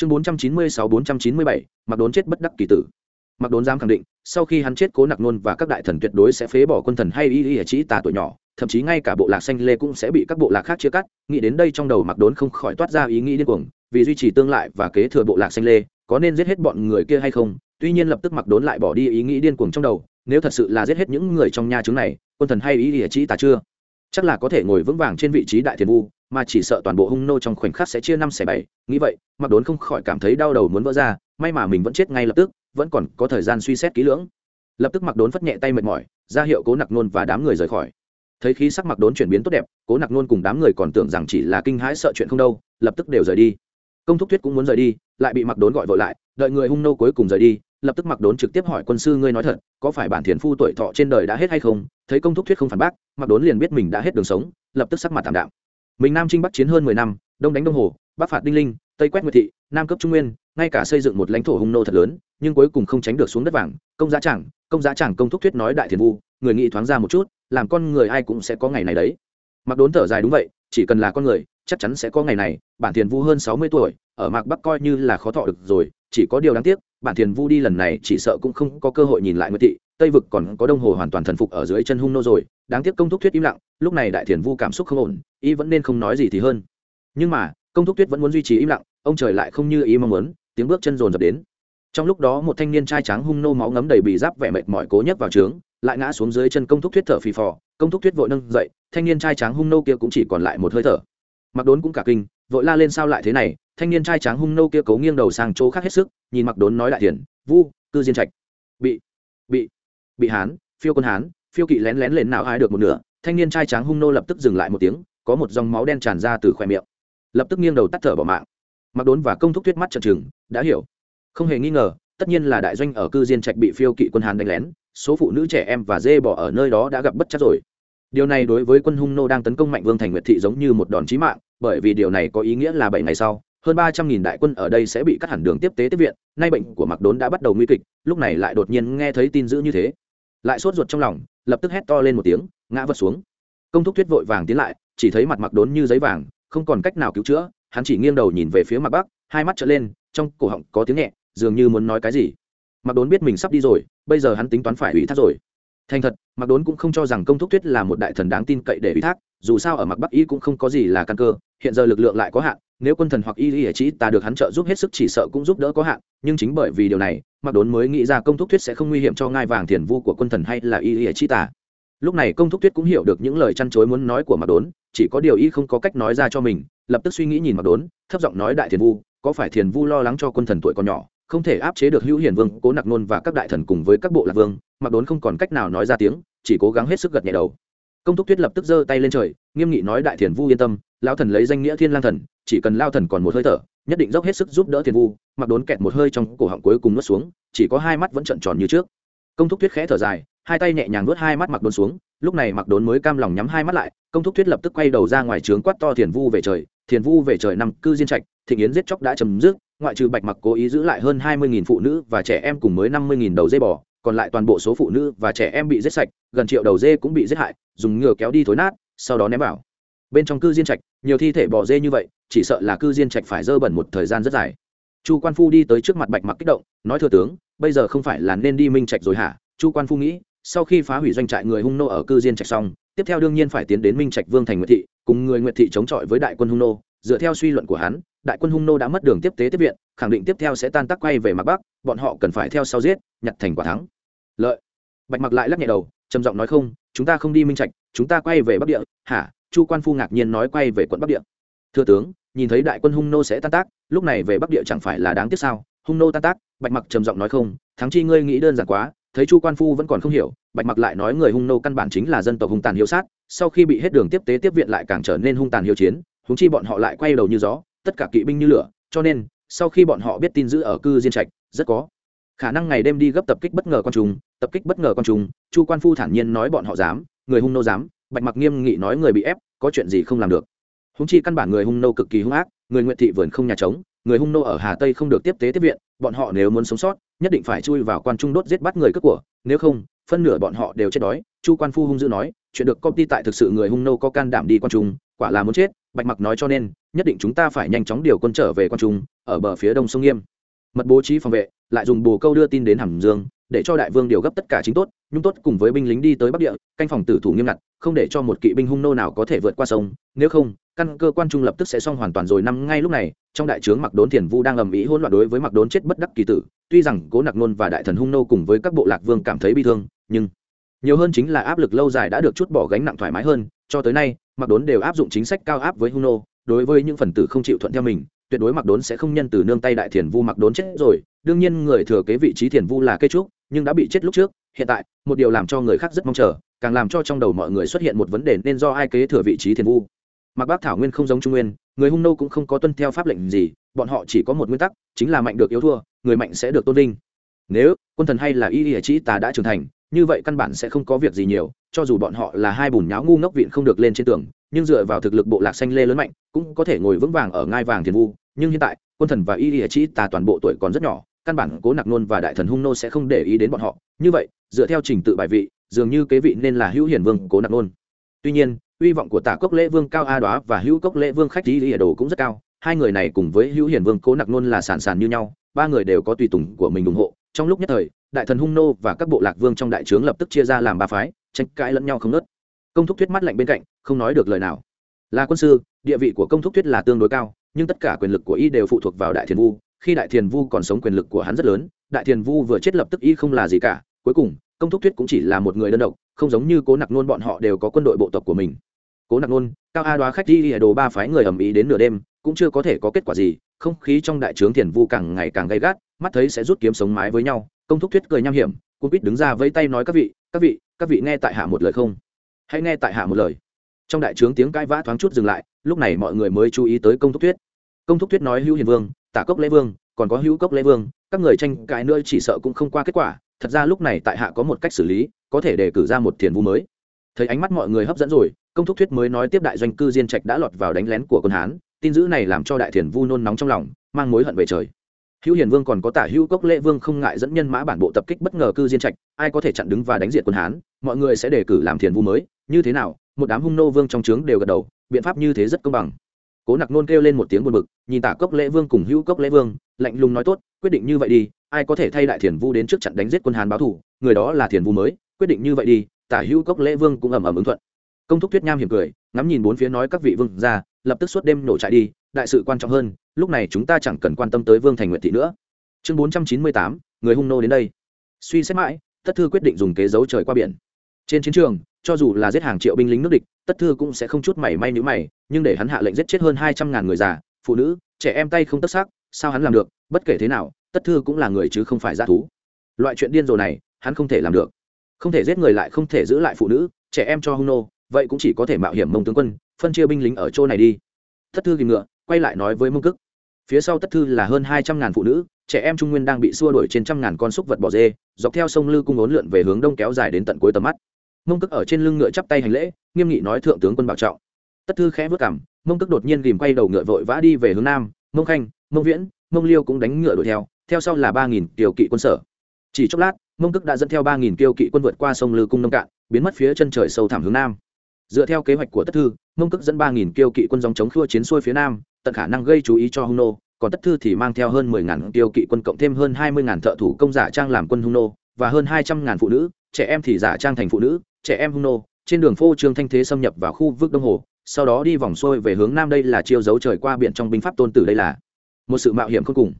chương bốn trăm chín mươi sáu bốn trăm chín mươi bảy mặc đốn chết bất đắc kỳ tử. Mặc đốn dám khẳng định, sau khi hắn chết cố nặc nôn và các đại thần tuyệt đối sẽ phế bỏ quân thần hay y y chỉ tà tuổi nhỏ, thậm chí ngay cả bộ lạc xanh lê cũng sẽ bị các bộ lạc khác chia cắt. Nghĩ đến đây trong đầu mặc đốn không khỏi toát ra ý nghĩ điên cuồng, vì duy trì tương lại và kế thừa bộ lạc xanh lê, có nên giết hết bọn người kia hay không? Tuy nhiên lập tức mặc đốn lại bỏ đi ý nghĩ điên cuồng trong đầu, nếu thật sự là giết hết những người trong nhà chứng này, quân thần hay ý địa chỉ tà chưa? Chắc là có thể ngồi vững vàng trên vị trí đại thiền vu mà chỉ sợ toàn bộ hung nô trong khoảnh khắc sẽ chia năm xẻ bảy. Nghĩ vậy mặc đốn không khỏi cảm thấy đau đầu muốn vỡ ra, may mà mình vẫn chết ngay lập tức, vẫn còn có thời gian suy xét kỹ lưỡng. Lập tức mặc đốn phất nhẹ tay mệt mỏi, ra hiệu cố nặc nôn và đám người rời khỏi. Thấy khí sắc mặc đốn chuyển biến tốt đẹp, cố nặc nôn cùng đám người còn tưởng rằng chỉ là kinh hãi sợ chuyện không đâu, lập tức đều rời đi. Công thúc thuyết cũng muốn rời đi, lại bị mặc đốn gọi vội lại, đợi người hung nô cuối cùng rời đi, lập tức mặc đốn trực tiếp hỏi quân sư ngươi nói thật, có phải bản thiền phu tuổi thọ trên đời đã hết hay không? Thấy công thúc thuyết không phản bác mặc đốn liền biết mình đã hết đường sống, lập tức sắc mặt tạm đạm mình nam trinh bắc chiến hơn mười năm, đông đánh đông hồ, bắc phạt đinh linh, tây quét nguyệt thị, nam cấp trung nguyên, ngay cả xây dựng một lãnh thổ hung nô thật lớn, nhưng cuối cùng không tránh được xuống đất vàng, công giá chẳng, công giá chẳng công thúc thuyết nói đại thiền vu, người nghĩ thoáng ra một chút, làm con người ai cũng sẽ có ngày này đấy. Mặc đốn thở dài đúng vậy, chỉ cần là con người, chắc chắn sẽ có ngày này, bản thiền vu hơn sáu mươi tuổi, ở mạc bắc coi như là khó thọ được rồi, chỉ có điều đáng tiếc bản thiền vu đi lần này chỉ sợ cũng không có cơ hội nhìn lại nguyệt thị, tây vực còn có đông hồ hoàn toàn thần phục ở dưới chân hung nô rồi, đáng tiếc công thúc thuyết im lặng, lúc này đại thiền vu cảm xúc không ổn, y vẫn nên không nói gì thì hơn. Nhưng mà, công thúc tuyết vẫn muốn duy trì im lặng, ông trời lại không như ý mong muốn, tiếng bước chân rồn rập đến. Trong lúc đó một thanh niên trai trắng hung nô máu ngấm đầy bị giáp vẻ mệt mỏi cố nhấc vào trướng, lại ngã xuống dưới chân công thúc thuyết thở phì phò, công thúc thuyết vội nâng dậy, thanh niên trai trắng hung nô kia cũng chỉ còn lại một hơi thở. Mặc đốn cũng cả kinh vội la lên sao lại thế này, thanh niên trai trắng hung nô kia cố nghiêng đầu sang chỗ khác hết sức, nhìn mặc đốn nói đại thiền vu, cư diên trạch. Bị bị bị hán, phiêu quân hán, phiêu kỵ lén lén lên nào ai được một nửa. Thanh niên trai trắng hung nô lập tức dừng lại một tiếng, có một dòng máu đen tràn ra từ khoe miệng. Lập tức nghiêng đầu tắt thở bỏ mạng. Mặc đốn và công thúc tuyết mắt trợn trừng, đã hiểu. Không hề nghi ngờ, tất nhiên là đại doanh ở cư diên trạch bị phiêu kỵ quân hán đánh lén, số phụ nữ trẻ em và dê bỏ ở nơi đó đã gặp bất chắc rồi điều này đối với quân hung nô đang tấn công mạnh vương thành nguyệt thị giống như một đòn chí mạng, bởi vì điều này có ý nghĩa là bảy ngày sau, hơn ba trăm nghìn đại quân ở đây sẽ bị cắt hẳn đường tiếp tế tiếp viện, nay bệnh của mặc đốn đã bắt đầu nguy kịch, lúc này lại đột nhiên nghe thấy tin dữ như thế. Lại sốt ruột trong lòng, lập tức hét to lên một tiếng, ngã vật xuống. Công thúc tuyết vội vàng tiến lại, chỉ thấy mặt mặc đốn như giấy vàng, không còn cách nào cứu chữa, hắn chỉ nghiêng đầu nhìn về phía mặt bắc, hai mắt trở lên, trong cổ họng có tiếng nhẹ, dường như muốn nói cái gì. Mặc đốn biết mình sắp đi rồi, bây giờ hắn tính toán phải ủy thác rồi thành thật mặc đốn cũng không cho rằng công thúc tuyết là một đại thần đáng tin cậy để ủy thác, dù sao ở mặc bắc y cũng không có gì là căn cơ, hiện giờ lực lượng lại có hạn, nếu quân thần hoặc y y chỉ ta được hắn trợ giúp hết sức chỉ sợ cũng giúp đỡ có hạn, nhưng chính bởi vì điều này mặc đốn mới nghĩ ra công thúc tuyết sẽ không nguy hiểm cho ngai vàng thiền vu của quân thần hay là y y chỉ ta. Lúc này công thúc tuyết cũng hiểu được những lời chăn chối muốn nói của mặc đốn, chỉ có điều y không có cách nói ra cho mình, lập tức suy nghĩ nhìn mặc đốn, thấp giọng nói đại thiền vu, có phải thiền vu lo lắng cho quân thần tuổi còn nhỏ không thể áp chế được hữu hiển vương, cố nặc nôn và các đại thần cùng với các bộ lạc vương, mặc đốn không còn cách nào nói ra tiếng, chỉ cố gắng hết sức gật nhẹ đầu. Công thúc tuyết lập tức giơ tay lên trời, nghiêm nghị nói đại thiền vu yên tâm lao thần lấy danh nghĩa thiên lang thần, chỉ cần lao thần còn một hơi thở, nhất định dốc hết sức giúp đỡ thiền vu, mặc đốn kẹt một hơi trong cổ họng cuối cùng nuốt xuống, chỉ có hai mắt vẫn trợn tròn như trước. Công thúc tuyết khẽ thở dài, hai tay nhẹ nhàng nuốt hai mắt mặc đốn xuống, lúc này mặc đốn mới cam lòng nhắm hai mắt lại, công thúc tuyết lập tức quay đầu ra ngoài trướng quát to thiền vu về trời, thiền vu về trời nằm cư diên trạch, thịnh yến giết chóc đã chấm dứt ngoại trừ bạch mặc cố ý giữ lại hơn hai mươi phụ nữ và trẻ em cùng mới năm mươi đầu dây bò, còn lại toàn bộ số phụ nữ và trẻ em bị giết sạch, gần triệu đầu dê cũng bị giết hại, dùng ngựa kéo đi thối nát, sau đó ném vào. Bên trong cư diên trạch, nhiều thi thể bò dê như vậy, chỉ sợ là cư diên trạch phải dơ bẩn một thời gian rất dài. Chu quan phu đi tới trước mặt bạch mặc kích động, nói thừa tướng, bây giờ không phải là nên đi minh trạch rồi hả? Chu quan phu nghĩ, sau khi phá hủy doanh trại người hung nô ở cư diên trạch xong, tiếp theo đương nhiên phải tiến đến minh trạch vương thành nguyệt thị, cùng người nguyệt thị chống chọi với đại quân hung nô. Dựa theo suy luận của hắn đại quân hung nô đã mất đường tiếp tế tiếp viện, khẳng định tiếp theo sẽ tan tác quay về mặt bắc, bọn họ cần phải theo sau giết, nhặt thành quả thắng. Lợi. Bạch mặc lại lắc nhẹ đầu, trầm giọng nói không, chúng ta không đi minh trạch, chúng ta quay về bắc địa. Hả? Chu quan phu ngạc nhiên nói quay về quận bắc địa. Thưa tướng, nhìn thấy đại quân hung nô sẽ tan tác, lúc này về bắc địa chẳng phải là đáng tiếc sao? Hung nô tan tác, bạch mặc trầm giọng nói không, thắng chi ngươi nghĩ đơn giản quá, thấy chu quan phu vẫn còn không hiểu, bạch mặc lại nói người hung nô căn bản chính là dân tộc hung tàn hiếu sát, sau khi bị hết đường tiếp tế tiếp viện lại càng trở nên hung tàn hiếu chiến húng chi bọn họ lại quay đầu như gió tất cả kỵ binh như lửa, cho nên, sau khi bọn họ biết tin giữ ở cư diên trạch, rất có khả năng ngày đêm đi gấp tập kích bất ngờ con trùng, tập kích bất ngờ con trùng, chu quan phu thản nhiên nói bọn họ dám, người hung nô dám, bạch mặc nghiêm nghị nói người bị ép, có chuyện gì không làm được. Húng chi căn bản người hung nô cực kỳ hung ác, người nguyện thị vườn không nhà trống, người hung nô ở hà tây không được tiếp tế tiếp viện, bọn họ nếu muốn sống sót, nhất định phải chui vào quan trung đốt giết bắt người cướp của, nếu không, phân nửa bọn họ đều chết đói. Chu quan phu hung dữ nói, chuyện được công ty tại thực sự người hung nô có can đảm đi quan trung, quả là muốn chết bạch mặc nói cho nên, nhất định chúng ta phải nhanh chóng điều quân trở về quan trung, ở bờ phía đông sông nghiêm. Mật bố trí phòng vệ, lại dùng bồ câu đưa tin đến hàm dương, để cho đại vương điều gấp tất cả chính tốt, nhung tốt cùng với binh lính đi tới bắc địa, canh phòng tử thủ nghiêm ngặt, không để cho một kỵ binh hung nô nào có thể vượt qua sông. Nếu không, căn cơ quan trung lập tức sẽ xong hoàn toàn rồi. Năm ngay lúc này, trong đại trướng mặc đốn thiền vu đang ầm ĩ hỗn loạn đối với mặc đốn chết bất đắc kỳ tử. Tuy rằng cố nặc nôn và đại thần hung nô cùng với các bộ lạc vương cảm thấy bi thương, nhưng nhiều hơn chính là áp lực lâu dài đã được chút bỏ gánh nặng thoải mái hơn, cho tới nay, mặc đốn đều áp dụng chính sách cao áp với hung nô đối với những phần tử không chịu thuận theo mình, tuyệt đối mặc đốn sẽ không nhân từ nương tay đại thiền vu mặc đốn chết rồi. Đương nhiên, người thừa kế vị trí thiền vu là cây trúc, nhưng đã bị chết lúc trước, hiện tại, một điều làm cho người khác rất mong chờ, càng làm cho trong đầu mọi người xuất hiện một vấn đề nên do ai kế thừa vị trí thiền vu. Mặc bác thảo nguyên không giống trung nguyên, người hung nô cũng không có tuân theo pháp lệnh gì, bọn họ chỉ có một nguyên tắc, chính là mạnh được yếu thua, người mạnh sẽ được tôn vinh. Nếu quân thần hay là y ỉa chỉ ta đã trưởng thành như vậy căn bản sẽ không có việc gì nhiều, cho dù bọn họ là hai bùn nháo ngu ngốc vịn không được lên trên tường, nhưng dựa vào thực lực bộ lạc xanh lê lớn mạnh, cũng có thể ngồi vững vàng ở ngai vàng thiền vu. Nhưng hiện tại, quân thần và y y chí tà toàn bộ tuổi còn rất nhỏ, căn bản cố nặc nôn và đại thần hung nô sẽ không để ý đến bọn họ. Như vậy, dựa theo trình tự bài vị, dường như kế vị nên là hữu hiển vương cố nặc nôn. Tuy nhiên, uy vọng của tả cốc lễ vương cao a đoá và hữu cốc lễ vương khách đi địa đồ cũng rất cao. Hai người này cùng với hữu hiển vương cố nặc nôn là sản sản như nhau, ba người đều có tùy tùng của mình ủng hộ. Trong lúc nhất thời đại thần hung nô và các bộ lạc vương trong đại trướng lập tức chia ra làm ba phái, tranh cãi lẫn nhau không nớt công thúc thuyết mắt lạnh bên cạnh, không nói được lời nào. Là quân sư, địa vị của công thúc thuyết là tương đối cao, nhưng tất cả quyền lực của y đều phụ thuộc vào đại thiền vu. Khi đại thiền vu còn sống quyền lực của hắn rất lớn, đại thiền vu vừa chết lập tức y không là gì cả. Cuối cùng, công thúc thuyết cũng chỉ là một người đơn độc, không giống như cố nặc nôn bọn họ đều có quân đội bộ tộc của mình. Cố nặc nôn, cao a đoá khách đi ở đồ ba phái người ầm ĩ đến nửa đêm, cũng chưa có thể có kết quả gì, không khí trong đại trướng thiền vu càng ngày càng gay gắt, mắt thấy sẽ rút kiếm sống mái với nhau công thúc thuyết cười nham hiểm cô quýt đứng ra vẫy tay nói các vị các vị các vị nghe tại hạ một lời không? Hãy nghe tại hạ một lời. Trong đại trướng tiếng cãi vã thoáng chút dừng lại, lúc này mọi người mới chú ý tới công thúc thuyết. Công thúc thuyết nói hữu hiền vương, tả cốc lễ vương, còn có hữu cốc lễ vương, các người tranh cãi nữa chỉ sợ cũng không qua kết quả, thật ra lúc này tại hạ có một cách xử lý, có thể đề cử ra một thiền vu mới. Thấy ánh mắt mọi người hấp dẫn rồi, công thúc thuyết mới nói tiếp đại doanh cư diên trạch đã lọt vào đánh lén của quân hán, tin dữ này làm cho đại thiền vu nôn nóng trong lòng, mang mối hận về trời hữu hiền vương còn có tả hữu cốc lễ vương không ngại dẫn nhân mã bản bộ tập kích bất ngờ cư diên trạch, ai có thể chặn đứng và đánh diện quân hán, mọi người sẽ đề cử làm thiền vu mới, như thế nào? Một đám hung nô vương trong trướng đều gật đầu, biện pháp như thế rất công bằng. Cố nặc nôn kêu lên một tiếng buồn bực, nhìn tả cốc lễ vương cùng hữu cốc lễ vương, lạnh lùng nói tốt, quyết định như vậy đi, ai có thể thay đại thiền vu đến trước trận đánh giết quân hán báo thủ, người đó là thiền vu mới, quyết định như vậy đi, tả hữu cốc lễ vương cũng ầm ầm ứng thuận. Công thúc tuyết nham hiểm cười, ngắm nhìn bốn phía nói các vị vương ra lập tức suốt đêm nổ trại đi, đại sự quan trọng hơn, lúc này chúng ta chẳng cần quan tâm tới vương thành nguyện thị nữa. Chương bốn trăm chín mươi tám, người hung nô đến đây. Suy xét mãi, tất thư quyết định dùng kế dấu trời qua biển. Trên chiến trường, cho dù là giết hàng triệu binh lính nước địch, tất thư cũng sẽ không chút mảy may nhữ mày, nhưng để hắn hạ lệnh giết chết hơn hai trăm ngàn người già, phụ nữ, trẻ em tay không tất xác, sao hắn làm được, bất kể thế nào, tất thư cũng là người chứ không phải g thú. Loại chuyện điên rồ này, hắn không thể làm được. Không thể giết người lại không thể giữ lại phụ nữ, trẻ em cho hung nô vậy cũng chỉ có thể mạo hiểm mông tướng quân, phân chia binh lính ở chỗ này đi. Thất thư kìm ngựa, quay lại nói với mông cức phía sau tất thư là hơn hai trăm ngàn phụ nữ, trẻ em trung nguyên đang bị xua đuổi trên trăm ngàn con súc vật bỏ dê, dọc theo sông lư cung ốn lượn về hướng đông kéo dài đến tận cuối tầm mắt. Mông cức ở trên lưng ngựa chắp tay hành lễ, nghiêm nghị nói thượng tướng quân bảo trọng. Tất thư khẽ vất cảm mông cức đột nhiên ghìm quay đầu ngựa vội vã đi về hướng nam, mông khanh, mông viễn, mông liêu cũng đánh ngựa đuổi theo theo sau là ba nghìn kiều kỵ quân sở. Chỉ chốc lát, mông cức đã dẫn theo ba nghìn kiều kỵ quân vượt qua sông lư cung nông cạn, biến mất phía chân trời sâu thẳm hướng nam dựa theo kế hoạch của tất thư, mông cức dẫn ba nghìn kiêu kỵ quân dòng chống khua chiến xuôi phía nam, tận khả năng gây chú ý cho hung nô, còn tất thư thì mang theo hơn mười ngàn kiêu kỵ quân cộng thêm hơn hai mươi ngàn thợ thủ công giả trang làm quân hung nô và hơn hai trăm ngàn phụ nữ, trẻ em thì giả trang thành phụ nữ, trẻ em hung nô, trên đường phô trương thanh thế xâm nhập vào khu vực đông hồ, sau đó đi vòng xuôi về hướng nam đây là chiêu dấu trời qua biển trong binh pháp tôn tử đây là. Một sự mạo hiểm không cùng.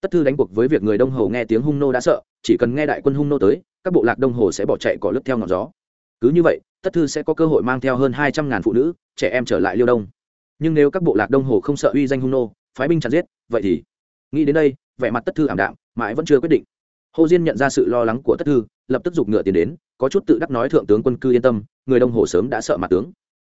Tất thư đánh cuộc với việc người đông hồ nghe tiếng hung nô đã sợ, chỉ cần nghe đại quân hung nô tới, các bộ lạc đông hồ sẽ bỏ chạy cỏ lướt theo ngọn gió. Cứ như vậy tất thư sẽ có cơ hội mang theo hơn hai trăm ngàn phụ nữ, trẻ em trở lại liêu đông. Nhưng nếu các bộ lạc đông hồ không sợ uy danh hung nô, phái binh chặt giết, vậy thì nghĩ đến đây, vẻ mặt tất thư ảm đạm, mãi vẫn chưa quyết định. Hồ diên nhận ra sự lo lắng của tất thư, lập tức giục ngựa tiến đến, có chút tự đắc nói thượng tướng quân cư yên tâm, người đông hồ sớm đã sợ mặt tướng.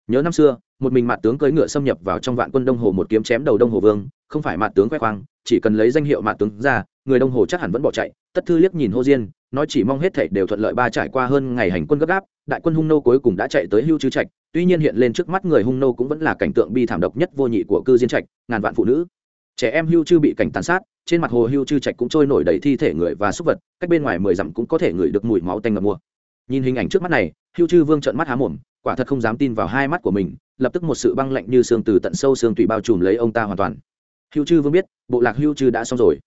Nhớ năm xưa, một mình mặt tướng cưỡi ngựa xâm nhập vào trong vạn quân đông hồ một kiếm chém đầu đông hồ vương, không phải mặt tướng khoe khoang, chỉ cần lấy danh hiệu mặt tướng ra, người đông hồ chắc hẳn vẫn bỏ chạy. Tất thư liếc nhìn hồ diên nói chỉ mong hết thảy đều thuận lợi ba trải qua hơn ngày hành quân gấp gáp, đại quân hung nô cuối cùng đã chạy tới hưu trư trạch, tuy nhiên hiện lên trước mắt người hung nô cũng vẫn là cảnh tượng bi thảm độc nhất vô nhị của cư diên trạch, ngàn vạn phụ nữ. Trẻ em hưu trư bị cảnh tàn sát, trên mặt hồ hưu trư trạch cũng trôi nổi đầy thi thể người và súc vật, cách bên ngoài mười dặm cũng có thể ngửi được mùi máu tanh ngập mùa. nhìn hình ảnh trước mắt này, hưu trư vương trợn mắt há mồm, quả thật không dám tin vào hai mắt của mình, lập tức một sự băng lạnh như xương từ tận sâu xương tủy bao trùm lấy ông ta hoàn toàn. Hưu trư vương biết, bộ lạc hưu trư đã xong rồi.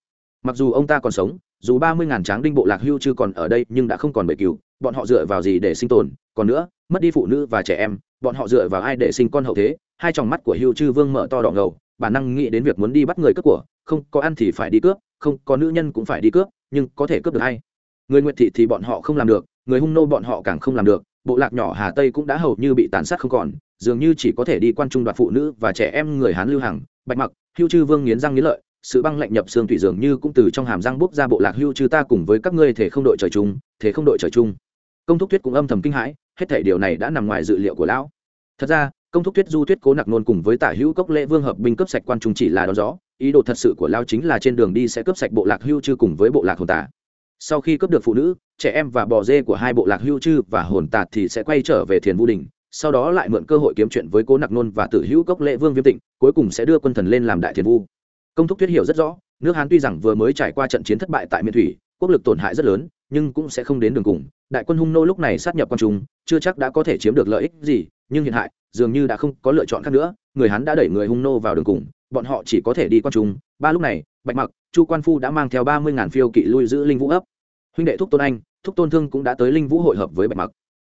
Mặc dù ông ta còn sống dù ba mươi ngàn tráng đinh bộ lạc hưu chưa còn ở đây nhưng đã không còn bệ cứu bọn họ dựa vào gì để sinh tồn? Còn nữa, mất đi phụ nữ và trẻ em, bọn họ dựa vào ai để sinh con hậu thế? Hai tròng mắt của hưu chư vương mở to đỏ ngầu, bản năng nghĩ đến việc muốn đi bắt người cướp của, không có ăn thì phải đi cướp, không có nữ nhân cũng phải đi cướp, nhưng có thể cướp được hay người nguyện thị thì bọn họ không làm được, người hung nô bọn họ càng không làm được, bộ lạc nhỏ hà tây cũng đã hầu như bị tàn sát không còn, dường như chỉ có thể đi quan trung đoạt phụ nữ và trẻ em người hán lưu hằng, bạch mặc, hưu chư vương nghiến răng nghiến lợi sự băng lạnh nhập xương thủy dường như cũng từ trong hàm răng bốc ra bộ lạc hưu trừ ta cùng với các ngươi thể không đội trời chung, thể không đội trời chung. Công thúc tuyết cũng âm thầm kinh hãi, hết thể điều này đã nằm ngoài dự liệu của lão. Thật ra, công thúc tuyết du tuyết cố nặc nôn cùng với tả hữu cốc lễ vương hợp binh cướp sạch quan trung chỉ là đón gió, ý đồ thật sự của lao chính là trên đường đi sẽ cướp sạch bộ lạc hưu chư cùng với bộ lạc hồn tả sau khi cướp được phụ nữ, trẻ em và bò dê của hai bộ lạc hưu chư và hồn tạt thì sẽ quay trở về thiền vũ đình, sau đó lại mượn cơ hội kiếm chuyện với cố nặc nôn và tử hữu cốc lễ vương viêm tịnh, cuối cùng sẽ đưa quân thần lên làm đại thiền vu công thúc thuyết hiểu rất rõ, nước hán tuy rằng vừa mới trải qua trận chiến thất bại tại miền thủy, quốc lực tổn hại rất lớn, nhưng cũng sẽ không đến đường cùng. Đại quân hung nô lúc này sát nhập quan trung, chưa chắc đã có thể chiếm được lợi ích gì, nhưng hiện tại dường như đã không có lựa chọn khác nữa, người hắn đã đẩy người hung nô vào đường cùng, bọn họ chỉ có thể đi quan trung. Ba lúc này, bạch mặc, chu quan phu đã mang theo ba mươi ngàn phiêu kỵ lui giữ linh vũ ấp huynh đệ thúc tôn anh, thúc tôn thương cũng đã tới linh vũ hội hợp với bạch mặc.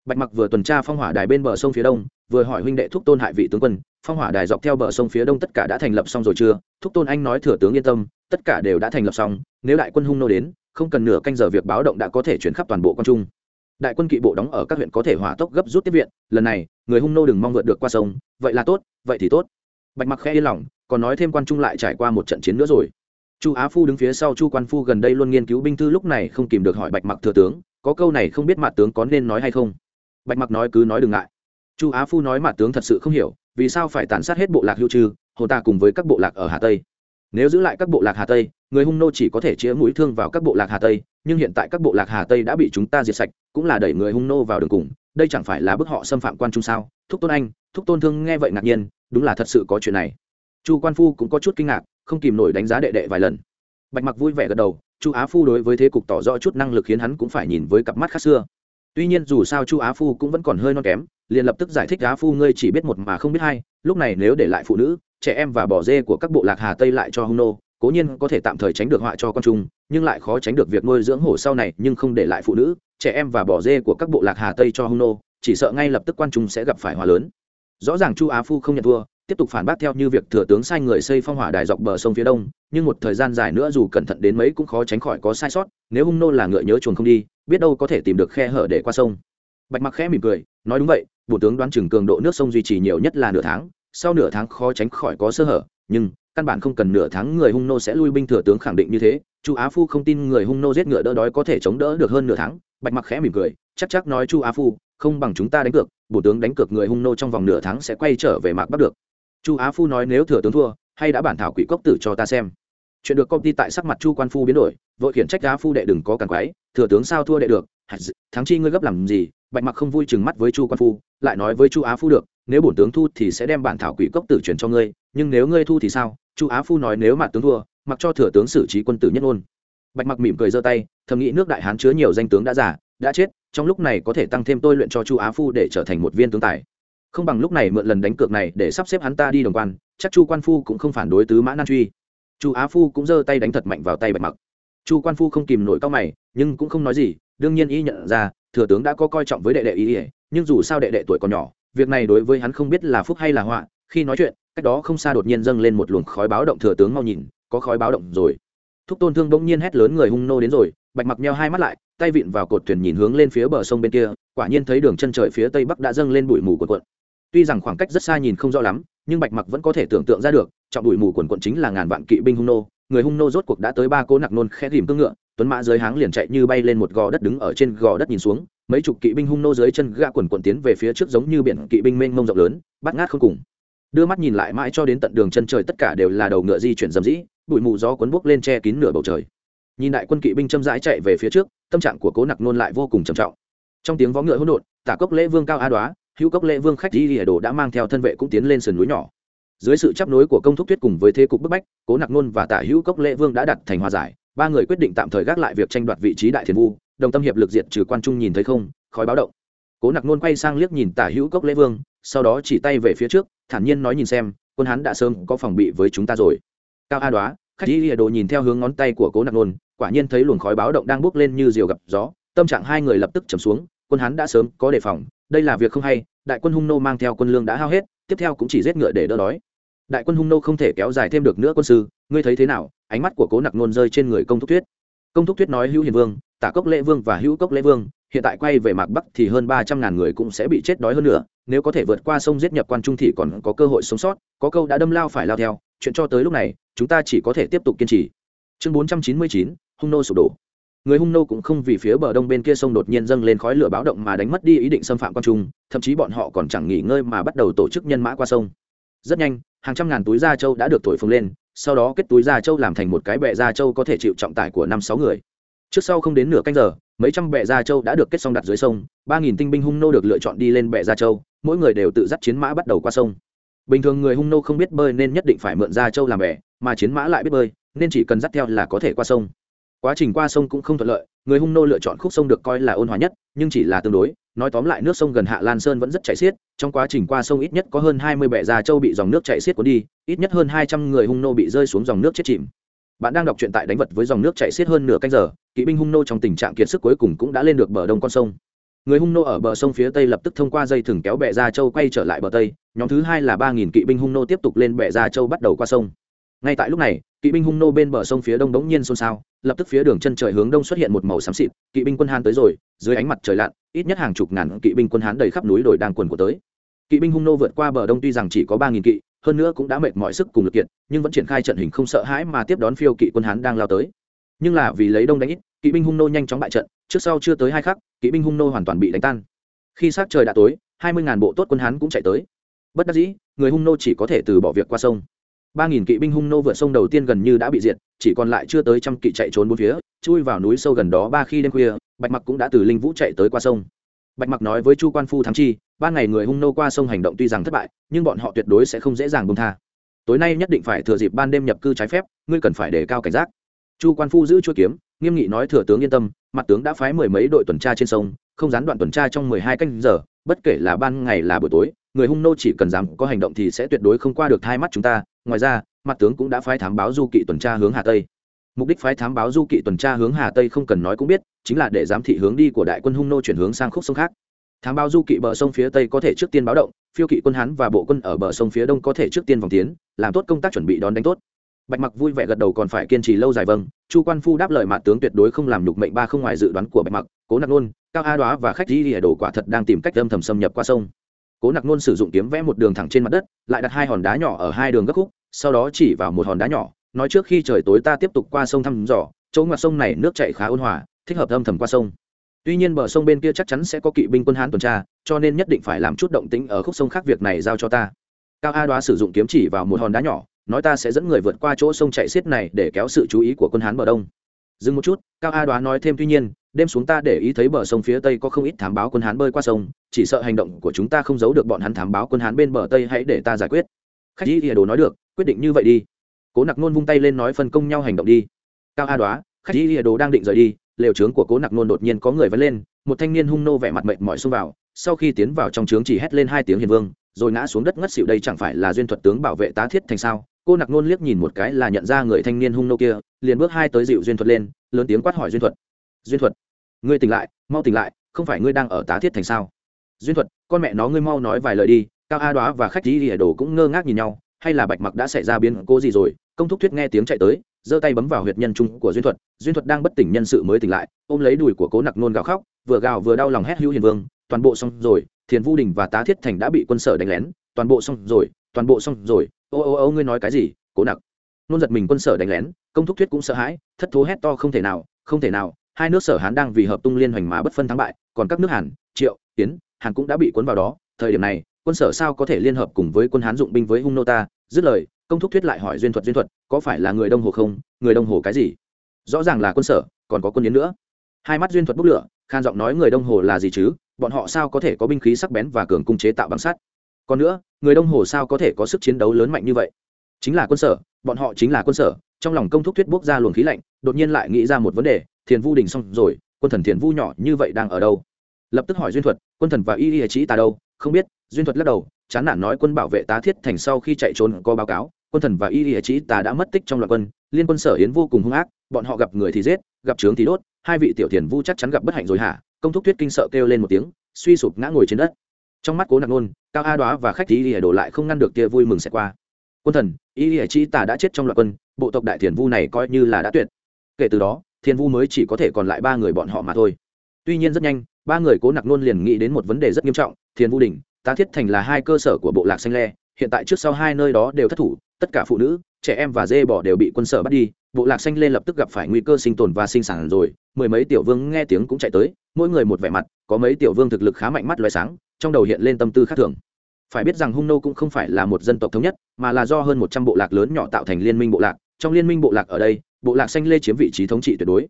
Bạch mặc vừa tuần tra phong hỏa đài bên bờ sông phía đông, vừa hỏi huynh đệ thúc tôn hại vị tướng quân phong hỏa đài dọc theo bờ sông phía đông tất cả đã thành lập xong rồi chưa? Thúc tôn anh nói, thừa tướng yên tâm, tất cả đều đã thành lập xong, nếu đại quân hung nô đến, không cần nửa canh giờ việc báo động đã có thể chuyển khắp toàn bộ quan trung. Đại quân kỵ bộ đóng ở các huyện có thể hỏa tốc gấp rút tiếp viện, lần này, người hung nô đừng mong vượt được qua sông, vậy là tốt, vậy thì tốt. Bạch mặc khẽ yên lòng, còn nói thêm quan trung lại trải qua một trận chiến nữa rồi. Chu á phu đứng phía sau chu quan phu gần đây luôn nghiên cứu binh thư, lúc này không kìm được hỏi bạch mặc, thừa tướng, có câu này không biết mặt tướng có nên nói hay không? Bạch mặc nói, cứ nói đừng ngại. Chu á phu nói mặt tướng thật sự không hiểu vì sao phải tàn sát hết bộ lạc hưu trừ hồ ta cùng với các bộ lạc ở hà tây? Nếu giữ lại các bộ lạc hà tây, người hung nô chỉ có thể chĩa mũi thương vào các bộ lạc hà tây, nhưng hiện tại các bộ lạc hà tây đã bị chúng ta diệt sạch, cũng là đẩy người hung nô vào đường cùng. Đây chẳng phải là bức họ xâm phạm quan trung sao? Thúc tôn anh, thúc tôn thương nghe vậy ngạc nhiên, đúng là thật sự có chuyện này. Chu quan phu cũng có chút kinh ngạc, không kìm nổi đánh giá đệ đệ vài lần. Bạch mặc vui vẻ gật đầu, chu á phu đối với thế cục tỏ rõ chút năng lực khiến hắn cũng phải nhìn với cặp mắt khác xưa. Tuy nhiên dù sao chu á phu cũng vẫn còn hơi non kém liền lập tức giải thích á phu ngươi chỉ biết một mà không biết hai, lúc này nếu để lại phụ nữ, trẻ em và bỏ dê của các bộ lạc hà tây lại cho hung nô, cố nhiên có thể tạm thời tránh được họa cho con trung nhưng lại khó tránh được việc nuôi dưỡng hổ sau này, nhưng không để lại phụ nữ, trẻ em và bỏ dê của các bộ lạc hà tây cho hung nô, chỉ sợ ngay lập tức quan trung sẽ gặp phải hòa lớn. Rõ ràng chu á phu không nhận thua, tiếp tục phản bác theo như việc thừa tướng sai người xây phong hỏa đài dọc bờ sông phía đông, nhưng một thời gian dài nữa dù cẩn thận đến mấy cũng khó tránh khỏi có sai sót, nếu hung nô là ngựa nhớ chuồng không đi, biết đâu có thể tìm được khe hở để qua sông. Bạch mặc khẽ mỉm cười, nói đúng vậy bộ tướng đoán chừng cường độ nước sông duy trì nhiều nhất là nửa tháng, sau nửa tháng khó tránh khỏi có sơ hở, nhưng, căn bản không cần nửa tháng người hung nô sẽ lui binh thừa tướng khẳng định như thế, chu á phu không tin người hung nô giết ngựa đỡ đói có thể chống đỡ được hơn nửa tháng, bạch mặc khẽ mỉm cười, chắc chắc nói chu á phu, không bằng chúng ta đánh cược bộ tướng đánh cược người hung nô trong vòng nửa tháng sẽ quay trở về mạc bắc được. Chu á phu nói nếu thừa tướng thua, hay đã bản thảo quỷ cốc tử cho ta xem. Chuyện được công ty tại sắc mặt chu quan phu biến đổi, vội khiển trách á phu đệ đừng có càng quái thừa tướng sao thua đệ được thắng chi ngươi gấp làm gì bạch mặc không vui chừng mắt với chu quan phu, lại nói với chu á phu được, nếu bổn tướng thu thì sẽ đem bản thảo quỷ cốc tử chuyển cho ngươi, nhưng nếu ngươi thu thì sao? Chu á phu nói nếu mà tướng thua, mặc cho thừa tướng xử trí quân tử nhất ngôn. Bạch mặc mỉm cười giơ tay, thầm nghĩ nước đại hán chứa nhiều danh tướng đã giả đã chết, trong lúc này có thể tăng thêm tôi luyện cho chu á phu để trở thành một viên tướng tài. Không bằng lúc này mượn lần đánh cược này để sắp xếp hắn ta đi đồng quan, chắc chu quan phu cũng không phản đối tứ mã nan truy. Chu á phu cũng giơ tay đánh thật mạnh vào tay bạch mặc. Chu quan phu không kìm nổi cao mày, nhưng cũng không nói gì, đương nhiên y nhận ra thừa tướng đã có coi trọng với đệ đệ ý ỉa, nhưng dù sao đệ đệ tuổi còn nhỏ, việc này đối với hắn không biết là phúc hay là họa, khi nói chuyện, cách đó không xa đột nhiên dâng lên một luồng khói báo động thừa tướng mau nhìn, có khói báo động rồi. Thúc tôn thương bỗng nhiên hét lớn người hung nô đến rồi, bạch mặc meo hai mắt lại, tay vịn vào cột thuyền nhìn hướng lên phía bờ sông bên kia, quả nhiên thấy đường chân trời phía tây bắc đã dâng lên bụi mù của quận tuy rằng khoảng cách rất xa nhìn không rõ lắm, nhưng bạch mặc vẫn có thể tưởng tượng ra được, trọng bụi mù quần quận chính là ngàn vạn kỵ binh hung nô, người hung nô rốt cuộc đã tới ba cố nặc nôn khẽ rìm cương ngựa tuấn mã dưới háng liền chạy như bay lên một gò đất đứng ở trên gò đất nhìn xuống, mấy chục kỵ binh hung nô dưới chân gã quần quần tiến về phía trước giống như biển kỵ binh mênh mông rộng lớn, bắt ngát không cùng. Đưa mắt nhìn lại mãi cho đến tận đường chân trời tất cả đều là đầu ngựa di chuyển dầm dĩ bụi mù gió cuốn bốc lên che kín nửa bầu trời. Nhìn đại quân kỵ binh châm rãi chạy về phía trước, tâm trạng của cố nặc nôn lại vô cùng trầm trọng. Trong tiếng vó ngựa hỗn độn, tả cốc lễ vương cao a đoá, hữu cốc lễ vương khách đi hỉa đồ đã mang theo thân vệ cũng tiến lên sườn núi nhỏ. Dưới sự chấp nối của công thúc tuyết cùng với thế cục bức bách, cố nặc nôn và tả hữu cốc lễ vương đã đặt thành hòa giải ba người quyết định tạm thời gác lại việc tranh đoạt vị trí đại thiền vu, đồng tâm hiệp lực diệt trừ quan trung nhìn thấy không, khói báo động. Cố nặc nôn quay sang liếc nhìn tả hữu cốc lễ vương, sau đó chỉ tay về phía trước, thản nhiên nói nhìn xem, quân hắn đã sớm có phòng bị với chúng ta rồi. Cao a đoá, khách y lìa đồ nhìn theo hướng ngón tay của cố nặc nôn, quả nhiên thấy luồng khói báo động đang bốc lên như diều gặp gió, tâm trạng hai người lập tức trầm xuống, quân hắn đã sớm có đề phòng, đây là việc không hay, đại quân hung nô mang theo quân lương đã hao hết, tiếp theo cũng chỉ giết ngựa để đỡ đói. Đại quân hung nô không thể kéo dài thêm được nữa quân sư, ngươi thấy thế nào? Ánh mắt của cố nặc nôn rơi trên người công thúc tuyết công thúc tuyết nói hữu hiền vương, tả cốc lễ vương và hữu cốc lễ vương, hiện tại quay về mạc bắc thì hơn ba trăm ngàn người cũng sẽ bị chết đói hơn nữa, nếu có thể vượt qua sông giết nhập quan trung thì còn có cơ hội sống sót, có câu đã đâm lao phải lao theo, chuyện cho tới lúc này, chúng ta chỉ có thể tiếp tục kiên trì. Chương bốn trăm chín mươi chín, hung nô sụp đổ. Người hung nô cũng không vì phía bờ đông bên kia sông đột nhiên dâng lên khói lửa báo động mà đánh mất đi ý định xâm phạm quan trung, thậm chí bọn họ còn chẳng nghỉ ngơi mà bắt đầu tổ chức nhân mã qua sông. Rất nhanh hàng trăm ngàn túi da trâu đã được thổi phồng lên, sau đó kết túi da trâu làm thành một cái bệ da trâu có thể chịu trọng tải của năm sáu người. Trước sau không đến nửa canh giờ, mấy trăm bệ da trâu đã được kết xong đặt dưới sông, ba nghìn tinh binh hung nô được lựa chọn đi lên bệ da trâu, mỗi người đều tự dắt chiến mã bắt đầu qua sông. Bình thường người hung nô không biết bơi nên nhất định phải mượn da trâu làm bè mà chiến mã lại biết bơi, nên chỉ cần dắt theo là có thể qua sông. Quá trình qua sông cũng không thuận lợi người hung nô lựa chọn khúc sông được coi là ôn hòa nhất, nhưng chỉ là tương đối. Nói tóm lại, nước sông gần hạ lan sơn vẫn rất chảy xiết, trong quá trình qua sông ít nhất có hơn hai mươi bệ già châu bị dòng nước chảy xiết cuốn đi, ít nhất hơn hai trăm người hung nô bị rơi xuống dòng nước chết chìm. Bạn đang đọc truyện tại đánh vật với dòng nước chảy xiết hơn nửa canh giờ, kỵ binh hung nô trong tình trạng kiệt sức cuối cùng cũng đã lên được bờ đông con sông. Người hung nô ở bờ sông phía tây lập tức thông qua dây thừng kéo bệ gia châu quay trở lại bờ tây, nhóm thứ hai là ba nghìn kỵ binh hung nô tiếp tục lên bệ gia châu bắt đầu qua sông ngay tại lúc này, kỵ binh hung nô bên bờ sông phía đông đống nhiên xôn xao, lập tức phía đường chân trời hướng đông xuất hiện một màu xám xịt, kỵ binh quân hán tới rồi, dưới ánh mặt trời lặn, ít nhất hàng chục ngàn kỵ binh quân hán đầy khắp núi đồi đang quần của tới. Kỵ binh hung nô vượt qua bờ đông tuy rằng chỉ có ba nghìn kỵ, hơn nữa cũng đã mệt mọi sức cùng lực kiện nhưng vẫn triển khai trận hình không sợ hãi mà tiếp đón phiêu kỵ quân hán đang lao tới. Nhưng là vì lấy đông đánh ít, kỵ binh hung nô nhanh chóng bại trận, trước sau chưa tới hai khắc, kỵ binh hung nô hoàn toàn bị đánh tan. Khi sát trời đã tối, hai mươi ngàn bộ tốt quân hán cũng chạy tới. Bất đắc dĩ, người hung nô chỉ có thể từ bỏ việc qua sông ba nghìn kỵ binh hung nô vượt sông đầu tiên gần như đã bị diệt, chỉ còn lại chưa tới trăm kỵ chạy trốn bốn phía, chui vào núi sâu gần đó ba khi đêm khuya, bạch mặc cũng đã từ linh vũ chạy tới qua sông. Bạch mặc nói với chu quan phu thắng chi ban ngày người hung nô qua sông hành động tuy rằng thất bại, nhưng bọn họ tuyệt đối sẽ không dễ dàng bông tha. Tối nay nhất định phải thừa dịp ban đêm nhập cư trái phép, ngươi cần phải đề cao cảnh giác. Chu quan phu giữ chuỗi kiếm, nghiêm nghị nói, thừa tướng yên tâm, mặt tướng đã phái mười mấy đội tuần tra trên sông, không gián đoạn tuần tra trong mười hai canh giờ, bất kể là ban ngày là buổi tối, người hung nô chỉ cần dám có hành động thì sẽ tuyệt đối không qua được hai mắt chúng ta ngoài ra, mặt tướng cũng đã phái thám báo du kỵ tuần tra hướng hà tây. Mục đích phái thám báo du kỵ tuần tra hướng hà tây không cần nói cũng biết, chính là để giám thị hướng đi của đại quân hung nô chuyển hướng sang khúc sông khác. Thám báo du kỵ bờ sông phía tây có thể trước tiên báo động, phiêu kỵ quân hán và bộ quân ở bờ sông phía đông có thể trước tiên vòng tiến, làm tốt công tác chuẩn bị đón đánh tốt. Bạch mặc vui vẻ gật đầu còn phải kiên trì lâu dài vâng chu quan phu đáp lời mạ tướng tuyệt đối không làm nhục mệnh ba không ngoài dự đoán của bạch mặc, cố nặc nôn cao a đoá và khách di lìa đồ quả thật đang tìm cách âm thầm xâm nhập qua sông cố nặc nôn sử dụng kiếm vẽ một đường thẳng trên mặt đất, lại đặt hai hòn đá nhỏ ở hai đường gấp khúc, sau đó chỉ vào một hòn đá nhỏ, nói trước khi trời tối ta tiếp tục qua sông thăm dò, chỗ ngoặt sông này nước chảy khá ôn hòa, thích hợp âm thầm qua sông. Tuy nhiên bờ sông bên kia chắc chắn sẽ có kỵ binh quân hán tuần tra, cho nên nhất định phải làm chút động tĩnh ở khúc sông khác việc này giao cho ta. Cao a đoá sử dụng kiếm chỉ vào một hòn đá nhỏ, nói ta sẽ dẫn người vượt qua chỗ sông chạy xiết này để kéo sự chú ý của quân hán bờ đông. Dừng một chút, cao a đoá nói thêm tuy nhiên đêm xuống ta để ý thấy bờ sông phía tây có không ít thám báo quân hán bơi qua sông, chỉ sợ hành động của chúng ta không giấu được bọn hắn thám báo quân hán bên bờ tây, hãy để ta giải quyết. Khách y đồ nói được, quyết định như vậy đi. Cố nặc nôn vung tay lên nói phân công nhau hành động đi. Cao a đoá, khách y đồ đang định rời đi, lều trướng của cố nặc nôn đột nhiên có người vẫn lên, một thanh niên hung nô vẻ mặt mệt mỏi xông vào, sau khi tiến vào trong trướng chỉ hét lên hai tiếng hiền vương, rồi ngã xuống đất ngất xỉu, đây chẳng phải là duyên thuật tướng bảo vệ tá thiết thành sao? Cô nặc nôn liếc nhìn một cái là nhận ra người thanh niên hung nô kia, liền bước hai tới dịu duyên thuật lên, lớn tiếng quát hỏi duyên thuật duyên thuật, ngươi tỉnh lại, mau tỉnh lại, không phải ngươi đang ở tá thiết thành sao? Duyên thuật, con mẹ nó ngươi mau nói vài lời đi, cao a đoá và khách đi ở đồ cũng ngơ ngác nhìn nhau, hay là bạch mặc đã xảy ra biến cố gì rồi? Công thúc thuyết nghe tiếng chạy tới, giơ tay bấm vào huyệt nhân trung của duyên thuật duyên thuật đang bất tỉnh nhân sự mới tỉnh lại, ôm lấy đùi của cố nặc nôn gào khóc, vừa gào vừa đau lòng hét hữu hiền vương, toàn bộ xong rồi, thiền vu đình và tá thiết thành đã bị quân sở đánh lén, toàn bộ xong rồi, toàn bộ xong rồi, ô ô ô ngươi nói cái gì, cố nặc? Nôn giật mình quân sở đánh lén, công thúc thuyết cũng sợ hãi, thất thố hét to không thể nào, không thể nào hai nước sở hán đang vì hợp tung liên hoành mà bất phân thắng bại, còn các nước hàn, triệu tiến hàn cũng đã bị cuốn vào đó. Thời điểm này, quân sở sao có thể liên hợp cùng với quân hán dụng binh với hung nô ta? Dứt lời, công thúc thuyết lại hỏi duyên thuật duyên thuật, có phải là người đông hồ không? Người đông hồ cái gì? Rõ ràng là quân sở, còn có quân yến nữa. Hai mắt duyên thuật bốc lửa, khan giọng nói, người đông hồ là gì chứ? Bọn họ sao có thể có binh khí sắc bén và cường cung chế tạo bằng sắt? Còn nữa, người đông hồ sao có thể có sức chiến đấu lớn mạnh như vậy? Chính là quân sở, bọn họ chính là quân sở. Trong lòng công thúc thuyết bốc ra luồng khí lạnh, đột nhiên lại nghĩ ra một vấn đề thiền vu đình xong rồi, quân thần thiền vu nhỏ như vậy đang ở đâu? Lập tức hỏi duyên thuật, quân thần và y y trí ta đâu? Không biết, duyên thuật lắc đầu, chán nản nói quân bảo vệ tá thiết thành sau khi chạy trốn có báo cáo, quân thần và y y trí ta đã mất tích trong loạt quân, liên quân sở yến vô cùng hung ác, bọn họ gặp người thì giết, gặp trướng thì đốt, hai vị tiểu thiền vu chắc chắn gặp bất hạnh rồi hả? Công thúc thuyết kinh sợ kêu lên một tiếng, suy sụp ngã ngồi trên đất. Trong mắt cố nặc nôn, cao a đoá và khách thí y đổ lại không ngăn được tia vui mừng sẽ qua. Quân thần, y y trí ta đã chết trong loạt quân, bộ tộc đại thiền vu này coi như là đã tuyệt. Kể từ đó Thiên vu mới chỉ có thể còn lại ba người bọn họ mà thôi. Tuy nhiên rất nhanh, ba người cố nặc nôn liền nghĩ đến một vấn đề rất nghiêm trọng, Thiên vu đình tá thiết thành là hai cơ sở của bộ lạc xanh le, hiện tại trước sau hai nơi đó đều thất thủ, tất cả phụ nữ, trẻ em và dê bò đều bị quân sở bắt đi, bộ lạc xanh lên lập tức gặp phải nguy cơ sinh tồn và sinh sản rồi, mười mấy tiểu vương nghe tiếng cũng chạy tới, mỗi người một vẻ mặt, có mấy tiểu vương thực lực khá mạnh mắt loài sáng, trong đầu hiện lên tâm tư khác thường. Phải biết rằng hung nô cũng không phải là một dân tộc thống nhất, mà là do hơn một trăm bộ lạc lớn nhỏ tạo thành liên minh bộ lạc, trong liên minh bộ lạc ở đây bộ lạc xanh lê chiếm vị trí thống trị tuyệt đối.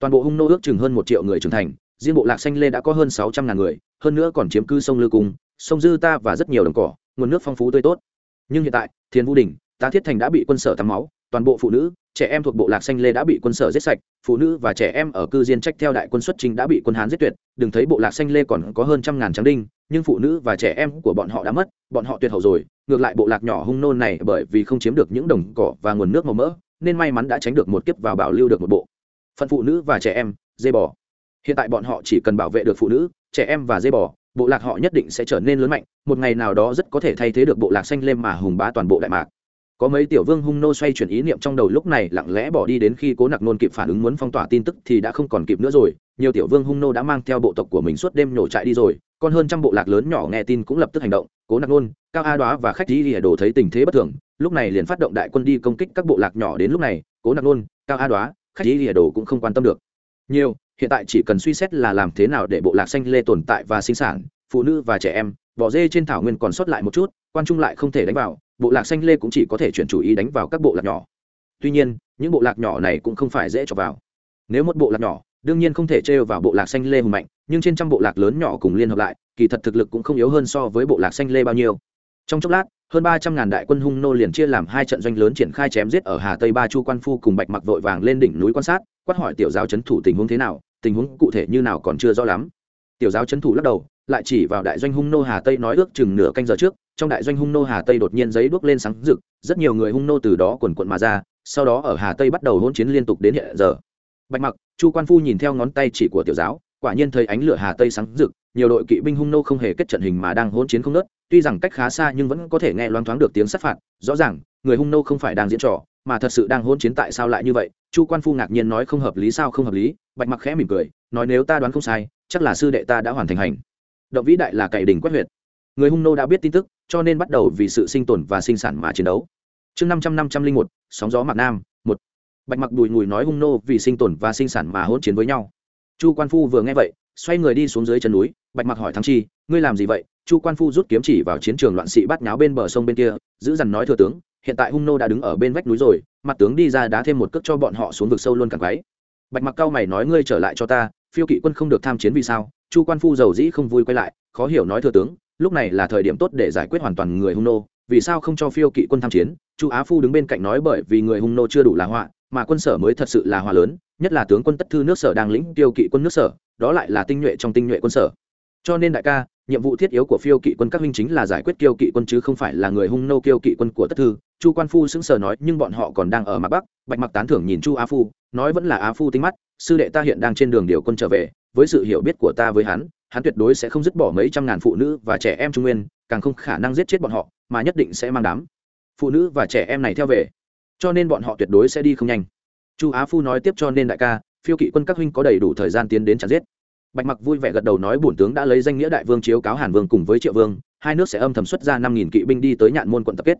Toàn bộ hung nô ước chừng hơn một triệu người trưởng thành, riêng bộ lạc xanh lê đã có hơn sáu trăm ngàn người, hơn nữa còn chiếm cư sông lư cung, sông dư ta và rất nhiều đồng cỏ, nguồn nước phong phú tươi tốt. Nhưng hiện tại, thiên vũ đình, tá thiết thành đã bị quân sở tắm máu, toàn bộ phụ nữ, trẻ em thuộc bộ lạc xanh lê đã bị quân sở giết sạch, phụ nữ và trẻ em ở cư diên trách theo đại quân xuất trình đã bị quân hán giết tuyệt. Đừng thấy bộ lạc xanh lê còn có hơn trăm ngàn tráng đinh, nhưng phụ nữ và trẻ em của bọn họ đã mất, bọn họ tuyệt hậu rồi. Ngược lại, bộ lạc nhỏ hung nôn này bởi vì không chiếm được những đồng cỏ và nguồn nước màu mỡ nên may mắn đã tránh được một kiếp vào bảo lưu được một bộ. Phận phụ nữ và trẻ em dây bò. Hiện tại bọn họ chỉ cần bảo vệ được phụ nữ, trẻ em và dây bò, bộ lạc họ nhất định sẽ trở nên lớn mạnh, một ngày nào đó rất có thể thay thế được bộ lạc xanh lên mà hùng bá toàn bộ đại mạc. Có mấy tiểu vương hung nô xoay chuyển ý niệm trong đầu lúc này lặng lẽ bỏ đi đến khi cố nặc nôn kịp phản ứng muốn phong tỏa tin tức thì đã không còn kịp nữa rồi, nhiều tiểu vương hung nô đã mang theo bộ tộc của mình suốt đêm nhổ trại đi rồi con hơn trăm bộ lạc lớn nhỏ nghe tin cũng lập tức hành động, cố nặc nôn, cao a đoá và khách đi lìa đồ thấy tình thế bất thường, lúc này liền phát động đại quân đi công kích các bộ lạc nhỏ đến lúc này, cố nặc nôn, cao a đoá, khách đi lìa đồ cũng không quan tâm được. Nhiều, hiện tại chỉ cần suy xét là làm thế nào để bộ lạc xanh lê tồn tại và sinh sản, phụ nữ và trẻ em bỏ dê trên thảo nguyên còn sót lại một chút, quan trung lại không thể đánh vào, bộ lạc xanh lê cũng chỉ có thể chuyển chủ ý đánh vào các bộ lạc nhỏ. Tuy nhiên, những bộ lạc nhỏ này cũng không phải dễ cho vào. Nếu một bộ lạc nhỏ đương nhiên không thể trêu vào bộ lạc xanh lê hùng mạnh, nhưng trên trăm bộ lạc lớn nhỏ cùng liên hợp lại, kỳ thật thực lực cũng không yếu hơn so với bộ lạc xanh lê bao nhiêu. Trong chốc lát, hơn ba trăm ngàn đại quân hung nô liền chia làm hai trận doanh lớn triển khai chém giết ở hà tây ba chu quan phu cùng bạch mặc vội vàng lên đỉnh núi quan sát, quát hỏi tiểu giáo c thủ tình huống thế nào, tình huống cụ thể như nào còn chưa rõ lắm. Tiểu giáo c thủ lắc đầu, lại chỉ vào đại doanh hung nô hà tây nói ước chừng nửa canh giờ trước, trong đại doanh hung nô hà tây đột nhiên giấy đuốc lên sáng rực, rất nhiều người hung nô từ đó quần quận mà ra, sau đó ở hà tây bắt đầu hỗn chiến liên tục đến hiện giờ. Bạch mặc chu quan phu nhìn theo ngón tay chỉ của tiểu giáo, quả nhiên thấy ánh lửa hà tây sáng rực, nhiều đội kỵ binh hung nô không hề kết trận hình mà đang hỗn chiến không nớt tuy rằng cách khá xa nhưng vẫn có thể nghe loáng thoáng được tiếng sát phạt, rõ ràng, người hung nô không phải đang diễn trò, mà thật sự đang hỗn chiến tại sao lại như vậy? Chu quan phu ngạc nhiên nói không hợp lý sao không hợp lý, bạch mặc khẽ mỉm cười, nói nếu ta đoán không sai, chắc là sư đệ ta đã hoàn thành hành. Động vĩ đại là cày đỉnh quét huyệt. Người hung nô đã biết tin tức, cho nên bắt đầu vì sự sinh tồn và sinh sản mà chiến đấu. Chương năm trăm năm trăm linh một, sóng gió mặt nam bạch mặc đùi ngùi nói hung nô vì sinh tồn và sinh sản mà hỗn chiến với nhau. Chu quan phu vừa nghe vậy, xoay người đi xuống dưới chân núi, bạch mặc hỏi thắng chi, ngươi làm gì vậy? Chu quan phu rút kiếm chỉ vào chiến trường loạn sĩ bắt nháo bên bờ sông bên kia, giữ dằn nói, thừa tướng, hiện tại hung nô đã đứng ở bên vách núi rồi, mặt tướng đi ra đá thêm một cước cho bọn họ xuống vực sâu luôn càng quáy bạch mặc cao mày nói, ngươi trở lại cho ta, phiêu kỵ quân không được tham chiến vì sao? Chu quan phu giàu dĩ không vui quay lại, khó hiểu nói, thừa tướng, lúc này là thời điểm tốt để giải quyết hoàn toàn người hung nô, vì sao không cho phiêu kỵ quân tham chiến? Chu á phu đứng bên cạnh nói, bởi vì người hung nô chưa đủ là họa mà quân sở mới thật sự là hòa lớn, nhất là tướng quân tất thư nước sở đang lĩnh tiêu kỵ quân nước sở, đó lại là tinh nhuệ trong tinh nhuệ quân sở. Cho nên đại ca, nhiệm vụ thiết yếu của phiêu kỵ quân các huynh chính là giải quyết kiêu kỵ quân chứ không phải là người hung nô kiêu kỵ quân của tất thư. Chu quan phu sững sờ nói, nhưng bọn họ còn đang ở mặt bắc, bạch mặc tán thưởng nhìn chu á phu, nói vẫn là á phu tinh mắt, sư đệ ta hiện đang trên đường điều quân trở về, với sự hiểu biết của ta với hắn hắn tuyệt đối sẽ không dứt bỏ mấy trăm ngàn phụ nữ và trẻ em trung nguyên, càng không khả năng giết chết bọn họ, mà nhất định sẽ mang đám phụ nữ và trẻ em này theo về cho nên bọn họ tuyệt đối sẽ đi không nhanh. Chu á phu nói tiếp cho nên đại ca, phiêu kỵ quân các huynh có đầy đủ thời gian tiến đến chặn giết. Bạch mặc vui vẻ gật đầu nói bổn tướng đã lấy danh nghĩa đại vương chiếu cáo hàn vương cùng với triệu vương, hai nước sẽ âm thầm xuất ra năm nghìn kỵ binh đi tới nhạn môn quận tập kết.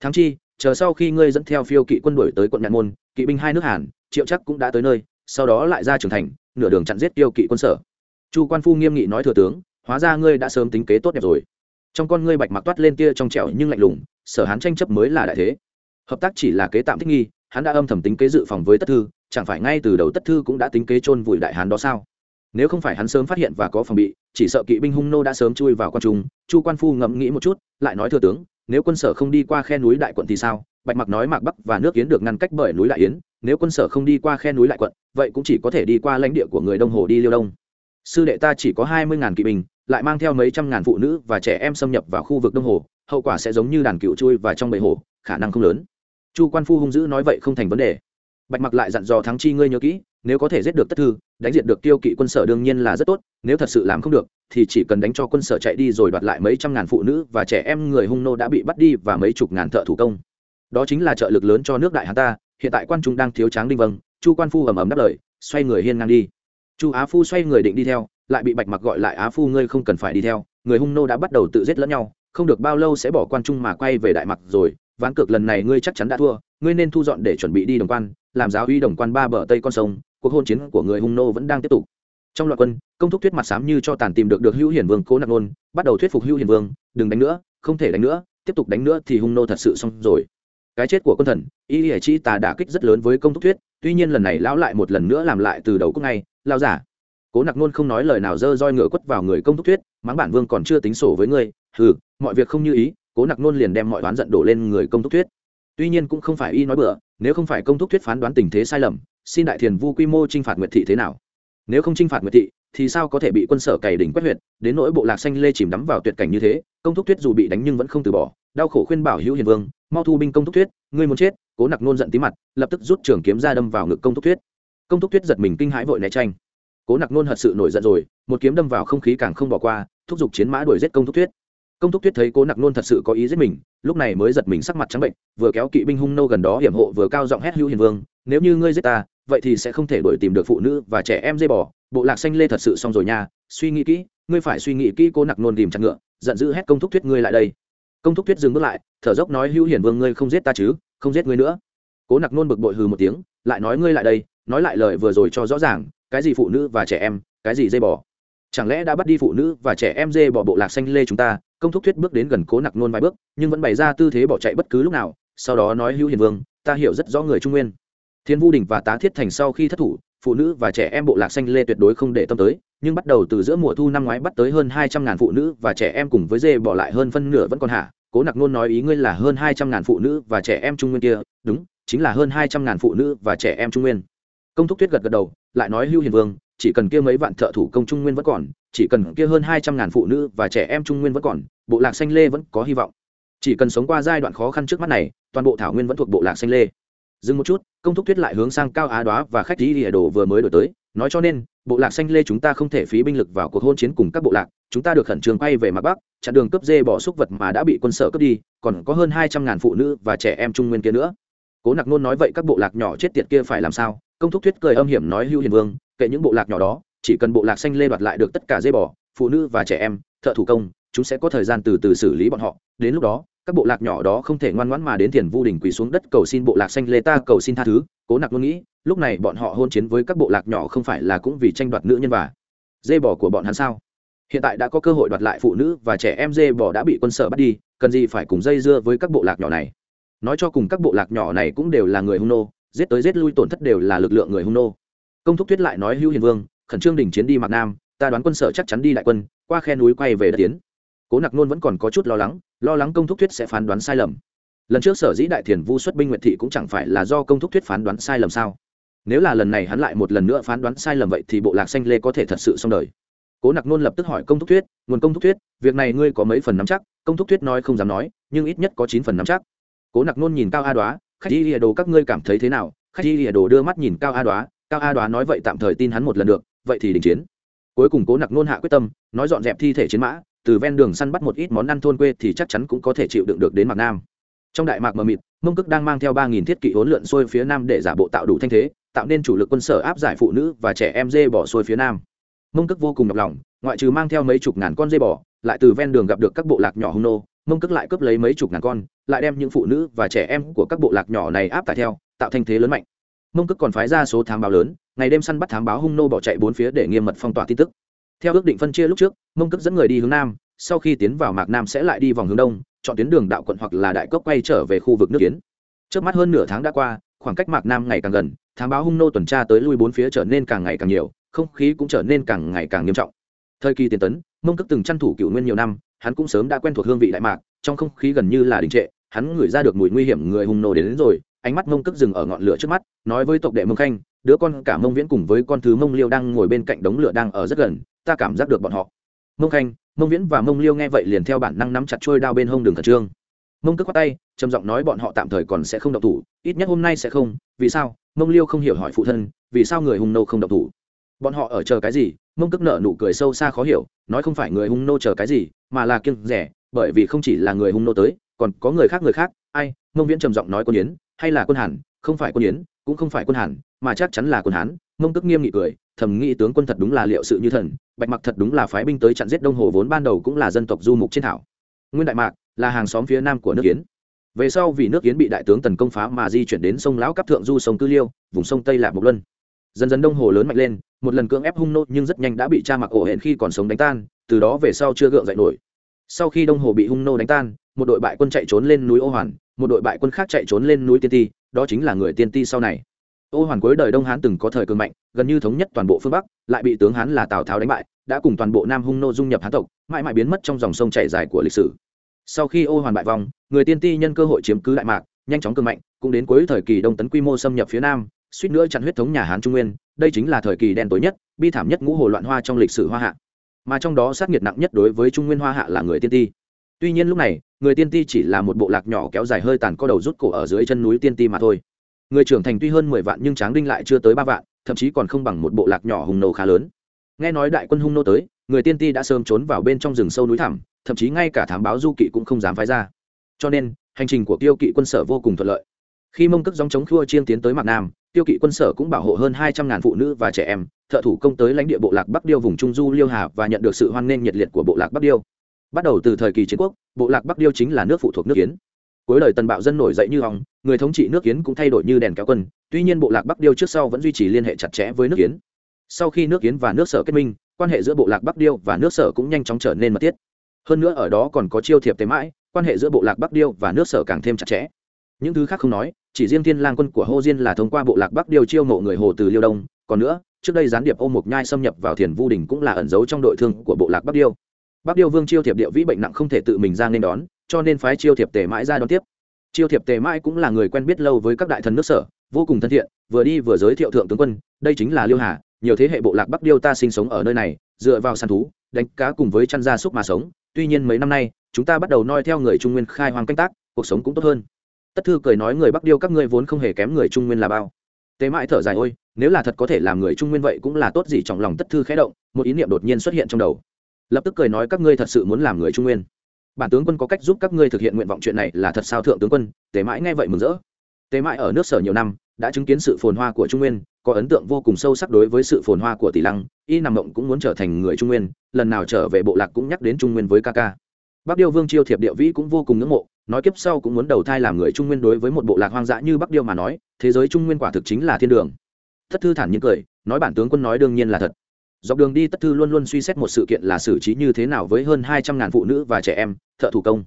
Tháng chi, chờ sau khi ngươi dẫn theo phiêu kỵ quân đuổi tới quận nhạn môn, kỵ binh hai nước hàn, triệu chắc cũng đã tới nơi, sau đó lại ra trưởng thành, nửa đường chặn giết tiêu kỵ quân sở. Chu quan phu nghiêm nghị nói thừa tướng, hóa ra ngươi đã sớm tính kế tốt đẹp rồi. Trong con ngươi bạch mặc toát lên tia trong trẻo nhưng lạnh lùng, sở hán tranh chấp mới là đại thế hợp tác chỉ là kế tạm thích nghi, hắn đã âm thầm tính kế dự phòng với tất thư, chẳng phải ngay từ đầu tất thư cũng đã tính kế chôn vùi đại hán đó sao? Nếu không phải hắn sớm phát hiện và có phòng bị, chỉ sợ kỵ binh hung nô đã sớm chui vào quan trung. Chu quan phu ngẫm nghĩ một chút, lại nói thừa tướng, nếu quân sở không đi qua khe núi đại quận thì sao? Bạch mặc nói mạc bắc và nước yến được ngăn cách bởi núi đại yến, nếu quân sở không đi qua khe núi đại quận, vậy cũng chỉ có thể đi qua lãnh địa của người đông hồ đi liêu đông. Sư đệ ta chỉ có hai mươi ngàn kỵ binh, lại mang theo mấy trăm ngàn phụ nữ và trẻ em xâm nhập vào khu vực đông hồ, hậu quả sẽ giống như đàn cựu chui và trong bệ hồ, khả năng không lớn chu quan phu hung dữ nói vậy không thành vấn đề. Bạch mặc lại dặn dò thắng chi ngươi nhớ kỹ, nếu có thể giết được tất thư, đánh diệt được tiêu kỵ quân sở đương nhiên là rất tốt, nếu thật sự làm không được, thì chỉ cần đánh cho quân sở chạy đi rồi đoạt lại mấy trăm ngàn phụ nữ và trẻ em người hung nô đã bị bắt đi và mấy chục ngàn thợ thủ công. Đó chính là trợ lực lớn cho nước đại hán ta, hiện tại quan trung đang thiếu tráng đinh vâng chu quan phu ầm ầm đáp lời, xoay người hiên ngang đi. Chu á phu xoay người định đi theo, lại bị bạch mặc gọi lại á phu ngươi không cần phải đi theo, người hung nô đã bắt đầu tự giết lẫn nhau, không được bao lâu sẽ bỏ quan trung mà quay về đại mặc rồi ván cược lần này ngươi chắc chắn đã thua ngươi nên thu dọn để chuẩn bị đi đồng quan làm giáo uy đồng quan ba bờ tây con sông cuộc hôn chiến của người hung nô vẫn đang tiếp tục. Trong loạt quân công thúc thuyết mặt sám như cho tàn tìm được được hữu hiển vương cố nặc nôn bắt đầu thuyết phục hữu hiển vương đừng đánh nữa không thể đánh nữa tiếp tục đánh nữa thì hung nô thật sự xong rồi. Cái chết của quân thần y lìa chi tà đả kích rất lớn với công thúc thuyết tuy nhiên lần này lão lại một lần nữa làm lại từ đầu cúc ngay lao giả cố nặc nôn không nói lời nào dơ roi ngựa quất vào người công thúc thuyết mắng bản vương còn chưa tính sổ với ngươi hừ, mọi việc không như ý cố nặc nôn liền đem mọi đoán giận đổ lên người công thúc thuyết. Tuy nhiên cũng không phải y nói bừa, nếu không phải công thúc thuyết phán đoán tình thế sai lầm, xin đại thiền vu quy mô t r i n h phạt nguyệt thị thế nào? Nếu không t r i n h phạt nguyệt thị, thì sao có thể bị quân sở cày đỉnh quét huyện đến nỗi bộ lạc xanh lê chìm đắm vào tuyệt cảnh như thế, công thúc thuyết dù bị đánh nhưng vẫn không từ bỏ. Đau khổ khuyên bảo hữu hiền vương, mau thu binh công thúc thuyết, ngươi muốn chết, cố nặc nôn giận tí mặt, lập tức rút trường kiếm ra đâm vào ngực công thúc thuyết. Công thúc thuyết giật mình kinh hãi vội né tranh cố nặc nôn thật sự nổi giận rồi, một kiếm đâm vào không khí càng không bỏ qua, thúc giục chiến mã đuổi giết công thúc thuyết công thúc tuyết thấy cố nặc nôn thật sự có ý giết mình, lúc này mới giật mình sắc mặt trắng bệnh, vừa kéo kỵ binh hung nô gần đó hiểm hộ vừa cao giọng hét hữu hiền vương, nếu như ngươi giết ta, vậy thì sẽ không thể đuổi tìm được phụ nữ và trẻ em dây bò. Bộ lạc xanh lê thật sự xong rồi nha, suy nghĩ kỹ, ngươi phải suy nghĩ kỹ cố nặc nôn tìm chặt ngựa, giận dữ hét công thúc tuyết ngươi lại đây. Công thúc tuyết dừng bước lại, thở dốc nói, hữu hiền vương ngươi không giết ta chứ, không giết ngươi nữa. Cố nặc nôn bực bội hừ một tiếng, lại nói, ngươi lại đây, nói lại lời vừa rồi cho rõ ràng, cái gì phụ nữ và trẻ em, cái gì dây bò? Chẳng lẽ đã bắt đi phụ nữ và trẻ em dê bỏ bộ lạc xanh lê chúng ta công thúc thuyết bước đến gần cố nặc nôn vài bước, nhưng vẫn bày ra tư thế bỏ chạy bất cứ lúc nào, sau đó nói hữu hiền vương, ta hiểu rất rõ người trung nguyên. Thiên vu đình và tá thiết thành sau khi thất thủ, phụ nữ và trẻ em bộ lạc xanh lê tuyệt đối không để tâm tới, nhưng bắt đầu từ giữa mùa thu năm ngoái bắt tới hơn hai trăm ngàn phụ nữ và trẻ em cùng với dê bỏ lại hơn phân nửa vẫn còn hạ. Cố nặc nôn nói ý ngươi là hơn hai trăm ngàn phụ nữ và trẻ em trung nguyên kia, đúng, chính là hơn hai trăm ngàn phụ nữ và trẻ em trung nguyên. Công thúc tuyết gật gật đầu, lại nói hữu hiền vương chỉ cần kia mấy vạn thợ thủ công trung nguyên vẫn còn, chỉ cần kia hơn hai trăm ngàn phụ nữ và trẻ em trung nguyên vẫn còn, bộ lạc xanh lê vẫn có hy vọng. Chỉ cần sống qua giai đoạn khó khăn trước mắt này, toàn bộ thảo nguyên vẫn thuộc bộ lạc xanh lê. Dừng một chút, công thúc tuyết lại hướng sang cao á đoá và khách lý địa đồ vừa mới đổi tới, nói cho nên, bộ lạc xanh lê chúng ta không thể phí binh lực vào cuộc hôn chiến cùng các bộ lạc, chúng ta được khẩn trương quay về mặt bắc, chặn đường cấp dê bỏ xúc vật mà đã bị quân sở cướp đi, còn có hơn hai trăm ngàn phụ nữ và trẻ em trung nguyên kia nữa. Cố nặc nôn nói vậy các bộ lạc nhỏ chết tiệt kia phải làm sao? Công thúc thuyết cười âm hiểm nói hưu hiền vương, kệ những bộ lạc nhỏ đó, chỉ cần bộ lạc xanh lê đoạt lại được tất cả dây bò, phụ nữ và trẻ em, thợ thủ công, chúng sẽ có thời gian từ từ xử lý bọn họ. Đến lúc đó, các bộ lạc nhỏ đó không thể ngoan ngoãn mà đến thiền vu đình quỳ xuống đất cầu xin bộ lạc xanh lê ta cầu xin tha thứ, cố nặc luôn nghĩ, lúc này bọn họ hôn chiến với các bộ lạc nhỏ không phải là cũng vì tranh đoạt nữ nhân và dê bò của bọn hắn sao? Hiện tại đã có cơ hội đoạt lại phụ nữ và trẻ em dê bò đã bị quân sở bắt đi, cần gì phải cùng dây dưa với các bộ lạc nhỏ này? Nói cho cùng các bộ lạc nhỏ này cũng đều là người hung nô giết tới giết lui tổn thất đều là lực lượng người hung nô. Công thúc thuyết lại nói hữu hiền vương, khẩn trương đình chiến đi mạc nam, ta đoán quân sở chắc chắn đi đại quân, qua khe núi quay về đất tiến. Cố nặc nôn vẫn còn có chút lo lắng lo lắng công thúc thuyết sẽ phán đoán sai lầm. Lần trước sở dĩ đại thiền vu xuất binh nguyệt thị cũng chẳng phải là do công thúc thuyết phán đoán sai lầm sao? Nếu là lần này hắn lại một lần nữa phán đoán sai lầm vậy thì bộ lạc xanh lê có thể thật sự xong đời. Cố nặc nôn lập tức hỏi công thúc thuyết, nguồn công thúc thuyết, việc này ngươi có mấy phần nắm chắc? Công thúc thuyết nói không dám nói, nhưng ít nhất có chín phần nắm chắc. Cố nặc nôn nhìn cao a đoá khách y lìa đồ, các ngươi cảm thấy thế nào? Khách y lìa đồ đưa mắt nhìn cao a đoá. Cao a đoá nói vậy tạm thời tin hắn một lần được, vậy thì đình chiến. Cuối cùng cố nặc nôn hạ quyết tâm, nói dọn dẹp thi thể chiến mã, từ ven đường săn bắt một ít món ăn thôn quê thì chắc chắn cũng có thể chịu đựng được đến mạc nam. Trong đại mạc mờ mịt, mông cức đang mang theo ba nghìn thiết kỵ hỗn lượn xuôi phía nam để giả bộ tạo đủ thanh thế, tạo nên chủ lực quân sở áp giải phụ nữ và trẻ em dê bỏ xuôi phía nam. Mông cức vô cùng nhọc lòng, ngoại trừ mang theo mấy chục ngàn con dê bò, lại từ ven đường gặp được các bộ lạc nhỏ hung nô mông Cước lại cướp lấy mấy chục ngàn con, lại đem những phụ nữ và trẻ em của các bộ lạc nhỏ này áp tải theo, tạo thanh thế lớn mạnh. Mông Cước còn phái ra số thám báo lớn, ngày đêm săn bắt thám báo hung nô bỏ chạy bốn phía để nghiêm mật phong tỏa tin tức. Theo ước định phân chia lúc trước, mông Cước dẫn người đi hướng nam, sau khi tiến vào mạc nam sẽ lại đi vòng hướng đông, chọn tuyến đường đạo quận hoặc là đại cốc quay trở về khu vực nước kiến. Trước mắt hơn nửa tháng đã qua, khoảng cách mạc nam ngày càng gần, thám báo hung nô tuần tra tới lui bốn phía trở nên càng ngày càng nhiều, không khí cũng trở nên càng ngày càng nghiêm trọng. Thời kỳ tiền tấn, mông Cước từng chăn thủ cựu nguyên nhiều năm hắn cũng sớm đã quen thuộc hương vị đại mạc trong không khí gần như là đình trệ hắn ngửi ra được mùi nguy hiểm người hung nô đến, đến rồi ánh mắt mông cức dừng ở ngọn lửa trước mắt nói với tộc đệ mông khanh đứa con cả mông viễn cùng với con thứ mông liêu đang ngồi bên cạnh đống lửa đang ở rất gần ta cảm giác được bọn họ. Mông khanh mông viễn và mông liêu nghe vậy liền theo bản năng nắm chặt trôi đao bên hông đường khẩn trương. Mông cước khoát tay trầm giọng nói bọn họ tạm thời còn sẽ không động thủ ít nhất hôm nay sẽ không vì sao? Mông liêu không hiểu hỏi phụ thân vì sao người hung nô không động thủ? Bọn họ ở chờ cái gì? Mông cước nợ nụ cười sâu xa khó hiểu, nói không phải người hung nô chờ cái gì, mà là kiêng rẻ, bởi vì không chỉ là người hung nô tới, còn có người khác người khác, ai, mông viễn trầm giọng nói quân yến, hay là quân hàn, không phải quân yến, cũng không phải quân hàn, mà chắc chắn là quân hán, mông tức nghiêm nghị cười, thầm nghĩ tướng quân thật đúng là liệu sự như thần, bạch mặc thật đúng là phái binh tới chặn giết đông hồ vốn ban đầu cũng là dân tộc du mục trên thảo nguyên đại mạc là hàng xóm phía nam của nước yến. về sau vì nước yến bị đại tướng tần công phá mà di chuyển đến sông lão cấp thượng du sông tư liêu, vùng sông tây lạc mộc luân dần dần đông hồ lớn mạnh lên, một lần cưỡng ép hung nô nhưng rất nhanh đã bị cha mặc ổ hển khi còn sống đánh tan, từ đó về sau chưa gượng dậy nổi. Sau khi đông hồ bị hung nô đánh tan, một đội bại quân chạy trốn lên núi ô hoàn, một đội bại quân khác chạy trốn lên núi tiên ti, đó chính là người tiên ti sau này. Ô hoàn cuối đời đông hán từng có thời cường mạnh, gần như thống nhất toàn bộ phương bắc, lại bị tướng hán là tào tháo đánh bại, đã cùng toàn bộ nam hung nô dung nhập hán tộc, mãi mãi biến mất trong dòng sông chảy dài của lịch sử. Sau khi ô hoàn bại vong, người tiên ti nhân cơ hội chiếm cứ đại mạc, nhanh chóng cường mạnh, cũng đến cuối thời kỳ đông tấn quy mô xâm nhập phía nam suýt nữa chặn huyết thống nhà hán trung nguyên, đây chính là thời kỳ đen tối nhất, bi thảm nhất ngũ hồ loạn hoa trong lịch sử hoa hạ. Mà trong đó sát nghiệt nặng nhất đối với trung nguyên hoa hạ là người tiên ti. Tuy nhiên lúc này, người tiên ti chỉ là một bộ lạc nhỏ kéo dài hơi tàn co đầu rút cổ ở dưới chân núi tiên ti mà thôi. Người trưởng thành tuy hơn mười vạn nhưng tráng đinh lại chưa tới ba vạn, thậm chí còn không bằng một bộ lạc nhỏ hùng nô khá lớn. Nghe nói đại quân hung nô tới, người tiên ti đã sớm trốn vào bên trong rừng sâu núi thẳm, thậm chí ngay cả thám báo du kỵ cũng không dám phái ra. Cho nên, hành trình của tiêu kỵ quân sở vô cùng thuận lợi. Khi mông cất dòng chống khua chiên tiến tới mặt nam tiêu kỵ quân sở cũng bảo hộ hơn hai trăm ngàn phụ nữ và trẻ em, thợ thủ công tới lãnh địa bộ lạc bắc điêu vùng trung du liêu hà và nhận được sự hoan nghênh nhiệt liệt của bộ lạc bắc điêu. Bắt đầu từ thời kỳ chiến quốc, bộ lạc bắc điêu chính là nước phụ thuộc nước kiến cuối đời tần bạo dân nổi dậy như hòng người thống trị nước kiến cũng thay đổi như đèn kéo quân, tuy nhiên bộ lạc bắc điêu trước sau vẫn duy trì liên hệ chặt chẽ với nước kiến sau khi nước kiến và nước sở kết minh, quan hệ giữa bộ lạc bắc điêu và nước sở cũng nhanh chóng trở nên mật thiết. Hơn nữa ở đó còn có chiêu thiệp tế mãi, quan hệ giữa bộ lạc bắc điêu và nước sở càng thêm chặt chẽ. Những thứ khác không nói chỉ riêng thiên lang quân của hô diên là thông qua bộ lạc bắc điêu chiêu mộ người hồ từ liêu đông. Còn nữa, trước đây gián điệp ô mục nhai xâm nhập vào thiền vu đình cũng là ẩn giấu trong đội thương của bộ lạc bắc điêu. Bắc điêu vương chiêu thiệp địa vĩ bệnh nặng không thể tự mình ra nên đón, cho nên phái chiêu thiệp tề mãi ra đón tiếp. Chiêu thiệp tề mãi cũng là người quen biết lâu với các đại thần nước sở, vô cùng thân thiện, vừa đi vừa giới thiệu thượng tướng quân, đây chính là liêu hà, nhiều thế hệ bộ lạc bắc điêu ta sinh sống ở nơi này, dựa vào săn thú, đánh cá cùng với chăn gia súc mà sống. Tuy nhiên mấy năm nay, chúng ta bắt đầu noi theo người trung nguyên khai hoang canh tác, cuộc sống cũng tốt hơn tất thư cười nói người bắc điêu các ngươi vốn không hề kém người trung nguyên là bao. Tế mãi thở dài, ôi, nếu là thật có thể làm người trung nguyên vậy cũng là tốt gì. Trong lòng tất thư khẽ động, một ý niệm đột nhiên xuất hiện trong đầu. Lập tức cười nói, các ngươi thật sự muốn làm người trung nguyên? Bản tướng quân có cách giúp các ngươi thực hiện nguyện vọng chuyện này là thật sao thượng tướng quân? Tế mãi nghe vậy mừng rỡ. Tế mãi ở nước sở nhiều năm, đã chứng kiến sự phồn hoa của trung nguyên, có ấn tượng vô cùng sâu sắc đối với sự phồn hoa của tỷ lăng, y nằm mộng cũng muốn trở thành người trung nguyên, lần nào trở về bộ lạc cũng nhắc đến trung nguyên với ca ca. Bắc điêu vương chiêu thiệp địa vĩ cũng vô cùng ngưỡng mộ nói kiếp sau cũng muốn đầu thai làm người trung nguyên đối với một bộ lạc hoang dã như bắc điêu mà nói, thế giới trung nguyên quả thực chính là thiên đường. Thất thư thản nhiên cười, nói bản tướng quân nói đương nhiên là thật. Dọc đường đi tất thư luôn luôn suy xét một sự kiện là xử trí như thế nào với hơn hai trăm ngàn phụ nữ và trẻ em, thợ thủ công.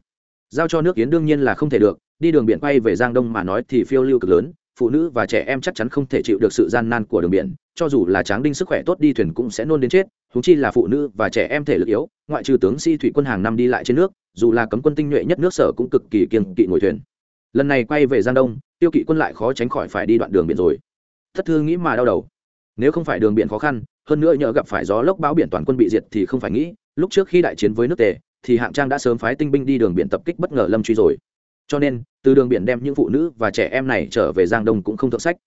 Giao cho nước yến đương nhiên là không thể được, đi đường biển quay về giang đông mà nói thì phiêu lưu cực lớn, phụ nữ và trẻ em chắc chắn không thể chịu được sự gian nan của đường biển, cho dù là tráng đinh sức khỏe tốt đi thuyền cũng sẽ nôn đến chết húng chi là phụ nữ và trẻ em thể lực yếu ngoại trừ tướng si thủy quân hàng năm đi lại trên nước, dù là cấm quân tinh nhuệ nhất nước sở cũng cực kỳ kiên kỵ ngồi thuyền. Lần này quay về giang đông, tiêu kỵ quân lại khó tránh khỏi phải đi đoạn đường biển rồi. Thất thư nghĩ mà đau đầu. Nếu không phải đường biển khó khăn, hơn nữa nhờ gặp phải gió lốc bão biển toàn quân bị diệt thì không phải nghĩ, lúc trước khi đại chiến với nước tề, thì hạng trang đã sớm phái tinh binh đi đường biển tập kích bất ngờ lâm truy rồi. Cho nên, từ đường biển đem những phụ nữ và trẻ em này trở về giang đông cũng không thượng sách.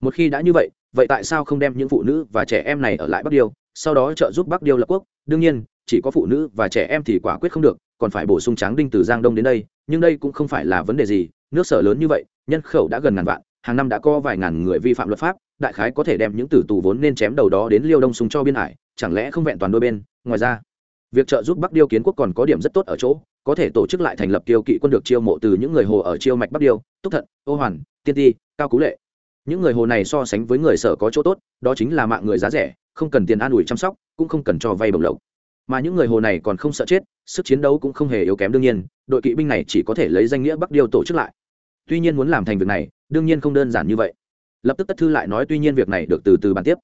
Một khi đã như vậy vậy tại sao không đem những phụ nữ và trẻ em này ở lại bắc điêu, sau đó trợ giúp bắc điêu lập quốc? Đương nhiên chỉ có phụ nữ và trẻ em thì quả quyết không được, còn phải bổ sung tráng đinh từ giang đông đến đây, nhưng đây cũng không phải là vấn đề gì, nước sở lớn như vậy, nhân khẩu đã gần ngàn vạn, hàng năm đã có vài ngàn người vi phạm luật pháp, đại khái có thể đem những tử tù vốn nên chém đầu đó đến liêu đông súng cho biên hải, chẳng lẽ không vẹn toàn đôi bên? Ngoài ra, việc trợ giúp bắc điêu kiến quốc còn có điểm rất tốt ở chỗ, có thể tổ chức lại thành lập kiêu kỵ quân được chiêu mộ từ những người hồ ở chiêu mạch bắc điêu, túc thận, ô hoàn, tiên ti, cao cú lệ. Những người hồ này so sánh với người sở có chỗ tốt, đó chính là mạng người giá rẻ, không cần tiền an ủi chăm sóc, cũng không cần cho vay bồng lộc mà những người hồ này còn không sợ chết, sức chiến đấu cũng không hề yếu kém đương nhiên, đội kỵ binh này chỉ có thể lấy danh nghĩa bắc điêu tổ chức lại. Tuy nhiên muốn làm thành việc này, đương nhiên không đơn giản như vậy. Lập tức tất thư lại nói tuy nhiên việc này được từ từ bàn tiếp.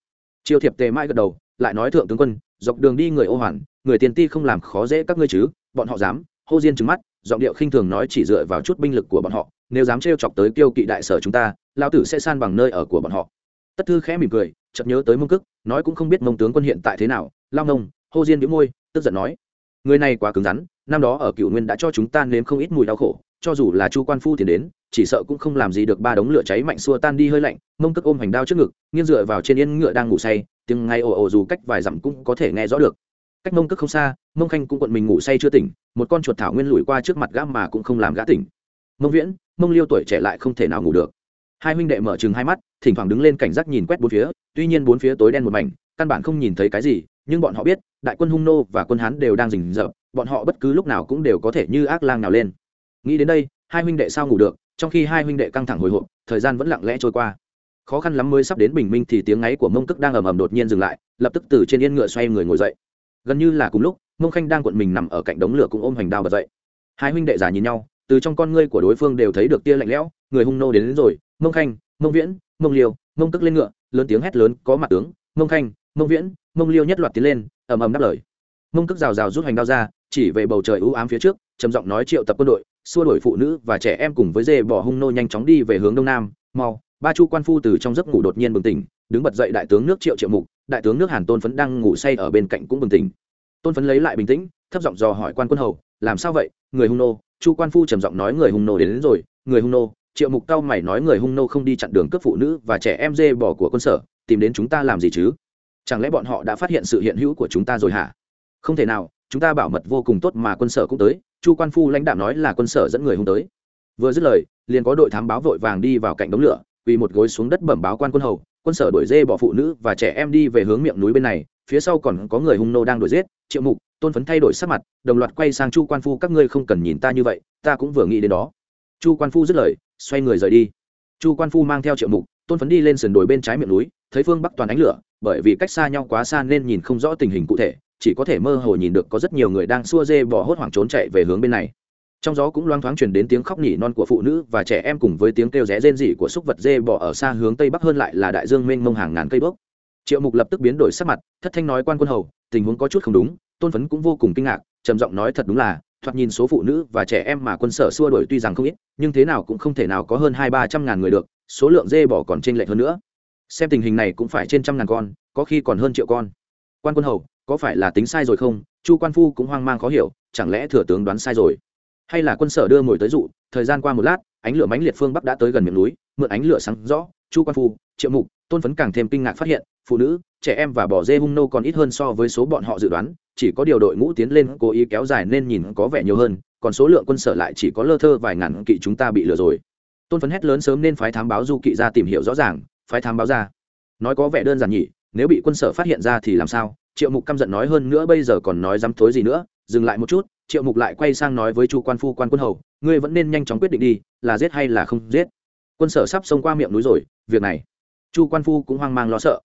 Triều thiệp tề mãi gật đầu, lại nói thượng tướng quân, dọc đường đi người ô hoàn, người tiền ti không làm khó dễ các ngươi chứ, bọn họ dám, hô diên trừng mắt, giọng điệu khinh thường nói chỉ dựa vào chút binh lực của bọn họ, nếu dám trêu chọc tới kiêu kỵ đại sở chúng ta lao tử sẽ san bằng nơi ở của bọn họ. Tất thư khẽ mỉm cười, chợt nhớ tới mông cức nói cũng không biết mông tướng quân hiện tại thế nào, lao nông hô diên bĩu môi, tức giận nói, người này quá cứng rắn, năm đó ở cựu nguyên đã cho chúng ta nếm không ít mùi đau khổ, cho dù là chu quan phu tiến đến, chỉ sợ cũng không làm gì được ba đống lửa cháy mạnh xua tan đi hơi lạnh, mông cất ôm hành đao trước ngực, nghiêng dựa vào trên yên ngựa đang ngủ say, tiếng ngay ồ ồ dù cách vài dặm cũng có thể nghe rõ được. Cách mông cất không xa, mông khanh cũng quận mình ngủ say chưa tỉnh, một con chuột thảo nguyên lùi qua trước mặt gã mà cũng không làm gã tỉnh. Mông viễn, mông liêu tuổi trẻ lại không thể nào ngủ được. Hai huynh đệ mở chừng hai mắt, thỉnh thoảng đứng lên cảnh giác nhìn quét bốn phía, tuy nhiên bốn phía tối đen một mảnh, căn bản không nhìn thấy cái gì nhưng bọn họ biết đại quân hung nô và quân hán đều đang rình rập bọn họ bất cứ lúc nào cũng đều có thể như ác lang nào lên. Nghĩ đến đây hai huynh đệ sao ngủ được trong khi hai huynh đệ căng thẳng hồi hộp thời gian vẫn lặng lẽ trôi qua. Khó khăn lắm mới sắp đến bình minh thì tiếng ngáy của mông cức đang ầm ầm đột nhiên dừng lại lập tức từ trên yên ngựa xoay người ngồi dậy. Gần như là cùng lúc mông khanh đang cuộn mình nằm ở cạnh đống lửa cũng ôm hoành đao bật dậy. Hai huynh đệ già nhìn nhau từ trong con ngươi của đối phương đều thấy được tia lạnh lẽo người hung nô đến, đến rồi mông khanh mông viễn mông liều mông cức lên ngựa lớn tiếng hét lớn có mặt tướng mông khanh mông viễn mông liêu nhất loạt tiến lên ầm ầm đáp lời. Mông cước rào rào rút hoành đao ra chỉ về bầu trời ưu ám phía trước trầm giọng nói triệu tập quân đội xua đuổi phụ nữ và trẻ em cùng với dê bỏ hung nô nhanh chóng đi về hướng đông nam mau ba chu quan phu từ trong giấc ngủ đột nhiên bừng tỉnh đứng bật dậy đại tướng nước triệu triệu mục đại tướng nước hàn tôn phấn đang ngủ say ở bên cạnh cũng bừng tỉnh. Tôn phấn lấy lại bình tĩnh thấp giọng dò hỏi quan quân hầu làm sao vậy người hung nô? Chu quan phu trầm giọng nói người hung nô đến, đến rồi người hung nô. Triệu mục cao mày nói người hung nô không đi chặn đường cướp phụ nữ và trẻ em dê bỏ của quân sở tìm đến chúng ta làm gì chứ? Chẳng lẽ bọn họ đã phát hiện sự hiện hữu của chúng ta rồi hả? Không thể nào, chúng ta bảo mật vô cùng tốt mà quân sở cũng tới, chu quan phu lãnh đạo nói là quân sở dẫn người hung tới. Vừa dứt lời, liền có đội thám báo vội vàng đi vào cạnh đống lửa vì một gối xuống đất bẩm báo quan quân hầu, quân sở đuổi dê bỏ phụ nữ và trẻ em đi về hướng miệng núi bên này, phía sau còn có người hung nô đang đuổi giết, triệu mục, tôn phấn thay đổi sắc mặt, đồng loạt quay sang chu quan phu, các ngươi không cần nhìn ta như vậy, ta cũng vừa nghĩ đến đó. Chu quan phu dứt lời, xoay người rời đi. Chu quan phu mang theo triệu mục tôn phấn đi lên sườn đồi bên trái miệng núi, thấy phương bắc toàn ánh lửa, bởi vì cách xa nhau quá xa nên nhìn không rõ tình hình cụ thể, chỉ có thể mơ hồ nhìn được có rất nhiều người đang xua dê bỏ hốt hoảng trốn chạy về hướng bên này trong gió cũng loang thoáng truyền đến tiếng khóc nhỉ non của phụ nữ và trẻ em cùng với tiếng kêu rẽ rên rỉ của súc vật dê bỏ ở xa hướng tây bắc hơn lại là đại dương mênh mông hàng ngàn cây bốc. triệu mục lập tức biến đổi sắc mặt, thất thanh nói quan quân hầu, tình huống có chút không đúng, tôn phấn cũng vô cùng kinh ngạc, trầm giọng nói thật đúng là thoạt nhìn số phụ nữ và trẻ em mà quân sở xua đuổi tuy rằng không ít, nhưng thế nào cũng không thể nào có hơn hai ba trăm ngàn người được, số lượng dê bỏ còn t r ê n lệch hơn nữa. Xem tình hình này cũng phải trên trăm ngàn con, có khi còn hơn triệu con. Quan quân hầu, có phải là tính sai rồi không? Chu quan phu cũng hoang mang khó hiểu, chẳng lẽ thừa tướng đoán sai rồi? Hay là quân sở đưa mồi tới dụ, thời gian qua một lát, ánh lửa mãnh liệt phương bắc đã tới gần miệng núi, mượn ánh lửa sáng rõ, chu quan phu, triệu mục, tôn phấn càng thêm kinh ngạc phát hiện, phụ nữ trẻ em và bỏ dê hung nô còn ít hơn so với số bọn họ dự đoán, chỉ có điều đội ngũ tiến lên cố ý kéo dài nên nhìn có vẻ nhiều hơn, còn số lượng quân sở lại chỉ có lơ thơ vài ngàn kỵ chúng ta bị lừa rồi. Tôn phấn hét lớn sớm nên phái thám báo du kỵ ra tìm hiểu rõ ràng, phái thám báo ra. Nói có vẻ đơn giản nhỉ, nếu bị quân sở phát hiện ra thì làm sao? Triệu mục căm giận nói hơn nữa bây giờ còn nói dám thối gì nữa, dừng lại một chút, triệu mục lại quay sang nói với chu quan phu, quan quân hầu, ngươi vẫn nên nhanh chóng quyết định đi, là giết hay là không giết? Quân sở sắp xông qua miệng núi rồi, việc này. Chu quan phu cũng hoang mang lo sợ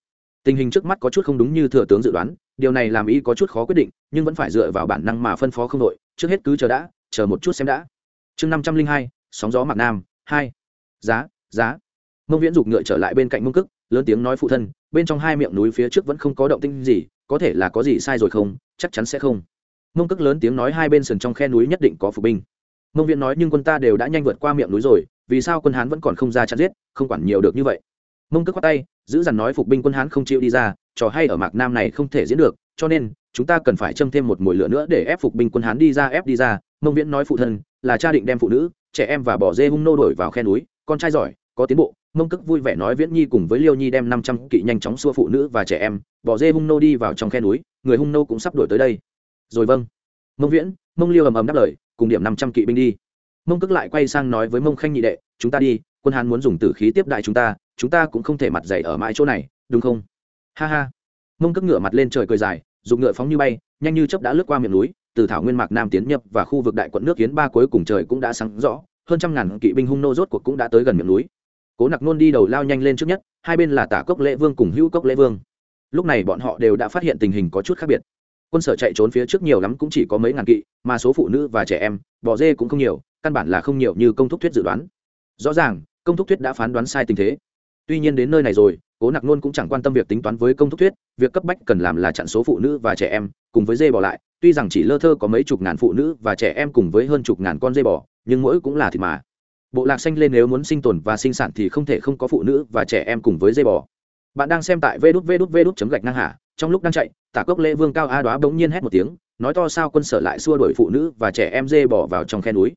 tình hình trước mắt có chút không đúng như thừa tướng dự đoán, điều này làm y có chút khó quyết định, nhưng vẫn phải dựa vào bản năng mà phân phó không đội, trước hết cứ chờ đã, chờ một chút xem đã. Chương năm trăm linh hai, sóng gió mặt nam, hai. Giá giá. Mông viễn giục ngựa trở lại bên cạnh mông cức lớn tiếng nói phụ thân, bên trong hai miệng núi phía trước vẫn không có động tinh gì, có thể là có gì sai rồi không, chắc chắn sẽ không. Mông cức lớn tiếng nói hai bên sườn trong khe núi nhất định có phục binh. Mông viễn nói nhưng quân ta đều đã nhanh vượt qua miệng núi rồi, vì sao quân hán vẫn còn không ra chặn giết, không quản nhiều được như vậy mông cước khoát tay, giữ dằn nói phục binh quân hán không chịu đi ra, trò hay ở mạc nam này không thể diễn được, cho nên, chúng ta cần phải châm thêm một mùi lửa nữa để ép phục binh quân hán đi ra, ép đi ra. Mông viễn nói phụ thân, là cha định đem phụ nữ, trẻ em và bỏ dê hung nô đổi vào khe núi, con trai giỏi, có tiến bộ. Mông cước vui vẻ nói viễn nhi cùng với liêu nhi đem năm trăm kỵ nhanh chóng xua phụ nữ và trẻ em bỏ dê hung nô đi vào trong khe núi, người hung nô cũng sắp đổi tới đây. Rồi vâng. Mông viễn, mông liêu ầm ầm đáp lời, cùng điểm năm trăm kỵ binh đi. Mông cước lại quay sang nói với mông khanh nhị đệ, chúng ta đi quân hán muốn dùng tử khí tiếp đại chúng ta chúng ta cũng không thể mặt dày ở mãi chỗ này, đúng không? Ha ha. Mông cất ngựa mặt lên trời cười dài, dùng ngựa phóng như bay, nhanh như chớp đã lướt qua miệng núi, từ thảo nguyên mạc nam tiến nhập và khu vực đại quận nước kiến ba cuối cùng trời cũng đã sáng rõ, hơn trăm ngàn kỵ binh hung nô rốt cuộc cũng đã tới gần miệng núi. Cố nặc nôn đi đầu lao nhanh lên trước nhất, hai bên là tả cốc lễ vương cùng hữu cốc lễ vương. Lúc này bọn họ đều đã phát hiện tình hình có chút khác biệt. Quân sở chạy trốn phía trước nhiều lắm cũng chỉ có mấy ngàn kỵ, mà số phụ nữ và trẻ em, bò dê cũng không nhiều, căn bản là không nhiều như công thúc thuyết dự đoán. Rõ ràng công thúc thuyết đã phán đoán sai tình thế. Tuy nhiên đến nơi này rồi, cố nặc nôn cũng chẳng quan tâm việc tính toán với công thúc thuyết, việc cấp bách cần làm là chặn số phụ nữ và trẻ em, cùng với dê bò lại. Tuy rằng chỉ lơ thơ có mấy chục ngàn phụ nữ và trẻ em cùng với hơn chục ngàn con dê bò, nhưng mỗi cũng là thịt mà. Bộ lạc xanh lên nếu muốn sinh tồn và sinh sản thì không thể không có phụ nữ và trẻ em cùng với dê bò. Bạn đang xem tại vê đút vê đút vê đút chấm gạch ngang hạ, trong lúc đang chạy, tả cốc lễ vương cao a đoá bỗng nhiên hét một tiếng, nói to sao quân sở lại xua đuổi phụ nữ và trẻ em dê bỏ vào trong khe núi.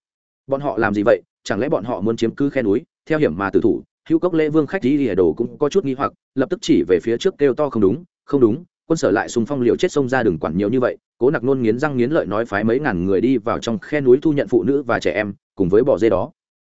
Bọn họ làm gì vậy? Chẳng lẽ bọn họ muốn chiếm cứ khe núi? Theo hiểm mà tử thủ, hữu cốc lễ vương khách đi lìa đồ cũng có chút nghi hoặc, lập tức chỉ về phía trước kêu to không đúng không đúng, quân sở lại xung phong liều chết xông ra đừng quản nhiều như vậy, cố nặc nôn nghiến răng nghiến lợi nói phái mấy ngàn người đi vào trong khe núi thu nhận phụ nữ và trẻ em, cùng với bò dê đó.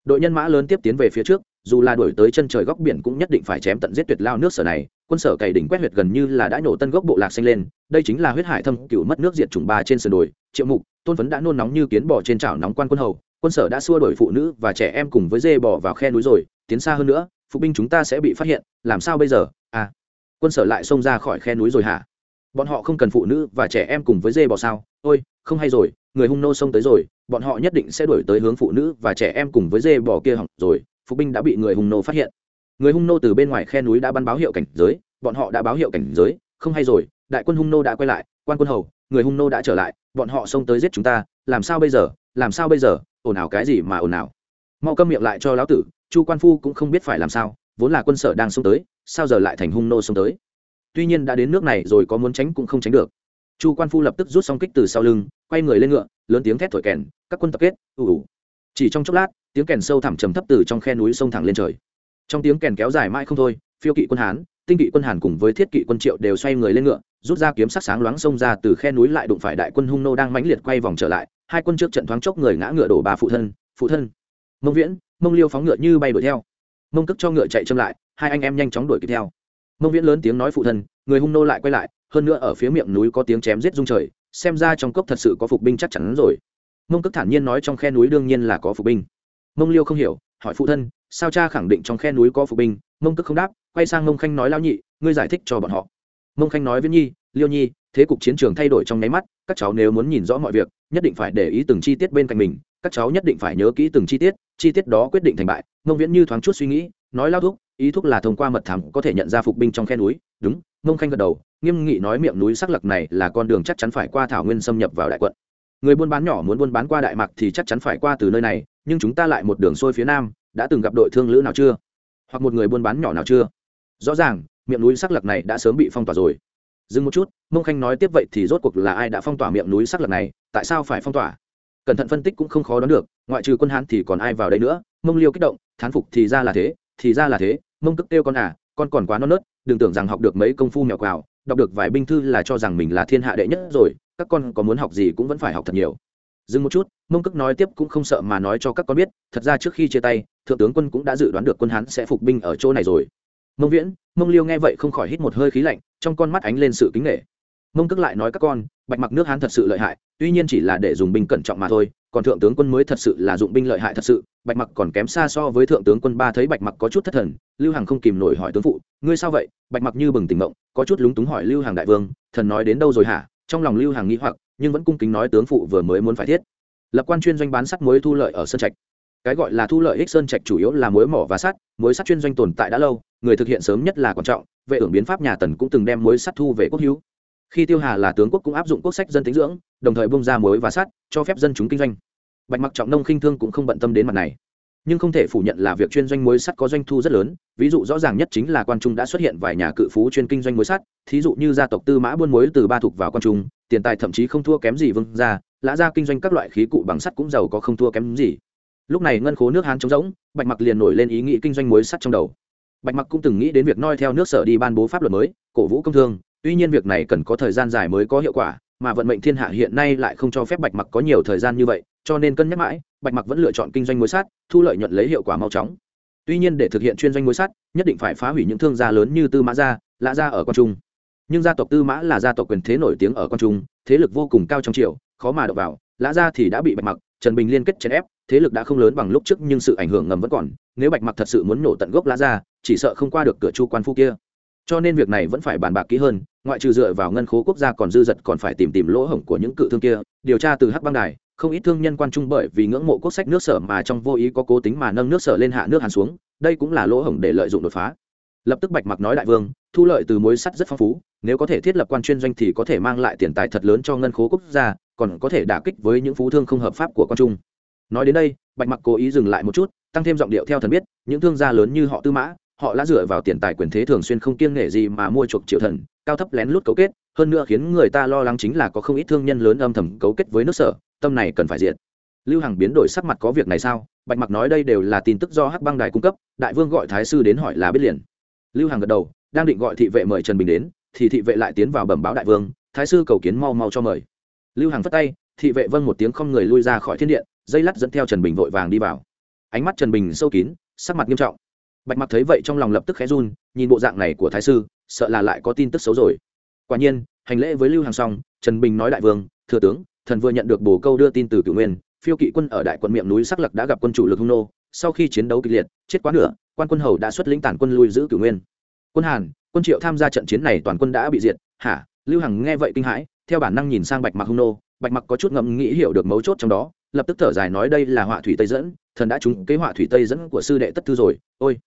Đội nhân mã lớn tiếp tiến về phía trước, dù là đuổi tới chân trời góc biển cũng nhất định phải chém tận giết tuyệt lao nước sở này, quân sở cày đỉnh quét huyệt gần như là đã nổ tân gốc bộ lạc xanh lên, đây chính là huyết hải thâm cựu mất nước diệt trùng ba trên sườn đồi, triệu mục, tôn phấn đã nôn nóng như kiến bò trên chảo nóng quan quân hầu quân sở đã xua đuổi phụ nữ và trẻ em cùng với dê bò vào khe núi rồi, tiến xa hơn nữa, phụ binh chúng ta sẽ bị phát hiện, làm sao bây giờ? À quân sở lại xông ra khỏi khe núi rồi hả? Bọn họ không cần phụ nữ và trẻ em cùng với dê bò sao? Ôi, không hay rồi, người hung nô xông tới rồi, bọn họ nhất định sẽ đuổi tới hướng phụ nữ và trẻ em cùng với dê bò kia hỏng rồi phục binh đã bị người hung nô phát hiện. Người hung nô từ bên ngoài khe núi đã bắn báo hiệu cảnh giới, bọn họ đã báo hiệu cảnh giới, không hay rồi, đại quân hung nô đã quay lại, quan quân hầu, người hung nô đã trở lại, bọn họ xông tới giết chúng ta, làm sao bây giờ, làm sao bây giờ? Ồn ào cái gì mà ồn ào? Mau câm miệng lại cho lão tử, chu quan phu cũng không biết phải làm sao, vốn là quân sở đang xông tới, sao giờ lại thành hung nô xông tới? Tuy nhiên đã đến nước này rồi có muốn tránh cũng không tránh được. Chu quan phu lập tức rút xong kích từ sau lưng, quay người lên ngựa, lớn tiếng thét thổi kèn, các quân tập kết, ù ù. Chỉ trong chốc lát, tiếng kèn sâu thẳm trầm thấp từ trong khe núi sông thẳng lên trời. Trong tiếng kèn kéo dài mãi không thôi, phiêu kỵ quân hán, tinh kỵ quân hàn cùng với thiết kỵ quân triệu đều xoay người lên ngựa, rút ra kiếm sắc sáng loáng xông ra từ khe núi lại đụng phải đại quân hung nô đang mãnh liệt quay vòng trở lại hai quân trước trận thoáng chốc người ngã ngựa đổ bà phụ thân phụ thân. Mông viễn, mông liêu phóng ngựa như bay đuổi theo. Mông cức cho ngựa chạy chậm lại, hai anh em nhanh chóng đuổi kịp theo. Mông viễn lớn tiếng nói phụ thân, người hung nô lại quay lại, hơn nữa ở phía miệng núi có tiếng chém giết rung trời, xem ra trong cốc thật sự có phục binh chắc chắn rồi. Mông cức thản nhiên nói trong khe núi đương nhiên là có phục binh. Mông liêu không hiểu, hỏi phụ thân, sao cha khẳng định trong khe núi có phục binh? Mông cức không đáp, quay sang mông khanh nói lao nhị, ngươi giải thích cho bọn họ. Mông khanh nói với nhi liêu nhi, thế cục chiến trường thay đổi trong nháy mắt, các cháu nếu muốn nhìn rõ mọi việc, nhất định phải để ý từng chi tiết bên cạnh mình, các cháu nhất định phải nhớ kỹ từng chi tiết chi tiết đó quyết định thành bại, ngông viễn như thoáng chút suy nghĩ, nói lao thúc, ý thúc là thông qua mật thám có thể nhận ra phục binh trong khe núi, đúng, ngông khanh gật đầu, nghiêm nghị nói miệng núi sắc lặc này là con đường chắc chắn phải qua thảo nguyên xâm nhập vào đại quận. Người buôn bán nhỏ muốn buôn bán qua đại mạc thì chắc chắn phải qua từ nơi này, nhưng chúng ta lại một đường xuôi phía nam, đã từng gặp đội thương lữ nào chưa? Hoặc một người buôn bán nhỏ nào chưa? Rõ ràng, miệng núi sắc lặc này đã sớm bị phong tỏa rồi dừng một chút, mông khanh nói tiếp vậy thì rốt cuộc là ai đã phong tỏa miệng núi sắc lặc này, tại sao phải phong tỏa? Cẩn thận phân tích cũng không khó đoán được, ngoại trừ quân hán thì còn ai vào đây nữa? Mông liêu kích động, thán phục thì ra là thế, thì ra là thế, mông cức kêu con à con còn quá non nớt, đừng tưởng rằng học được mấy công phu mèo quào, đọc được vài binh thư là cho rằng mình là thiên hạ đệ nhất rồi, các con có muốn học gì cũng vẫn phải học thật nhiều. Dừng một chút, mông cức nói tiếp cũng không sợ mà nói cho các con biết, thật ra trước khi chia tay, thượng tướng quân cũng đã dự đoán được quân hán sẽ phục binh ở chỗ này rồi mông viễn, mông liêu nghe vậy không khỏi hít một hơi khí lạnh, trong con mắt ánh lên sự kính nghệ mông cước lại nói các con, bạch mặc nước hán thật sự lợi hại, tuy nhiên chỉ là để dùng binh cẩn trọng mà thôi, còn thượng tướng quân mới thật sự là dụng binh lợi hại thật sự, bạch mặc còn kém xa so với thượng tướng quân ba thấy bạch mặc có chút thất thần, lưu hằng không kìm nổi hỏi tướng phụ, ngươi sao vậy? Bạch mặc như bừng tỉnh mộng có chút lúng túng hỏi lưu hằng đại vương, thần nói đến đâu rồi hả? Trong lòng lưu hằng nghĩ hoặc, nhưng vẫn cung kính nói tướng phụ vừa mới muốn phải thiết. Lập quan chuyên doanh bán sắt muối thu lợi ở sân trạch cái gọi là thu lợi ích sơn trạch chủ yếu là muối mỏ và sắt, muối sắt chuyên doanh tồn tại đã lâu, người thực hiện sớm nhất là quan trọng, vệ ưởng biến pháp nhà tần cũng từng đem muối sắt thu về quốc hữu. Khi tiêu hà là tướng quốc cũng áp dụng quốc sách dân tính dưỡng, đồng thời bung ra muối và sắt, cho phép dân chúng kinh doanh. Bạch mặc trọng nông khinh thương cũng không bận tâm đến mặt này. Nhưng không thể phủ nhận là việc chuyên doanh muối sắt có doanh thu rất lớn, ví dụ rõ ràng nhất chính là quan trung đã xuất hiện vài nhà cự phú chuyên kinh doanh muối sắt, thí dụ như gia tộc tư mã buôn muối từ ba thục vào quan trung, tiền tài thậm chí không thua kém gì vương gia, lã gia kinh doanh các loại khí cụ bằng sắt cũng giàu có không thua kém gì lúc này ngân khố nước hán trống rỗng, bạch mặc liền nổi lên ý nghĩ kinh doanh muối sắt trong đầu. Bạch mặc cũng từng nghĩ đến việc noi theo nước sở đi ban bố pháp luật mới, cổ vũ công thương, tuy nhiên việc này cần có thời gian dài mới có hiệu quả, mà vận mệnh thiên hạ hiện nay lại không cho phép bạch mặc có nhiều thời gian như vậy, cho nên cân nhắc mãi, bạch mặc vẫn lựa chọn kinh doanh muối sắt, thu lợi nhuận lấy hiệu quả mau chóng. Tuy nhiên để thực hiện chuyên doanh muối sắt, nhất định phải phá hủy những thương gia lớn như tư mã gia, lã gia ở quan trung. Nhưng gia tộc tư mã là gia tộc quyền thế nổi tiếng ở quan trung, thế lực vô cùng cao trong triều, khó mà đọc vào, lã gia thì đã bị bạch mặc, trần bình liên kết chèn ép thế lực đã không lớn bằng lúc trước nhưng sự ảnh hưởng ngầm vẫn còn nếu bạch mặc thật sự muốn nổ tận gốc lá ra, chỉ sợ không qua được cửa chu quan phu kia. Cho nên việc này vẫn phải bàn bạc kỹ hơn ngoại trừ dựa vào ngân khố quốc gia còn dư dật còn phải tìm tìm lỗ hổng của những cự thương kia điều tra từ hắc băng đài không ít thương nhân quan trung bởi vì ngưỡng mộ quốc sách nước sở mà trong vô ý có cố tính mà nâng nước sở lên hạ nước hàn xuống đây cũng là lỗ hổng để lợi dụng đột phá. Lập tức bạch mặc nói đại vương thu lợi từ mối sắt rất phong phú nếu có thể thiết lập quan chuyên doanh thì có thể mang lại tiền tài thật lớn cho ngân khố quốc gia còn có thể đả kích với những phú thương không hợp pháp của quan trung nói đến đây, bạch mặc cố ý dừng lại một chút, tăng thêm giọng điệu theo thần biết, những thương gia lớn như họ tư mã, họ đã dựa vào tiền tài quyền thế thường xuyên không kiêng nể gì mà mua chuộc triệu thần, cao thấp lén lút cấu kết, hơn nữa khiến người ta lo lắng chính là có không ít thương nhân lớn âm thầm cấu kết với nước sở, tâm này cần phải diện lưu hằng biến đổi sắc mặt có việc này sao? Bạch mặc nói đây đều là tin tức do hắc băng đài cung cấp, đại vương gọi thái sư đến hỏi là biết liền. Lưu hằng gật đầu, đang định gọi thị vệ mời trần bình đến, thì thị vệ lại tiến vào bẩm báo đại vương, thái sư cầu kiến mau mau cho mời. Lưu hằng phất tay, thị vệ vâng một tiếng không người lui ra khỏi thiên điện dây lắt dẫn theo trần bình vội vàng đi vào. Ánh mắt trần bình sâu kín, sắc mặt nghiêm trọng. Bạch mặc thấy vậy trong lòng lập tức khẽ run, nhìn bộ dạng này của thái sư, sợ là lại có tin tức xấu rồi. Quả nhiên, hành lễ với lưu hàng xong, trần bình nói đại vương, thừa tướng, thần vừa nhận được bồ câu đưa tin từ cửu nguyên, phiêu kỵ quân ở đại quận miệng núi sắc lặc đã gặp quân chủ lực hung nô, sau khi chiến đấu kịch liệt, chết quá nửa, quan quân hầu đã xuất lĩnh tản quân lui giữ cửu nguyên. Quân hàn, quân triệu tham gia trận chiến này toàn quân đã bị diệt, hả? Lưu hằng nghe vậy kinh hãi, theo bản năng nhìn sang bạch mặc hung nô, bạch mặc có chút ngẫm nghĩ hiểu được mấu chốt trong đó lập tức thở dài nói đây là họa thủy tây dẫn, thần đã trúng kế họa thủy tây dẫn của sư đệ tất thư rồi, ôi.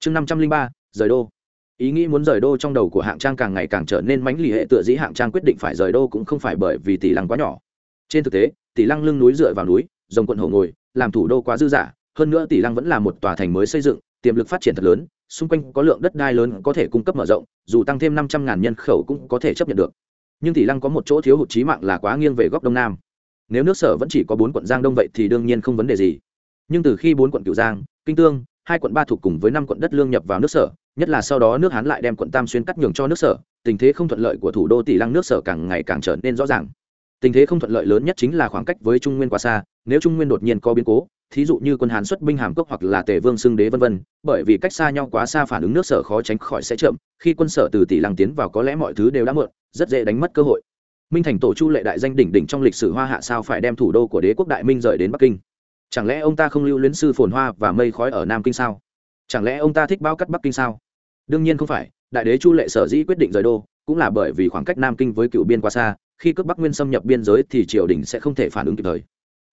Chương năm trăm linh ba, rời đô. Ý nghĩ muốn rời đô trong đầu của hạng trang càng ngày càng trở nên mãnh lì hệ tựa dĩ hạng trang quyết định phải rời đô cũng không phải bởi vì tỷ lăng quá nhỏ. Trên thực tế, tỷ lăng lưng núi dựa vào núi dòng quận hồ ngồi, làm thủ đô quá dư dả. Hơn nữa tỷ lăng vẫn là một tòa thành mới xây dựng, tiềm lực phát triển thật lớn, xung quanh có lượng đất đai lớn có thể cung cấp mở rộng, dù tăng thêm năm trăm ngàn nhân khẩu cũng có thể chấp nhận được. Nhưng tỷ lăng có một chỗ thiếu hụt trí mạng là quá nghiêng về góc đông nam nếu nước sở vẫn chỉ có bốn quận giang đông vậy thì đương nhiên không vấn đề gì. Nhưng từ khi bốn quận cửu giang, kinh tương, hai quận ba thuộc cùng với năm quận đất lương nhập vào nước sở, nhất là sau đó nước hán lại đem quận tam xuyên cắt nhường cho nước sở, tình thế không thuận lợi của thủ đô tỷ lăng nước sở càng ngày càng trở nên rõ ràng. Tình thế không thuận lợi lớn nhất chính là khoảng cách với trung nguyên quá xa, nếu trung nguyên đột nhiên có biến cố, thí dụ như quân hán xuất binh hàm cốc hoặc là tề vương xưng đế vân vân, bởi vì cách xa nhau quá xa phản ứng nước sở khó tránh khỏi sẽ chậm, khi quân sở từ tỷ lăng tiến vào có lẽ mọi thứ đều đã mượn rất dễ đánh mất cơ hội minh thành tổ chu lệ đại danh đỉnh đỉnh trong lịch sử hoa hạ sao phải đem thủ đô của đế quốc đại minh rời đến bắc kinh? Chẳng lẽ ông ta không lưu luyến sư phồn hoa và mây khói ở nam kinh sao? Chẳng lẽ ông ta thích bao cắt bắc kinh sao? Đương nhiên không phải, đại đế chu lệ sở dĩ quyết định rời đô, cũng là bởi vì khoảng cách nam kinh với cựu biên quá xa, khi cướp bắc nguyên xâm nhập biên giới thì triều đình sẽ không thể phản ứng kịp thời.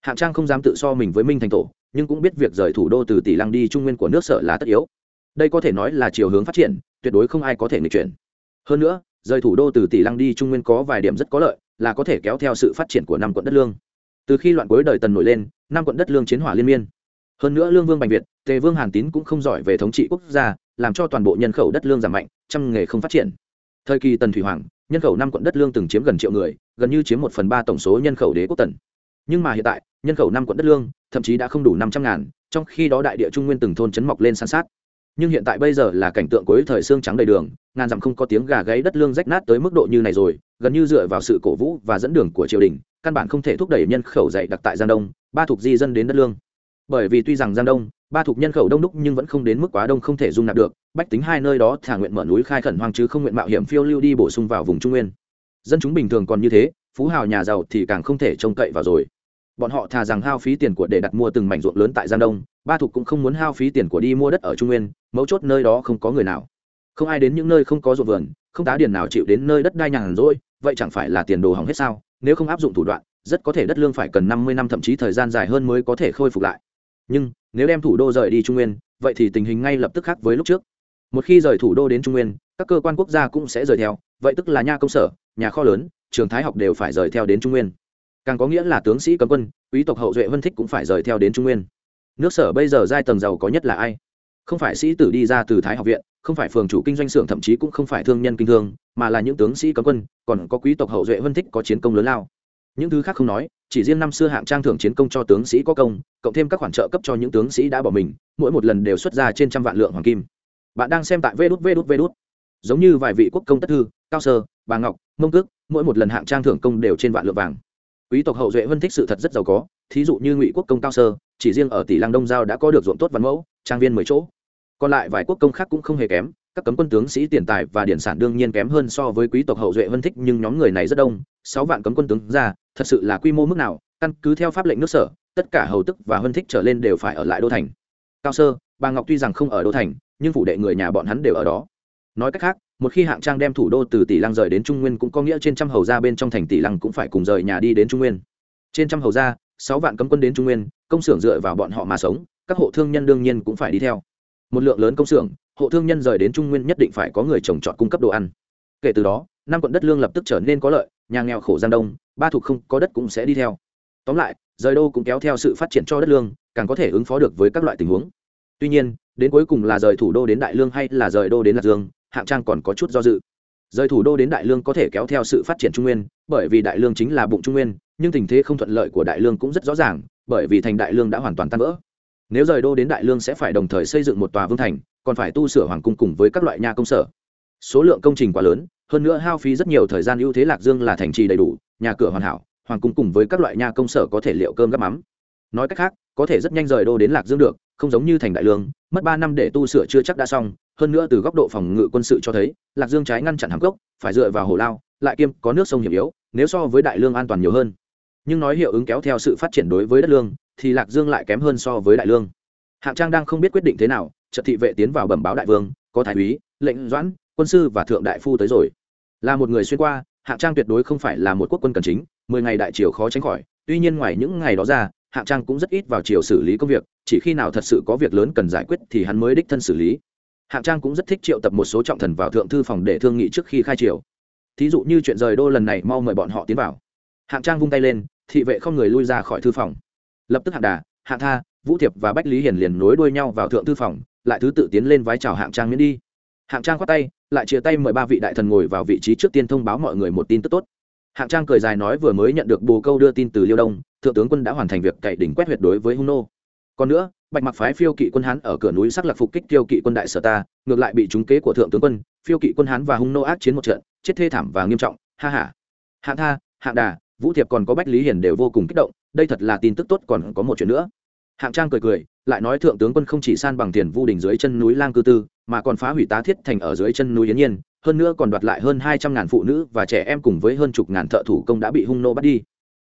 Hạng trang không dám tự so mình với minh thành tổ, nhưng cũng biết việc rời thủ đô từ tỷ lăng đi trung nguyên của nước sở là tất yếu. Đây có thể nói là chiều hướng phát triển, tuyệt đối không ai có thể nghịch chuyển. Hơn nữa rời thủ đô từ tỷ lăng đi trung nguyên có vài điểm rất có lợi, là có thể kéo theo sự phát triển của năm quận đất lương. Từ khi loạn cuối đời tần nổi lên, năm quận đất lương chiến hỏa liên miên. Hơn nữa lương vương bành việt, tề vương hàn tín cũng không giỏi về thống trị quốc gia, làm cho toàn bộ nhân khẩu đất lương giảm mạnh, trăm nghề không phát triển. Thời kỳ tần thủy hoàng, nhân khẩu năm quận đất lương từng chiếm gần triệu người, gần như chiếm một phần ba tổng số nhân khẩu đế quốc tần. Nhưng mà hiện tại, nhân khẩu năm quận đất lương, thậm chí đã không đủ năm trăm ngàn, trong khi đó đại địa trung nguyên từng thôn chấn mọc lên san sát nhưng hiện tại bây giờ là cảnh tượng cuối thời xương trắng đầy đường, ngàn dặm không có tiếng gà gáy đất lương rách nát tới mức độ như này rồi, gần như dựa vào sự cổ vũ và dẫn đường của triều đình, căn bản không thể thúc đẩy nhân khẩu dạy đặc tại giang đông, ba thuộc di dân đến đất lương. Bởi vì tuy rằng giang đông, ba thuộc nhân khẩu đông đúc nhưng vẫn không đến mức quá đông không thể dung nạp được, bách tính hai nơi đó thả nguyện mở núi khai khẩn hoang chứ không nguyện mạo hiểm phiêu lưu đi bổ sung vào vùng trung nguyên. Dân chúng bình thường còn như thế, phú hào nhà giàu thì càng không thể trông cậy vào rồi bọn họ thà rằng hao phí tiền của để đặt mua từng mảnh ruộng lớn tại giang đông, ba thục cũng không muốn hao phí tiền của đi mua đất ở trung nguyên, mấu chốt nơi đó không có người nào. Không ai đến những nơi không có ruộng vườn, không tá điền nào chịu đến nơi đất đai nhàn rỗi, vậy chẳng phải là tiền đồ hỏng hết sao? Nếu không áp dụng thủ đoạn, rất có thể đất lương phải cần năm mươi năm, thậm chí thời gian dài hơn mới có thể khôi phục lại. Nhưng, nếu đem thủ đô rời đi trung nguyên, vậy thì tình hình ngay lập tức khác với lúc trước. Một khi rời thủ đô đến trung nguyên, các cơ quan quốc gia cũng sẽ rời theo, vậy tức là nha công sở, nhà kho lớn, trường thái học đều phải rời theo đến trung nguyên càng có nghĩa là tướng sĩ cấm quân, quý tộc hậu duệ vân thích cũng phải rời theo đến trung nguyên. Nước sở bây giờ giai tầng giàu có nhất là ai? Không phải sĩ tử đi ra từ thái học viện, không phải phường chủ kinh doanh xưởng, thậm chí cũng không phải thương nhân kinh thương, mà là những tướng sĩ cấm quân, còn có quý tộc hậu duệ vân thích có chiến công lớn lao. Những thứ khác không nói, chỉ riêng năm xưa hạng trang thưởng chiến công cho tướng sĩ có công, cộng thêm các khoản trợ cấp cho những tướng sĩ đã bỏ mình, mỗi một lần đều xuất ra trên trăm vạn lượng hoàng kim. Bạn đang xem tại vê đút vê đút vê đút giống như vài vị quốc công tất thư, cao sơ, bà ngọc, mông cước, mỗi một lần hạng trang thưởng công đều trên vạn lượng vàng quý tộc hậu duệ vân thích sự thật rất giàu có, thí dụ như ngụy quốc công cao sơ, chỉ riêng ở tỷ lăng đông giao đã có được ruộng tốt văn mẫu, trang viên mười chỗ. Còn lại vài quốc công khác cũng không hề kém, các cấm quân tướng sĩ tiền tài và điển sản đương nhiên kém hơn so với quý tộc hậu duệ vân thích, nhưng nhóm người này rất đông, sáu vạn cấm quân tướng ra, thật sự là quy mô mức nào, căn cứ theo pháp lệnh nước sở, tất cả hầu tức và vân thích trở lên đều phải ở lại đô thành. Cao sơ, bà ngọc tuy rằng không ở đô thành, nhưng phủ đệ người nhà bọn hắn đều ở đó nói cách khác, một khi hạng trang đem thủ đô từ tỷ lăng rời đến trung nguyên cũng có nghĩa trên trăm hầu gia bên trong thành tỷ lăng cũng phải cùng rời nhà đi đến trung nguyên. Trên trăm hầu gia, sáu vạn cấm quân đến trung nguyên, công xưởng dựa vào bọn họ mà sống, các hộ thương nhân đương nhiên cũng phải đi theo. Một lượng lớn công xưởng, hộ thương nhân rời đến trung nguyên nhất định phải có người trồng trọt cung cấp đồ ăn. Kể từ đó, năm quận đất lương lập tức trở nên có lợi, nhà nghèo khổ giang đông, ba thuộc không có đất cũng sẽ đi theo. Tóm lại, rời đô cũng kéo theo sự phát triển cho đất lương, càng có thể ứng phó được với các loại tình huống. Tuy nhiên, đến cuối cùng là rời thủ đô đến đại lương hay là rời đô đến lạc dương hạng trang còn có chút do dự. Rời thủ đô đến đại lương có thể kéo theo sự phát triển trung nguyên, bởi vì đại lương chính là bụng trung nguyên, nhưng tình thế không thuận lợi của đại lương cũng rất rõ ràng, bởi vì thành đại lương đã hoàn toàn tan vỡ. Nếu rời đô đến đại lương sẽ phải đồng thời xây dựng một tòa vương thành, còn phải tu sửa hoàng cung cùng với các loại nhà công sở. Số lượng công trình quá lớn, hơn nữa hao phí rất nhiều thời gian ưu thế lạc dương là thành trì đầy đủ, nhà cửa hoàn hảo, hoàng cung cùng với các loại nhà công sở có thể liệu cơm gắp mắm. Nói cách khác, có thể rất nhanh rời đô đến lạc dương được, không giống như thành đại lương, mất ba năm để tu sửa chưa chắc đã xong hơn nữa từ góc độ phòng ngự quân sự cho thấy, lạc dương trái ngăn chặn hàm cốc, phải dựa vào hồ lao, lại kiêm có nước sông hiểm yếu, nếu so với đại lương an toàn nhiều hơn. Nhưng nói hiệu ứng kéo theo sự phát triển đối với đất lương, thì lạc dương lại kém hơn so với đại lương. Hạng trang đang không biết quyết định thế nào trật thị vệ tiến vào bẩm báo đại vương, có thái úy, lệnh doãn, quân sư và thượng đại phu tới rồi. Là một người xuyên qua, hạng trang tuyệt đối không phải là một quốc quân cần chính, mười ngày đại triều khó tránh khỏi, tuy nhiên ngoài những ngày đó ra, hạng trang cũng rất ít vào triều xử lý công việc, chỉ khi nào thật sự có việc lớn cần giải quyết thì hắn mới đích thân xử lý hạng trang cũng rất thích triệu tập một số trọng thần vào thượng thư phòng để thương nghị trước khi khai triều. Thí dụ như chuyện rời đô lần này, mau mời bọn họ tiến vào. Hạng trang vung tay lên, thị vệ không người lui ra khỏi thư phòng. Lập tức hạng đà, hạng tha, vũ thiệp và bách lý hiền liền nối đuôi nhau vào thượng thư phòng, lại thứ tự tiến lên vái chào hạng trang miễn đi. Hạng trang khoát tay, lại chia tay mời ba vị đại thần ngồi vào vị trí trước tiên thông báo mọi người một tin tức tốt. Hạng trang cười dài nói vừa mới nhận được bồ câu đưa tin từ liêu đông, thượng tướng quân đã hoàn thành việc cậy đỉnh quét huyệt đối với hung nô còn nữa, bạch mặc phái phiêu kỵ quân hán ở cửa núi sắc lạc phục kích tiêu kỵ quân đại sở ta, ngược lại bị trúng kế của thượng tướng quân, phiêu kỵ quân hán và hung nô ác chiến một trận, chết thê thảm và nghiêm trọng. Ha ha. Hạng tha, hạng đà, vũ thiệp còn có bách lý hiền đều vô cùng kích động, đây thật là tin tức tốt, còn có một chuyện nữa. Hạng trang cười cười, lại nói thượng tướng quân không chỉ san bằng tiền vu đình dưới chân núi lang cư tư, mà còn phá hủy tá thiết thành ở dưới chân núi yến nhiên, hơn nữa còn đoạt lại hơn hai trăm ngàn phụ nữ và trẻ em cùng với hơn chục ngàn thợ thủ công đã bị hung nô bắt đi.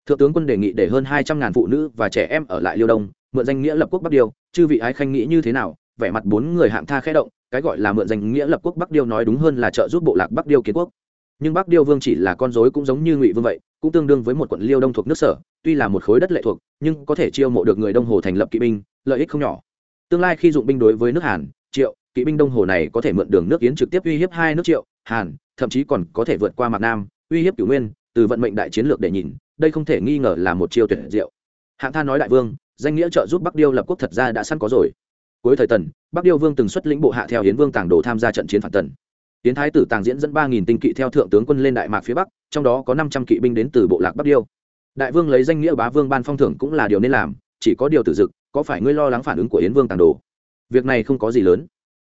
Thượng tướng quân đề nghị để hơn hai trăm ngàn phụ nữ và trẻ em ở lại liêu đông mượn danh nghĩa lập quốc bắc điêu, chư vị ái khanh nghĩ như thế nào? Vẻ mặt bốn người hạng tha khẽ động, cái gọi là mượn danh nghĩa lập quốc bắc điêu nói đúng hơn là trợ giúp bộ lạc bắc điêu kiến quốc. Nhưng bắc điêu vương chỉ là con dối cũng giống như ngụy vương vậy, cũng tương đương với một quận liêu đông thuộc nước sở, tuy là một khối đất lệ thuộc, nhưng có thể chiêu mộ được người đông hồ thành lập kỵ binh, lợi ích không nhỏ. Tương lai khi dụng binh đối với nước hàn, triệu, kỵ binh đông hồ này có thể mượn đường nước yến trực tiếp uy hiếp hai nước triệu, hàn, thậm chí còn có thể vượt qua mạc nam, uy hiếp cửu nguyên, từ vận mệnh đại chiến lược để nhìn, đây không thể nghi ngờ là một chiêu tuyệt diệu. Hạng tha nói đại vương danh nghĩa trợ giúp bắc điêu lập quốc thật ra đã sẵn có rồi cuối thời tần bắc điêu vương từng xuất lĩnh bộ hạ theo hiến vương tàng đồ tham gia trận chiến phản tần hiến thái tử tàng diễn dẫn ba nghìn tinh kỵ theo thượng tướng quân lên đại mạc phía bắc, trong đó có năm trăm kỵ binh đến từ bộ lạc Bắc Điêu. Đại vương lấy danh nghĩa bá vương ban phong thưởng cũng là điều nên làm, chỉ có điều tử dực, có phải ngươi lo lắng phản ứng của Hiến Vương tàng đồ? Việc này không có gì lớn.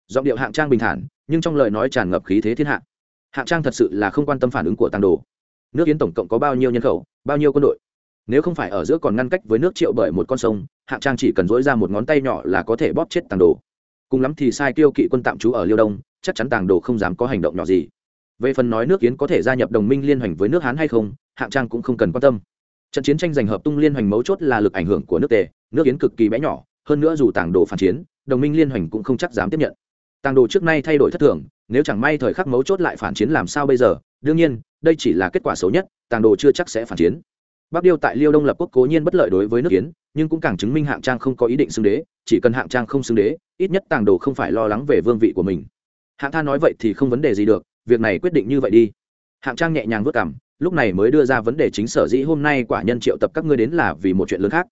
Giọng điệu hạng trang bình thản, nhưng trong lời nói tràn ngập khí thế thiên hạ. Hạng trang thật sự là không quan tâm phản ứng của tàng đồ. Nước Yến tổng cộng có bao nhiêu nhân khẩu, bao nhiêu quân đội? Nếu không phải ở giữa còn ngăn cách với nước Triệu bởi một con sông, hạng trang chỉ cần dỗi ra một ngón tay nhỏ là có thể bóp chết tàng đồ. Cùng lắm thì sai tiêu kỵ quân tạm trú ở Liêu Đông, chắc chắn tàng đồ không dám có hành động nhỏ gì. Về phần nói nước kiến có thể gia nhập đồng minh liên hoành với nước hán hay không hạng trang cũng không cần quan tâm. Trận chiến tranh giành hợp tung liên hoành mấu chốt là lực ảnh hưởng của nước tề nước kiến cực kỳ bé nhỏ hơn nữa dù tàng đồ phản chiến đồng minh liên hoành cũng không chắc dám tiếp nhận. Tàng đồ trước nay thay đổi thất thường nếu chẳng may thời khắc mấu chốt lại phản chiến làm sao bây giờ? Đương nhiên đây chỉ là kết quả xấu nhất tàng đồ chưa chắc sẽ phản chiến bắc điêu tại liêu đông lập quốc cố nhiên bất lợi đối với nước kiến nhưng cũng càng chứng minh hạng trang không có ý định xưng đế, chỉ cần hạng trang không xưng đế, ít nhất tàng đồ không phải lo lắng về vương vị của mình. Hạng tha nói vậy thì không vấn đề gì được, việc này quyết định như vậy đi. Hạng trang nhẹ nhàng vất cảm lúc này mới đưa ra vấn đề chính sở dĩ hôm nay quả nhân triệu tập các ngươi đến là vì một chuyện lớn khác.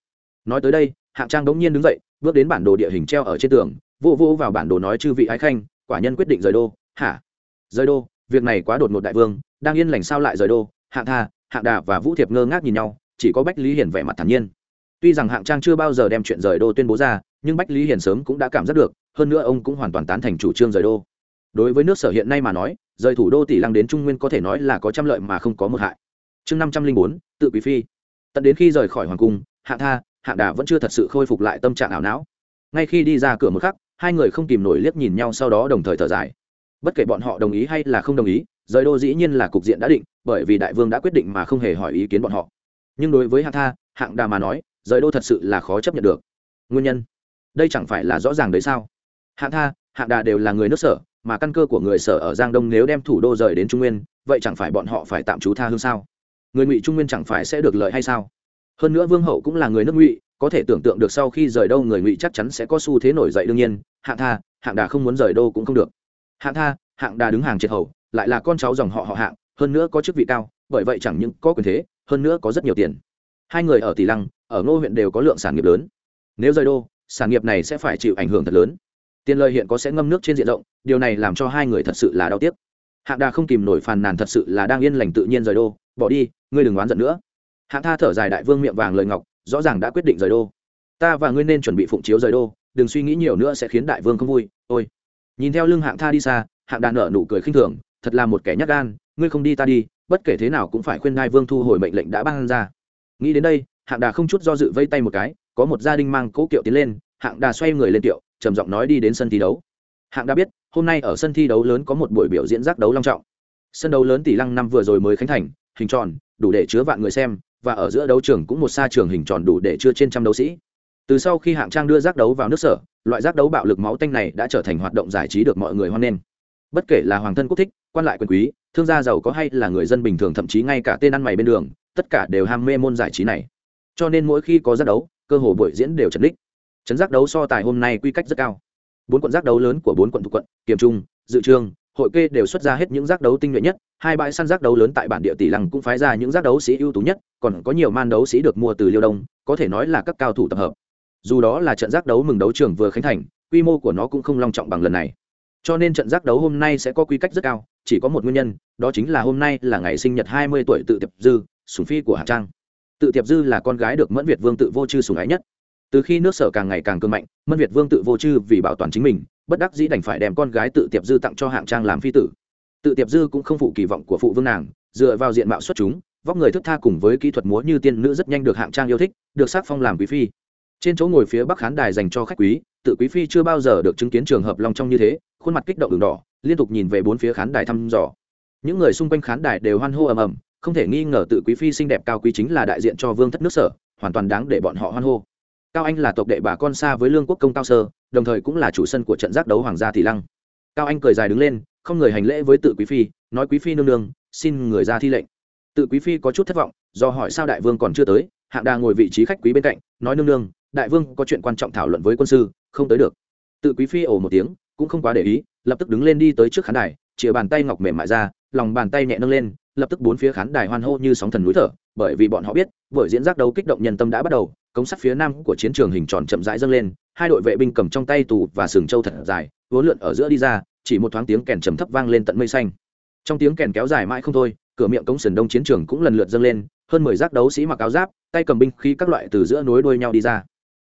Nói tới đây, hạng trang đống nhiên đứng dậy, bước đến bản đồ địa hình treo ở trên tường, vô vô vào bản đồ nói chư vị ái khanh, quả nhân quyết định rời đô. Hả? Rời đô, việc này quá đột ngột đại vương, đang yên lành sao lại rời đô? Hạng tha hạng đà và vũ thiệp ngơ ngác nhìn nhau, chỉ có bách lý hiển vẻ mặt thản nhiên. Tuy rằng hạng trang chưa bao giờ đem chuyện rời đô tuyên bố ra, nhưng bách lý hiển sớm cũng đã cảm giác được, hơn nữa ông cũng hoàn toàn tán thành chủ trương rời đô. Đối với nước sở hiện nay mà nói, rời thủ đô tỷ lăng đến trung nguyên có thể nói là có trăm lợi mà không có một hại. Chương năm trăm linh bốn, tự quý phi. Tận đến khi rời khỏi hoàng cung hạng tha hạng đà vẫn chưa thật sự khôi phục lại tâm trạng ảo não. Ngay khi đi ra cửa một khắc, hai người không kìm nổi liếc nhìn nhau sau đó đồng thời thở dài. Bất kể bọn họ đồng ý hay là không đồng ý rời đô dĩ nhiên là cục diện đã định, bởi vì đại vương đã quyết định mà không hề hỏi ý kiến bọn họ. Nhưng đối với hạng tha, hạng đà mà nói, rời đô thật sự là khó chấp nhận được. Nguyên nhân? Đây chẳng phải là rõ ràng đấy sao? Hạng tha, hạng đà đều là người nước sở, mà căn cơ của người sở ở giang đông nếu đem thủ đô rời đến trung nguyên, vậy chẳng phải bọn họ phải tạm trú tha hương sao? Người ngụy trung nguyên chẳng phải sẽ được lợi hay sao? Hơn nữa vương hậu cũng là người nước ngụy, có thể tưởng tượng được sau khi rời đâu người ngụy chắc chắn sẽ có xu thế nổi dậy đương nhiên. Hạng tha, hạng đà không muốn rời đô cũng không được. Hạng tha, hạng đà đứng hàng triệt hầu lại là con cháu dòng họ họ hạng, hơn nữa có chức vị cao, bởi vậy chẳng những có quyền thế, hơn nữa có rất nhiều tiền. Hai người ở tỷ lăng, ở ngô huyện đều có lượng sản nghiệp lớn. Nếu rời đô, sản nghiệp này sẽ phải chịu ảnh hưởng thật lớn. Tiền lời hiện có sẽ ngâm nước trên diện rộng, điều này làm cho hai người thật sự là đau tiếc. Hạng đà không kìm nổi phàn nàn thật sự là đang yên lành tự nhiên rời đô, bỏ đi, ngươi đừng oán giận nữa. Hạng tha thở dài đại vương miệng vàng lời ngọc, rõ ràng đã quyết định rời đô. Ta và ngươi nên chuẩn bị phụng chiếu rời đô, đừng suy nghĩ nhiều nữa sẽ khiến đại vương không vui, ôi. Nhìn theo lưng hạng tha đi xa, hạng đà nở nụ cười khinh thường thật là một kẻ nhát gan, ngươi không đi ta đi, bất kể thế nào cũng phải khuyên ngai vương thu hồi mệnh lệnh đã ban ra. Nghĩ đến đây, hạng đà không chút do dự vây tay một cái, có một gia đình mang cố kiệu tiến lên, hạng đà xoay người lên kiệu, trầm giọng nói đi đến sân thi đấu. Hạng đà biết, hôm nay ở sân thi đấu lớn có một buổi biểu diễn giác đấu long trọng. Sân đấu lớn tỷ lăng năm vừa rồi mới khánh thành, hình tròn, đủ để chứa vạn người xem, và ở giữa đấu trường cũng một xa trường hình tròn đủ để chứa trên trăm đấu sĩ. Từ sau khi hạng trang đưa giác đấu vào nước sở, loại giác đấu bạo lực máu tanh này đã trở thành hoạt động giải trí được mọi người hoan nghênh. Bất kể là hoàng thân quốc thích quan lại quyền quý, thương gia giàu có hay là người dân bình thường, thậm chí ngay cả tên ăn mày bên đường, tất cả đều ham mê môn giải trí này. Cho nên mỗi khi có giác đấu, cơ hồ buổi diễn đều trần đích trấn giác đấu so tài hôm nay quy cách rất cao. Bốn quận giác đấu lớn của bốn quận thuộc quận kiểm trung, dự trương hội kê đều xuất ra hết những giác đấu tinh nhuệ nhất. Hai bãi săn giác đấu lớn tại bản địa tỷ lăng cũng phái ra những giác đấu sĩ ưu tú nhất, còn có nhiều man đấu sĩ được mua từ liêu đông, có thể nói là các cao thủ tập hợp. Dù đó là trận giác đấu mừng đấu trường vừa khánh thành, quy mô của nó cũng không long trọng bằng lần này cho nên trận giác đấu hôm nay sẽ có quy cách rất cao, chỉ có một nguyên nhân, đó chính là hôm nay là ngày sinh nhật hai mươi tuổi tự tiệp dư sùng phi của hạng trang. Tự tiệp dư là con gái được mẫn việt vương tự vô chư sùng ái nhất. Từ khi nước sở càng ngày càng cơn mạnh, mẫn việt vương tự vô chư vì bảo toàn chính mình, bất đắc dĩ đành phải đem con gái tự tiệp dư tặng cho hạng trang làm phi tử. Tự tiệp dư cũng không phụ kỳ vọng của phụ vương nàng, dựa vào diện mạo xuất chúng, vóc người thức tha cùng với kỹ thuật múa như tiên nữ rất nhanh được hạng trang yêu thích, được sắc phong làm quý phi trên chỗ ngồi phía bắc khán đài dành cho khách quý, tự quý phi chưa bao giờ được chứng kiến trường hợp long trong như thế, khuôn mặt kích động đường đỏ, liên tục nhìn về bốn phía khán đài thăm dò. Những người xung quanh khán đài đều hoan hô ầm ầm, không thể nghi ngờ tự quý phi xinh đẹp cao quý chính là đại diện cho vương thất nước sở, hoàn toàn đáng để bọn họ hoan hô. Cao anh là tộc đệ bà con xa với lương quốc công cao sơ, đồng thời cũng là chủ sân của trận giác đấu hoàng gia thị lăng. Cao anh cười dài đứng lên, không người hành lễ với tự quý phi, nói quý phi nương nương, xin người ra thi lệnh. Tự quý phi có chút thất vọng, do hỏi sao đại vương còn chưa tới, hạng đà ngồi vị trí khách quý bên cạnh, nói nương nương đại vương có chuyện quan trọng thảo luận với quân sư, không tới được. Tự quý phi ồ một tiếng, cũng không quá để ý, lập tức đứng lên đi tới trước khán đài chĩa bàn tay ngọc mềm mại ra, lòng bàn tay nhẹ nâng lên, lập tức bốn phía khán đài hoan hô như sóng thần núi thở, bởi vì bọn họ biết, buổi diễn giác đấu kích động nhân tâm đã bắt đầu, cống sắt phía nam của chiến trường hình tròn chậm rãi dâng lên, hai đội vệ binh cầm trong tay tù và sừng trâu thật dài vốn lượn ở giữa đi ra, chỉ một thoáng tiếng kèn trầm thấp vang lên tận mây xanh. Trong tiếng kèn kéo dài mãi không thôi, cửa miệng cống sườn đông chiến trường cũng lần lượt dâng lên, hơn mười giác đấu sĩ mặc áo giáp, tay cầm binh khí các loại từ giữa nối đuôi nhau đi ra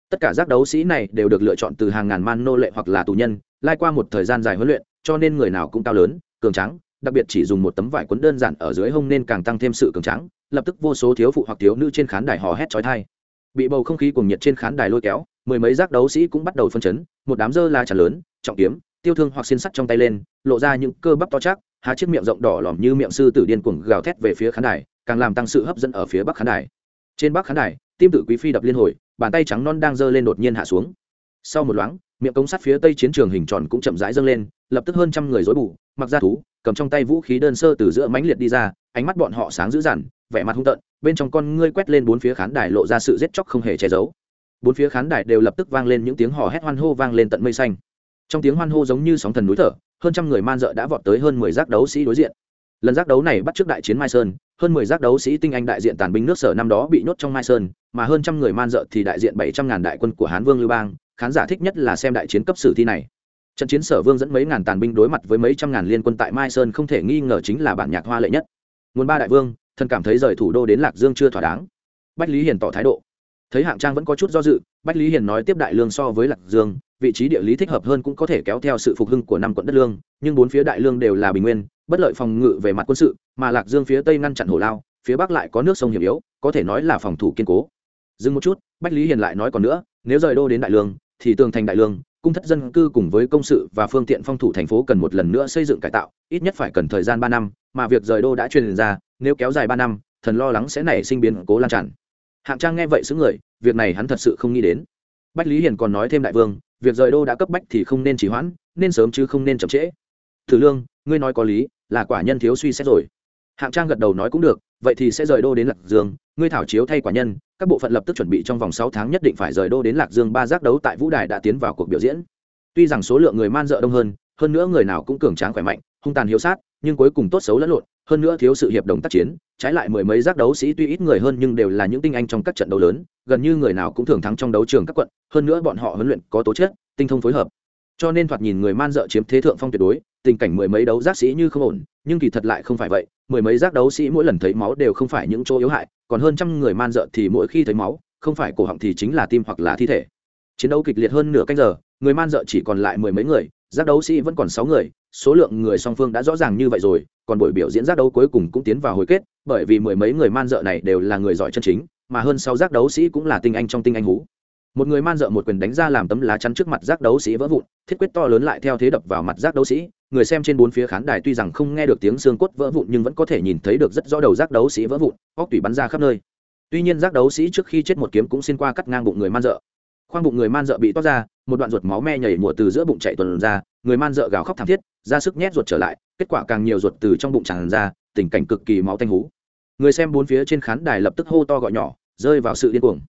tất cả giác đấu sĩ này đều được lựa chọn từ hàng ngàn man nô lệ hoặc là tù nhân, lai qua một thời gian dài huấn luyện, cho nên người nào cũng cao lớn, cường trắng đặc biệt chỉ dùng một tấm vải quấn đơn giản ở dưới hông nên càng tăng thêm sự cường trắng lập tức vô số thiếu phụ hoặc thiếu nữ trên khán đài hò hét trói thai bị bầu không khí cuồng nhiệt trên khán đài lôi kéo, mười mấy giác đấu sĩ cũng bắt đầu phân chấn, một đám dơ la trà lớn, trọng kiếm, tiêu thương hoặc xiên sắt trong tay lên, lộ ra những cơ bắp to chắc, há chiếc miệng rộng đỏ lòm như miệng sư tử điên cuồng gào thét về phía khán đài, càng làm tăng sự hấp dẫn ở phía bắc khán đài. Trên bắc khán đài tim tự quý phi đập liên hồi bàn tay trắng non đang giơ lên đột nhiên hạ xuống. Sau một loáng, miệng cống sắt phía tây chiến trường hình tròn cũng chậm rãi dâng lên, lập tức hơn trăm người dối bù, mặc ra thú, cầm trong tay vũ khí đơn sơ từ giữa mãnh liệt đi ra, ánh mắt bọn họ sáng dữ dằn, vẻ mặt hung tợn, bên trong con ngươi quét lên bốn phía khán đài lộ ra sự giết chóc không hề che giấu. Bốn phía khán đài đều lập tức vang lên những tiếng hò hét hoan hô vang lên tận mây xanh. Trong tiếng hoan hô giống như sóng thần núi thở, hơn trăm người man dợ đã vọt tới hơn mười giác đấu sĩ đối diện. Lần giác đấu này bắt trước đại chiến mai sơn hơn mười giác đấu sĩ tinh anh đại diện tàn binh nước sở năm đó bị nhốt trong mai sơn, mà hơn trăm người man dợ thì đại diện bảy trăm ngàn đại quân của hán vương lưu bang, khán giả thích nhất là xem đại chiến cấp sử thi này. Trận chiến sở vương dẫn mấy ngàn tàn binh đối mặt với mấy trăm ngàn liên quân tại mai sơn không thể nghi ngờ chính là bản nhạc hoa lệ nhất. Nguồn ba đại vương, thần cảm thấy rời thủ đô đến lạc dương chưa thỏa đáng. Bách lý hiền tỏ thái độ. Thấy hạng trang vẫn có chút do dự, bách lý hiền nói tiếp đại lương so với lạc dương, vị trí địa lý thích hợp hơn cũng có thể kéo theo sự phục hưng của năm quận đất lương, nhưng bốn phía đại lương đều là bình nguyên bất lợi phòng ngự về mặt quân sự, mà lạc dương phía tây ngăn chặn hồ lao, phía bắc lại có nước sông hiểm yếu, có thể nói là phòng thủ kiên cố. Dừng một chút, bách lý hiền lại nói còn nữa, nếu rời đô đến đại lương, thì tường thành đại lương, cung thất dân cư cùng với công sự và phương tiện phong thủ thành phố cần một lần nữa xây dựng cải tạo, ít nhất phải cần thời gian ba năm, mà việc rời đô đã truyền ra, nếu kéo dài ba năm, thần lo lắng sẽ nảy sinh biến cố lan tràn. Hạng trang nghe vậy xứ người, việc này hắn thật sự không nghĩ đến. Bách lý hiền còn nói thêm đại vương, việc rời đô đã cấp bách thì không nên trì hoãn, nên sớm chứ không nên chậm trễ. Thử lương, ngươi nói có lý là quả nhân thiếu suy xét rồi. Hạng trang gật đầu nói cũng được, vậy thì sẽ rời đô đến lạc dương, ngươi thảo chiếu thay quả nhân, các bộ phận lập tức chuẩn bị trong vòng sáu tháng nhất định phải rời đô đến lạc dương ba giác đấu tại vũ đài đã tiến vào cuộc biểu diễn. Tuy rằng số lượng người man dợ đông hơn hơn nữa người nào cũng cường tráng khỏe mạnh, hung tàn hiếu sát, nhưng cuối cùng tốt xấu lẫn lộn, hơn nữa thiếu sự hiệp đồng tác chiến, trái lại mười mấy giác đấu sĩ tuy ít người hơn nhưng đều là những tinh anh trong các trận đấu lớn, gần như người nào cũng thường thắng trong đấu trường các quận, hơn nữa bọn họ huấn luyện có tố chất, tinh thông phối hợp cho nên thoạt nhìn người man dợ chiếm thế thượng phong tuyệt đối, tình cảnh mười mấy đấu giác sĩ như không ổn, nhưng kỳ thật lại không phải vậy, mười mấy giác đấu sĩ mỗi lần thấy máu đều không phải những chỗ yếu hại, còn hơn trăm người man dợ thì mỗi khi thấy máu, không phải cổ họng thì chính là tim hoặc là thi thể. Chiến đấu kịch liệt hơn nửa canh giờ, người man dợ chỉ còn lại mười mấy người, giác đấu sĩ vẫn còn sáu người, số lượng người song phương đã rõ ràng như vậy rồi, còn buổi biểu diễn giác đấu cuối cùng cũng tiến vào hồi kết, bởi vì mười mấy người man dợ này đều là người giỏi chân chính, mà hơn sáu giác đấu sĩ cũng là tinh anh trong tinh anh hú một người man dợ một quyền đánh ra làm tấm lá chắn trước mặt giác đấu sĩ vỡ vụn, thiết quyết to lớn lại theo thế đập vào mặt giác đấu sĩ. Người xem trên bốn phía khán đài tuy rằng không nghe được tiếng xương cốt vỡ vụn nhưng vẫn có thể nhìn thấy được rất rõ đầu giác đấu sĩ vỡ vụn, óc tủy bắn ra khắp nơi. Tuy nhiên giác đấu sĩ trước khi chết một kiếm cũng xin qua cắt ngang bụng người man dợ. Khoang bụng người man dợ bị toát ra, một đoạn ruột máu me nhảy mùa từ giữa bụng chạy tuần ra, người man dợ gào khóc thảm thiết, ra sức nhét ruột trở lại, kết quả càng nhiều ruột từ trong bụng tràn ra, tình cảnh cực kỳ máu tanh hú. Người xem bốn phía trên khán đài lập tức hô to gọi nhỏ, rơi vào sự điên cuồng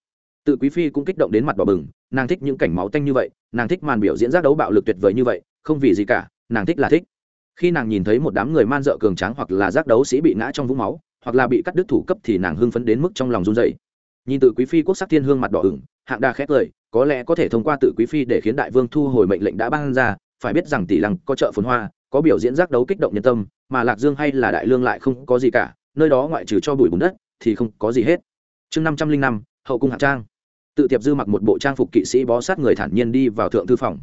tự quý phi cũng kích động đến mặt đỏ bừng, nàng thích những cảnh máu tanh như vậy, nàng thích màn biểu diễn giác đấu bạo lực tuyệt vời như vậy, không vì gì cả, nàng thích là thích. Khi nàng nhìn thấy một đám người man dợ cường tráng hoặc là giác đấu sĩ bị ngã trong vũng máu, hoặc là bị cắt đứt thủ cấp thì nàng hưng phấn đến mức trong lòng run dậy nhìn tự quý phi quốc sắc thiên hương mặt đỏ ửng, hạng đa khét lời có lẽ có thể thông qua tự quý phi để khiến đại vương thu hồi mệnh lệnh đã ban ra, phải biết rằng tỷ lăng có chợ phồn hoa, có biểu diễn giác đấu kích động nhân tâm, mà lạc dương hay là đại lương lại không có gì cả, nơi đó ngoại trừ cho bụi bùn đất thì không có gì hết. Chương năm trăm linh năm, hậu cung hạng trang tự tiệp dư mặc một bộ trang phục kỵ sĩ bó sát người thản nhiên đi vào thượng thư phòng.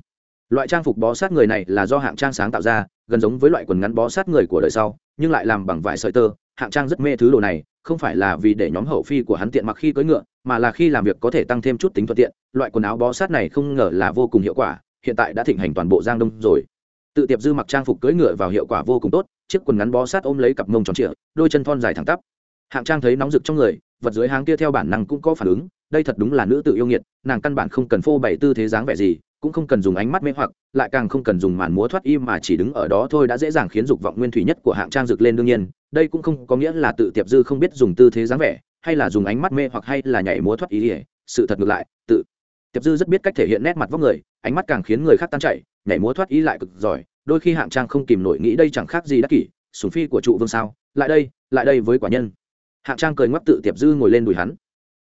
Loại trang phục bó sát người này là do hạng trang sáng tạo ra, gần giống với loại quần ngắn bó sát người của đời sau, nhưng lại làm bằng vải sợi tơ. Hạng trang rất mê thứ đồ này, không phải là vì để nhóm hậu phi của hắn tiện mặc khi cưỡi ngựa, mà là khi làm việc có thể tăng thêm chút tính thuận tiện. Loại quần áo bó sát này không ngờ là vô cùng hiệu quả, hiện tại đã thịnh hành toàn bộ giang đông rồi. Tự tiệp dư mặc trang phục cưỡi ngựa vào hiệu quả vô cùng tốt, chiếc quần ngắn bó sát ôm lấy cặp mông tròn trịa, đôi chân thon dài thẳng tắp. Hạng trang thấy nóng rực trong người, vật dưới háng kia theo bản năng cũng có phản ứng đây thật đúng là nữ tự yêu nghiệt nàng căn bản không cần phô bày tư thế dáng vẻ gì cũng không cần dùng ánh mắt mê hoặc lại càng không cần dùng màn múa thoát y mà chỉ đứng ở đó thôi đã dễ dàng khiến dục vọng nguyên thủy nhất của hạng trang rực lên đương nhiên đây cũng không có nghĩa là tự tiệp dư không biết dùng tư thế dáng vẻ hay là dùng ánh mắt mê hoặc hay là nhảy múa thoát ý ỉa sự thật ngược lại tự tiệp dư rất biết cách thể hiện nét mặt vóc người ánh mắt càng khiến người khác tan chảy, nhảy múa thoát ý lại cực giỏi đôi khi hạng trang không kìm nổi nghĩ đây chẳng khác gì đắc kỷ sùng phi của trụ vương sao lại đây lại đây với quả nhân. Hạng trang cười ngoắc tự tiệp dư ngồi lên đùi hắn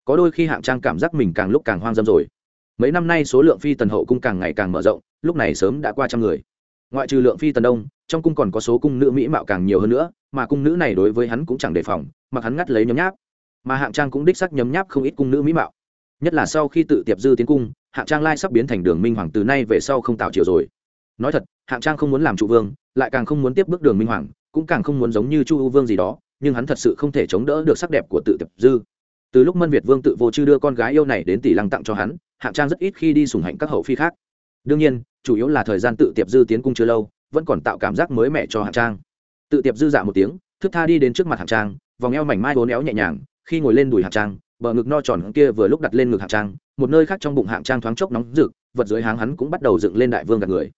có đôi khi hạng trang cảm giác mình càng lúc càng hoang dâm rồi. Mấy năm nay số lượng phi tần hậu cung càng ngày càng mở rộng, lúc này sớm đã qua trăm người. Ngoại trừ lượng phi tần đông, trong cung còn có số cung nữ mỹ mạo càng nhiều hơn nữa, mà cung nữ này đối với hắn cũng chẳng đề phòng, mặc hắn ngắt lấy nhấm nháp. Mà hạng trang cũng đích sắc nhấm nháp không ít cung nữ mỹ mạo. Nhất là sau khi tự tiệp dư tiến cung, hạng trang lai sắp biến thành đường minh hoàng từ nay về sau không tạo chiều rồi. Nói thật, hạng trang không muốn làm trụ vương, lại càng không muốn tiếp bước đường minh hoàng, cũng càng không muốn giống như chu u vương gì đó, nhưng hắn thật sự không thể chống đỡ được sắc đẹp của tự tiệp dư từ lúc mân việt vương tự vô chư đưa con gái yêu này đến tỷ lăng tặng cho hắn, hạng trang rất ít khi đi sùng hạnh các hậu phi khác. Đương nhiên, chủ yếu là thời gian tự tiệp dư tiến cung chưa lâu, vẫn còn tạo cảm giác mới mẻ cho hạng trang. Tự tiệp dư dạ một tiếng, thức tha đi đến trước mặt hạng trang, vòng eo mảnh mai vốn éo nhẹ nhàng, khi ngồi lên đùi hạng trang, bờ ngực no tròn kia vừa lúc đặt lên ngực hạng trang, một nơi khác trong bụng hạng trang thoáng chốc nóng rực, vật dưới háng hắn cũng bắt đầu dựng lên đại vương gạt người.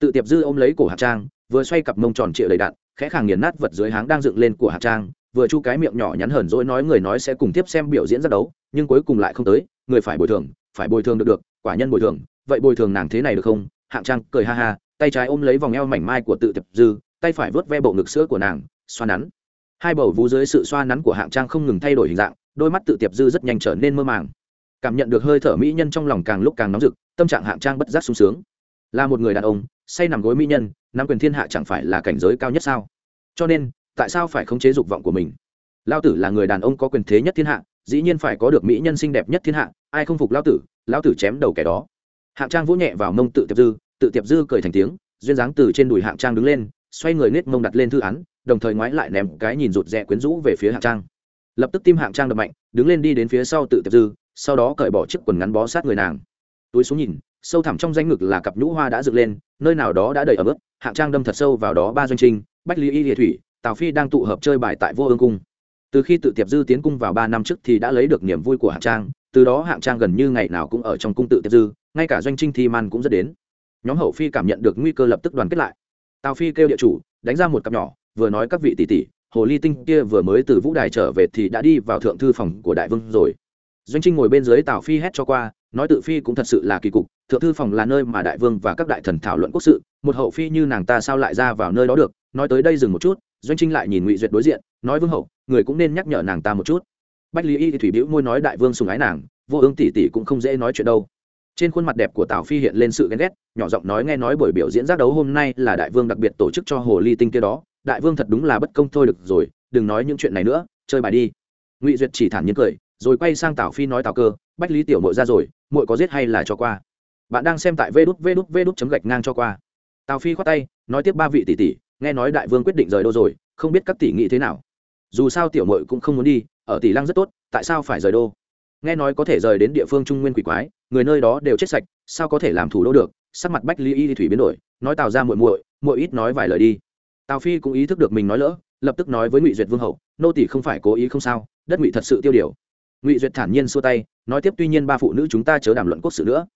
Tự tiệp dư ôm lấy cổ hạng trang, vừa xoay cặp mông tròn trịa đầy đạn, khẽ khàng nghiền nát vật dưới háng đang dựng lên của hạng trang vừa chu cái miệng nhỏ nhắn hờn dỗi nói người nói sẽ cùng tiếp xem biểu diễn ra đấu, nhưng cuối cùng lại không tới, người phải bồi thường, phải bồi thường được được, quả nhân bồi thường, vậy bồi thường nàng thế này được không? Hạng trang cười ha ha, tay trái ôm lấy vòng eo mảnh mai của tự tiệp dư, tay phải vớt ve bộ ngực sữa của nàng, xoa nắn. Hai bầu vú dưới sự xoa nắn của hạng trang không ngừng thay đổi hình dạng, đôi mắt tự tiệp dư rất nhanh trở nên mơ màng. Cảm nhận được hơi thở mỹ nhân trong lòng càng lúc càng nóng rực, tâm trạng hạng trang bất giác sung sướng. Là một người đàn ông, say nằm gối mỹ nhân, nắm quyền thiên hạ chẳng phải là cảnh giới cao nhất sao? Cho nên tại sao phải khống chế dục vọng của mình? Lao tử là người đàn ông có quyền thế nhất thiên hạ, dĩ nhiên phải có được mỹ nhân xinh đẹp nhất thiên hạ, ai không phục lao tử lao tử chém đầu kẻ đó. Hạng trang vỗ nhẹ vào mông tự tiệp dư, tự tiệp dư cười thành tiếng, duyên dáng từ trên đùi hạng trang đứng lên, xoay người nết mông đặt lên thư án, đồng thời ngoái lại ném cái nhìn rụt rè quyến rũ về phía hạng trang. Lập tức tim hạng trang đập mạnh, đứng lên đi đến phía sau tự tiệp dư, sau đó cởi bỏ chiếc quần ngắn bó sát người nàng. Túi xuống nhìn, sâu thẳm trong danh ngực là cặp nhũ hoa đã dựng lên, nơi nào đó đã đầy ở ướt, hạng trang đâm thật sâu vào đó ba doanh trinh, bách lý y địa thủy tào phi đang tụ hợp chơi bài tại vô ương cung. Từ khi tự tiệp dư tiến cung vào ba năm trước thì đã lấy được niềm vui của hạng trang, từ đó hạng trang gần như ngày nào cũng ở trong cung tự tiệp dư, ngay cả doanh trinh thi man cũng rất đến. Nhóm hậu phi cảm nhận được nguy cơ lập tức đoàn kết lại. Tào phi kêu địa chủ, đánh ra một cặp nhỏ, vừa nói các vị tỷ tỷ, hồ ly tinh kia vừa mới từ vũ đài trở về thì đã đi vào thượng thư phòng của đại vương rồi. Doanh trinh ngồi bên dưới tào phi hét cho qua, nói tự phi cũng thật sự là kỳ cục, thượng thư phòng là nơi mà đại vương và các đại thần thảo luận quốc sự, một hậu phi như nàng ta sao lại ra vào nơi đó được, nói tới đây dừng một chút doanh trinh lại nhìn ngụy duyệt đối diện nói vương hậu người cũng nên nhắc nhở nàng ta một chút bách lý y thủy biễu môi nói đại vương sùng ái nàng vô ương tỷ tỷ cũng không dễ nói chuyện đâu trên khuôn mặt đẹp của tào phi hiện lên sự ghen ghét nhỏ giọng nói nghe nói buổi biểu diễn giác đấu hôm nay là đại vương đặc biệt tổ chức cho hồ ly tinh kia đó đại vương thật đúng là bất công thôi được rồi đừng nói những chuyện này nữa chơi bài đi ngụy duyệt chỉ thản nhiên cười rồi quay sang tào phi nói tào cơ bách lý tiểu mội ra rồi mội có giết hay là cho qua bạn đang xem tại vê đút vê đút vê đút chấm gạch ngang cho qua tào phi khoát tay nói tiếp ba vị tỷ tỷ nghe nói đại vương quyết định rời đô rồi, không biết các tỷ nghĩ thế nào. Dù sao tiểu mội cũng không muốn đi, ở tỷ lăng rất tốt, tại sao phải rời đô? Nghe nói có thể rời đến địa phương trung nguyên quỷ quái, người nơi đó đều chết sạch, sao có thể làm thủ đô được? Sắc mặt bách ly y thủy biến đổi, nói tào ra muội muội muội ít nói vài lời đi. Tào phi cũng ý thức được mình nói lỡ, lập tức nói với ngụy duyệt vương hậu, nô tỷ không phải cố ý không sao, đất ngụy thật sự tiêu điều. Ngụy duyệt thản nhiên xua tay, nói tiếp tuy nhiên ba phụ nữ chúng ta chớ đàm luận quốc sự nữa.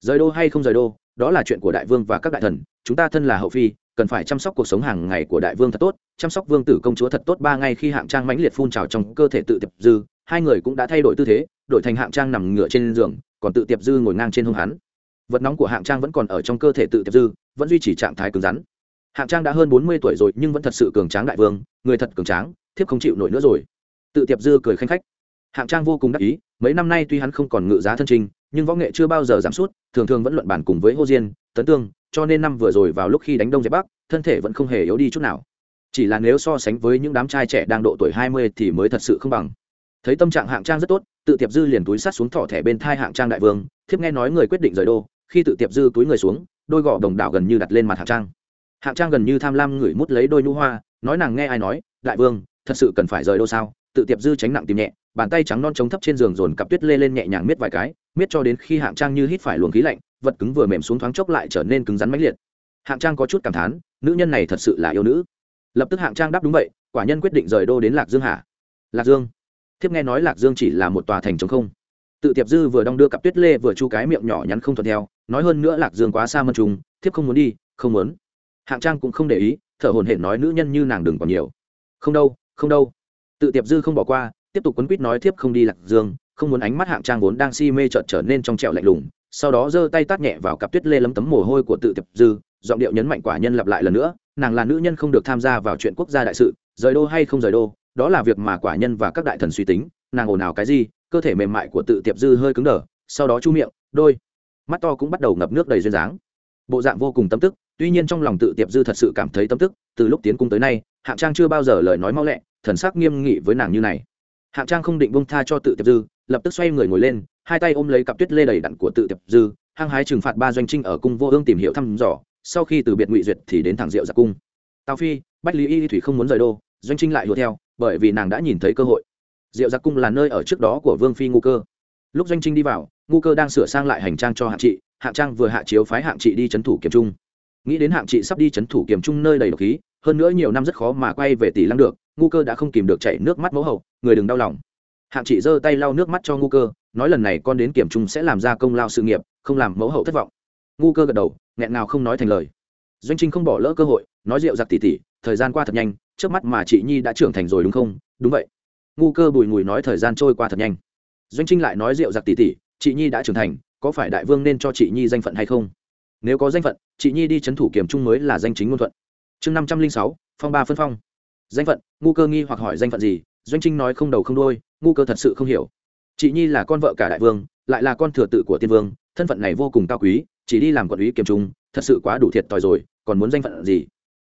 Rời đô hay không rời đô, đó là chuyện của đại vương và các đại thần, chúng ta thân là hậu phi cần phải chăm sóc cuộc sống hàng ngày của đại vương thật tốt, chăm sóc vương tử công chúa thật tốt. Ba ngày khi hạng trang mãnh liệt phun trào trong cơ thể tự tiệp dư, hai người cũng đã thay đổi tư thế, đổi thành hạng trang nằm ngửa trên giường, còn tự tiệp dư ngồi ngang trên hông hắn. Vật nóng của hạng trang vẫn còn ở trong cơ thể tự tiệp dư, vẫn duy trì trạng thái cứng rắn. Hạng trang đã hơn bốn mươi tuổi rồi nhưng vẫn thật sự cường tráng đại vương, người thật cường tráng, thiếp không chịu nổi nữa rồi. Tự tiệp dư cười khanh khách. Hạng trang vô cùng đắc ý, mấy năm nay tuy hắn không còn ngự giá thân trinh nhưng võ nghệ chưa bao giờ giảm sút, thường thường vẫn luận bản cùng với hô diên, tấn tương cho nên năm vừa rồi vào lúc khi đánh đông dẹp bắc, thân thể vẫn không hề yếu đi chút nào. Chỉ là nếu so sánh với những đám trai trẻ đang độ tuổi hai mươi thì mới thật sự không bằng. Thấy tâm trạng hạng trang rất tốt, tự tiệp dư liền túi sát xuống thỏ thẻ bên thai hạng trang đại vương, thiếp nghe nói người quyết định rời đô, khi tự tiệp dư túi người xuống, đôi gò đồng đảo gần như đặt lên mặt hạng trang. Hạng trang gần như tham lam ngửi mút lấy đôi nhũ hoa, nói nàng nghe ai nói, đại vương, thật sự cần phải rời đô sao? Tự tiệp dư tránh nặng tìm nhẹ, bàn tay trắng non trống thấp trên giường dồn cặp tuyết lê lên nhẹ nhàng miết vài cái, miết cho đến khi hạng trang như hít phải luồng khí lạnh vật cứng vừa mềm xuống thoáng chốc lại trở nên cứng rắn mãnh liệt. Hạng trang có chút cảm thán, nữ nhân này thật sự là yêu nữ. Lập tức hạng trang đáp đúng vậy, quả nhân quyết định rời đô đến lạc dương hà lạc dương. Thiếp nghe nói lạc dương chỉ là một tòa thành trống không. Tự tiệp dư vừa đong đưa cặp tuyết lê vừa chu cái miệng nhỏ nhắn không thuận theo, nói hơn nữa lạc dương quá xa mân trùng, thiếp không muốn đi, không muốn. Hạng trang cũng không để ý, thở hồn hển nói nữ nhân như nàng đừng còn nhiều. Không đâu không đâu. Tự tiệp dư không bỏ qua, tiếp tục quấn quýt nói thiếp không đi lạc dương, không muốn ánh mắt hạng trang vốn đang si mê chợt trở nên trong trẹo lạnh lùng sau đó giơ tay tát nhẹ vào cặp tuyết lê lấm tấm mồ hôi của tự tiệp dư, giọng điệu nhấn mạnh quả nhân lặp lại lần nữa, nàng là nữ nhân không được tham gia vào chuyện quốc gia đại sự, rời đô hay không rời đô, đó là việc mà quả nhân và các đại thần suy tính, nàng ồn ào cái gì, cơ thể mềm mại của tự tiệp dư hơi cứng đờ, sau đó chu miệng, đôi mắt to cũng bắt đầu ngập nước đầy duyên dáng. Bộ dạng vô cùng tâm tức, tuy nhiên trong lòng tự tiệp dư thật sự cảm thấy tâm tức, từ lúc tiến cung tới nay, hạng trang chưa bao giờ lời nói mau lẹ, thần sắc nghiêm nghị với nàng như này. Hạng trang không định bông tha cho tự tiệp dư, lập tức xoay người ngồi lên hai tay ôm lấy cặp tuyết lê đầy đặn của tự tiệp dư, hăng hái trừng phạt ba doanh trinh ở cung vô ương tìm hiểu thăm dò, sau khi từ biệt ngụy duyệt thì đến thẳng diệu giặc cung. Tào phi, bách lý y thủy không muốn rời đô, doanh trinh lại hùa theo, bởi vì nàng đã nhìn thấy cơ hội. Diệu giặc cung là nơi ở trước đó của vương phi ngu cơ. Lúc doanh trinh đi vào, ngu cơ đang sửa sang lại hành trang cho hạng trị, hạng trang vừa hạ chiếu phái hạng trị đi c h ấ n thủ kiểm trung. Nghĩ đến hạng trị sắp đi c h ấ n thủ kiểm trung nơi đầy độc khí, hơn nữa nhiều năm rất khó mà quay về tỷ lăng được, ngu cơ đã không kìm được chảy nước mắt mẫu hậu, người đừng đau lòng. Hạng trị giơ tay lau nước mắt cho ngu cơ nói lần này con đến kiểm trung sẽ làm ra công lao sự nghiệp, không làm mẫu hậu thất vọng. Ngu cơ gật đầu, nghẹn nào không nói thành lời. Doanh trinh không bỏ lỡ cơ hội, nói rượu giặc tỉ tỉ, thời gian qua thật nhanh, trước mắt mà chị nhi đã trưởng thành rồi đúng không? Đúng vậy. Ngu cơ bùi ngùi nói thời gian trôi qua thật nhanh. Doanh trinh lại nói rượu giặc tỉ tỉ, chị nhi đã trưởng thành, có phải đại vương nên cho chị nhi danh phận hay không? Nếu có danh phận, chị nhi đi c h ấ n thủ kiểm trung mới là danh chính ngôn thuận. Chương năm trăm linh sáu, phong ba phân phong. Danh phận, ngu cơ nghi hoặc hỏi danh phận gì? Doanh trinh nói không đầu không đôi ngu cơ thật sự không hiểu chị nhi là con vợ cả đại vương, lại là con thừa tự của tiên vương, thân phận này vô cùng cao quý, chỉ đi làm quản lý kiểm trung, thật sự quá đủ thiệt thòi rồi, còn muốn danh phận gì?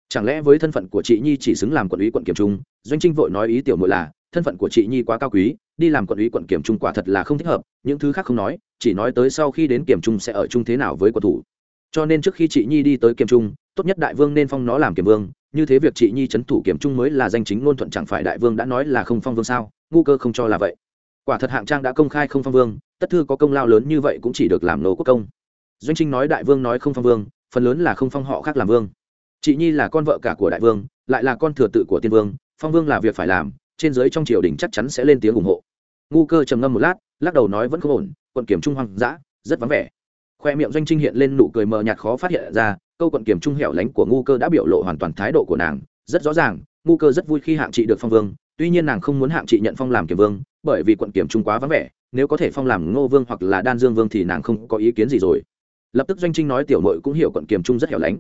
Chẳng lẽ với thân phận của chị nhi chỉ xứng làm quản lý quận kiểm trung? Doanh trinh vội nói ý tiểu mội là, thân phận của chị nhi quá cao quý, đi làm quận ủy quận kiểm trung quả thật là không thích hợp, những thứ khác không nói, chỉ nói tới sau khi đến kiểm trung sẽ ở chung thế nào với quận thủ. Cho nên trước khi chị nhi đi tới kiểm trung, tốt nhất đại vương nên phong nó làm kiểm vương, như thế việc chị nhi c h ấ n thủ kiểm trung mới là danh chính ngôn thuận chẳng phải đại vương đã nói là không phong vương sao? Ngu cơ không cho là vậy quả thật hạng trang đã công khai không phong vương, tất thư có công lao lớn như vậy cũng chỉ được làm nô quốc công. Doanh trinh nói đại vương nói không phong vương, phần lớn là không phong họ khác làm vương. Chị nhi là con vợ cả của đại vương, lại là con thừa tự của tiên vương, phong vương là việc phải làm, trên dưới trong triều đình chắc chắn sẽ lên tiếng ủng hộ. Ngu cơ trầm ngâm một lát, lắc đầu nói vẫn không ổn, quận kiểm trung hoang dã, rất vắng vẻ. Khoe miệng doanh trinh hiện lên nụ cười mờ nhạt khó phát hiện ra, câu quận kiểm trung hẻo lánh của ngu cơ đã biểu lộ hoàn toàn thái độ của nàng, rất rõ ràng, ngu cơ rất vui khi hạng trị được phong vương tuy nhiên nàng không muốn hạng trị nhận phong làm kiểm vương, bởi vì quận kiểm trung quá vắng vẻ, nếu có thể phong làm ngô vương hoặc là đan dương vương thì nàng không có ý kiến gì rồi. Lập tức doanh trinh nói tiểu mội cũng hiểu quận kiểm trung rất hẻo lánh.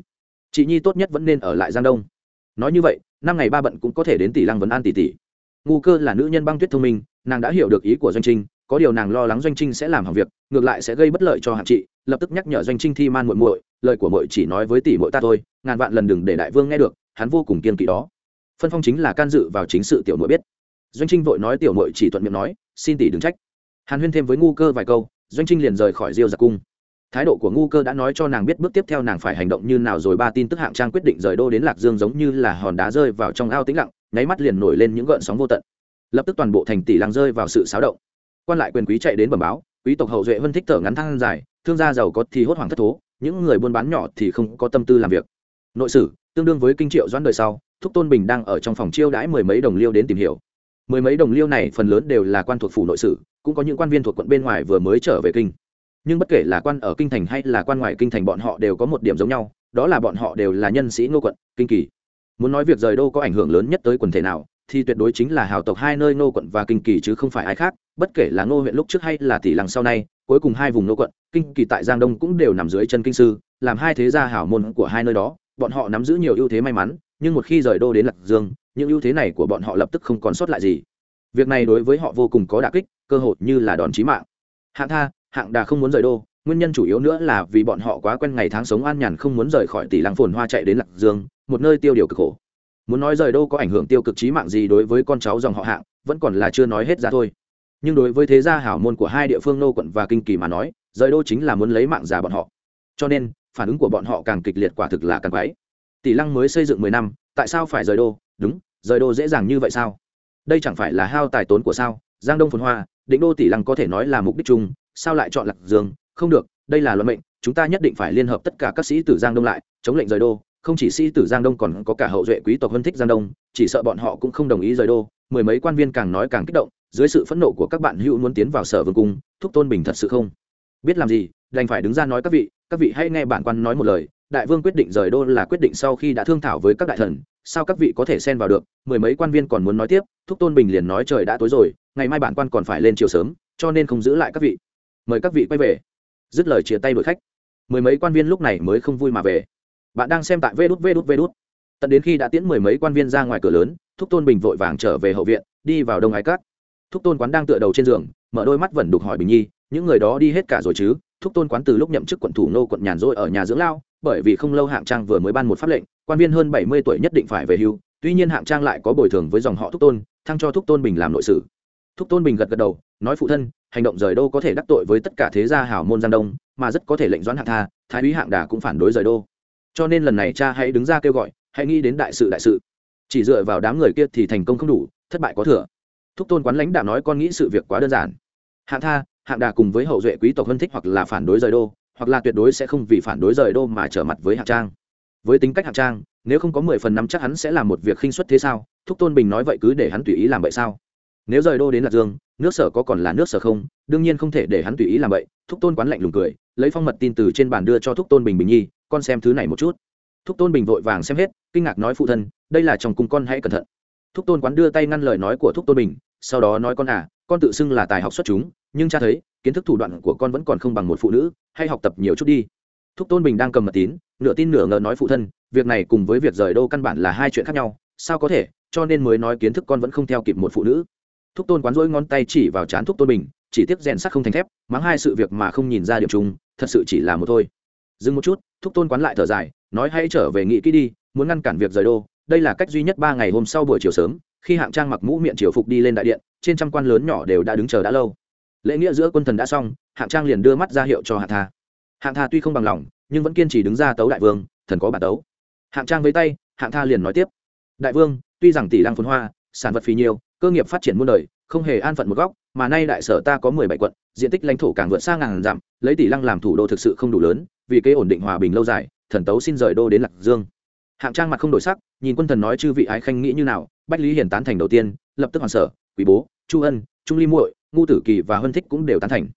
Chị nhi tốt nhất vẫn nên ở lại giang đông. Nói như vậy, năm ngày ba bận cũng có thể đến tỷ lăng vấn an tỷ tỷ ngu cơ là nữ nhân băng tuyết thông minh, nàng đã hiểu được ý của doanh trinh, có điều nàng lo lắng doanh trinh sẽ làm hỏng việc, ngược lại sẽ gây bất lợi cho hạng trị, lập tức nhắc nhở doanh trinh thi man muội muội, lời của muội chỉ nói với tỷ muội ta thôi, ngàn vạn lần đừng để đại vương nghe được, hắn vô cùng kiên kỵ đó phân phong chính là can dự vào chính sự tiểu muội biết. Doanh trinh vội nói tiểu muội chỉ thuận miệng nói, xin tỷ đừng trách. Hàn huyên thêm với ngu cơ vài câu, doanh trinh liền rời khỏi diêu giặc cung. Thái độ của ngu cơ đã nói cho nàng biết bước tiếp theo nàng phải hành động như nào rồi ba tin tức hạng trang quyết định rời đô đến lạc dương giống như là hòn đá rơi vào trong ao tĩnh lặng, nháy mắt liền nổi lên những gợn sóng vô tận. Lập tức toàn bộ thành tỷ làng rơi vào sự xáo động. Quan lại quyền quý chạy đến bẩm báo, quý tộc hậu duệ vân thích thở ngắn thang dài, thương gia giàu có thì hốt hoảng thất thố, những người buôn bán nhỏ thì không có tâm tư làm việc. Nội sử, tương đương với kinh triệu doãn đời sau thúc tôn bình đang ở trong phòng chiêu đãi mười mấy đồng liêu đến tìm hiểu. Mười mấy đồng liêu này phần lớn đều là quan thuộc phủ nội sử, cũng có những quan viên thuộc quận bên ngoài vừa mới trở về kinh. Nhưng bất kể là quan ở kinh thành hay là quan ngoài kinh thành bọn họ đều có một điểm giống nhau, đó là bọn họ đều là nhân sĩ ngô quận, kinh kỳ. Muốn nói việc rời đô có ảnh hưởng lớn nhất tới quần thể nào, thì tuyệt đối chính là hào tộc hai nơi ngô quận và kinh kỳ chứ không phải ai khác, bất kể là ngô huyện lúc trước hay là tỷ lăng sau này cuối cùng hai vùng ngô quận, kinh kỳ tại giang đông cũng đều nằm dưới chân kinh sư, làm hai thế gia hảo môn của hai nơi đó, bọn họ nắm giữ nhiều ưu thế may mắn nhưng một khi rời đô đến lạc dương, những ưu thế này của bọn họ lập tức không còn sót lại gì. Việc này đối với họ vô cùng có đả kích, cơ hội như là đòn chí mạng. Hạng tha, hạng đà không muốn rời đô, nguyên nhân chủ yếu nữa là vì bọn họ quá quen ngày tháng sống an nhàn không muốn rời khỏi tỷ lăng phồn hoa chạy đến lạc dương, một nơi tiêu điều cực khổ. Muốn nói rời đô có ảnh hưởng tiêu cực trí mạng gì đối với con cháu dòng họ hạng, vẫn còn là chưa nói hết ra thôi. Nhưng đối với thế gia hảo môn của hai địa phương nô quận và kinh kỳ mà nói, rời đô chính là muốn lấy mạng già bọn họ. Cho nên, phản ứng của bọn họ càng kịch liệt quả thực là càng quái tỷ lăng mới xây dựng mười năm, tại sao phải rời đô? Đúng, rời đô dễ dàng như vậy sao? Đây chẳng phải là hao tài tốn của sao? Giang đông phồn hoa, định đô tỷ lăng có thể nói là mục đích chung, sao lại chọn lạc dương? Không được, đây là luận mệnh, chúng ta nhất định phải liên hợp tất cả các sĩ tử giang đông lại, chống lệnh rời đô. Không chỉ sĩ tử giang đông còn có cả hậu duệ quý tộc vân thích giang đông, chỉ sợ bọn họ cũng không đồng ý rời đô. Mười mấy quan viên càng nói càng kích động, dưới sự phẫn nộ của các bạn hữu muốn tiến vào sở vương cung, thúc tôn bình thật sự không? Biết làm gì, đành phải đứng ra nói các vị các vị hãy nghe bản quan nói một lời đại vương quyết định rời đô là quyết định sau khi đã thương thảo với các đại thần, sao các vị có thể xen vào được? Mười mấy quan viên còn muốn nói tiếp, thúc tôn bình liền nói trời đã tối rồi, ngày mai bản quan còn phải lên chiều sớm, cho nên không giữ lại các vị. Mời các vị quay về. Dứt lời chia tay đuổi khách. Mười mấy quan viên lúc này mới không vui mà về. Bạn đang xem tại vê đút vê đút vê đút tận đến khi đã tiễn mười mấy quan viên ra ngoài cửa lớn, thúc tôn bình vội vàng trở về hậu viện, đi vào đông ái cát. Thúc tôn quán đang tựa đầu trên giường, mở đôi mắt vẫn đục hỏi bình nhi, những người đó đi hết cả rồi chứ? Thúc tôn quán từ lúc nhậm chức quận thủ nô quận nhàn rỗi ở nhà dưỡng lao bởi vì không lâu hạng trang vừa mới ban một pháp lệnh, quan viên hơn bảy mươi tuổi nhất định phải về hưu, tuy nhiên hạng trang lại có bồi thường với dòng họ thúc tôn, thăng cho thúc tôn bình làm nội sử. Thúc tôn bình gật gật đầu, nói phụ thân, hành động rời đô có thể đắc tội với tất cả thế gia hảo môn giang đông, mà rất có thể lệnh doãn hạng tha, thái úy hạng đà cũng phản đối rời đô. Cho nên lần này cha hãy đứng ra kêu gọi, hãy nghĩ đến đại sự đại sự. Chỉ dựa vào đám người kia thì thành công không đủ, thất bại có thừa. Thúc tôn quán lãnh đạo nói con nghĩ sự việc quá đơn giản. Hạng tha, hạng đà cùng với hậu duệ quý tộc hân thích hoặc là phản đối rời đô hoặc là tuyệt đối sẽ không vì phản đối rời đô mà trở mặt với hạng trang. Với tính cách hạng trang, nếu không có mười phần năm chắc hắn sẽ làm một việc khinh suất thế sao? Thúc tôn bình nói vậy cứ để hắn tùy ý làm vậy sao? Nếu rời đô đến lạc dương, nước sở có còn là nước sở không? Đương nhiên không thể để hắn tùy ý làm vậy. Thúc tôn quán lạnh lùng cười, lấy phong mật tin từ trên bàn đưa cho thúc tôn bình bình nhi, con xem thứ này một chút. Thúc tôn bình vội vàng xem hết, kinh ngạc nói phụ thân, đây là chồng cùng con hãy cẩn thận. Thúc tôn quán đưa tay ngăn lời nói của thúc tôn bình, sau đó nói con à con tự xưng là tài học xuất chúng nhưng cha thấy, kiến thức thủ đoạn của con vẫn còn không bằng một phụ nữ, hay học tập nhiều chút đi. Thúc tôn bình đang cầm mật tín, nửa tin nửa ngờ nói phụ thân, việc này cùng với việc rời đô căn bản là hai chuyện khác nhau, sao có thể, cho nên mới nói kiến thức con vẫn không theo kịp một phụ nữ. Thúc tôn quán rỗi ngón tay chỉ vào trán thúc tôn bình, chỉ tiếp rèn sắt không thành thép, mắng hai sự việc mà không nhìn ra điểm chung, thật sự chỉ là một thôi. Dừng một chút, thúc tôn quán lại thở dài, nói hãy trở về nghị kỹ đi, muốn ngăn cản việc rời đô, đây là cách duy nhất ba ngày hôm sau buổi chiều sớm, khi hạng trang mặc mũ miệng triều phục đi lên đại điện, trên trăm quan lớn nhỏ đều đã đứng chờ đã lâu lễ nghĩa giữa quân thần đã xong, hạng trang liền đưa mắt ra hiệu cho hạng tha. Hạng tha tuy không bằng lòng, nhưng vẫn kiên trì đứng ra tấu đại vương, thần có bản tấu. Hạng trang với tay, hạng tha liền nói tiếp. Đại vương, tuy rằng tỷ lăng phồn hoa, sản vật phì nhiều, cơ nghiệp phát triển muôn đời, không hề an phận một góc, mà nay đại sở ta có mười bảy quận, diện tích lãnh thổ càng vượt xa ngàn dặm, lấy tỷ lăng làm thủ đô thực sự không đủ lớn, vì kế ổn định hòa bình lâu dài, thần tấu xin rời đô đến lạc dương. Hạng trang mặt không đổi sắc, nhìn quân thần nói chư vị ái khanh nghĩ như nào, bách lý hiển tán thành đầu tiên, lập tức hoàn sở, quý bố, chu ân, trung ly muội ngu tử kỳ và hân thích cũng đều tán thành.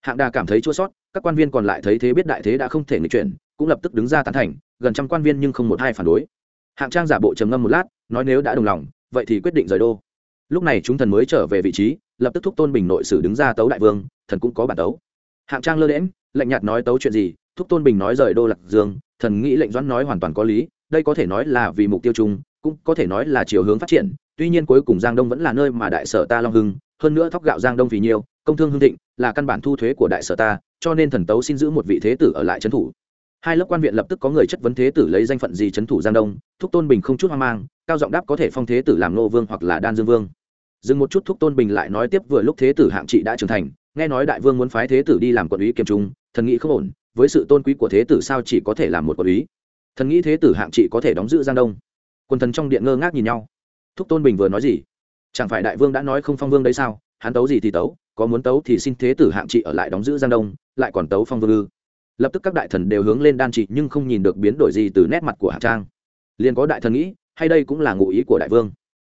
Hạng đà cảm thấy chua sót, các quan viên còn lại thấy thế biết đại thế đã không thể nghịch chuyển, cũng lập tức đứng ra tán thành, gần trăm quan viên nhưng không một hai phản đối. Hạng trang giả bộ trầm ngâm một lát, nói nếu đã đồng lòng, vậy thì quyết định rời đô. Lúc này chúng thần mới trở về vị trí, lập tức thúc tôn bình nội sử đứng ra tấu đại vương, thần cũng có bản tấu. Hạng trang lơ đễm lạnh nhạt nói tấu chuyện gì, thúc tôn bình nói rời đô lạc dương, thần nghĩ lệnh doãn nói hoàn toàn có lý, đây có thể nói là vì mục tiêu chung, cũng có thể nói là chiều hướng phát triển, tuy nhiên cuối cùng giang đông vẫn là nơi mà đại sở ta long hưng hơn nữa thóc gạo giang đông vì nhiều, công thương hương thịnh, là căn bản thu thuế của đại sở ta, cho nên thần tấu xin giữ một vị thế tử ở lại trấn thủ. Hai lớp quan viện lập tức có người chất vấn thế tử lấy danh phận gì trấn thủ giang đông, thúc tôn bình không chút hoang mang, cao giọng đáp có thể phong thế tử làm nô vương hoặc là đan dương vương. Dừng một chút thúc tôn bình lại nói tiếp vừa lúc thế tử hạng trị đã trưởng thành, nghe nói đại vương muốn phái thế tử đi làm quận úy kiềm trung, thần nghĩ không ổn, với sự tôn quý của thế tử sao chỉ có thể làm một quận úy? Thần nghĩ thế tử hạng trị có thể đóng giữ giang đông. Quần thần trong điện ngơ ngác nhìn nhau. Thúc tôn bình vừa nói gì? Chẳng phải đại vương đã nói không phong vương đấy sao? Hắn tấu gì thì tấu, có muốn tấu thì xin thế tử hạng trị ở lại đóng giữ giang đông, lại còn tấu phong vương ư. Lập tức các đại thần đều hướng lên đan trị nhưng không nhìn được biến đổi gì từ nét mặt của hạng trang. Liền có đại thần nghĩ, hay đây cũng là ngụ ý của đại vương.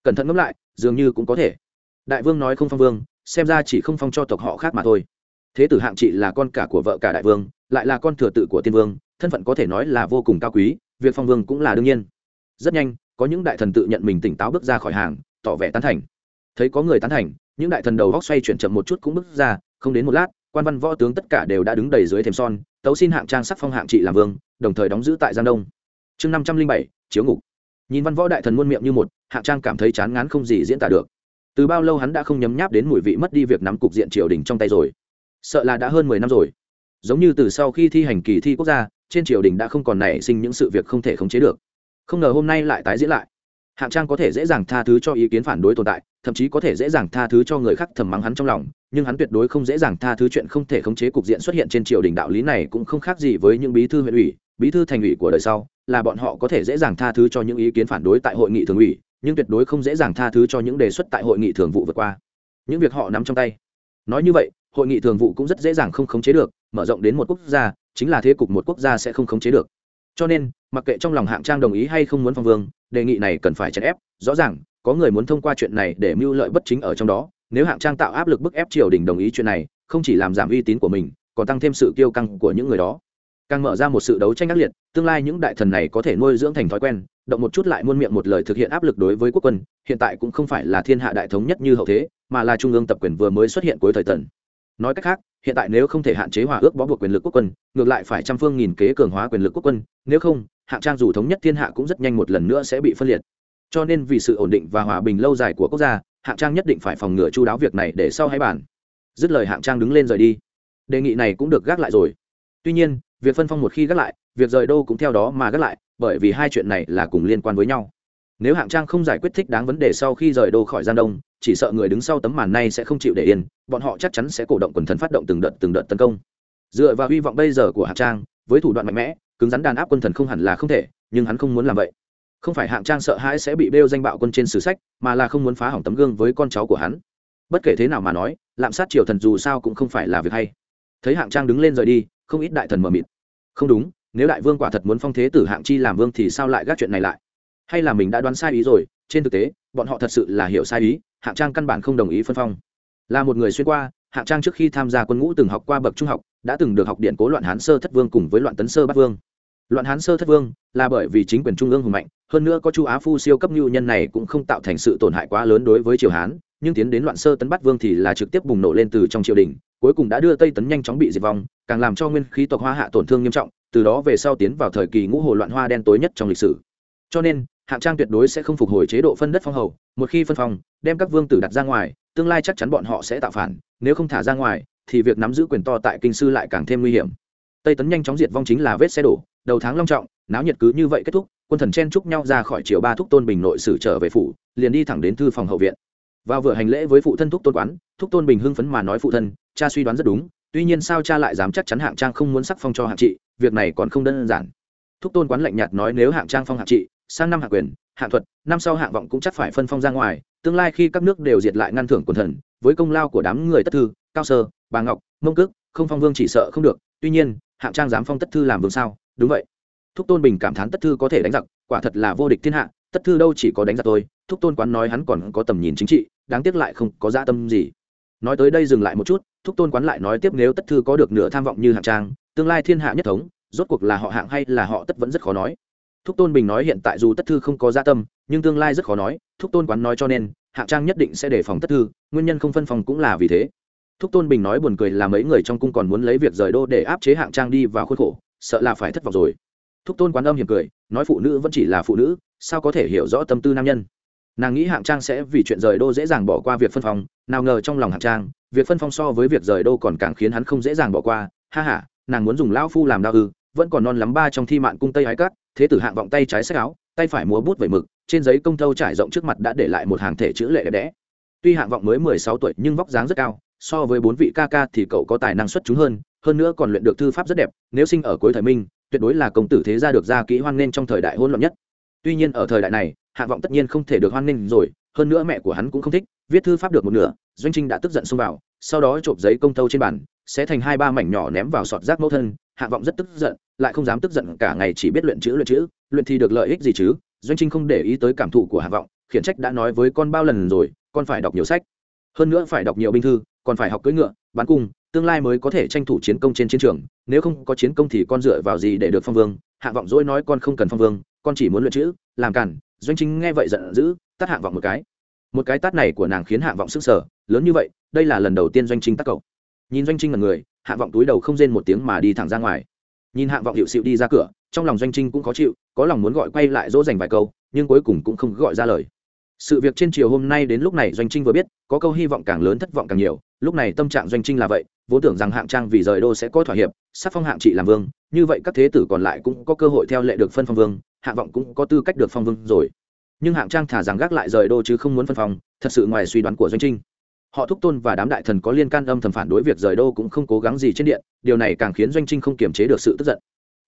Cẩn thận ngẫm lại, dường như cũng có thể. Đại vương nói không phong vương, xem ra chỉ không phong cho tộc họ khác mà thôi. Thế tử hạng trị là con cả của vợ cả đại vương, lại là con thừa tự của tiên vương, thân phận có thể nói là vô cùng cao quý, việc phong vương cũng là đương nhiên. Rất nhanh, có những đại thần tự nhận mình tỉnh táo bước ra khỏi hàng tỏ vẻ tán thành. Thấy có người tán thành, những đại thần đầu góc xoay chuyển chậm một chút cũng bước ra, không đến một lát, quan văn võ tướng tất cả đều đã đứng đầy dưới thềm son, tấu xin hạng trang sắc phong hạng trị làm vương, đồng thời đóng giữ tại giang đông. Chương năm trăm linh bảy, chiếu ngục. Nhìn văn võ đại thần muôn miệng như một, hạng trang cảm thấy chán ngán không gì diễn tả được. Từ bao lâu hắn đã không nhấm nháp đến mùi vị mất đi việc nắm cục diện triều đình trong tay rồi. Sợ là đã hơn mười năm rồi. Giống như từ sau khi thi hành kỳ thi quốc gia, trên triều đình đã không còn nảy sinh những sự việc không thể khống chế được. Không ngờ hôm nay lại tái diễn lại hạng trang có thể dễ dàng tha thứ cho ý kiến phản đối tồn tại, thậm chí có thể dễ dàng tha thứ cho người khác thầm mắng hắn trong lòng, nhưng hắn tuyệt đối không dễ dàng tha thứ chuyện không thể khống chế cục diện xuất hiện trên triều đình đạo lý này cũng không khác gì với những bí thư huyện ủy, bí thư thành ủy của đời sau, là bọn họ có thể dễ dàng tha thứ cho những ý kiến phản đối tại hội nghị thường ủy, nhưng tuyệt đối không dễ dàng tha thứ cho những đề xuất tại hội nghị thường vụ vượt qua. Những việc họ nắm trong tay. Nói như vậy, hội nghị thường vụ cũng rất dễ dàng không khống chế được, mở rộng đến một quốc gia, chính là thế cục một quốc gia sẽ không khống chế được cho nên, mặc kệ trong lòng hạng trang đồng ý hay không muốn phong vương, đề nghị này cần phải chèn ép. Rõ ràng, có người muốn thông qua chuyện này để mưu lợi bất chính ở trong đó. Nếu hạng trang tạo áp lực bức ép triều đình đồng ý chuyện này, không chỉ làm giảm uy tín của mình, còn tăng thêm sự kiêu căng của những người đó. Càng mở ra một sự đấu tranh ác liệt, tương lai những đại thần này có thể nuôi dưỡng thành thói quen, động một chút lại muôn miệng một lời thực hiện áp lực đối với quốc quân, hiện tại cũng không phải là thiên hạ đại thống nhất như hậu thế, mà là trung ương tập quyền vừa mới xuất hiện cuối thời tần nói cách khác, hiện tại nếu không thể hạn chế hòa ước bó buộc quyền lực quốc quân, ngược lại phải trăm phương nghìn kế cường hóa quyền lực quốc quân, nếu không, hạng trang dù thống nhất thiên hạ cũng rất nhanh một lần nữa sẽ bị phân liệt. Cho nên vì sự ổn định và hòa bình lâu dài của quốc gia, hạng trang nhất định phải phòng ngừa chu đáo việc này để sau hay bàn. Dứt lời hạng trang đứng lên rời đi. Đề nghị này cũng được gác lại rồi. Tuy nhiên, việc phân phong một khi gác lại, việc rời đô cũng theo đó mà gác lại, bởi vì hai chuyện này là cùng liên quan với nhau nếu hạng trang không giải quyết thích đáng vấn đề sau khi rời đô khỏi giang đông, chỉ sợ người đứng sau tấm màn này sẽ không chịu để yên, bọn họ chắc chắn sẽ cổ động quần thần phát động từng đợt từng đợt tấn công. Dựa vào hy vọng bây giờ của hạng trang, với thủ đoạn mạnh mẽ, cứng rắn đàn áp quân thần không hẳn là không thể, nhưng hắn không muốn làm vậy. Không phải hạng trang sợ hãi sẽ bị bêu danh bạo quân trên sử sách, mà là không muốn phá hỏng tấm gương với con cháu của hắn. Bất kể thế nào mà nói, lạm sát triều thần dù sao cũng không phải là việc hay. Thấy hạng trang đứng lên rời đi, không ít đại thần mờ mịt. Không đúng, nếu đại vương quả thật muốn phong thế tử hạng chi làm vương thì sao lại gác chuyện này lại? Hay là mình đã đoán sai ý rồi, trên thực tế, bọn họ thật sự là hiểu sai ý, hạng trang căn bản không đồng ý phân phong. Là một người xuyên qua, hạng trang trước khi tham gia quân ngũ từng học qua bậc trung học, đã từng được học điện cố loạn hán sơ thất vương cùng với loạn tấn sơ bát vương. Loạn hán sơ thất vương là bởi vì chính quyền trung ương hùng mạnh, hơn nữa có chu á phu siêu cấp nhu nhân này cũng không tạo thành sự tổn hại quá lớn đối với triều hán, nhưng tiến đến loạn sơ tấn bát vương thì là trực tiếp bùng nổ lên từ trong triều đình, cuối cùng đã đưa tây tấn nhanh chóng bị diệt vong, càng làm cho nguyên khí tộc hoa hạ tổn thương nghiêm trọng, từ đó về sau tiến vào thời kỳ ngũ hồ loạn hoa đen tối nhất trong lịch sử. Cho nên hạng trang tuyệt đối sẽ không phục hồi chế độ phân đất phong hầu, một khi phân phong, đem các vương tử đặt ra ngoài, tương lai chắc chắn bọn họ sẽ tạo phản, nếu không thả ra ngoài, thì việc nắm giữ quyền to tại kinh sư lại càng thêm nguy hiểm. Tây tấn nhanh chóng diệt vong chính là vết xe đổ, đầu tháng long trọng, náo nhiệt cứ như vậy kết thúc, quân thần chen chúc nhau ra khỏi triều ba thúc tôn bình nội sử trở về phủ, liền đi thẳng đến thư phòng hậu viện. Vào vừa hành lễ với phụ thân thúc tôn quán, thúc tôn bình hưng phấn mà nói phụ thân, cha suy đoán rất đúng, tuy nhiên sao cha lại dám chắc chắn hạng trang không muốn sắc phong cho hạng trị, việc này còn không đơn giản. Thúc tôn quán lạnh nhạt nói nếu hạng trang phong hạng trị sang năm hạng quyền hạng thuật, năm sau hạng vọng cũng chắc phải phân phong ra ngoài, tương lai khi các nước đều diệt lại ngăn thưởng quần thần, với công lao của đám người tất thư, cao sơ, bà ngọc, mông cước, không phong vương chỉ sợ không được, tuy nhiên hạng trang dám phong tất thư làm vương sao? Đúng vậy. Thúc tôn bình cảm thán tất thư có thể đánh giặc, quả thật là vô địch thiên hạ, tất thư đâu chỉ có đánh giặc thôi, thúc tôn quán nói hắn còn có tầm nhìn chính trị, đáng tiếc lại không có dạ tâm gì. Nói tới đây dừng lại một chút, thúc tôn quán lại nói tiếp nếu tất thư có được nửa tham vọng như hạng trang, tương lai thiên hạ nhất thống, rốt cuộc là họ hạng hay là họ tất vẫn rất khó nói thúc tôn bình nói hiện tại dù tất thư không có gia dạ tâm, nhưng tương lai rất khó nói, thúc tôn quán nói cho nên, hạng trang nhất định sẽ đề phòng tất thư, nguyên nhân không phân phòng cũng là vì thế. Thúc tôn bình nói buồn cười là mấy người trong cung còn muốn lấy việc rời đô để áp chế hạng trang đi vào khuôn khổ, sợ là phải thất vọng rồi. Thúc tôn quán âm hiểm cười, nói phụ nữ vẫn chỉ là phụ nữ, sao có thể hiểu rõ tâm tư nam nhân? Nàng nghĩ hạng trang sẽ vì chuyện rời đô dễ dàng bỏ qua việc phân phòng, nào ngờ trong lòng hạng trang, việc phân phong so với việc rời đô còn càng khiến hắn không dễ dàng bỏ qua. Ha h a nàng muốn dùng lão phu làm đau ư? Vẫn còn non lắm ba trong thi mạn cung tây hái cát thế tử hạng vọng tay trái sách áo, tay phải múa bút vẩy mực, trên giấy công thâu trải rộng trước mặt đã để lại một hàng thể chữ lệ đẹp đẽ. Tuy hạng vọng mới mười sáu tuổi nhưng vóc dáng rất cao, so với bốn vị ca ca thì cậu có tài năng xuất chúng hơn hơn nữa còn luyện được thư pháp rất đẹp, nếu sinh ở cuối thời minh, tuyệt đối là công tử thế gia được gia kỹ hoan nghênh trong thời đại hỗn loạn nhất. Tuy nhiên ở thời đại này, hạng vọng tất nhiên không thể được hoan nghênh rồi, hơn nữa mẹ của hắn cũng không thích, viết thư pháp được một nửa, doanh trinh đã tức giận xông vào, sau đó chộp giấy công tâu trên bàn, sẽ thành hai ba mảnh nhỏ ném vào sọt rác mẫu thân hạ vọng rất tức giận, lại không dám tức giận cả ngày chỉ biết luyện chữ luyện chữ, luyện thì được lợi ích gì chứ? Doanh trinh không để ý tới cảm thụ của hạ vọng, khiển trách đã nói với con bao lần rồi, con phải đọc nhiều sách. Hơn nữa phải đọc nhiều binh thư, còn phải học cưỡi ngựa bắn cung, tương lai mới có thể tranh thủ chiến công trên chiến trường. Nếu không có chiến công thì con dựa vào gì để được phong vương? Hạ vọng dỗi nói con không cần phong vương, con chỉ muốn luyện chữ, làm cản. Doanh trinh nghe vậy giận dữ tắt hạ vọng một cái. Một cái tát này của nàng khiến hạ vọng sức sở lớn như vậy, đây là lần đầu tiên doanh trinh tắt cậu. Nhìn doanh trinh là người hạ vọng túi đầu không rên một tiếng mà đi thẳng ra ngoài. Nhìn hạ vọng hiệu xịu đi ra cửa, trong lòng doanh trinh cũng khó chịu, có lòng muốn gọi quay lại dỗ dành vài câu, nhưng cuối cùng cũng không gọi ra lời. Sự việc trên chiều hôm nay đến lúc này doanh trinh vừa biết, có câu hy vọng càng lớn thất vọng càng nhiều, lúc này tâm trạng doanh trinh là vậy, vốn tưởng rằng hạng trang vì rời đô sẽ có thỏa hiệp sắc phong hạng trị làm vương, như vậy các thế tử còn lại cũng có cơ hội theo lệ được phân phong vương hạng vọng cũng có tư cách được phong vương rồi. Nhưng hạng trang thả rằng gác lại rời đô chứ không muốn phân phong, thật sự ngoài suy đoán của doanh trinh họ thúc tôn và đám đại thần có liên can âm thầm phản đối việc rời đô cũng không cố gắng gì trên điện, điều này càng khiến doanh trinh không kiềm chế được sự tức giận.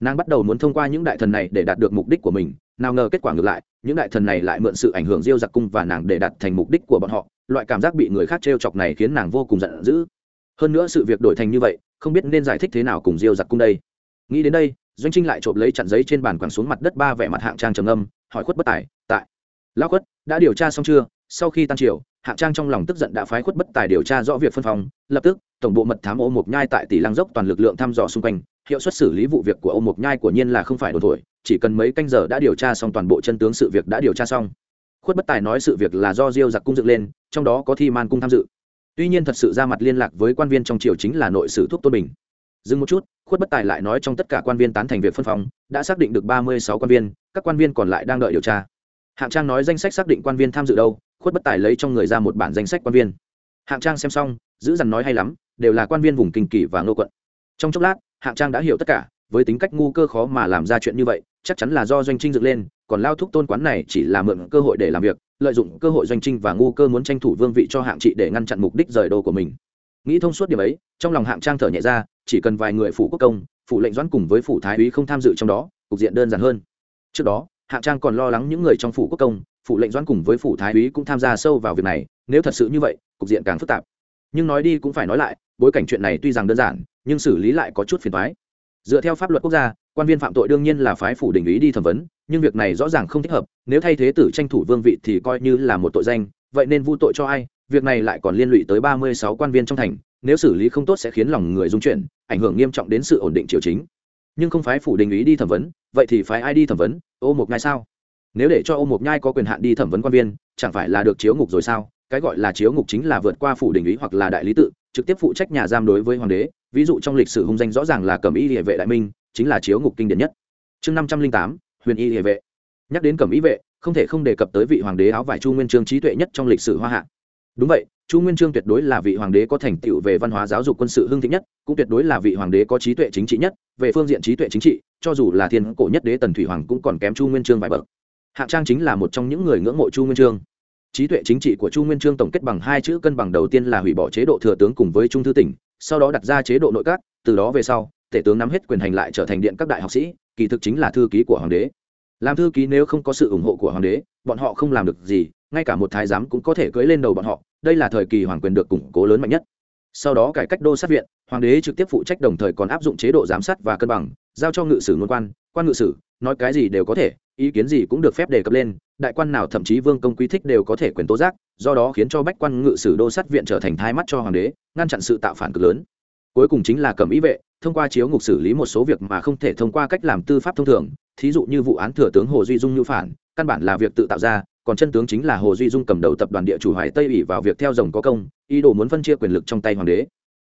Nàng bắt đầu muốn thông qua những đại thần này để đạt được mục đích của mình, nào ngờ kết quả ngược lại, những đại thần này lại mượn sự ảnh hưởng diêu giặc cung và nàng để đạt thành mục đích của bọn họ, loại cảm giác bị người khác t chọc này khiến nàng vô cùng giận dữ. Hơn nữa sự việc đổi thành như vậy, không biết nên giải thích thế nào cùng diêu giặc cung đây. Nghĩ đến đây, doanh trinh lại trộm lấy chặn giấy trên bàn quẳng xuống mặt đất ba vẻ mặt hạng trang trầm âm hỏi khuất bất tài, tại lao khuất, đã điều tra xong chưa? Sau khi tan triều, hạng trang trong lòng tức giận đã phái khuất bất tài điều tra rõ việc phân phòng lập tức, tổng bộ mật thám ô mộc nhai tại tỷ lăng dốc toàn lực lượng thăm dò xung quanh, hiệu suất xử lý vụ việc của ô mộc nhai của nhiên là không phải đồn thổi, chỉ cần mấy canh giờ đã điều tra xong toàn bộ chân tướng sự việc đã điều tra xong. Khuất bất tài nói sự việc là do diêu giặc cung dựng lên, trong đó có thi man cung tham dự. Tuy nhiên thật sự ra mặt liên lạc với quan viên trong triều chính là nội sử thuốc tôn bình. Dừng một chút, khuất bất tài lại nói trong tất cả quan viên tán thành việc phân phòng đã xác định được ba mươi sáu quan viên, các quan viên còn lại đang đợi điều tra. Hạng trang nói danh sách xác định quan viên tham dự đâu khuất bất tài lấy trong người ra một bản danh sách quan viên. Hạng trang xem xong, giữ dằn nói hay lắm, đều là quan viên vùng kinh kỳ và ngô quận. Trong chốc lát, hạng trang đã hiểu tất cả, với tính cách ngu cơ khó mà làm ra chuyện như vậy, chắc chắn là do doanh trinh dựng lên, còn lao thúc tôn quán này chỉ là mượn cơ hội để làm việc, lợi dụng cơ hội doanh trinh và ngu cơ muốn tranh thủ vương vị cho hạng trị để ngăn chặn mục đích rời đồ của mình. Nghĩ thông suốt điểm ấy, trong lòng hạng trang thở nhẹ ra, chỉ cần vài người phủ quốc công, phủ lệnh doãn cùng với phủ thái úy không tham dự trong đó, cục diện đơn giản hơn. Trước đó hạng trang còn lo lắng những người trong phủ quốc công, phủ lệnh doãn cùng với phủ thái úy cũng tham gia sâu vào việc này, nếu thật sự như vậy, cục diện càng phức tạp. Nhưng nói đi cũng phải nói lại, bối cảnh chuyện này tuy rằng đơn giản, nhưng xử lý lại có chút phiền thoái dựa theo pháp luật quốc gia, quan viên phạm tội đương nhiên là phái phủ đình ý đi thẩm vấn, nhưng việc này rõ ràng không thích hợp, nếu thay thế tử tranh thủ vương vị thì coi như là một tội danh, vậy nên vu tội cho ai? Việc này lại còn liên lụy tới ba mươi sáu quan viên trong thành, nếu xử lý không tốt sẽ khiến lòng người dung chuyển, ảnh hưởng nghiêm trọng đến sự ổn định triều chính nhưng không phái phủ đình ý đi thẩm vấn, vậy thì phái ai đi thẩm vấn? Ô một nhai sao? Nếu để cho ô một nhai có quyền hạn đi thẩm vấn quan viên, chẳng phải là được chiếu ngục rồi sao? Cái gọi là chiếu ngục chính là vượt qua phủ đình ý hoặc là đại lý tự, trực tiếp phụ trách nhà giam đối với hoàng đế. Ví dụ trong lịch sử hung danh rõ ràng là cẩm y địa vệ đại minh, chính là chiếu ngục kinh điển nhất. Chương năm trăm linh tám, huyền y địa vệ. Nhắc đến cẩm y vệ, không thể không đề cập tới vị hoàng đế áo vải chu nguyên trương trí tuệ nhất trong lịch sử hoa hạ. Đúng vậy, chu nguyên trương tuyệt đối là vị hoàng đế có thành tựu về văn hóa giáo dục quân sự hưng thịnh nhất, cũng tuyệt đối là vị hoàng đế có trí tuệ chính trị nhất về phương diện trí tuệ chính trị, cho dù là thiên cổ nhất đế tần thủy hoàng cũng còn kém chu nguyên trương vài bậc. Hạng trang chính là một trong những người ngưỡng mộ chu nguyên trương. Trí tuệ chính trị của chu nguyên trương tổng kết bằng hai chữ cân bằng đầu tiên là hủy bỏ chế độ thừa tướng cùng với trung thư tỉnh, sau đó đặt ra chế độ nội các, từ đó về sau, tể tướng nắm hết quyền hành lại trở thành điện các đại học sĩ, kỳ thực chính là thư ký của hoàng đế. Làm thư ký nếu không có sự ủng hộ của hoàng đế, bọn họ không làm được gì, ngay cả một thái giám cũng có thể cưỡi lên đầu bọn họ, đây là thời kỳ hoàng quyền được củng cố lớn mạnh nhất sau đó cải cách đô sát viện, hoàng đế trực tiếp phụ trách đồng thời còn áp dụng chế độ giám sát và cân bằng, giao cho ngự sử ngôn quan quan ngự sử, nói cái gì đều có thể, ý kiến gì cũng được phép đề cập lên, đại quan nào thậm chí vương công quý thích đều có thể quyền tố giác, do đó khiến cho bách quan ngự sử đô sát viện trở thành thai mắt cho hoàng đế, ngăn chặn sự tạo phản cực lớn. Cuối cùng chính là cầm ý vệ, thông qua chiếu ngục xử lý một số việc mà không thể thông qua cách làm tư pháp thông thường, thí dụ như vụ án thừa tướng hồ duy dung như phản, căn bản là việc tự tạo ra còn chân tướng chính là hồ duy dung cầm đầu tập đoàn địa chủ hoài tây ủy vào việc theo dòng có công, ý đồ muốn phân chia quyền lực trong tay hoàng đế.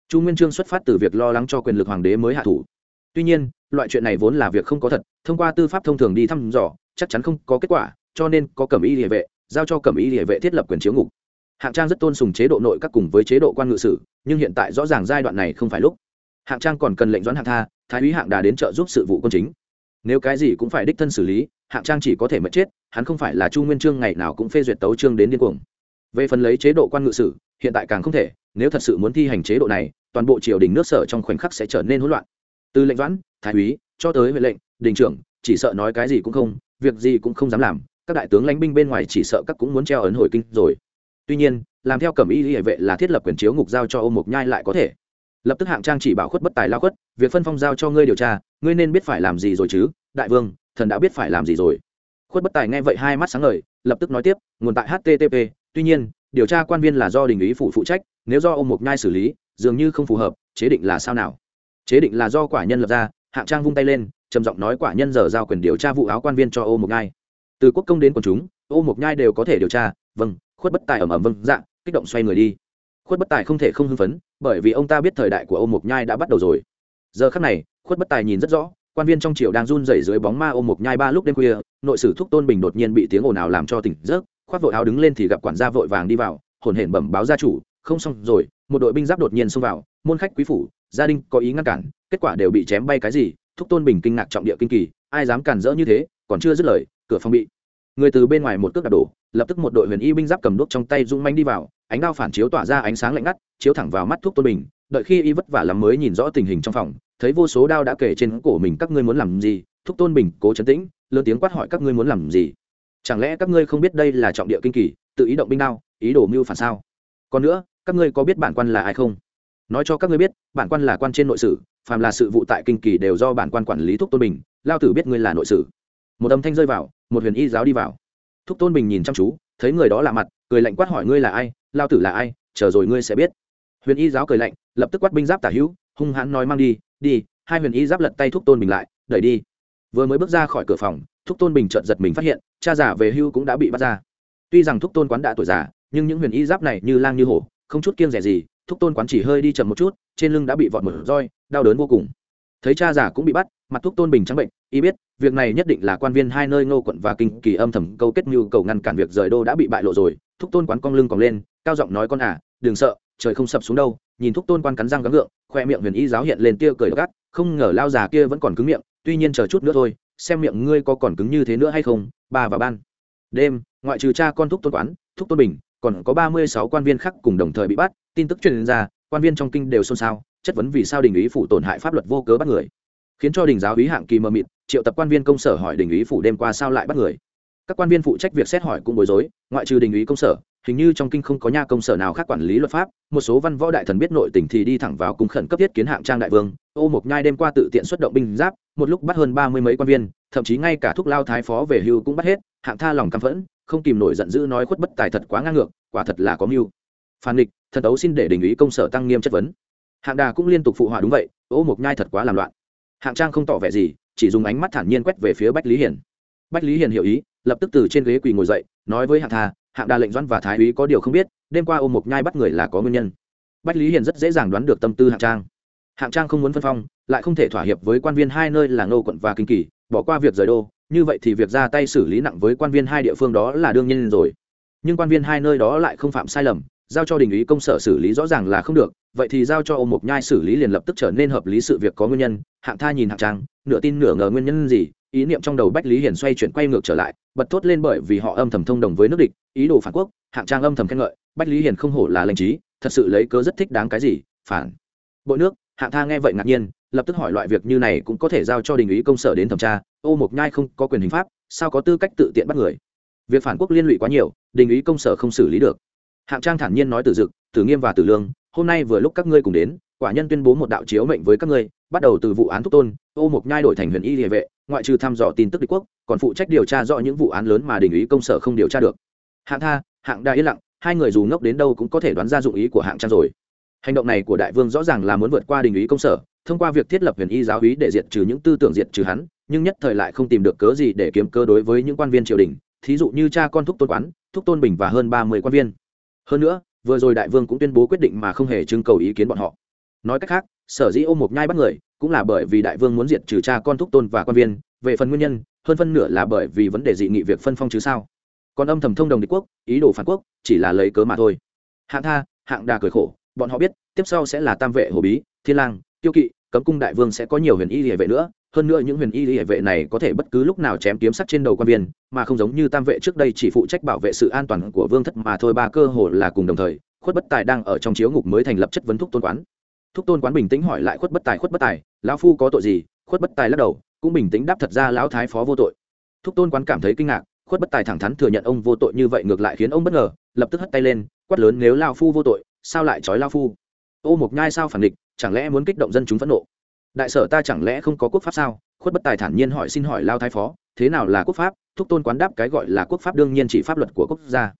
Chu nguyên trương xuất phát từ việc lo lắng cho quyền lực hoàng đế mới hạ thủ. Tuy nhiên, loại chuyện này vốn là việc không có thật, thông qua tư pháp thông thường đi thăm dò, chắc chắn không có kết quả, cho nên có cẩm y địa vệ, giao cho cẩm y địa vệ thiết lập quyền chiếu ngục. Hạng trang rất tôn sùng chế độ nội các cùng với chế độ quan ngự sử, nhưng hiện tại rõ ràng giai đoạn này không phải lúc. Hạng trang còn cần lệnh doãn hạng tha, thái úy hạng đà đến trợ giúp sự vụ công chính. Nếu cái gì cũng phải đích thân xử lý hạng trang chỉ có thể mất chết, hắn không phải là chu nguyên trương ngày nào cũng phê duyệt tấu trương đến điên cuồng. Về phần lấy chế độ quan ngự sử, hiện tại càng không thể, nếu thật sự muốn thi hành chế độ này, toàn bộ triều đình nước sở trong khoảnh khắc sẽ trở nên hỗn loạn. Từ lệnh doãn thái úy, cho tới huệ lệnh, đình trưởng, chỉ sợ nói cái gì cũng không, việc gì cũng không dám làm, các đại tướng lãnh binh bên ngoài chỉ sợ các cũng muốn treo ấn hồi kinh rồi. Tuy nhiên, làm theo cẩm y hệ vệ là thiết lập quyền chiếu ngục giao cho ô mục nhai lại có thể. Lập tức hạng trang chỉ bảo khuất bất tài lao khuất, việc phân phong giao cho ngươi điều tra, ngươi nên biết phải làm gì rồi chứ, đại vương thần đã biết phải làm gì rồi. Khuất bất tài nghe vậy hai mắt sáng ngời, lập tức nói tiếp, nguồn tại http tuy nhiên, điều tra quan viên là do đình ý phụ phụ trách, nếu do ông mục nhai xử lý, dường như không phù hợp, chế định là sao nào? Chế định là do quả nhân lập ra, hạng trang vung tay lên, trầm giọng nói, quả nhân giờ giao quyền điều tra vụ áo quan viên cho ô mục nhai. Từ quốc công đến quần chúng ô mục nhai đều có thể điều tra. Vâng khuất bất tài ẩm ẩm vâng dạng kích động xoay người đi. Khuất bất tài không thể không hưng phấn, bởi vì ông ta biết thời đại của ô mục nhai đã bắt đầu rồi. Giờ khắc này, khuất bất tài nhìn rất rõ quan viên trong triều đang run rẩy dưới bóng ma ôm một nhai ba lúc đêm khuya, nội sử thúc tôn bình đột nhiên bị tiếng ồn ào làm cho tỉnh giấc, khoác vội áo đứng lên thì gặp quản gia vội vàng đi vào, hồn hển bẩm báo gia chủ, không xong rồi, một đội binh giáp đột nhiên xông vào, môn khách quý phủ, gia đình có ý ngăn cản, kết quả đều bị chém bay cái gì? Thúc tôn bình kinh ngạc trọng địa kinh kỳ, ai dám cản rỡ như thế, còn chưa dứt lời, cửa phòng bị. Người từ bên ngoài một cước đặt đổ, lập tức một đội huyền y binh giáp cầm đuốc trong tay rung manh đi vào, ánh đao phản chiếu tỏa ra ánh sáng lạnh ngắt, chiếu thẳng vào mắt thuốc tôn bình đợi khi y vất vả lắm mới nhìn rõ tình hình trong phòng, thấy vô số đao đã kể trên cổ mình các ngươi muốn làm gì, thúc tôn bình cố chấn tĩnh, lớn tiếng quát hỏi các ngươi muốn làm gì. Chẳng lẽ các ngươi không biết đây là trọng địa kinh kỳ, tự ý động binh đao, ý đồ mưu phản sao? Còn nữa, các ngươi có biết bản quan là ai không? Nói cho các ngươi biết, bản quan là quan trên nội sử, phàm là sự vụ tại kinh kỳ đều do bản quan quản lý thúc tôn bình, lao tử biết ngươi là nội sử. Một âm thanh rơi vào, một huyền y giáo đi vào. Thúc tôn bình nhìn chăm chú, thấy người đó lạ mặt, cười lạnh quát hỏi ngươi là ai, lao tử là ai, chờ rồi ngươi sẽ biết. Huyền y giáo cười lạnh lập tức quát binh giáp tả hữu, hung hãn nói mang đi đi, hai huyền y giáp lật tay thúc tôn bình lại, đẩy đi. Vừa mới bước ra khỏi cửa phòng, thúc tôn bình chợt giật mình phát hiện, cha giả về hưu cũng đã bị bắt ra. Tuy rằng thúc tôn quán đã tuổi già, nhưng những huyền y giáp này như lang như hổ, không chút kiêng rẻ gì, thúc tôn quán chỉ hơi đi chậm một chút, trên lưng đã bị vọt một roi, đau đớn vô cùng. Thấy cha giả cũng bị bắt, mặt thúc tôn bình trắng bệnh, y biết, việc này nhất định là quan viên hai nơi ngô quận và kinh kỳ âm thầm câu kết mưu cầu ngăn cản việc rời đô đã bị bại lộ rồi, thúc tôn quán cong lưng còn lên, cao giọng nói con à đừng sợ trời không sập xuống đâu, nhìn thúc tôn quan cắn răng gắng gượng, khoe miệng huyền y giáo hiện lên tia cười gắt không ngờ lao già kia vẫn còn cứng miệng, tuy nhiên chờ chút nữa thôi, xem miệng ngươi có còn cứng như thế nữa hay không bà và ban. Đêm, ngoại trừ cha con thúc tôn quán, thúc tôn bình, còn có ba mươi sáu quan viên khác cùng đồng thời bị bắt, tin tức truyền ra, quan viên trong kinh đều xôn xao, chất vấn vì sao đình ý phủ tổn hại pháp luật vô cớ bắt người. Khiến cho đình giáo ý hạng kỳ mờ mịt, triệu tập quan viên công sở hỏi đình ý phủ đêm qua sao lại bắt người các quan viên phụ trách việc xét hỏi cũng bối rối, ngoại trừ đình ý công sở, hình như trong kinh không có nha công sở nào khác quản lý luật pháp, một số văn võ đại thần biết nội tình thì đi thẳng vào cung khẩn cấp thiết kiến hạng trang đại vương, ô mộc nhai đêm qua tự tiện xuất động binh giáp, một lúc bắt hơn ba mươi mấy quan viên, thậm chí ngay cả thúc lao thái phó về hưu cũng bắt hết, hạng tha lòng căm phẫn, không kìm nổi giận dữ nói khuất bất tài thật quá ngang ngược, quả thật là có mưu. Phản địch thần đấu xin để đình ý công sở tăng nghiêm chất vấn. Hạng đà cũng liên tục phụ họa đúng vậy, ô mộc nhai thật quá làm loạn. Hạng trang không tỏ vẻ gì, chỉ dùng ánh mắt thản nhiên quét về phía bách lý hiển bách lý hiển hiểu ý lập tức từ trên ghế quỳ ngồi dậy, nói với hạng tha, hạng đà lệnh doãn và thái úy có điều không biết, đêm qua ôm một nhai bắt người là có nguyên nhân. Bách lý hiền rất dễ dàng đoán được tâm tư hạng trang. Hạng trang không muốn phân phong, lại không thể thỏa hiệp với quan viên hai nơi là ngô quận và kinh kỳ, bỏ qua việc rời đô, như vậy thì việc ra tay xử lý nặng với quan viên hai địa phương đó là đương nhiên rồi. Nhưng quan viên hai nơi đó lại không phạm sai lầm, giao cho đình ý công sở xử lý rõ ràng là không được, vậy thì giao cho ôm một nhai xử lý liền lập tức trở nên hợp lý sự việc có nguyên nhân. Hạng tha nhìn hạng trang, nửa tin nửa ngờ nguyên nhân gì ý niệm trong đầu bách lý hiền xoay chuyển quay ngược trở lại, bật thốt lên bởi vì họ âm thầm thông đồng với nước địch, ý đồ phản quốc, hạng trang âm thầm khen ngợi, bách lý hiền không hổ là lành trí, thật sự lấy cớ rất thích đáng cái gì, phản. Bội nước, hạng tha nghe vậy ngạc nhiên, lập tức hỏi loại việc như này cũng có thể giao cho đình ý công sở đến thẩm tra, ô mộc nhai không có quyền hình pháp, sao có tư cách tự tiện bắt người? Việc phản quốc liên lụy quá nhiều, đình ý công sở không xử lý được. Hạng trang thản nhiên nói từ dực tử nghiêm và tử lương, hôm nay vừa lúc các ngươi cùng đến, quả nhân tuyên bố một đạo chiếu mệnh với các ngươi, bắt đầu từ vụ án thúc tôn ô mộc nhai đổi thành huyền y địa vệ, ngoại trừ thăm dò tin tức địch quốc, còn phụ trách điều tra rõ những vụ án lớn mà đình ý công sở không điều tra được. Hạng tha, hạng đa yên lặng, hai người dù ngốc đến đâu cũng có thể đoán ra dụng ý của hạng trang rồi. Hành động này của đại vương rõ ràng là muốn vượt qua đình ý công sở, thông qua việc thiết lập huyền y giáo ý để diệt trừ những tư tưởng diệt trừ hắn, nhưng nhất thời lại không tìm được cớ gì để kiếm cơ đối với những quan viên triều đình, thí dụ như cha con thúc tôn quán, thúc tôn bình và hơn ba mươi quan viên. Hơn nữa, vừa rồi đại vương cũng tuyên bố quyết định mà không hề trưng cầu ý kiến bọn họ. Nói cách khác sở dĩ ôm một nhai bắt người cũng là bởi vì đại vương muốn diệt trừ cha con thúc tôn và quan viên. Về phần nguyên nhân, hơn phân nửa là bởi vì vấn đề dị nghị việc phân phong chứ sao? Còn âm thầm thông đồng địch quốc, ý đồ phản quốc, chỉ là lấy cớ mà thôi. Hạng tha, hạng đà cười khổ, bọn họ biết, tiếp sau sẽ là tam vệ hồ bí, thiên lang, tiêu kỵ, cấm cung đại vương sẽ có nhiều huyền y hệ vệ nữa. Hơn nữa những huyền y hệ vệ này có thể bất cứ lúc nào chém kiếm sắt trên đầu quan viên, mà không giống như tam vệ trước đây chỉ phụ trách bảo vệ sự an toàn của vương thất mà thôi. Ba cơ hồ là cùng đồng thời, khuất bất tài đang ở trong chiếu ngục mới thành lập chất vấn thúc tôn quán thúc tôn quán bình tĩnh hỏi lại khuất bất tài, khuất bất tài, lão phu có tội gì? Khuất bất tài lắc đầu, cũng bình tĩnh đáp thật ra lão thái phó vô tội. Thúc tôn quán cảm thấy kinh ngạc, khuất bất tài thẳng thắn thừa nhận ông vô tội như vậy ngược lại khiến ông bất ngờ, lập tức hất tay lên, quát lớn nếu lao phu vô tội, sao lại trói lao phu? Ô mộc nhai sao phản địch, chẳng lẽ muốn kích động dân chúng phẫn nộ? Đại sở ta chẳng lẽ không có quốc pháp sao? Khuất bất tài thản nhiên hỏi xin hỏi lao thái phó, thế nào là quốc pháp? Thúc tôn quán đáp cái gọi là quốc pháp đương nhiên chỉ pháp luật của quốc gia.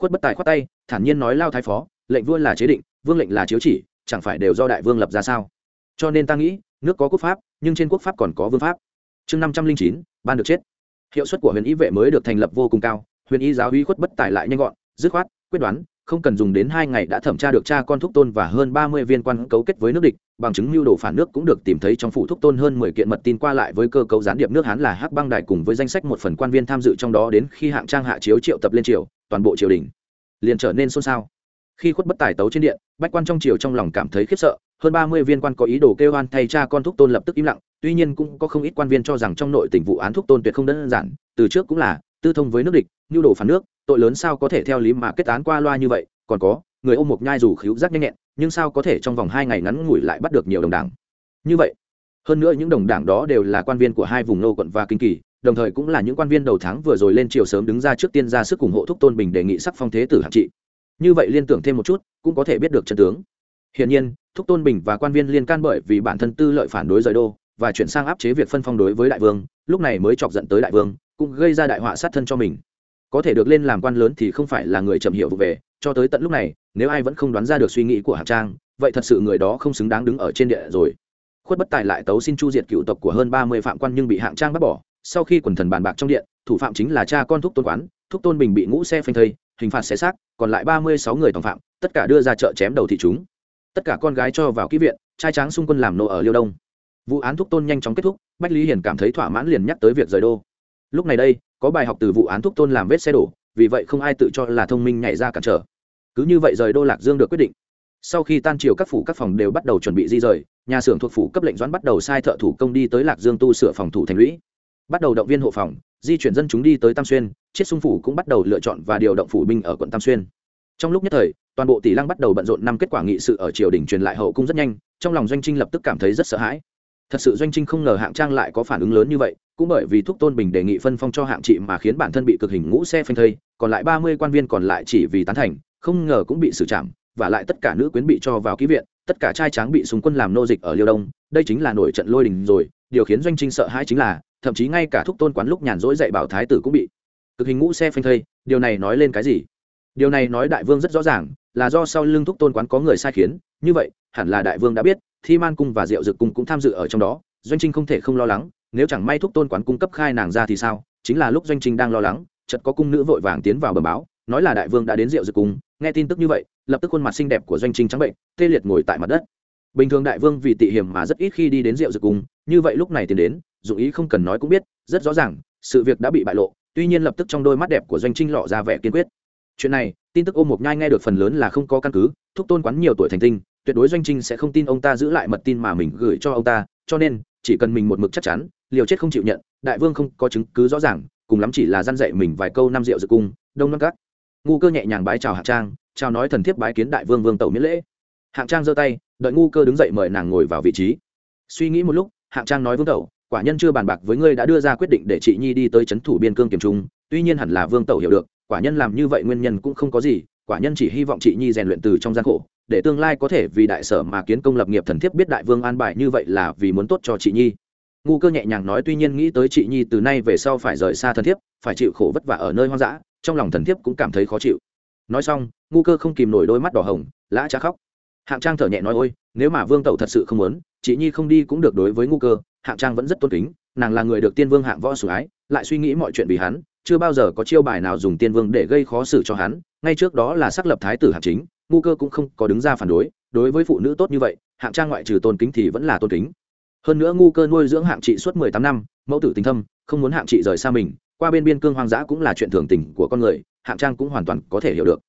Khuất bất tài khoát tay, thản nhiên nói lao thái phó, lệnh vua là chế định, vương lệnh là chiếu chỉ chẳng phải đều do đại vương lập ra sao? Cho nên ta nghĩ, nước có quốc pháp, nhưng trên quốc pháp còn có vương pháp. Chương năm trăm linh chín, ban được chết. Hiệu suất của huyền y vệ mới được thành lập vô cùng cao, huyền y giáo uy khuất bất tài lại nhanh gọn, dứt khoát, quyết đoán, không cần dùng đến hai ngày đã thẩm tra được cha con thúc tôn và hơn ba mươi viên quan cấu kết với nước địch, bằng chứng mưu đồ phản nước cũng được tìm thấy trong phủ thúc tôn hơn mười kiện mật tin qua lại với cơ cấu gián điệp nước hán là hắc băng đài cùng với danh sách một phần quan viên tham dự trong đó đến khi hạng trang hạ chiếu triệu tập lên triều, toàn bộ triều đình liền trở nên xôn xao khi khuất bất tài tấu trên điện, bách quan trong triều trong lòng cảm thấy khiếp sợ, hơn ba mươi viên quan có ý đồ kêu oan thay cha con thúc tôn lập tức im lặng, tuy nhiên cũng có không ít quan viên cho rằng trong nội tình vụ án thúc tôn tuyệt không đơn giản, từ trước cũng là, tư thông với nước địch, nhu đồ phản nước, tội lớn sao có thể theo lý mà kết án qua loa như vậy, còn có, người ôm một nhai dù khíu giác nhanh nhẹn, nhưng sao có thể trong vòng hai ngày ngắn ngủi lại bắt được nhiều đồng đảng. Như vậy, hơn nữa những đồng đảng đó đều là quan viên của hai vùng nô quận và kinh kỳ, đồng thời cũng là những quan viên đầu tháng vừa rồi lên triều sớm đứng ra trước tiên ra sức ủng hộ thúc tôn bình đề nghị sắc phong thế tử hạng trị như vậy liên tưởng thêm một chút, cũng có thể biết được chân tướng. Hiển nhiên, thúc tôn bình và quan viên liên can bởi vì bản thân tư lợi phản đối rời đô và chuyển sang áp chế việc phân phong đối với đại vương, lúc này mới chọc giận tới đại vương, cũng gây ra đại họa sát thân cho mình. Có thể được lên làm quan lớn thì không phải là người chậm hiểu vụ về, cho tới tận lúc này, nếu ai vẫn không đoán ra được suy nghĩ của hạng trang, vậy thật sự người đó không xứng đáng đứng ở trên địa rồi. Khuất bất tài lại tấu xin chu diệt cựu tộc của hơn ba mươi phạm quan nhưng bị hạng trang bắt bỏ. Sau khi quần thần bàn bạc trong điện, thủ phạm chính là cha con thúc tôn quán, thúc tôn bình bị ngũ xe phanh thây hình phạt xé xác, còn lại ba mươi sáu người tòng phạm, tất cả đưa ra chợ chém đầu thị chúng. Tất cả con gái cho vào ký viện, trai tráng xung quân làm nô ở liêu đông. Vụ án thúc tôn nhanh chóng kết thúc, bách lý hiền cảm thấy thỏa mãn liền nhắc tới việc rời đô. Lúc này đây, có bài học từ vụ án thúc tôn làm vết xe đổ, vì vậy không ai tự cho là thông minh nhảy ra cản trở. Cứ như vậy rời đô lạc dương được quyết định. Sau khi tan triều các phủ các phòng đều bắt đầu chuẩn bị di rời, nhà xưởng thuộc phủ cấp lệnh doãn bắt đầu sai thợ thủ công đi tới lạc dương tu sửa phòng thủ thành lũy. Bắt đầu động viên hộ phòng di chuyển dân chúng đi tới tam xuyên, chiết xung phủ cũng bắt đầu lựa chọn và điều động phủ binh ở quận tam xuyên. Trong lúc nhất thời, toàn bộ tỷ lăng bắt đầu bận rộn năm kết quả nghị sự ở triều đình truyền lại hậu cung rất nhanh, trong lòng doanh trinh lập tức cảm thấy rất sợ hãi. Thật sự doanh trinh không ngờ hạng trang lại có phản ứng lớn như vậy, cũng bởi vì thúc tôn bình đề nghị phân phong cho hạng trị mà khiến bản thân bị cực hình ngũ xe phanh thây, còn lại ba mươi quan viên còn lại chỉ vì tán thành, không ngờ cũng bị xử trảm, và lại tất cả nữ quyến bị cho vào ký viện, tất cả trai tráng bị súng quân làm nô dịch ở liêu đông, đây chính là nổi trận lôi đình rồi điều khiến doanh trinh sợ hãi chính là, thậm chí ngay cả thúc tôn quán lúc nhàn rỗi dạy bảo thái tử cũng bị cực hình ngũ xe phanh thây, điều này nói lên cái gì? Điều này nói đại vương rất rõ ràng, là do sau lưng thúc tôn quán có người sai khiến, như vậy, hẳn là đại vương đã biết, thi man cung và diệu dực cung cũng tham dự ở trong đó, doanh trinh không thể không lo lắng, nếu chẳng may thúc tôn quán cung cấp khai nàng ra thì sao? Chính là lúc doanh trinh đang lo lắng, chợt có cung nữ vội vàng tiến vào bờ báo, nói là đại vương đã đến diệu dực cung, nghe tin tức như vậy, lập tức khuôn mặt xinh đẹp của doanh trinh trắng bệnh tê liệt ngồi tại mặt đất. Bình thường đại vương vì tị hiểm mà rất ít khi đi đến diệu dực cung như vậy lúc này tiến đến dụng ý không cần nói cũng biết, rất rõ ràng, sự việc đã bị bại lộ, tuy nhiên lập tức trong đôi mắt đẹp của doanh trinh lọ ra vẻ kiên quyết. Chuyện này, tin tức ôm một nhai nghe được phần lớn là không có căn cứ, thúc tôn quán nhiều tuổi thành tinh, tuyệt đối doanh trinh sẽ không tin ông ta giữ lại mật tin mà mình gửi cho ông ta, cho nên, chỉ cần mình một mực chắc chắn, liều chết không chịu nhận, đại vương không có chứng cứ rõ ràng, cùng lắm chỉ là gian dạy mình vài câu năm rượu dự cung, đông năm cắt ngu cơ nhẹ nhàng bái chào hạng trang, chào nói thần thiếp bái kiến đại vương vương tẩu miễn lễ. Hạng trang giơ tay, đợi ngu cơ đứng dậy mời nàng ngồi vào vị trí. Suy nghĩ một lúc hạng trang nói vương tẩu, quả nhân chưa bàn bạc với ngươi đã đưa ra quyết định để chị nhi đi tới c thủ biên cương kiểm trung, tuy nhiên hẳn là vương tẩu hiểu được, quả nhân làm như vậy nguyên nhân cũng không có gì, quả nhân chỉ hy vọng chị nhi rèn luyện từ trong gian khổ, để tương lai có thể vì đại sở mà kiến công lập nghiệp thần thiếp biết đại vương an bài như vậy là vì muốn tốt cho chị nhi. Ngu cơ nhẹ nhàng nói tuy nhiên nghĩ tới chị nhi từ nay về sau phải rời xa thần thiếp, phải chịu khổ vất vả ở nơi hoang dã, trong lòng thần thiếp cũng cảm thấy khó chịu. Nói xong, ngu cơ không kìm nổi đôi mắt đỏ hồng, lã trá khóc. Hạng trang thở nhẹ nói, ôi, nếu mà vương tẩu thật sự không muốn chị nhi không đi cũng được đối với ngu cơ, hạng trang vẫn rất tôn kính, nàng là người được tiên vương hạng võ sủng ái, lại suy nghĩ mọi chuyện vì hắn, chưa bao giờ có chiêu bài nào dùng tiên vương để gây khó xử cho hắn, ngay trước đó là xác lập thái tử hạng chính, ngu cơ cũng không có đứng ra phản đối đối với phụ nữ tốt như vậy, hạng trang ngoại trừ tôn kính thì vẫn là tôn kính. Hơn nữa ngu cơ nuôi dưỡng hạng trị suốt mười tám năm, mẫu tử tình thâm, không muốn hạng trị rời xa mình, qua bên biên cương hoang dã cũng là chuyện thường tình của con người, hạng trang cũng hoàn toàn có thể hiểu được.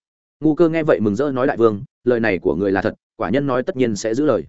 Ngu cơ nghe vậy mừng rỡ nói đại vương, lời này của người là thật, quả nhân nói tất nhiên sẽ giữ lời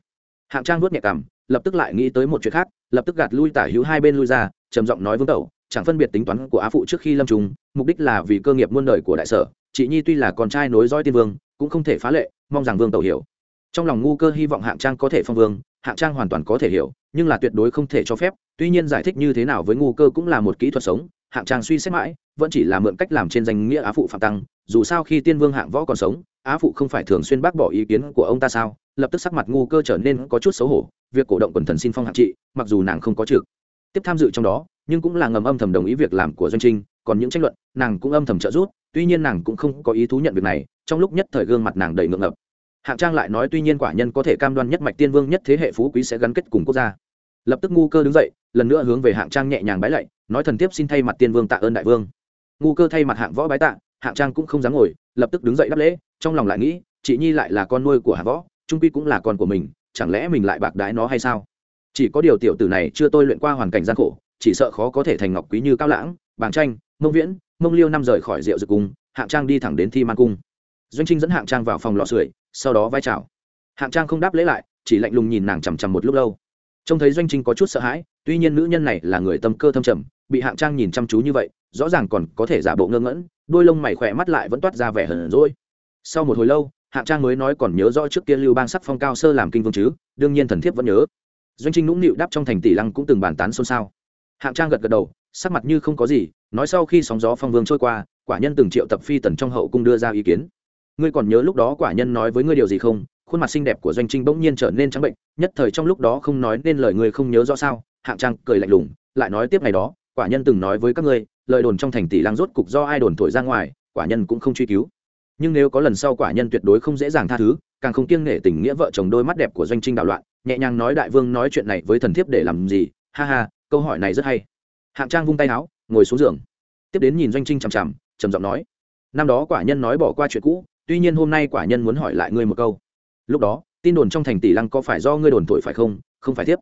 hạng trang nuốt nhẹ cảm, lập tức lại nghĩ tới một chuyện khác, lập tức gạt lui tả hữu hai bên lui ra, trầm giọng nói vương tẩu, chẳng phân biệt tính toán của á phụ trước khi lâm trùng, mục đích là vì cơ nghiệp muôn đời của đại sở, chị nhi tuy là con trai nối dõi tiên vương, cũng không thể phá lệ, mong rằng vương tẩu hiểu. Trong lòng ngu cơ hy vọng hạng trang có thể phong vương, hạng trang hoàn toàn có thể hiểu, nhưng là tuyệt đối không thể cho phép, tuy nhiên giải thích như thế nào với ngu cơ cũng là một kỹ thuật sống, hạng trang suy xét mãi, vẫn chỉ là mượn cách làm trên danh nghĩa á phụ phạm tăng, dù sao khi tiên vương hạng võ còn sống á phụ không phải thường xuyên bác bỏ ý kiến của ông ta sao? Lập tức sắc mặt ngu cơ trở nên có chút xấu hổ, việc cổ động quần thần xin phong hạng trị, mặc dù nàng không có trực tiếp tham dự trong đó, nhưng cũng là ngầm âm thầm đồng ý việc làm của doanh trinh, còn những tranh luận, nàng cũng âm thầm trợ giúp, tuy nhiên nàng cũng không có ý thú nhận việc này, trong lúc nhất thời gương mặt nàng đầy ngượng ngập. Hạng trang lại nói tuy nhiên quả nhân có thể cam đoan nhất mạch tiên vương nhất thế hệ phú quý sẽ gắn kết cùng quốc gia. Lập tức ngu cơ đứng dậy, lần nữa hướng về hạng trang nhẹ nhàng bái lạy, nói thần tiếp xin thay mặt tiên vương tạ ơn đại vương. Ngu cơ thay mặt hạng võ bái tạ, hạng trang cũng không dám ngồi lập tức đứng dậy đáp lễ trong lòng lại nghĩ chị nhi lại là con nuôi của Hà võ trung quy cũng là con của mình chẳng lẽ mình lại bạc đái nó hay sao? Chỉ có điều tiểu tử này chưa tôi luyện qua hoàn cảnh gian khổ chỉ sợ khó có thể thành ngọc quý như cao lãng bàng tranh mông viễn mông liêu năm rời khỏi rượu dược cung hạng trang đi thẳng đến thi man cung. Doanh trinh dẫn hạng trang vào phòng lò sưởi sau đó vai chào, hạng trang không đáp lễ lại chỉ lạnh lùng nhìn nàng chằm chằm một lúc lâu. Trông thấy doanh trinh có chút sợ hãi tuy nhiên nữ nhân này là người tâm cơ thâm trầm bị hạng trang nhìn chăm chú như vậy rõ ràng còn có thể giả bộ ngơ ngẫn đôi lông mày khỏe mắt lại vẫn toát ra vẻ hờn rỗi sau một hồi lâu, hạng trang mới nói còn nhớ rõ trước kia lưu bang sắc phong cao sơ làm kinh vương chứ, đương nhiên thần thiếp vẫn nhớ. Doanh trinh nũng nịu đáp trong thành tỷ lăng cũng từng bàn tán xôn xao. Hạng trang gật gật đầu, sắc mặt như không có gì, nói sau khi sóng gió phong vương trôi qua, quả nhân từng triệu tập phi tần trong hậu cung đưa ra ý kiến. Ngươi còn nhớ lúc đó quả nhân nói với ngươi điều gì không? Khuôn mặt xinh đẹp của doanh trinh bỗng nhiên trở nên trắng bệnh, nhất thời trong lúc đó không nói nên lời ngươi không nhớ rõ sao? Hạng trang cười lạnh lùng, lại nói tiếp ngày đó, quả nhân từng nói với các ngươi lời đồn trong thành tỷ lăng rốt cục do ai đồn thổi ra ngoài, quả nhân cũng không truy cứu. Nhưng nếu có lần sau quả nhân tuyệt đối không dễ dàng tha thứ, càng không kiêng nể tình nghĩa vợ chồng đôi mắt đẹp của doanh trinh đạo loạn, nhẹ nhàng nói đại vương nói chuyện này với thần thiếp để làm gì, ha ha, câu hỏi này rất hay. Hạng trang vung tay áo, ngồi xuống giường. Tiếp đến nhìn doanh trinh chằm chằm, trầm giọng nói, năm đó quả nhân nói bỏ qua chuyện cũ, tuy nhiên hôm nay quả nhân muốn hỏi lại ngươi một câu. Lúc đó, tin đồn trong thành tỷ lăng có phải do ngươi đồn thổi phải không? Không phải Thiếp.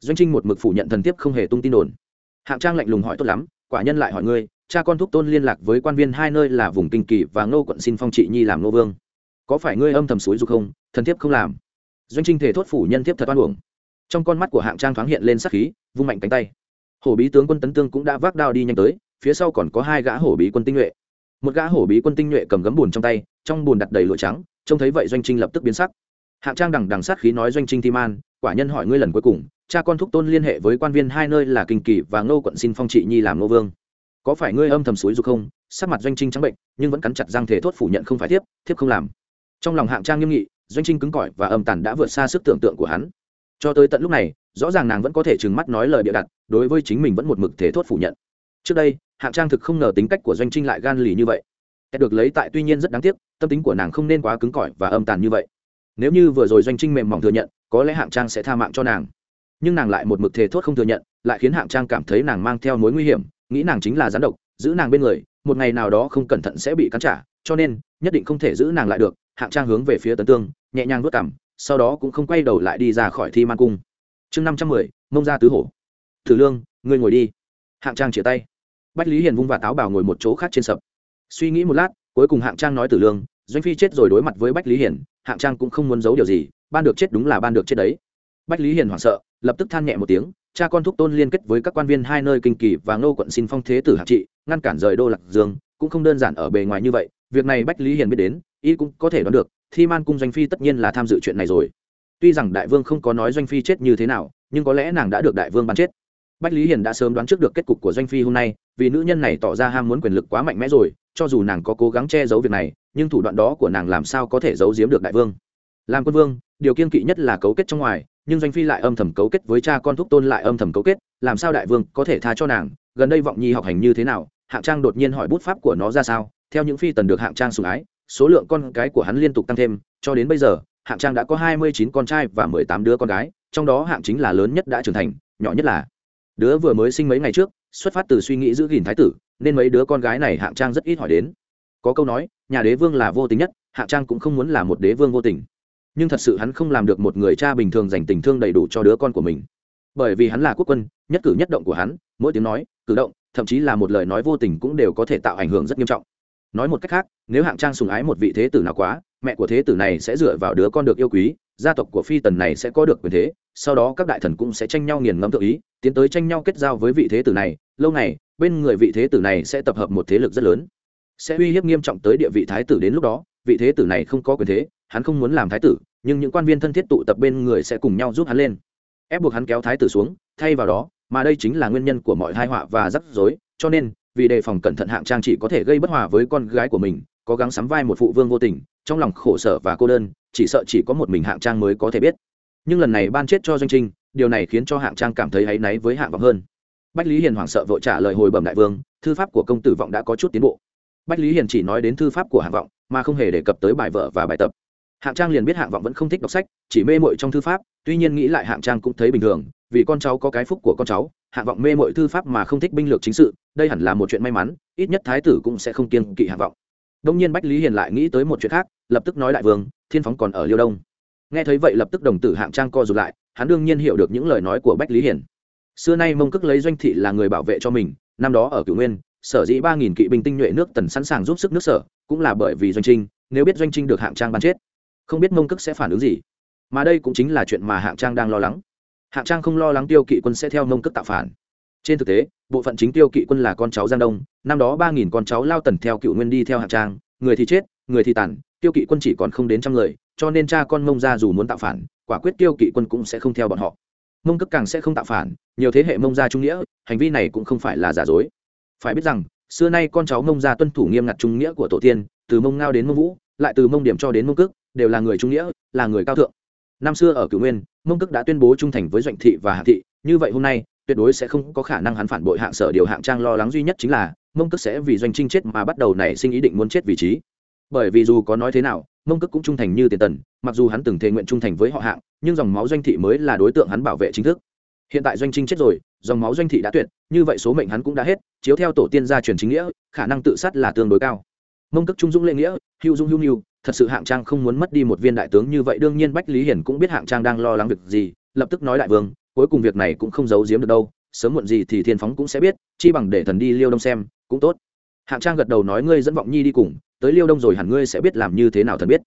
doanh trinh một mực phủ nhận thần Thiếp không hề tung tin đồn. Hạng trang lạnh lùng hỏi tốt lắm quả nhân lại hỏi ngươi, cha con thúc tôn liên lạc với quan viên hai nơi là vùng kinh kỳ và ngô quận xin phong trị nhi làm ngô vương. Có phải ngươi âm thầm suối dục không, thần thiếp không làm? Doanh trinh thể thốt phủ nhân thiếp thật oan uổng. Trong con mắt của hạng trang thoáng hiện lên sắc khí, vung mạnh cánh tay. Hổ bí tướng quân tấn tương cũng đã vác đao đi nhanh tới, phía sau còn có hai gã hổ bí quân tinh nhuệ. Một gã hổ bí quân tinh nhuệ cầm gấm bùn trong tay, trong bùn đặt đầy lụa trắng, trông thấy vậy doanh trinh lập tức biến sắc. Hạng trang đằng đằng sát khí nói doanh trinh thi man quả nhân hỏi ngươi lần cuối cùng, cha con thúc tôn liên hệ với quan viên hai nơi là kinh kỳ và ngô quận xin phong trị nhi làm ngô vương. Có phải ngươi âm thầm suối dục không? Sắc mặt doanh trinh trắng bệnh, nhưng vẫn cắn chặt răng thể thốt phủ nhận không phải thiếp thiếp không làm. Trong lòng hạng trang nghiêm nghị, doanh trinh cứng cỏi và âm tàn đã vượt xa sức tưởng tượng của hắn. Cho tới tận lúc này, rõ ràng nàng vẫn có thể trừng mắt nói lời bịa đặt, đối với chính mình vẫn một mực thể thốt phủ nhận. Trước đây, hạng trang thực không ngờ tính cách của doanh trinh lại gan lì như vậy. Được lấy tại tuy nhiên rất đáng tiếc, tâm tính của nàng không nên quá cứng cỏi và âm tàn như vậy. Nếu như vừa rồi doanh trinh mềm mỏng thừa nhận có lẽ hạng trang sẽ tha mạng cho nàng. Nhưng nàng lại một mực thề thốt không thừa nhận, lại khiến hạng trang cảm thấy nàng mang theo mối nguy hiểm, nghĩ nàng chính là gián độc, giữ nàng bên người, một ngày nào đó không cẩn thận sẽ bị cắn trả, cho nên, nhất định không thể giữ nàng lại được. Hạng trang hướng về phía tấn tương, nhẹ nhàng vớt cảm sau đó cũng không quay đầu lại đi ra khỏi thi man cung. Chương năm trăm mười, mông ra tứ hổ. Thử lương, ngươi ngồi đi. Hạng trang chia tay. Bách lý hiền vung và táo bảo ngồi một chỗ khác trên sập. Suy nghĩ một lát, cuối cùng hạng trang nói tử lương, doanh phi chết rồi đối mặt với bách lý hiển hạng trang cũng không muốn giấu điều gì ban được chết đúng là ban được chết đấy. Bách lý hiền hoảng sợ, lập tức than nhẹ một tiếng, cha con thúc tôn liên kết với các quan viên hai nơi kinh kỳ và ngô quận xin phong thế tử hạc trị, ngăn cản rời đô lạc dương, cũng không đơn giản ở bề ngoài như vậy, việc này bách lý hiền biết đến, y cũng có thể đoán được, thi man cung doanh phi tất nhiên là tham dự chuyện này rồi. Tuy rằng đại vương không có nói doanh phi chết như thế nào, nhưng có lẽ nàng đã được đại vương bắn chết. Bách lý hiền đã sớm đoán trước được kết cục của doanh phi hôm nay, vì nữ nhân này tỏ ra ham muốn quyền lực quá mạnh mẽ rồi, cho dù nàng có cố gắng che giấu việc này, nhưng thủ đoạn đó của nàng làm sao có thể giấu giếm được đại vương? Làm quân vương, điều kiên kỵ nhất là cấu kết trong ngoài, nhưng doanh phi lại âm thầm cấu kết với cha con thúc tôn lại âm thầm cấu kết, làm sao đại vương có thể tha cho nàng? Gần đây vọng nhi học hành như thế nào? Hạng trang đột nhiên hỏi bút pháp của nó ra sao? Theo những phi tần được hạng trang sủng ái, số lượng con cái của hắn liên tục tăng thêm, cho đến bây giờ, hạng trang đã có hai mươi chín con trai và mười tám đứa con gái, trong đó hạng chính là lớn nhất đã trưởng thành, nhỏ nhất là đứa vừa mới sinh mấy ngày trước, xuất phát từ suy nghĩ giữ gìn thái tử, nên mấy đứa con gái này hạng trang rất ít hỏi đến. Có câu nói, nhà đế vương là vô tình nhất, hạng trang cũng không muốn là một đế vương vô tình nhưng thật sự hắn không làm được một người cha bình thường dành tình thương đầy đủ cho đứa con của mình. Bởi vì hắn là quốc quân, nhất cử nhất động của hắn, mỗi tiếng nói, cử động, thậm chí là một lời nói vô tình cũng đều có thể tạo ảnh hưởng rất nghiêm trọng. Nói một cách khác, nếu hạng trang sùng ái một vị thế tử nào quá, mẹ của thế tử này sẽ dựa vào đứa con được yêu quý, gia tộc của phi tần này sẽ có được quyền thế, sau đó các đại thần cũng sẽ tranh nhau nghiền ngẫm tự ý, tiến tới tranh nhau kết giao với vị thế tử này, lâu này bên người vị thế tử này sẽ tập hợp một thế lực rất lớn, sẽ uy hiếp nghiêm trọng tới địa vị thái tử đến lúc đó, vị thế tử này không có quyền thế hắn không muốn làm thái tử, nhưng những quan viên thân thiết tụ tập bên người sẽ cùng nhau giúp hắn lên. Ép buộc hắn kéo thái tử xuống, thay vào đó, mà đây chính là nguyên nhân của mọi tai họa và rắc rối, cho nên, vì đề phòng cẩn thận hạng trang chỉ có thể gây bất hòa với con gái của mình, cố gắng sắm vai một phụ vương vô tình, trong lòng khổ sở và cô đơn, chỉ sợ chỉ có một mình hạng trang mới có thể biết. Nhưng lần này ban chết cho doanh trinh, điều này khiến cho hạng trang cảm thấy áy náy với hạng vọng hơn. Bách lý hiền hoảng sợ vội trả lời hồi bẩm đại vương, thư pháp của công tử vọng đã có chút tiến bộ. Bách lý hiền chỉ nói đến thư pháp của hạng vọng, mà không hề đề cập tới bài vợ và bài tập hạng trang liền biết hạng vọng vẫn không thích đọc sách, chỉ mê mội trong thư pháp, tuy nhiên nghĩ lại hạng trang cũng thấy bình thường, vì con cháu có cái phúc của con cháu, hạng vọng mê mội thư pháp mà không thích binh lược chính sự, đây hẳn là một chuyện may mắn, ít nhất thái tử cũng sẽ không kiên kỵ hạng vọng. Đông nhiên bách lý hiền lại nghĩ tới một chuyện khác, lập tức nói đại vương, thiên phóng còn ở liêu đông. Nghe thấy vậy lập tức đồng tử hạng trang co rụt lại, hắn đương nhiên hiểu được những lời nói của bách lý hiền. Xưa nay mông cước lấy doanh thị là người bảo vệ cho mình, năm đó ở cửu nguyên, sở dĩ ba nghìn kỵ binh tinh nhuệ nước tần sẵn sàng giúp sức nước sở, cũng là bởi vì doanh trinh, nếu biết doanh trinh được hạng trang bắn chết không biết mông cức sẽ phản ứng gì. Mà đây cũng chính là chuyện mà hạng trang đang lo lắng. Hạng trang không lo lắng tiêu kỵ quân sẽ theo mông cức tạo phản. Trên thực tế, bộ phận chính tiêu kỵ quân là con cháu giang đông, năm đó ba nghìn con cháu lao tần theo cựu nguyên đi theo hạng trang, người thì chết, người thì tàn, tiêu kỵ quân chỉ còn không đến trăm người, cho nên cha con mông ra dù muốn tạo phản, quả quyết tiêu kỵ quân cũng sẽ không theo bọn họ. Mông cức càng sẽ không tạo phản, nhiều thế hệ mông gia trung nghĩa, hành vi này cũng không phải là giả dối. Phải biết rằng, xưa nay con cháu mông gia tuân thủ nghiêm ngặt trung nghĩa của tổ tiên, từ mông ngao đến mông vũ, lại từ mông điểm cho đến mông cức đều là người trung nghĩa, là người cao thượng. Năm xưa ở cửu nguyên, mông cước đã tuyên bố trung thành với doanh thị và hạ thị, như vậy hôm nay, tuyệt đối sẽ không có khả năng hắn phản bội hạng sở điều hạng trang lo lắng duy nhất chính là, mông cước sẽ vì doanh trinh chết mà bắt đầu nảy sinh ý định muốn chết vị trí. Bởi vì dù có nói thế nào, mông cước cũng trung thành như tiền tần, mặc dù hắn từng thề nguyện trung thành với họ hạng, nhưng dòng máu doanh thị mới là đối tượng hắn bảo vệ chính thức. Hiện tại doanh trinh chết rồi, dòng máu doanh thị đã tuyệt, như vậy số mệnh hắn cũng đã hết, chiếu theo tổ tiên gia truyền chính nghĩa, khả năng tự sát là tương đối cao. Mông cước trung dũng lễ nghĩa hữu dung hữu nghiêu thật sự hạng trang không muốn mất đi một viên đại tướng như vậy, đương nhiên bách lý hiển cũng biết hạng trang đang lo lắng việc gì, lập tức nói đại vương, cuối cùng việc này cũng không giấu giếm được đâu, sớm muộn gì thì thiên phóng cũng sẽ biết, chi bằng để thần đi liêu đông xem, cũng tốt. Hạng trang gật đầu nói ngươi dẫn vọng nhi đi cùng, tới liêu đông rồi hẳn ngươi sẽ biết làm như thế nào thần biết.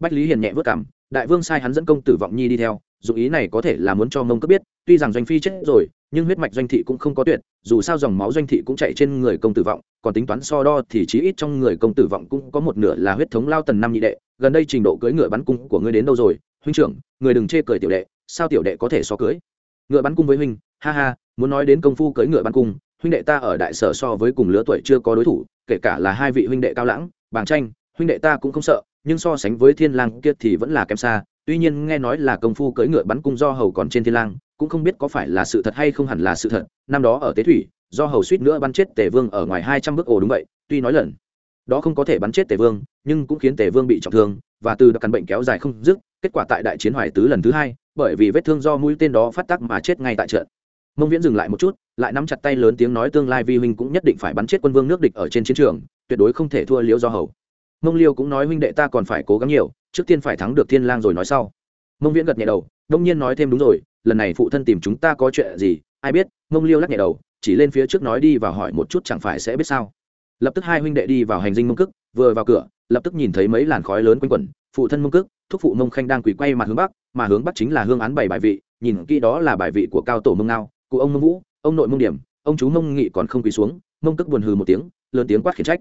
Bách lý hiền nhẹ vất cảm, đại vương sai hắn dẫn công tử vọng nhi đi theo, dụng ý này có thể là muốn cho mông cấp biết tuy rằng doanh phi chết rồi, nhưng huyết mạch doanh thị cũng không có tuyệt, dù sao dòng máu doanh thị cũng chạy trên người công tử vọng, còn tính toán so đo thì chí ít trong người công tử vọng cũng có một nửa là huyết thống lao tần năm nhị đệ. Gần đây trình độ cưỡi ngựa bắn cung của ngươi đến đâu rồi? Huynh trưởng, người đừng chê cười tiểu đệ, sao tiểu đệ có thể so cưỡi? Ngựa bắn cung với huynh, ha ha, muốn nói đến công phu cưỡi ngựa bắn cung, huynh đệ ta ở đại sở so với cùng lứa tuổi chưa có đối thủ, kể cả là hai vị huynh đệ cao lãng, bàng tranh huynh đệ ta cũng không sợ, nhưng so sánh với thiên lang kia thì vẫn là kém xa. Tuy nhiên nghe nói là công phu cưỡi ngựa bắn cung do hầu còn trên thiên lang cũng không biết có phải là sự thật hay không hẳn là sự thật, năm đó ở tế thủy, do hầu suýt nữa bắn chết tề vương ở ngoài hai trăm bước ổ đúng vậy, tuy nói lần đó không có thể bắn chết tề vương, nhưng cũng khiến tề vương bị trọng thương, và từ đặc căn bệnh kéo dài không dứt, kết quả tại đại chiến hoài tứ lần thứ hai, bởi vì vết thương do mũi tên đó phát tác mà chết ngay tại trận. Mông viễn dừng lại một chút, lại nắm chặt tay lớn tiếng nói tương lai vi huynh cũng nhất định phải bắn chết quân vương nước địch ở trên chiến trường, tuyệt đối không thể thua liễu do hầu. Mông liêu cũng nói huynh đệ ta còn phải cố gắng nhiều, trước tiên phải thắng được thiên lang rồi nói sau. Mông viễn gật nhẹ đầu, đông nhiên nói thêm đúng rồi lần này phụ thân tìm chúng ta có chuyện gì, ai biết mông liêu lắc nhẹ đầu, chỉ lên phía trước nói đi và hỏi một chút chẳng phải sẽ biết sao. Lập tức hai huynh đệ đi vào hành dinh mông cức vừa vào cửa, lập tức nhìn thấy mấy làn khói lớn quanh quẩn, phụ thân mông cức thúc phụ mông khanh đang quỳ quay mặt hướng bắc, mà hướng bắc chính là hương án bảy bài vị, nhìn kỹ đó là bài vị của cao tổ mông ngao, cụ ông mông vũ, ông nội mông điểm, ông chú mông nghị còn không quỳ xuống, mông cức buồn hừ một tiếng, lớn tiếng quát khiển trách.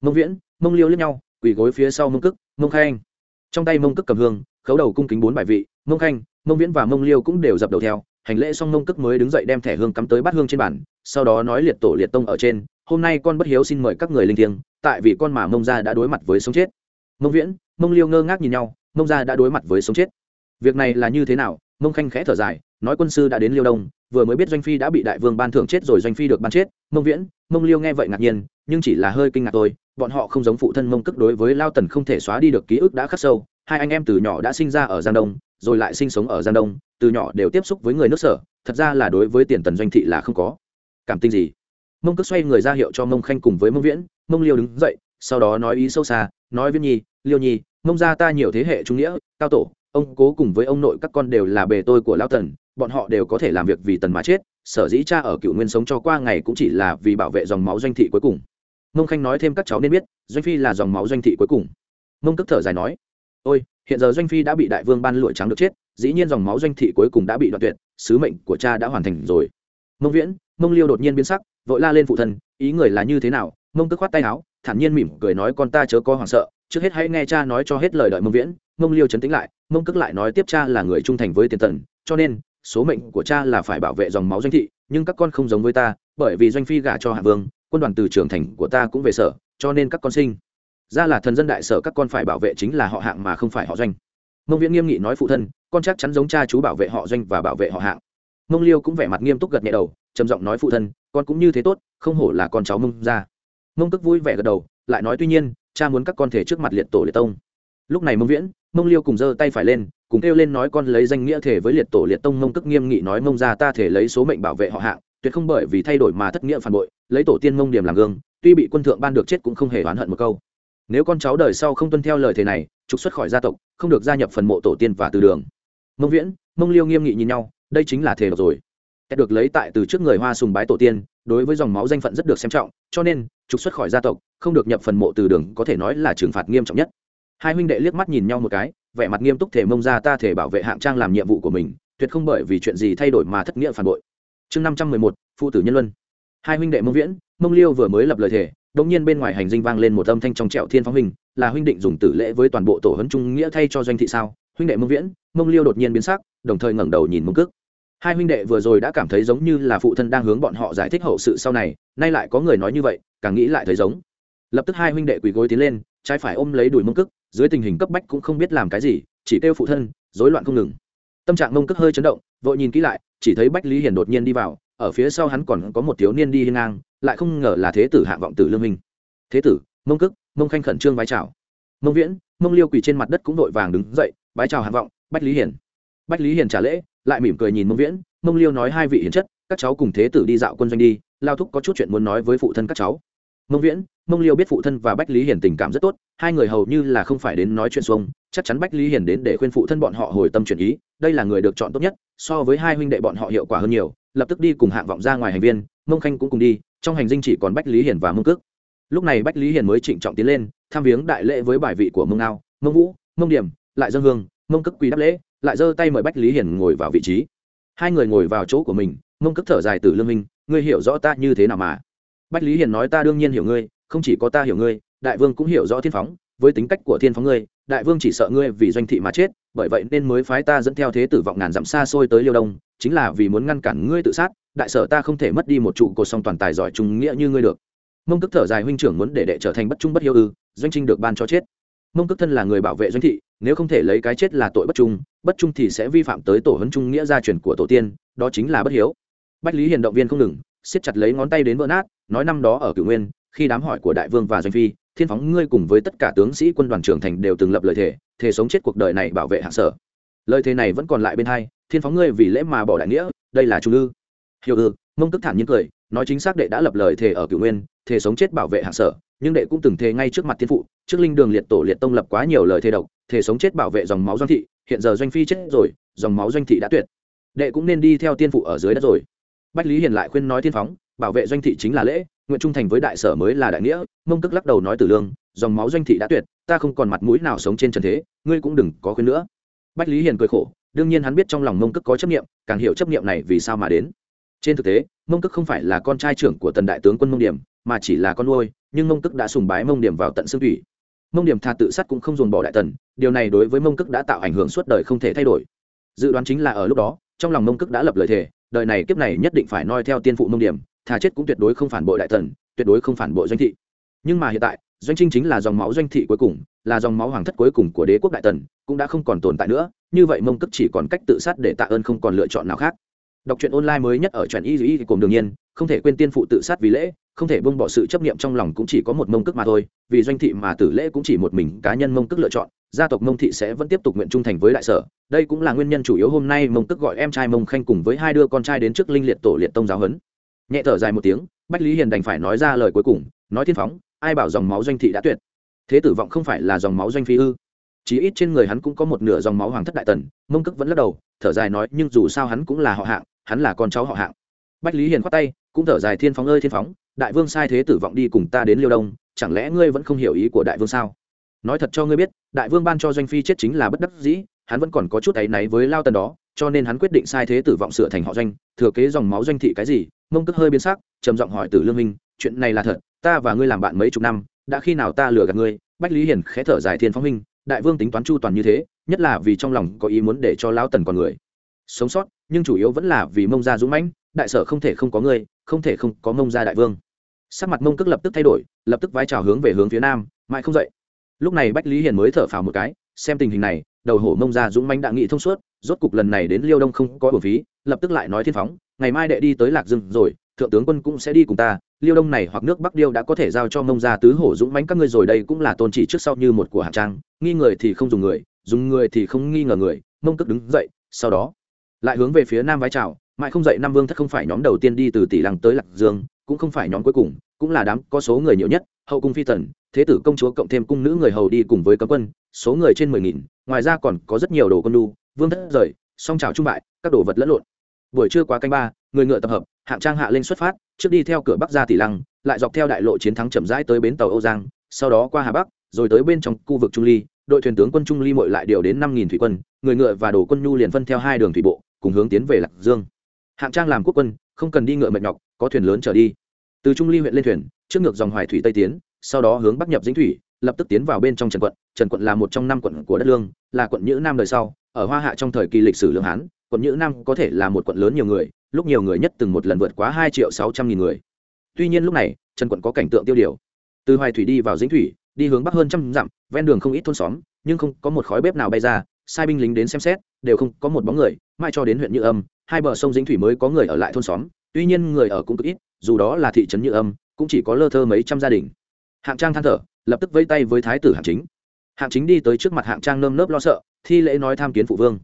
Mông viễn, mông liêu lẫn nhau, quỳ gối phía sau mông cức mông khanh. Trong tay mông cức cầm hương, khấu đầu cung kính bốn bài vị mông khanh, mông viễn và mông liêu cũng đều dập đầu theo, hành lễ xong mông cức mới đứng dậy đem thẻ hương cắm tới bát hương trên bản sau đó nói liệt tổ liệt tông ở trên, hôm nay con bất hiếu xin mời các người linh thiêng, tại vì con mà mông gia đã đối mặt với sống chết. Mông viễn, mông liêu ngơ ngác nhìn nhau, mông gia đã đối mặt với sống chết. Việc này là như thế nào? Mông khanh khẽ thở dài, nói, quân sư đã đến liêu đông, vừa mới biết doanh phi đã bị đại vương ban thưởng chết rồi doanh phi được ban chết. Mông viễn, mông liêu nghe vậy ngạc nhiên, nhưng chỉ là hơi kinh ngạc thôi, bọn họ không giống phụ thân mông cức đối với lao tần không thể xóa đi được ký ức đã khắc sâu, hai anh em từ nhỏ đã sinh ra ở giang đông rồi lại sinh sống ở giang đông, từ nhỏ đều tiếp xúc với người nước sở, thật ra là đối với tiền tần doanh thị là không có. Cảm tình gì? Mông cức xoay người ra hiệu cho mông khanh cùng với mông viễn, mông liêu đứng dậy, sau đó nói ý sâu xa, nói viễn nhi, liêu nhi, mông gia ta nhiều thế hệ trung nghĩa, cao tổ, ông cố cùng với ông nội các con đều là bề tôi của lao tần, bọn họ đều có thể làm việc vì tần mà chết, sở dĩ cha ở cựu nguyên sống cho qua ngày cũng chỉ là vì bảo vệ dòng máu doanh thị cuối cùng. Mông khanh nói thêm các cháu nên biết, doanh phi là dòng máu doanh thị cuối cùng. Mông tức thở dài nói, ôi hiện giờ doanh phi đã bị đại vương ban lụa trắng được chết, dĩ nhiên dòng máu doanh thị cuối cùng đã bị đoạn tuyệt, sứ mệnh của cha đã hoàn thành rồi. Mông viễn, mông liêu đột nhiên biến sắc, vội la lên phụ thân, ý người là như thế nào? Mông tức khoát tay áo, thản nhiên mỉm cười nói con ta chớ có hoảng sợ, trước hết hãy nghe cha nói cho hết lời đợi mông viễn. Mông liêu chấn tĩnh lại, mông cức lại nói tiếp cha là người trung thành với tiền tần, cho nên, số mệnh của cha là phải bảo vệ dòng máu doanh thị, nhưng các con không giống với ta, bởi vì doanh phi gả cho hạ vương, quân đoàn từ trưởng thành của ta cũng về sở, cho nên các con sinh ra là thần dân đại sở các con phải bảo vệ chính là họ hạng mà không phải họ doanh. Mông viễn nghiêm nghị nói phụ thân, con chắc chắn giống cha chú bảo vệ họ doanh và bảo vệ họ hạng. Mông liêu cũng vẻ mặt nghiêm túc gật nhẹ đầu, trầm giọng nói phụ thân, con cũng như thế tốt, không hổ là con cháu mông ra mông tức vui vẻ gật đầu, lại nói tuy nhiên, cha muốn các con thể trước mặt liệt tổ liệt tông. Lúc này mông viễn, mông liêu cùng giơ tay phải lên, cùng kêu lên nói con lấy danh nghĩa thể với liệt tổ liệt tông. Mông tức nghiêm nghị nói mông ra ta thể lấy số mệnh bảo vệ họ hạng, tuyệt không bởi vì thay đổi mà thất nghĩa phản bội, lấy tổ tiên mông điểm làm gương, tuy bị quân thượng ban được chết cũng không hề oán hận một câu nếu con cháu đời sau không tuân theo lời thề này, trục xuất khỏi gia tộc, không được gia nhập phần mộ tổ tiên và từ đường. Mông viễn, mông liêu nghiêm nghị nhìn nhau, đây chính là thể rồi. Được lấy tại từ trước người hoa sùng bái tổ tiên, đối với dòng máu danh phận rất được xem trọng, cho nên, trục xuất khỏi gia tộc, không được nhập phần mộ từ đường có thể nói là trừng phạt nghiêm trọng nhất. Hai huynh đệ liếc mắt nhìn nhau một cái, vẻ mặt nghiêm túc thể mông ra ta thể bảo vệ hạng trang làm nhiệm vụ của mình, tuyệt không bởi vì chuyện gì thay đổi mà thất nghĩa phản bội. Chương năm trăm mười một, phụ tử nhân luân. Hai huynh đệ mông viễn, mông liêu vừa mới lập lời thể đột nhiên bên ngoài hành dinh vang lên một âm thanh trong trẹo thiên phóng hình, là huynh định dùng tử lễ với toàn bộ tổ huấn trung nghĩa thay cho doanh thị sao? Huynh đệ mông viễn, mông liêu đột nhiên biến sắc, đồng thời ngẩng đầu nhìn mông cước. Hai huynh đệ vừa rồi đã cảm thấy giống như là phụ thân đang hướng bọn họ giải thích hậu sự sau này, nay lại có người nói như vậy, càng nghĩ lại thấy giống. Lập tức hai huynh đệ quỳ gối tiến lên, trái phải ôm lấy đùi mông cước, dưới tình hình cấp bách cũng không biết làm cái gì, chỉ kêu phụ thân, rối loạn không ngừng. Tâm trạng mông cước hơi chấn động, vội nhìn kỹ lại, chỉ thấy bách lý hiền đột nhiên đi vào, ở phía sau hắn còn có một thiếu niên đi hiên ngang lại không ngờ là thế tử hạ vọng tử lương minh. Thế tử, mông cức mông khanh khẩn trương vái chào. Mông viễn, mông liêu quỳ trên mặt đất cũng vội vàng đứng dậy vái chào hạ vọng, bách lý hiền. Bách lý hiền trả lễ, lại mỉm cười nhìn mông viễn, mông liêu nói hai vị hiền chất, các cháu cùng thế tử đi dạo quân doanh đi, lao thúc có chút chuyện muốn nói với phụ thân các cháu. Mông viễn, mông liêu biết phụ thân và bách lý hiền tình cảm rất tốt, hai người hầu như là không phải đến nói chuyện xuông, chắc chắn bách lý hiền đến để khuyên phụ thân bọn họ hồi tâm chuyển ý, đây là người được chọn tốt nhất, so với hai huynh đệ bọn họ hiệu quả hơn nhiều, lập tức đi cùng hạng vọng ra ngoài hành viên, mông khanh cũng cùng đi trong hành dinh chỉ còn bách lý hiền và mông cước. Lúc này bách lý hiền mới trịnh trọng tiến lên, tham viếng đại lễ với bài vị của mông ao mông vũ, mông điểm, lại dân hương, mông cước quý đáp lễ, lại giơ tay mời bách lý hiền ngồi vào vị trí. Hai người ngồi vào chỗ của mình, mông cước thở dài từ lương minh, ngươi hiểu rõ ta như thế nào mà? Bách lý hiền nói, ta đương nhiên hiểu ngươi, không chỉ có ta hiểu ngươi, đại vương cũng hiểu rõ thiên phóng. Với tính cách của thiên phóng ngươi, đại vương chỉ sợ ngươi vì doanh thị mà chết, bởi vậy nên mới phái ta dẫn theo thế tử vọng ngàn dặm xa xôi tới liêu đông, chính là vì muốn ngăn cản ngươi tự sát đại sở ta không thể mất đi một trụ cột song toàn tài giỏi trung nghĩa như ngươi được. Mông cước thở dài huynh trưởng muốn để đệ trở thành bất trung bất hiếu ư, doanh trinh được ban cho chết. Mông cước thân là người bảo vệ doanh thị, nếu không thể lấy cái chết là tội bất trung bất trung thì sẽ vi phạm tới tổ hấn trung nghĩa gia truyền của tổ tiên, đó chính là bất hiếu. Bách lý hiền động viên không ngừng, siết chặt lấy ngón tay đến vỡ nát, nói năm đó ở cửu nguyên, khi đám hỏi của đại vương và doanh phi, thiên phóng ngươi cùng với tất cả tướng sĩ quân đoàn trưởng thành đều từng lập lời thề thề sống chết cuộc đời này bảo vệ hạ sở. Lời thề này vẫn còn lại bên hai, thiên phóng ngươi vì lễ mà bỏ đại nghĩa, đây là trung ư hiểu ư, mông tức thản nhiên cười, nói chính xác đệ đã lập lời thề ở cửu nguyên, thề sống chết bảo vệ hạ sở, nhưng đệ cũng từng thề ngay trước mặt thiên phụ, trước linh đường liệt tổ liệt tông lập quá nhiều lời thề độc, thề sống chết bảo vệ dòng máu doanh thị, hiện giờ doanh phi chết rồi, dòng máu doanh thị đã tuyệt. Đệ cũng nên đi theo tiên phụ ở dưới đất rồi. Bách lý hiền lại khuyên nói thiên phóng, bảo vệ doanh thị chính là lễ, nguyện trung thành với đại sở mới là đại nghĩa, mông tức lắc đầu nói tử lương, dòng máu doanh thị đã tuyệt, ta không còn mặt mũi nào sống trên trần thế, ngươi cũng đừng có khuyên nữa. Bách lý hiền cười khổ, đương nhiên hắn biết trong lòng mông tức có chấp nghiệm càng hiểu chấp nghiệm này vì sao mà đến trên thực tế, mông tức không phải là con trai trưởng của tần đại tướng quân mông điểm, mà chỉ là con nuôi, nhưng mông tức đã sùng bái mông điểm vào tận xương thủy. Mông điểm thà tự sát cũng không dồn bỏ đại tần, điều này đối với mông tức đã tạo ảnh hưởng suốt đời không thể thay đổi. Dự đoán chính là ở lúc đó, trong lòng mông tức đã lập lời thề, đời này kiếp này nhất định phải noi theo tiên phụ mông điểm, thà chết cũng tuyệt đối không phản bội đại tần, tuyệt đối không phản bội doanh thị. Nhưng mà hiện tại, doanh trinh chính là dòng máu doanh thị cuối cùng, là dòng máu hoàng thất cuối cùng của đế quốc đại tần, cũng đã không còn tồn tại nữa, như vậy mông tức chỉ còn cách tự sát để tạ ơn không còn lựa chọn nào khác đọc truyện online mới nhất ở truyện y y cùng đương nhiên, không thể quên tiên phụ tự sát vì lễ, không thể buông bỏ sự chấp niệm trong lòng cũng chỉ có một mông cước mà thôi, vì doanh thị mà tử lễ cũng chỉ một mình cá nhân mông cước lựa chọn, gia tộc mông thị sẽ vẫn tiếp tục nguyện trung thành với đại sở. Đây cũng là nguyên nhân chủ yếu hôm nay mông cước gọi em trai mông khanh cùng với hai đứa con trai đến trước linh liệt tổ liệt tông giáo huấn. Nhẹ thở dài một tiếng, bách lý hiền đành phải nói ra lời cuối cùng, nói thiên phóng, ai bảo dòng máu doanh thị đã tuyệt. Thế tử vọng không phải là dòng máu doanh phi ư. Chí ít trên người hắn cũng có một nửa dòng máu hoàng thất đại tần, mông cước vẫn lắc đầu, thở dài nói nhưng dù sao hắn cũng là họ hạng hắn là con cháu họ hạng. Bách lý hiền khoát tay, cũng thở dài, thiên phóng ơi, thiên phóng đại vương sai thế tử vọng đi cùng ta đến liêu đông, chẳng lẽ ngươi vẫn không hiểu ý của đại vương sao? Nói thật cho ngươi biết, đại vương ban cho doanh phi chết chính là bất đắc dĩ, hắn vẫn còn có chút áy náy với lao tần đó, cho nên hắn quyết định sai thế tử vọng sửa thành họ doanh, thừa kế dòng máu doanh thị cái gì? Mông cất hơi biến sắc, trầm giọng hỏi từ lương minh, chuyện này là thật, ta và ngươi làm bạn mấy chục năm, đã khi nào ta lừa gạt ngươi? Bách lý hiền khẽ thở dài, thiên phóng minh đại vương tính toán chu toàn như thế, nhất là vì trong lòng có ý muốn để cho lao tần còn người. Sống sót nhưng chủ yếu vẫn là vì mông gia dũng mãnh, đại sở không thể không có ngươi, không thể không có mông gia đại vương. Sắc mặt mông cước lập tức thay đổi, lập tức vai trào hướng về hướng phía nam, mãi không dậy. Lúc này bách lý hiền mới thở phào một cái, xem tình hình này, đầu hổ mông gia dũng mãnh đã nghị thông suốt, rốt cục lần này đến liêu đông không có bổn phí, lập tức lại nói thiên phóng, ngày mai đệ đi tới lạc dương rồi, thượng tướng quân cũng sẽ đi cùng ta, liêu đông này hoặc nước bắc điêu đã có thể giao cho mông gia tứ hổ dũng mãnh các ngươi rồi, đây cũng là tôn chỉ trước sau như một của hạng trang, nghi người thì không dùng người dùng người thì không nghi ngờ người, mông cước đứng dậy, sau đó lại hướng về phía nam vái chào, mãi không dậy năm vương thất không phải nhóm đầu tiên đi từ tỷ lăng tới lạc dương, cũng không phải nhóm cuối cùng, cũng là đám có số người nhiều nhất, hậu cung phi tần, thế tử công chúa cộng thêm cung nữ người hầu đi cùng với cấm quân, số người trên mười nghìn, ngoài ra còn có rất nhiều đồ quân đu vương thất rời, song trào trung bại, các đồ vật lẫn lộn. Buổi trưa quá canh ba, người ngựa tập hợp, hạng trang hạ lên xuất phát, trước đi theo cửa bắc ra tỷ lăng, lại dọc theo đại lộ chiến thắng chậm rãi tới bến tàu âu giang, sau đó qua hà bắc, rồi tới bên trong khu vực trung ly, đội thuyền tướng quân trung ly mội lại điều đến năm nghìn thủy quân, người ngựa và đồ quân nhu liền phân theo hai đường thủy bộ cùng hướng tiến về lạc dương. Hạng trang làm quốc quân, không cần đi ngựa mệt nhọc, có thuyền lớn trở đi. Từ trung ly huyện lên thuyền, trước ngược dòng hoài thủy tây tiến, sau đó hướng bắc nhập dĩnh thủy, lập tức tiến vào bên trong trần quận. Trần quận là một trong năm quận của đất lương, là quận nhữ nam đời sau, ở hoa hạ trong thời kỳ lịch sử lương hán, quận nhữ nam có thể là một quận lớn nhiều người, lúc nhiều người nhất từng một lần vượt quá hai triệu sáu trăm nghìn người. Tuy nhiên lúc này, trần quận có cảnh tượng tiêu điều. Từ hoài thủy đi vào dĩnh thủy, đi hướng bắc hơn trăm dặm, ven đường không ít thôn xóm, nhưng không có một khói bếp nào bay ra, sai binh lính đến xem xét, đều không có một bóng người mai cho đến huyện như âm, hai bờ sông dĩnh thủy mới có người ở lại thôn xóm, tuy nhiên người ở cũng cực ít, dù đó là thị trấn như âm, cũng chỉ có lơ thơ mấy trăm gia đình. Hạng trang than thở, lập tức vẫy tay với thái tử hạng chính. Hạng chính đi tới trước mặt hạng trang nơm nớp lo sợ, thi lễ nói tham kiến phụ vương.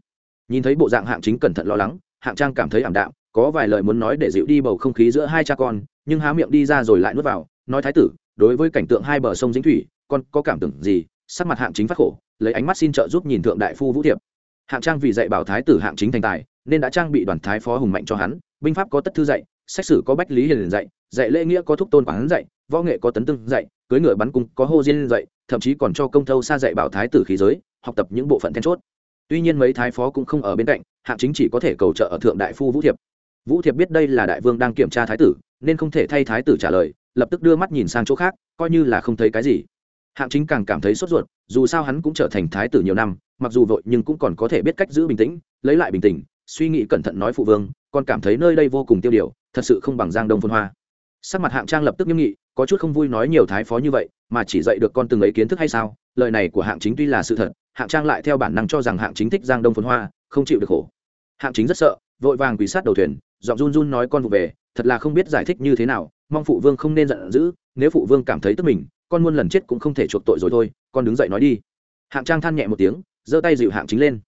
Nhìn thấy bộ dạng hạng chính cẩn thận lo lắng, hạng trang cảm thấy ảm đạm, có vài lời muốn nói để dịu đi bầu không khí giữa hai cha con, nhưng há miệng đi ra rồi lại nuốt vào, nói thái tử, đối với cảnh tượng hai bờ sông dĩnh thủy, con có cảm tưởng gì? Sắc mặt hạng chính phát khổ, lấy ánh mắt xin trợ giúp nhìn thượng đại phu vũ thiệp hạng trang vì dạy bảo thái tử hạng chính thành tài, nên đã trang bị đoàn thái phó hùng mạnh cho hắn, binh pháp có tất thư dạy, sách sử có bách lý hiền dạy dạy lễ nghĩa có thúc tôn quán dạy, võ nghệ có tấn tương dạy, cưới ngựa bắn cung có hô diên dạy, thậm chí còn cho công thâu xa dạy bảo thái tử khí giới, học tập những bộ phận then chốt. Tuy nhiên mấy thái phó cũng không ở bên cạnh, hạng chính chỉ có thể cầu trợ ở thượng đại phu vũ thiệp. Vũ thiệp biết đây là đại vương đang kiểm tra thái tử, nên không thể thay thái tử trả lời, lập tức đưa mắt nhìn sang chỗ khác, coi như là không thấy cái gì. Hạng chính càng cảm thấy sốt ruột, dù sao hắn cũng trở thành thái tử nhiều năm mặc dù vội nhưng cũng còn có thể biết cách giữ bình tĩnh, lấy lại bình tĩnh, suy nghĩ cẩn thận nói phụ vương còn cảm thấy nơi đây vô cùng tiêu điều, thật sự không bằng giang đông phân hoa. Sắc mặt hạng trang lập tức nghiêm nghị, có chút không vui nói nhiều thái phó như vậy, mà chỉ dạy được con từng ấy kiến thức hay sao, lời này của hạng chính tuy là sự thật, hạng trang lại theo bản năng cho rằng hạng chính thích giang đông phân hoa, không chịu được khổ. Hạng chính rất sợ, vội vàng quỳ sát đầu thuyền, giọng run run nói con vụ về, thật là không biết giải thích như thế nào, mong phụ vương không nên giận dữ, nếu phụ vương cảm thấy tức mình, con muôn lần chết cũng không thể chuộc tội rồi thôi, con đứng dậy nói đi. Hạng trang than nhẹ một tiếng giơ tay dịu hạng chính lên.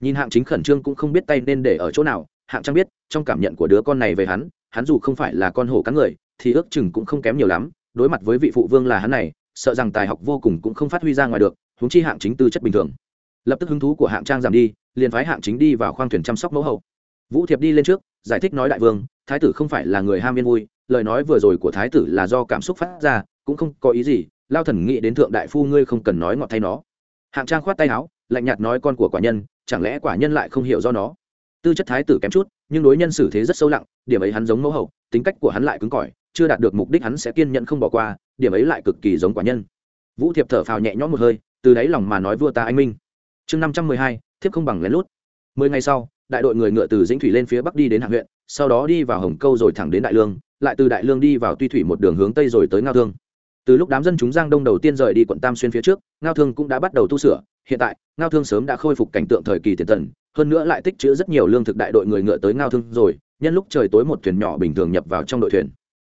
Nhìn hạng chính khẩn trương cũng không biết tay nên để ở chỗ nào, hạng trang biết, trong cảm nhận của đứa con này về hắn hắn dù không phải là con hổ cắn người, thì ước chừng cũng không kém nhiều lắm, đối mặt với vị phụ vương là hắn này, sợ rằng tài học vô cùng cũng không phát huy ra ngoài được, huống chi hạng chính tư chất bình thường. Lập tức hứng thú của hạng trang giảm đi, liền phái hạng chính đi vào khoang thuyền chăm sóc mẫu hậu. Vũ thiệp đi lên trước, giải thích nói đại vương, thái tử không phải là người ham yên vui, lời nói vừa rồi của thái tử là do cảm xúc phát ra, cũng không có ý gì, lao thần nghĩ đến thượng đại phu ngươi không cần nói ngọt thay nó. Hạng trang khoát tay áo lạnh nhạt nói con của quả nhân, chẳng lẽ quả nhân lại không hiểu do nó? Tư chất thái tử kém chút, nhưng đối nhân xử thế rất sâu lặng, điểm ấy hắn giống mẫu hậu, tính cách của hắn lại cứng cỏi, chưa đạt được mục đích hắn sẽ kiên nhẫn không bỏ qua, điểm ấy lại cực kỳ giống quả nhân. Vũ thiệp thở phào nhẹ nhõm một hơi, từ đáy lòng mà nói vua ta anh minh. Chương năm trăm mười hai, thiếp không bằng lén lút. Mười ngày sau, đại đội người ngựa từ dĩnh thủy lên phía bắc đi đến hạng huyện, sau đó đi vào hồng câu rồi thẳng đến đại lương, lại từ đại lương đi vào tuy thủy một đường hướng tây rồi tới ngao thương từ lúc đám dân chúng giang đông đầu tiên rời đi quận tam xuyên phía trước, ngao thương cũng đã bắt đầu tu sửa. Hiện tại, ngao thương sớm đã khôi phục cảnh tượng thời kỳ tiền tần, hơn nữa lại tích chữ rất nhiều lương thực đại đội người ngựa tới ngao thương rồi, nhân lúc trời tối một thuyền nhỏ bình thường nhập vào trong đội thuyền.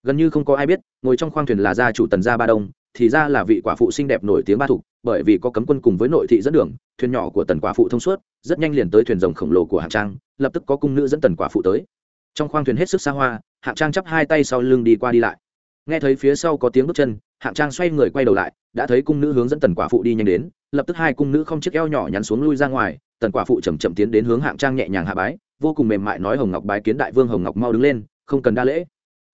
Gần như không có ai biết, ngồi trong khoang thuyền là gia chủ tần gia ba đông, thì ra là vị quả phụ xinh đẹp nổi tiếng ba thục, bởi vì có cấm quân cùng với nội thị dẫn đường, thuyền nhỏ của tần quả phụ thông suốt, rất nhanh liền tới thuyền rồng khổng lồ của hạng trang, lập tức có cung nữ dẫn tần quả phụ tới. Trong khoang thuyền hết sức xa hoa, hạng trang chắp hai tay sau lưng đi qua đi lại nghe thấy phía sau có tiếng bước chân, hạng trang xoay người quay đầu lại, đã thấy cung nữ hướng dẫn tần quả phụ đi nhanh đến, lập tức hai cung nữ không chiếc eo nhỏ nhắn xuống lui ra ngoài, tần quả phụ chầm chậm tiến đến hướng hạng trang nhẹ nhàng hạ bái, vô cùng mềm mại nói hồng ngọc bái kiến đại vương hồng ngọc mau đứng lên, không cần đa lễ.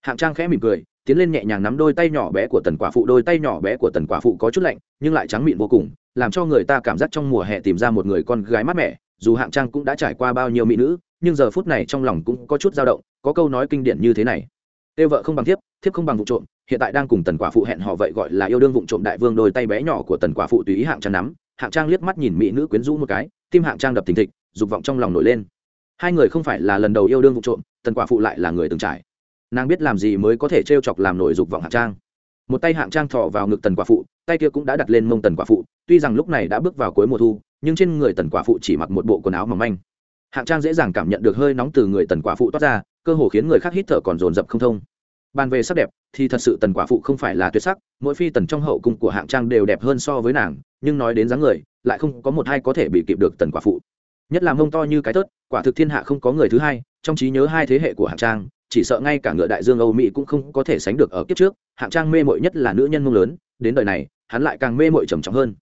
Hạng trang khẽ mỉm cười, tiến lên nhẹ nhàng nắm đôi tay nhỏ bé của tần quả phụ, đôi tay nhỏ bé của tần quả phụ có chút lạnh, nhưng lại trắng mịn vô cùng, làm cho người ta cảm giác trong mùa hè tìm ra một người con gái mát mẻ, dù hạng trang cũng đã trải qua bao nhiêu mỹ nữ, nhưng giờ phút này trong lòng cũng có chút dao động, có câu nói kinh điển như thế này. Têu vợ không bằng thiếp thiếp không bằng vụ trộm, hiện tại đang cùng tần quả phụ hẹn họ vậy gọi là yêu đương vụ trộm đại vương đôi tay bé nhỏ của tần quả phụ tùy ý hạng trang nắm, hạng trang liếc mắt nhìn mỹ nữ quyến rũ một cái, tim hạng trang đập thình thịch, dục vọng trong lòng nổi lên. Hai người không phải là lần đầu yêu đương vụ trộm, tần quả phụ lại là người từng trải. Nàng biết làm gì mới có thể t r e o chọc làm nổi dục vọng hạng trang. Một tay hạng trang thọ vào ngực tần quả phụ, tay kia cũng đã đặt lên mông tần quả phụ, tuy rằng lúc này đã bước vào cuối mùa thu, nhưng trên người tần quả phụ chỉ mặc một bộ quần áo mỏng manh. Hạng trang dễ dàng cảm nhận được hơi nóng từ người tần quả phụ toát ra, cơ hồ khiến người khác hít thở còn dồn dập không thông bàn về sắc đẹp, thì thật sự tần quả phụ không phải là tuyệt sắc, mỗi phi tần trong hậu cung của hạng trang đều đẹp hơn so với nàng, nhưng nói đến dáng người, lại không có một hai có thể bị kịp được tần quả phụ nhất là mông to như cái tớt, quả thực thiên hạ không có người thứ hai, trong trí nhớ hai thế hệ của hạng trang, chỉ sợ ngay cả ngựa đại dương âu mỹ cũng không có thể sánh được ở kiếp trước, hạng trang mê mội nhất là nữ nhân mông lớn, đến đời này, hắn lại càng mê mội trầm trọng hơn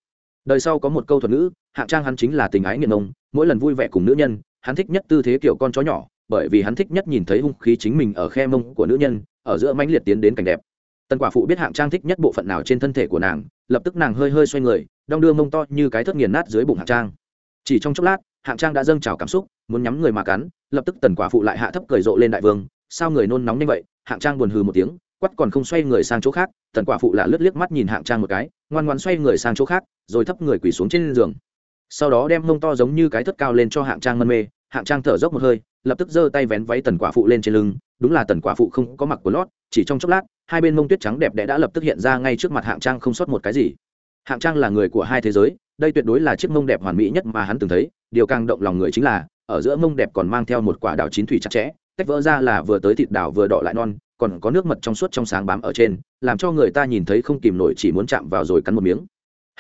đời sau có một câu thuật ngữ, hạng trang hắn chính là tình ái nghiện ông. mỗi lần vui vẻ cùng nữ nhân, hắn thích nhất tư thế kiểu con chó nhỏ bởi vì hắn thích nhất nhìn thấy hung khí chính mình ở khe mông của nữ nhân, ở giữa mãnh liệt tiến đến cảnh đẹp. Tần quả phụ biết hạng trang thích nhất bộ phận nào trên thân thể của nàng, lập tức nàng hơi hơi xoay người, đong đưa mông to như cái thất nghiền nát dưới bụng hạng trang. Chỉ trong chốc lát, hạng trang đã dâng trào cảm xúc, muốn nhắm người mà cắn, lập tức tần quả phụ lại hạ thấp cười rộ lên đại vương, sao người nôn nóng như vậy? Hạng trang buồn hừ một tiếng, quắt còn không xoay người sang chỗ khác, tần quả phụ là lướt liếc mắt nhìn hạng trang một cái, ngoan ngoan xoay người sang chỗ khác, rồi thấp người quỳ xuống trên giường. Sau đó đem mông to giống như cái thất cao lên cho hạng trang mân mê, hạng trang thở dốc một hơi lập tức giơ tay vén váy tần quả phụ lên trên lưng, đúng là tần quả phụ không có mặc của lót, chỉ trong chốc lát, hai bên mông tuyết trắng đẹp đẽ đã lập tức hiện ra ngay trước mặt hạng trang không sót một cái gì. Hạng trang là người của hai thế giới, đây tuyệt đối là chiếc mông đẹp hoàn mỹ nhất mà hắn từng thấy, điều càng động lòng người chính là, ở giữa mông đẹp còn mang theo một quả đào chín thủy chặt chẽ, tách vỡ ra là vừa tới thịt đào vừa đỏ lại non, còn có nước mật trong suốt trong sáng bám ở trên, làm cho người ta nhìn thấy không kìm nổi chỉ muốn chạm vào rồi cắn một miếng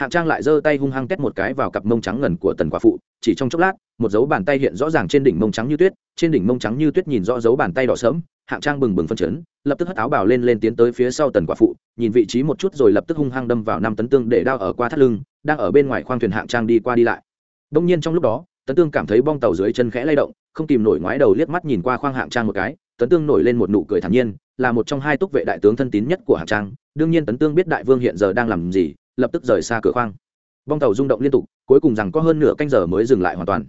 hạng trang lại giơ tay hung hăng tét một cái vào cặp mông trắng ngần của tần quả phụ, chỉ trong chốc lát, một dấu bàn tay hiện rõ ràng trên đỉnh mông trắng như tuyết, trên đỉnh mông trắng như tuyết nhìn rõ dấu bàn tay đỏ sớm hạng trang bừng bừng phân chấn, lập tức hất áo bào lên lên tiến tới phía sau tần quả phụ, nhìn vị trí một chút rồi lập tức hung hăng đâm vào năm tấn tương để đao ở qua thắt lưng, đang ở bên ngoài khoang thuyền hạng trang đi qua đi lại. Đông nhiên trong lúc đó, tấn tương cảm thấy bong tàu dưới chân khẽ lay động, không kìm nổi ngoái đầu liếc mắt nhìn qua khoang hạng trang một cái, tấn tương nổi lên một nụ cười thản nhiên, là một trong hai túc vệ đại tướng thân tín nhất của hạng trang. Đương nhiên tấn tương biết đại vương hiện giờ đang làm gì lập tức rời xa cửa khoang. Bong tàu rung động liên tục, cuối cùng rằng có hơn nửa canh giờ mới dừng lại hoàn toàn.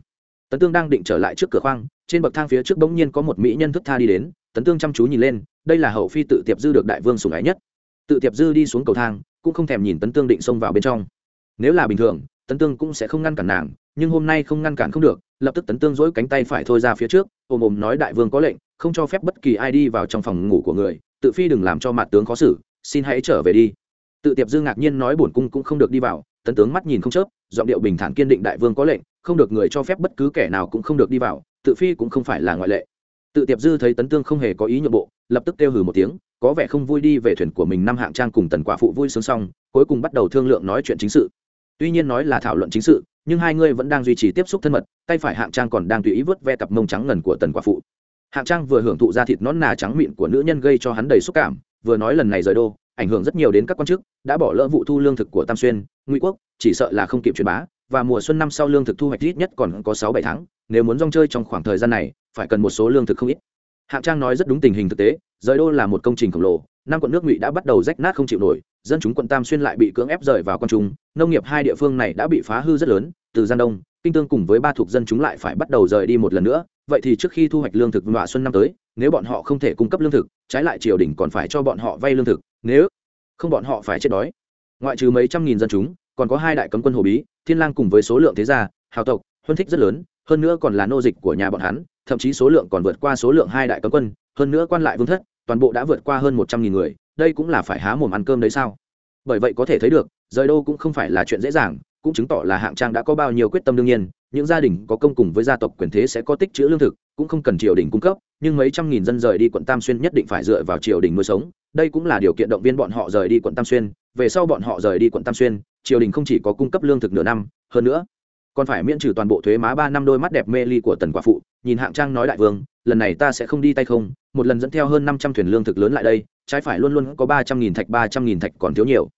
Tấn tương đang định trở lại trước cửa khoang, trên bậc thang phía trước bỗng nhiên có một mỹ nhân thức tha đi đến, tấn tương chăm chú nhìn lên, đây là hậu phi tự tiệp dư được đại vương sùng ái nhất. Tự tiệp dư đi xuống cầu thang, cũng không thèm nhìn tấn tương định xông vào bên trong. Nếu là bình thường, tấn tương cũng sẽ không ngăn cản nàng, nhưng hôm nay không ngăn cản không được, lập tức tấn tương dỗi cánh tay phải thôi ra phía trước ôm ôm nói đại vương có lệnh, không cho phép bất kỳ ai đi vào trong phòng ngủ của người, tự phi đừng làm cho mặt tướng khó xử, xin hãy trở về đi tự tiệp dư ngạc nhiên nói bổn cung cũng không được đi vào, tấn tướng mắt nhìn không chớp, giọng điệu bình thản kiên định đại vương có lệnh, không được người cho phép bất cứ kẻ nào cũng không được đi vào, tự phi cũng không phải là ngoại lệ. Tự tiệp dư thấy tấn tương không hề có ý nhượng bộ, lập tức kêu hừ một tiếng, có vẻ không vui đi về thuyền của mình năm hạng trang cùng tần quả phụ vui sướng xong, cuối cùng bắt đầu thương lượng nói chuyện chính sự. Tuy nhiên nói là thảo luận chính sự, nhưng hai người vẫn đang duy trì tiếp xúc thân mật, tay phải hạng trang còn đang tùy ý vớt ve cặp mông trắng ngần của tần quả phụ. Hạng trang vừa hưởng thụ ra thịt nón nà trắng mịn của nữ nhân gây cho hắn đầy xúc cảm, vừa nói lần này rời đô ảnh hưởng rất nhiều đến các quan chức, đã bỏ lỡ vụ thu lương thực của tam xuyên, ngụy quốc, chỉ sợ là không kịp truyền bá, và mùa xuân năm sau lương thực thu hoạch ít nhất còn có sáu bảy tháng, nếu muốn rong chơi trong khoảng thời gian này, phải cần một số lương thực không ít. Hạng trang nói rất đúng tình hình thực tế rời đô là một công trình khổng lồ, năm quận nước ngụy đã bắt đầu rách nát không chịu nổi, dân chúng quận tam xuyên lại bị cưỡng ép rời vào con trung, nông nghiệp hai địa phương này đã bị phá hư rất lớn, từ gian đông, kinh tương cùng với ba thuộc dân chúng lại phải bắt đầu rời đi một lần nữa, vậy thì trước khi thu hoạch lương thực mạ xuân năm tới nếu bọn họ không thể cung cấp lương thực, trái lại triều đình còn phải cho bọn họ vay lương thực, nếu không bọn họ phải chết đói. Ngoại trừ mấy trăm nghìn dân chúng, còn có hai đại cấm quân hồ bí, thiên lang cùng với số lượng thế gia, hào tộc, huân thích rất lớn, hơn nữa còn là nô dịch của nhà bọn hắn, thậm chí số lượng còn vượt qua số lượng hai đại cấm quân, hơn nữa quan lại vương thất, toàn bộ đã vượt qua hơn một trăm nghìn người, đây cũng là phải há mồm ăn cơm đấy sao? Bởi vậy có thể thấy được, rời đô cũng không phải là chuyện dễ dàng cũng chứng tỏ là hạng trang đã có bao nhiêu quyết tâm đương nhiên, những gia đình có công cùng với gia tộc quyền thế sẽ có tích trữ lương thực, cũng không cần triều đình cung cấp, nhưng mấy trăm nghìn dân rời đi quận tam xuyên nhất định phải dựa vào triều đình nuôi sống. Đây cũng là điều kiện động viên bọn họ rời đi quận tam xuyên. Về sau bọn họ rời đi quận tam xuyên, triều đình không chỉ có cung cấp lương thực nửa năm, hơn nữa còn phải miễn trừ toàn bộ thuế má ba năm đôi mắt đẹp mê ly của tần quả phụ. Nhìn hạng trang nói đại vương, lần này ta sẽ không đi tay không, một lần dẫn theo hơn năm trăm thuyền lương thực lớn lại đây, trái phải luôn luôn có ba trăm nghìn thạch, ba trăm nghìn thạch còn thiếu nhiều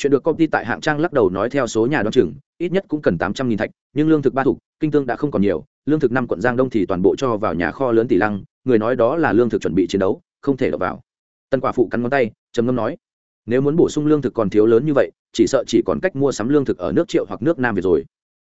chuyện được công ty tại hạng trang lắc đầu nói theo số nhà đoan chừng, ít nhất cũng cần tám trăm nghìn thạch, nhưng lương thực ba thục, kinh tương đã không còn nhiều, lương thực năm quận giang đông thì toàn bộ cho vào nhà kho lớn tỷ lăng, người nói đó là lương thực chuẩn bị chiến đấu, không thể đập vào. Tân quả phụ cắn ngón tay, trầm ngâm nói, nếu muốn bổ sung lương thực còn thiếu lớn như vậy, chỉ sợ chỉ còn cách mua sắm lương thực ở nước triệu hoặc nước nam việt rồi.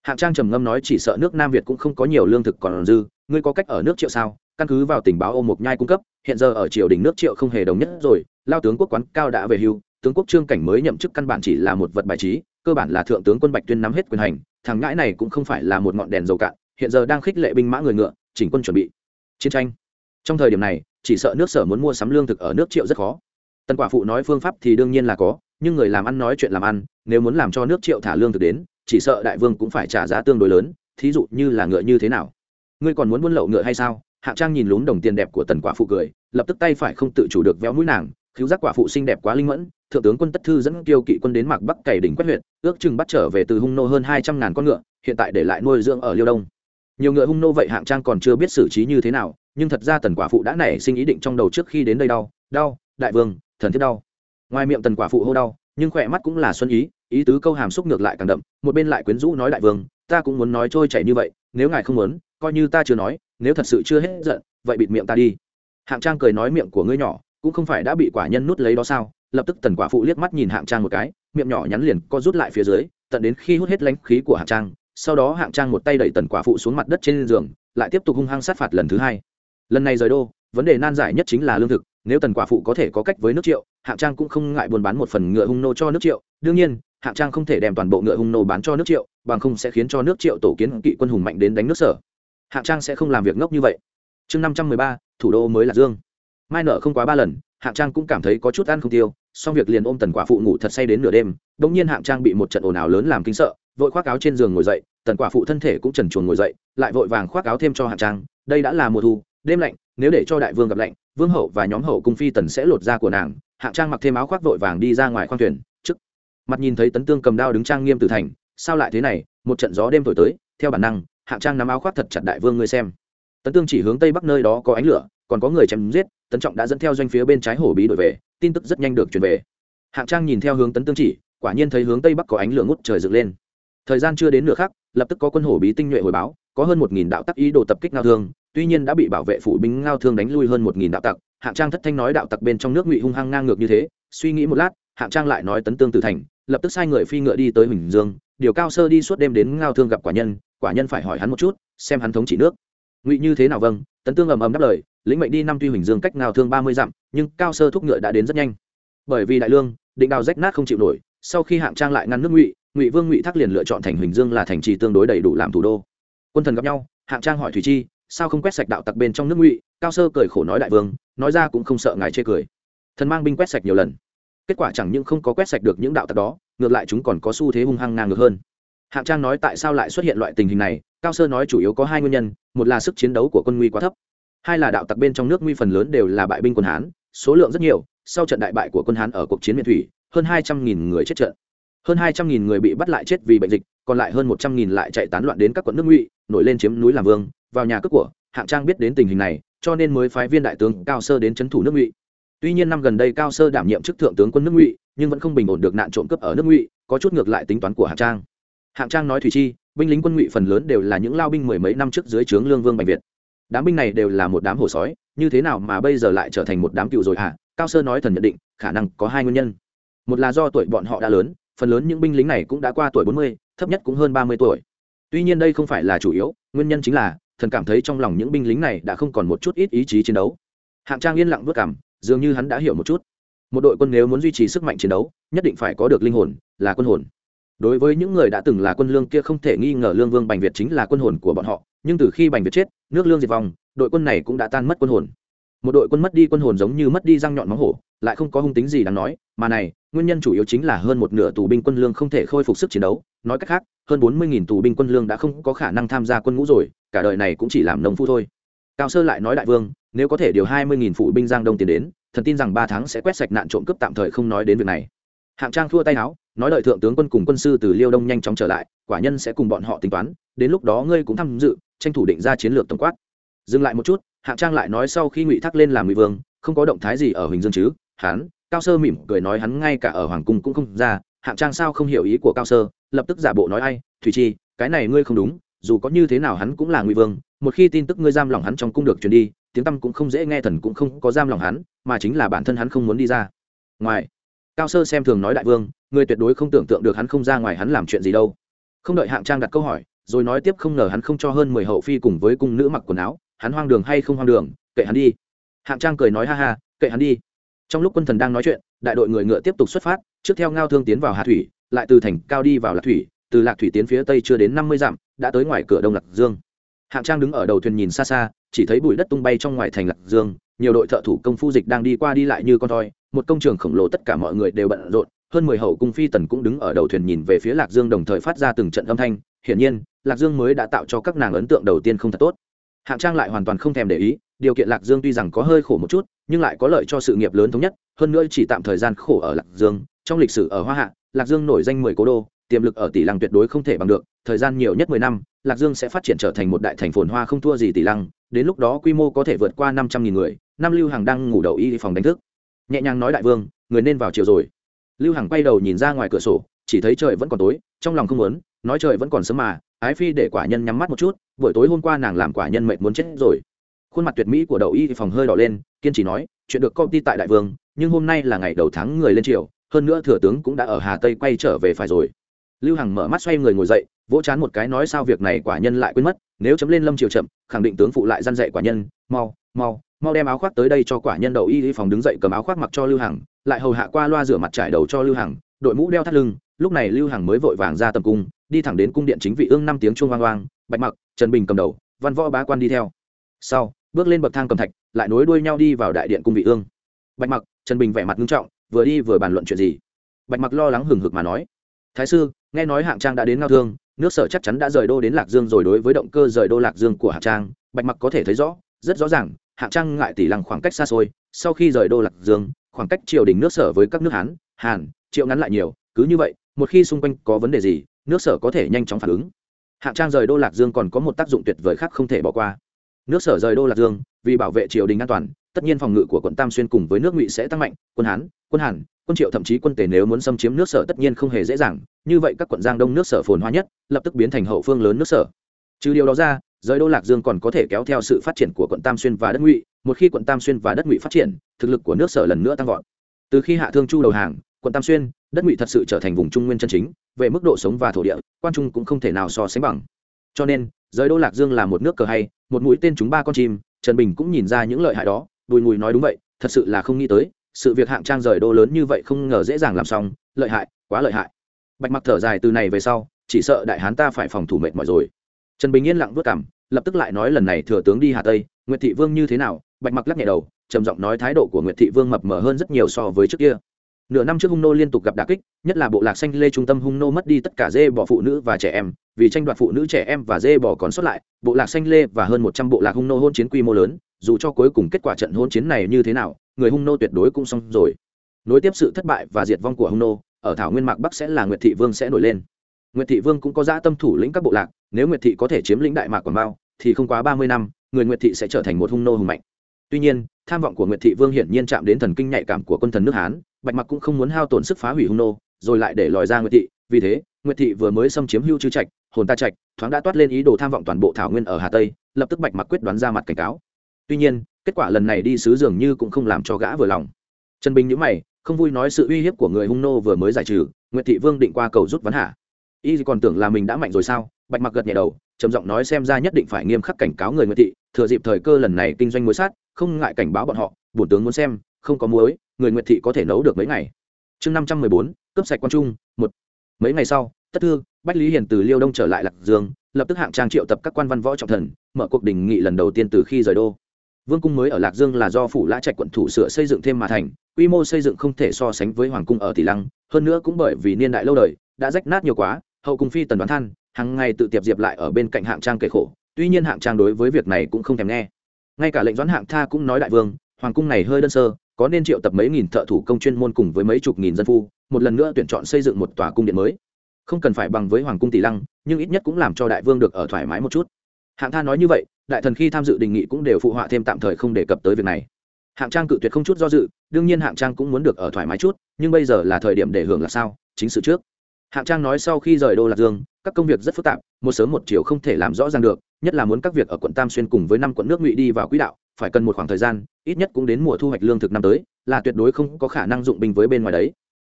Hạng trang trầm ngâm nói, chỉ sợ nước nam việt cũng không có nhiều lương thực còn dư, ngươi có cách ở nước triệu sao? Căn cứ vào tình báo ô mộc nhai cung cấp, hiện giờ ở triều đình nước triệu không hề đồng nhất rồi, lao tướng quốc quán cao đã về hưu tướng quốc trương cảnh mới nhậm chức căn bản chỉ là một vật bài trí, cơ bản là thượng tướng quân bạch tuyên nắm hết quyền hành, thằng ngãi này cũng không phải là một ngọn đèn dầu cạn, hiện giờ đang khích lệ binh mã người ngựa, chỉnh quân chuẩn bị. Chiến tranh. Trong thời điểm này, chỉ sợ nước sở muốn mua sắm lương thực ở nước triệu rất khó. Tần quả phụ nói phương pháp thì đương nhiên là có, nhưng người làm ăn nói chuyện làm ăn, nếu muốn làm cho nước triệu thả lương thực đến, chỉ sợ đại vương cũng phải trả giá tương đối lớn, thí dụ như là ngựa như thế nào. Ngươi còn muốn buôn lậu ngựa hay sao? Hạng trang nhìn lún đồng tiền đẹp của tần quả phụ cười, lập tức tay phải không tự chủ được véo mũi nàng cứu giác quả phụ sinh đẹp quá linh mẫn, thượng tướng quân tất thư dẫn tiêu kỵ quân đến mạc bắc cày đỉnh quét huyện, ước chừng bắt trở về từ hung nô hơn hai trăm ngàn con ngựa, hiện tại để lại nuôi dưỡng ở liêu đông. Nhiều ngựa hung nô vậy hạng trang còn chưa biết xử trí như thế nào, nhưng thật ra tần quả phụ đã nảy sinh ý định trong đầu trước khi đến đây đau đau, đại vương, thần thiết đau. Ngoài miệng tần quả phụ hô đau, nhưng khỏe mắt cũng là xuân ý ý tứ câu hàm xúc ngược lại càng đậm, một bên lại quyến rũ nói đại vương, ta cũng muốn nói trôi chảy như vậy, nếu ngài không muốn, coi như ta chưa nói, nếu thật sự chưa hết giận, vậy bịt miệng ta đi. Hạng trang cười nói miệng của ngươi nhỏ cũng không phải đã bị quả nhân nút lấy đó sao? Lập tức tần quả phụ liếc mắt nhìn hạng trang một cái, miệng nhỏ nhắn liền co rút lại phía dưới, tận đến khi hút hết lánh khí của hạng trang, sau đó hạng trang một tay đẩy tần quả phụ xuống mặt đất trên giường, lại tiếp tục hung hăng sát phạt lần thứ hai. Lần này rời đô, vấn đề nan giải nhất chính là lương thực, nếu tần quả phụ có thể có cách với nước triệu, hạng trang cũng không ngại buôn bán một phần ngựa hung nô cho nước triệu. Đương nhiên, hạng trang không thể đem toàn bộ ngựa hung nô bán cho nước triệu, bằng không sẽ khiến cho nước triệu tổ kiến kỵ quân hùng mạnh đến đánh nước sở. Hạng trang sẽ không làm việc ngốc như vậy. Chương năm trăm mười ba, thủ đô mới là dương mai nợ không quá ba lần, hạng trang cũng cảm thấy có chút ăn không tiêu, xong việc liền ôm tần quả phụ ngủ thật say đến nửa đêm đ ỗ n g nhiên hạng trang bị một trận ồn ào lớn làm kinh sợ, vội khoác áo trên giường ngồi dậy, tần quả phụ thân thể cũng trần chuồn ngồi dậy, lại vội vàng khoác áo thêm cho hạng trang, đây đã là mùa thu, đêm lạnh, nếu để cho đại vương gặp lạnh, vương hậu và nhóm hậu cung phi tần sẽ lột da của nàng, hạng trang mặc thêm áo khoác vội vàng đi ra ngoài khoang thuyền, trước mặt nhìn thấy tấn tương cầm đao đứng trang nghiêm từ thành, sao lại thế này, một trận gió đêm thổi tới, theo bản năng, hạng trang nắm áo khoác thật chặt đại vương ngươi xem, tấn tương chỉ hướng tây bắc nơi đó có ánh lửa còn có người chém giết, tấn trọng đã dẫn theo doanh phía bên trái hổ bí đổi về, tin tức rất nhanh được truyền về. Hạng trang nhìn theo hướng tấn tương chỉ, quả nhiên thấy hướng tây bắc có ánh lửa ngút trời dựng lên. Thời gian chưa đến nửa khắc, lập tức có quân hổ bí tinh nhuệ hồi báo, có hơn một nghìn đạo tắc ý đồ tập kích ngao thương, tuy nhiên đã bị bảo vệ phủ binh ngao thương đánh lui hơn một nghìn đạo tặc. Hạng trang thất thanh nói đạo tặc bên trong nước ngụy hung hăng ngang ngược như thế, suy nghĩ một lát, hạng trang lại nói tấn tương từ thành, lập tức sai người phi ngựa đi tới huỳnh dương, điều cao sơ đi suốt đêm đến ngao thương gặp quả nhân quả nhân phải hỏi hắn một chút, xem hắn thống trị nước ngụy như thế nào vâng? Tấn tương ầm ầm đáp lời, lĩnh mệnh đi năm tuy huỳnh dương cách nào thương ba mươi dặm, nhưng cao sơ thúc ngựa đã đến rất nhanh. Bởi vì đại lương, định đào rách nát không chịu nổi, sau khi hạng trang lại ngăn nước ngụy ngụy vương ngụy thác liền lựa chọn thành huỳnh dương là thành trì tương đối đầy đủ làm thủ đô. Quân thần gặp nhau, hạng trang hỏi thủy chi, sao không quét sạch đạo tặc bên trong nước ngụy? Cao sơ cười khổ nói đại vương, nói ra cũng không sợ ngài chê cười. Thần mang binh quét sạch nhiều lần. Kết quả chẳng những không có quét sạch được những đạo tặc đó, ngược lại chúng còn có xu thế hung hăng ngang ngược hơn hạng trang nói tại sao lại xuất hiện loại tình hình này? Cao sơ nói chủ yếu có hai nguyên nhân, một là sức chiến đấu của quân nguy quá thấp, hai là đạo tặc bên trong nước nguy phần lớn đều là bại binh quân hán, số lượng rất nhiều, sau trận đại bại của quân hán ở cuộc chiến miền thủy, hơn hai trăm nghìn người chết trận. Hơn hai trăm nghìn người bị bắt lại chết vì bệnh dịch, còn lại hơn một trăm nghìn lại chạy tán loạn đến các quận nước ngụy nổi lên chiếm núi làm vương, vào nhà cướp của hạng trang biết đến tình hình này, cho nên mới phái viên đại tướng cao sơ đến c thủ nước ngụy tuy nhiên năm gần đây cao sơ đảm nhiệm chức thượng tướng quân nước ngụy nhưng vẫn không bình ổn được nạn trộm cướp ở nước ngụy có chút ngược lại tính toán của hạng trang hạng trang nói thủy chi, binh lính quân ngụy phần lớn đều là những lao binh mười mấy năm trước dưới trướng lương vương bạch việt. Đám binh này đều là một đám hổ sói, như thế nào mà bây giờ lại trở thành một đám cựu rồi hả? Cao sơ nói thần nhận định, khả năng có hai nguyên nhân. Một là do tuổi bọn họ đã lớn, phần lớn những binh lính này cũng đã qua tuổi bốn mươi, thấp nhất cũng hơn ba mươi tuổi. Tuy nhiên đây không phải là chủ yếu, nguyên nhân chính là, thần cảm thấy trong lòng những binh lính này đã không còn một chút ít ý chí chiến đấu. Hạng trang yên lặng vất cảm, dường như hắn đã hiểu một chút. Một đội quân nếu muốn duy trì sức mạnh chiến đấu, nhất định phải có được linh hồn, là quân hồn đối với những người đã từng là quân lương kia không thể nghi ngờ lương vương bành việt chính là quân hồn của bọn họ, nhưng từ khi bành việt chết, nước lương diệt vong, đội quân này cũng đã tan mất quân hồn. Một đội quân mất đi quân hồn giống như mất đi răng nhọn móng hổ, lại không có hung tính gì đáng nói, mà này, nguyên nhân chủ yếu chính là hơn một nửa tù binh quân lương không thể khôi phục sức chiến đấu. Nói cách khác, hơn bốn mươi tù binh quân lương đã không có khả năng tham gia quân ngũ rồi, cả đời này cũng chỉ làm nông phu thôi. Cao sơ lại nói đại vương, nếu có thể điều hai mươi phụ binh giang đông tiến đến thần tin rằng ba tháng sẽ quét sạch nạn trộm cướp tạm thời không nói đến việc này hạng trang thua tay áo, nói đợi thượng tướng quân cùng quân sư từ liêu đông nhanh chóng trở lại, quả nhân sẽ cùng bọn họ tính toán, đến lúc đó ngươi cũng tham dự, tranh thủ định ra chiến lược tổng quát. Dừng lại một chút, hạng trang lại nói sau khi ngụy thác lên làm ngụy vương, không có động thái gì ở huỳnh dương chứ, hắn, cao sơ mỉm cười nói hắn ngay cả ở hoàng cung cũng không ra, hạng trang sao không hiểu ý của cao sơ, lập tức giả bộ nói ai, thủy chi, cái này ngươi không đúng, dù có như thế nào hắn cũng là ngụy vương, một khi tin tức ngươi giam lòng hắn trong cung được truyền đi, tiếng tăm cũng không dễ nghe, thần cũng không có giam lòng hắn, mà chính là bản thân hắn không muốn đi ra. Ngoài cao sơ xem thường nói đại vương, người tuyệt đối không tưởng tượng được hắn không ra ngoài hắn làm chuyện gì đâu. Không đợi hạng trang đặt câu hỏi, rồi nói tiếp không ngờ hắn không cho hơn mười hậu phi cùng với cung nữ mặc quần áo, hắn hoang đường hay không hoang đường, kệ hắn đi. Hạng trang cười nói ha ha, kệ hắn đi. Trong lúc quân thần đang nói chuyện, đại đội người ngựa tiếp tục xuất phát, trước theo ngao thương tiến vào hà thủy, lại từ thành cao đi vào lạc thủy, từ lạc thủy tiến phía tây chưa đến năm mươi dặm, đã tới ngoài cửa đông lạc dương. Hạng trang đứng ở đầu thuyền nhìn xa xa, chỉ thấy bụi đất tung bay trong ngoài thành lạc dương, nhiều đội thợ thủ công phu dịch đang đi qua đi lại như con thoi một công trường khổng lồ tất cả mọi người đều bận rộn, hơn mười hậu cung phi tần cũng đứng ở đầu thuyền nhìn về phía lạc dương đồng thời phát ra từng trận âm thanh, hiển nhiên, lạc dương mới đã tạo cho các nàng ấn tượng đầu tiên không thật tốt. Hạng trang lại hoàn toàn không thèm để ý, điều kiện lạc dương tuy rằng có hơi khổ một chút, nhưng lại có lợi cho sự nghiệp lớn thống nhất, hơn nữa chỉ tạm thời gian khổ ở lạc dương, trong lịch sử ở hoa hạ, lạc dương nổi danh mười cố đô, tiềm lực ở tỷ lăng tuyệt đối không thể bằng được, thời gian nhiều nhất mười năm, lạc dương sẽ phát triển trở thành một đại thành phồn hoa không thua gì tỷ lăng, đến lúc đó quy mô có thể vượt qua năm trăm nghìn người, năm lưu hàng đang ngủ đầu y phòng đánh thức nhẹ nhàng nói đại vương, người nên vào chiều rồi. Lưu hằng quay đầu nhìn ra ngoài cửa sổ, chỉ thấy trời vẫn còn tối, trong lòng không muốn, nói trời vẫn còn sớm mà, ái phi để quả nhân nhắm mắt một chút, buổi tối hôm qua nàng làm quả nhân mệt muốn chết rồi. Khuôn mặt tuyệt mỹ của đậu y phòng hơi đỏ lên, kiên trì nói, chuyện được công ty tại đại vương, nhưng hôm nay là ngày đầu tháng người lên triều, hơn nữa thừa tướng cũng đã ở hà tây quay trở về phải rồi. Lưu hằng mở mắt xoay người ngồi dậy, vỗ chán một cái nói sao việc này quả nhân lại quên mất, nếu chấm lên lâm triều chậm, khẳng định tướng phụ lại gian dạy quả nhân, mau mau mau đem áo khoác tới đây cho quả nhân đậu y y phòng đứng dậy cầm áo khoác mặc cho lưu hằng, lại hầu hạ qua loa rửa mặt trải đầu cho lưu hằng, đội mũ đeo thắt lưng, lúc này lưu hằng mới vội vàng ra tầm cung, đi thẳng đến cung điện chính vị ương năm tiếng chuông vang vang, bạch mặc, trần bình cầm đầu, văn võ bá quan đi theo. Sau, bước lên bậc thang cầm thạch, lại nối đuôi nhau đi vào đại điện cung vị ương. Bạch mặc, trần bình vẻ mặt nghiêm trọng, vừa đi vừa bàn luận chuyện gì? Bạch mặc lo lắng hừng hực mà nói. Thái sư, nghe nói hạng trang đã đến ngao thương, nước sở chắc chắn đã rời đô đến lạc dương rồi, đối với động cơ rời đô lạc dương của hạng trang, bạch mặc có thể thấy rõ, rất rõ ràng hạng trang ngại tỷ lăng khoảng cách xa xôi, sau khi rời đô lạc dương, khoảng cách triều đình nước sở với các nước hán, hàn, triệu ngắn lại nhiều, cứ như vậy, một khi xung quanh có vấn đề gì, nước sở có thể nhanh chóng phản ứng. Hạng trang rời đô lạc dương còn có một tác dụng tuyệt vời khác không thể bỏ qua. Nước sở rời đô lạc dương, vì bảo vệ triều đình an toàn, tất nhiên phòng ngự của quận tam xuyên cùng với nước ngụy sẽ tăng mạnh, quân hán, quân hàn, quân triệu thậm chí quân tề nếu muốn xâm chiếm nước sở tất nhiên không hề dễ dàng, như vậy các quận giang đông nước sở phồn hoa nhất, lập tức biến thành hậu phương lớn nước sở. Trừ điều đó ra giới đô lạc dương còn có thể kéo theo sự phát triển của quận tam xuyên và đất ngụy, một khi quận tam xuyên và đất ngụy phát triển, thực lực của nước sở lần nữa tăng vọt. Từ khi hạ thương chu đầu hàng, quận tam xuyên, đất ngụy thật sự trở thành vùng trung nguyên chân chính, về mức độ sống và thổ địa, quan trung cũng không thể nào so sánh bằng. Cho nên giới đô lạc dương là một nước cờ hay, một mũi tên chúng ba con chim, trần bình cũng nhìn ra những lợi hại đó, bùi ngùi nói đúng vậy, thật sự là không nghĩ tới, sự việc hạng trang rời đô lớn như vậy không ngờ dễ dàng làm xong, lợi hại, quá lợi hại. Bạch mặc thở dài từ này về sau, chỉ sợ đại hán ta phải phòng thủ mệt mỏi rồi trần bình yên lặng vất cảm lập tức lại nói lần này thừa tướng đi hà tây, nguyệt thị vương như thế nào? Bạch mặc lắc nhẹ đầu, trầm giọng nói thái độ của nguyệt thị vương mập mờ hơn rất nhiều so với trước kia. Nửa năm trước hung nô liên tục gặp đà kích, nhất là bộ lạc xanh lê trung tâm hung nô mất đi tất cả dê bỏ phụ nữ và trẻ em, vì tranh đoạt phụ nữ trẻ em và dê bỏ còn sót lại, bộ lạc xanh lê và hơn một trăm bộ lạc hung nô hôn chiến quy mô lớn, dù cho cuối cùng kết quả trận hôn chiến này như thế nào, người hung nô tuyệt đối cũng xong rồi. Nối tiếp sự thất bại và diệt vong của hung nô, ở thảo nguyên mạc bắc sẽ là nguyệt thị vương sẽ nổi lên. Nguyệt thị vương cũng có dã tâm thủ lĩnh các bộ lạc nếu nguyệt thị có thể chiếm lĩnh đại mạc quảng bao, thì không quá ba mươi năm, người nguyệt thị sẽ trở thành một hung nô hùng mạnh. Tuy nhiên, tham vọng của nguyệt thị vương hiển nhiên chạm đến thần kinh nhạy cảm của quân thần nước hán, bạch mặc cũng không muốn hao tổn sức phá hủy hung nô, rồi lại để lòi ra nguyệt thị. Vì thế, nguyệt thị vừa mới xâm chiếm hưu chư trạch, hồn ta trạch, thoáng đã toát lên ý đồ tham vọng toàn bộ thảo nguyên ở hà tây, lập tức bạch mặc quyết đoán ra mặt cảnh cáo. Tuy nhiên, kết quả lần này đi sứ dường như cũng không làm cho gã vừa lòng. Trần bình nhữ mày, không vui nói sự uy hiếp của người hung nô vừa mới giải trừ, nguyệt thị vương định qua cầu rút vắn hạ. Y còn tưởng là mình đã mạnh rồi sao? Bạch mặc gật nhẹ đầu, trầm giọng nói xem ra nhất định phải nghiêm khắc cảnh cáo người nguyệt thị, thừa dịp thời cơ lần này kinh doanh muối sát, không ngại cảnh báo bọn họ, bổn tướng muốn xem, không có muối, người nguyệt thị có thể nấu được mấy ngày. Chương năm trăm mười bốn, cướp sạch quan trung, một. Mấy ngày sau, tất thư, bách lý hiền từ liêu đông trở lại lạc dương, lập tức hạng trang triệu tập các quan văn võ trọng thần, mở cuộc đình nghị lần đầu tiên từ khi rời đô. Vương cung mới ở lạc dương là do phủ lã trạch quận thủ sửa xây dựng thêm mà thành, quy mô xây dựng không thể so sánh với hoàng cung ở tỷ lăng, hơn nữa cũng bởi vì niên đại lâu đời, đã rách nát nhiều quá, hậu cung phi tần đoán than hàng ngày tự tiệp diệp lại ở bên cạnh hạng trang kể khổ, tuy nhiên hạng trang đối với việc này cũng không thèm nghe. Ngay cả lệnh doãn hạng tha cũng nói đại vương, hoàng cung này hơi đơn sơ, có nên triệu tập mấy nghìn thợ thủ công chuyên môn cùng với mấy chục nghìn dân phu, một lần nữa tuyển chọn xây dựng một tòa cung điện mới. Không cần phải bằng với hoàng cung tỷ lăng, nhưng ít nhất cũng làm cho đại vương được ở thoải mái một chút. Hạng tha nói như vậy, đại thần khi tham dự đình nghị cũng đều phụ họa thêm tạm thời không đề cập tới việc này. Hạng trang cự tuyệt không chút do dự, đương nhiên hạng trang cũng muốn được ở thoải mái chút, nhưng bây giờ là thời điểm để hưởng là sao, chính sự trước hạng trang nói sau khi rời đô lạc dương, các công việc rất phức tạp, một sớm một chiều không thể làm rõ ràng được, nhất là muốn các việc ở quận tam xuyên cùng với năm quận nước ngụy đi vào quỹ đạo, phải cần một khoảng thời gian, ít nhất cũng đến mùa thu hoạch lương thực năm tới, là tuyệt đối không có khả năng dụng binh với bên ngoài đấy.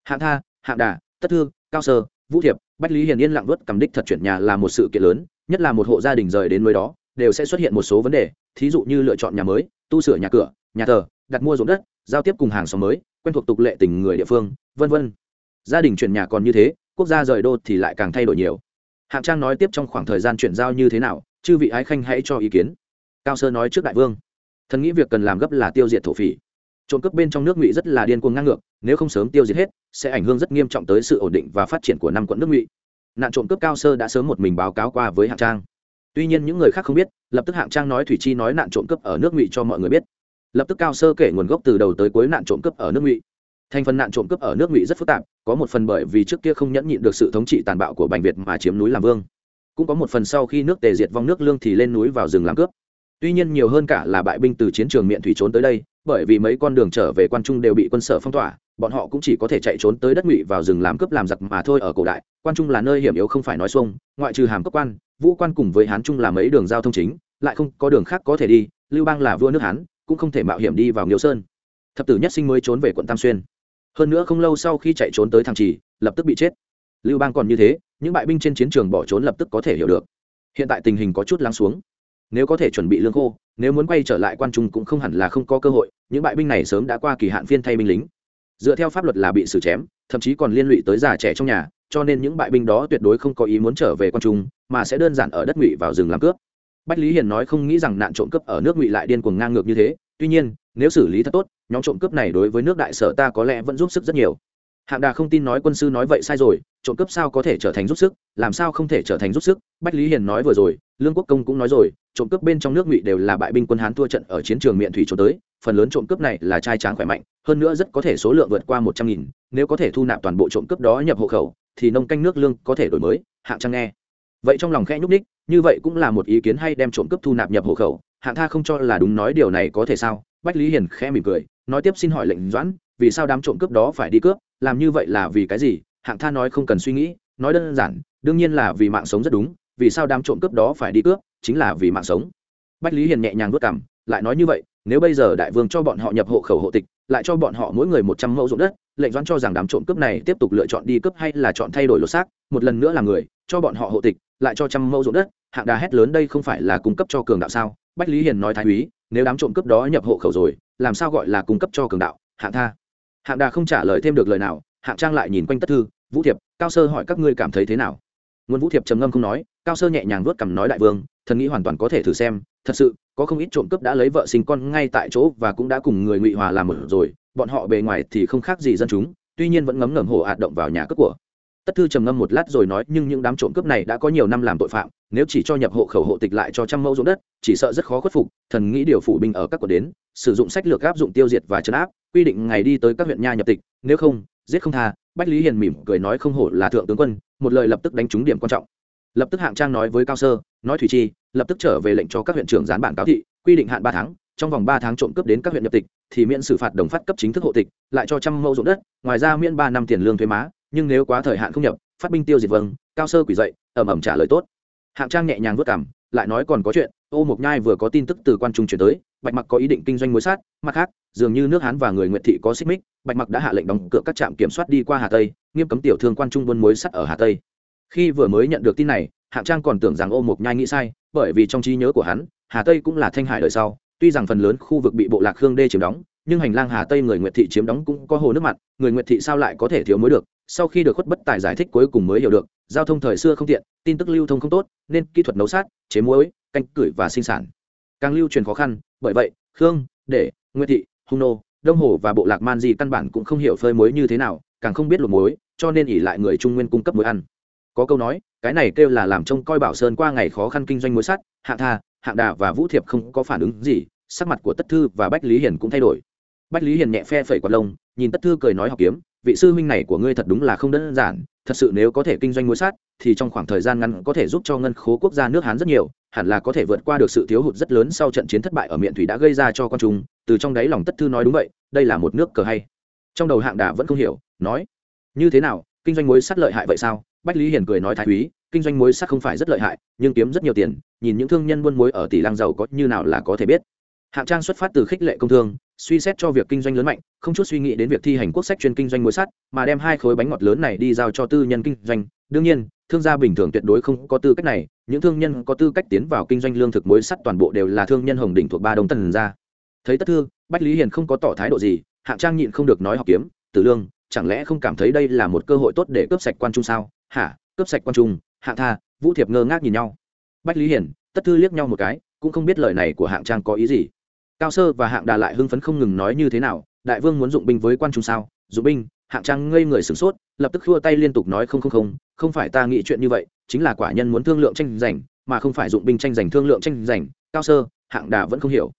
Hạng tha, hạng đà, tất thương cao sơ, vũ thiệp, bách lý hiền yên lặng vớt cầm đích thật chuyển nhà là một sự kiện lớn, nhất là một hộ gia đình rời đến nơi đó, đều sẽ xuất hiện một số vấn đề, thí dụ như lựa chọn nhà mới, tu sửa nhà cửa, nhà thờ, đặt mua ruộng đất, giao tiếp cùng hàng xóm mới, quen thuộc tục lệ tình người địa phương, vân vân. Gia đình chuyển nhà còn như thế quốc gia rời đô thì lại càng thay đổi nhiều. Hạng trang nói tiếp trong khoảng thời gian chuyển giao như thế nào, chư vị ái khanh hãy cho ý kiến. Cao sơ nói trước đại vương, thần nghĩ việc cần làm gấp là tiêu diệt thổ phỉ. Trộm cướp bên trong nước ngụy rất là điên cuồng ngang ngược, nếu không sớm tiêu diệt hết, sẽ ảnh hưởng rất nghiêm trọng tới sự ổn định và phát triển của năm quận nước ngụy. Nạn trộm cướp cao sơ đã sớm một mình báo cáo qua với hạng trang. Tuy nhiên những người khác không biết, lập tức hạng trang nói thủy chi nói nạn trộm cướp ở nước ngụy cho mọi người biết. Lập tức cao sơ kể nguồn gốc từ đầu tới cuối nạn trộm cướp ở nước ngụy thành phần nạn trộm cướp ở nước ngụy rất phức tạp, có một phần bởi vì trước kia không nhẫn nhịn được sự thống trị tàn bạo của bành việt mà chiếm núi làm vương. Cũng có một phần sau khi nước tề diệt vong nước lương thì lên núi vào rừng làm cướp. Tuy nhiên nhiều hơn cả là bại binh từ chiến trường miệng thủy trốn tới đây, bởi vì mấy con đường trở về quan trung đều bị quân sở phong tỏa, bọn họ cũng chỉ có thể chạy trốn tới đất ngụy vào rừng làm cướp làm giặc mà thôi ở cổ đại. Quan trung là nơi hiểm yếu không phải nói xuông, ngoại trừ hàm cấp quan, vũ quan cùng với hán trung là mấy đường giao thông chính, lại không có đường khác có thể đi, lưu bang là vua nước hán, cũng không thể mạo hiểm đi vào nghiêu sơn. Thập tử nhất sinh mới trốn về quận tam xuyên hơn nữa không lâu sau khi chạy trốn tới thằng trì, lập tức bị chết. Lưu bang còn như thế, những bại binh trên chiến trường bỏ trốn lập tức có thể hiểu được. Hiện tại tình hình có chút lắng xuống. Nếu có thể chuẩn bị lương khô, nếu muốn quay trở lại quan trung cũng không hẳn là không có cơ hội, những bại binh này sớm đã qua kỳ hạn phiên thay binh lính. Dựa theo pháp luật là bị xử chém, thậm chí còn liên lụy tới già trẻ trong nhà, cho nên những bại binh đó tuyệt đối không có ý muốn trở về quan trung, mà sẽ đơn giản ở đất ngụy vào rừng làm cướp. Bách lý hiền nói không nghĩ rằng nạn trộm cướp ở nước ngụy lại điên cuồng ngang ngược như thế, tuy nhiên nếu xử lý thật tốt, nhóm trộm cướp này đối với nước đại sở ta có lẽ vẫn giúp sức rất nhiều. Hạng đà không tin nói quân sư nói vậy sai rồi, trộm cướp sao có thể trở thành giúp sức, làm sao không thể trở thành giúp sức? Bách lý hiền nói vừa rồi, lương quốc công cũng nói rồi, trộm cướp bên trong nước ngụy đều là bại binh quân hán thua trận ở chiến trường miệng thủy trốn tới, phần lớn trộm cướp này là trai tráng khỏe mạnh, hơn nữa rất có thể số lượng vượt qua một trăm nghìn, nếu có thể thu nạp toàn bộ trộm cướp đó nhập hộ khẩu, thì nông canh nước lương có thể đổi mới, hạng trang nghe. Vậy trong lòng khẽ nhúc ních như vậy cũng là một ý kiến hay đem trộm cướp thu nạp nhập hộ khẩu, hạng tha không cho là đúng nói điều này có thể sao? Bách lý hiền khẽ mỉm cười, nói tiếp xin hỏi lệnh doãn, vì sao đám trộm cướp đó phải đi cướp? Làm như vậy là vì cái gì? Hạng tha nói không cần suy nghĩ, nói đơn giản, đương nhiên là vì mạng sống rất đúng, vì sao đám trộm cướp đó phải đi cướp? Chính là vì mạng sống. Bách lý hiền nhẹ nhàng vất cảm lại nói như vậy, nếu bây giờ đại vương cho bọn họ nhập hộ khẩu hộ tịch, lại cho bọn họ mỗi người một trăm mẫu ruộng đất, lệnh doãn cho rằng đám trộm cướp này tiếp tục lựa chọn đi cướp hay là chọn thay đổi lột xác, một lần nữa là người, cho bọn họ hộ tịch, lại cho trăm mẫu ruộng đất, hạng đà hét lớn đây không phải là cung cấp cho cường đạo sao? Bách lý hiền nói thái úy nếu đám trộm cướp đó nhập hộ khẩu rồi, làm sao gọi là cung cấp cho cường đạo, hạng tha? Hạng đà không trả lời thêm được lời nào, hạng trang lại nhìn quanh tất thư, vũ thiệp, cao sơ hỏi các ngươi cảm thấy thế nào? Nguồn vũ thiệp trầm ngâm không nói, cao sơ nhẹ nhàng vuốt cằm nói đại vương, thần nghĩ hoàn toàn có thể thử xem, thật sự, có không ít trộm cướp đã lấy vợ sinh con ngay tại chỗ và cũng đã cùng người ngụy hòa làm một rồi, bọn họ bề ngoài thì không khác gì dân chúng, tuy nhiên vẫn ngấm ngầm hổ ạt động vào nhà cướp của tất thư trầm ngâm một lát rồi nói, nhưng những đám trộm cướp này đã có nhiều năm làm tội phạm, nếu chỉ cho nhập hộ khẩu hộ tịch lại cho trăm mẫu ruộng đất, chỉ sợ rất khó khuất phục. Thần nghĩ điều phủ binh ở các quận đến, sử dụng sách lược áp dụng tiêu diệt và chấn áp, quy định ngày đi tới các huyện nha nhập tịch, nếu không, giết không tha. Bách lý hiền mỉm cười nói, không hổ là thượng tướng quân, một lời lập tức đánh trúng điểm quan trọng. Lập tức hạng trang nói với cao sơ, nói, thủy chi, lập tức trở về lệnh cho các huyện trưởng gián bản cáo thị, quy định hạn ba tháng, trong vòng ba tháng trộm cướp đến các huyện nhập tịch, thì miễn xử phạt đồng phát cấp chính thức hộ tịch, lại cho trăm mẫu ruộng đất, ngoài ra miễn ba năm tiền lương thuế má nhưng nếu quá thời hạn không nhập, phát binh tiêu diệt vâng cao sơ quỷ dậy, ẩm ẩm trả lời tốt. Hạng trang nhẹ nhàng vất cảm lại nói còn có chuyện, ô mộc nhai vừa có tin tức từ quan trung chuyển tới, bạch mặc có ý định kinh doanh muối sát, mặt khác, dường như nước hán và người nguyện thị có xích mích, bạch mặc đã hạ lệnh đóng cửa các trạm kiểm soát đi qua hà tây, nghiêm cấm tiểu thương quan trung buôn muối sắt ở hà tây. Khi vừa mới nhận được tin này, hạng trang còn tưởng rằng ô mộc nhai nghĩ sai, bởi vì trong trí nhớ của hắn, hà tây cũng là thanh hải đời sau, tuy rằng phần lớn khu vực bị bộ lạc khương đê chiếm đóng, nhưng hành lang hà tây người nguyệt thị chiếm đóng cũng có hồ nước mặn, người nguyệt thị sao lại có thể thiếu muối được? Sau khi được khuất bất tài giải thích cuối cùng mới hiểu được, giao thông thời xưa không tiện, tin tức lưu thông không tốt, nên kỹ thuật nấu sát, chế muối, canh cửi và sinh sản. Càng lưu truyền khó khăn, bởi vậy, khương, để, nguyệt thị, hung nô, đông hồ và bộ lạc man di căn bản cũng không hiểu phơi muối như thế nào, càng không biết luộc muối, cho nên ỉ lại người trung nguyên cung cấp muối ăn. Có câu nói, cái này kêu là làm trông coi bảo sơn qua ngày khó khăn kinh doanh muối sắt hạng tha hạng đà và vũ thiệp không có phản ứng gì, sắc mặt của tất thư và bách lý hiền cũng thay đổi. Bách lý hiền nhẹ phe phẩy quạt lông, nhìn tất thư cười nói học kiếm vị sư huynh này của ngươi thật đúng là không đơn giản, thật sự nếu có thể kinh doanh muối sát, thì trong khoảng thời gian ngắn có thể giúp cho ngân khố quốc gia nước hán rất nhiều, hẳn là có thể vượt qua được sự thiếu hụt rất lớn sau trận chiến thất bại ở miệng thủy đã gây ra cho con chúng, từ trong đáy lòng tất thư nói đúng vậy, đây là một nước cờ hay. Trong đầu hạng đà vẫn không hiểu, nói, như thế nào, kinh doanh muối sắt lợi hại vậy sao? Bách lý hiền cười nói thái úy kinh doanh muối sắt không phải rất lợi hại, nhưng kiếm rất nhiều tiền, nhìn những thương nhân buôn muối ở tỷ Lang giàu có như nào là có thể biết hạng trang xuất phát từ khích lệ công thương, suy xét cho việc kinh doanh lớn mạnh, không chút suy nghĩ đến việc thi hành quốc sách chuyên kinh doanh muối sắt, mà đem hai khối bánh ngọt lớn này đi giao cho tư nhân kinh doanh. Đương nhiên, thương gia bình thường tuyệt đối không có tư cách này, những thương nhân có tư cách tiến vào kinh doanh lương thực muối sắt toàn bộ đều là thương nhân hồng đỉnh thuộc ba đông tần gia. Thấy tất thư, bách lý hiền không có tỏ thái độ gì, hạng trang nhịn không được nói học kiếm, tử lương, chẳng lẽ không cảm thấy đây là một cơ hội tốt để cướp sạch quan trung sao? Hả? Cướp sạch quan trung? Hạng tha, vũ thiệp ngơ ngác nhìn nhau. Bách lý hiền, tất thư liếc nhau một cái, cũng không biết lời này của hạng trang có ý gì cao sơ và hạng đà lại hưng phấn không ngừng nói như thế nào, đại vương muốn dụng binh với quan trung sao? Dụng binh, hạng trang ngây người sửng sốt, lập tức khua tay liên tục nói, không không không không phải ta nghĩ chuyện như vậy, chính là quả nhân muốn thương lượng tranh giành, mà không phải dụng binh tranh giành thương lượng tranh giành. Cao sơ, hạng đà vẫn không hiểu.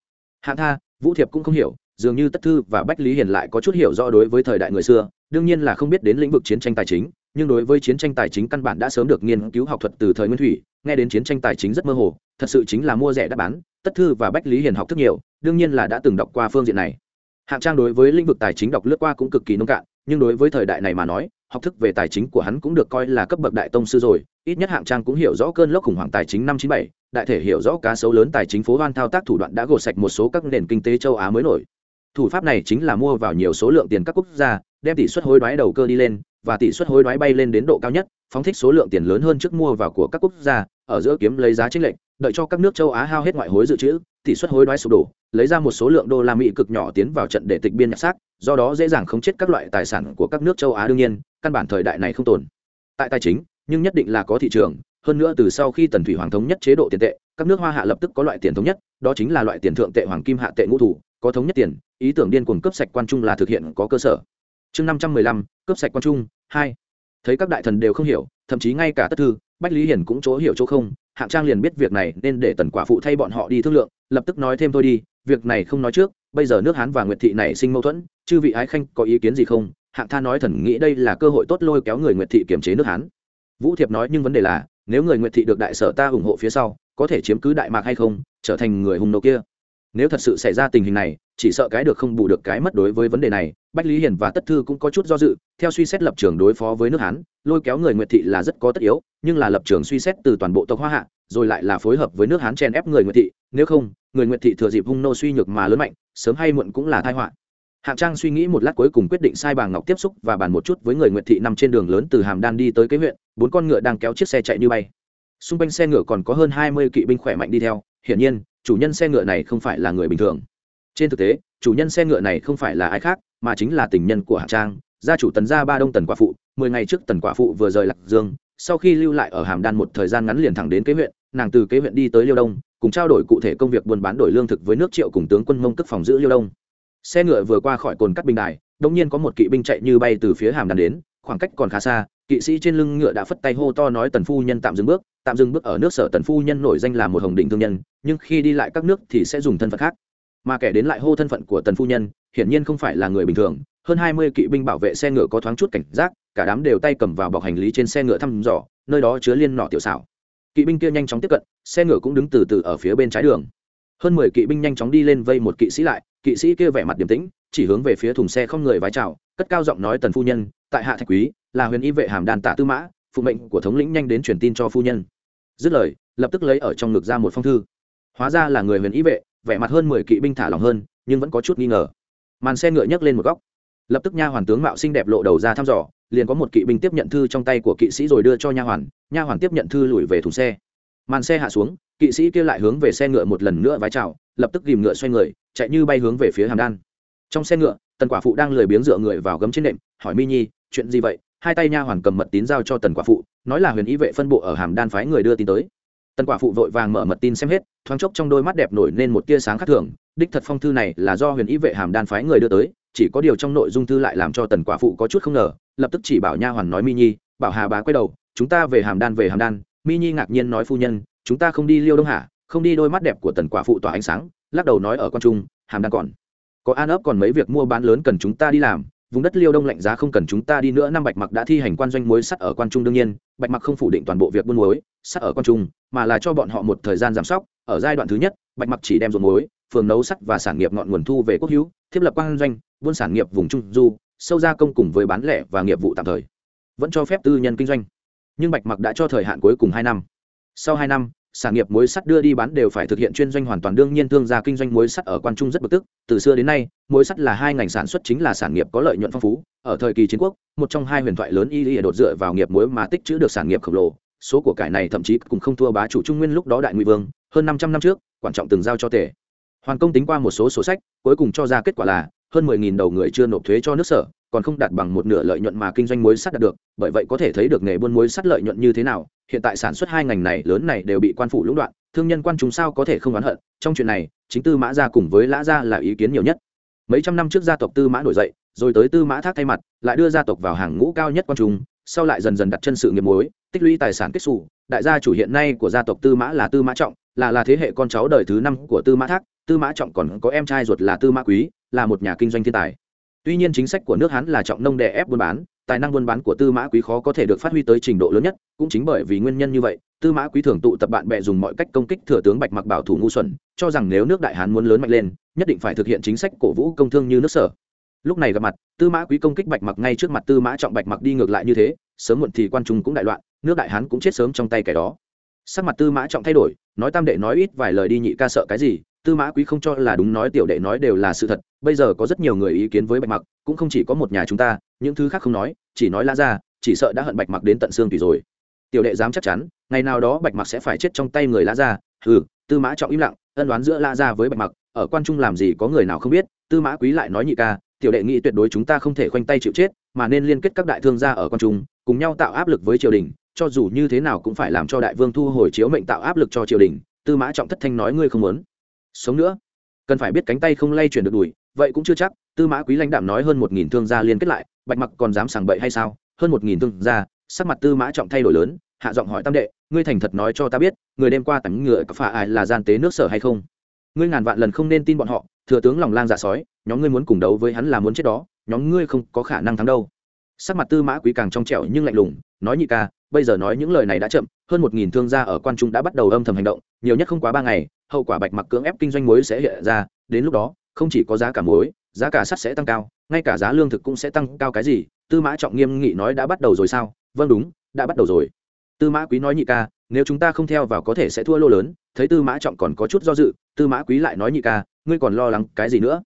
Hạng tha, vũ thiệp cũng không hiểu, dường như tất thư và bách lý hiền lại có chút hiểu rõ đối với thời đại người xưa, đương nhiên là không biết đến lĩnh vực chiến tranh tài chính, nhưng đối với chiến tranh tài chính căn bản đã sớm được nghiên cứu học thuật từ thời nguyên thủy, nghe đến chiến tranh tài chính rất mơ hồ, thật sự chính là mua rẻ đáp bán tất thư và bách lý hiền học thức nhiều, đương nhiên là đã từng đọc qua phương diện này. Hạng trang đối với lĩnh vực tài chính đọc lướt qua cũng cực kỳ nông cạn, nhưng đối với thời đại này mà nói, học thức về tài chính của hắn cũng được coi là cấp bậc đại tông sư rồi. Ít nhất hạng trang cũng hiểu rõ cơn lốc khủng hoảng tài chính năm chín bảy, đại thể hiểu rõ cá sấu lớn tài chính phố hoan thao tác thủ đoạn đã gột sạch một số các nền kinh tế châu á mới nổi. Thủ pháp này chính là mua vào nhiều số lượng tiền các quốc gia, đem tỷ suất hối đoái đầu cơ đi lên, và tỷ suất hối đoái bay lên đến độ cao nhất, phóng thích số lượng tiền lớn hơn trước mua vào của các quốc gia, ở giữa kiếm lấy giá trích lệnh đợi cho các nước châu á hao hết ngoại hối dự trữ, tỷ suất hối đoái sụp đổ, lấy ra một số lượng đô la mỹ cực nhỏ tiến vào trận để tịch biên nhặt xác, do đó dễ dàng khống chết các loại tài sản của các nước châu á đương nhiên, căn bản thời đại này không tồn. Tại tài chính, nhưng nhất định là có thị trường, hơn nữa từ sau khi tần thủy hoàng thống nhất chế độ tiền tệ, các nước hoa hạ lập tức có loại tiền thống nhất, đó chính là loại tiền thượng tệ hoàng kim hạ tệ ngũ thủ, có thống nhất tiền, ý tưởng điên cuồng cấp sạch quan trung là thực hiện có cơ sở. Chương năm trăm mười lăm cấp sạch quan trung, hai. Thấy các đại thần đều không hiểu, thậm chí ngay cả tất thư, bách lý hiển cũng chỗ hiểu chỗ không hạng trang liền biết việc này nên để tần quả phụ thay bọn họ đi thương lượng, lập tức nói thêm thôi đi, việc này không nói trước, bây giờ nước hán và nguyệt thị này sinh mâu thuẫn, chư vị ái khanh có ý kiến gì không? Hạng tha nói thần nghĩ đây là cơ hội tốt lôi kéo người nguyệt thị kiểm chế nước hán. Vũ thiệp nói nhưng vấn đề là, nếu người nguyệt thị được đại sở ta ủng hộ phía sau, có thể chiếm cứ đại mạc hay không, trở thành người hùng nô kia. Nếu thật sự xảy ra tình hình này, chỉ sợ cái được không bù được cái mất đối với vấn đề này. Bách lý hiền và tất thư cũng có chút do dự, theo suy xét lập trường đối phó với nước hán, lôi kéo người nguyệt thị là rất có tất yếu nhưng là lập trường suy xét từ toàn bộ tộc hoa hạ, rồi lại là phối hợp với nước hán chen ép người nguyệt thị. Nếu không, người nguyệt thị thừa dịp hung nô suy nhược mà lớn mạnh, sớm hay muộn cũng là tai họa. Hạng trang suy nghĩ một lát cuối cùng quyết định sai bà ngọc tiếp xúc và bàn một chút với người nguyệt thị nằm trên đường lớn từ hàm đan đi tới cái huyện, bốn con ngựa đang kéo chiếc xe chạy như bay. Xung quanh xe ngựa còn có hơn hai mươi kỵ binh khỏe mạnh đi theo, hiển nhiên, chủ nhân xe ngựa này không phải là người bình thường. Trên thực tế, chủ nhân xe ngựa này không phải là ai khác, mà chính là tình nhân của hạng trang, gia chủ tần gia ba đông tần quả phụ. Mười ngày trước tần quả phụ vừa rời lạc dương sau khi lưu lại ở hàm đan một thời gian ngắn liền thẳng đến kế huyện, nàng từ kế huyện đi tới liêu đông, cùng trao đổi cụ thể công việc buôn bán đổi lương thực với nước triệu cùng tướng quân mông tức phòng giữ liêu đông. Xe ngựa vừa qua khỏi cồn cắt bình đài, đông nhiên có một kỵ binh chạy như bay từ phía hàm đan đến, khoảng cách còn khá xa, kỵ sĩ trên lưng ngựa đã phất tay hô to nói tần phu nhân tạm dừng bước, tạm dừng bước ở nước sở tần phu nhân nổi danh là một hồng định thương nhân, nhưng khi đi lại các nước thì sẽ dùng thân phận khác mà kẻ đến lại hô thân phận của tần phu nhân, hiển nhiên không phải là người bình thường. Hơn hai mươi kỵ binh bảo vệ xe ngựa có thoáng chút cảnh giác, cả đám đều tay cầm vào bọc hành lý trên xe ngựa thăm dò, nơi đó chứa liên nọ tiểu xảo. Kỵ binh kia nhanh chóng tiếp cận, xe ngựa cũng đứng từ từ ở phía bên trái đường. Hơn mười kỵ binh nhanh chóng đi lên vây một kỵ sĩ lại, kỵ sĩ kia vẻ mặt điềm tĩnh, chỉ hướng về phía thùng xe không người vái chào, cất cao giọng nói tần phu nhân, tại hạ thạch quý, là huyền y vệ hàm đàn tả tư mã, phụ mệnh của thống lĩnh nhanh đến truyền tin cho phu nhân. Dứt lời, lập tức lấy ở trong ngực ra một phong thư. Hóa ra là người huyền y vệ vẻ mặt hơn mười kỵ binh thả lòng hơn, nhưng vẫn có chút nghi ngờ. Màn xe ngựa nhấc lên một góc. Lập tức nha hoàn tướng mạo xinh đẹp lộ đầu ra thăm dò, liền có một kỵ binh tiếp nhận thư trong tay của kỵ sĩ rồi đưa cho nha hoàn nha hoàn tiếp nhận thư lùi về thùng xe. Màn xe hạ xuống, kỵ sĩ kia lại hướng về xe ngựa một lần nữa vái chào, lập tức ghìm ngựa xoay người, chạy như bay hướng về phía hàm đan. Trong xe ngựa, tần quả phụ đang lười biếng dựa người vào gấm trên nệm, hỏi mi nhi, chuyện gì vậy? Hai tay nha hoàn cầm mật tín giao cho tần quả phụ, nói là huyền ý vệ phân bộ ở hàm đan phái người đưa tin tới tần quả phụ vội vàng mở mật tin xem hết, thoáng chốc trong đôi mắt đẹp nổi nên một tia sáng khác thường, đích thật phong thư này là do huyền ý vệ hàm đan phái người đưa tới, chỉ có điều trong nội dung thư lại làm cho tần quả phụ có chút không ngờ, lập tức chỉ bảo nha hoàn nói mi nhi, bảo hà bá quay đầu, chúng ta về hàm đan, về hàm đan. Mi nhi ngạc nhiên nói phu nhân, chúng ta không đi liêu đông hà, không đi đôi mắt đẹp của tần quả phụ tỏa ánh sáng, lắc đầu nói ở quan trung, hàm đan còn, có an ấp còn mấy việc mua bán lớn cần chúng ta đi làm vùng đất liêu đông lạnh giá không cần chúng ta đi nữa, năm bạch mặc đã thi hành quan doanh muối sắt ở quan trung đương nhiên, bạch mặc không phủ định toàn bộ việc buôn muối sắt ở quan trung, mà là cho bọn họ một thời gian giảm sóc. Ở giai đoạn thứ nhất, bạch mặc chỉ đem ruộng muối, phường nấu sắt và sản nghiệp ngọn nguồn thu về quốc hữu, thiết lập quan doanh, buôn sản nghiệp vùng trung du, sâu gia công cùng với bán lẻ và nghiệp vụ tạm thời, vẫn cho phép tư nhân kinh doanh. Nhưng bạch mặc đã cho thời hạn cuối cùng hai năm. Sau hai năm sản nghiệp muối sắt đưa đi bán đều phải thực hiện chuyên doanh hoàn toàn. Đương nhiên thương gia kinh doanh muối sắt ở quan trung rất bực tức. Từ xưa đến nay, muối sắt là hai ngành sản xuất chính là sản nghiệp có lợi nhuận phong phú. Ở thời kỳ chiến quốc, một trong hai huyền thoại lớn y y đột dựa vào nghiệp muối mà tích trữ được sản nghiệp khổng lồ. Số của cải này thậm chí cũng không thua bá chủ trung nguyên lúc đó đại ngụy vương. Hơn năm trăm năm trước, quan trọng từng giao cho tể. Hoàn công tính qua một số sổ sách, cuối cùng cho ra kết quả là hơn mười nghìn đầu người chưa nộp thuế cho nước sở, còn không đạt bằng một nửa lợi nhuận mà kinh doanh muối sắt đạt được. Bởi vậy có thể thấy được nghề buôn muối sắt lợi nhuận như thế nào hiện tại sản xuất hai ngành này lớn này đều bị quan phủ lũng đoạn, thương nhân quan chúng sao có thể không oán hận? Trong chuyện này, chính tư mã gia cùng với lã gia là ý kiến nhiều nhất. Mấy trăm năm trước gia tộc tư mã nổi dậy, rồi tới tư mã thác thay mặt, lại đưa gia tộc vào hàng ngũ cao nhất quan trung, sau lại dần dần đặt chân sự nghiệp muối tích lũy tài sản kết xù. Đại gia chủ hiện nay của gia tộc tư mã là tư mã trọng, là là thế hệ con cháu đời thứ năm của tư mã thác. Tư mã trọng còn có em trai ruột là tư mã quý, là một nhà kinh doanh thiên tài tuy nhiên chính sách của nước hán là trọng nông đè ép buôn bán, tài năng buôn bán của tư mã quý khó có thể được phát huy tới trình độ lớn nhất, cũng chính bởi vì nguyên nhân như vậy, tư mã quý thường tụ tập bạn bè dùng mọi cách công kích thừa tướng bạch mặc bảo thủ ngu xuẩn, cho rằng nếu nước đại hán muốn lớn mạnh lên, nhất định phải thực hiện chính sách cổ vũ công thương như nước sở. Lúc này gặp mặt, tư mã quý công kích bạch mặc ngay trước mặt tư mã trọng bạch mặc đi ngược lại như thế, sớm muộn thì quan trung cũng đại loạn, nước đại hán cũng chết sớm trong tay kẻ đó. Sắc mặt tư mã trọng thay đổi, nói tam đệ nói ít vài lời đi nhị ca sợ cái gì tư mã quý không cho là đúng nói tiểu đệ nói đều là sự thật, bây giờ có rất nhiều người ý kiến với bạch mặc, cũng không chỉ có một nhà chúng ta, những thứ khác không nói, chỉ nói la ra, chỉ sợ đã hận bạch mặc đến tận xương tùy rồi. Tiểu đệ dám chắc chắn, ngày nào đó bạch mặc sẽ phải chết trong tay người la ra. Ừ tư mã trọng im lặng, ân đoán giữa la ra với bạch mặc, ở quan trung làm gì có người nào không biết, tư mã quý lại nói nhị ca, tiểu đệ nghĩ tuyệt đối chúng ta không thể khoanh tay chịu chết, mà nên liên kết các đại thương gia ở quan trung, cùng nhau tạo áp lực với triều đình, cho dù như thế nào cũng phải làm cho đại vương thu hồi chiếu mệnh tạo áp lực cho triều đình, tư mã trọng thất thanh nói ngươi không muốn sống nữa. Cần phải biết cánh tay không lay chuyển được đùi, vậy cũng chưa chắc, tư mã quý lãnh đạm nói hơn một nghìn thương gia liên kết lại, bạch mặc còn dám sảng bậy hay sao? Hơn một nghìn thương gia, sắc mặt tư mã trọng thay đổi lớn, hạ giọng hỏi tam đệ, ngươi thành thật nói cho ta biết, người đêm qua tắm ngựa có phải ai là gian tế nước sở hay không? Ngươi ngàn vạn lần không nên tin bọn họ, thừa tướng lòng lang dạ sói, nhóm ngươi muốn cùng đấu với hắn là muốn chết đó, nhóm ngươi không có khả năng thắng đâu. Sắc mặt tư mã quý càng trong trẻo nhưng lạnh lùng, nói nhị ca, bây giờ nói những lời này đã chậm, hơn một nghìn thương gia ở quan trung đã bắt đầu âm thầm hành động, nhiều nhất không quá ba ngày hậu quả bạch mặc cưỡng ép kinh doanh muối sẽ hiện ra, đến lúc đó, không chỉ có giá cả muối, giá cả sắt sẽ tăng cao, ngay cả giá lương thực cũng sẽ tăng cao cái gì, tư mã trọng nghiêm nghị nói đã bắt đầu rồi sao? Vâng đúng, đã bắt đầu rồi. Tư mã quý nói nhị ca, nếu chúng ta không theo vào có thể sẽ thua lô lớn, thấy tư mã trọng còn có chút do dự, tư mã quý lại nói nhị ca, ngươi còn lo lắng cái gì nữa?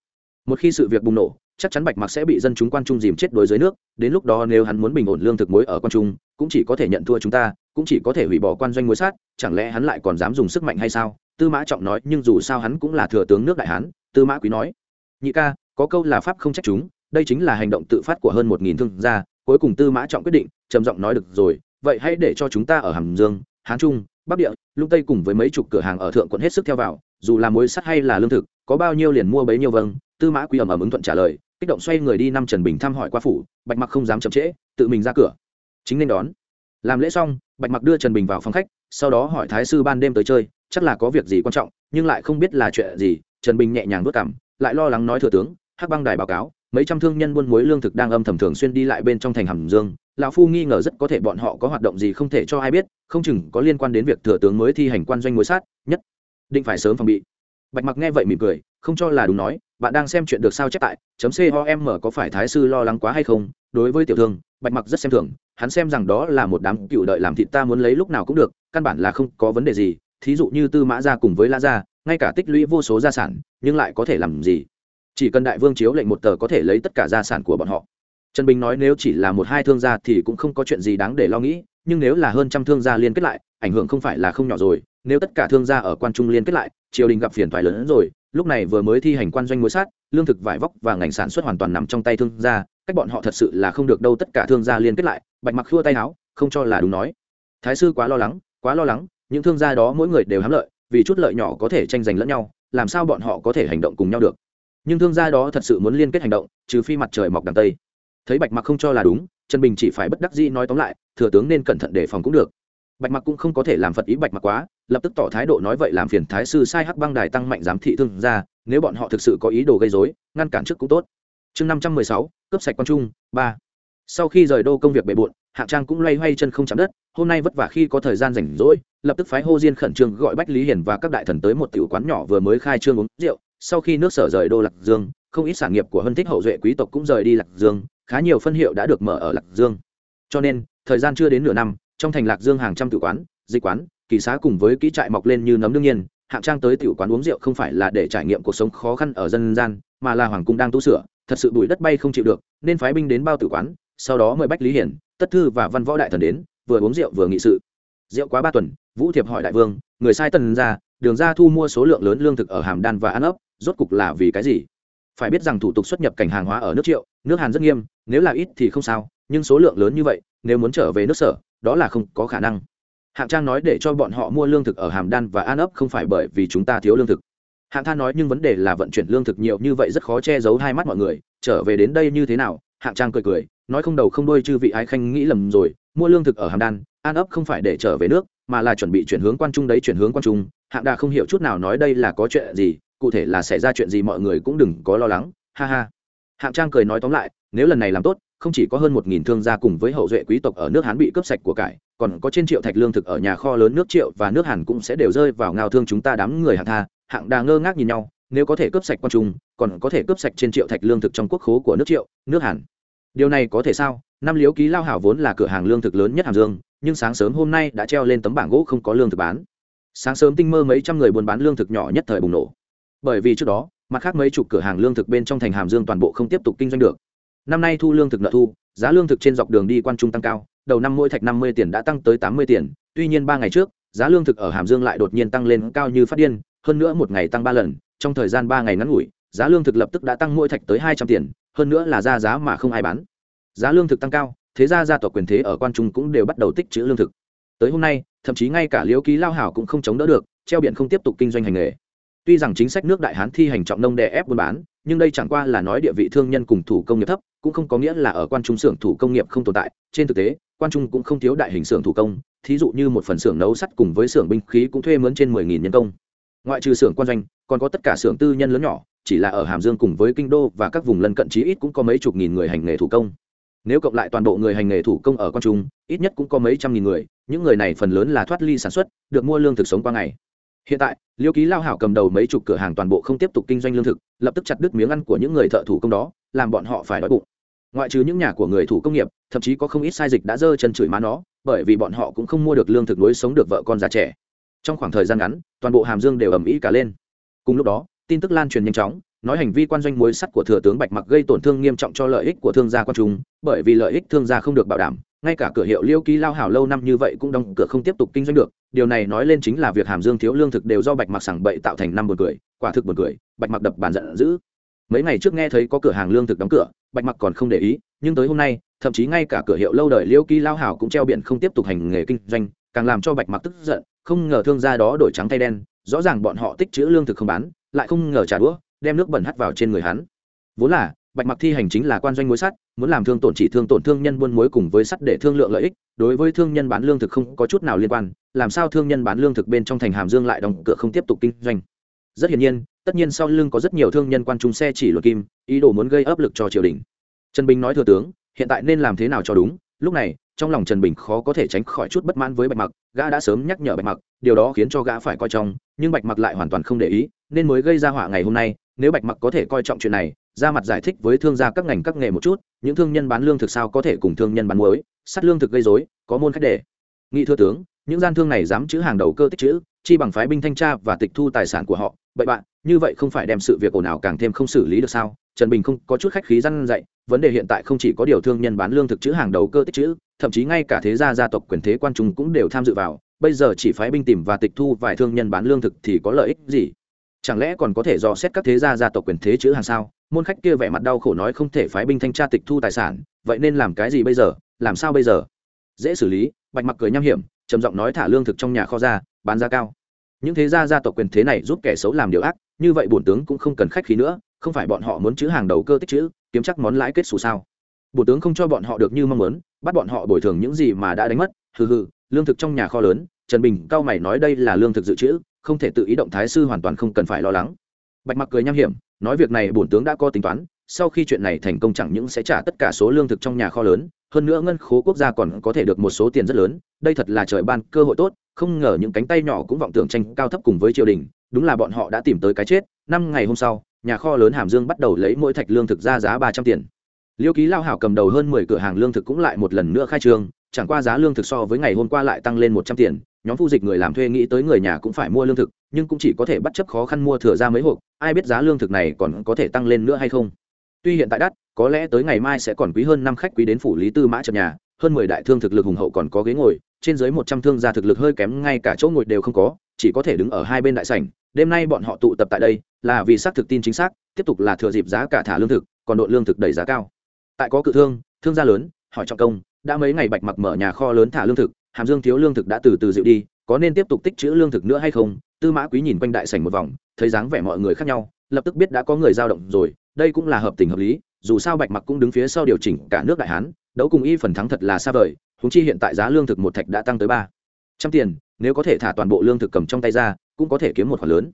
Một khi sự việc bùng nổ, chắc chắn bạch mặc sẽ bị dân chúng quan trung dìm chết đuối dưới nước, đến lúc đó nếu hắn muốn bình ổn lương thực muối ở quan trung, cũng chỉ có thể nhận thua chúng ta, cũng chỉ có thể hủy bỏ quan doanh muối sát, chẳng lẽ hắn lại còn dám dùng sức mạnh hay sao? Tư mã trọng nói, nhưng dù sao hắn cũng là thừa tướng nước đại hán, tư mã quý nói, nhị ca, có câu là pháp không trách chúng, đây chính là hành động tự phát của hơn một nghìn thương gia, cuối cùng tư mã trọng quyết định, trầm giọng nói được rồi, vậy hãy để cho chúng ta ở hàm dương, hán trung, bắc địa lung tây cùng với mấy chục cửa hàng ở thượng quận hết sức theo vào, dù là muối sắt hay là lương thực, có bao nhiêu liền mua bấy nhiêu vâng. Tư mã quý ẩm ẩm ứng thuận trả lời, kích động xoay người đi năm trần bình thăm hỏi qua phủ, bạch mặc không dám chậm trễ, tự mình ra cửa. Chính nên đón. Làm lễ xong, bạch mặc đưa trần bình vào phòng khách, sau đó hỏi thái sư ban đêm tới chơi chắc là có việc gì quan trọng, nhưng lại không biết là chuyện gì, trần bình nhẹ nhàng vất cảm lại lo lắng nói thừa tướng, hắc băng đài báo cáo, mấy trăm thương nhân buôn muối lương thực đang âm thầm thường xuyên đi lại bên trong thành hầm dương. Lão phu nghi ngờ rất có thể bọn họ có hoạt động gì không thể cho ai biết, không chừng có liên quan đến việc thừa tướng mới thi hành quan doanh muối sát, nhất định phải sớm phòng bị. Bạch mặc nghe vậy mỉm cười, không cho là đúng nói, bạn đang xem chuyện được sao chép tại chấm com có phải thái sư lo lắng quá hay không? Đối với tiểu thương, bạch mặc rất xem thường, hắn xem rằng đó là một đám cựu đợi làm thịt ta muốn lấy lúc nào cũng được, căn bản là không có vấn đề gì thí dụ như tư mã gia cùng với la gia, ngay cả tích lũy vô số gia sản, nhưng lại có thể làm gì? Chỉ cần đại vương chiếu lệnh một tờ có thể lấy tất cả gia sản của bọn họ. Trần bình nói nếu chỉ là một hai thương gia thì cũng không có chuyện gì đáng để lo nghĩ, nhưng nếu là hơn trăm thương gia liên kết lại, ảnh hưởng không phải là không nhỏ rồi. Nếu tất cả thương gia ở quan trung liên kết lại, triều đình gặp phiền thoái lớn hơn rồi. Lúc này vừa mới thi hành quan doanh mối sát, lương thực vải vóc và ngành sản xuất hoàn toàn nằm trong tay thương gia. Cách bọn họ thật sự là không được đâu tất cả thương gia liên kết lại. Bạch mặc khua tay áo, không cho là đúng nói. Thái sư quá lo lắng, quá lo lắng những thương gia đó mỗi người đều hám lợi, vì chút lợi nhỏ có thể tranh giành lẫn nhau, làm sao bọn họ có thể hành động cùng nhau được? Nhưng thương gia đó thật sự muốn liên kết hành động, trừ phi mặt trời mọc đằng tây. Thấy bạch mặc không cho là đúng, trần bình chỉ phải bất đắc dĩ nói tóm lại, thừa tướng nên cẩn thận đề phòng cũng được. Bạch mặc cũng không có thể làm phật ý bạch mặc quá, lập tức tỏ thái độ nói vậy làm phiền thái sư sai hắc băng đài tăng mạnh giám thị thương gia, nếu bọn họ thực sự có ý đồ gây dối ngăn cản trước cũng tốt. Chương năm trăm mười sáu, cướp sạch quan trung, ba. Sau khi rời đô công việc bề bộn hạng trang cũng loay hoay chân không chạm đất, hôm nay vất vả khi có thời gian rảnh rỗi, lập tức phái hô diên khẩn trương gọi bách lý hiền và các đại thần tới một tiểu quán nhỏ vừa mới khai trương uống rượu. Sau khi nước sở rời đô lạc dương, không ít sản nghiệp của hân thích hậu duệ quý tộc cũng rời đi lạc dương, khá nhiều phân hiệu đã được mở ở lạc dương. Cho nên, thời gian chưa đến nửa năm, trong thành lạc dương hàng trăm tiểu quán, dịch quán, kỳ xá cùng với kỹ trại mọc lên như nấm đương nhiên. Hạng trang tới tiểu quán uống rượu không phải là để trải nghiệm cuộc sống khó khăn ở dân gian, mà là hoàng cung đang tu sửa, thật sự bụi đất bay không chịu được, nên phái binh đến bao tử quán sau đó mời bách lý hiển, tất thư và văn võ đại thần đến, vừa uống rượu vừa nghị sự. Rượu quá ba tuần, vũ thiệp hỏi đại vương, người sai tần ra, đường ra thu mua số lượng lớn lương thực ở hàm đan và an ấp, rốt cục là vì cái gì? Phải biết rằng thủ tục xuất nhập cảnh hàng hóa ở nước triệu, nước hàn rất nghiêm, nếu là ít thì không sao, nhưng số lượng lớn như vậy, nếu muốn trở về nước sở, đó là không có khả năng. Hạng trang nói để cho bọn họ mua lương thực ở hàm đan và an ấp không phải bởi vì chúng ta thiếu lương thực. Hạng than nói nhưng vấn đề là vận chuyển lương thực nhiều như vậy rất khó che giấu hai mắt mọi người, trở về đến đây như thế nào? Hạng trang cười cười nói không đầu không đuôi chư vị ái khanh nghĩ lầm rồi, mua lương thực ở hàm đan, an ấp không phải để trở về nước, mà là chuẩn bị chuyển hướng quan trung đấy, chuyển hướng quan trung. Hạng đà không hiểu chút nào nói đây là có chuyện gì, cụ thể là xảy ra chuyện gì mọi người cũng đừng có lo lắng. Ha ha. Hạng trang cười nói tóm lại, nếu lần này làm tốt, không chỉ có hơn một nghìn thương gia cùng với hậu duệ quý tộc ở nước hán bị cướp sạch của cải, còn có trên triệu thạch lương thực ở nhà kho lớn nước triệu và nước hàn cũng sẽ đều rơi vào ngao thương chúng ta đám người hạng tha. Hạng đà ngơ ngác nhìn nhau, nếu có thể cướp sạch quan trung, còn có thể cướp sạch trên triệu thạch lương thực trong quốc khố của nước triệu, nước hàn điều này có thể sao? Năm liếu ký lao hảo vốn là cửa hàng lương thực lớn nhất hàm dương, nhưng sáng sớm hôm nay đã treo lên tấm bảng gỗ không có lương thực bán. Sáng sớm tinh mơ mấy trăm người buôn bán lương thực nhỏ nhất thời bùng nổ. Bởi vì trước đó, mặt khác mấy chục cửa hàng lương thực bên trong thành hàm dương toàn bộ không tiếp tục kinh doanh được. Năm nay thu lương thực nợ thu, giá lương thực trên dọc đường đi quan trung tăng cao, đầu năm mỗi thạch năm mươi tiền đã tăng tới tám mươi tiền, tuy nhiên ba ngày trước, giá lương thực ở hàm dương lại đột nhiên tăng lên cao như phát điên, hơn nữa một ngày tăng ba lần, trong thời gian ba ngày ngắn ngủi, giá lương thực lập tức đã tăng mỗi thạch tới hai trăm tiền hơn nữa là ra giá mà không ai bán. Giá lương thực tăng cao, thế ra gia tộc quyền thế ở quan trung cũng đều bắt đầu tích trữ lương thực. Tới hôm nay, thậm chí ngay cả liễu ký lao hảo cũng không chống đỡ được, treo biển không tiếp tục kinh doanh hành nghề. Tuy rằng chính sách nước đại hán thi hành trọng nông đè ép buôn bán, nhưng đây chẳng qua là nói địa vị thương nhân cùng thủ công nghiệp thấp, cũng không có nghĩa là ở quan trung xưởng thủ công nghiệp không tồn tại. Trên thực tế, quan trung cũng không thiếu đại hình xưởng thủ công, thí dụ như một phần xưởng nấu sắt cùng với xưởng binh khí cũng thuê mướn trên mười nghìn nhân công. Ngoại trừ xưởng quan doanh, còn có tất cả xưởng tư nhân lớn nhỏ chỉ là ở hàm dương cùng với kinh đô và các vùng lân cận chí ít cũng có mấy chục nghìn người hành nghề thủ công. Nếu cộng lại toàn bộ người hành nghề thủ công ở quan trung, ít nhất cũng có mấy trăm nghìn người, những người này phần lớn là thoát ly sản xuất, được mua lương thực sống qua ngày. Hiện tại, liêu ký lao hảo cầm đầu mấy chục cửa hàng toàn bộ không tiếp tục kinh doanh lương thực, lập tức chặt đứt miếng ăn của những người thợ thủ công đó, làm bọn họ phải đói bụng. Ngoại trừ những nhà của người thủ công nghiệp, thậm chí có không ít sai dịch đã dơ chân chửi má nó, bởi vì bọn họ cũng không mua được lương thực nuôi sống được vợ con già trẻ. Trong khoảng thời gian ngắn, toàn bộ hàm dương đều ầm ĩ cả lên. Cùng lúc đó tin tức lan truyền nhanh chóng nói hành vi quan doanh muối sắt của thừa tướng bạch mặc gây tổn thương nghiêm trọng cho lợi ích của thương gia quan chúng, bởi vì lợi ích thương gia không được bảo đảm ngay cả cửa hiệu liêu ký lao hảo lâu năm như vậy cũng đóng cửa không tiếp tục kinh doanh được. Điều này nói lên chính là việc hàm dương thiếu lương thực đều do bạch mặc sảng bậy tạo thành năm buồn cười quả thực buồn cười bạch mặc đập bàn giận dữ. Mấy ngày trước nghe thấy có cửa hàng lương thực đóng cửa bạch mặc còn không để ý nhưng tới hôm nay thậm chí ngay cả cửa hiệu lâu đời liêu ký lao hảo cũng treo biển không tiếp tục hành nghề kinh doanh càng làm cho bạch mặc tức giận không ngờ thương gia đó đổi trắng thay đen rõ ràng bọn họ tích trữ lương thực không bán lại không ngờ trả đũa, đem nước bẩn hắt vào trên người hắn. Vốn là, bạch mặc thi hành chính là quan doanh mối sắt, muốn làm thương tổn chỉ thương tổn thương nhân buôn muối cùng với sắt để thương lượng lợi ích, đối với thương nhân bán lương thực không có chút nào liên quan, làm sao thương nhân bán lương thực bên trong thành hàm dương lại đóng cửa không tiếp tục kinh doanh. Rất hiển nhiên, tất nhiên sau lưng có rất nhiều thương nhân quan trung xe chỉ luật kim, ý đồ muốn gây áp lực cho triều đình. Trần bình nói thừa tướng, hiện tại nên làm thế nào cho đúng? Lúc này, trong lòng trần bình khó có thể tránh khỏi chút bất mãn với bạch mặc, gã đã sớm nhắc nhở bạch mặc, điều đó khiến cho gã phải coi trọng nhưng bạch mặc lại hoàn toàn không để ý, nên mới gây ra họa ngày hôm nay, nếu bạch mặc có thể coi trọng chuyện này, ra mặt giải thích với thương gia các ngành các nghề một chút, những thương nhân bán lương thực sao có thể cùng thương nhân bán muối, sắt lương thực gây dối có môn khách đề nghị thưa tướng, những gian thương này dám chữ hàng đầu cơ tích chữ, chi bằng phái binh thanh tra và tịch thu tài sản của họ vậy bạn, như vậy không phải đem sự việc ồn ào càng thêm không xử lý được sao? Trần bình không có chút khách khí răn dạy, vấn đề hiện tại không chỉ có điều thương nhân bán lương thực chữ hàng đầu cơ tích chữ, thậm chí ngay cả thế gia gia tộc quyền thế quan trung cũng đều tham dự vào bây giờ chỉ phái binh tìm và tịch thu vài thương nhân bán lương thực thì có lợi ích gì? Chẳng lẽ còn có thể dò xét các thế gia gia tộc quyền thế chữ hàng sao? Môn khách kia vẻ mặt đau khổ nói không thể phái binh thanh tra tịch thu tài sản, vậy nên làm cái gì bây giờ? Làm sao bây giờ? Dễ xử lý, bạch mặc cười nham hiểm, trầm giọng nói thả lương thực trong nhà kho ra, bán giá cao. Những thế gia gia tộc quyền thế này giúp kẻ xấu làm điều ác, như vậy bổn tướng cũng không cần khách khí nữa, không phải bọn họ muốn chữ hàng đầu cơ tích chữ, kiếm chắc món lãi kết xù sao? Bổn tướng không cho bọn họ được như mong muốn, bắt bọn họ bồi thường những gì mà đã đánh mất, hừ hừ lương thực trong nhà kho lớn, trần bình cao mày nói đây là lương thực dự trữ, không thể tự ý động thái sư hoàn toàn không cần phải lo lắng. Bạch mặc cười nham hiểm, nói việc này bổn tướng đã có tính toán, sau khi chuyện này thành công chẳng những sẽ trả tất cả số lương thực trong nhà kho lớn, hơn nữa ngân khố quốc gia còn có thể được một số tiền rất lớn, đây thật là trời ban cơ hội tốt, không ngờ những cánh tay nhỏ cũng vọng tưởng tranh cao thấp cùng với triều đình, đúng là bọn họ đã tìm tới cái chết, năm ngày hôm sau, nhà kho lớn hàm dương bắt đầu lấy mỗi thạch lương thực ra giá ba trăm tiền. Liêu ký lao hảo cầm đầu hơn mười cửa hàng lương thực cũng lại một lần nữa khai trương chẳng qua giá lương thực so với ngày hôm qua lại tăng lên một trăm tiền, nhóm phu dịch người làm thuê nghĩ tới người nhà cũng phải mua lương thực, nhưng cũng chỉ có thể bắt chấp khó khăn mua thừa ra mấy hộp, ai biết giá lương thực này còn có thể tăng lên nữa hay không. Tuy hiện tại đắt, có lẽ tới ngày mai sẽ còn quý hơn năm khách quý đến phủ lý tư mã chợ nhà, hơn mười đại thương thực lực hùng hậu còn có ghế ngồi, trên dưới một trăm thương gia thực lực hơi kém ngay cả chỗ ngồi đều không có, chỉ có thể đứng ở hai bên đại sảnh. Đêm nay bọn họ tụ tập tại đây, là vì xác thực tin chính xác, tiếp tục là thừa dịp giá cả thả lương thực, còn đội lương thực đẩy giá cao. Tại có cự thương thương gia lớn, hỏi trọng công đã mấy ngày bạch mặc mở nhà kho lớn thả lương thực, hàm dương thiếu lương thực đã từ từ dịu đi, có nên tiếp tục tích trữ lương thực nữa hay không? Tư mã quý nhìn quanh đại sảnh một vòng, thấy dáng vẻ mọi người khác nhau, lập tức biết đã có người dao động rồi, đây cũng là hợp tình hợp lý, dù sao bạch mặc cũng đứng phía sau điều chỉnh cả nước đại hán, đấu cùng y phần thắng thật là xa vời húng chi hiện tại giá lương thực một thạch đã tăng tới ba trăm tiền, nếu có thể thả toàn bộ lương thực cầm trong tay ra, cũng có thể kiếm một khoản lớn.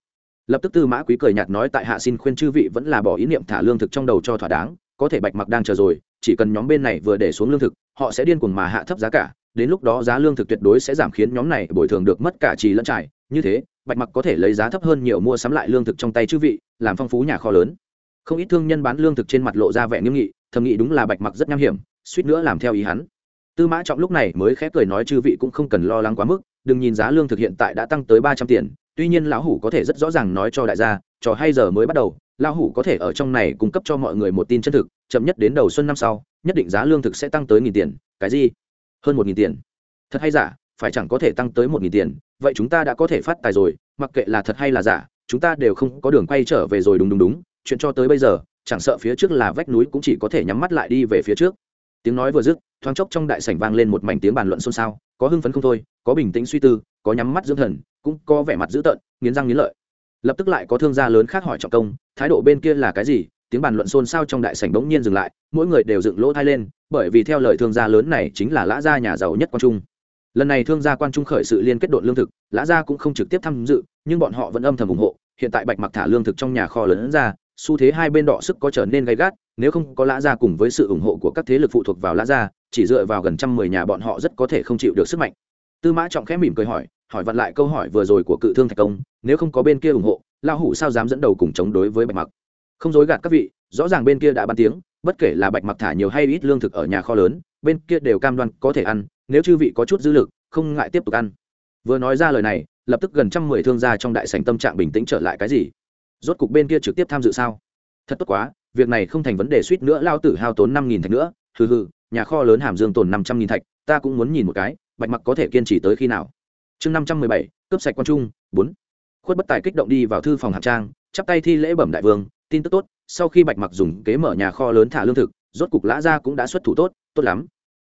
Lập tức tư mã quý cười nhạt nói tại hạ xin khuyên chư vị vẫn là bỏ ý niệm thả lương thực trong đầu cho thỏa đáng có thể bạch mặc đang chờ rồi, chỉ cần nhóm bên này vừa để xuống lương thực, họ sẽ điên cuồng mà hạ thấp giá cả, đến lúc đó giá lương thực tuyệt đối sẽ giảm khiến nhóm này bồi thường được mất cả trì lẫn trải. Như thế, bạch mặc có thể lấy giá thấp hơn nhiều mua sắm lại lương thực trong tay chư vị, làm phong phú nhà kho lớn. Không ít thương nhân bán lương thực trên mặt lộ ra vẻ nghiêm nghị, thầm nghĩ đúng là bạch mặc rất nham hiểm, suýt nữa làm theo ý hắn. Tư mã trọng lúc này mới khép cười nói chư vị cũng không cần lo lắng quá mức, đừng nhìn giá lương thực hiện tại đã tăng tới ba trăm tiền, tuy nhiên lão hủ có thể rất rõ ràng nói cho đại gia, trò hay giờ mới bắt đầu lão hủ có thể ở trong này cung cấp cho mọi người một tin chân thực, chậm nhất đến đầu xuân năm sau, nhất định giá lương thực sẽ tăng tới nghìn tiền. Cái gì? Hơn một nghìn tiền. Thật hay giả? Phải chẳng có thể tăng tới một nghìn tiền. Vậy chúng ta đã có thể phát tài rồi, mặc kệ là thật hay là giả, chúng ta đều không có đường quay trở về rồi đúng đúng đúng. Chuyện cho tới bây giờ, chẳng sợ phía trước là vách núi cũng chỉ có thể nhắm mắt lại đi về phía trước. Tiếng nói vừa dứt, thoáng chốc trong đại sảnh vang lên một mảnh tiếng bàn luận xôn xao. Có hưng phấn không thôi, có bình tĩnh suy tư, có nhắm mắt dưỡng thần, cũng có vẻ mặt dữ tợn, nghiến răng nghiến lợi lập tức lại có thương gia lớn khác hỏi trọng công, thái độ bên kia là cái gì? Tiếng bàn luận xôn xao trong đại sảnh bỗng nhiên dừng lại, mỗi người đều dựng lỗ thai lên, bởi vì theo lời thương gia lớn này chính là lã gia nhà giàu nhất quan trung. Lần này thương gia quan trung khởi sự liên kết đội lương thực, lã gia cũng không trực tiếp tham dự, nhưng bọn họ vẫn âm thầm ủng hộ, hiện tại bạch mặc thả lương thực trong nhà kho lớn ra, xu thế hai bên đọ sức có trở nên gay gắt, nếu không có lã gia cùng với sự ủng hộ của các thế lực phụ thuộc vào lã gia, chỉ dựa vào gần trăm mười nhà bọn họ rất có thể không chịu được sức mạnh. Tư mã trọng khẽ mỉm cười hỏi hỏi vặn lại câu hỏi vừa rồi của cự thương thạch công, nếu không có bên kia ủng hộ lao hủ sao dám dẫn đầu cùng chống đối với bạch mặc? Không dối gạt các vị, rõ ràng bên kia đã ban tiếng, bất kể là bạch mặc thả nhiều hay ít lương thực ở nhà kho lớn, bên kia đều cam đoan có thể ăn, nếu chư vị có chút dư lực, không ngại tiếp tục ăn. Vừa nói ra lời này, lập tức gần trăm mười thương gia trong đại sành tâm trạng bình tĩnh trở lại cái gì? Rốt cục bên kia trực tiếp tham dự sao? Thật tốt quá, việc này không thành vấn đề suýt nữa lao tử hao tốn năm nghìn thạch nữa. Hừ hừ, nhà kho lớn hàm dương tồn năm trăm nghìn thạch, ta cũng muốn nhìn một cái, bạch mặc có thể kiên trì tới khi nào? Chương năm trăm mười bảy, cướp sạch quan trung, bốn. Khuất bất tài kích động đi vào thư phòng hạng trang, chắp tay thi lễ bẩm đại vương, tin tức tốt, sau khi bạch mặc dùng kế mở nhà kho lớn thả lương thực, rốt cục lã gia cũng đã xuất thủ tốt tốt lắm.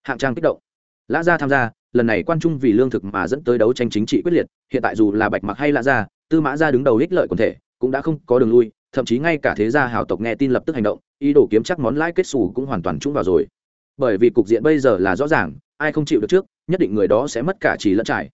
Hạng trang kích động. Lã gia tham gia, lần này quan trung vì lương thực mà dẫn tới đấu tranh chính trị quyết liệt, hiện tại dù là bạch mặc hay lã gia, tư mã gia đứng đầu ích lợi quần thể, cũng đã không có đường lui, thậm chí ngay cả thế gia hào tộc nghe tin lập tức hành động, ý đồ kiếm chắc món lãi kết xù cũng hoàn toàn trúng vào rồi. Bởi vì cục diện bây giờ là rõ ràng, ai không chịu được trước, nhất định người đó sẽ mất cả chỉ lẫn trải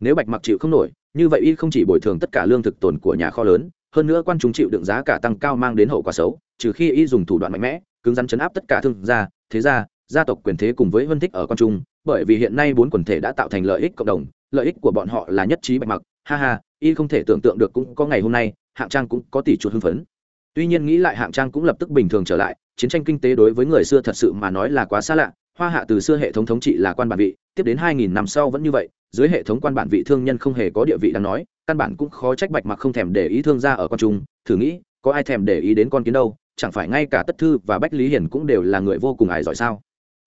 nếu bạch mặc chịu không nổi, như vậy y không chỉ bồi thường tất cả lương thực tồn của nhà kho lớn, hơn nữa quan chúng chịu đựng giá cả tăng cao mang đến hậu quả xấu, trừ khi y dùng thủ đoạn mạnh mẽ, cứng rắn chấn áp tất cả thương gia, thế gia gia tộc quyền thế cùng với vân thích ở quan trung, bởi vì hiện nay bốn quần thể đã tạo thành lợi ích cộng đồng, lợi ích của bọn họ là nhất trí bạch mặc. Ha ha, y không thể tưởng tượng được cũng có ngày hôm nay, hạng trang cũng có tỷ chuột hưng phấn. Tuy nhiên nghĩ lại hạng trang cũng lập tức bình thường trở lại, chiến tranh kinh tế đối với người xưa thật sự mà nói là quá xa lạ hoa hạ từ xưa hệ thống thống trị là quan bản vị, tiếp đến hai nghìn năm sau vẫn như vậy, dưới hệ thống quan bản vị thương nhân không hề có địa vị đáng nói, căn bản cũng khó trách bạch mặc không thèm để ý thương gia ở con trung, thử nghĩ, có ai thèm để ý đến con kiến đâu, chẳng phải ngay cả tất thư và bách lý hiển cũng đều là người vô cùng ải giỏi sao?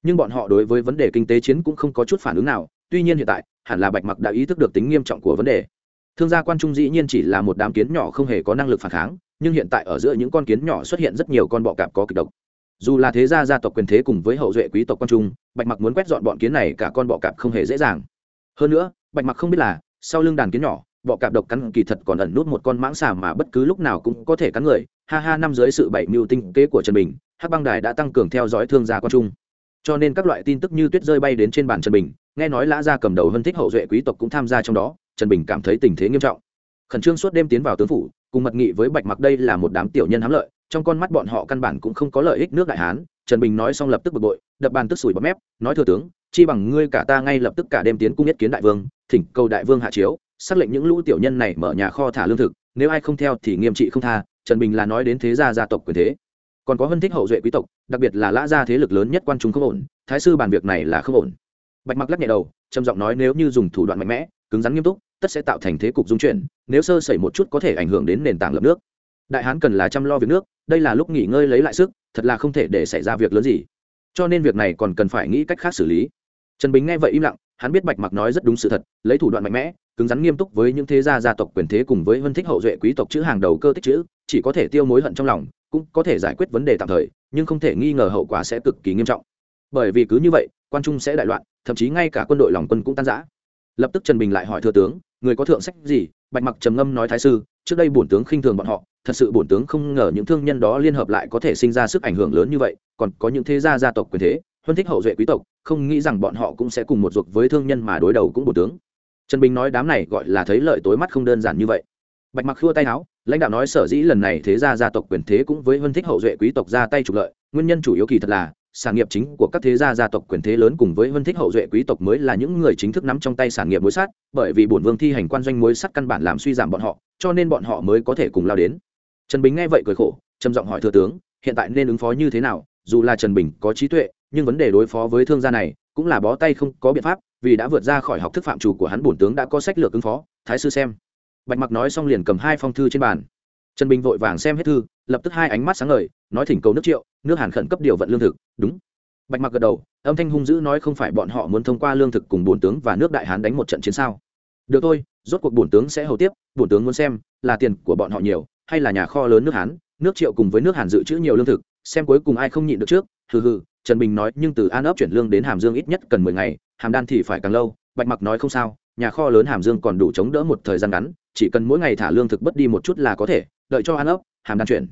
Nhưng bọn họ đối với vấn đề kinh tế chiến cũng không có chút phản ứng nào, tuy nhiên hiện tại, hẳn là bạch mặc đã ý thức được tính nghiêm trọng của vấn đề. Thương gia quan trung dĩ nhiên chỉ là một đám kiến nhỏ không hề có năng lực phản kháng, nhưng hiện tại ở giữa những con kiến nhỏ xuất hiện rất nhiều con bọ cạp có kịch độc dù là thế gia gia tộc quyền thế cùng với hậu duệ quý tộc quan trung, bạch mặc muốn quét dọn bọn kiến này cả con bọ cạp không hề dễ dàng. Hơn nữa, bạch mặc không biết là, sau lưng đàn kiến nhỏ, bọ cạp độc cắn kỳ thật còn ẩn nút một con mãng xà mà bất cứ lúc nào cũng có thể cắn người. Ha ha, năm dưới sự bảy mưu tinh kế của trần bình, hắc băng đài đã tăng cường theo dõi thương gia quan trung. Cho nên các loại tin tức như tuyết rơi bay đến trên bàn trần bình, nghe nói lã gia cầm đầu hơn thích hậu duệ quý tộc cũng tham gia trong đó, trần bình cảm thấy tình thế nghiêm trọng. Khẩn trương suốt đêm tiến vào tướng phủ, cùng mật nghị với bạch mặc đây là một đám tiểu nhân hám lợi trong con mắt bọn họ căn bản cũng không có lợi ích nước đại hán, trần bình nói xong lập tức bực bội, đập bàn tức sủi bọt mép, nói thừa tướng, chi bằng ngươi cả ta ngay lập tức cả đêm tiến cung nhất kiến đại vương, thỉnh cầu đại vương hạ chiếu, xác lệnh những lũ tiểu nhân này mở nhà kho thả lương thực, nếu ai không theo thì nghiêm trị không tha, trần bình là nói đến thế gia gia tộc quyền thế. Còn có hân thích hậu duệ quý tộc, đặc biệt là lã gia thế lực lớn nhất quan chúng không ổn, thái sư bàn việc này là không ổn. Bạch mặc lắc nhẹ đầu, trầm giọng nói nếu như dùng thủ đoạn mạnh mẽ, cứng rắn nghiêm túc, tất sẽ tạo thành thế cục dung chuyển, nếu sơ sẩy một chút có thể ảnh hưởng đến nền tảng lập nước đại hán cần là chăm lo việc nước, đây là lúc nghỉ ngơi lấy lại sức, thật là không thể để xảy ra việc lớn gì. Cho nên việc này còn cần phải nghĩ cách khác xử lý. Trần bình nghe vậy im lặng, hắn biết bạch mặc nói rất đúng sự thật, lấy thủ đoạn mạnh mẽ, cứng rắn nghiêm túc với những thế gia gia tộc quyền thế cùng với vân thích hậu duệ quý tộc chữ hàng đầu cơ tích chữ, chỉ có thể tiêu mối hận trong lòng, cũng có thể giải quyết vấn đề tạm thời, nhưng không thể nghi ngờ hậu quả sẽ cực kỳ nghiêm trọng. Bởi vì cứ như vậy, quan trung sẽ đại loạn, thậm chí ngay cả quân đội lòng quân cũng tan rã. Lập tức trần bình lại hỏi thừa tướng, người có thượng sách gì? Bạch mặc trầm ngâm nói thái sư, trước đây bổn tướng khinh thường bọn họ thật sự bổn tướng không ngờ những thương nhân đó liên hợp lại có thể sinh ra sức ảnh hưởng lớn như vậy, còn có những thế gia gia tộc quyền thế, huân thích hậu duệ quý tộc, không nghĩ rằng bọn họ cũng sẽ cùng một ruột với thương nhân mà đối đầu cũng bổn tướng. Trần bình nói đám này gọi là thấy lợi tối mắt không đơn giản như vậy. Bạch mặc khua tay áo lãnh đạo nói sở dĩ lần này thế gia gia tộc quyền thế cũng với huân thích hậu duệ quý tộc ra tay trục lợi, nguyên nhân chủ yếu kỳ thật là, sản nghiệp chính của các thế gia gia tộc quyền thế lớn cùng với huân thích hậu duệ quý tộc mới là những người chính thức nắm trong tay sản nghiệp mối sắt bởi vì bổn vương thi hành quan doanh mối sắt căn bản làm suy giảm bọn họ, cho nên bọn họ mới có thể cùng lao đến trần bình nghe vậy cười khổ, trầm giọng hỏi thừa tướng, hiện tại nên ứng phó như thế nào? Dù là trần bình có trí tuệ, nhưng vấn đề đối phó với thương gia này cũng là bó tay không có biện pháp, vì đã vượt ra khỏi học thức phạm chủ của hắn bổn tướng đã có sách lược ứng phó, thái sư xem. Bạch mặc nói xong liền cầm hai phong thư trên bàn. Trần bình vội vàng xem hết thư, lập tức hai ánh mắt sáng ngời, nói thỉnh cầu nước triệu, nước hàn khẩn cấp điều vận lương thực. Đúng. Bạch mặc gật đầu, âm thanh hung dữ nói không phải bọn họ muốn thông qua lương thực cùng bổn tướng và nước đại hán đánh một trận chiến sao? Được thôi, rốt cuộc bổn tướng sẽ hầu tiếp, bổn tướng muốn xem là tiền của bọn họ nhiều hay là nhà kho lớn nước hán, nước triệu cùng với nước hàn dự trữ nhiều lương thực, xem cuối cùng ai không nhịn được trước. Hừ hừ, trần bình nói, nhưng từ an ấp chuyển lương đến hàm dương ít nhất cần mười ngày, hàm đan thì phải càng lâu, bạch mặc nói không sao, nhà kho lớn hàm dương còn đủ chống đỡ một thời gian ngắn, chỉ cần mỗi ngày thả lương thực bất đi một chút là có thể, đợi cho an ấp, hàm đan chuyển.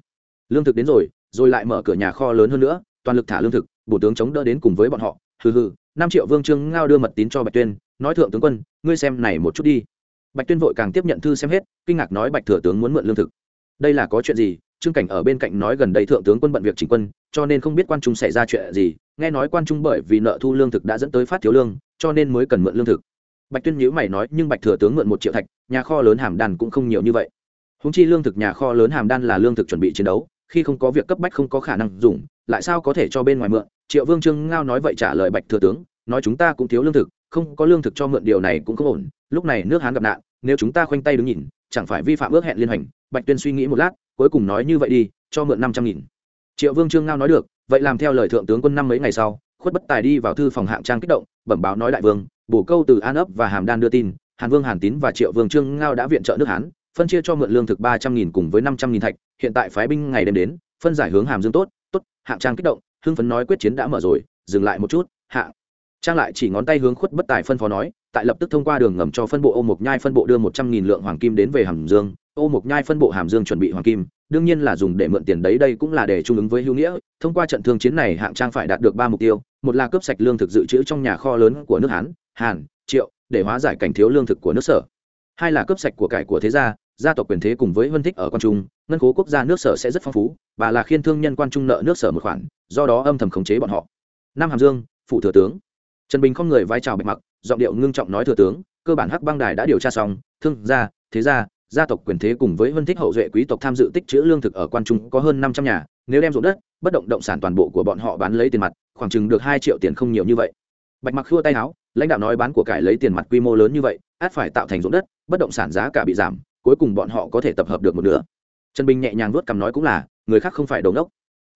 Lương thực đến rồi rồi lại mở cửa nhà kho lớn hơn nữa, toàn lực thả lương thực, bổ tướng chống đỡ đến cùng với bọn họ. Hừ hừ, năm triệu vương trương ngao đưa mật tín cho bạch tuyên, nói, thượng tướng quân, ngươi xem này một chút đi. Bạch tuyên vội càng tiếp nhận thư xem hết, kinh ngạc nói, bạch thừa tướng muốn mượn lương thực đây là có chuyện gì? Trương cảnh ở bên cạnh nói gần đây thượng tướng quân bận việc chỉnh quân, cho nên không biết quan trung xảy ra chuyện gì. Nghe nói quan trung bởi vì nợ thu lương thực đã dẫn tới phát thiếu lương, cho nên mới cần mượn lương thực. Bạch tuyên nhữ mày nói, nhưng bạch thừa tướng mượn một triệu thạch, nhà kho lớn hàm đan cũng không nhiều như vậy. Húng chi lương thực nhà kho lớn hàm đan là lương thực chuẩn bị chiến đấu, khi không có việc cấp bách không có khả năng dùng, lại sao có thể cho bên ngoài mượn? Triệu vương trương ngao nói vậy trả lời bạch thừa tướng, nói chúng ta cũng thiếu lương thực, không có lương thực cho mượn điều này cũng không ổn, lúc này nước hán gặp nạn nếu chúng ta khoanh tay đứng nhìn, chẳng phải vi phạm ước hẹn liên hành bạch tuyên suy nghĩ một lát, cuối cùng nói như vậy đi, cho mượn năm trăm nghìn. Triệu vương trương ngao nói được, vậy làm theo lời thượng tướng quân năm mấy ngày sau, khuất bất tài đi vào thư phòng hạng trang kích động, bẩm báo nói đại vương, bổ câu từ an ấp và hàm đan đưa tin, hàn vương, hàn tín và triệu vương trương ngao đã viện trợ nước hán, phân chia cho mượn lương thực ba trăm nghìn cùng với năm trăm nghìn thạch, hiện tại phái binh ngày đêm đến, phân giải hướng hàm dương tốt tốt, hạng trang kích động, hưng phấn nói quyết chiến đã mở rồi, dừng lại một chút, hạng trang lại chỉ ngón tay hướng khuất bất tài phân phó nói, tại lập tức thông qua đường ngầm cho phân bộ ô mộc nhai phân bộ đưa một trăm nghìn lượng hoàng kim đến về hàm dương. Ô mộc nhai phân bộ hàm dương chuẩn bị hoàng kim, đương nhiên là dùng để mượn tiền đấy, đây cũng là để trung ứng với hữu nghĩa. Thông qua trận thương chiến này, hạng trang phải đạt được ba mục tiêu, một là cướp sạch lương thực dự trữ trong nhà kho lớn của nước hán, hàn, triệu, để hóa giải cảnh thiếu lương thực của nước sở. Hai là cướp sạch của cải của thế gia gia tộc quyền thế cùng với vân thích ở quan trung, ngân khố quốc gia nước sở sẽ rất phong phú, và là khiên thương nhân quan trung nợ nước sở một khoản, do đó âm thầm khống chế bọn họ. Nam hàm dương phụ thừa tướng trần bình không người vai trào bạch mặc, giọng điệu ngưng trọng nói thừa tướng, cơ bản hắc băng đài đã điều tra xong, thương gia, thế gia gia tộc quyền thế cùng với vân thích hậu duệ quý tộc tham dự tích trữ lương thực ở quan trung có hơn năm trăm nhà, nếu đem ruộng đất, bất động động sản toàn bộ của bọn họ bán lấy tiền mặt, khoảng chừng được hai triệu tiền không nhiều như vậy bạch mặc khua tay áo lãnh đạo nói bán của cải lấy tiền mặt quy mô lớn như vậy, át phải tạo thành ruộng đất, bất động sản giá cả bị giảm, cuối cùng bọn họ có thể tập hợp được một nửa trần bình nhẹ nhàng vuốt cằm nói cũng là, người khác không phải đầu nốc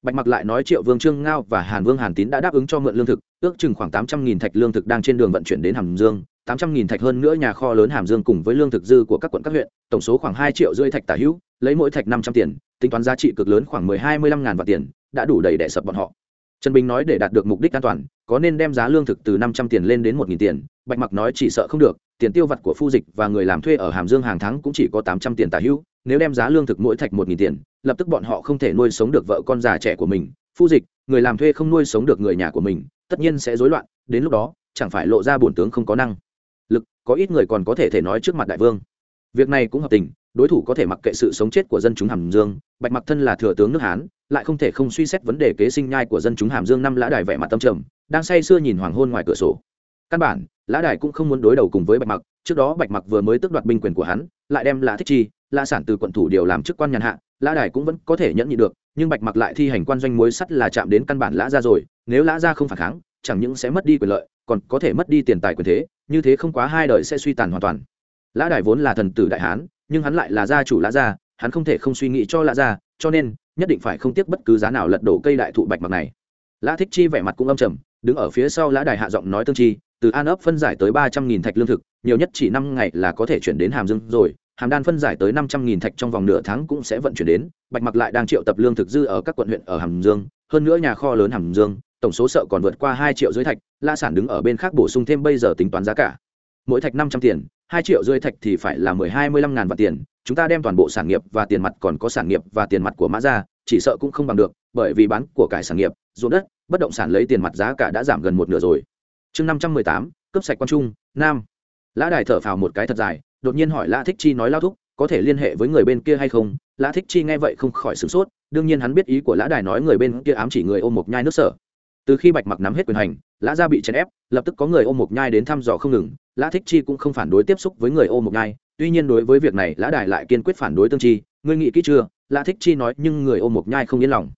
bạch mặc lại nói triệu vương trương ngao và hàn vương hàn tín đã đáp ứng cho mượn lương thực, ước chừng khoảng tám trăm nghìn thạch lương thực đang trên đường vận chuyển đến hàm dương. Tám trăm nghìn thạch hơn nữa nhà kho lớn hàm dương cùng với lương thực dư của các quận các huyện, tổng số khoảng hai triệu rưỡi thạch tả hữu, lấy mỗi thạch năm trăm tiền, tính toán giá trị cực lớn khoảng mười hai mươi lăm ngàn vạn tiền, đã đủ đầy đẻ sập bọn họ. Trần bình nói để đạt được mục đích an toàn, có nên đem giá lương thực từ năm trăm tiền lên đến một nghìn tiền? Bạch mặc nói chỉ sợ không được, tiền tiêu vặt của phu dịch và người làm thuê ở hàm dương hàng tháng cũng chỉ có tám trăm tiền tả hữu, nếu đem giá lương thực mỗi thạch một nghìn tiền lập tức bọn họ không thể nuôi sống được vợ con già trẻ của mình. Phu dịch, người làm thuê không nuôi sống được người nhà của mình, tất nhiên sẽ rối loạn, đến lúc đó, chẳng phải lộ ra bổn tướng không có năng lực, có ít người còn có thể thể nói trước mặt đại vương. Việc này cũng hợp tình, đối thủ có thể mặc kệ sự sống chết của dân chúng hàm dương, bạch mặc thân là thừa tướng nước hán, lại không thể không suy xét vấn đề kế sinh nhai của dân chúng hàm dương năm lã đài vẻ mặt tâm trầm, đang say sưa nhìn hoàng hôn ngoài cửa sổ. Căn bản, lã đài cũng không muốn đối đầu cùng với bạch mặc, trước đó bạch mặc vừa mới tước đoạt binh quyền của hắn lại đem lã thích chi, lã sản từ quận thủ điều làm chức quan nhàn hạ, lã đài cũng vẫn có thể nhẫn nhị được, nhưng bạch mặc lại thi hành quan doanh muối sắt là chạm đến căn bản lã ra rồi, nếu lã ra không phản kháng, chẳng những sẽ mất đi quyền lợi, còn có thể mất đi tiền tài quyền thế, như thế không quá hai đời sẽ suy tàn hoàn toàn. Lã đài vốn là thần tử đại hán, nhưng hắn lại là gia chủ lã gia, hắn không thể không suy nghĩ cho lã gia, cho nên nhất định phải không tiếc bất cứ giá nào lật đổ cây đại thụ bạch mặc này. Lã thích chi vẻ mặt cũng âm trầm, đứng ở phía sau lã đài hạ giọng nói tương chi, từ an ấp phân giải tới ba trăm nghìn thạch lương thực, nhiều nhất chỉ năm ngày là có thể chuyển đến hàm dương rồi hàm đan phân giải tới năm trăm nghìn thạch trong vòng nửa tháng cũng sẽ vận chuyển đến, bạch mặc lại đang triệu tập lương thực dư ở các quận huyện ở hàm dương. Hơn nữa nhà kho lớn hàm dương, tổng số sợ còn vượt qua hai triệu dưới thạch, la sản đứng ở bên khác bổ sung thêm bây giờ tính toán giá cả. Mỗi thạch năm trăm tiền, hai triệu dưới thạch thì phải là mười hai mươi lăm ngàn vạn tiền. Chúng ta đem toàn bộ sản nghiệp và tiền mặt còn có sản nghiệp và tiền mặt của mã ra chỉ sợ cũng không bằng được, bởi vì bán của cải sản nghiệp, ruộng đất, bất động sản lấy tiền mặt giá cả đã giảm gần một nửa rồi. Chương năm trăm mười tám cấp sạch quan trung, nam. Lã đài thở phào một cái thật dài đột nhiên hỏi lã thích chi nói lao thúc, có thể liên hệ với người bên kia hay không? Lã thích chi nghe vậy không khỏi sửng sốt, đương nhiên hắn biết ý của lã đài nói người bên kia ám chỉ người ôm một nhai nước sở. Từ khi bạch mặc nắm hết quyền hành, lã gia bị chèn ép, lập tức có người ôm một nhai đến thăm dò không ngừng. Lã thích chi cũng không phản đối tiếp xúc với người ôm một nhai, tuy nhiên đối với việc này lã đài lại kiên quyết phản đối tương chi. Ngươi nghĩ kỹ chưa? Lã thích chi nói, nhưng người ôm một nhai không yên lòng.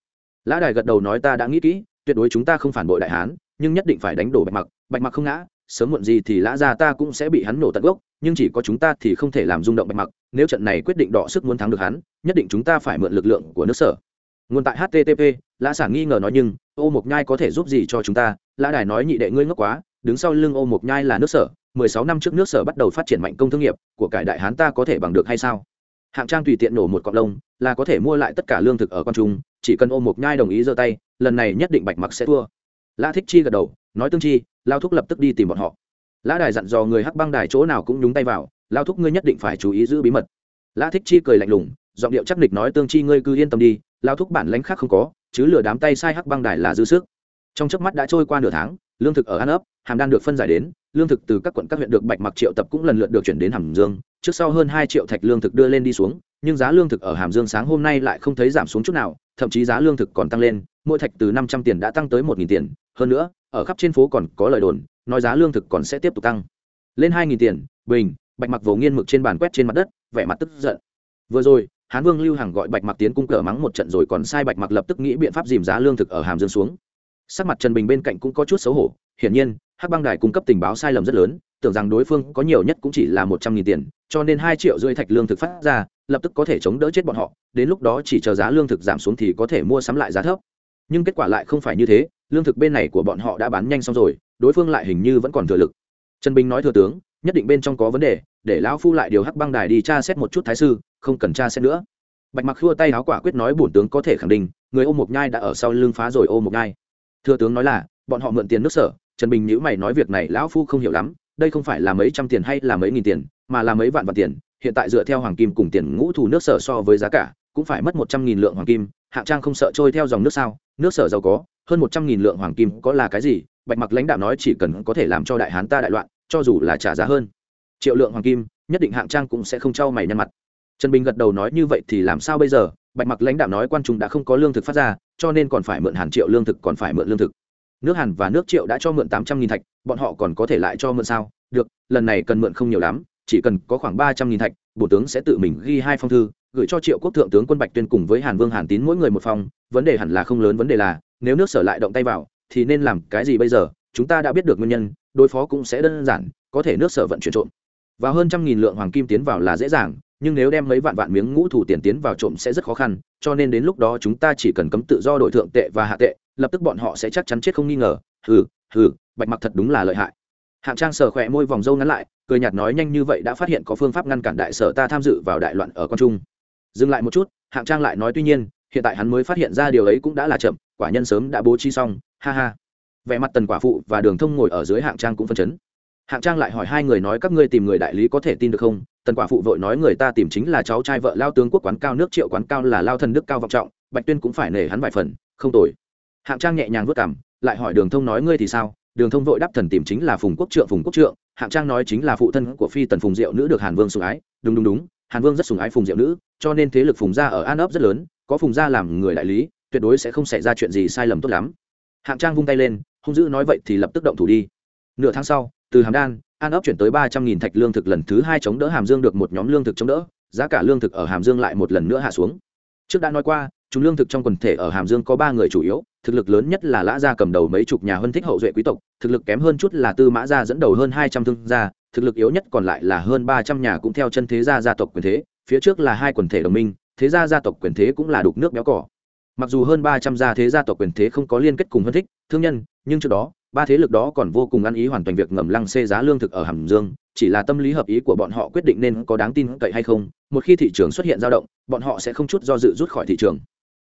Lã đài gật đầu nói, ta đã nghĩ kỹ, tuyệt đối chúng ta không phản bội đại hán, nhưng nhất định phải đánh đổ bạch mặc. Bạch mặc không ngã, sớm muộn gì thì lã gia ta cũng sẽ bị hắn nổ tận gốc nhưng chỉ có chúng ta thì không thể làm rung động bạch mặc, nếu trận này quyết định đọ sức muốn thắng được hắn, nhất định chúng ta phải mượn lực lượng của nước sở. Nguồn tại http lã sản nghi ngờ nói nhưng, ô mộc nhai có thể giúp gì cho chúng ta? Lã đài nói nhị đệ ngươi ngốc quá, đứng sau lưng ô mộc nhai là nước sở, mười sáu năm trước nước sở bắt đầu phát triển mạnh công thương nghiệp, của cải đại hán ta có thể bằng được hay sao? Hạng trang tùy tiện nổ một cọng lông, là có thể mua lại tất cả lương thực ở con trung, chỉ cần ô mộc nhai đồng ý giơ tay, lần này nhất định bạch mặc sẽ thua. Lã thích chi gật đầu, nói tương chi, lao thúc lập tức đi tìm bọn họ lã đài dặn dò người hắc băng đài chỗ nào cũng nhúng tay vào, lao thúc ngươi nhất định phải chú ý giữ bí mật. Lã thích chi cười lạnh lùng, giọng điệu chắc nịch nói, tương chi ngươi cứ yên tâm đi, lao thúc bản lãnh khác không có, chứ lừa đám tay sai hắc băng đài là dư sức. Trong chớp mắt đã trôi qua nửa tháng, lương thực ở an ấp, hàm đan được phân giải đến, lương thực từ các quận các huyện được bạch mặc triệu tập cũng lần lượt được chuyển đến hàm dương. Trước sau hơn hai triệu thạch lương thực đưa lên đi xuống, nhưng giá lương thực ở hàm dương sáng hôm nay lại không thấy giảm xuống chút nào, thậm chí giá lương thực còn tăng lên, mỗi thạch từ năm trăm tiền đã tăng tới một nghìn tiền hơn nữa, ở khắp trên phố còn có lời đồn, nói giá lương thực còn sẽ tiếp tục tăng. Lên hai nghìn tiền, bình, bạch mặc vồ nghiên mực trên bàn quét trên mặt đất, vẻ mặt tức giận. Vừa rồi, hán vương lưu hằng gọi bạch mặc tiến cung cờ mắng một trận rồi còn sai bạch mặc lập tức nghĩ biện pháp dìm giá lương thực ở hàm dương xuống. Sắc mặt trần bình bên cạnh cũng có chút xấu hổ, hiển nhiên, hắc băng đài cung cấp tình báo sai lầm rất lớn, tưởng rằng đối phương có nhiều nhất cũng chỉ là một trăm nghìn tiền, cho nên hai triệu rưỡi thạch lương thực phát ra, lập tức có thể chống đỡ chết bọn họ, đến lúc đó chỉ chờ giá lương thực giảm xuống thì có thể mua sắm lại giá thấp. Nhưng kết quả lại không phải như thế lương thực bên này của bọn họ đã bán nhanh xong rồi, đối phương lại hình như vẫn còn thừa lực. Trần bình nói thừa tướng, nhất định bên trong có vấn đề, để lão phu lại điều hắc băng đài đi tra xét một chút thái sư, không cần tra xét nữa. Bạch mặc khua tay áo quả quyết nói bổn tướng có thể khẳng định, người ô mộc nhai đã ở sau lưng phá rồi ô mộc nhai. Thừa tướng nói là, bọn họ mượn tiền nước sở, trần bình nhữ mày nói việc này lão phu không hiểu lắm, đây không phải là mấy trăm tiền hay là mấy nghìn tiền, mà là mấy vạn vạn tiền, hiện tại dựa theo hoàng kim cùng tiền ngũ thủ nước sở so với giá cả, cũng phải mất một trăm nghìn lượng hoàng kim, hạng trang không sợ trôi theo dòng nước sao, nước sở giàu có hơn một trăm nghìn lượng hoàng kim có là cái gì? Bạch mặc lãnh đạo nói chỉ cần có thể làm cho đại hán ta đại loạn, cho dù là trả giá hơn. Triệu lượng hoàng kim, nhất định hạng trang cũng sẽ không trao mày nhăn mặt. Trần bình gật đầu nói như vậy thì làm sao bây giờ? Bạch mặc lãnh đạo nói quan trung đã không có lương thực phát ra, cho nên còn phải mượn hàn triệu lương thực còn phải mượn lương thực. Nước hàn và nước triệu đã cho mượn tám trăm nghìn thạch, bọn họ còn có thể lại cho mượn sao? Được, lần này cần mượn không nhiều lắm, chỉ cần có khoảng ba trăm nghìn thạch, bộ tướng sẽ tự mình ghi hai phong thư gửi cho triệu quốc thượng tướng quân bạch tuyên cùng với hàn vương hàn tín mỗi người một phòng, vấn đề hẳn là không lớn, vấn đề là, nếu nước sở lại động tay vào, thì nên làm cái gì bây giờ? Chúng ta đã biết được nguyên nhân, đối phó cũng sẽ đơn giản, có thể nước sở vận chuyển trộm. Và hơn trăm nghìn lượng hoàng kim tiến vào là dễ dàng, nhưng nếu đem mấy vạn vạn miếng ngũ thủ tiền tiến vào trộm sẽ rất khó khăn, cho nên đến lúc đó chúng ta chỉ cần cấm tự do đổi thượng tệ và hạ tệ, lập tức bọn họ sẽ chắc chắn chết không nghi ngờ. Hừ hừ, bạch mặc thật đúng là lợi hại. Hạng trang sờ khỏe môi vòng râu ngắn lại, cười nhạt nói nhanh như vậy đã phát hiện có phương pháp ngăn cản đại sở ta tham dự vào đại loạn ở con trung dừng lại một chút, hạng trang lại nói tuy nhiên, hiện tại hắn mới phát hiện ra điều ấy cũng đã là chậm, quả nhân sớm đã bố trí xong, ha ha. Vẻ mặt tần quả phụ và đường thông ngồi ở dưới hạng trang cũng phân chấn. Hạng trang lại hỏi hai người nói các ngươi tìm người đại lý có thể tin được không? Tần quả phụ vội nói người ta tìm chính là cháu trai vợ lao tướng quốc quán cao nước triệu quán cao là lao thần đức cao vọng trọng, bạch tuyên cũng phải nể hắn vài phần, không tồi. Hạng trang nhẹ nhàng vất cảm lại hỏi đường thông nói ngươi thì sao? Đường thông vội đáp thần tìm chính là phùng quốc trượng, phùng quốc trượng. Hạng trang nói chính là phụ thân của phi tần phùng diệu nữ được hàn vương sùng ái. Đúng đúng đúng hàn vương rất sùng ái phùng diệu nữ, cho nên thế lực phùng gia ở an ấp rất lớn, có phùng gia làm người đại lý, tuyệt đối sẽ không xảy ra chuyện gì sai lầm tốt lắm. Hạng trang vung tay lên, hung dữ nói vậy thì lập tức động thủ đi. Nửa tháng sau, từ hàm đan, an ấp chuyển tới ba trăm nghìn thạch lương thực lần thứ hai chống đỡ hàm dương được một nhóm lương thực chống đỡ, giá cả lương thực ở hàm dương lại một lần nữa hạ xuống. Trước đã nói qua, chúng lương thực trong quần thể ở hàm dương có ba người chủ yếu, thực lực lớn nhất là lã gia cầm đầu mấy chục nhà hơn thích hậu duệ quý tộc, thực lực kém hơn chút là tư mã gia dẫn đầu hơn hai trăm thương gia thực lực yếu nhất còn lại là hơn ba trăm nhà cũng theo chân thế gia gia tộc quyền thế, phía trước là hai quần thể đồng minh, thế gia gia tộc quyền thế cũng là đục nước béo cỏ. Mặc dù hơn ba trăm gia thế gia tộc quyền thế không có liên kết cùng hơn thích, thương nhân, nhưng trước đó, ba thế lực đó còn vô cùng ăn ý hoàn thành việc ngầm lăng xê giá lương thực ở hàm dương, chỉ là tâm lý hợp ý của bọn họ quyết định nên có đáng tin cậy hay không, một khi thị trường xuất hiện dao động, bọn họ sẽ không chút do dự rút khỏi thị trường.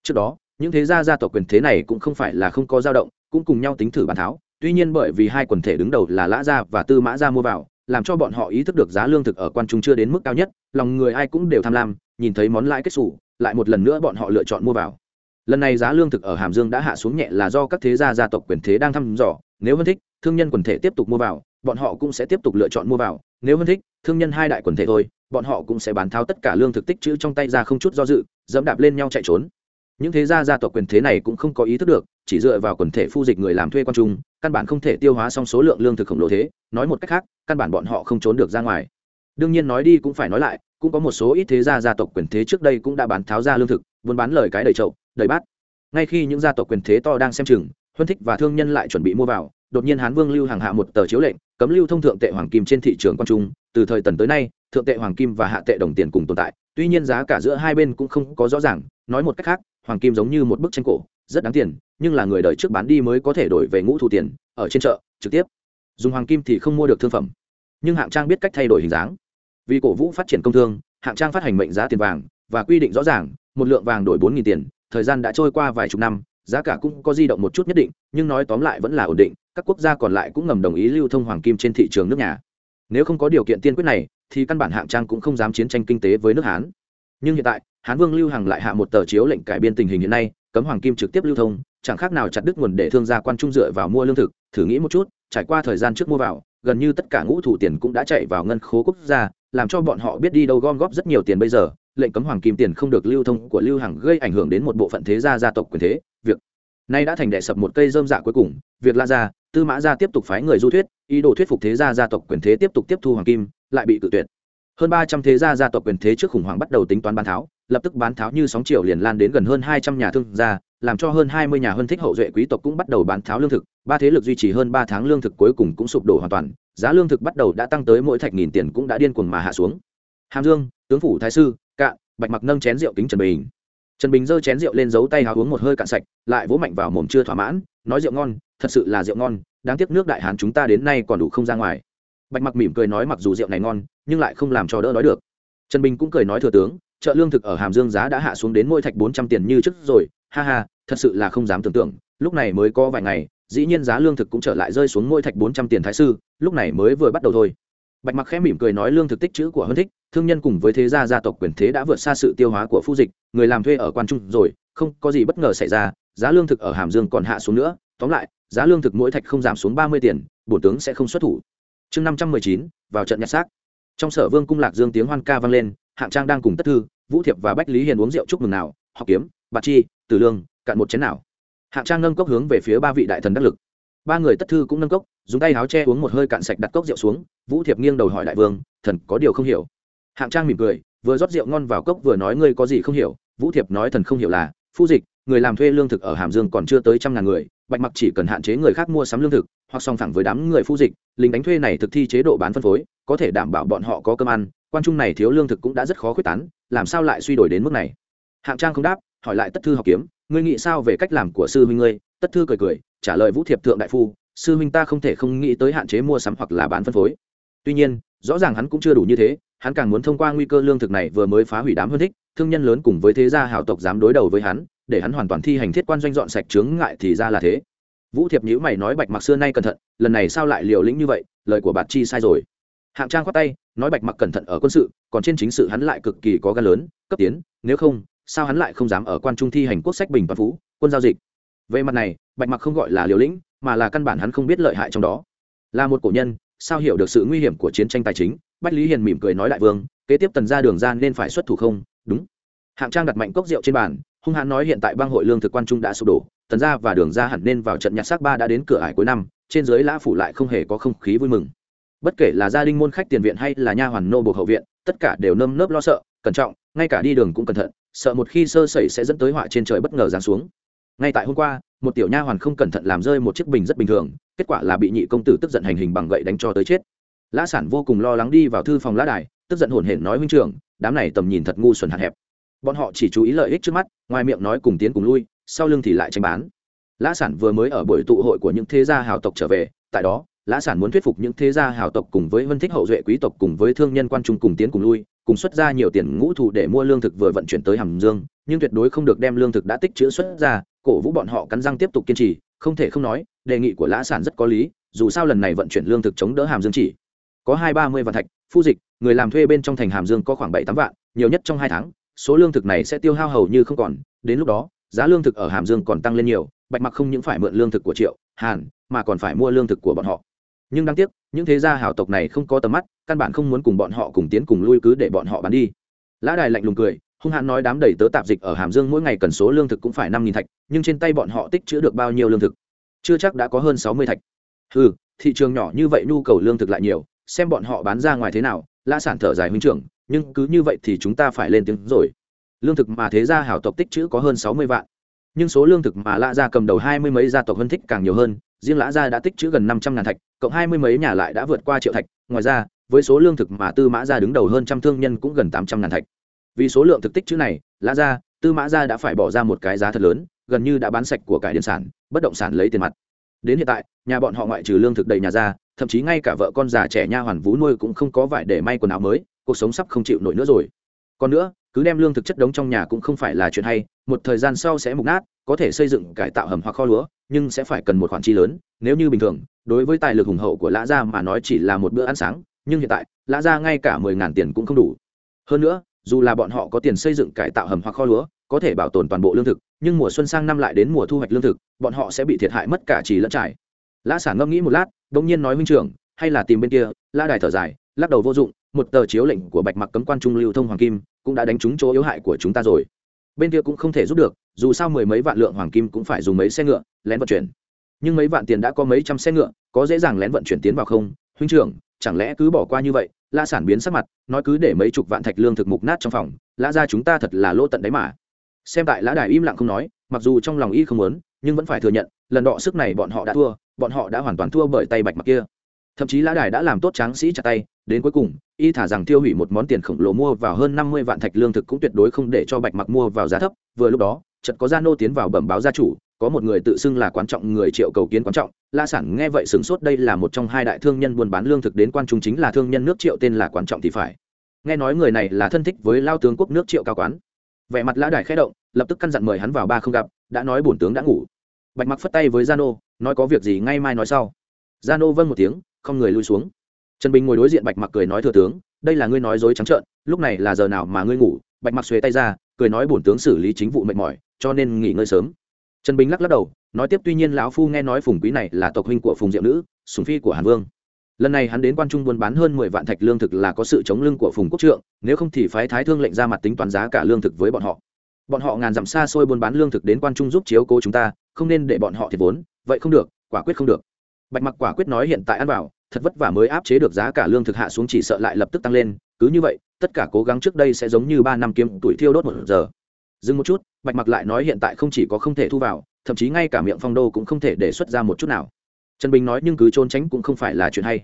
Trước đó, những thế gia gia tộc quyền thế này cũng không phải là không có dao động, cũng cùng nhau tính thử bàn tháo tuy nhiên bởi vì hai quần thể đứng đầu là lã gia và tư mã gia mua vào làm cho bọn họ ý thức được giá lương thực ở quan trung chưa đến mức cao nhất, lòng người ai cũng đều tham lam, nhìn thấy món lãi kết xù, lại một lần nữa bọn họ lựa chọn mua vào. Lần này giá lương thực ở hàm dương đã hạ xuống nhẹ là do các thế gia gia tộc quyền thế đang thăm dò, nếu hơn thích, thương nhân quần thể tiếp tục mua vào, bọn họ cũng sẽ tiếp tục lựa chọn mua vào, nếu hơn thích, thương nhân hai đại quần thể thôi, bọn họ cũng sẽ bán tháo tất cả lương thực tích chữ trong tay ra không chút do dự, dẫm đạp lên nhau chạy trốn. Những thế gia gia tộc quyền thế này cũng không có ý thức được chỉ dựa vào quần thể phu dịch người làm thuê quan trung, căn bản không thể tiêu hóa xong số lượng lương thực khổng lồ thế. Nói một cách khác, căn bản bọn họ không trốn được ra ngoài. Đương nhiên nói đi cũng phải nói lại, cũng có một số ít thế gia gia tộc quyền thế trước đây cũng đã bán tháo ra lương thực, buôn bán lời cái đầy chậu, đầy bát. Ngay khi những gia tộc quyền thế to đang xem chừng, huân thích và thương nhân lại chuẩn bị mua vào, đột nhiên hán vương lưu hàng hạ một tờ chiếu lệnh, cấm lưu thông thượng tệ hoàng kim trên thị trường quan trung. Từ thời tần tới nay, thượng tệ hoàng kim và hạ tệ đồng tiền cùng tồn tại, tuy nhiên giá cả giữa hai bên cũng không có rõ ràng. Nói một cách khác, hoàng kim giống như một bức tranh cổ, rất đáng tiền nhưng là người đời trước bán đi mới có thể đổi về ngũ thủ tiền, ở trên chợ, trực tiếp. Dùng hoàng kim thì không mua được thương phẩm. Nhưng hạng trang biết cách thay đổi hình dáng. Vì cổ vũ phát triển công thương, hạng trang phát hành mệnh giá tiền vàng, và quy định rõ ràng, một lượng vàng đổi bốn tiền, thời gian đã trôi qua vài chục năm, giá cả cũng có di động một chút nhất định, nhưng nói tóm lại vẫn là ổn định, các quốc gia còn lại cũng ngầm đồng ý lưu thông hoàng kim trên thị trường nước nhà. Nếu không có điều kiện tiên quyết này, thì căn bản hạng trang cũng không dám chiến tranh kinh tế với nước hán. Nhưng hiện tại, hán vương lưu hằng lại hạ một tờ chiếu lệnh cải biên tình hình hiện nay cấm hoàng kim trực tiếp lưu thông, chẳng khác nào chặt đứt nguồn để thương gia quan trung dựa vào mua lương thực, thử nghĩ một chút, trải qua thời gian trước mua vào, gần như tất cả ngũ thủ tiền cũng đã chạy vào ngân khố quốc gia, làm cho bọn họ biết đi đâu gom góp rất nhiều tiền bây giờ, lệnh cấm hoàng kim tiền không được lưu thông của lưu hằng gây ảnh hưởng đến một bộ phận thế gia gia tộc quyền thế, việc nay đã thành đệ sập một cây dơm dạ cuối cùng, việc la gia tư mã gia tiếp tục phái người du thuyết, ý đồ thuyết phục thế gia gia tộc quyền thế tiếp tục tiếp thu hoàng kim, lại bị cự tuyệt hơn ba trăm thế gia gia tộc quyền thế trước khủng hoảng bắt đầu tính toán bán tháo, lập tức bán tháo như sóng chiều liền lan đến gần hơn hai trăm nhà thương gia, làm cho hơn hai mươi nhà hơn thích hậu duệ quý tộc cũng bắt đầu bán tháo lương thực. Ba thế lực duy trì hơn ba tháng lương thực cuối cùng cũng sụp đổ hoàn toàn, giá lương thực bắt đầu đã tăng tới mỗi thạch nghìn tiền cũng đã điên cuồng mà hạ xuống. Hàm dương, tướng phủ thái sư, cạn, bạch mặc nâng chén rượu kính trần bình. Trần bình giơ chén rượu lên giấu tay hào uống một hơi cạn sạch, lại vỗ mạnh vào mồm chưa thỏa mãn, nói rượu ngon, thật sự là rượu ngon, đáng tiếc nước đại hán chúng ta đến nay còn đủ không ra ngoài bạch mặc mỉm cười nói mặc dù rượu này ngon, nhưng lại không làm cho đỡ đói được. Trần bình cũng cười nói thừa tướng, chợ lương thực ở hàm dương giá đã hạ xuống đến mỗi thạch bốn trăm tiền như trước rồi, ha ha, thật sự là không dám tưởng tượng, lúc này mới có vài ngày, dĩ nhiên giá lương thực cũng trở lại rơi xuống mỗi thạch bốn trăm tiền thái sư, lúc này mới vừa bắt đầu thôi. Bạch mặc khẽ mỉm cười nói lương thực tích chữ của hân thích, thương nhân cùng với thế gia gia tộc quyền thế đã vượt xa sự tiêu hóa của phu dịch, người làm thuê ở quan trung rồi, không có gì bất ngờ xảy ra, giá lương thực ở hàm dương còn hạ xuống nữa, tóm lại, giá lương thực mỗi thạch không giảm xuống ba mươi tiền, bổn tướng sẽ không xuất thủ chương năm trăm mười chín, vào trận nhặt xác. Trong sở vương cung lạc dương tiếng hoan ca vang lên, hạng trang đang cùng tất thư, vũ thiệp và bách lý hiền uống rượu chúc mừng nào, học kiếm, bạc chi, tử lương, cạn một chén nào. Hạng trang nâng cốc hướng về phía ba vị đại thần đắc lực. Ba người tất thư cũng nâng cốc, dùng tay áo che uống một hơi cạn sạch đặt cốc rượu xuống, vũ thiệp nghiêng đầu hỏi đại vương, thần có điều không hiểu? Hạng trang mỉm cười, vừa rót rượu ngon vào cốc vừa nói, ngươi có gì không hiểu? Vũ thiệp nói, thần không hiểu là, phu dịch người làm thuê lương thực ở hàm dương còn chưa tới trăm ngàn người, bạch mặc chỉ cần hạn chế người khác mua sắm lương thực, hoặc song phẳng với đám người phu dịch, lính đánh thuê này thực thi chế độ bán phân phối, có thể đảm bảo bọn họ có cơm ăn, quan trung này thiếu lương thực cũng đã rất khó quyết tán, làm sao lại suy đổi đến mức này? Hạng trang không đáp, hỏi lại tất thư học kiếm, ngươi nghĩ sao về cách làm của sư huynh ngươi? Tất thư cười cười, trả lời vũ thiệp thượng đại phu, sư huynh ta không thể không nghĩ tới hạn chế mua sắm hoặc là bán phân phối. Tuy nhiên, rõ ràng hắn cũng chưa đủ như thế, hắn càng muốn thông qua nguy cơ lương thực này vừa mới phá hủy đám hơn thích, thương nhân lớn cùng với thế gia hảo tộc dám đối đầu với hắn để hắn hoàn toàn thi hành thiết quan doanh dọn sạch chướng ngại thì ra là thế. Vũ thiệp nhữ mày nói bạch mặc xưa nay cẩn thận, lần này sao lại liều lĩnh như vậy, lời của bạt chi sai rồi. Hạng trang khoát tay, nói bạch mặc cẩn thận ở quân sự, còn trên chính sự hắn lại cực kỳ có gan lớn, cấp tiến, nếu không, sao hắn lại không dám ở quan trung thi hành quốc sách bình toàn phú quân giao dịch. Về mặt này, bạch mặc không gọi là liều lĩnh, mà là căn bản hắn không biết lợi hại trong đó. Là một cổ nhân, sao hiểu được sự nguy hiểm của chiến tranh tài chính, bách lý hiền mỉm cười nói đại vương, kế tiếp tần ra đường ra nên phải xuất thủ không? Đúng hạng trang đặt mạnh cốc rượu trên bàn, hung hãn nói hiện tại bang hội lương thực quan trung đã sụp đổ, tần ra và đường ra hẳn nên vào trận nhặt xác ba đã đến cửa ải cuối năm, trên dưới lã phủ lại không hề có không khí vui mừng. Bất kể là gia đình môn khách tiền viện hay là nha hoàn nô buộc hậu viện, tất cả đều nơm nớp lo sợ, cẩn trọng, ngay cả đi đường cũng cẩn thận, sợ một khi sơ sẩy sẽ dẫn tới họa trên trời bất ngờ giáng xuống. Ngay tại hôm qua, một tiểu nha hoàn không cẩn thận làm rơi một chiếc bình rất bình thường, kết quả là bị nhị công tử tức giận hành hình bằng gậy đánh cho tới chết. Lã sản vô cùng lo lắng đi vào thư phòng lã đài, tức giận hổn hển nói huynh trưởng, đám này tầm nhìn thật ngu xuẩn hạn hẹp bọn họ chỉ chú ý lợi ích trước mắt, ngoài miệng nói cùng tiến cùng lui, sau lưng thì lại tranh bán. Lã sản vừa mới ở buổi tụ hội của những thế gia hào tộc trở về, tại đó, lã sản muốn thuyết phục những thế gia hào tộc cùng với vân thích hậu duệ quý tộc cùng với thương nhân quan trung cùng tiến cùng lui, cùng xuất ra nhiều tiền ngũ thù để mua lương thực vừa vận chuyển tới hàm dương, nhưng tuyệt đối không được đem lương thực đã tích chữ xuất ra, cổ vũ bọn họ cắn răng tiếp tục kiên trì, không thể không nói, đề nghị của lã sản rất có lý, dù sao lần này vận chuyển lương thực chống đỡ hàm dương chỉ. Có hai ba mươi vạn thạch, phu dịch, người làm thuê bên trong thành hàm dương có khoảng bảy tám vạn, nhiều nhất trong hai tháng số lương thực này sẽ tiêu hao hầu như không còn, đến lúc đó, giá lương thực ở hàm dương còn tăng lên nhiều, bạch mặc không những phải mượn lương thực của triệu, hàn, mà còn phải mua lương thực của bọn họ. Nhưng đáng tiếc, những thế gia hảo tộc này không có tầm mắt, căn bản không muốn cùng bọn họ cùng tiến cùng lui cứ để bọn họ bán đi. Lã đài lạnh lùng cười, hung hãn nói đám đầy tớ tạp dịch ở hàm dương mỗi ngày cần số lương thực cũng phải năm nghìn thạch, nhưng trên tay bọn họ tích chữ được bao nhiêu lương thực? Chưa chắc đã có hơn sáu mươi thạch. Ừ thị trường nhỏ như vậy nhu cầu lương thực lại nhiều, xem bọn họ bán ra ngoài thế nào, lã sản thở dài huynh trưởng nhưng cứ như vậy thì chúng ta phải lên tiếng rồi. Lương thực mà thế gia hảo tộc tích chữ có hơn sáu mươi vạn. Nhưng số lương thực mà lã gia cầm đầu hai mươi mấy gia tộc hân thích càng nhiều hơn, riêng lã gia đã tích chữ gần năm trăm ngàn thạch, cộng hai mươi mấy nhà lại đã vượt qua triệu thạch. Ngoài ra, với số lương thực mà tư mã gia đứng đầu hơn trăm thương nhân cũng gần tám trăm ngàn thạch. Vì số lượng thực tích chữ này, lã gia, tư mã gia đã phải bỏ ra một cái giá thật lớn, gần như đã bán sạch của cải điện sản, bất động sản lấy tiền mặt. Đến hiện tại, nhà bọn họ ngoại trừ lương thực đầy nhà ra, thậm chí ngay cả vợ con già trẻ nha hoàn vú nuôi cũng không có vải để may quần áo mới cuộc sống sắp không chịu nổi nữa rồi. Còn nữa, cứ đem lương thực chất đống trong nhà cũng không phải là chuyện hay, một thời gian sau sẽ mục nát, có thể xây dựng, cải tạo hầm hoặc kho lúa, nhưng sẽ phải cần một khoản chi lớn, nếu như bình thường, đối với tài lực hùng hậu của lã gia mà nói chỉ là một bữa ăn sáng, nhưng hiện tại, lã gia ngay cả mười ngàn tiền cũng không đủ. Hơn nữa, dù là bọn họ có tiền xây dựng, cải tạo hầm hoặc kho lúa, có thể bảo tồn toàn bộ lương thực, nhưng mùa xuân sang năm lại đến mùa thu hoạch lương thực, bọn họ sẽ bị thiệt hại mất cả trì lẫn trải. Lã sản ngâm nghĩ một lát đ ỗ n g nhiên nói huynh trưởng, hay là tìm bên kia, lã đài thở dài, lắc đầu vô dụng một tờ chiếu lệnh của bạch mặc cấm quan trung lưu thông hoàng kim cũng đã đánh trúng chỗ yếu hại của chúng ta rồi. Bên kia cũng không thể giúp được, dù sao mười mấy vạn lượng hoàng kim cũng phải dùng mấy xe ngựa, lén vận chuyển. Nhưng mấy vạn tiền đã có mấy trăm xe ngựa, có dễ dàng lén vận chuyển tiến vào không? Huynh trưởng, chẳng lẽ cứ bỏ qua như vậy? La sản biến sắc mặt, nói cứ để mấy chục vạn thạch lương thực mục nát trong phòng, lã ra chúng ta thật là lỗ tận đấy mà. Xem tại lã đài im lặng không nói, mặc dù trong lòng y không muốn, nhưng vẫn phải thừa nhận, lần đọ sức này bọn họ đã thua, bọn họ đã hoàn toàn thua bởi tay bạch mặc kia thậm chí lã đài đã làm tốt tráng sĩ chặt tay, đến cuối cùng, y thả rằng tiêu hủy một món tiền khổng lồ mua vào hơn năm mươi vạn thạch lương thực cũng tuyệt đối không để cho bạch mặc mua vào giá thấp. Vừa lúc đó, chợt có gia nô tiến vào bẩm báo gia chủ, có một người tự xưng là quan trọng, người triệu cầu kiến quan trọng. La sản nghe vậy sửng sốt, đây là một trong hai đại thương nhân buôn bán lương thực đến quan trung chính là thương nhân nước triệu, tên là quan trọng thì phải. Nghe nói người này là thân thích với lao tướng quốc nước triệu cao quán. Vẻ mặt lã đài khẽ động, lập tức căn dặn mời hắn vào ba không gặp, đã nói bổn tướng đã ngủ. Bạch mặc phất tay với gia nô, nói có việc gì ngay mai nói sau. Gia nô vâng một tiếng không người lui xuống. Trần bình ngồi đối diện bạch mặc cười nói, thừa tướng, đây là ngươi nói dối trắng trợn, lúc này là giờ nào mà ngươi ngủ? Bạch mặc xuề tay ra, cười nói, bổn tướng xử lý chính vụ mệt mỏi, cho nên nghỉ ngơi sớm. Trần bình lắc lắc đầu, nói tiếp, tuy nhiên lão phu nghe nói phùng quý này là tộc huynh của phùng diệu nữ sùng phi của hàn vương. Lần này hắn đến quan trung buôn bán hơn mười vạn thạch lương thực là có sự chống lưng của phùng quốc trượng, nếu không thì phái thái thương lệnh ra mặt tính toán giá cả lương thực với bọn họ. Bọn họ ngàn dặm xa xôi buôn bán lương thực đến quan trung giúp chiếu cố chúng ta, không nên để bọn họ thiệt vốn, vậy không được, quả quyết không được. Bạch mặc quả quyết nói, hiện tại ăn vào thật vất vả mới áp chế được giá cả lương thực hạ xuống chỉ sợ lại lập tức tăng lên, cứ như vậy, tất cả cố gắng trước đây sẽ giống như ba năm kiếm tuổi thiêu đốt một giờ. Dừng một chút, bạch mặc lại nói hiện tại không chỉ có không thể thu vào, thậm chí ngay cả miệng phong đô cũng không thể đề xuất ra một chút nào. Trần bình nói nhưng cứ trốn tránh cũng không phải là chuyện hay.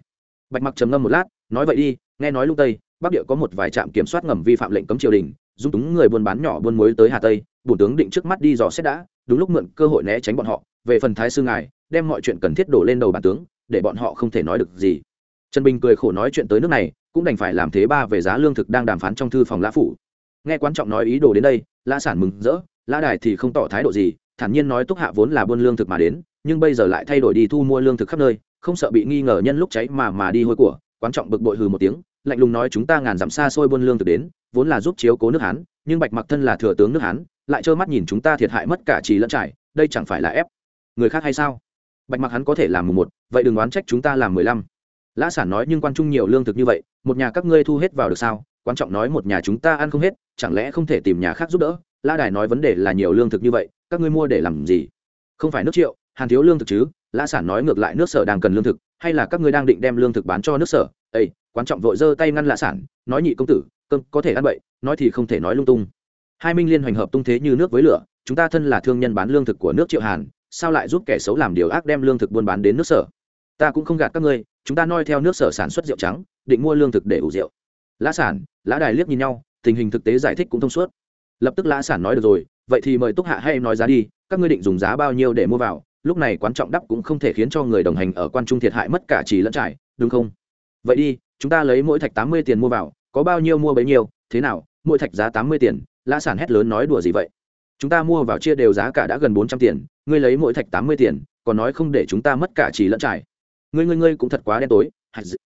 Bạch mặc trầm ngâm một lát, nói vậy đi, nghe nói lúc tây, bắc địa có một vài trạm kiểm soát ngầm vi phạm lệnh cấm triều đình, dung túng người buôn bán nhỏ buôn muối tới hà tây, bổn tướng định trước mắt đi dò xét đã, đúng lúc mượn cơ hội né tránh bọn họ. Về phần thái sư ngài, đem mọi chuyện cần thiết đổ lên đầu bản tướng để bọn họ không thể nói được gì. Trần bình cười khổ nói chuyện tới nước này, cũng đành phải làm thế ba về giá lương thực đang đàm phán trong thư phòng lã phủ. Nghe quan trọng nói ý đồ đến đây, lã sản mừng rỡ, lã đài thì không tỏ thái độ gì, thản nhiên nói túc hạ vốn là buôn lương thực mà đến, nhưng bây giờ lại thay đổi đi thu mua lương thực khắp nơi, không sợ bị nghi ngờ nhân lúc cháy mà mà đi hôi của quan trọng bực bội hừ một tiếng, lạnh lùng nói chúng ta ngàn dặm xa xôi buôn lương thực đến, vốn là giúp chiếu cố nước hán, nhưng bạch mặc thân là thừa tướng nước hán, lại trơ mắt nhìn chúng ta thiệt hại mất cả trì lẫn trải, đây chẳng phải là ép. Người khác hay sao? Bạch mặc hắn có thể làm mùng một, vậy đừng oán trách chúng ta làm mười lăm. Lã sản nói nhưng quan trung nhiều lương thực như vậy, một nhà các ngươi thu hết vào được sao? Quan trọng nói một nhà chúng ta ăn không hết, chẳng lẽ không thể tìm nhà khác giúp đỡ? La đài nói vấn đề là nhiều lương thực như vậy, các ngươi mua để làm gì? Không phải nước triệu, hàn thiếu lương thực chứ? Lã sản nói ngược lại nước sở đang cần lương thực, hay là các ngươi đang định đem lương thực bán cho nước sở? Ây quan trọng vội giơ tay ngăn lã sản, nói nhị công tử, cơm có thể ăn bậy, nói thì không thể nói lung tung. Hai minh liên hoành hợp tung thế như nước với lửa, chúng ta thân là thương nhân bán lương thực của nước triệu hàn sao lại giúp kẻ xấu làm điều ác đem lương thực buôn bán đến nước sở? Ta cũng không gạt các ngươi, chúng ta noi theo nước sở sản xuất rượu trắng, định mua lương thực để ủ rượu. Lã sản, lã đài liếc nhìn nhau, tình hình thực tế giải thích cũng thông suốt. Lập tức lã sản nói được rồi, vậy thì mời túc hạ hay nói giá đi, các ngươi định dùng giá bao nhiêu để mua vào? Lúc này quan trọng đắp cũng không thể khiến cho người đồng hành ở quan trung thiệt hại mất cả trì lẫn trải, đúng không? Vậy đi, chúng ta lấy mỗi thạch tám mươi tiền mua vào, có bao nhiêu mua bấy nhiêu, thế nào, mỗi thạch giá tám mươi tiền, lã sản hét lớn nói đùa gì vậy? Chúng ta mua vào chia đều giá cả đã gần bốn trăm tiền, ngươi lấy mỗi thạch tám mươi tiền, còn nói không để chúng ta mất cả chỉ lẫn trải. Ngươi ngươi ngươi cũng thật quá đen tối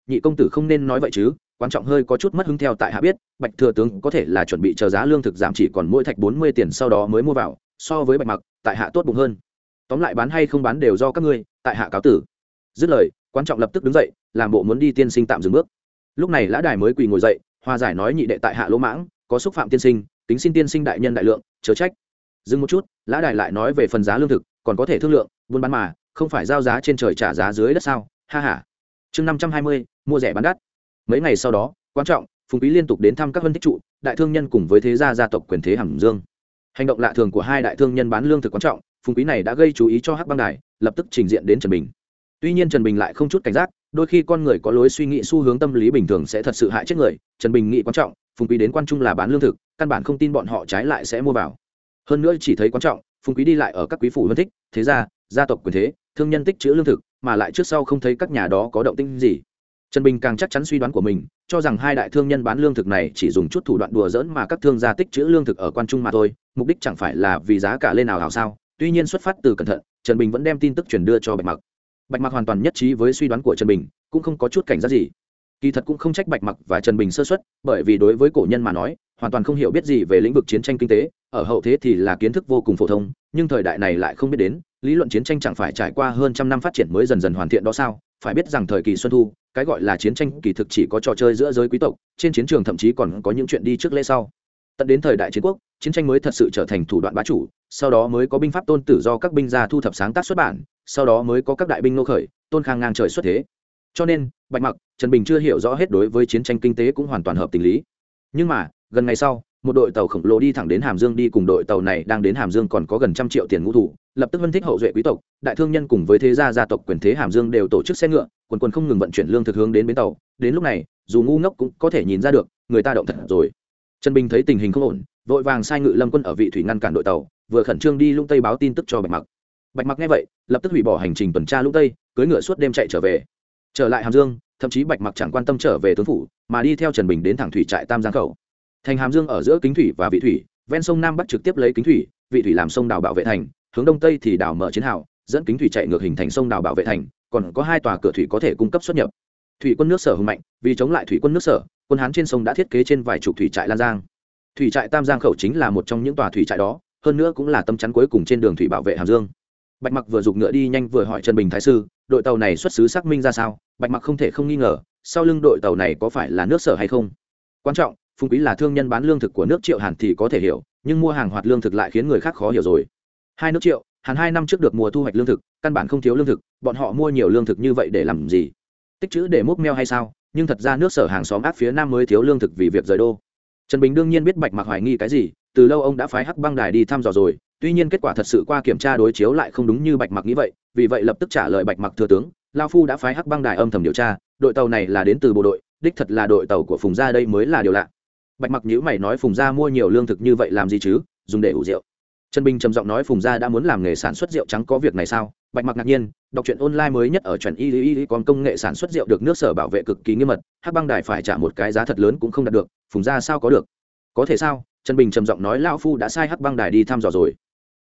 nhị công tử không nên nói vậy chứ, quan trọng hơi có chút mất hứng theo tại hạ biết, bạch thừa tướng có thể là chuẩn bị chờ giá lương thực giảm chỉ còn mỗi thạch bốn mươi tiền sau đó mới mua vào, so với bạch mặc, tại hạ tốt bụng hơn. Tóm lại bán hay không bán đều do các ngươi, tại hạ cáo tử. Dứt lời, quan trọng lập tức đứng dậy, làm bộ muốn đi tiên sinh tạm dừng bước. Lúc này lã đài mới quỳ ngồi dậy, hòa giải nói nhị đệ tại hạ lỗ mãng, có xúc phạm tiên sinh tính xin tiên sinh đại nhân đại lượng, chớ trách dừng một chút, lã đài lại nói về phần giá lương thực, còn có thể thương lượng, buôn bán mà, không phải giao giá trên trời trả giá dưới đất sao? Ha h a chương năm trăm hai mươi, mua rẻ bán đắt. Mấy ngày sau đó, quan trọng, phùng quý liên tục đến thăm các vân tích trụ, đại thương nhân cùng với thế gia gia tộc quyền thế hàm dương. Hành động lạ thường của hai đại thương nhân bán lương thực quan trọng, phùng quý này đã gây chú ý cho hắc băng đài, lập tức trình diện đến trần bình. Tuy nhiên trần bình lại không chút cảnh giác, đôi khi con người có lối suy nghĩ xu hướng tâm lý bình thường sẽ thật sự hại chết người, trần bình nghĩ quan trọng, phùng quý đến quan trung là bán lương thực, căn bản không tin bọn họ trái lại sẽ mua vào hơn nữa chỉ thấy quan trọng phùng quý đi lại ở các quý phủ vân thích thế gia gia tộc quyền thế, thương nhân tích chữ lương thực, mà lại trước sau không thấy các nhà đó có động tinh gì. Trần bình càng chắc chắn suy đoán của mình, cho rằng hai đại thương nhân bán lương thực này chỉ dùng chút thủ đoạn đùa dỡn mà các thương gia tích chữ lương thực ở quan trung mà thôi, mục đích chẳng phải là vì giá cả lên nào hào sao? Tuy nhiên xuất phát từ cẩn thận, trần bình vẫn đem tin tức truyền đưa cho bạch mặc. Bạch mặc hoàn toàn nhất trí với suy đoán của trần bình, cũng không có chút cảnh giác gì. Kỳ thật cũng không trách bạch mặc và trần bình sơ xuất bởi vì đối với cổ nhân mà nói, hoàn toàn không hiểu biết gì về lĩnh vực chiến tranh kinh tế ở hậu thế thì là kiến thức vô cùng phổ thông, nhưng thời đại này lại không biết đến, lý luận chiến tranh chẳng phải trải qua hơn trăm năm phát triển mới dần dần hoàn thiện đó sao? Phải biết rằng thời kỳ xuân thu, cái gọi là chiến tranh kỳ thực chỉ có trò chơi giữa giới quý tộc, trên chiến trường thậm chí còn có những chuyện đi trước lễ sau. Tận đến thời đại chiến quốc, chiến tranh mới thật sự trở thành thủ đoạn bá chủ, sau đó mới có binh pháp tôn tử do các binh gia thu thập sáng tác xuất bản, sau đó mới có các đại binh nô khởi, tôn khang ngang trời xuất thế. Cho nên, bạch mặc, trần bình chưa hiểu rõ hết đối với chiến tranh kinh tế cũng hoàn toàn hợp tình lý. Nhưng mà, gần ngày sau một đội tàu khổng lồ đi thẳng đến hàm dương đi cùng đội tàu này đang đến hàm dương còn có gần trăm triệu tiền ngũ thủ, lập tức phân tích hậu duệ quý tộc, đại thương nhân cùng với thế gia gia tộc quyền thế hàm dương đều tổ chức xe ngựa, quần quần không ngừng vận chuyển lương thực hướng đến bến tàu, đến lúc này, dù ngu ngốc cũng có thể nhìn ra được, người ta động thật rồi. Trần bình thấy tình hình không ổn, vội vàng sai ngự lâm quân ở vị thủy ngăn cản đội tàu, vừa khẩn trương đi lung tây báo tin tức cho bạch mặc. Bạch mặc nghe vậy, lập tức hủy bỏ hành trình tuần tra lung tây cưới ngựa suốt đêm chạy trở về. Trở lại hàm dương, thậm chí bạch mặc chẳng quan tâm trở về tướng phủ, mà đi theo trần bình đến thẳng thủy trại tam giang khẩu thành hàm dương ở giữa kính thủy và vị thủy, ven sông nam bắc trực tiếp lấy kính thủy, vị thủy làm sông đào bảo vệ thành, hướng đông tây thì đào mở chiến hào, dẫn kính thủy chạy ngược hình thành sông đào bảo vệ thành, còn có hai tòa cửa thủy có thể cung cấp xuất nhập. Thủy quân nước sở hùng mạnh, vì chống lại thủy quân nước sở, quân hán trên sông đã thiết kế trên vài chục thủy trại lan giang. Thủy trại tam giang khẩu chính là một trong những tòa thủy trại đó, hơn nữa cũng là tâm chắn cuối cùng trên đường thủy bảo vệ hàm dương. Bạch mặc vừa giục ngựa đi nhanh vừa hỏi trần bình thái sư, đội tàu này xuất xứ xác minh ra sao? Bạch mặc không thể không nghi ngờ, sau lưng đội tàu này có phải là nước sở hay không? Quan trọng phùng quý là thương nhân bán lương thực của nước triệu hàn thì có thể hiểu, nhưng mua hàng hoạt lương thực lại khiến người khác khó hiểu rồi. Hai nước triệu, hàn hai năm trước được mùa thu hoạch lương thực, căn bản không thiếu lương thực, bọn họ mua nhiều lương thực như vậy để làm gì? Tích chữ để múc meo hay sao? Nhưng thật ra nước sở hàng xóm áp phía nam mới thiếu lương thực vì việc rời đô. Trần bình đương nhiên biết bạch mặc hoài nghi cái gì, từ lâu ông đã phái hắc băng đài đi thăm dò rồi, tuy nhiên kết quả thật sự qua kiểm tra đối chiếu lại không đúng như bạch mặc nghĩ vậy, vì vậy lập tức trả lời bạch mặc thừa tướng, lao phu đã phái hắc băng đài âm thầm điều tra, đội tàu này là đến từ bộ đội, đích thật là đội tàu của phùng gia đây mới là điều lạ bạch mặc nhữ mày nói phùng gia mua nhiều lương thực như vậy làm gì chứ, dùng để ủ rượu. Trần bình trầm giọng nói phùng gia đã muốn làm nghề sản xuất rượu trắng có việc này sao? Bạch mặc ngạc nhiên, đọc truyện online mới nhất ở truyện y y y còn công nghệ sản xuất rượu được nước sở bảo vệ cực kỳ nghiêm mật, hắc băng đài phải trả một cái giá thật lớn cũng không đạt được, phùng gia sao có được? Có thể sao? Trần bình trầm giọng nói lão phu đã sai hắc băng đài đi thăm dò rồi.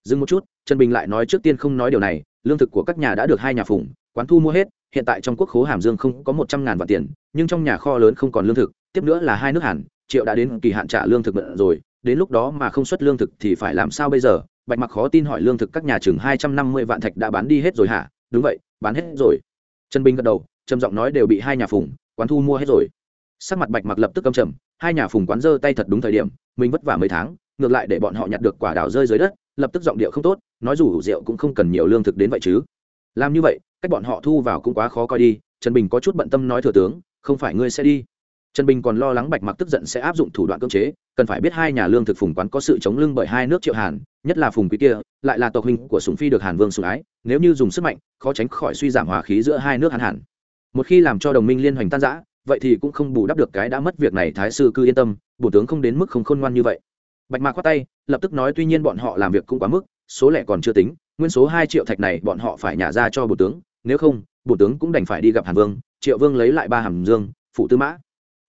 Dừng một chút, trần bình lại nói trước tiên không nói điều này, lương thực của các nhà đã được hai nhà phùng quán thu mua hết, hiện tại trong quốc khố hàm dương không có một trăm ngàn vạn tiền, nhưng trong nhà kho lớn không còn lương thực, tiếp nữa là hai nước hàn triệu đã đến kỳ hạn trả lương thực bận rồi, đến lúc đó mà không xuất lương thực thì phải làm sao bây giờ? Bạch mặc khó tin hỏi lương thực các nhà chừng hai trăm năm mươi vạn thạch đã bán đi hết rồi hả? Đúng vậy, bán hết rồi. Trần bình gật đầu, trầm giọng nói đều bị hai nhà phùng, quán thu mua hết rồi. Sắc mặt bạch mặc lập tức cầm trầm, hai nhà phùng quán giơ tay thật đúng thời điểm, mình vất vả mấy tháng, ngược lại để bọn họ nhặt được quả đào rơi dưới đất, lập tức giọng điệu không tốt, nói dù rượu cũng không cần nhiều lương thực đến vậy chứ. Làm như vậy, cách bọn họ thu vào cũng quá khó coi đi, trần bình có chút bận tâm nói thừa tướng, không phải ngươi sẽ đi trần bình còn lo lắng bạch mặc tức giận sẽ áp dụng thủ đoạn cưỡng chế, cần phải biết hai nhà lương thực phùng quán có sự chống lưng bởi hai nước triệu hàn, nhất là phùng quý kia, lại là tộc hình của sùng phi được hàn vương sủng ái, nếu như dùng sức mạnh, khó tránh khỏi suy giảm hòa khí giữa hai nước hàn hàn. Một khi làm cho đồng minh liên hoành tan giã vậy thì cũng không bù đắp được cái đã mất việc này thái sư cứ yên tâm, bổ tướng không đến mức không khôn ngoan như vậy. Bạch mạc khoát tay, lập tức nói tuy nhiên bọn họ làm việc cũng quá mức, số lẻ còn chưa tính, nguyên số hai triệu thạch này bọn họ phải nhả ra cho bổ tướng, nếu không, bổ tướng cũng đành phải đi gặp hàn vương, triệu vương lấy lại ba hàm dương, phụ tư mã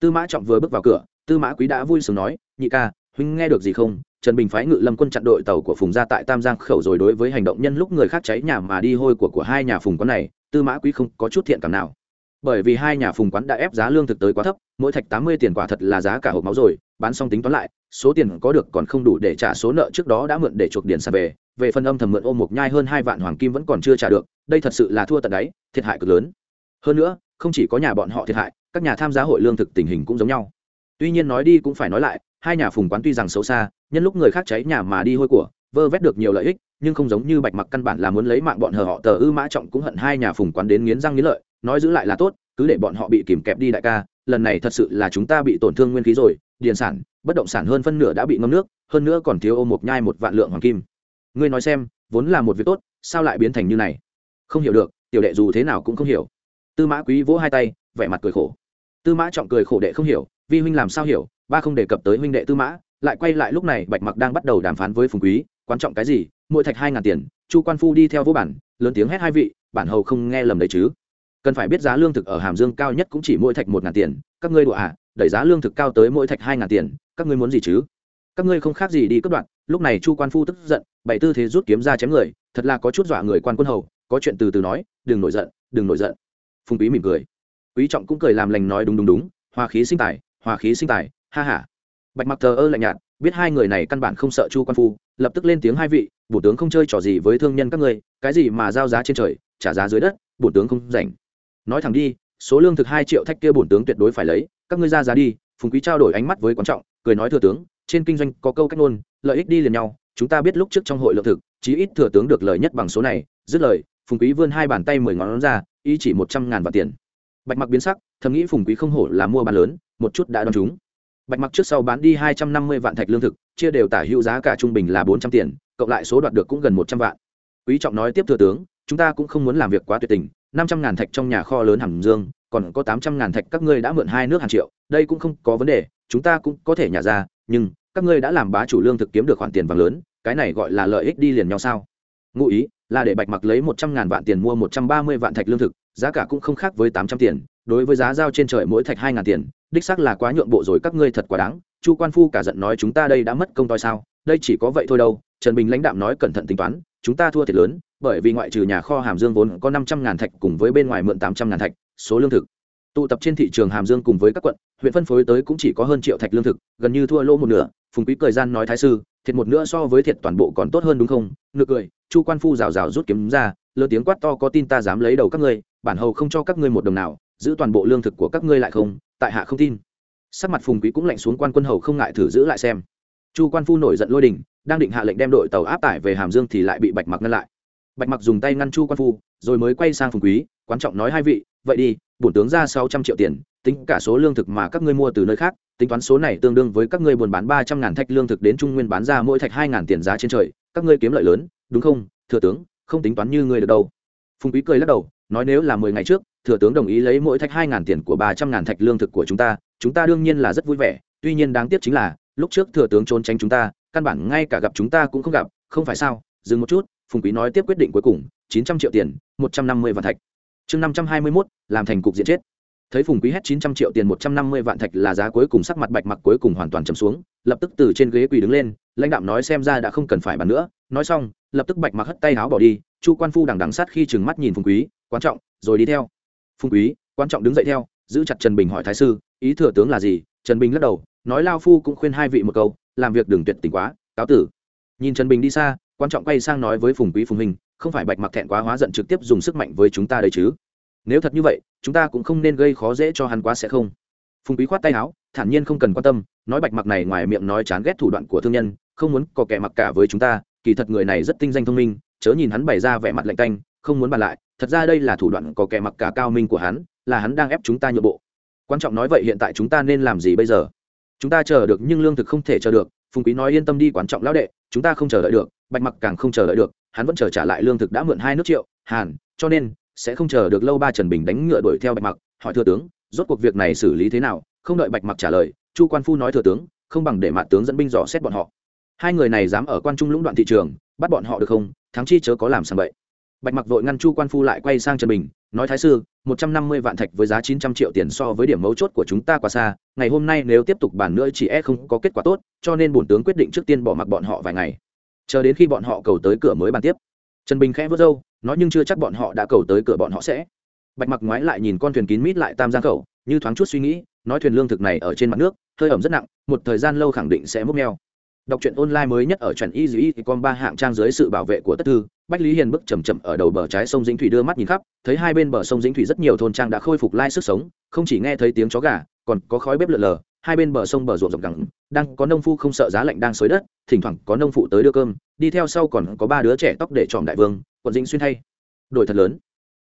tư mã trọng vừa bước vào cửa, tư mã quý đã vui sướng nói, nhị ca, huynh nghe được gì không? Trần bình phái ngự lâm quân chặn đội tàu của phùng gia tại tam giang khẩu rồi đối với hành động nhân lúc người khác cháy nhà mà đi hôi của của hai nhà phùng quán này, tư mã quý không có chút thiện cảm nào. Bởi vì hai nhà phùng quán đã ép giá lương thực tới quá thấp, mỗi thạch tám mươi tiền quả thật là giá cả hộp máu rồi, bán xong tính toán lại, số tiền có được còn không đủ để trả số nợ trước đó đã mượn để chuộc điện sạp về về phần âm thầm mượn ôm một nhai hơn hai vạn hoàng kim vẫn còn chưa trả được, đây thật sự là thua tận đáy, thiệt hại cực lớn. Hơn nữa, không chỉ có nhà bọn họ thiệt hại các nhà tham gia hội lương thực tình hình cũng giống nhau. Tuy nhiên nói đi cũng phải nói lại, hai nhà phùng quán tuy rằng xấu xa, nhân lúc người khác cháy nhà mà đi hôi của, vơ vét được nhiều lợi ích, nhưng không giống như bạch mặc căn bản là muốn lấy mạng bọn hờ họ tờ ư mã trọng cũng hận hai nhà phùng quán đến nghiến răng nghiến lợi, nói giữ lại là tốt, cứ để bọn họ bị kìm kẹp đi đại ca, lần này thật sự là chúng ta bị tổn thương nguyên khí rồi, điền sản, bất động sản hơn phân nửa đã bị ngâm nước, hơn nữa còn thiếu ô một nhai một vạn lượng hoàng kim. Ngươi nói xem, vốn là một việc tốt, sao lại biến thành như này? Không hiểu được, tiểu đệ dù thế nào cũng không hiểu. Tư mã quý vỗ hai tay, vẻ mặt cười khổ tư mã trọng cười khổ đệ không hiểu, vi huynh làm sao hiểu, ba không đề cập tới huynh đệ tư mã, lại quay lại lúc này bạch mặc đang bắt đầu đàm phán với phùng quý, quan trọng cái gì? Mỗi thạch hai ngàn tiền, chu quan phu đi theo vô bản, lớn tiếng hét hai vị, bản hầu không nghe lầm đấy chứ? Cần phải biết giá lương thực ở hàm dương cao nhất cũng chỉ mỗi thạch một ngàn tiền, các ngươi đùa à đẩy giá lương thực cao tới mỗi thạch hai ngàn tiền, các ngươi muốn gì chứ? Các ngươi không khác gì đi cất đoạn lúc này chu quan phu tức giận, bảy tư thế rút kiếm ra chém người, thật là có chút dọa người quan quân hầu, có chuyện từ từ nói, đừng nổi giận, đừng nổi giận. Phùng quý mỉm cười quý trọng cũng cười làm lành nói đúng đúng đúng hòa khí sinh tài hòa khí sinh tài, ha ha. Bạch mặc thờ ơ lạnh nhạt, biết hai người này căn bản không sợ chu quan phu, lập tức lên tiếng hai vị, bổ tướng không chơi trò gì với thương nhân các ngươi, cái gì mà giao giá trên trời, trả giá dưới đất, bổ tướng không rảnh. Nói thẳng đi, số lương thực hai triệu thách kia bổn tướng tuyệt đối phải lấy, các ngươi ra giá đi, phùng quý trao đổi ánh mắt với quan trọng, cười nói thừa tướng, trên kinh doanh có câu cách ngôn, lợi ích đi liền nhau, chúng ta biết lúc trước trong hội lượng thực, chí ít thừa tướng được lợi nhất bằng số này. Dứt lời, phùng quý vươn hai bàn tay mười ngón ra, ý chỉ một trăm ngàn vạn tiền bạch mặc biến sắc, thầm nghĩ phùng quý không hổ là mua bán lớn, một chút đã đón chúng. Bạch mặc trước sau bán đi hai trăm năm mươi vạn thạch lương thực, chia đều tả hữu giá cả trung bình là bốn trăm tiền, cộng lại số đoạt được cũng gần một trăm vạn. Quý trọng nói tiếp thừa tướng, chúng ta cũng không muốn làm việc quá tuyệt tình, năm trăm ngàn thạch trong nhà kho lớn hàm dương, còn có tám trăm ngàn thạch các ngươi đã mượn hai nước hàng triệu, đây cũng không có vấn đề, chúng ta cũng có thể nhả ra, nhưng các ngươi đã làm bá chủ lương thực kiếm được khoản tiền vàng lớn, cái này gọi là lợi ích đi liền nhau sao? Ngụ ý, là để bạch mặc lấy một trăm ngàn vạn tiền mua một trăm ba mươi vạn thạch lương thực giá cả cũng không khác với tám trăm tiền, đối với giá giao trên trời mỗi thạch hai ngàn tiền, đích xác là quá nhượng bộ rồi, các ngươi thật quá đáng. Chu quan phu cả giận nói, chúng ta đây đã mất công toi sao? Đây chỉ có vậy thôi đâu. Trần bình lãnh đạm nói, cẩn thận tính toán, chúng ta thua thiệt lớn, bởi vì ngoại trừ nhà kho hàm dương vốn có năm trăm ngàn thạch cùng với bên ngoài mượn tám trăm ngàn thạch, số lương thực. Tụ tập trên thị trường hàm dương cùng với các quận, huyện phân phối tới cũng chỉ có hơn triệu thạch lương thực, gần như thua lỗ một nửa. Phùng quý cười gian nói, thái sư thiệt một nửa so với thiệt toàn bộ còn tốt hơn đúng không? Nực cười, chu quan phu rào rào rút kiếm ra lơ tiếng quát to, có tin ta dám lấy đầu các ngươi, bản hầu không cho các ngươi một đồng nào, giữ toàn bộ lương thực của các ngươi lại không, tại hạ không tin. Sắc mặt phùng quý cũng lạnh xuống, quan quân hầu không ngại thử giữ lại xem. Chu quan phu nổi giận lôi đình, đang định hạ lệnh đem đội tàu áp tải về hàm dương thì lại bị bạch mặc ngăn lại. Bạch mặc dùng tay ngăn chu quan phu, rồi mới quay sang phùng quý, quan trọng nói hai vị, vậy đi, bổn tướng ra sáu trăm triệu tiền, tính cả số lương thực mà các ngươi mua từ nơi khác tính toán số này tương đương với các ngươi buôn bán ba trăm ngàn thạch lương thực đến trung nguyên bán ra mỗi thạch hai ngàn tiền giá trên trời, các ngươi kiếm lợi lớn, đúng không, thừa tướng, không tính toán như ngươi được đâu. Phùng quý cười lắc đầu, nói nếu là mười ngày trước, thừa tướng đồng ý lấy mỗi thạch hai ngàn tiền của ba trăm ngàn thạch lương thực của chúng ta chúng ta đương nhiên là rất vui vẻ, tuy nhiên đáng tiếc chính là, lúc trước thừa tướng trốn tránh chúng ta, căn bản ngay cả gặp chúng ta cũng không gặp, không phải sao? Dừng một chút, phùng quý nói tiếp quyết định cuối cùng, chín trăm triệu tiền, một trăm năm mươi vạn thạch. Chương năm trăm hai mươi mốt, làm thành cục diện chết thấy phùng quý hét chín trăm triệu tiền một trăm năm mươi vạn thạch là giá cuối cùng sắc mặt bạch mặc cuối cùng hoàn toàn chầm xuống, lập tức từ trên ghế quỳ đứng lên, lãnh đạo nói xem ra đã không cần phải bàn nữa. Nói xong, lập tức bạch mặc hất tay áo bỏ đi, chu quan phu đằng đằng sát khi trừng mắt nhìn phùng quý, quan trọng, rồi đi theo. Phùng quý, quan trọng đứng dậy theo, giữ chặt trần bình hỏi thái sư, ý thừa tướng là gì? Trần bình lắc đầu, nói lao phu cũng khuyên hai vị một câu, làm việc đừng tuyệt tình quá, cáo tử. Nhìn trần bình đi xa, quan trọng quay sang nói với phùng quý phùng hình, không phải bạch mặc thẹn quá hóa giận trực tiếp dùng sức mạnh với chúng ta đấy chứ? Nếu thật như vậy, chúng ta cũng không nên gây khó dễ cho hắn quá sẽ không. Phùng quý khoát tay áo, thản nhiên không cần quan tâm, nói bạch mặc này ngoài miệng nói chán ghét thủ đoạn của thương nhân, không muốn có kẻ mặc cả với chúng ta, kỳ thật người này rất tinh danh thông minh, chớ nhìn hắn bày ra vẻ mặt lạnh canh không muốn bàn lại, thật ra đây là thủ đoạn có kẻ mặc cả cao minh của hắn, là hắn đang ép chúng ta nhượng bộ. Quan trọng nói vậy hiện tại chúng ta nên làm gì bây giờ? Chúng ta chờ được nhưng lương thực không thể chờ được, phùng quý nói yên tâm đi quan trọng lão đệ, chúng ta không chờ đợi được, bạch mặc càng không chờ đợi được, hắn vẫn chờ trả lại lương thực đã mượn hai nước triệu, hàn, cho nên sẽ không chờ được lâu ba trần bình đánh ngựa đuổi theo bạch mặc, hỏi thừa tướng, rốt cuộc việc này xử lý thế nào? Không đợi bạch mặc trả lời, chu quan phu nói thừa tướng, không bằng để mạ tướng dẫn binh dò xét bọn họ. Hai người này dám ở quan trung lũng đoạn thị trường, bắt bọn họ được không? Thắng chi chớ có làm sàng bậy. Bạch mặc vội ngăn chu quan phu lại quay sang trần bình, nói thái sư, một trăm năm mươi vạn thạch với giá chín trăm triệu tiền so với điểm mấu chốt của chúng ta quá xa, ngày hôm nay nếu tiếp tục bàn nữa chỉ e không có kết quả tốt, cho nên bổn tướng quyết định trước tiên bỏ mặc bọn họ vài ngày. Chờ đến khi bọn họ cầu tới cửa mới bàn tiếp. Trần bình khẽ vớt râu nói nhưng chưa chắc bọn họ đã cầu tới cửa bọn họ sẽ. Bạch mặc ngoái lại nhìn con thuyền kín mít lại tam giang khẩu, như thoáng chút suy nghĩ, nói thuyền lương thực này ở trên mặt nước, hơi ẩm rất nặng, một thời gian lâu khẳng định sẽ múc neo đọc truyện online mới nhất ở truyện y con ba hạng trang dưới sự bảo vệ của tất thư, bách lý hiền bước chầm chậm ở đầu bờ trái sông dĩnh thủy đưa mắt nhìn khắp, thấy hai bên bờ sông dĩnh thủy rất nhiều thôn trang đã khôi phục lai sức sống, không chỉ nghe thấy tiếng chó gà, còn có khói bếp lợn lờ hai bên bờ sông bờ ruộng rộng gẳng, đang có nông phu không sợ giá lạnh đang xới đất, thỉnh thoảng có nông phụ tới đưa cơm, đi theo sau còn có ba đứa trẻ tóc để tròm đại vương, quận dĩnh xuyên thay. Đổi thật lớn.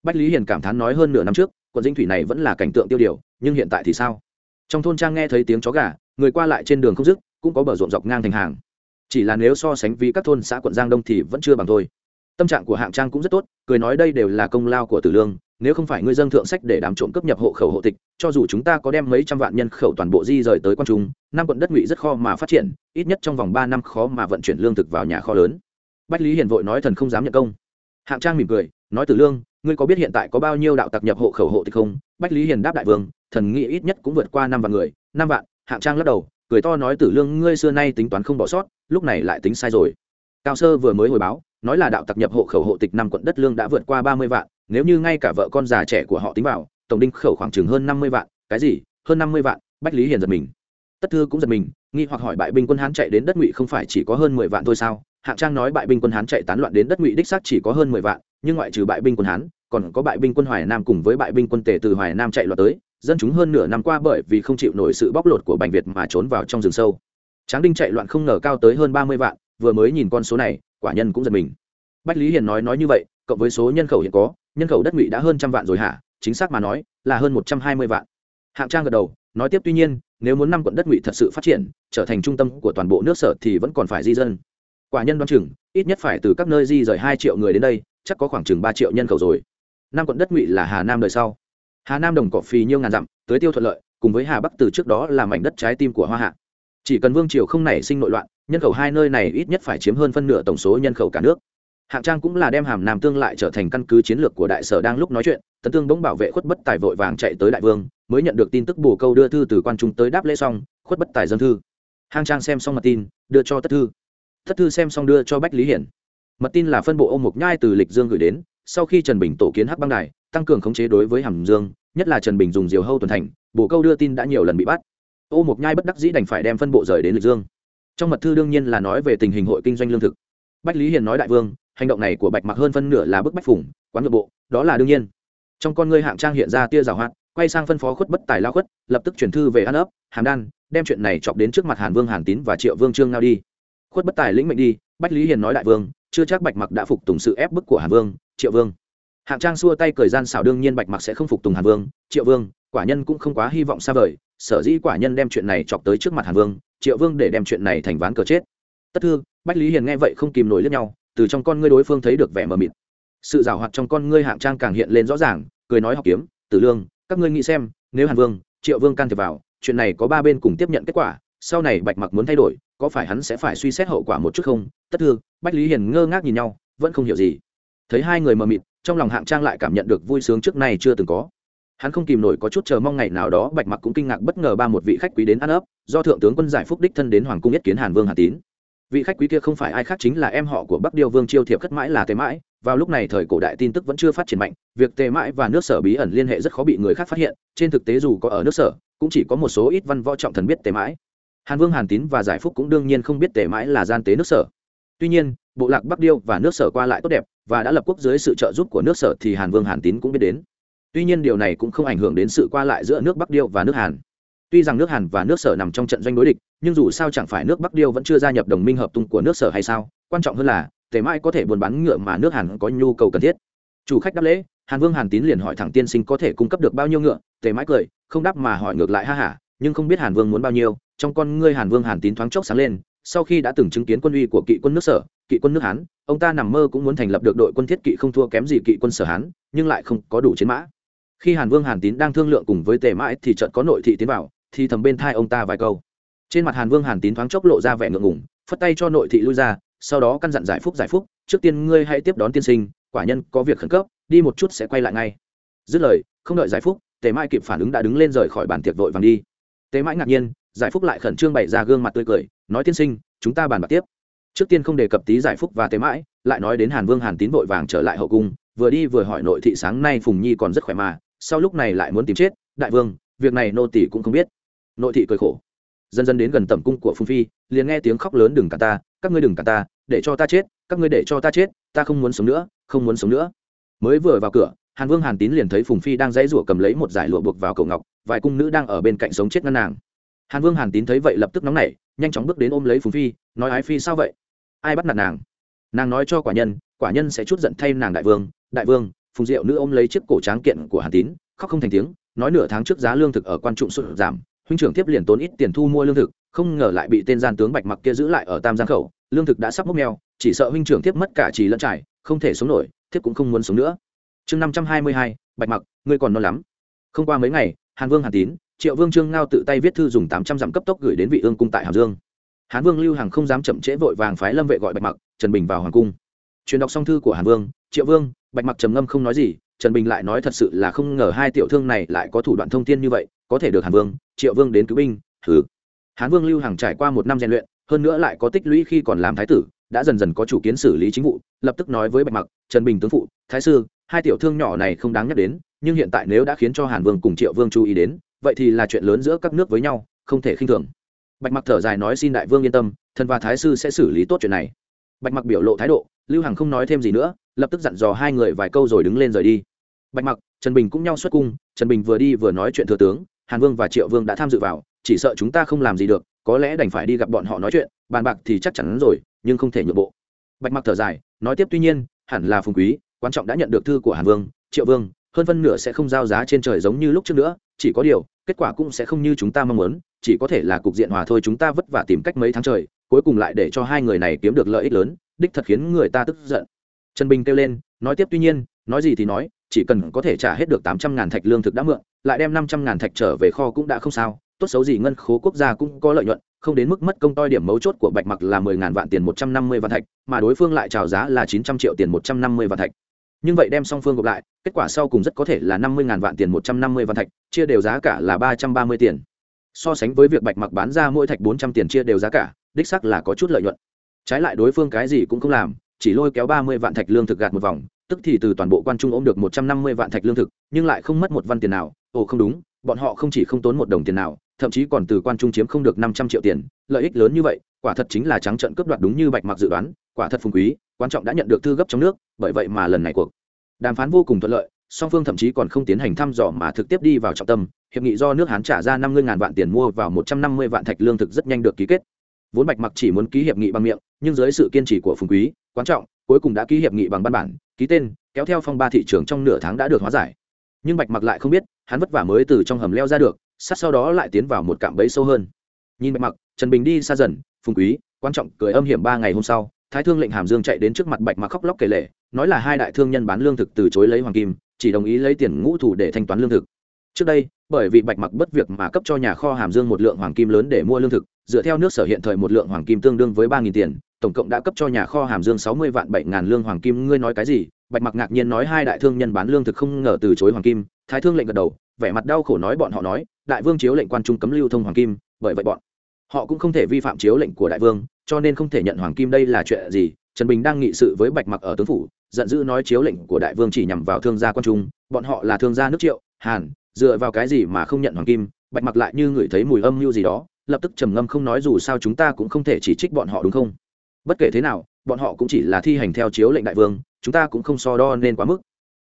Bách lý hiền cảm thán nói hơn nửa năm trước, quận dĩnh thủy này vẫn là cảnh tượng tiêu điều, nhưng hiện tại thì sao? Trong thôn trang nghe thấy tiếng chó gà, người qua lại trên đường không dứt, cũng có bờ ruộng dọc ngang thành hàng. Chỉ là nếu so sánh với các thôn xã quận giang đông thì vẫn chưa bằng thôi tâm trạng của hạng trang cũng rất tốt, cười nói đây đều là công lao của tử lương, nếu không phải ngươi dân thượng sách để đám trộm cấp nhập hộ khẩu hộ tịch, cho dù chúng ta có đem mấy trăm vạn nhân khẩu toàn bộ di rời tới quan trung, năm quận đất ngụy rất khó mà phát triển, ít nhất trong vòng ba năm khó mà vận chuyển lương thực vào nhà kho lớn. Bách lý hiền vội nói thần không dám nhận công. Hạng trang mỉm cười, nói tử lương, ngươi có biết hiện tại có bao nhiêu đạo tặc nhập hộ khẩu hộ tịch không? Bách lý hiền đáp đại vương, thần nghĩ ít nhất cũng vượt qua năm vạn người, năm vạn, hạng trang lắc đầu, cười to nói tử lương, ngươi xưa nay tính toán không bỏ sót, lúc này lại tính sai rồi. Cao sơ vừa mới hồi báo nói là đạo tặc nhập hộ khẩu hộ tịch năm quận đất lương đã vượt qua ba mươi vạn, nếu như ngay cả vợ con già trẻ của họ tính vào, tổng đinh khẩu khoảng chừng hơn năm mươi vạn, cái gì? Hơn năm mươi vạn? Bách lý hiền giật mình. Tất thư cũng giật mình, nghi hoặc hỏi bại binh quân hán chạy đến đất ngụy không phải chỉ có hơn mười vạn thôi sao? Hạng trang nói bại binh quân hán chạy tán loạn đến đất ngụy đích xác chỉ có hơn mười vạn, nhưng ngoại trừ bại binh quân hán, còn có bại binh quân hoài nam cùng với bại binh quân tề từ hoài nam chạy loạn tới, dân chúng hơn nửa năm qua bởi vì không chịu nổi sự bóc lột của bành việt mà trốn vào trong rừng sâu. Tráng đinh chạy loạn không ngờ cao tới hơn ba mươi vạn, vừa mới nhìn con số này quả nhân cũng giật mình. Bách lý hiền nói nói như vậy, cộng với số nhân khẩu hiện có, nhân khẩu đất ngụy đã hơn trăm vạn rồi hả? Chính xác mà nói, là hơn một trăm hai mươi vạn. Hạng trang gật đầu, nói tiếp tuy nhiên, nếu muốn năm quận đất ngụy thật sự phát triển, trở thành trung tâm của toàn bộ nước sở thì vẫn còn phải di dân. Quả nhân đoán chừng, ít nhất phải từ các nơi di rời hai triệu người đến đây, chắc có khoảng chừng ba triệu nhân khẩu rồi. Năm quận đất ngụy là hà nam đời sau. Hà nam đồng cỏ phì nhiêu ngàn dặm tới tiêu thuận lợi, cùng với hà bắc từ trước đó là mảnh đất trái tim của hoa hạ chỉ cần vương triều không nảy sinh nội loạn, nhân khẩu hai nơi này ít nhất phải chiếm hơn phân nửa tổng số nhân khẩu cả nước. Hạng trang cũng là đem hàm nam tương lại trở thành căn cứ chiến lược của đại sở đang lúc nói chuyện, tấn tương bỗng bảo vệ khuất bất tài vội vàng chạy tới đại vương, mới nhận được tin tức bù câu đưa thư từ quan trung tới đáp lễ xong, khuất bất tài dân thư. Hạng trang xem xong mật tin, đưa cho tất thư. Tất thư xem xong đưa cho bách lý hiển. Mật tin là phân bộ ô mục nhai từ lịch dương gửi đến, sau khi trần bình tổ kiến hắc băng đài, tăng cường khống chế đối với hàm dương, nhất là trần bình dùng diều hâu tuần thành bồ câu đưa tin đã nhiều lần bị bắt ô mục nhai bất đắc dĩ đành phải đem phân bộ rời đến lịch dương. Trong mật thư đương nhiên là nói về tình hình hội kinh doanh lương thực. Bách lý hiền nói đại vương, hành động này của bạch mặc hơn phân nửa là bức bách phủng quán nội bộ, đó là đương nhiên. Trong con ngươi hạng trang hiện ra tia rào hoạt, quay sang phân phó khuất bất tài lao khuất, lập tức chuyển thư về ăn ấp, hàm đan, đem chuyện này chọc đến trước mặt hàn vương hàn tín và triệu vương trương ngao đi. Khuất bất tài lĩnh mệnh đi, bách lý hiền nói đại vương, chưa chắc bạch mặc đã phục tùng sự ép bức của hàn vương, triệu vương. Hạng trang xua tay cười gian xảo đương nhiên bạch mặc sẽ không phục tùng hàn vương, triệu vương, quả nhân cũng không quá hy vọng xa vời sở dĩ quả nhân đem chuyện này chọc tới trước mặt hàn vương, triệu vương để đem chuyện này thành ván cờ chết. Tất thư, bách lý hiền nghe vậy không kìm nổi lẫn nhau, từ trong con ngươi đối phương thấy được vẻ mờ mịt. Sự giảo hoạt trong con ngươi hạng trang càng hiện lên rõ ràng, cười nói học kiếm, tử lương, các ngươi nghĩ xem, nếu hàn vương, triệu vương can thiệp vào, chuyện này có ba bên cùng tiếp nhận kết quả, sau này bạch mặc muốn thay đổi, có phải hắn sẽ phải suy xét hậu quả một chút không? Tất thư, bách lý hiền ngơ ngác nhìn nhau, vẫn không hiểu gì. Thấy hai người mờ mịt, trong lòng hạng trang lại cảm nhận được vui sướng trước nay chưa từng có hắn không kìm nổi có chút chờ mong ngày nào đó bạch mặc cũng kinh ngạc bất ngờ ba một vị khách quý đến ăn ấp, do thượng tướng quân giải phúc đích thân đến hoàng cung nhất kiến hàn vương hà tín. Vị khách quý kia không phải ai khác chính là em họ của bắc điêu vương chiêu thiệp khất mãi là tề mãi. Vào lúc này thời cổ đại tin tức vẫn chưa phát triển mạnh, việc tề mãi và nước sở bí ẩn liên hệ rất khó bị người khác phát hiện, trên thực tế dù có ở nước sở, cũng chỉ có một số ít văn võ trọng thần biết tề mãi. Hàn vương hàn tín và giải phúc cũng đương nhiên không biết tề mãi là gian tế nước sở. Tuy nhiên, bộ lạc bắc điêu và nước sở qua lại tốt đẹp, và đã lập quốc dưới sự trợ giúp của nước sở thì hàn vương hàn tín cũng biết đến tuy nhiên điều này cũng không ảnh hưởng đến sự qua lại giữa nước bắc điêu và nước hàn. Tuy rằng nước hàn và nước sở nằm trong trận doanh đối địch, nhưng dù sao chẳng phải nước bắc điêu vẫn chưa gia nhập đồng minh hợp tung của nước sở hay sao, quan trọng hơn là tề mãi có thể buôn bán ngựa mà nước hàn có nhu cầu cần thiết. Chủ khách đáp lễ, hàn vương hàn tín liền hỏi thẳng tiên sinh có thể cung cấp được bao nhiêu ngựa tề mãi cười, không đáp mà hỏi ngược lại ha hả, nhưng không biết hàn vương muốn bao nhiêu, trong con ngươi hàn vương hàn tín thoáng chốc sáng lên, sau khi đã từng chứng kiến quân uy của kỵ quân nước sở, kỵ quân nước hán, ông ta nằm mơ cũng muốn thành lập được đội quân thiết kỵ không thua kém gì kỵ quân sở hán, nhưng lại không có đủ chiến mã khi hàn vương hàn tín đang thương lượng cùng với tề mãi thì trận có nội thị tiến vào, thì thầm bên thai ông ta vài câu. Trên mặt hàn vương hàn tín thoáng chốc lộ ra vẻ ngượng ngủng phất tay cho nội thị lui ra, sau đó căn dặn giải phúc giải phúc, trước tiên ngươi hãy tiếp đón tiên sinh, quả nhân có việc khẩn cấp, đi một chút sẽ quay lại ngay. Dứt lời, không đợi giải phúc, tề mãi kịp phản ứng đã đứng lên rời khỏi bàn tiệc vội vàng đi. Tề mãi ngạc nhiên, giải phúc lại khẩn trương bày ra gương mặt tươi cười, nói, tiên sinh, chúng ta bàn bạc tiếp. Trước tiên không đề cập tí giải phúc và tề mãi, lại nói đến hàn vương hàn tín vội vàng trở lại hậu cung, vừa đi vừa hỏi nội thị sáng nay phùng nhi còn rất khỏe mà sau lúc này lại muốn tìm chết, đại vương, việc này nô tỷ cũng không biết. Nội thị cười khổ. Dần dần đến gần tẩm cung của phùng phi, liền nghe tiếng khóc lớn đừng cả ta, các ngươi đừng cả ta, để cho ta chết, các ngươi để cho ta chết, ta không muốn sống nữa, không muốn sống nữa. Mới vừa vào cửa, hàn vương hàn tín liền thấy phùng phi đang dãy rủa cầm lấy một giải lụa buộc vào cầu ngọc, vài cung nữ đang ở bên cạnh sống chết ngăn nàng. Hàn vương hàn tín thấy vậy lập tức nóng nảy, nhanh chóng bước đến ôm lấy phùng phi, nói ái phi sao vậy? Ai bắt nạt nàng? Nàng nói cho quả nhân quả nhân sẽ chút giận thay nàng đại vương đại vương phùng diệu nữ ôm lấy chiếc cổ tráng kiện của hàn tín, khóc không thành tiếng, nói nửa tháng trước giá lương thực ở quan trung sụt giảm, huynh trưởng tiếp liền tốn ít tiền thu mua lương thực, không ngờ lại bị tên gian tướng bạch mặc kia giữ lại ở tam giang khẩu, lương thực đã sắp mốc meo chỉ sợ huynh trưởng tiếp mất cả trì lẫn trải, không thể sống nổi, thiếp cũng không muốn sống nữa. Chương năm trăm hai mươi hai, bạch mặc, ngươi còn non lắm. Không qua mấy ngày, hàn vương hàn tín, triệu vương trương ngao tự tay viết thư dùng tám trăm dặm cấp tốc gửi đến vị ương cung tại hàm dương. Hàn vương lưu hằng không dám chậm trễ vội vàng phái lâm vệ gọi bạch mặc, trần bình vào hoàng cung. Truyền đọc xong thư của hàn vương, triệu vương bạch mặc trầm ngâm không nói gì, trần bình lại nói thật sự là không ngờ hai tiểu thương này lại có thủ đoạn thông tin như vậy, có thể được hàn vương, triệu vương đến cứu binh thử hàn vương lưu hằng trải qua một năm rèn luyện, hơn nữa lại có tích lũy khi còn làm thái tử, đã dần dần có chủ kiến xử lý chính vụ, lập tức nói với bạch mặc, trần bình tướng phụ, thái sư, hai tiểu thương nhỏ này không đáng nhắc đến, nhưng hiện tại nếu đã khiến cho hàn vương cùng triệu vương chú ý đến, vậy thì là chuyện lớn giữa các nước với nhau, không thể khinh thường. Bạch mặc thở dài nói, xin đại vương yên tâm thần và thái sư sẽ xử lý tốt chuyện này bạch mặc biểu lộ thái độ, lưu hằng không nói thêm gì nữa, lập tức dặn dò hai người vài câu rồi đứng lên rời đi. Bạch mặc, trần bình cũng nhau xuất cung, trần bình vừa đi vừa nói chuyện thừa tướng, hàn vương và triệu vương đã tham dự vào, chỉ sợ chúng ta không làm gì được, có lẽ đành phải đi gặp bọn họ nói chuyện, bàn bạc thì chắc chắn rồi, nhưng không thể nhượng bộ. Bạch mặc thở dài, nói tiếp tuy nhiên, hẳn là phùng quý, quan trọng đã nhận được thư của hàn vương, triệu vương, hơn phân nửa sẽ không giao giá trên trời giống như lúc trước nữa, chỉ có điều, kết quả cũng sẽ không như chúng ta mong muốn, chỉ có thể là cục diện hòa thôi, chúng ta vất vả tìm cách mấy tháng trời cuối cùng lại để cho hai người này kiếm được lợi ích lớn, đích thật khiến người ta tức giận. Trần bình kêu lên, nói tiếp tuy nhiên, nói gì thì nói, chỉ cần có thể trả hết được tám trăm ngàn thạch lương thực đã mượn, lại đem năm trăm ngàn thạch trở về kho cũng đã không sao, tốt xấu gì ngân khố quốc gia cũng có lợi nhuận, không đến mức mất công toi điểm mấu chốt của bạch mặc là mười ngàn vạn tiền một trăm năm mươi vạn thạch, mà đối phương lại trào giá là chín trăm triệu tiền một trăm năm mươi vạn thạch. Nhưng vậy đem song phương gộp lại, kết quả sau cùng rất có thể là năm mươi ngàn vạn tiền một trăm năm mươi vạn thạch, chia đều giá cả là ba trăm ba mươi tiền. So sánh với việc bạch mặc bán ra mỗi thạch bốn trăm tiền chia đều giá cả đích sắc là có chút lợi nhuận. Trái lại đối phương cái gì cũng không làm, chỉ lôi kéo ba mươi vạn thạch lương thực gạt một vòng, tức thì từ toàn bộ quan trung ôm được một trăm năm mươi vạn thạch lương thực, nhưng lại không mất một văn tiền nào. Ồ, không đúng, bọn họ không chỉ không tốn một đồng tiền nào, thậm chí còn từ quan trung chiếm không được năm trăm triệu tiền. Lợi ích lớn như vậy, quả thật chính là trắng trận cướp đoạt đúng như bạch mặc dự đoán, quả thật phung quý, quan trọng đã nhận được thư gấp trong nước, bởi vậy mà lần này cuộc đàm phán vô cùng thuận lợi, song phương thậm chí còn không tiến hành thăm dò mà thực tiếp đi vào trọng tâm. Hiệp nghị do nước hán trả ra năm mươi vạn tiền mua vào một trăm năm mươi vạn thạch lương thực rất nhanh được ký kết vốn bạch mặc chỉ muốn ký hiệp nghị bằng miệng, nhưng dưới sự kiên trì của phùng quý, quan trọng, cuối cùng đã ký hiệp nghị bằng văn bản, ký tên, kéo theo phong ba thị trường trong nửa tháng đã được hóa giải. Nhưng bạch mặc lại không biết, hắn vất vả mới từ trong hầm leo ra được, sát sau đó lại tiến vào một cạm bẫy sâu hơn. Nhìn bạch mặc, trần bình đi xa dần, phùng quý, quan trọng, cười âm hiểm ba ngày hôm sau, thái thương lệnh hàm dương chạy đến trước mặt bạch mặc khóc lóc kể lể, nói là hai đại thương nhân bán lương thực từ chối lấy hoàng kim, chỉ đồng ý lấy tiền ngũ thủ để thanh toán lương thực trước đây, bởi vì bạch mặc bất việc mà cấp cho nhà kho hàm dương một lượng hoàng kim lớn để mua lương thực, dựa theo nước sở hiện thời một lượng hoàng kim tương đương với ba nghìn tiền, tổng cộng đã cấp cho nhà kho hàm dương sáu mươi vạn bảy ngàn lương hoàng kim. Ngươi nói cái gì? Bạch mặc ngạc nhiên nói hai đại thương nhân bán lương thực không ngờ từ chối hoàng kim. Thái thương lệnh gật đầu, vẻ mặt đau khổ nói bọn họ nói, đại vương chiếu lệnh quan trung cấm lưu thông hoàng kim, bởi vậy bọn họ cũng không thể vi phạm chiếu lệnh của đại vương, cho nên không thể nhận hoàng kim đây là chuyện gì? Trần bình đang nghị sự với bạch mặc ở tướng phủ, giận dữ nói chiếu lệnh của đại vương chỉ nhằm vào thương gia quan trung, bọn họ là thương gia nước triệu, hàn dựa vào cái gì mà không nhận hoàng kim, bạch mặc lại như ngửi thấy mùi âm mưu gì đó, lập tức trầm ngâm không nói dù sao chúng ta cũng không thể chỉ trích bọn họ đúng không? Bất kể thế nào, bọn họ cũng chỉ là thi hành theo chiếu lệnh đại vương, chúng ta cũng không so đo nên quá mức.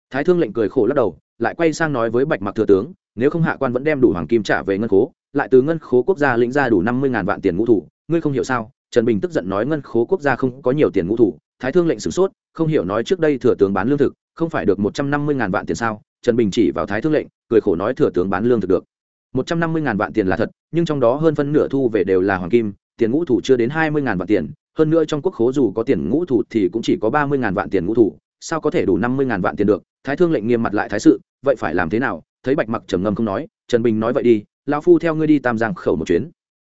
Thái thương lệnh cười khổ lắc đầu, lại quay sang nói với bạch mặc thừa tướng, nếu không hạ quan vẫn đem đủ hoàng kim trả về ngân khố, lại từ ngân khố quốc gia lĩnh ra đủ năm mươi ngàn vạn tiền ngũ thủ, ngươi không hiểu sao? Trần bình tức giận nói ngân khố quốc gia không có nhiều tiền ngũ thủ, thái thương lệnh sửng sốt, không hiểu nói trước đây thừa tướng bán lương thực, không phải được một trăm năm mươi ngàn vạn tiền sao? Trần bình chỉ vào thái thương lệnh, cười khổ nói, thừa tướng bán lương thực được. Một trăm năm mươi ngàn vạn tiền là thật, nhưng trong đó hơn phân nửa thu về đều là hoàng kim, tiền ngũ thủ chưa đến hai mươi ngàn vạn tiền. Hơn nữa trong quốc khố dù có tiền ngũ thủ thì cũng chỉ có ba mươi ngàn vạn tiền ngũ thủ, sao có thể đủ năm mươi ngàn vạn tiền được? Thái thương lệnh nghiêm mặt lại thái sự, vậy phải làm thế nào? Thấy bạch mặc trầm ngâm không nói, trần bình nói, vậy đi, lão phu theo ngươi đi tam giang khẩu một chuyến.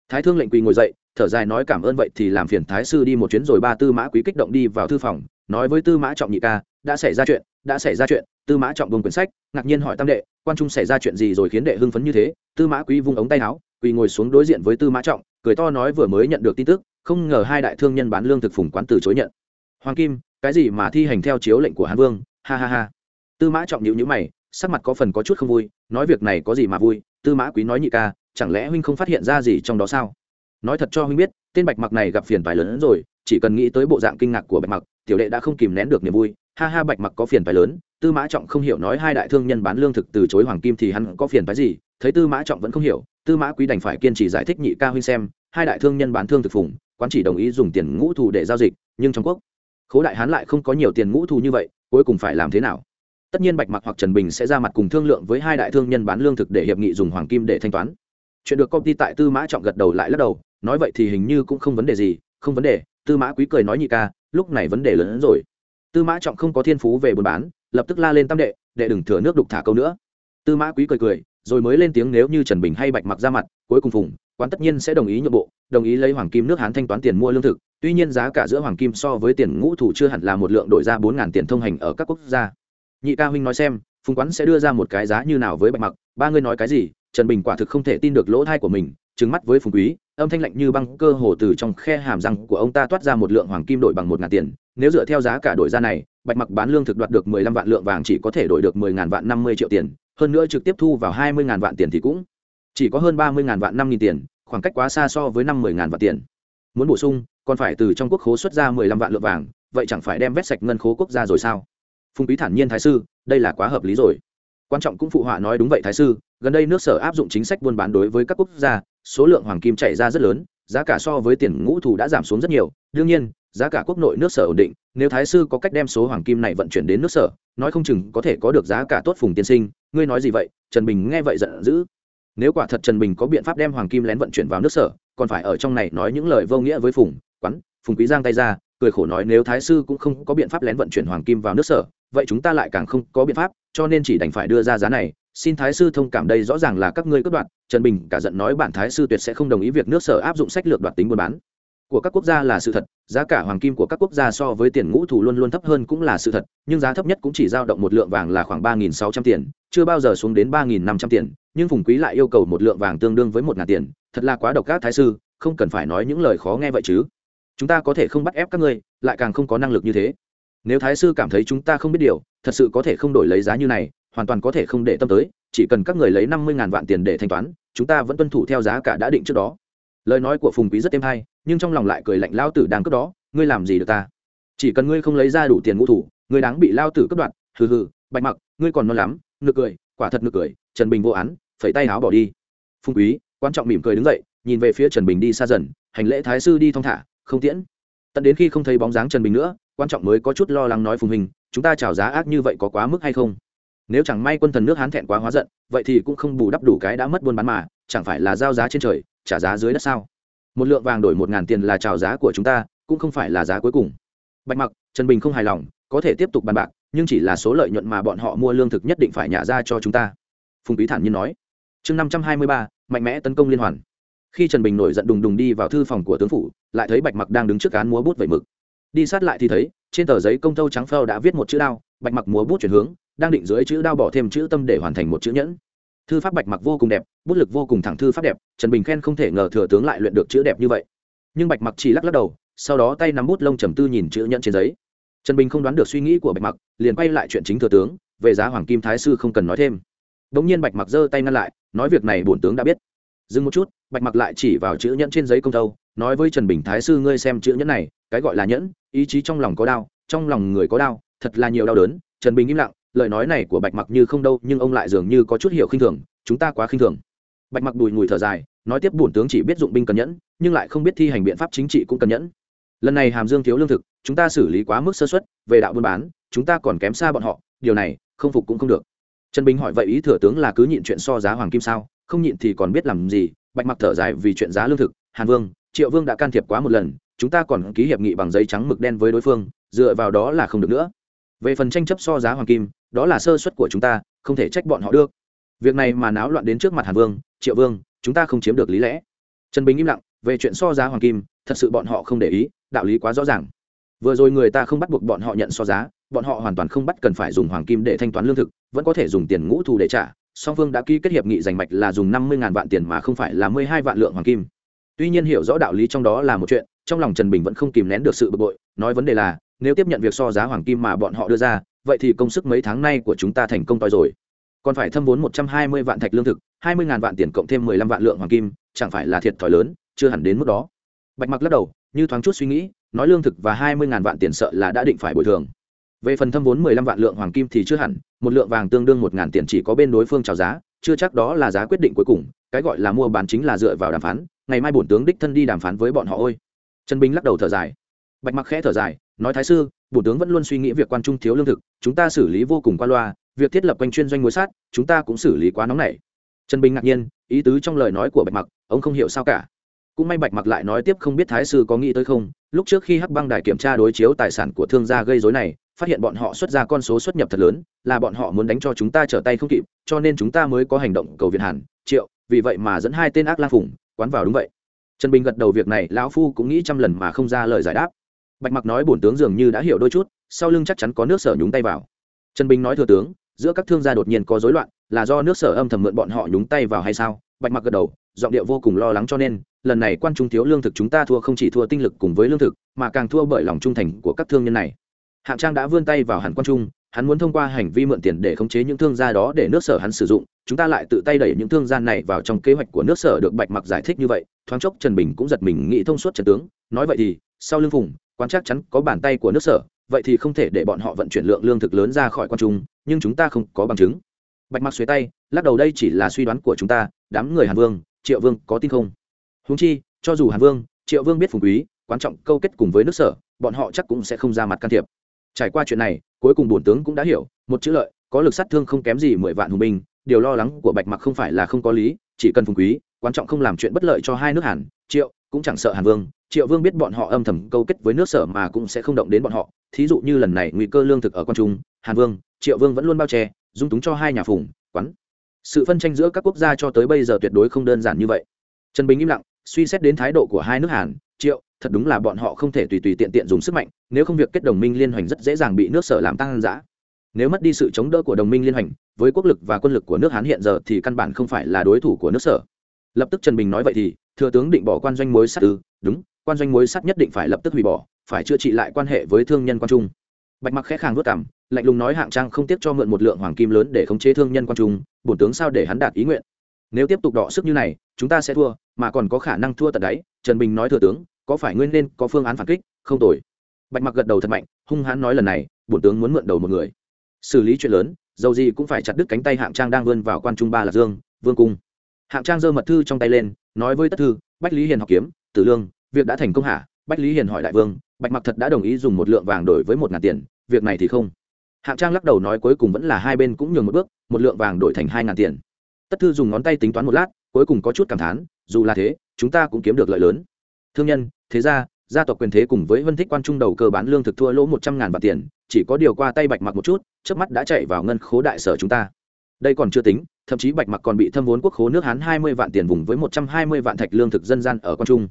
Thái thương lệnh quỳ ngồi dậy, thở dài nói, cảm ơn vậy thì làm phiền thái sư đi một chuyến rồi ba tư mã quý kích động đi vào thư phòng, nói với tư mã trọng nhị ca, đã xảy ra chuyện đã xảy ra chuyện, tư mã trọng bông quyển sách, ngạc nhiên hỏi tam đệ, quan trung xảy ra chuyện gì rồi khiến đệ hưng phấn như thế? Tư mã quý vung ống tay áo, quỳ ngồi xuống đối diện với tư mã trọng, cười to nói vừa mới nhận được tin tức, không ngờ hai đại thương nhân bán lương thực phùng quán từ chối nhận. Hoàng kim, cái gì mà thi hành theo chiếu lệnh của hán vương? Ha ha ha. Tư mã trọng nhịu nhữ mày, sắc mặt có phần có chút không vui, nói việc này có gì mà vui? Tư mã quý nói nhị ca, chẳng lẽ huynh không phát hiện ra gì trong đó sao? Nói thật cho huynh biết, tên bạch mặc này gặp phiền phái lớn hơn rồi, chỉ cần nghĩ tới bộ dạng kinh ngạc của bạch mặc tiểu đệ đã không kìm nén được niềm vui. Ha ha, bạch mặc có phiền phái lớn. Tư mã trọng không hiểu nói hai đại thương nhân bán lương thực từ chối hoàng kim thì hắn có phiền phái gì? Thấy tư mã trọng vẫn không hiểu, tư mã quý đành phải kiên trì giải thích nhị ca huynh xem. Hai đại thương nhân bán thương thực phùng, quán chỉ đồng ý dùng tiền ngũ thù để giao dịch, nhưng trong quốc, khố đại hán lại không có nhiều tiền ngũ thù như vậy, cuối cùng phải làm thế nào? Tất nhiên bạch mặc hoặc trần bình sẽ ra mặt cùng thương lượng với hai đại thương nhân bán lương thực để hiệp nghị dùng hoàng kim để thanh toán. Chuyện được công ty tại tư mã trọng gật đầu lại lắc đầu, nói vậy thì hình như cũng không vấn đề gì, không vấn đề. Tư mã quý cười nói nhị ca lúc này vấn đề lớn hơn rồi. Tư mã trọng không có thiên phú về buôn bán, lập tức la lên tam đệ đệ đừng thừa nước đục thả câu nữa. Tư mã quý cười cười, rồi mới lên tiếng nếu như trần bình hay bạch mặc ra mặt, cuối cùng phùng quán tất nhiên sẽ đồng ý nhượng bộ, đồng ý lấy hoàng kim nước hán thanh toán tiền mua lương thực, tuy nhiên giá cả giữa hoàng kim so với tiền ngũ thủ chưa hẳn là một lượng đổi ra bốn tiền thông hành ở các quốc gia. Nhị ca huynh nói xem, phùng quán sẽ đưa ra một cái giá như nào với bạch mặc, ba người nói cái gì, trần bình quả thực không thể tin được lỗ thai của mình trứng mắt với phùng quý âm thanh lạnh như băng cơ hồ từ trong khe hàm răng của ông ta toát ra một lượng hoàng kim đổi bằng một ngàn tiền. Nếu dựa theo giá cả đổi ra này, bạch mặc bán lương thực đoạt được mười lăm vạn lượng vàng chỉ có thể đổi được mười ngàn vạn năm mươi triệu tiền, hơn nữa trực tiếp thu vào hai mươi ngàn vạn tiền thì cũng chỉ có hơn ba mươi ngàn vạn năm nghìn tiền, khoảng cách quá xa so với năm mười ngàn vạn tiền. Muốn bổ sung, còn phải từ trong quốc khố xuất ra mười lăm vạn lượng vàng, vậy chẳng phải đem vét sạch ngân khố quốc gia rồi sao? Phung quý thản nhiên thái sư, đây là quá hợp lý rồi. Quan trọng cũng phụ họa nói đúng vậy thái sư, gần đây nước sở áp dụng chính sách buôn bán đối với các quốc gia số lượng hoàng kim chạy ra rất lớn, giá cả so với tiền ngũ thủ đã giảm xuống rất nhiều. Đương nhiên, giá cả quốc nội nước sở ổn định, nếu thái sư có cách đem số hoàng kim này vận chuyển đến nước sở, nói không chừng có thể có được giá cả tốt phùng tiên sinh. Ngươi nói gì vậy? Trần bình nghe vậy giận dữ. Nếu quả thật trần bình có biện pháp đem hoàng kim lén vận chuyển vào nước sở, còn phải ở trong này nói những lời vô nghĩa với phùng quắn phùng quý giang tay ra, cười khổ nói nếu thái sư cũng không có biện pháp lén vận chuyển hoàng kim vào nước sở, vậy chúng ta lại càng không có biện pháp, cho nên chỉ đành phải đưa ra giá này xin thái sư thông cảm đây rõ ràng là các ngươi cướp đoạt, trần bình cả giận nói bản thái sư tuyệt sẽ không đồng ý việc nước sở áp dụng sách lược đoạt tính buôn bán. Của các quốc gia là sự thật, giá cả hoàng kim của các quốc gia so với tiền ngũ thủ luôn luôn thấp hơn cũng là sự thật, nhưng giá thấp nhất cũng chỉ dao động một lượng vàng là khoảng ba nghìn sáu trăm tiền, chưa bao giờ xuống đến ba nghìn năm trăm tiền, nhưng phùng quý lại yêu cầu một lượng vàng tương đương với một ngàn tiền, thật là quá độc ác, thái sư, không cần phải nói những lời khó nghe vậy chứ. Chúng ta có thể không bắt ép các ngươi, lại càng không có năng lực như thế. Nếu thái sư cảm thấy chúng ta không biết điều, thật sự có thể không đổi lấy giá như này hoàn toàn có thể không để tâm tới, chỉ cần các người lấy năm mươi ngàn vạn tiền để thanh toán, chúng ta vẫn tuân thủ theo giá cả đã định trước đó. Lời nói của phùng quý rất êm hay, nhưng trong lòng lại cười lạnh lao tử đang cướp đó, ngươi làm gì được ta? Chỉ cần ngươi không lấy ra đủ tiền ngũ thủ, ngươi đáng bị lao tử cướp đoạt, hừ hừ, bạch mặc, ngươi còn non lắm, nực cười, quả thật nực cười, trần bình vô án, phẩy tay áo bỏ đi. Phùng quý, quan trọng mỉm cười đứng dậy, nhìn về phía trần bình đi xa dần, hành lễ thái sư đi thong thả, không tiễn. Tận đến khi không thấy bóng dáng trần bình nữa, quan trọng mới có chút lo lắng nói phùng hình chúng ta chào giá ác như vậy có quá mức hay không? Nếu chẳng may quân thần nước hán thẹn quá hóa giận, vậy thì cũng không bù đắp đủ cái đã mất buôn bán mà, chẳng phải là giao giá trên trời, trả giá dưới đất sao? Một lượng vàng đổi một ngàn tiền là trào giá của chúng ta, cũng không phải là giá cuối cùng. Bạch mặc, trần bình không hài lòng, có thể tiếp tục bàn bạc, nhưng chỉ là số lợi nhuận mà bọn họ mua lương thực nhất định phải nhả ra cho chúng ta. Phùng quý thản nhiên nói. Chương năm trăm hai mươi ba, mạnh mẽ tấn công liên hoàn. Khi trần bình nổi giận đùng đùng đi vào thư phòng của tướng phủ, lại thấy bạch mặc đang đứng trước cán múa bút vẩy mực. Đi sát lại thì thấy, trên tờ giấy công tâu trắng phơ đã viết một chữ đao, bạch mặc múa bút chuyển hướng đang định dưới chữ đao bỏ thêm chữ tâm để hoàn thành một chữ nhẫn. Thư pháp bạch mặc vô cùng đẹp, bút lực vô cùng thẳng thư pháp đẹp, trần bình khen không thể ngờ thừa tướng lại luyện được chữ đẹp như vậy. Nhưng bạch mặc chỉ lắc lắc đầu, sau đó tay nắm bút lông trầm tư nhìn chữ nhẫn trên giấy. Trần bình không đoán được suy nghĩ của bạch mặc, liền quay lại chuyện chính thừa tướng, về giá hoàng kim thái sư không cần nói thêm. Đ ỗ n g nhiên bạch mặc giơ tay ngăn lại, nói việc này bổn tướng đã biết. Dừng một chút, bạch mặc lại chỉ vào chữ nhẫn trên giấy công tâu nói với trần bình thái sư ngươi xem chữ nhẫn này, cái gọi là nhẫn, ý chí trong lòng có đau, trong lòng người có đau, thật là nhiều đau đớn, trần bình im lặng lời nói này của bạch mặc như không đâu, nhưng ông lại dường như có chút hiểu khinh thường, chúng ta quá khinh thường. Bạch mặc đùi ngùi thở dài, nói tiếp bổn tướng chỉ biết dụng binh cần nhẫn, nhưng lại không biết thi hành biện pháp chính trị cũng cần nhẫn. Lần này hàm dương thiếu lương thực, chúng ta xử lý quá mức sơ xuất về đạo buôn bán, chúng ta còn kém xa bọn họ, điều này không phục cũng không được. Trần bình hỏi vậy ý thừa tướng là cứ nhịn chuyện so giá hoàng kim sao? Không nhịn thì còn biết làm gì? Bạch mặc thở dài vì chuyện giá lương thực, hàn vương, triệu vương đã can thiệp quá một lần, chúng ta còn ký hiệp nghị bằng giấy trắng mực đen với đối phương, dựa vào đó là không được nữa. Về phần tranh chấp so giá hoàng kim đó là sơ suất của chúng ta, không thể trách bọn họ được. Việc này mà náo loạn đến trước mặt hàn vương, triệu vương, chúng ta không chiếm được lý lẽ. Trần bình im lặng, về chuyện so giá hoàng kim, thật sự bọn họ không để ý, đạo lý quá rõ ràng. Vừa rồi người ta không bắt buộc bọn họ nhận so giá, bọn họ hoàn toàn không bắt cần phải dùng hoàng kim để thanh toán lương thực, vẫn có thể dùng tiền ngũ thù để trả. Song phương đã ký kết hiệp nghị giành mạch là dùng năm mươi vạn tiền mà không phải là mười hai vạn lượng hoàng kim. Tuy nhiên hiểu rõ đạo lý trong đó là một chuyện, trong lòng trần bình vẫn không kìm nén được sự bực bội, nói vấn đề là, nếu tiếp nhận việc so giá hoàng kim mà bọn họ đưa ra vậy thì công sức mấy tháng nay của chúng ta thành công toi rồi. Còn phải thâm vốn một trăm hai mươi vạn thạch lương thực, hai mươi ngàn vạn tiền cộng thêm mười lăm vạn lượng hoàng kim, chẳng phải là thiệt thòi lớn, chưa hẳn đến mức đó. Bạch mặc lắc đầu, như thoáng chút suy nghĩ, nói lương thực và hai mươi ngàn vạn tiền sợ là đã định phải bồi thường. Về phần thâm vốn mười lăm vạn lượng hoàng kim thì chưa hẳn, một lượng vàng tương đương một ngàn tiền chỉ có bên đối phương chào giá, chưa chắc đó là giá quyết định cuối cùng, cái gọi là mua bán chính là dựa vào đàm phán, ngày mai bổn tướng đích thân đi đàm phán với bọn họ ôi. Trần bình lắc đầu thở dài. Bạch mặc khẽ thở dài, nói thái sư Bộ tướng vẫn luôn suy nghĩ việc quan trung thiếu lương thực, chúng ta xử lý vô cùng qua loa, việc thiết lập quanh chuyên doanh mối sát, chúng ta cũng xử lý quá nóng nảy. Trần bình ngạc nhiên, ý tứ trong lời nói của bạch mặc, ông không hiểu sao cả. Cũng may bạch mặc lại nói tiếp không biết thái sư có nghĩ tới không, lúc trước khi hắc băng đài kiểm tra đối chiếu tài sản của thương gia gây dối này, phát hiện bọn họ xuất ra con số xuất nhập thật lớn, là bọn họ muốn đánh cho chúng ta trở tay không kịp, cho nên chúng ta mới có hành động cầu viện hàn, triệu, vì vậy mà dẫn hai tên ác la phủng quán vào đúng vậy. Trần bình gật đầu việc này, lão phu cũng nghĩ trăm lần mà không ra lời giải đáp bạch mặc nói bổn tướng dường như đã hiểu đôi chút, sau lưng chắc chắn có nước sở nhúng tay vào. Trần bình nói thừa tướng, giữa các thương gia đột nhiên có rối loạn, là do nước sở âm thầm mượn bọn họ nhúng tay vào hay sao? Bạch mặc gật đầu, giọng điệu vô cùng lo lắng cho nên, lần này quan trung thiếu lương thực chúng ta thua không chỉ thua tinh lực cùng với lương thực, mà càng thua bởi lòng trung thành của các thương nhân này. Hạng trang đã vươn tay vào hẳn quan trung, hắn muốn thông qua hành vi mượn tiền để khống chế những thương gia đó để nước sở hắn sử dụng, chúng ta lại tự tay đẩy những thương gia này vào trong kế hoạch của nước sở được bạch mặc giải thích như vậy. Thoáng chốc trần bình cũng giật mình nghĩ thông suốt trần tướng, nói vậy thì, sau lưng phùng quan chắc chắn có bàn tay của nước sở, vậy thì không thể để bọn họ vận chuyển lượng lương thực lớn ra khỏi quan trung, nhưng chúng ta không có bằng chứng. Bạch mặc xuế tay, lắc đầu đây chỉ là suy đoán của chúng ta, đám người hàn vương, triệu vương có tin không? Húng chi, cho dù hàn vương, triệu vương biết phùng quý, quan trọng câu kết cùng với nước sở, bọn họ chắc cũng sẽ không ra mặt can thiệp. Trải qua chuyện này, cuối cùng bổn tướng cũng đã hiểu, một chữ lợi, có lực sát thương không kém gì mười vạn hùng binh, điều lo lắng của bạch mặc không phải là không có lý, chỉ cần phùng quý, quan trọng không làm chuyện bất lợi cho hai nước hàn, triệu cũng chẳng sợ hàn vương, triệu vương biết bọn họ âm thầm câu kết với nước sở mà cũng sẽ không động đến bọn họ. Thí dụ như lần này nguy cơ lương thực ở quan trung, hàn vương, triệu vương vẫn luôn bao che, dung túng cho hai nhà phùng, quán. Sự phân tranh giữa các quốc gia cho tới bây giờ tuyệt đối không đơn giản như vậy. Trần bình im lặng, suy xét đến thái độ của hai nước hàn, triệu, thật đúng là bọn họ không thể tùy tùy tiện tiện dùng sức mạnh, nếu không việc kết đồng minh liên hoành rất dễ dàng bị nước sở làm tăng giã nếu mất đi sự chống đỡ của đồng minh liên hoành, với quốc lực và quân lực của nước hán hiện giờ thì căn bản không phải là đối thủ của nước sở. Lập tức trần bình nói vậy thì thừa tướng định bỏ quan doanh mối sắt ư? Đúng, quan doanh mối sắt nhất định phải lập tức hủy bỏ, phải chữa trị lại quan hệ với thương nhân quan trung. Bạch mặc khẽ khàng vất cảm lạnh lùng nói hạng trang không tiếc cho mượn một lượng hoàng kim lớn để khống chế thương nhân quan trung, bổn tướng sao để hắn đạt ý nguyện? Nếu tiếp tục đọ sức như này, chúng ta sẽ thua, mà còn có khả năng thua tận đáy. Trần bình nói thừa tướng, có phải nguyên nên có phương án phản kích? Không tồi. Bạch mặc gật đầu thật mạnh, hung hãn nói lần này, bổn tướng muốn mượn đầu một người. Xử lý chuyện lớn, dầu gì cũng phải chặt đứt cánh tay hạng trang đang vươn vào quan trung ba là dương, vương cung hạng trang giơ mật thư trong tay lên, nói với tất thư, bách lý hiền học kiếm, tử lương, việc đã thành công hả? Bách lý hiền hỏi đại vương, bạch mặc thật đã đồng ý dùng một lượng vàng đổi với một ngàn tiền, việc này thì không? Hạng trang lắc đầu nói cuối cùng vẫn là hai bên cũng nhường một bước, một lượng vàng đổi thành hai ngàn tiền. Tất thư dùng ngón tay tính toán một lát, cuối cùng có chút cảm thán, dù là thế, chúng ta cũng kiếm được lợi lớn. Thương nhân, thế ra gia tộc quyền thế cùng với vân thích quan trung đầu cơ bán lương thực thua lỗ một trăm ngàn bạc tiền, chỉ có điều qua tay bạch mặc một chút trước mắt đã chạy vào ngân khố đại sở chúng ta đây còn chưa tính, thậm chí bạch mặc còn bị thâm vốn quốc khố nước hán hai mươi vạn tiền vùng với một trăm hai mươi vạn thạch lương thực dân gian ở quan trung.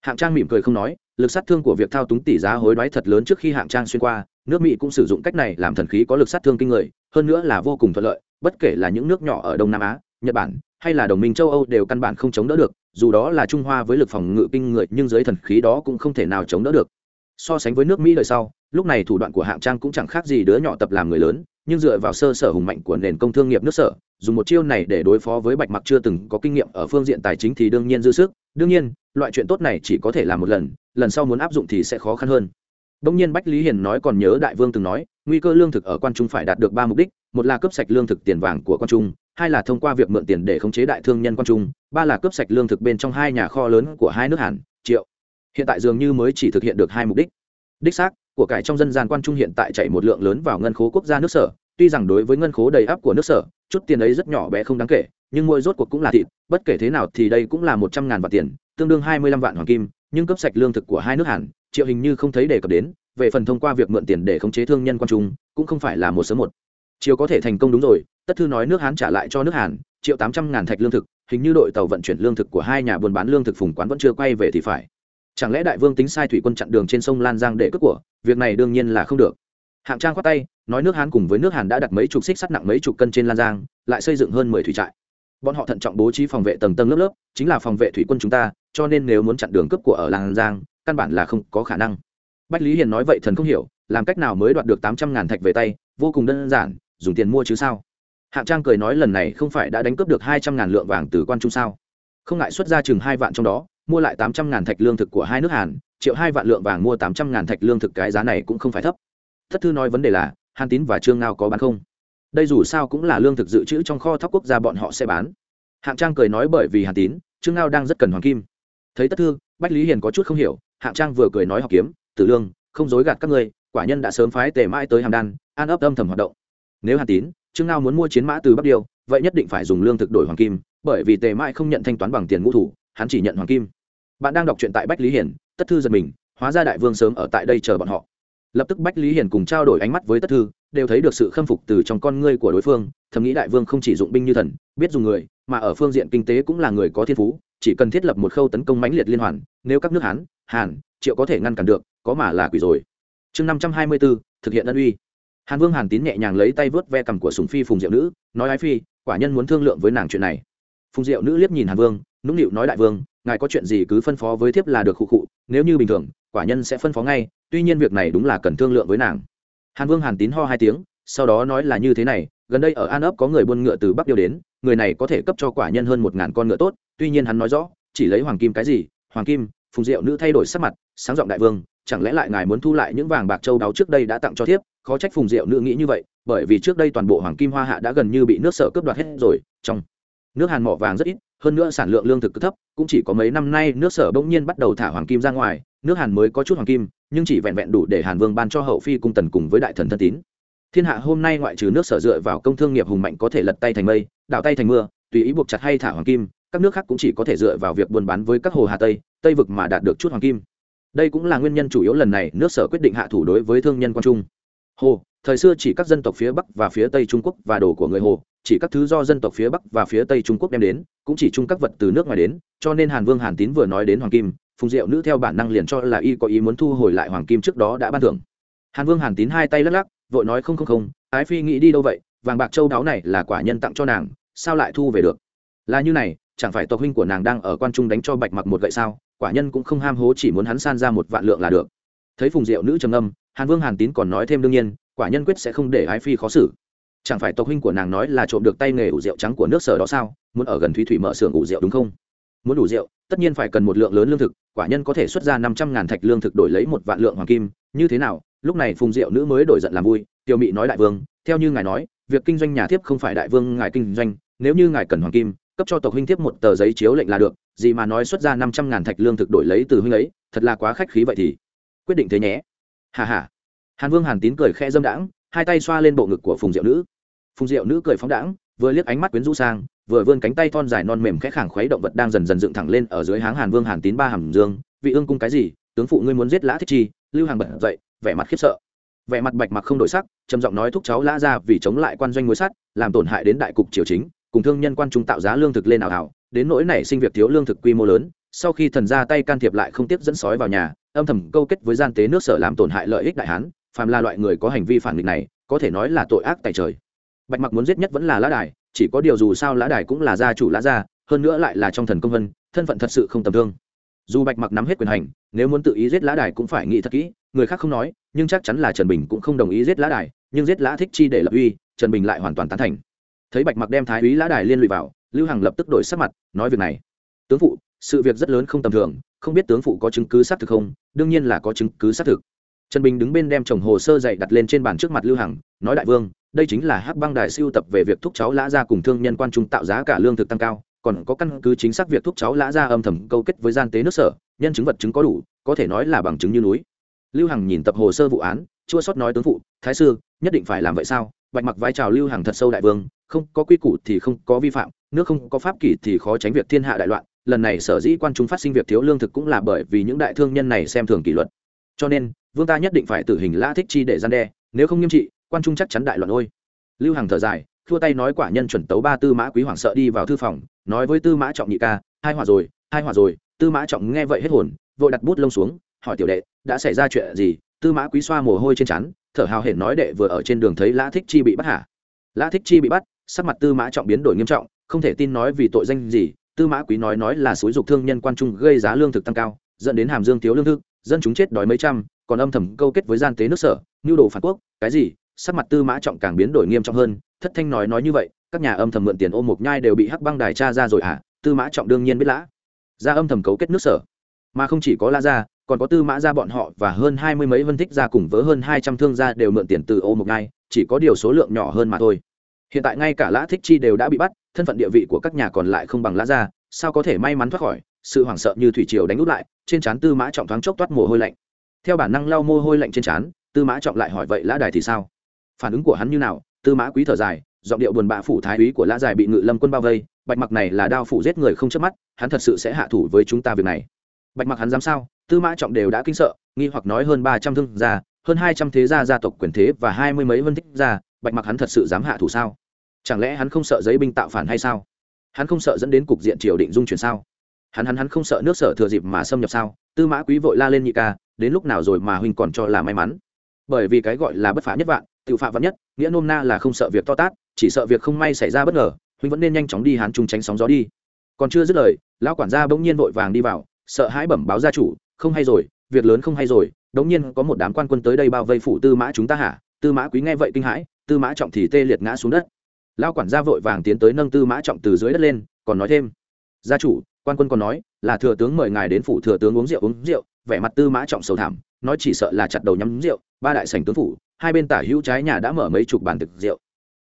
Hạng trang mỉm cười không nói, lực sát thương của việc thao túng tỷ giá hối đoái thật lớn trước khi hạng trang xuyên qua, nước mỹ cũng sử dụng cách này làm thần khí có lực sát thương kinh người, hơn nữa là vô cùng thuận lợi, bất kể là những nước nhỏ ở đông nam á, nhật bản, hay là đồng minh châu âu đều căn bản không chống đỡ được, dù đó là trung hoa với lực phòng ngự kinh người nhưng dưới thần khí đó cũng không thể nào chống đỡ được so sánh với nước mỹ đời sau lúc này thủ đoạn của hạng trang cũng chẳng khác gì đứa nhỏ tập làm người lớn nhưng dựa vào sơ sở hùng mạnh của nền công thương nghiệp nước sở dùng một chiêu này để đối phó với bạch mặc chưa từng có kinh nghiệm ở phương diện tài chính thì đương nhiên dư sức đương nhiên loại chuyện tốt này chỉ có thể làm một lần lần sau muốn áp dụng thì sẽ khó khăn hơn Đông nhiên Bách Lý Hiền nói còn nhớ Đại Vương từng nói, nguy cơ lương thực ở quan trung phải đạt được ba mục đích, một là cướp sạch lương thực tiền vàng của quan trung, hai là thông qua việc mượn tiền để khống chế đại thương nhân quan trung, ba là cướp sạch lương thực bên trong hai nhà kho lớn của hai nước Hàn, Triệu. Hiện tại dường như mới chỉ thực hiện được hai mục đích. Đích xác, của cải trong dân gian quan trung hiện tại chạy một lượng lớn vào ngân khố quốc gia nước sở, tuy rằng đối với ngân khố đầy áp của nước sở, chút tiền ấy rất nhỏ bé không đáng kể, nhưng mỗi rốt cuộc cũng là thịt, bất kể thế nào thì đây cũng là một trăm ngàn vạn tiền, tương đương hai mươi lăm vạn hoàng kim, nhưng cấp sạch lương thực của hai nước hàn triệu hình như không thấy đề cập đến về phần thông qua việc mượn tiền để khống chế thương nhân quan trung cũng không phải là một sớm một. Chiều có thể thành công đúng rồi tất thư nói nước hán trả lại cho nước hàn triệu tám trăm ngàn thạch lương thực hình như đội tàu vận chuyển lương thực của hai nhà buôn bán lương thực phùng quán vẫn chưa quay về thì phải chẳng lẽ đại vương tính sai thủy quân chặn đường trên sông lan giang để cướp của? Việc này đương nhiên là không được. Hạng trang khoát tay, nói nước hán cùng với nước hàn đã đặt mấy chục xích sắt nặng mấy chục cân trên lan giang, lại xây dựng hơn mười thủy trại. Bọn họ thận trọng bố trí phòng vệ tầng tầng lớp lớp, chính là phòng vệ thủy quân chúng ta, cho nên nếu muốn chặn đường cướp của ở lan giang, căn bản là không có khả năng. Bách lý hiền nói vậy thần không hiểu, làm cách nào mới đoạt được tám trăm ngàn thạch về tay, vô cùng đơn giản, dùng tiền mua chứ sao? Hạng trang cười nói lần này không phải đã đánh cướp được hai trăm ngàn lượng vàng từ quan trung sao? Không ngại xuất ra chừng hai vạn trong đó mua lại tám trăm ngàn thạch lương thực của hai nước hàn triệu hai vạn lượng vàng mua tám trăm ngàn thạch lương thực cái giá này cũng không phải thấp. Thất thư nói vấn đề là hàn tín và trương ngao có bán không? Đây dù sao cũng là lương thực dự trữ trong kho thóc quốc gia bọn họ sẽ bán. Hạng trang cười nói bởi vì hàn tín trương ngao đang rất cần hoàng kim. Thấy tất thư bách lý hiền có chút không hiểu hạng trang vừa cười nói học kiếm tử lương không dối gạt các ngươi quả nhân đã sớm phái tề mãi tới hàm đan an ấp âm thầm hoạt động. Nếu hàn tín trương ngao muốn mua chiến mã từ bắc điều, vậy nhất định phải dùng lương thực đổi hoàng kim bởi vì tề mãi không nhận thanh toán bằng tiền ngũ thủ hắn chỉ nhận hoàng kim bạn đang đọc truyện tại bách lý hiển, tất thư giật mình, hóa ra đại vương sớm ở tại đây chờ bọn họ. Lập tức bách lý hiển cùng trao đổi ánh mắt với tất thư, đều thấy được sự khâm phục từ trong con ngươi của đối phương, thầm nghĩ đại vương không chỉ dụng binh như thần, biết dùng người, mà ở phương diện kinh tế cũng là người có thiên phú, chỉ cần thiết lập một khâu tấn công mãnh liệt liên hoàn, nếu các nước hán, hàn, triệu có thể ngăn cản được, có mà là quỷ rồi. Chương năm trăm hai mươi bốn thực hiện ân uy. Hàn vương hàn tín nhẹ nhàng lấy tay vớt ve cằm của sùng phi phùng diệu nữ, nói ái phi, quả nhân muốn thương lượng với nàng chuyện này. Phùng diệu nữ liếc nhìn hàn vương, nũng nịu nói đại vương ngài có chuyện gì cứ phân phó với thiếp là được khụ khụ, nếu như bình thường, quả nhân sẽ phân phó ngay, tuy nhiên việc này đúng là cần thương lượng với nàng. Hàn vương hàn tín ho hai tiếng, sau đó nói là như thế này, gần đây ở an ấp có người buôn ngựa từ bắc điều đến, người này có thể cấp cho quả nhân hơn một ngàn con ngựa tốt, tuy nhiên hắn nói rõ, chỉ lấy hoàng kim cái gì, hoàng kim, phùng diệu nữ thay đổi sắc mặt, sáng giọng đại vương, chẳng lẽ lại ngài muốn thu lại những vàng bạc châu đáo trước đây đã tặng cho thiếp, khó trách phùng diệu nữ nghĩ như vậy, bởi vì trước đây toàn bộ hoàng kim hoa hạ đã gần như bị nước sở cướp đoạt hết rồi, trong nước hàn mỏ vàng rất ít, hơn nữa sản lượng lương thực thấp, cũng chỉ có mấy năm nay nước sở bỗng nhiên bắt đầu thả hoàng kim ra ngoài, nước hàn mới có chút hoàng kim, nhưng chỉ vẹn vẹn đủ để hàn vương ban cho hậu phi cung tần cùng với đại thần thân tín. Thiên hạ hôm nay ngoại trừ nước sở dựa vào công thương nghiệp hùng mạnh có thể lật tay thành mây, đảo tay thành mưa, tùy ý buộc chặt hay thả hoàng kim, các nước khác cũng chỉ có thể dựa vào việc buôn bán với các hồ hà tây tây vực mà đạt được chút hoàng kim. Đây cũng là nguyên nhân chủ yếu lần này nước sở quyết định hạ thủ đối với thương nhân quan trung. Hồ, thời xưa chỉ các dân tộc phía bắc và phía tây trung quốc và đồ của người hồ chỉ các thứ do dân tộc phía bắc và phía tây trung quốc đem đến, cũng chỉ chung các vật từ nước ngoài đến, cho nên hàn vương hàn tín vừa nói đến hoàng kim, phùng diệu nữ theo bản năng liền cho là y có ý muốn thu hồi lại hoàng kim trước đó đã ban thưởng. Hàn vương hàn tín hai tay lắc lắc, vội nói không không không, ái phi nghĩ đi đâu vậy, vàng bạc châu đáo này là quả nhân tặng cho nàng, sao lại thu về được? Là như này, chẳng phải tộc huynh của nàng đang ở quan trung đánh cho bạch mặc một gậy sao, quả nhân cũng không ham hố chỉ muốn hắn san ra một vạn lượng là được. Thấy phùng diệu nữ trầm âm hàn vương hàn tín còn nói thêm đương nhiên, quả nhân quyết sẽ không để ái phi khó xử chẳng phải tộc huynh của nàng nói là trộm được tay nghề ủ rượu trắng của nước sở đó sao? Muốn ở gần thúy thủy mở xưởng ủ rượu đúng không? Muốn đủ rượu, tất nhiên phải cần một lượng lớn lương thực, quả nhân có thể xuất ra năm trăm ngàn thạch lương thực đổi lấy một vạn lượng hoàng kim. Như thế nào? Lúc này phùng diệu nữ mới đổi giận làm vui, tiểu mị nói đại vương, theo như ngài nói, việc kinh doanh nhà thiếp không phải đại vương ngài kinh doanh, nếu như ngài cần hoàng kim, cấp cho tộc huynh thiếp một tờ giấy chiếu lệnh là được, gì mà nói xuất ra năm trăm ngàn thạch lương thực đổi lấy từ huynh ấy, thật là quá khách khí vậy thì. Quyết định thế nhé. Hà hà hàn vương hàn tín cười khẽ dâm đãng, hai tay xoa lên bộ ngực của phùng diệu nữ phùng diệu nữ cười phóng đãng, vừa liếc ánh mắt quyến rũ sang, vừa vươn cánh tay thon dài non mềm khẽ khàng khuấy động vật đang dần dần dựng thẳng lên ở dưới háng hàn vương hàn tín ba hàm dương, vị ương cung cái gì? Tướng phụ ngươi muốn giết lã thích chi? Lưu hàng bật dậy, vẻ mặt khiếp sợ. Vẻ mặt bạch mặc không đổi sắc, trầm giọng nói thúc cháu lã ra vì chống lại quan doanh mối sắt, làm tổn hại đến đại cục triều chính, cùng thương nhân quan trung tạo giá lương thực lên ảo hảo, đến nỗi nảy sinh việc thiếu lương thực quy mô lớn, sau khi thần ra tay can thiệp lại không tiếp dẫn sói vào nhà, âm thầm câu kết với gian tế nước sở làm tổn hại lợi ích đại hán, phàm là loại người có hành vi phản nghịch này, có thể nói là tội ác tại trời bạch mặc muốn giết nhất vẫn là lã đài, chỉ có điều dù sao lã đài cũng là gia chủ lã gia, hơn nữa lại là trong thần công vân, thân phận thật sự không tầm thương dù bạch mặc nắm hết quyền hành, nếu muốn tự ý giết lã đài cũng phải nghĩ thật kỹ, người khác không nói, nhưng chắc chắn là trần bình cũng không đồng ý giết lã đài, nhưng giết lã thích chi để lập uy, trần bình lại hoàn toàn tán thành. Thấy bạch mặc đem thái úy lã đài liên lụy vào, lưu hằng lập tức đổi sắc mặt, nói việc này. Tướng phụ, sự việc rất lớn không tầm thường, không biết tướng phụ có chứng cứ xác thực không? Đương nhiên là có chứng cứ xác thực. Trần bình đứng bên đem chồng hồ sơ dạy đặt lên trên bàn trước mặt lưu hằng, nói đại vương đây chính là hắc băng đài siêu tập về việc thúc cháu lã ra cùng thương nhân quan trung tạo giá cả lương thực tăng cao, còn có căn cứ chính xác việc thúc cháu lã ra âm thầm câu kết với gian tế nước sở, nhân chứng vật chứng có đủ, có thể nói là bằng chứng như núi. Lưu hằng nhìn tập hồ sơ vụ án, chua sót nói tướng phụ, thái sư, nhất định phải làm vậy sao? Bạch mặc vai trào lưu hằng thật sâu đại vương, không có quy củ thì không có vi phạm, nước không có pháp kỷ thì khó tránh việc thiên hạ đại loạn, lần này sở dĩ quan trung phát sinh việc thiếu lương thực cũng là bởi vì những đại thương nhân này xem thường kỷ luật. Cho nên, vương ta nhất định phải tử hình lã thích chi để gian đe, nếu không nghiêm trị quan trung chắc chắn đại loạn ôi. Lưu hằng thở dài thua tay nói quả nhân chuẩn tấu ba tư mã quý hoàng sợ đi vào thư phòng, nói với tư mã trọng nhị ca, hai hòa rồi, hai hòa rồi. Tư mã trọng nghe vậy hết hồn, vội đặt bút lông xuống, hỏi tiểu đệ, đã xảy ra chuyện gì? Tư mã quý xoa mồ hôi trên chắn thở hào hển nói đệ vừa ở trên đường thấy lã thích chi bị bắt hả? Lã thích chi bị bắt, sắc mặt tư mã trọng biến đổi nghiêm trọng, không thể tin nói vì tội danh gì, tư mã quý nói nói là xúi dục thương nhân quan trung gây giá lương thực tăng cao, dẫn đến hàm dương thiếu lương thực, dân chúng chết đói mấy trăm, còn âm thầm câu kết với gian tế nước sở nhu đồ phản quốc, cái gì? Sắc mặt tư mã trọng càng biến đổi nghiêm trọng hơn, thất thanh nói nói như vậy, các nhà âm thầm mượn tiền ô mộc nhai đều bị hắc băng đài tra ra rồi à tư mã trọng đương nhiên biết lã. Ra âm thầm cấu kết nước sở. Mà không chỉ có la ra, còn có tư mã ra bọn họ và hơn hai mươi mấy vân thích ra cùng với hơn hai trăm thương gia đều mượn tiền từ ô mộc nhai, chỉ có điều số lượng nhỏ hơn mà thôi. Hiện tại ngay cả lã thích chi đều đã bị bắt, thân phận địa vị của các nhà còn lại không bằng lã ra, sao có thể may mắn thoát khỏi? Sự hoảng sợ như thủy triều đánh úp lại, trên trán tư mã trọng thoáng chốc toát mồ hôi lạnh. Theo bản năng lau mồ hôi lạnh trên trán, tư mã trọng lại hỏi, vậy lã đài thì sao? Phản ứng của hắn như nào, tư mã quý thở dài, giọng điệu buồn bã phủ thái úy của lã dài bị ngự lâm quân bao vây, bạch mặc này là đao phủ giết người không chớp mắt, hắn thật sự sẽ hạ thủ với chúng ta việc này. Bạch mặc hắn dám sao? Tư mã trọng đều đã kinh sợ, nghi hoặc nói hơn ba trăm thương gia, hơn hai trăm thế gia gia tộc quyền thế và hai mươi mấy vân thích gia, bạch mặc hắn thật sự dám hạ thủ sao? Chẳng lẽ hắn không sợ giấy binh tạo phản hay sao? Hắn không sợ dẫn đến cục diện triều định dung chuyển sao? Hắn hắn hắn không sợ nước sở thừa dịp mà xâm nhập sao? Tư mã quý vội la lên nhị ca, đến lúc nào rồi mà huynh còn cho là may mắn? Bởi vì cái gọi là bất phá nhất vạn tự phạm vạn nhất, nghĩa nôm na là không sợ việc to tát, chỉ sợ việc không may xảy ra bất ngờ, huynh vẫn nên nhanh chóng đi hán trung tránh sóng gió đi. Còn chưa dứt lời, lão quản gia bỗng nhiên vội vàng đi vào, sợ hãi bẩm báo gia chủ, không hay rồi, việc lớn không hay rồi, đống nhiên có một đám quan quân tới đây bao vây phủ tư mã chúng ta hả? Tư mã quý nghe vậy kinh hãi, tư mã trọng thì tê liệt ngã xuống đất. Lão quản gia vội vàng tiến tới nâng tư mã trọng từ dưới đất lên, còn nói thêm, gia chủ, quan quân còn nói là thừa tướng mời ngài đến phủ thừa tướng uống rượu uống rượu. Vẻ mặt tư mã trọng sầu thảm, nói chỉ sợ là chặt đầu nhắm rượu, ba đại sảnh tướng phủ hai bên tả hữu trái nhà đã mở mấy chục bàn thực rượu.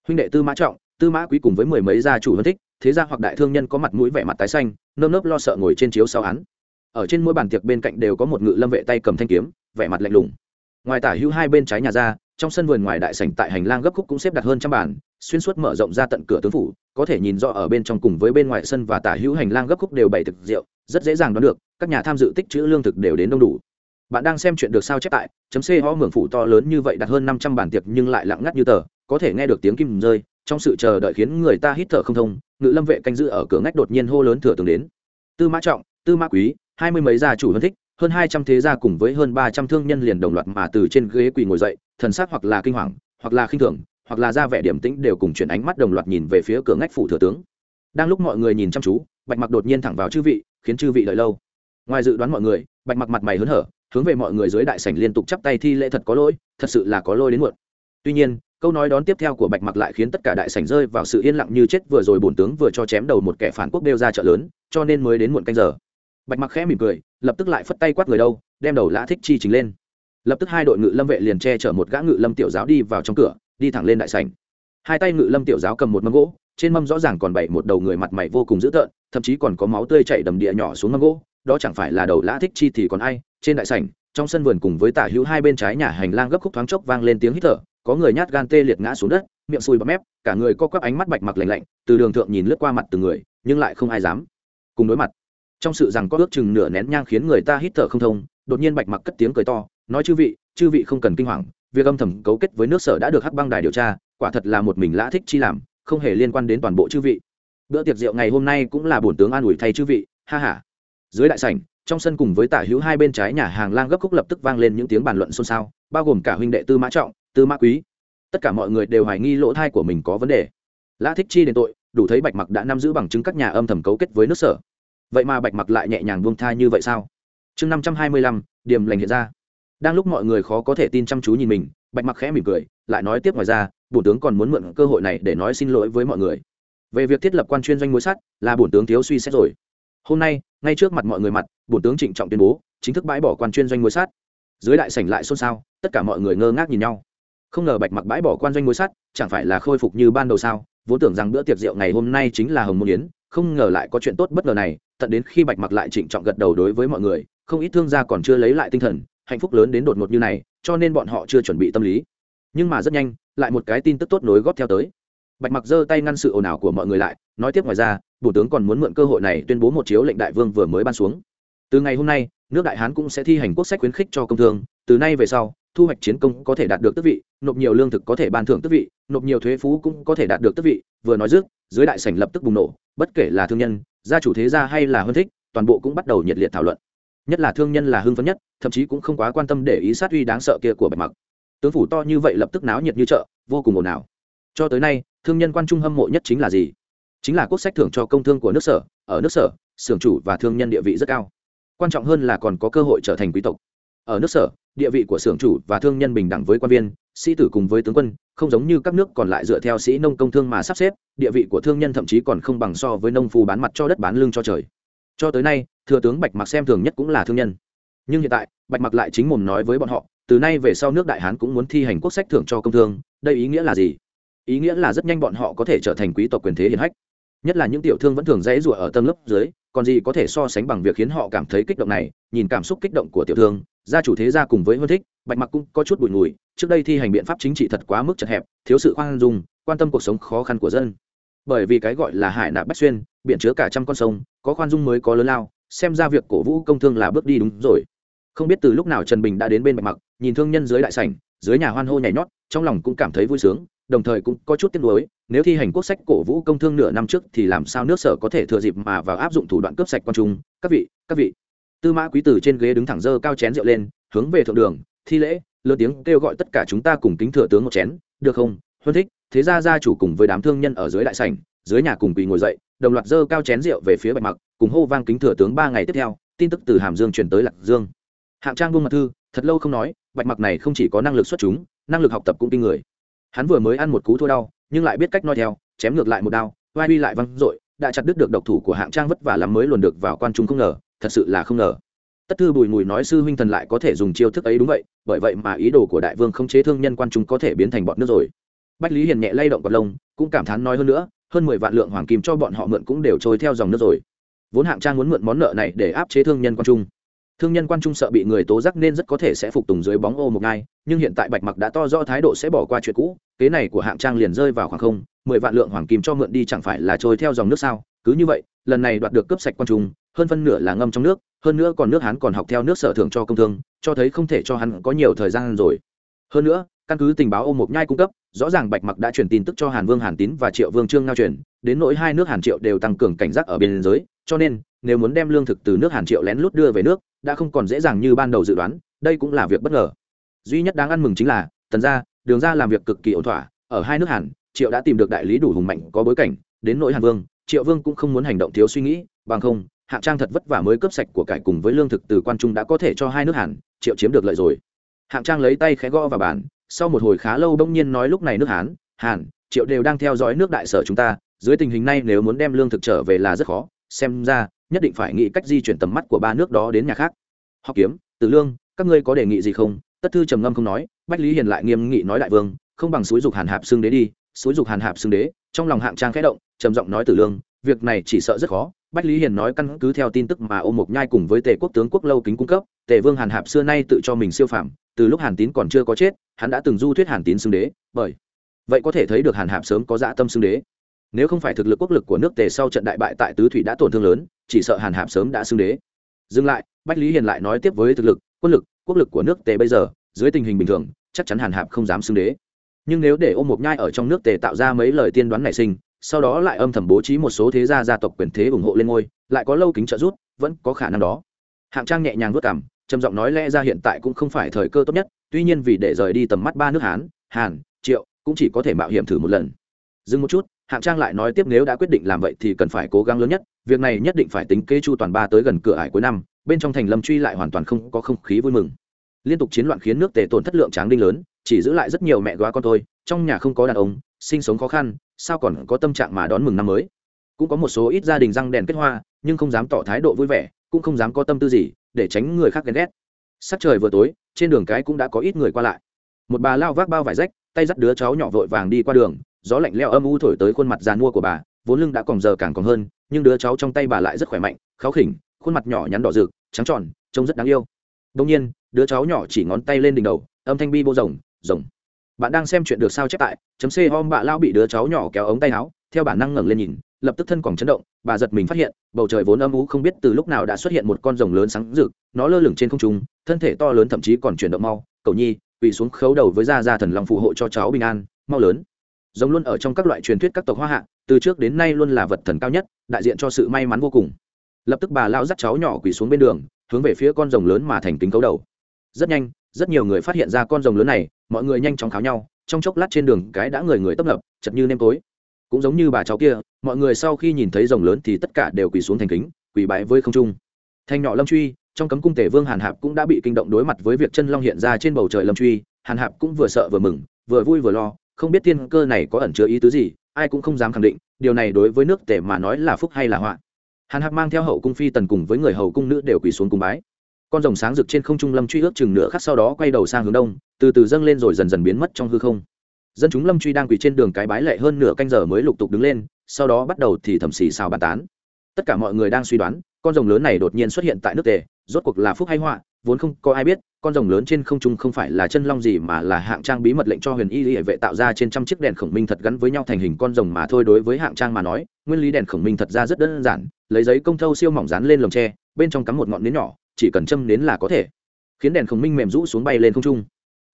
Huynh đệ tư mã trọng, tư mã quý cùng với mười mấy gia chủ hơn thích, thế gia hoặc đại thương nhân có mặt mũi vẻ mặt tái xanh, nơm nớp lo sợ ngồi trên chiếu sau án. Ở trên mỗi bàn tiệc bên cạnh đều có một ngự lâm vệ tay cầm thanh kiếm, vẻ mặt lạnh lùng. Ngoài tả hữu hai bên trái nhà ra, trong sân vườn ngoài đại sảnh tại hành lang gấp khúc cũng xếp đặt hơn trăm bàn, xuyên suốt mở rộng ra tận cửa tướng phủ, có thể nhìn rõ ở bên trong cùng với bên ngoài sân và tả hữu hành lang gấp khúc đều bày thực rượu, rất dễ dàng đoán được, các nhà tham dự tích trữ lương thực đều đến đông đủ bạn đang xem chuyện được sao chép tại, chấm c ho mưởng phủ to lớn như vậy đặt hơn năm trăm bản tiệc nhưng lại lặng ngắt như tờ, có thể nghe được tiếng kim rơi, trong sự chờ đợi khiến người ta hít thở không thông, ngự lâm vệ canh giữ ở cửa ngách đột nhiên hô lớn thừa tường đến. Tư mã trọng, tư mã quý, hai mươi mấy gia chủ hơn thích, hơn hai trăm thế gia cùng với hơn ba trăm thương nhân liền đồng loạt mà từ trên ghế quỳ ngồi dậy, thần sắc hoặc là kinh hoàng, hoặc là khinh thường, hoặc là ra vẻ điểm tĩnh đều cùng chuyển ánh mắt đồng loạt nhìn về phía cửa ngách phủ thừa tướng. Đang lúc mọi người nhìn chăm chú, bạch mặc đột nhiên thẳng vào chư vị, khiến chư vị đợi lâu. Ngoài dự đoán mọi người, bạch mặc mặt mày hớn hở hướng về mọi người dưới đại sảnh liên tục chắp tay thi lễ thật có lỗi, thật sự là có lỗi đến muộn. Tuy nhiên, câu nói đón tiếp theo của bạch mặc lại khiến tất cả đại sảnh rơi vào sự yên lặng như chết, vừa rồi bổn tướng vừa cho chém đầu một kẻ phản quốc đeo ra chợ lớn, cho nên mới đến muộn canh giờ. Bạch mặc khẽ mỉm cười, lập tức lại phất tay quát người đâu, đem đầu lã thích chi chính lên. Lập tức hai đội ngự lâm vệ liền che chở một gã ngự lâm tiểu giáo đi vào trong cửa, đi thẳng lên đại sảnh. Hai tay ngự lâm tiểu giáo cầm một mâm gỗ trên mâm rõ ràng còn bảy một đầu người mặt mày vô cùng dữ tợn, thậm chí còn có máu tươi chảy đầm địa nhỏ xuống mâm gỗ, đó chẳng phải là đầu lã thích chi thì còn ai, trên đại sảnh, trong sân vườn cùng với tả hữu hai bên trái nhà hành lang gấp khúc thoáng chốc vang lên tiếng hít thở, có người nhát gan tê liệt ngã xuống đất, miệng sùi bọt mép, cả người co quắp ánh mắt bạch mặc lạnh lạnh, từ đường thượng nhìn lướt qua mặt từng người, nhưng lại không ai dám cùng đối mặt. Trong sự rằng có ước chừng nửa nén nhang khiến người ta hít thở không thông, đột nhiên bạch mặc cất tiếng cười to, nói chư vị chư vị không cần kinh hoàng, việc âm thầm cấu kết với nước sở đã được hắc băng đài điều tra, quả thật là một mình lã thích chi làm không hề liên quan đến toàn bộ chư vị. Bữa tiệc rượu ngày hôm nay cũng là bổn tướng an ủi thay chư vị, ha ha. Dưới đại sảnh, trong sân cùng với tả hữu hai bên trái nhà hàng lang gấp khúc lập tức vang lên những tiếng bàn luận xôn xao, bao gồm cả huynh đệ tư mã trọng, tư mã quý. Tất cả mọi người đều hoài nghi lỗ thai của mình có vấn đề. Lã thích chi đền tội, đủ thấy bạch mặc đã nắm giữ bằng chứng các nhà âm thầm cấu kết với nước sở. Vậy mà bạch mặc lại nhẹ nhàng buông thai như vậy sao? Chương năm trăm hai mươi lăm, điểm lành hiện ra. Đang lúc mọi người khó có thể tin chăm chú nhìn mình, bạch mặc khẽ mỉm cười, lại nói tiếp ngoài ra bổn tướng còn muốn mượn cơ hội này để nói xin lỗi với mọi người. Về việc thiết lập quan chuyên doanh mối sắt là bổn tướng thiếu suy xét rồi. Hôm nay, ngay trước mặt mọi người mặt, bổn tướng trịnh trọng tuyên bố, chính thức bãi bỏ quan chuyên doanh mối sắt dưới đại sảnh lại xôn xao, tất cả mọi người ngơ ngác nhìn nhau. Không ngờ bạch mặc bãi bỏ quan doanh mối sắt chẳng phải là khôi phục như ban đầu sao? Vốn tưởng rằng bữa tiệc rượu ngày hôm nay chính là hồng môn yến, không ngờ lại có chuyện tốt bất ngờ này, tận đến khi bạch mặc lại trịnh trọng gật đầu đối với mọi người, không ít thương gia còn chưa lấy lại tinh thần, hạnh phúc lớn đến đột ngột như này, cho nên bọn họ chưa chuẩn bị tâm lý nhưng mà rất nhanh, lại một cái tin tức tốt nối góp theo tới. Bạch mặc giơ tay ngăn sự ồn ào của mọi người lại, nói tiếp ngoài ra bù tướng còn muốn mượn cơ hội này tuyên bố một chiếu lệnh đại vương vừa mới ban xuống. Từ ngày hôm nay, nước đại hán cũng sẽ thi hành quốc sách khuyến khích cho công thương, từ nay về sau, thu hoạch chiến công có thể đạt được tước vị, nộp nhiều lương thực có thể ban thưởng tước vị, nộp nhiều thuế phú cũng có thể đạt được tước vị, vừa nói dứt, dưới đại sảnh lập tức bùng nổ, bất kể là thương nhân, gia chủ thế gia hay là hơn thích, toàn bộ cũng bắt đầu nhiệt liệt thảo luận. Nhất là thương nhân là hưng phấn nhất, thậm chí cũng không quá quan tâm để ý sát uy đáng sợ kia của bạch mặc tướng phủ to như vậy lập tức náo nhiệt như chợ, vô cùng ồn ào. Cho tới nay, thương nhân quan trung hâm mộ nhất chính là gì? Chính là quốc sách thưởng cho công thương của nước sở, ở nước sở, xưởng chủ và thương nhân địa vị rất cao. Quan trọng hơn là còn có cơ hội trở thành quý tộc. Ở nước sở, địa vị của xưởng chủ và thương nhân bình đẳng với quan viên, sĩ tử cùng với tướng quân, không giống như các nước còn lại dựa theo sĩ nông công thương mà sắp xếp, địa vị của thương nhân thậm chí còn không bằng so với nông phù bán mặt cho đất bán lương cho trời. Cho tới nay, thừa tướng bạch mặc xem thường nhất cũng là thương nhân. Nhưng hiện tại, bạch mặc lại chính mồm nói với bọn họ từ nay về sau nước đại hán cũng muốn thi hành quốc sách thưởng cho công thương, đây ý nghĩa là gì? Ý nghĩa là rất nhanh bọn họ có thể trở thành quý tộc quyền thế hiền hách. Nhất là những tiểu thương vẫn thường dãy rủa ở tầng lớp dưới, còn gì có thể so sánh bằng việc khiến họ cảm thấy kích động này, nhìn cảm xúc kích động của tiểu thương, gia chủ thế gia cùng với hơn thích, bạch mặc cũng có chút bụi ngùi, trước đây thi hành biện pháp chính trị thật quá mức chật hẹp, thiếu sự khoan dung, quan tâm cuộc sống khó khăn của dân. Bởi vì cái gọi là hải nạp bách xuyên biện chứa cả trăm con sông, có khoan dung mới có lớn lao, xem ra việc cổ vũ công thương là bước đi đúng rồi không biết từ lúc nào trần bình đã đến bên bạch mặc, nhìn thương nhân dưới đại sảnh, dưới nhà hoan hô nhảy nhót, trong lòng cũng cảm thấy vui sướng, đồng thời cũng có chút tiếc nuối, nếu thi hành quốc sách cổ vũ công thương nửa năm trước thì làm sao nước sở có thể thừa dịp mà vào áp dụng thủ đoạn cướp sạch quan trung. Các vị các vị. Tư mã quý tử trên ghế đứng thẳng dơ cao chén rượu lên, hướng về thượng đường, thi lễ, lớn tiếng kêu gọi tất cả chúng ta cùng kính thừa tướng một chén, được không? Huân thích, thế Ra gia chủ cùng với đám thương nhân ở dưới đại sảnh, dưới nhà cùng quỳ ngồi dậy, đồng loạt dơ cao chén rượu về phía bạch mặc, cùng hô vang kính thừa tướng ba ngày tiếp theo, tin tức từ hàm dương truyền tới lạc dương hạng trang buông mặt thư, thật lâu không nói, bạch mặc này không chỉ có năng lực xuất chúng, năng lực học tập cũng kinh người. Hắn vừa mới ăn một cú thua đau, nhưng lại biết cách nói theo, chém ngược lại một đao, vai uy lại văng dội, đã chặt đứt được độc thủ của hạng trang vất vả lắm mới luồn được vào quan trung không ngờ, thật sự là không ngờ. Tất thư bùi mùi nói sư huynh thần lại có thể dùng chiêu thức ấy đúng vậy, bởi vậy mà ý đồ của đại vương không chế thương nhân quan trung có thể biến thành bọn nước rồi. Bách lý hiền nhẹ lay động cọt lông, cũng cảm thán nói hơn nữa, hơn mười vạn lượng hoàng kim cho bọn họ mượn cũng đều trôi theo dòng nước rồi. Vốn hạng trang muốn mượn món nợ này để áp chế thương nhân quan trung thương nhân quan trung sợ bị người tố giác nên rất có thể sẽ phục tùng dưới bóng ô một ngai, nhưng hiện tại bạch mặc đã to rõ thái độ sẽ bỏ qua chuyện cũ, kế này của hạng trang liền rơi vào khoảng không, mười vạn lượng hoàng kim cho mượn đi chẳng phải là trôi theo dòng nước sao? Cứ như vậy, lần này đoạt được cướp sạch quan trung, hơn phân nửa là ngâm trong nước, hơn nữa còn nước hắn còn học theo nước sở thưởng cho công thương, cho thấy không thể cho hắn có nhiều thời gian rồi. Hơn nữa, căn cứ tình báo ô một nhai cung cấp, rõ ràng bạch mặc đã truyền tin tức cho hàn vương, hàn tín và triệu vương trương ngao truyền, đến nỗi hai nước hàn triệu đều tăng cường cảnh giác ở biên giới, cho nên, nếu muốn đem lương thực từ nước hàn triệu lén lút đưa về nước đã không còn dễ dàng như ban đầu dự đoán, đây cũng là việc bất ngờ. Duy nhất đáng ăn mừng chính là, tần gia, đường ra làm việc cực kỳ ổn thỏa, ở hai nước hàn, triệu đã tìm được đại lý đủ hùng mạnh, có bối cảnh, đến nỗi hàn vương, triệu vương cũng không muốn hành động thiếu suy nghĩ, bằng không, hạng trang thật vất vả mới cướp sạch của cải cùng với lương thực từ quan trung đã có thể cho hai nước hàn, triệu chiếm được lợi rồi. Hạng trang lấy tay khẽ gõ vào bàn, sau một hồi khá lâu bỗng nhiên nói lúc này nước hán, hàn, triệu đều đang theo dõi nước đại sở chúng ta, dưới tình hình này nếu muốn đem lương thực trở về là rất khó, xem ra nhất định phải nghĩ cách di chuyển tầm mắt của ba nước đó đến nhà khác. Học kiếm, tử lương, các ngươi có đề nghị gì không? Tất thư trầm ngâm không nói, bách lý hiền lại nghiêm nghị nói đại vương, không bằng suối dục hàn hạp xương đế đi. Suối dục hàn hạp xương đế, trong lòng hạng trang khẽ động, trầm giọng nói tử lương, việc này chỉ sợ rất khó. Bách lý hiền nói căn cứ theo tin tức mà ô mộc nhai cùng với tề quốc tướng quốc lâu kính cung cấp, tề vương hàn hạp xưa nay tự cho mình siêu phạm từ lúc hàn tín còn chưa có chết, hắn đã từng du thuyết hàn tín xưng đế, bởi vậy có thể thấy được hàn hạp sớm có dạ tâm xưng đế nếu không phải thực lực quốc lực của nước tề sau trận đại bại tại tứ thủy đã tổn thương lớn, chỉ sợ hàn hạp sớm đã xưng đế. Dừng lại, bách lý hiền lại nói tiếp với thực lực, quân lực, quốc lực của nước tề bây giờ, dưới tình hình bình thường, chắc chắn hàn hạp không dám xưng đế. Nhưng nếu để ôm một nhai ở trong nước tề tạo ra mấy lời tiên đoán nảy sinh, sau đó lại âm thầm bố trí một số thế gia gia tộc quyền thế ủng hộ lên ngôi, lại có lâu kính trợ rút vẫn có khả năng đó. Hạng trang nhẹ nhàng vất cảm trầm giọng nói lẽ ra hiện tại cũng không phải thời cơ tốt nhất, tuy nhiên vì để rời đi tầm mắt ba nước hán, hàn, triệu, cũng chỉ có thể mạo hiểm thử một lần. Dừng một chút hạng trang lại nói tiếp nếu đã quyết định làm vậy thì cần phải cố gắng lớn nhất, việc này nhất định phải tính kế chu toàn ba tới gần cửa ải cuối năm, bên trong thành lâm truy lại hoàn toàn không có không khí vui mừng. Liên tục chiến loạn khiến nước tề tổn thất lượng tráng đinh lớn, chỉ giữ lại rất nhiều mẹ góa con tôi trong nhà không có đàn ông, sinh sống khó khăn, sao còn có tâm trạng mà đón mừng năm mới? Cũng có một số ít gia đình răng đèn kết hoa, nhưng không dám tỏ thái độ vui vẻ, cũng không dám có tâm tư gì, để tránh người khác ghen ghét. Sắc trời vừa tối, trên đường cái cũng đã có ít người qua lại. Một bà lao vác bao vải rách, tay dắt đứa cháu nhỏ vội vàng đi qua đường gió lạnh leo âm u thổi tới khuôn mặt già mua của bà, vốn lưng đã còn giờ càng còn hơn, nhưng đứa cháu trong tay bà lại rất khỏe mạnh, kháu khỉnh, khuôn mặt nhỏ nhắn đỏ rực, trắng tròn, trông rất đáng yêu. Đông nhiên, đứa cháu nhỏ chỉ ngón tay lên đỉnh đầu, âm thanh bi bô rồng rồng. Bạn đang xem chuyện được sao chép tại chấm c hom bạ lao bị đứa cháu nhỏ kéo ống tay áo, theo bản năng ngẩng lên nhìn, lập tức thân quòng chấn động, bà giật mình phát hiện, bầu trời vốn âm ú không biết từ lúc nào đã xuất hiện một con rồng lớn sáng rực, nó lơ lửng trên không trung, thân thể to lớn thậm chí còn chuyển động mau. Cầu nhi, quỳ xuống khấu đầu với gia gia thần lòng phù hộ cho cháu bình an, mau lớn giống luôn ở trong các loại truyền thuyết các tộc hoa hạ, từ trước đến nay luôn là vật thần cao nhất, đại diện cho sự may mắn vô cùng. Lập tức bà lao dắt cháu nhỏ quỳ xuống bên đường, hướng về phía con rồng lớn mà thành kính cấu đầu. Rất nhanh, rất nhiều người phát hiện ra con rồng lớn này, mọi người nhanh chóng kháo nhau, trong chốc lát trên đường cái đã người người tấp nập, chật như nêm tối. Cũng giống như bà cháu kia, mọi người sau khi nhìn thấy rồng lớn thì tất cả đều quỳ xuống thành kính, quỳ bái với không trung. Thanh nhỏ lâm truy, trong cấm cung tể vương hàn hạp cũng đã bị kinh động đối mặt với việc chân long hiện ra trên bầu trời lâm truy, hàn hạp cũng vừa sợ vừa mừng, vừa vui vừa lo không biết tiên cơ này có ẩn chứa ý tứ gì, ai cũng không dám khẳng định, điều này đối với nước tể mà nói là phúc hay là họa. Hàn hạc mang theo hậu cung phi tần cùng với người hầu cung nữ đều quỳ xuống cung bái. Con rồng sáng rực trên không trung lâm truy ước chừng nửa khắc sau đó quay đầu sang hướng đông, từ từ dâng lên rồi dần dần biến mất trong hư không. Dân chúng lâm truy đang quỳ trên đường cái bái lệ hơn nửa canh giờ mới lục tục đứng lên, sau đó bắt đầu thì thầm xì xào bàn tán. Tất cả mọi người đang suy đoán con rồng lớn này đột nhiên xuất hiện tại nước tề, rốt cuộc là phúc hay họa, vốn không có ai biết, con rồng lớn trên không trung không phải là chân long gì mà là hạng trang bí mật lệnh cho huyền y hệ vệ tạo ra trên trăm chiếc đèn khổng minh thật gắn với nhau thành hình con rồng mà thôi. Đối với hạng trang mà nói, nguyên lý đèn khổng minh thật ra rất đơn giản, lấy giấy công thâu siêu mỏng dán lên lồng tre, bên trong cắm một ngọn nến nhỏ, chỉ cần châm nến là có thể, khiến đèn khổng minh mềm rũ xuống bay lên không trung.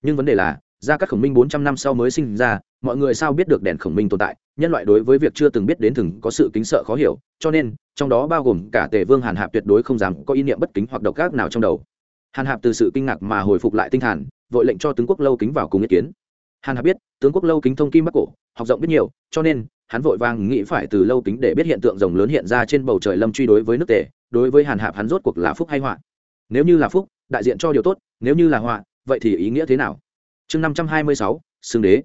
Nhưng vấn đề là ra các khổng minh bốn trăm năm sau mới sinh ra, mọi người sao biết được đèn khổng minh tồn tại? Nhân loại đối với việc chưa từng biết đến từng có sự kính sợ khó hiểu, cho nên, trong đó bao gồm cả tề vương hàn hạp tuyệt đối không dám có ý niệm bất kính hoặc độc ác nào trong đầu. Hàn hạp từ sự kinh ngạc mà hồi phục lại tinh thần, vội lệnh cho tướng quốc lâu kính vào cùng ý kiến. Hàn hạp biết, tướng quốc lâu kính thông kim bắc cổ, học rộng biết nhiều, cho nên, hắn vội vàng nghĩ phải từ lâu kính để biết hiện tượng rồng lớn hiện ra trên bầu trời lâm truy đối với nước tề, đối với hàn hạp hắn rốt cuộc là phúc hay họa. Nếu như là phúc, đại diện cho điều tốt, nếu như là họa, vậy thì ý nghĩa thế nào? Chương năm trăm hai mươi sáu xương đế.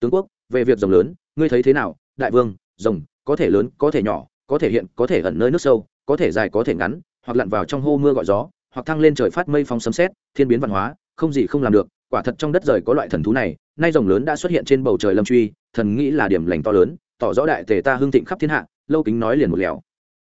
Tướng quốc, về việc rồng lớn, ngươi thấy thế nào? Đại vương, rồng, có thể lớn, có thể nhỏ, có thể hiện, có thể ẩn nơi nước sâu, có thể dài, có thể ngắn, hoặc lặn vào trong hô mưa gọi gió, hoặc thăng lên trời phát mây phong sấm xét thiên biến văn hóa, không gì không làm được. Quả thật trong đất rời có loại thần thú này, nay rồng lớn đã xuất hiện trên bầu trời lâm truy, thần nghĩ là điểm lành to lớn, tỏ rõ đại tề ta hưng thịnh khắp thiên hạ, lâu kính nói liền một lẻo.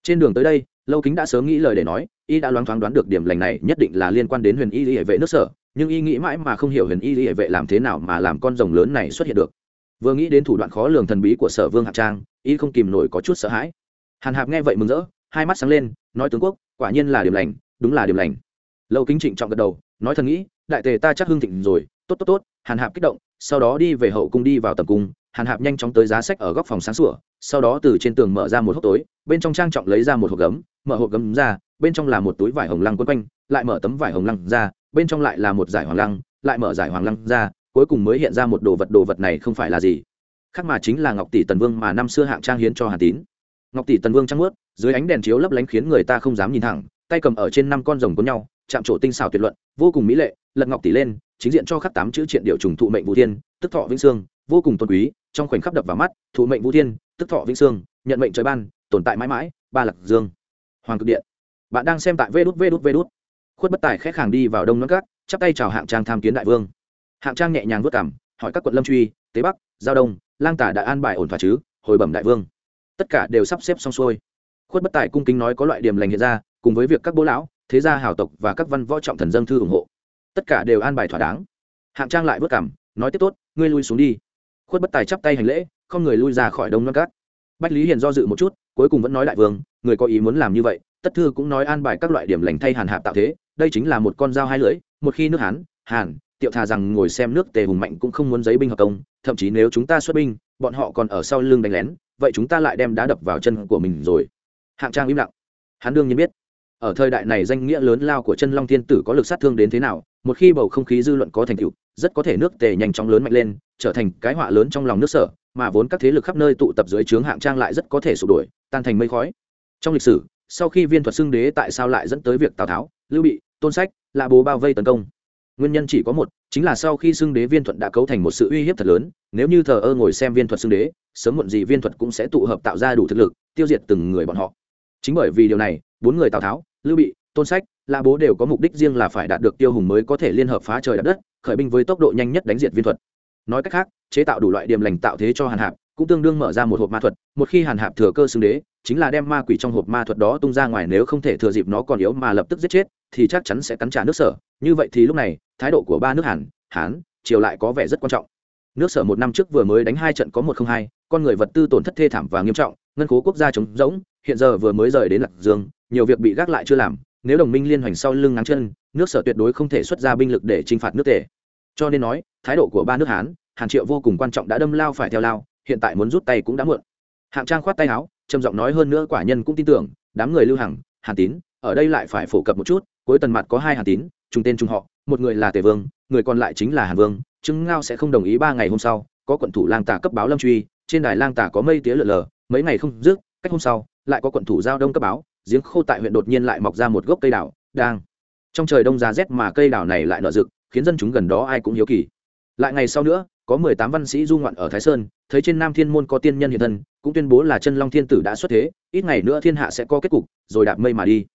Trên đường tới đây, lâu kính đã sớm nghĩ lời để nói, y đã loáng thoáng đoán được điểm lành này nhất định là liên quan đến huyền y hệ vệ nước sở nhưng y nghĩ mãi mà không hiểu huyền y hệ vệ làm thế nào mà làm con rồng lớn này xuất hiện được. Vừa nghĩ đến thủ đoạn khó lường thần bí của sở vương hạc trang, y không kìm nổi có chút sợ hãi. Hàn hạp nghe vậy mừng rỡ, hai mắt sáng lên, nói tướng quốc, quả nhiên là điểm lành, đúng là điểm lành. Lâu kính trịnh trọng gật đầu, nói thần nghĩ, đại tề ta chắc hưng thịnh rồi, tốt tốt tốt, hàn hạp kích động, sau đó đi về hậu cung đi vào tầm cung, hàn hạp nhanh chóng tới giá sách ở góc phòng sáng sủa, sau đó từ trên tường mở ra một hốc tối, bên trong trang trọng lấy ra một hộp gấm, mở hộp gấm ra, bên trong là một túi vải hồng lăng quấn quanh, lại mở tấm vải hồng lăng ra bên trong lại là một giải hoàng lăng, lại mở giải hoàng lăng ra, cuối cùng mới hiện ra một đồ vật đồ vật này không phải là gì. Khác mà chính là ngọc tỷ tần vương mà năm xưa hạng trang hiến cho hàn tín. Ngọc tỷ tần vương trăng ướt dưới ánh đèn chiếu lấp lánh khiến người ta không dám nhìn thẳng, tay cầm ở trên năm con rồng cuốn nhau, chạm trổ tinh xảo tuyệt luận, vô cùng mỹ lệ, lật ngọc tỷ lên, chính diện cho khắc tám chữ triện điệu trùng thụ mệnh vũ thiên, tức thọ vĩnh sương vô cùng tôn quý, trong khoảnh khắc đập vào mắt, thụ mệnh vũ thiên, tức thọ vĩnh sương nhận mệnh trời ban, tồn tại mãi mãi, ba lạc dương. Hoàng cực điện. Bạn đang xem tại vê đút vê đút vê đút khuất bất tài khẽ khàng đi vào đông nón cát, chắp tay chào hạng trang tham kiến đại vương. Hạng trang nhẹ nhàng vất cảm hỏi các quận lâm truy, tế bắc, giao đông, lang tả đã an bài ổn thỏa chứ, hồi bẩm đại vương. Tất cả đều sắp xếp xong xuôi. Khuất bất tài cung kính nói có loại điểm lành hiện ra, cùng với việc các bố lão, thế gia hào tộc và các văn võ trọng thần dân thư ủng hộ. Tất cả đều an bài thỏa đáng. Hạng trang lại vất cảm nói tiếp tốt, ngươi lui xuống đi. Khuất bất tài chắp tay hành lễ, không người lui ra khỏi đông non cát. Bách lý hiền do dự một chút, cuối cùng vẫn nói đại vương, người có ý muốn làm như vậy tất thư cũng nói an bài các loại điểm lành thay hàn hạp tạo thế, đây chính là một con dao hai lưỡi, một khi nước hán, hàn, tiệu thà rằng ngồi xem nước tề hùng mạnh cũng không muốn giấy binh hợp công, thậm chí nếu chúng ta xuất binh, bọn họ còn ở sau lưng đánh lén, vậy chúng ta lại đem đá đập vào chân của mình rồi. Hạng trang im lặng. Hắn đương nhiên biết. Ở thời đại này danh nghĩa lớn lao của chân long thiên tử có lực sát thương đến thế nào, một khi bầu không khí dư luận có thành tựu, rất có thể nước tề nhanh chóng lớn mạnh lên, trở thành cái họa lớn trong lòng nước sở, mà vốn các thế lực khắp nơi tụ tập dưới trướng hạng trang lại rất có thể sụp đổ, tan thành mây khói. Trong lịch sử sau khi viên thuật xưng đế tại sao lại dẫn tới việc tào tháo, lưu bị, tôn sách là bố bao vây tấn công? Nguyên nhân chỉ có một, chính là sau khi xưng đế viên thuật đã cấu thành một sự uy hiếp thật lớn, nếu như thờ ơ ngồi xem viên thuật xưng đế, sớm muộn gì viên thuật cũng sẽ tụ hợp tạo ra đủ thực lực, tiêu diệt từng người bọn họ. Chính bởi vì điều này, bốn người tào tháo, lưu bị, tôn sách là bố đều có mục đích riêng là phải đạt được tiêu hùng mới có thể liên hợp phá trời đất khởi binh với tốc độ nhanh nhất đánh diệt viên thuật. Nói cách khác, chế tạo đủ loại điểm lành tạo thế cho hàn hạp cũng tương đương mở ra một hộp ma thuật, một khi hàn hạp thừa cơ xưng đế, chính là đem ma quỷ trong hộp ma thuật đó tung ra ngoài nếu không thể thừa dịp nó còn yếu mà lập tức giết chết, thì chắc chắn sẽ cắn trả nước sở. Như vậy thì lúc này, thái độ của ba nước hàn, hán, triều lại có vẻ rất quan trọng. Nước sở một năm trước vừa mới đánh hai trận có một không hai, con người vật tư tổn thất thê thảm và nghiêm trọng, ngân khố quốc gia chống rỗng, hiện giờ vừa mới rời đến lạc dương, nhiều việc bị gác lại chưa làm, nếu đồng minh liên hoành sau lưng ngáng chân, nước sở tuyệt đối không thể xuất ra binh lực để chinh phạt nước tề. Cho nên nói, thái độ của ba nước hán, hàn triệu vô cùng quan trọng đã đâm lao phải theo lao hiện tại muốn rút tay cũng đã muộn. Hạng trang khoát tay áo, trầm giọng nói hơn nữa quả nhân cũng tin tưởng, đám người lưu hằng, hàn tín, ở đây lại phải phổ cập một chút, cuối tần mặt có hai hàn tín, trùng tên trùng họ, một người là tề vương, người còn lại chính là hàn vương chứng ngao sẽ không đồng ý ba ngày hôm sau, có quận thủ lang tả cấp báo lâm truy, trên đài lang tả có mây tía lượn lờ, mấy ngày không dứt, cách hôm sau, lại có quận thủ giao đông cấp báo, giếng khô tại huyện đột nhiên lại mọc ra một gốc cây đào, đang trong trời đông giá rét mà cây đào này lại nở rực, khiến dân chúng gần đó ai cũng hiếu kỳ. Lại ngày sau nữa, có mười tám văn sĩ du ngoạn ở thái sơn thấy trên nam thiên môn có tiên nhân hiện thân, cũng tuyên bố là chân long thiên tử đã xuất thế, ít ngày nữa thiên hạ sẽ có kết cục, rồi đạp mây mà đi.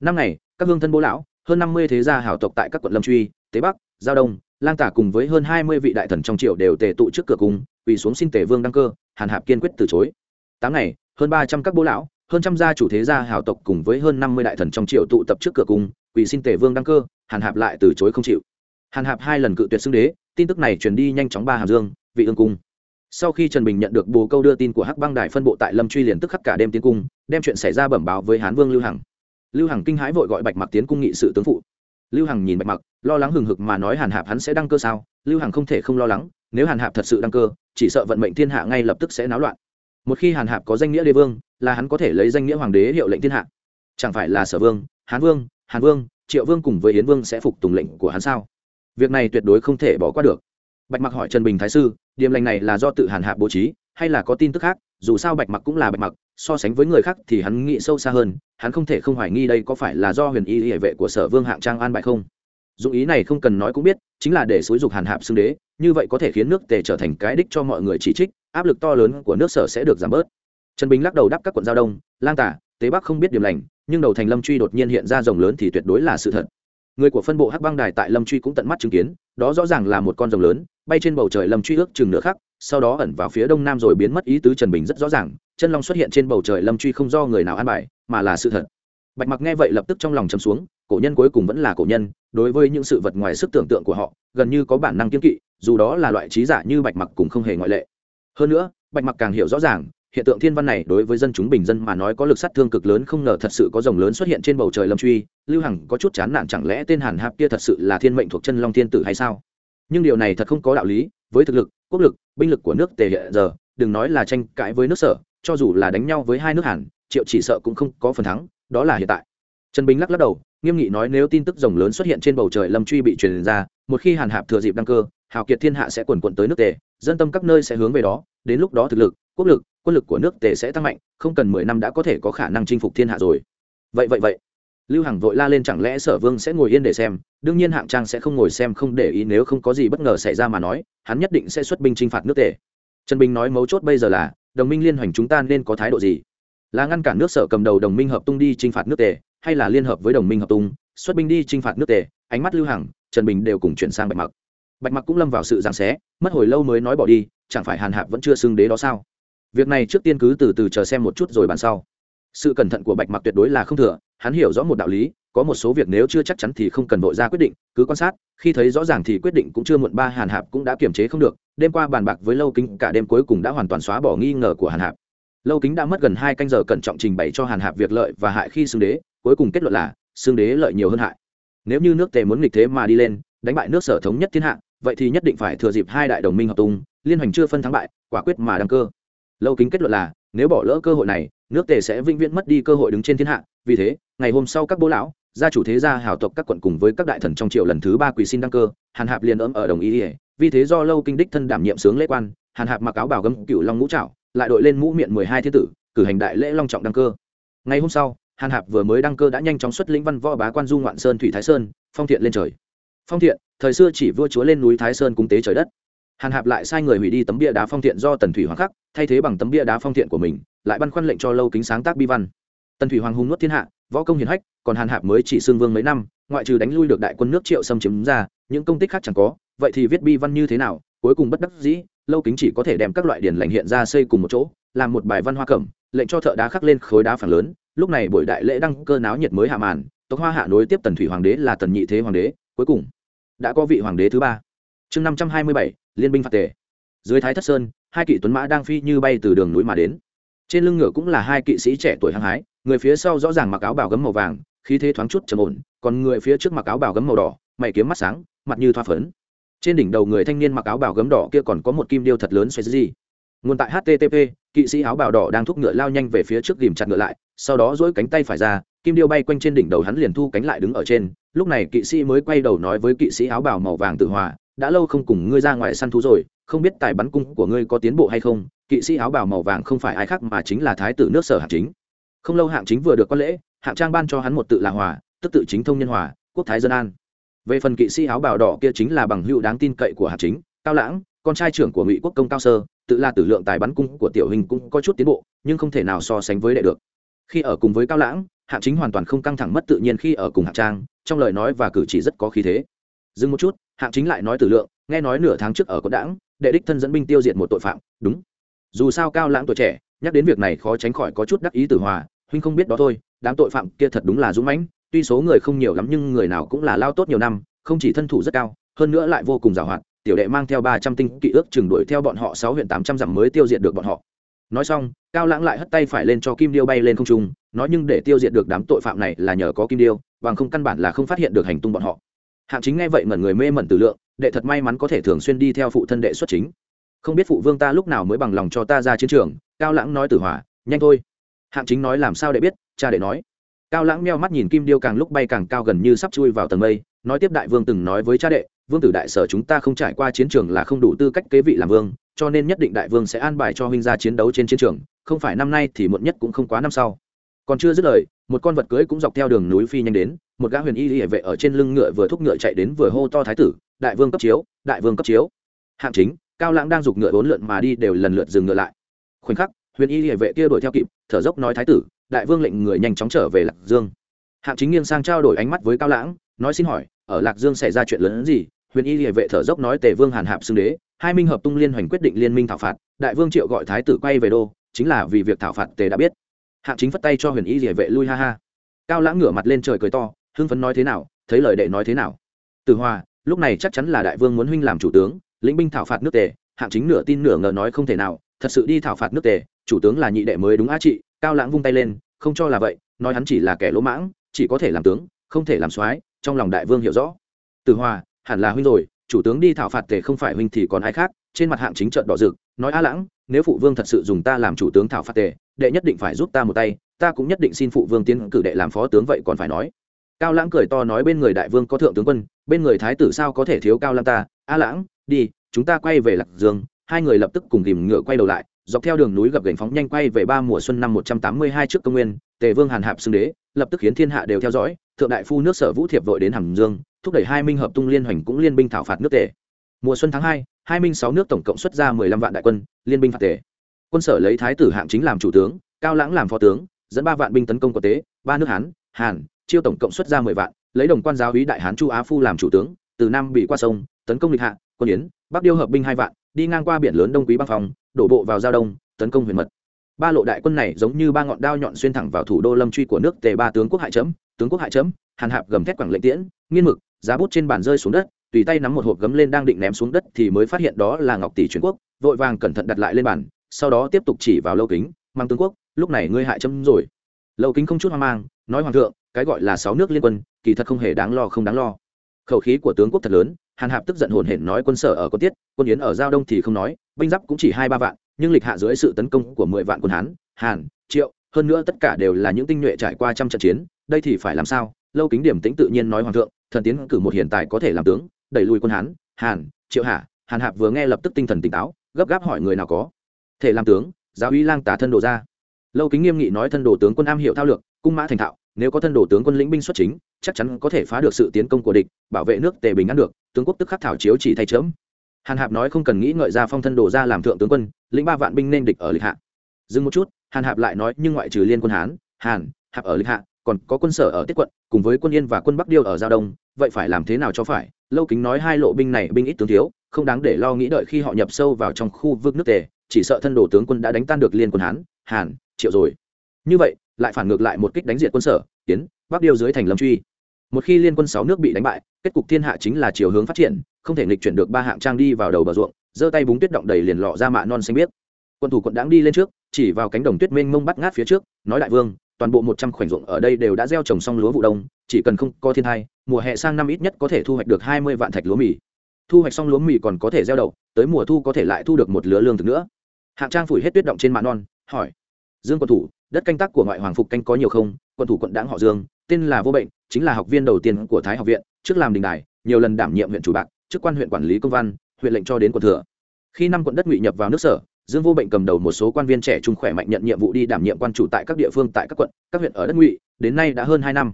Năm ngày, các hương thân bố lão, hơn năm mươi thế gia hảo tộc tại các quận lâm truy, tế bắc, giao đông, lang tả cùng với hơn hai mươi vị đại thần trong triều đều tề tụ trước cửa cung, quỳ xuống xin tề vương đăng cơ, hàn hạp kiên quyết từ chối. Tám ngày, hơn ba trăm các bố lão, hơn trăm gia chủ thế gia hảo tộc cùng với hơn năm mươi đại thần trong triều tụ tập trước cửa cung, quỳ xin tề vương đăng cơ, hàn hạp lại từ chối không chịu. Hàn hạp hai lần cự tuyệt xưng đế, tin tức này truyền đi nhanh chóng ba hàm dương, vị ương cung sau khi trần bình nhận được bồ câu đưa tin của hắc băng đài phân bộ tại lâm truy liền tức khắc cả đêm tiến cung, đem chuyện xảy ra bẩm báo với hán vương lưu hằng. Lưu hằng kinh hãi vội gọi bạch mặc tiến cung nghị sự tướng phụ. Lưu hằng nhìn bạch mặc, lo lắng hừng hực mà nói hàn hạp hắn sẽ đăng cơ sao? Lưu hằng không thể không lo lắng, nếu hàn hạp thật sự đăng cơ, chỉ sợ vận mệnh thiên hạ ngay lập tức sẽ náo loạn. Một khi hàn hạp có danh nghĩa đế vương, là hắn có thể lấy danh nghĩa hoàng đế hiệu lệnh thiên hạ. Chẳng phải là sở vương, hán vương, hàn vương, triệu vương cùng với yến vương sẽ phục tùng lệnh của hắn sao? Việc này tuyệt đối không thể bỏ qua được. Bạch mặc hỏi trần bình thái sư điểm lành này là do tự hàn hạ bố trí, hay là có tin tức khác, dù sao bạch mặc cũng là bạch mặc, so sánh với người khác thì hắn nghĩ sâu xa hơn, hắn không thể không hoài nghi đây có phải là do huyền y hệ vệ của sở vương hạng trang an bại không? Dụng ý này không cần nói cũng biết, chính là để xúi dục hàn hạp xưng đế, như vậy có thể khiến nước tề trở thành cái đích cho mọi người chỉ trích, áp lực to lớn của nước sở sẽ được giảm bớt. Trần bình lắc đầu đáp các quận giao đông, lang tả, tế bắc không biết điểm lành, nhưng đầu thành lâm truy đột nhiên hiện ra rồng lớn thì tuyệt đối là sự thật. Người của phân bộ hắc băng đài tại lâm truy cũng tận mắt chứng kiến, đó rõ ràng là một con rồng lớn bay trên bầu trời lâm truy ước chừng nửa khắc, sau đó ẩn vào phía đông nam rồi biến mất ý tứ trần bình rất rõ ràng, chân long xuất hiện trên bầu trời lâm truy không do người nào an bài, mà là sự thật. Bạch mặc nghe vậy lập tức trong lòng chấm xuống, cổ nhân cuối cùng vẫn là cổ nhân, đối với những sự vật ngoài sức tưởng tượng của họ, gần như có bản năng kiên kỵ, dù đó là loại trí giả như bạch mặc cũng không hề ngoại lệ. Hơn nữa, bạch mặc càng hiểu rõ ràng, hiện tượng thiên văn này đối với dân chúng bình dân mà nói có lực sát thương cực lớn, không ngờ thật sự có rồng lớn xuất hiện trên bầu trời lâm truy, lưu hằng có chút chán nản, chẳng lẽ tên hàn hạp kia thật sự là thiên mệnh thuộc chân long thiên tử hay sao? Nhưng điều này thật không có đạo lý, với thực lực, quốc lực, binh lực của nước tề hiện giờ, đừng nói là tranh cãi với nước sở, cho dù là đánh nhau với hai nước hàn, triệu chỉ sợ cũng không có phần thắng, đó là hiện tại. Trần bình lắc lắc đầu, nghiêm nghị nói nếu tin tức rồng lớn xuất hiện trên bầu trời lâm truy bị truyền ra, một khi hàn hạp thừa dịp đăng cơ, hào kiệt thiên hạ sẽ quần quận tới nước tề, dân tâm các nơi sẽ hướng về đó, đến lúc đó thực lực, quốc lực, quân lực của nước tề sẽ tăng mạnh, không cần mười năm đã có thể có khả năng chinh phục thiên hạ rồi. Vậy vậy vậy lưu hằng vội la lên chẳng lẽ sở vương sẽ ngồi yên để xem? Đương nhiên hạng trang sẽ không ngồi xem không để ý nếu không có gì bất ngờ xảy ra mà nói, hắn nhất định sẽ xuất binh chinh phạt nước tề. Trần bình nói mấu chốt bây giờ là, đồng minh liên hoành chúng ta nên có thái độ gì? Là ngăn cản nước sở cầm đầu đồng minh hợp tung đi chinh phạt nước tề, hay là liên hợp với đồng minh hợp tung, xuất binh đi chinh phạt nước tề? Ánh mắt lưu hằng, trần bình đều cùng chuyển sang bạch mặc. Bạch mặc cũng lâm vào sự giằng xé, mất hồi lâu mới nói bỏ đi, chẳng phải hàn hạp vẫn chưa xưng đế đó sao? Việc này trước tiên cứ từ từ chờ xem một chút rồi bàn sau sự cẩn thận của bạch mặc tuyệt đối là không thừa, hắn hiểu rõ một đạo lý, có một số việc nếu chưa chắc chắn thì không cần vội ra quyết định, cứ quan sát, khi thấy rõ ràng thì quyết định cũng chưa muộn ba hàn hạp cũng đã kiềm chế không được, đêm qua bàn bạc với lâu kính, cả đêm cuối cùng đã hoàn toàn xóa bỏ nghi ngờ của hàn hạp. Lâu kính đã mất gần hai canh giờ cẩn trọng trình bày cho hàn hạp việc lợi và hại khi xương đế, cuối cùng kết luận là xương đế lợi nhiều hơn hại. Nếu như nước tề muốn nghịch thế mà đi lên, đánh bại nước sở thống nhất thiên hạ, vậy thì nhất định phải thừa dịp hai đại đồng minh hợp tung, liên hoành chưa phân thắng bại, quả quyết mà đăng cơ. Lâu kính kết luận là, nếu bỏ lỡ cơ hội này nước tề sẽ vĩnh viễn mất đi cơ hội đứng trên thiên hạ. Vì thế, ngày hôm sau các bố lão, gia chủ thế gia hảo tộc các quận cùng với các đại thần trong triều lần thứ ba quỳ xin đăng cơ, hàn hạp liền ấm ở đồng ý ỉa vì thế do lâu kinh đích thân đảm nhiệm sướng lễ quan, hàn hạp mặc áo bào gấm cựu long ngũ trạo lại đội lên mũ miệng mười hai thiên tử, cử hành đại lễ long trọng đăng cơ. Ngày hôm sau, hàn hạp vừa mới đăng cơ đã nhanh chóng xuất lĩnh văn võ bá quan du ngoạn sơn thủy thái sơn, phong thiện lên trời. Phong thiện, thời xưa chỉ vua chúa lên núi thái sơn cung tế trời đất. Hàn hạp lại sai người hủy đi tấm bia đá phong thiện do tần thủy hoàng khắc, thay thế bằng tấm bia đá phong thiện của mình lại băn khoăn lệnh cho lâu kính sáng tác bi văn. Tần thủy hoàng hùng nuốt thiên hạ, võ công hiển hách, còn hàn hạp mới chỉ xương vương mấy năm, ngoại trừ đánh lui được đại quân nước triệu xâm chiếm ra, những công tích khác chẳng có, vậy thì viết bi văn như thế nào, cuối cùng bất đắc dĩ, lâu kính chỉ có thể đem các loại điển lành hiện ra xây cùng một chỗ, làm một bài văn hoa cẩm, lệnh cho thợ đá khắc lên khối đá phản lớn, lúc này buổi đại lễ đăng cơ náo nhiệt mới hạ màn, tộc hoa hạ nối tiếp tần thủy hoàng đế là tần nhị thế hoàng đế, cuối cùng đã có vị hoàng đế thứ ba. Chương năm trăm hai mươi bảy, liên binh phạt tề. Dưới thái thất sơn, hai kỵ tuấn mã đang phi như bay từ đường núi mà đến trên lưng ngựa cũng là hai kỵ sĩ trẻ tuổi hăng hái, người phía sau rõ ràng mặc áo bào gấm màu vàng, khí thế thoáng chút trầm ổn, còn người phía trước mặc áo bào gấm màu đỏ, mày kiếm mắt sáng, mặt như thoa phấn. Trên đỉnh đầu người thanh niên mặc áo bào gấm đỏ kia còn có một kim điêu thật lớn xoay gì nguồn tại http kỵ sĩ áo bào đỏ đang thúc ngựa lao nhanh về phía trước ghìm chặt ngựa lại, sau đó dỗi cánh tay phải ra, kim điêu bay quanh trên đỉnh đầu hắn liền thu cánh lại đứng ở trên. Lúc này kỵ sĩ mới quay đầu nói với kỵ sĩ áo bào màu vàng tự hòa, đã lâu không cùng ngươi ra ngoài săn thú rồi, không biết tài bắn cung của ngươi có tiến bộ hay không kỵ sĩ áo bào màu vàng không phải ai khác mà chính là thái tử nước sở hạng chính. Không lâu hạng chính vừa được quan lễ, hạng trang ban cho hắn một tự là hòa, tức tự chính thông nhân hòa, quốc thái dân an. Về phần kỵ sĩ áo bào đỏ kia chính là bằng hữu đáng tin cậy của hạng chính, cao lãng, con trai trưởng của ngụy quốc công cao sơ, tự là tử lượng tài bắn cung của tiểu hình cũng có chút tiến bộ, nhưng không thể nào so sánh với đệ được. Khi ở cùng với cao lãng, hạng chính hoàn toàn không căng thẳng mất tự nhiên khi ở cùng hạng trang, trong lời nói và cử chỉ rất có khí thế. Dừng một chút, hạng chính lại nói tử lượng, nghe nói nửa tháng trước ở quận đảng, đệ đích thân dẫn binh tiêu diệt một tội phạm, đúng dù sao cao lãng tuổi trẻ, nhắc đến việc này khó tránh khỏi có chút đắc ý tử hòa, huynh không biết đó thôi, đám tội phạm kia thật đúng là dũng mãnh, tuy số người không nhiều lắm nhưng người nào cũng là lao tốt nhiều năm, không chỉ thân thủ rất cao, hơn nữa lại vô cùng giàu hoạt tiểu đệ mang theo ba trăm tinh kỵ ước chừng đuổi theo bọn họ sáu huyện tám trăm dặm mới tiêu diệt được bọn họ. Nói xong, cao lãng lại hất tay phải lên cho kim điêu bay lên không trung, nói nhưng để tiêu diệt được đám tội phạm này là nhờ có kim điêu, bằng không căn bản là không phát hiện được hành tung bọn họ. Hạng chính nghe vậy mẩn người mê mẩn tử lượng, đệ thật may mắn có thể thường xuyên đi theo phụ thân đệ xuất chính không biết phụ vương ta lúc nào mới bằng lòng cho ta ra chiến trường, cao lãng nói tử hỏa, nhanh thôi. Hạng chính nói làm sao để biết, cha đệ nói. Cao lãng meo mắt nhìn kim điêu càng lúc bay càng cao gần như sắp chui vào tầng mây, nói tiếp đại vương từng nói với cha đệ, vương tử đại sở chúng ta không trải qua chiến trường là không đủ tư cách kế vị làm vương, cho nên nhất định đại vương sẽ an bài cho huynh ra chiến đấu trên chiến trường, không phải năm nay thì muộn nhất cũng không quá năm sau. Còn chưa dứt lời, một con vật cưới cũng dọc theo đường núi phi nhanh đến, một gã huyền y hệ vệ ở trên lưng ngựa vừa thúc ngựa chạy đến vừa hô to thái tử, đại vương cấp chiếu, đại vương cấp chiếu. Hạng chính cao lãng đang giục ngựa bốn lượn mà đi đều lần lượt dừng ngựa lại. Khoảnh khắc, huyền y hệ vệ kia đuổi theo kịp, thở dốc nói thái tử, đại vương lệnh người nhanh chóng trở về lạc dương. Hạng chính nghiêng sang trao đổi ánh mắt với cao lãng, nói xin hỏi, ở lạc dương xảy ra chuyện lớn hơn gì? Huyền y hệ vệ thở dốc nói tề vương hàn hạp xưng đế, hai minh hợp tung liên hoành quyết định liên minh thảo phạt, đại vương triệu gọi thái tử quay về đô, chính là vì việc thảo phạt tề đã biết. Hạng chính phất tay cho huyền y hệ vệ lui ha ha. Cao lãng ngửa mặt lên trời cười to, hưng phấn nói thế nào, thấy lời đệ nói thế nào. Từ hòa, lúc này chắc chắn là đại vương muốn huynh làm chủ tướng lĩnh binh thảo phạt nước tề, hạng chính nửa tin nửa ngờ nói không thể nào, thật sự đi thảo phạt nước tề, chủ tướng là nhị đệ mới đúng á trị, cao lãng vung tay lên, không cho là vậy, nói hắn chỉ là kẻ lỗ mãng, chỉ có thể làm tướng, không thể làm soái, trong lòng đại vương hiểu rõ. Từ hòa, hẳn là huynh rồi, chủ tướng đi thảo phạt tề không phải huynh thì còn ai khác, trên mặt hạng chính trợn đỏ rực, nói a lãng, nếu phụ vương thật sự dùng ta làm chủ tướng thảo phạt tề, đệ nhất định phải giúp ta một tay, ta cũng nhất định xin phụ vương tiến cử đệ làm phó tướng vậy còn phải nói. Cao lãng cười to nói bên người đại vương có thượng tướng quân, bên người thái tử sao có thể thiếu cao lãng ta a lãng đi, chúng ta quay về lạc dương. Hai người lập tức cùng tìm ngựa quay đầu lại, dọc theo đường núi gập gành phóng nhanh quay về ba mùa xuân năm một trăm tám mươi hai trước công nguyên, tề vương hàn hạp xưng đế, lập tức khiến thiên hạ đều theo dõi, thượng đại phu nước sở vũ thiệp vội đến hàm dương, thúc đẩy hai minh hợp tung liên hoành cũng liên binh thảo phạt nước tề. Mùa xuân tháng hai hai minh sáu nước tổng cộng xuất ra mười lăm vạn đại quân, liên binh phạt tề. Quân sở lấy thái tử hạng chính làm chủ tướng, cao lãng làm phó tướng, dẫn ba vạn binh tấn công quốc tế ba nước hán, hàn, chiêu tổng cộng xuất ra mười vạn, lấy đồng quan giáo úy đại hán chu á phu làm chủ tướng, từ nam bị qua sông, tấn công lịch hạ quân yến, bắc điêu hợp binh hai vạn, đi ngang qua biển lớn đông quý băng phòng đổ bộ vào giao đông, tấn công huyền mật. Ba lộ đại quân này giống như ba ngọn đao nhọn xuyên thẳng vào thủ đô lâm truy của nước tề ba tướng quốc hại chấm tướng quốc hại chấm hàn hạp gầm thét quảng lệ tiễn, nghiên mực, giá bút trên bàn rơi xuống đất, tùy tay nắm một hộp gấm lên đang định ném xuống đất thì mới phát hiện đó là ngọc tỷ truyền quốc, vội vàng cẩn thận đặt lại lên bàn, sau đó tiếp tục chỉ vào lâu kính, mang tướng quốc, lúc này ngươi hại chấm rồi. Lâu kính không chút hoang mang, nói hoàng thượng, cái gọi là sáu nước liên quân, kỳ thật không hề đáng lo không đáng lo. Khẩu khí của tướng quốc thật lớn hàn hạp tức giận hồn hển nói quân sở ở có tiết, quân yến ở giao đông thì không nói, binh giáp cũng chỉ hai ba vạn, nhưng lịch hạ dưới sự tấn công của mười vạn quân hán, hàn, triệu, hơn nữa tất cả đều là những tinh nhuệ trải qua trăm trận chiến, đây thì phải làm sao? Lâu kính điểm tĩnh tự nhiên nói hoàng thượng, thần tiến cử một hiện tại có thể làm tướng, đẩy lùi quân hán, hàn, triệu hạ. Hàn hạp vừa nghe lập tức tinh thần tỉnh táo, gấp gáp hỏi người nào có thể làm tướng, giáo uy lang tả thân đồ ra. Lâu kính nghiêm nghị nói thân đồ tướng quân am hiệu thao lược, cung mã thành thạo, nếu có thân đồ tướng quân lĩnh binh xuất chính chắc chắn có thể phá được sự tiến công của địch, bảo vệ nước tề bình ăn được, tướng quốc tức khắc thảo chiếu chỉ thay chớm. Hàn hạp nói không cần nghĩ ngợi ra phong thân đồ ra làm thượng tướng quân, lĩnh ba vạn binh nên địch ở lịch hạ. Dừng một chút, hàn hạp lại nói nhưng ngoại trừ liên quân hán, hàn, hạp ở lịch hạ, còn có quân sở ở tiết quận, cùng với quân yên và quân bắc điêu ở giao đông, vậy phải làm thế nào cho phải? Lâu kính nói hai lộ binh này binh ít tướng thiếu, không đáng để lo nghĩ đợi khi họ nhập sâu vào trong khu vực nước tề, chỉ sợ thân đồ tướng quân đã đánh tan được liên quân hán, hàn, triệu rồi. Như vậy, lại phản ngược lại một kích đánh diệt quân sở tiến bắc điêu dưới thành lâm truy một khi liên quân sáu nước bị đánh bại, kết cục thiên hạ chính là chiều hướng phát triển, không thể nghịch chuyển được ba hạng trang đi vào đầu bờ ruộng, giơ tay búng tuyết động đầy liền lọ ra mạ non xanh biếc. Quân thủ quận đáng đi lên trước, chỉ vào cánh đồng tuyết mênh mông bắt ngát phía trước, nói đại vương, toàn bộ một trăm khoảnh ruộng ở đây đều đã gieo trồng xong lúa vụ đông, chỉ cần không có thiên thai, mùa hè sang năm ít nhất có thể thu hoạch được hai mươi vạn thạch lúa mì. Thu hoạch xong lúa mì còn có thể gieo đậu, tới mùa thu có thể lại thu được một lứa lương thực nữa. Hạng trang phủi hết tuyết động trên mạ non, hỏi. Dương quân thủ, đất canh tác của ngoại hoàng phục canh có nhiều không? Quân thủ quận đáng họ dương tên là vô bệnh, chính là học viên đầu tiên của thái học viện, trước làm đình đài, nhiều lần đảm nhiệm huyện chủ bạc, chức quan huyện quản lý công văn, huyện lệnh cho đến quận thừa. Khi năm quận đất ngụy nhập vào nước sở, dương vô bệnh cầm đầu một số quan viên trẻ trung khỏe mạnh nhận nhiệm vụ đi đảm nhiệm quan chủ tại các địa phương tại các quận, các huyện ở đất ngụy, đến nay đã hơn hai năm.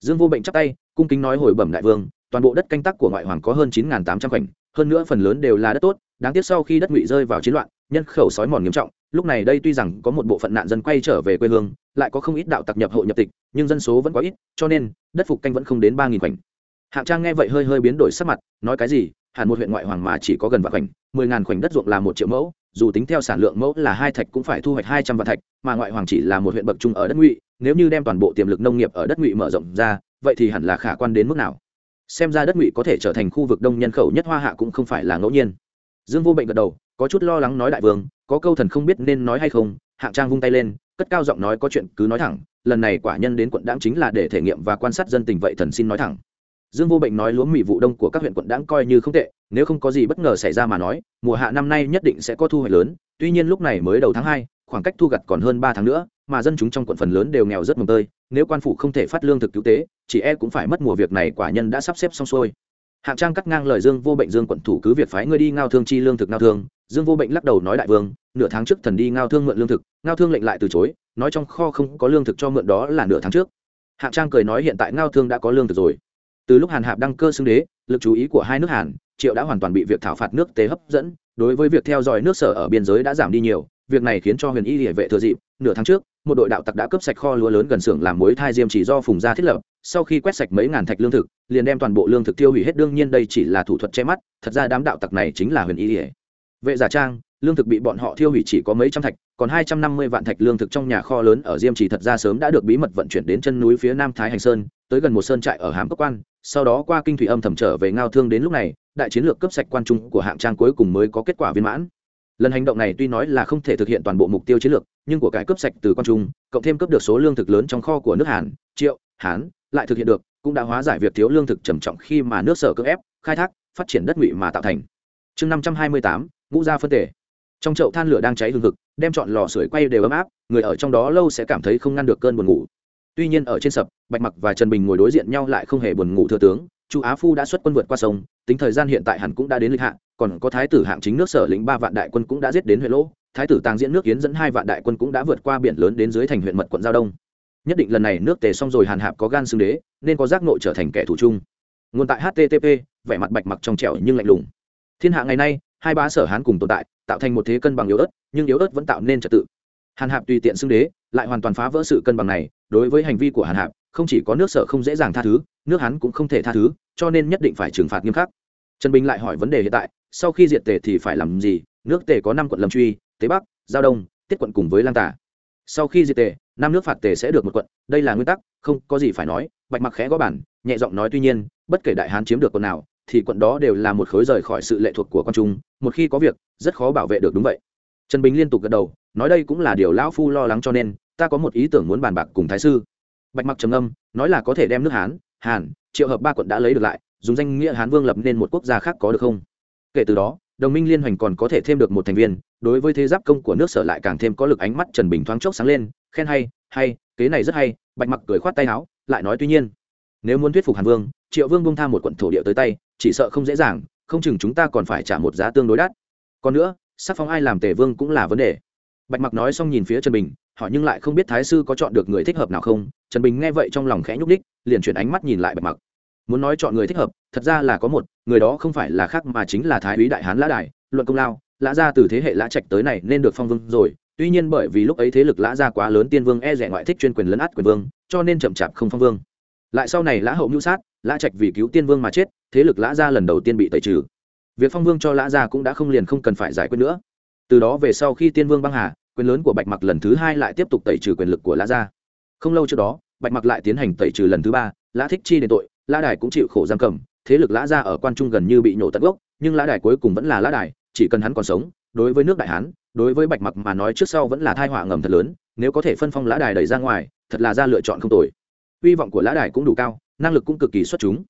Dương vô bệnh chắp tay, cung kính nói hồi bẩm đại vương, toàn bộ đất canh tác của ngoại hoàng có hơn chín tám trăm khoảnh, hơn nữa phần lớn đều là đất tốt, đáng tiếc sau khi đất ngụy rơi vào chiến loạn nhân khẩu sói mòn nghiêm trọng, lúc này đây tuy rằng có một bộ phận nạn dân quay trở về quê hương, lại có không ít đạo tặc nhập hộ nhập tịch, nhưng dân số vẫn quá ít, cho nên, đất phục canh vẫn không đến ba nghìn khoảnh. Hạng trang nghe vậy hơi hơi biến đổi sắc mặt, nói cái gì, hẳn một huyện ngoại hoàng mà chỉ có gần vạn khoảnh, mười ngàn khoảnh đất ruộng là một triệu mẫu, dù tính theo sản lượng mẫu là hai thạch cũng phải thu hoạch hai trăm vạn thạch, mà ngoại hoàng chỉ là một huyện bậc trung ở đất ngụy, nếu như đem toàn bộ tiềm lực nông nghiệp ở đất ngụy mở rộng ra, vậy thì hẳn là khả quan đến mức nào? Xem ra đất ngụy có thể trở thành khu vực đông nhân khẩu nhất hoa hạ cũng không phải là ngẫu nhiên. Dương vô bệnh gật đầu có chút lo lắng nói đại vương, có câu thần không biết nên nói hay không, hạng trang vung tay lên, cất cao giọng nói có chuyện cứ nói thẳng, lần này quả nhân đến quận đãng chính là để thể nghiệm và quan sát dân tình vậy thần xin nói thẳng. Dương vô bệnh nói lúa mì vụ đông của các huyện quận đãng coi như không tệ, nếu không có gì bất ngờ xảy ra mà nói, mùa hạ năm nay nhất định sẽ có thu hoạch lớn, tuy nhiên lúc này mới đầu tháng hai, khoảng cách thu gặt còn hơn ba tháng nữa, mà dân chúng trong quận phần lớn đều nghèo rất mồm tơi, nếu quan phủ không thể phát lương thực cứu tế, chỉ e cũng phải mất mùa việc này quả nhân đã sắp xếp xong xuôi. Hạng trang cắt ngang lời dương vô bệnh, dương quận thủ cứ việc phái ngươi đi ngao thương chi lương thực ngao thương dương vô bệnh lắc đầu nói đại vương, nửa tháng trước thần đi ngao thương mượn lương thực, ngao thương lệnh lại từ chối, nói trong kho không có lương thực cho mượn đó là nửa tháng trước. Hạng trang cười nói hiện tại ngao thương đã có lương thực rồi. Từ lúc hàn hạp đăng cơ xưng đế, lực chú ý của hai nước hàn, triệu đã hoàn toàn bị việc thảo phạt nước tế hấp dẫn, đối với việc theo dõi nước sở ở biên giới đã giảm đi nhiều, việc này khiến cho huyền y địa vệ thừa dịp, nửa tháng trước, một đội đạo tặc đã cướp sạch kho lúa lớn gần xưởng làm mối thai diêm chỉ do phùng gia thiết lập, sau khi quét sạch mấy ngàn thạch lương thực, liền đem toàn bộ lương thực tiêu hủy hết, đương nhiên đây chỉ là thủ thuật che mắt, thật ra đám đạo tặc này chính là huyền y địa vệ giả trang, lương thực bị bọn họ thiêu hủy chỉ có mấy trăm thạch, còn hai trăm năm mươi vạn thạch lương thực trong nhà kho lớn ở diêm chỉ thật ra sớm đã được bí mật vận chuyển đến chân núi phía nam thái hành sơn, tới gần một sơn trại ở hàm cốc quan. Sau đó qua kinh thủy âm thầm trở về ngao thương đến lúc này, đại chiến lược cấp sạch quan trung của hạng trang cuối cùng mới có kết quả viên mãn. Lần hành động này tuy nói là không thể thực hiện toàn bộ mục tiêu chiến lược, nhưng của cải cướp sạch từ quan trung, cộng thêm cướp được số lương thực lớn trong kho của nước hàn, triệu, hán, lại thực hiện được, cũng đã hóa giải việc thiếu lương thực trầm trọng khi mà nước sở cưỡng ép, khai thác, phát triển đất ngụy mà tạo thành. Chương năm trăm hai mươi tám ngũ gia phân tể. Trong chậu than lửa đang cháy hừng hực, đem chọn lò sưởi quay đều ấm áp, người ở trong đó lâu sẽ cảm thấy không ngăn được cơn buồn ngủ. Tuy nhiên ở trên sập, bạch mặc và trần bình ngồi đối diện nhau lại không hề buồn ngủ thừa tướng, chu á phu đã xuất quân vượt qua sông, tính thời gian hiện tại hẳn cũng đã đến lịch hạ còn có thái tử hạng chính nước sở lĩnh ba vạn đại quân cũng đã giết đến huyện lỗ, thái tử tàng diễn nước kiến dẫn hai vạn đại quân cũng đã vượt qua biển lớn đến dưới thành huyện mật quận giao đông. Nhất định lần này nước tề xong rồi hàn hạp có gan xưng đế, nên có giác nội trở thành kẻ thù chung. Nguồn tại http vẻ mặt bạch mặc trong trẻo nhưng lạnh lùng. Thiên hạ ngày nay hai ba sở hán cùng tồn tại, tạo thành một thế cân bằng yếu ớt, nhưng yếu ớt vẫn tạo nên trật tự. Hàn hạp tùy tiện xưng đế, lại hoàn toàn phá vỡ sự cân bằng này, đối với hành vi của hàn hạp, không chỉ có nước sở không dễ dàng tha thứ, nước hắn cũng không thể tha thứ, cho nên nhất định phải trừng phạt nghiêm khắc. Trần bình lại hỏi vấn đề hiện tại, sau khi diệt tề thì phải làm gì? Nước tề có năm quận lâm truy, tế bắc, giao đông, tiết quận cùng với lang tả sau khi diệt tề, năm nước phạt tề sẽ được một quận, đây là nguyên tắc, không có gì phải nói, bạch mặc khẽ gõ bản nhẹ giọng nói tuy nhiên, bất kể đại hán chiếm được quận nào thì quận đó đều là một khối rời khỏi sự lệ thuộc của con trung, một khi có việc, rất khó bảo vệ được, đúng vậy. Trần bình liên tục gật đầu, nói đây cũng là điều lão phu lo lắng cho nên, ta có một ý tưởng muốn bàn bạc cùng thái sư. Bạch mặc trầm âm nói là có thể đem nước hán, hàn, triệu hợp ba quận đã lấy được lại, dùng danh nghĩa hán vương lập nên một quốc gia khác có được không? Kể từ đó, đồng minh liên hoành còn có thể thêm được một thành viên, đối với thế giáp công của nước sở lại càng thêm có lực ánh mắt trần bình thoáng chốc sáng lên, khen hay hay, kế này rất hay, bạch mặc cười khoát tay áo, lại nói tuy nhiên, nếu muốn thuyết phục hàn vương, triệu vương bung tham một quận thổ địa tới tay chỉ sợ không dễ dàng, không chừng chúng ta còn phải trả một giá tương đối đắt. Còn nữa, sắc phong ai làm tề vương cũng là vấn đề. Bạch mặc nói xong nhìn phía trần bình, hỏi nhưng lại không biết thái sư có chọn được người thích hợp nào không? Trần bình nghe vậy trong lòng khẽ nhúc đích liền chuyển ánh mắt nhìn lại bạch mặc. Muốn nói chọn người thích hợp, thật ra là có một, người đó không phải là khác mà chính là thái úy đại hán lã đài, luận công lao, lã gia từ thế hệ lã trạch tới này nên được phong vương rồi, tuy nhiên bởi vì lúc ấy thế lực lã gia quá lớn tiên vương e rẻ ngoại thích chuyên quyền lấn át quyền vương, cho nên chậm chạp không phong vương. Lại sau này lã hậu nhu sát, lã trạch vì cứu tiên vương mà chết thế lực lã gia lần đầu tiên bị tẩy trừ. Việc phong vương cho lã gia cũng đã không liền không cần phải giải quyết nữa. Từ đó về sau khi tiên vương băng hà, quyền lớn của bạch mặc lần thứ hai lại tiếp tục tẩy trừ quyền lực của lã gia. Không lâu trước đó, bạch mặc lại tiến hành tẩy trừ lần thứ ba, lã thích chi đền tội, lã đài cũng chịu khổ giam cầm, thế lực lã gia ở quan trung gần như bị nhổ tận gốc, nhưng lã đài cuối cùng vẫn là lã đài, chỉ cần hắn còn sống, đối với nước đại hán, đối với bạch mặc mà nói trước sau vẫn là thai họa ngầm thật lớn, nếu có thể phân phong lã đài đẩy ra ngoài, thật là ra lựa chọn không tồi. Hy vọng của lã đài cũng đủ cao, năng lực cũng cực kỳ xuất chúng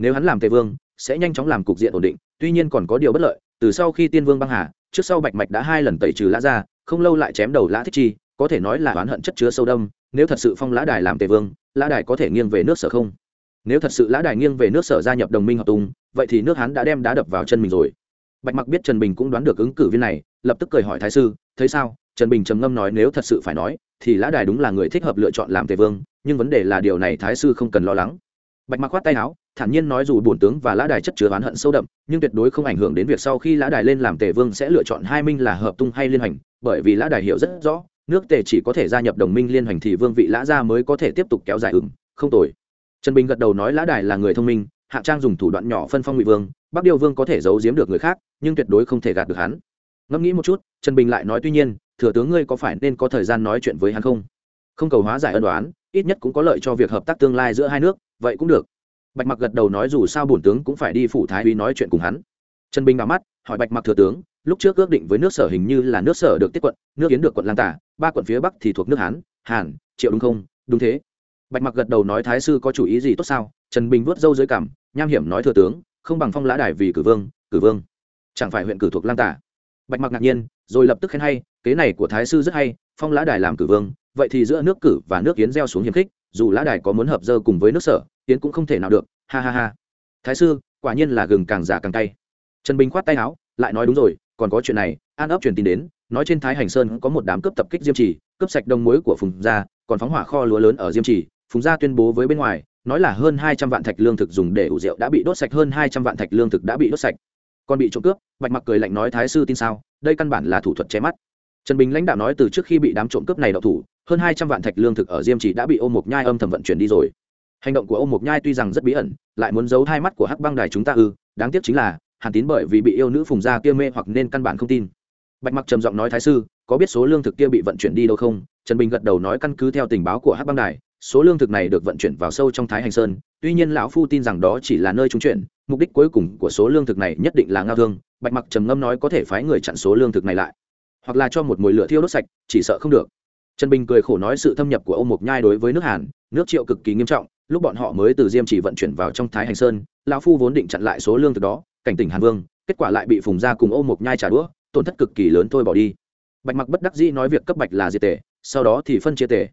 nếu hắn làm tề vương, sẽ nhanh chóng làm cục diện ổn định, tuy nhiên còn có điều bất lợi, từ sau khi tiên vương băng hà, trước sau bạch mạch đã hai lần tẩy trừ lã ra, không lâu lại chém đầu lã thích chi, có thể nói là oán hận chất chứa sâu đâm, nếu thật sự phong lã đài làm tề vương, lã đài có thể nghiêng về nước sở không? Nếu thật sự lã đài nghiêng về nước sở gia nhập đồng minh hợp tùng, vậy thì nước hắn đã đem đá đập vào chân mình rồi. Bạch mặc biết trần bình cũng đoán được ứng cử viên này, lập tức cười hỏi thái sư, thấy sao? Trần bình trầm ngâm nói, nếu thật sự phải nói, thì lã đài đúng là người thích hợp lựa chọn làm tề vương, nhưng vấn đề là điều này thái sư không cần lo lắng bạch mặc khoát tay áo, thản nhiên nói dù bổn tướng và lã đài chất chứa oán hận sâu đậm, nhưng tuyệt đối không ảnh hưởng đến việc sau khi lã đài lên làm tề vương sẽ lựa chọn hai minh là hợp tung hay liên hành bởi vì lã đài hiểu rất rõ, nước tề chỉ có thể gia nhập đồng minh liên hành thì vương vị lã gia mới có thể tiếp tục kéo dài ứng không tồi. Trần bình gật đầu nói lã đài là người thông minh, hạ trang dùng thủ đoạn nhỏ phân phong ngụy vương, bắc điêu vương có thể giấu giếm được người khác, nhưng tuyệt đối không thể gạt được hắn. Ngẫm nghĩ một chút, trần bình lại nói tuy nhiên, thừa tướng ngươi có phải nên có thời gian nói chuyện với hắn không? Không cầu hóa giải ân đoán ít nhất cũng có lợi cho việc hợp tác tương lai giữa hai nước vậy cũng được. Bạch mặc gật đầu nói dù sao bổn tướng cũng phải đi phủ thái úy nói chuyện cùng hắn. Trần bình đào mắt, hỏi bạch mặc thừa tướng, lúc trước ước định với nước sở hình như là nước sở được tiếp quận, nước yến được quận lang tả, ba quận phía bắc thì thuộc nước hán, hàn, triệu đúng không? Đúng thế. Bạch mặc gật đầu nói thái sư có chủ ý gì tốt sao? Trần bình vuốt râu dưới cảm nham hiểm nói thừa tướng, không bằng phong lã đài vì cử vương cử vương. Chẳng phải huyện cử thuộc lang tả. Bạch mặc ngạc nhiên, rồi lập tức khen hay, kế này của thái sư rất hay, phong lã đài làm cử vương, vậy thì giữa nước cử và nước yến gieo xuống hiềm khích, dù lã đài có muốn hợp dơ cùng với nước sở tiến cũng không thể nào được, ha ha ha. Thái sư, quả nhiên là gừng càng già càng tay trần bình khoát tay áo, lại nói đúng rồi, còn có chuyện này, an ấp truyền tin đến, nói trên thái hành sơn có một đám cướp tập kích diêm trì, cướp sạch đông muối của phùng gia, còn phóng hỏa kho lúa lớn ở diêm trì, phùng gia tuyên bố với bên ngoài, nói là hơn hai trăm vạn thạch lương thực dùng để ủ rượu đã bị đốt sạch, hơn hai trăm vạn thạch lương thực đã bị đốt sạch. Còn bị trộm cướp, bạch mặc cười lạnh nói, thái sư tin sao? Đây căn bản là thủ thuật che mắt. Trần bình lãnh đạo nói, từ trước khi bị đám trộm cướp này đậu thủ, hơn hai trăm vạn thạch lương thực ở diêm trì đã bị ô một nhai âm thầm vận chuyển đi rồi hành động của ô mộc nhai tuy rằng rất bí ẩn, lại muốn giấu hai mắt của hắc băng đài chúng ta ư, đáng tiếc chính là, hàn tín bởi vì bị yêu nữ phùng gia kia mê hoặc nên căn bản không tin. Bạch mặc trầm giọng nói thái sư, có biết số lương thực kia bị vận chuyển đi đâu không? Trần bình gật đầu nói căn cứ theo tình báo của hắc băng đài, số lương thực này được vận chuyển vào sâu trong thái hành sơn, tuy nhiên lão phu tin rằng đó chỉ là nơi trung chuyển mục đích cuối cùng của số lương thực này nhất định là ngao thương, bạch mặc trầm ngâm nói có thể phái người chặn số lương thực này lại, hoặc là cho một mồi lửa thiêu đốt sạch, chỉ sợ không được. Trần bình cười khổ nói sự thâm nhập của ông mộc nhai đối với nước hàn, nước triệu cực kỳ nghiêm trọng lúc bọn họ mới từ diêm chỉ vận chuyển vào trong thái hành sơn, lão phu vốn định chặn lại số lương thực đó, cảnh tỉnh hàn vương, kết quả lại bị phùng Gia cùng ô mộc nhai trả đũa, tổn thất cực kỳ lớn thôi bỏ đi. Bạch mặc bất đắc dĩ nói việc cấp bạch là diệt tề, sau đó thì phân chia tề.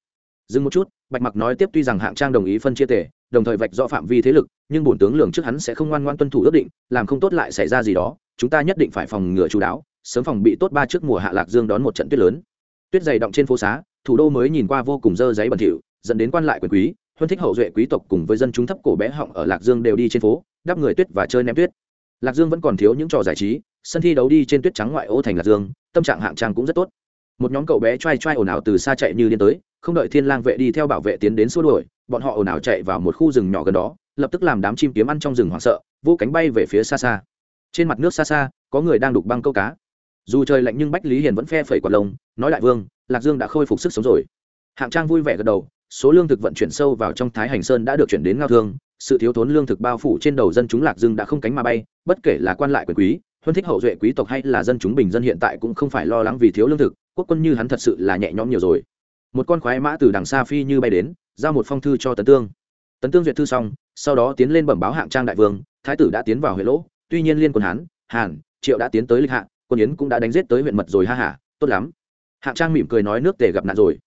Dừng một chút, bạch mặc nói tiếp tuy rằng hạng trang đồng ý phân chia tề, đồng thời vạch rõ phạm vi thế lực, nhưng bổn tướng lường trước hắn sẽ không ngoan ngoan tuân thủ ước định, làm không tốt lại xảy ra gì đó, chúng ta nhất định phải phòng ngừa chú đáo, sớm phòng bị tốt ba trước mùa hạ lạc dương đón một trận tuyết lớn. Tuyết dày động trên phố xá, thủ đô mới nhìn qua vô cùng dơ giấy bẩn thỉu, dẫn đến quan lại quyền quý huân thích hậu duệ quý tộc cùng với dân chúng thấp cổ bé họng ở lạc dương đều đi trên phố đắp người tuyết và chơi ném tuyết. Lạc dương vẫn còn thiếu những trò giải trí, sân thi đấu đi trên tuyết trắng ngoại ô thành lạc dương, tâm trạng hạng trang cũng rất tốt. Một nhóm cậu bé t r a i t r a i ồn ào từ xa chạy như điên tới, không đợi thiên lang vệ đi theo bảo vệ tiến đến xua đuổi, bọn họ ồn ào chạy vào một khu rừng nhỏ gần đó, lập tức làm đám chim kiếm ăn trong rừng hoảng sợ, vô cánh bay về phía xa xa. Trên mặt nước xa xa, có người đang đục băng câu cá. Dù trời lạnh nhưng bách lý hiền vẫn phe phẩy quả lông, nói đại vương, lạc dương đã khôi phục sức sống rồi. Hạng trang vui vẻ gật đầu số lương thực vận chuyển sâu vào trong thái hành sơn đã được chuyển đến ngao thương, sự thiếu thốn lương thực bao phủ trên đầu dân chúng lạc dương đã không cánh mà bay, bất kể là quan lại quyền quý, huân thích hậu duệ quý tộc hay là dân chúng bình dân hiện tại cũng không phải lo lắng vì thiếu lương thực, quốc quân như hắn thật sự là nhẹ nhõm nhiều rồi. Một con khoái mã từ đằng xa phi như bay đến, giao một phong thư cho tấn tương. Tấn tương duyệt thư xong, sau đó tiến lên bẩm báo hạng trang đại vương, thái tử đã tiến vào huyện lỗ, tuy nhiên liên quân hán, hàn, triệu đã tiến tới lịch hạ, quân yến cũng đã đánh giết tới huyện mật rồi ha hả tốt lắm. Hạng trang mỉm cười nói nước tề gặp nạn rồi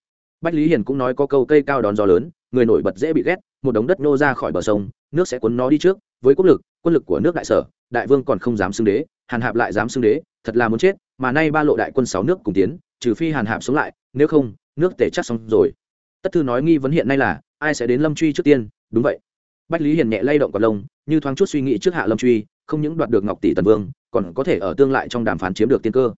bách lý hiền cũng nói có câu cây cao đón gió lớn, người nổi bật dễ bị ghét, một đống đất nô ra khỏi bờ sông, nước sẽ cuốn nó đi trước, với quốc lực, quân lực của nước đại sở, đại vương còn không dám xưng đế, hàn hạp lại dám xưng đế, thật là muốn chết, mà nay ba lộ đại quân sáu nước cùng tiến, trừ phi hàn hạp sống lại, nếu không, nước tề chắc xong rồi. Tất thư nói nghi vấn hiện nay là, ai sẽ đến lâm truy trước tiên? Đúng vậy. Bách lý hiền nhẹ lay động còn lông, như thoáng chút suy nghĩ trước hạ lâm truy, không những đoạt được ngọc tỷ tần vương, còn có thể ở tương lại trong đàm phán chiếm được tiên cơ.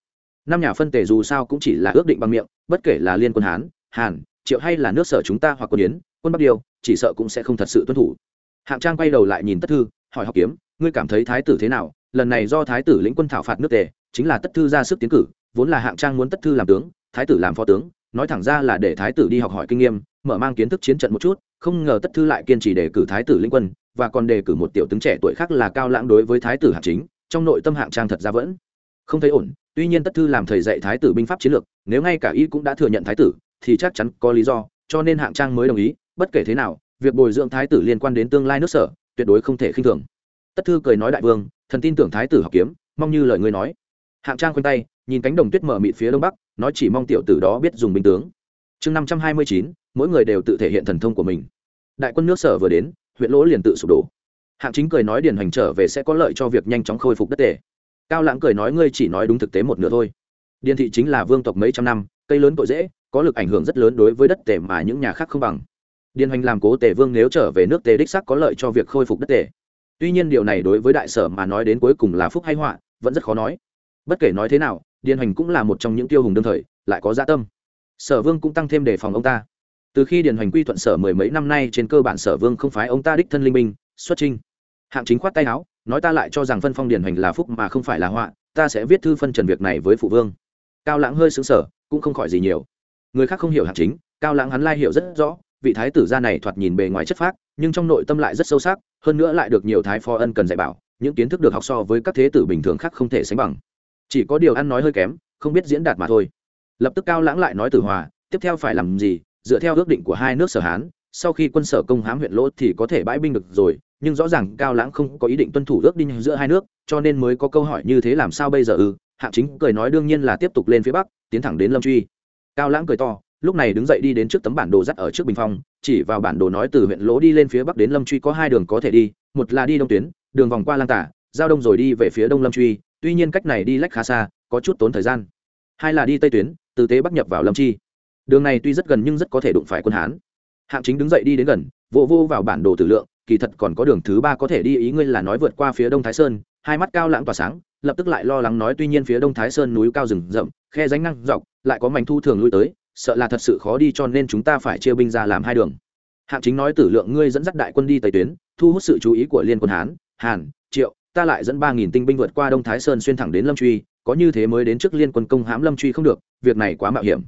Năm nhà phân tề dù sao cũng chỉ là ước định bằng miệng, bất kể là liên quân hán hàn, triệu hay là nước sở chúng ta hoặc quân yến, quân bắc điều chỉ sợ cũng sẽ không thật sự tuân thủ. Hạng trang quay đầu lại nhìn tất thư, hỏi học kiếm, ngươi cảm thấy thái tử thế nào? Lần này do thái tử lĩnh quân thảo phạt nước tề, chính là tất thư ra sức tiến cử, vốn là hạng trang muốn tất thư làm tướng, thái tử làm phó tướng, nói thẳng ra là để thái tử đi học hỏi kinh nghiệm, mở mang kiến thức chiến trận một chút, không ngờ tất thư lại kiên trì đề cử thái tử lĩnh quân, và còn đề cử một tiểu tướng trẻ tuổi khác là cao lãng đối với thái tử hạng chính, trong nội tâm hạng trang thật ra vẫn không thấy ổn. Tuy nhiên tất thư làm thầy dạy thái tử binh pháp chiến lược, nếu ngay cả y cũng đã thừa nhận thái tử thì chắc chắn có lý do, cho nên hạng trang mới đồng ý, bất kể thế nào, việc bồi dưỡng thái tử liên quan đến tương lai nước sở, tuyệt đối không thể khinh thường. Tất thư cười nói đại vương, thần tin tưởng thái tử học kiếm, mong như lời ngươi nói. Hạng trang khoanh tay, nhìn cánh đồng tuyết mở mịt phía đông bắc, nói chỉ mong tiểu tử đó biết dùng binh tướng. Chương năm trăm hai mươi chín, mỗi người đều tự thể hiện thần thông của mình. Đại quân nước sở vừa đến, huyện lỗ liền tự sụp đổ. Hạng chính cười nói điền hoành trở về sẽ có lợi cho việc nhanh chóng khôi phục đất tề. Cao lãng cười nói ngươi chỉ nói đúng thực tế một nửa thôi. Điền thị chính là vương tộc mấy trăm năm, cây lớn tội dễ có lực ảnh hưởng rất lớn đối với đất tề mà những nhà khác không bằng. Điền hoành làm cố tề vương nếu trở về nước tề đích sắc có lợi cho việc khôi phục đất tề. Tuy nhiên điều này đối với đại sở mà nói đến cuối cùng là phúc hay họa, vẫn rất khó nói. Bất kể nói thế nào, điền hoành cũng là một trong những tiêu hùng đương thời, lại có gia dạ tâm. Sở vương cũng tăng thêm đề phòng ông ta. Từ khi điền hoành quy thuận sở mười mấy năm nay trên cơ bản sở vương không phái ông ta đích thân linh minh xuất trinh. Hạng chính khoát tay áo, nói ta lại cho rằng phân phong điền hoành là phúc mà không phải là họa, ta sẽ viết thư phân trần việc này với phụ vương. Cao lãng hơi xứng sở cũng không khỏi gì nhiều người khác không hiểu hạng chính, cao lãng hắn lai hiểu rất rõ, vị thái tử gia này thoạt nhìn bề ngoài chất phác, nhưng trong nội tâm lại rất sâu sắc, hơn nữa lại được nhiều thái phó ân cần dạy bảo, những kiến thức được học so với các thế tử bình thường khác không thể sánh bằng. Chỉ có điều ăn nói hơi kém, không biết diễn đạt mà thôi. Lập tức cao lãng lại nói tử hòa, tiếp theo phải làm gì? Dựa theo ước định của hai nước sở hán, sau khi quân sở công hám huyện lỗ thì có thể bãi binh được rồi, nhưng rõ ràng cao lãng không có ý định tuân thủ ước định giữa hai nước, cho nên mới có câu hỏi như thế làm sao bây giờ ư? Hạng chính cười nói đương nhiên là tiếp tục lên phía bắc, tiến thẳng đến lâm truy cao lãng cười to, lúc này đứng dậy đi đến trước tấm bản đồ dắt ở trước bình phong, chỉ vào bản đồ nói từ huyện lỗ đi lên phía bắc đến lâm truy có hai đường có thể đi, một là đi đông tuyến, đường vòng qua lang tả, giao đông rồi đi về phía đông lâm truy, tuy nhiên cách này đi lách khá xa, có chút tốn thời gian. Hai là đi tây tuyến, từ tế bắc nhập vào lâm chi đường này tuy rất gần nhưng rất có thể đụng phải quân hán. Hạng chính đứng dậy đi đến gần vô vô vào bản đồ tử lượng, kỳ thật còn có đường thứ ba có thể đi, ý ngươi là nói vượt qua phía đông thái sơn hai mắt cao lãng tỏa sáng, lập tức lại lo lắng nói tuy nhiên phía đông thái sơn núi cao rừng rậm, khe ránh năng dọc, lại có mảnh thu thường lui tới, sợ là thật sự khó đi cho nên chúng ta phải chia binh ra làm hai đường. Hạng chính nói tử lượng ngươi dẫn dắt đại quân đi tây tuyến, thu hút sự chú ý của liên quân hán, hàn, triệu, ta lại dẫn ba nghìn tinh binh vượt qua đông thái sơn xuyên thẳng đến lâm truy, có như thế mới đến trước liên quân công hãm lâm truy không được, việc này quá mạo hiểm.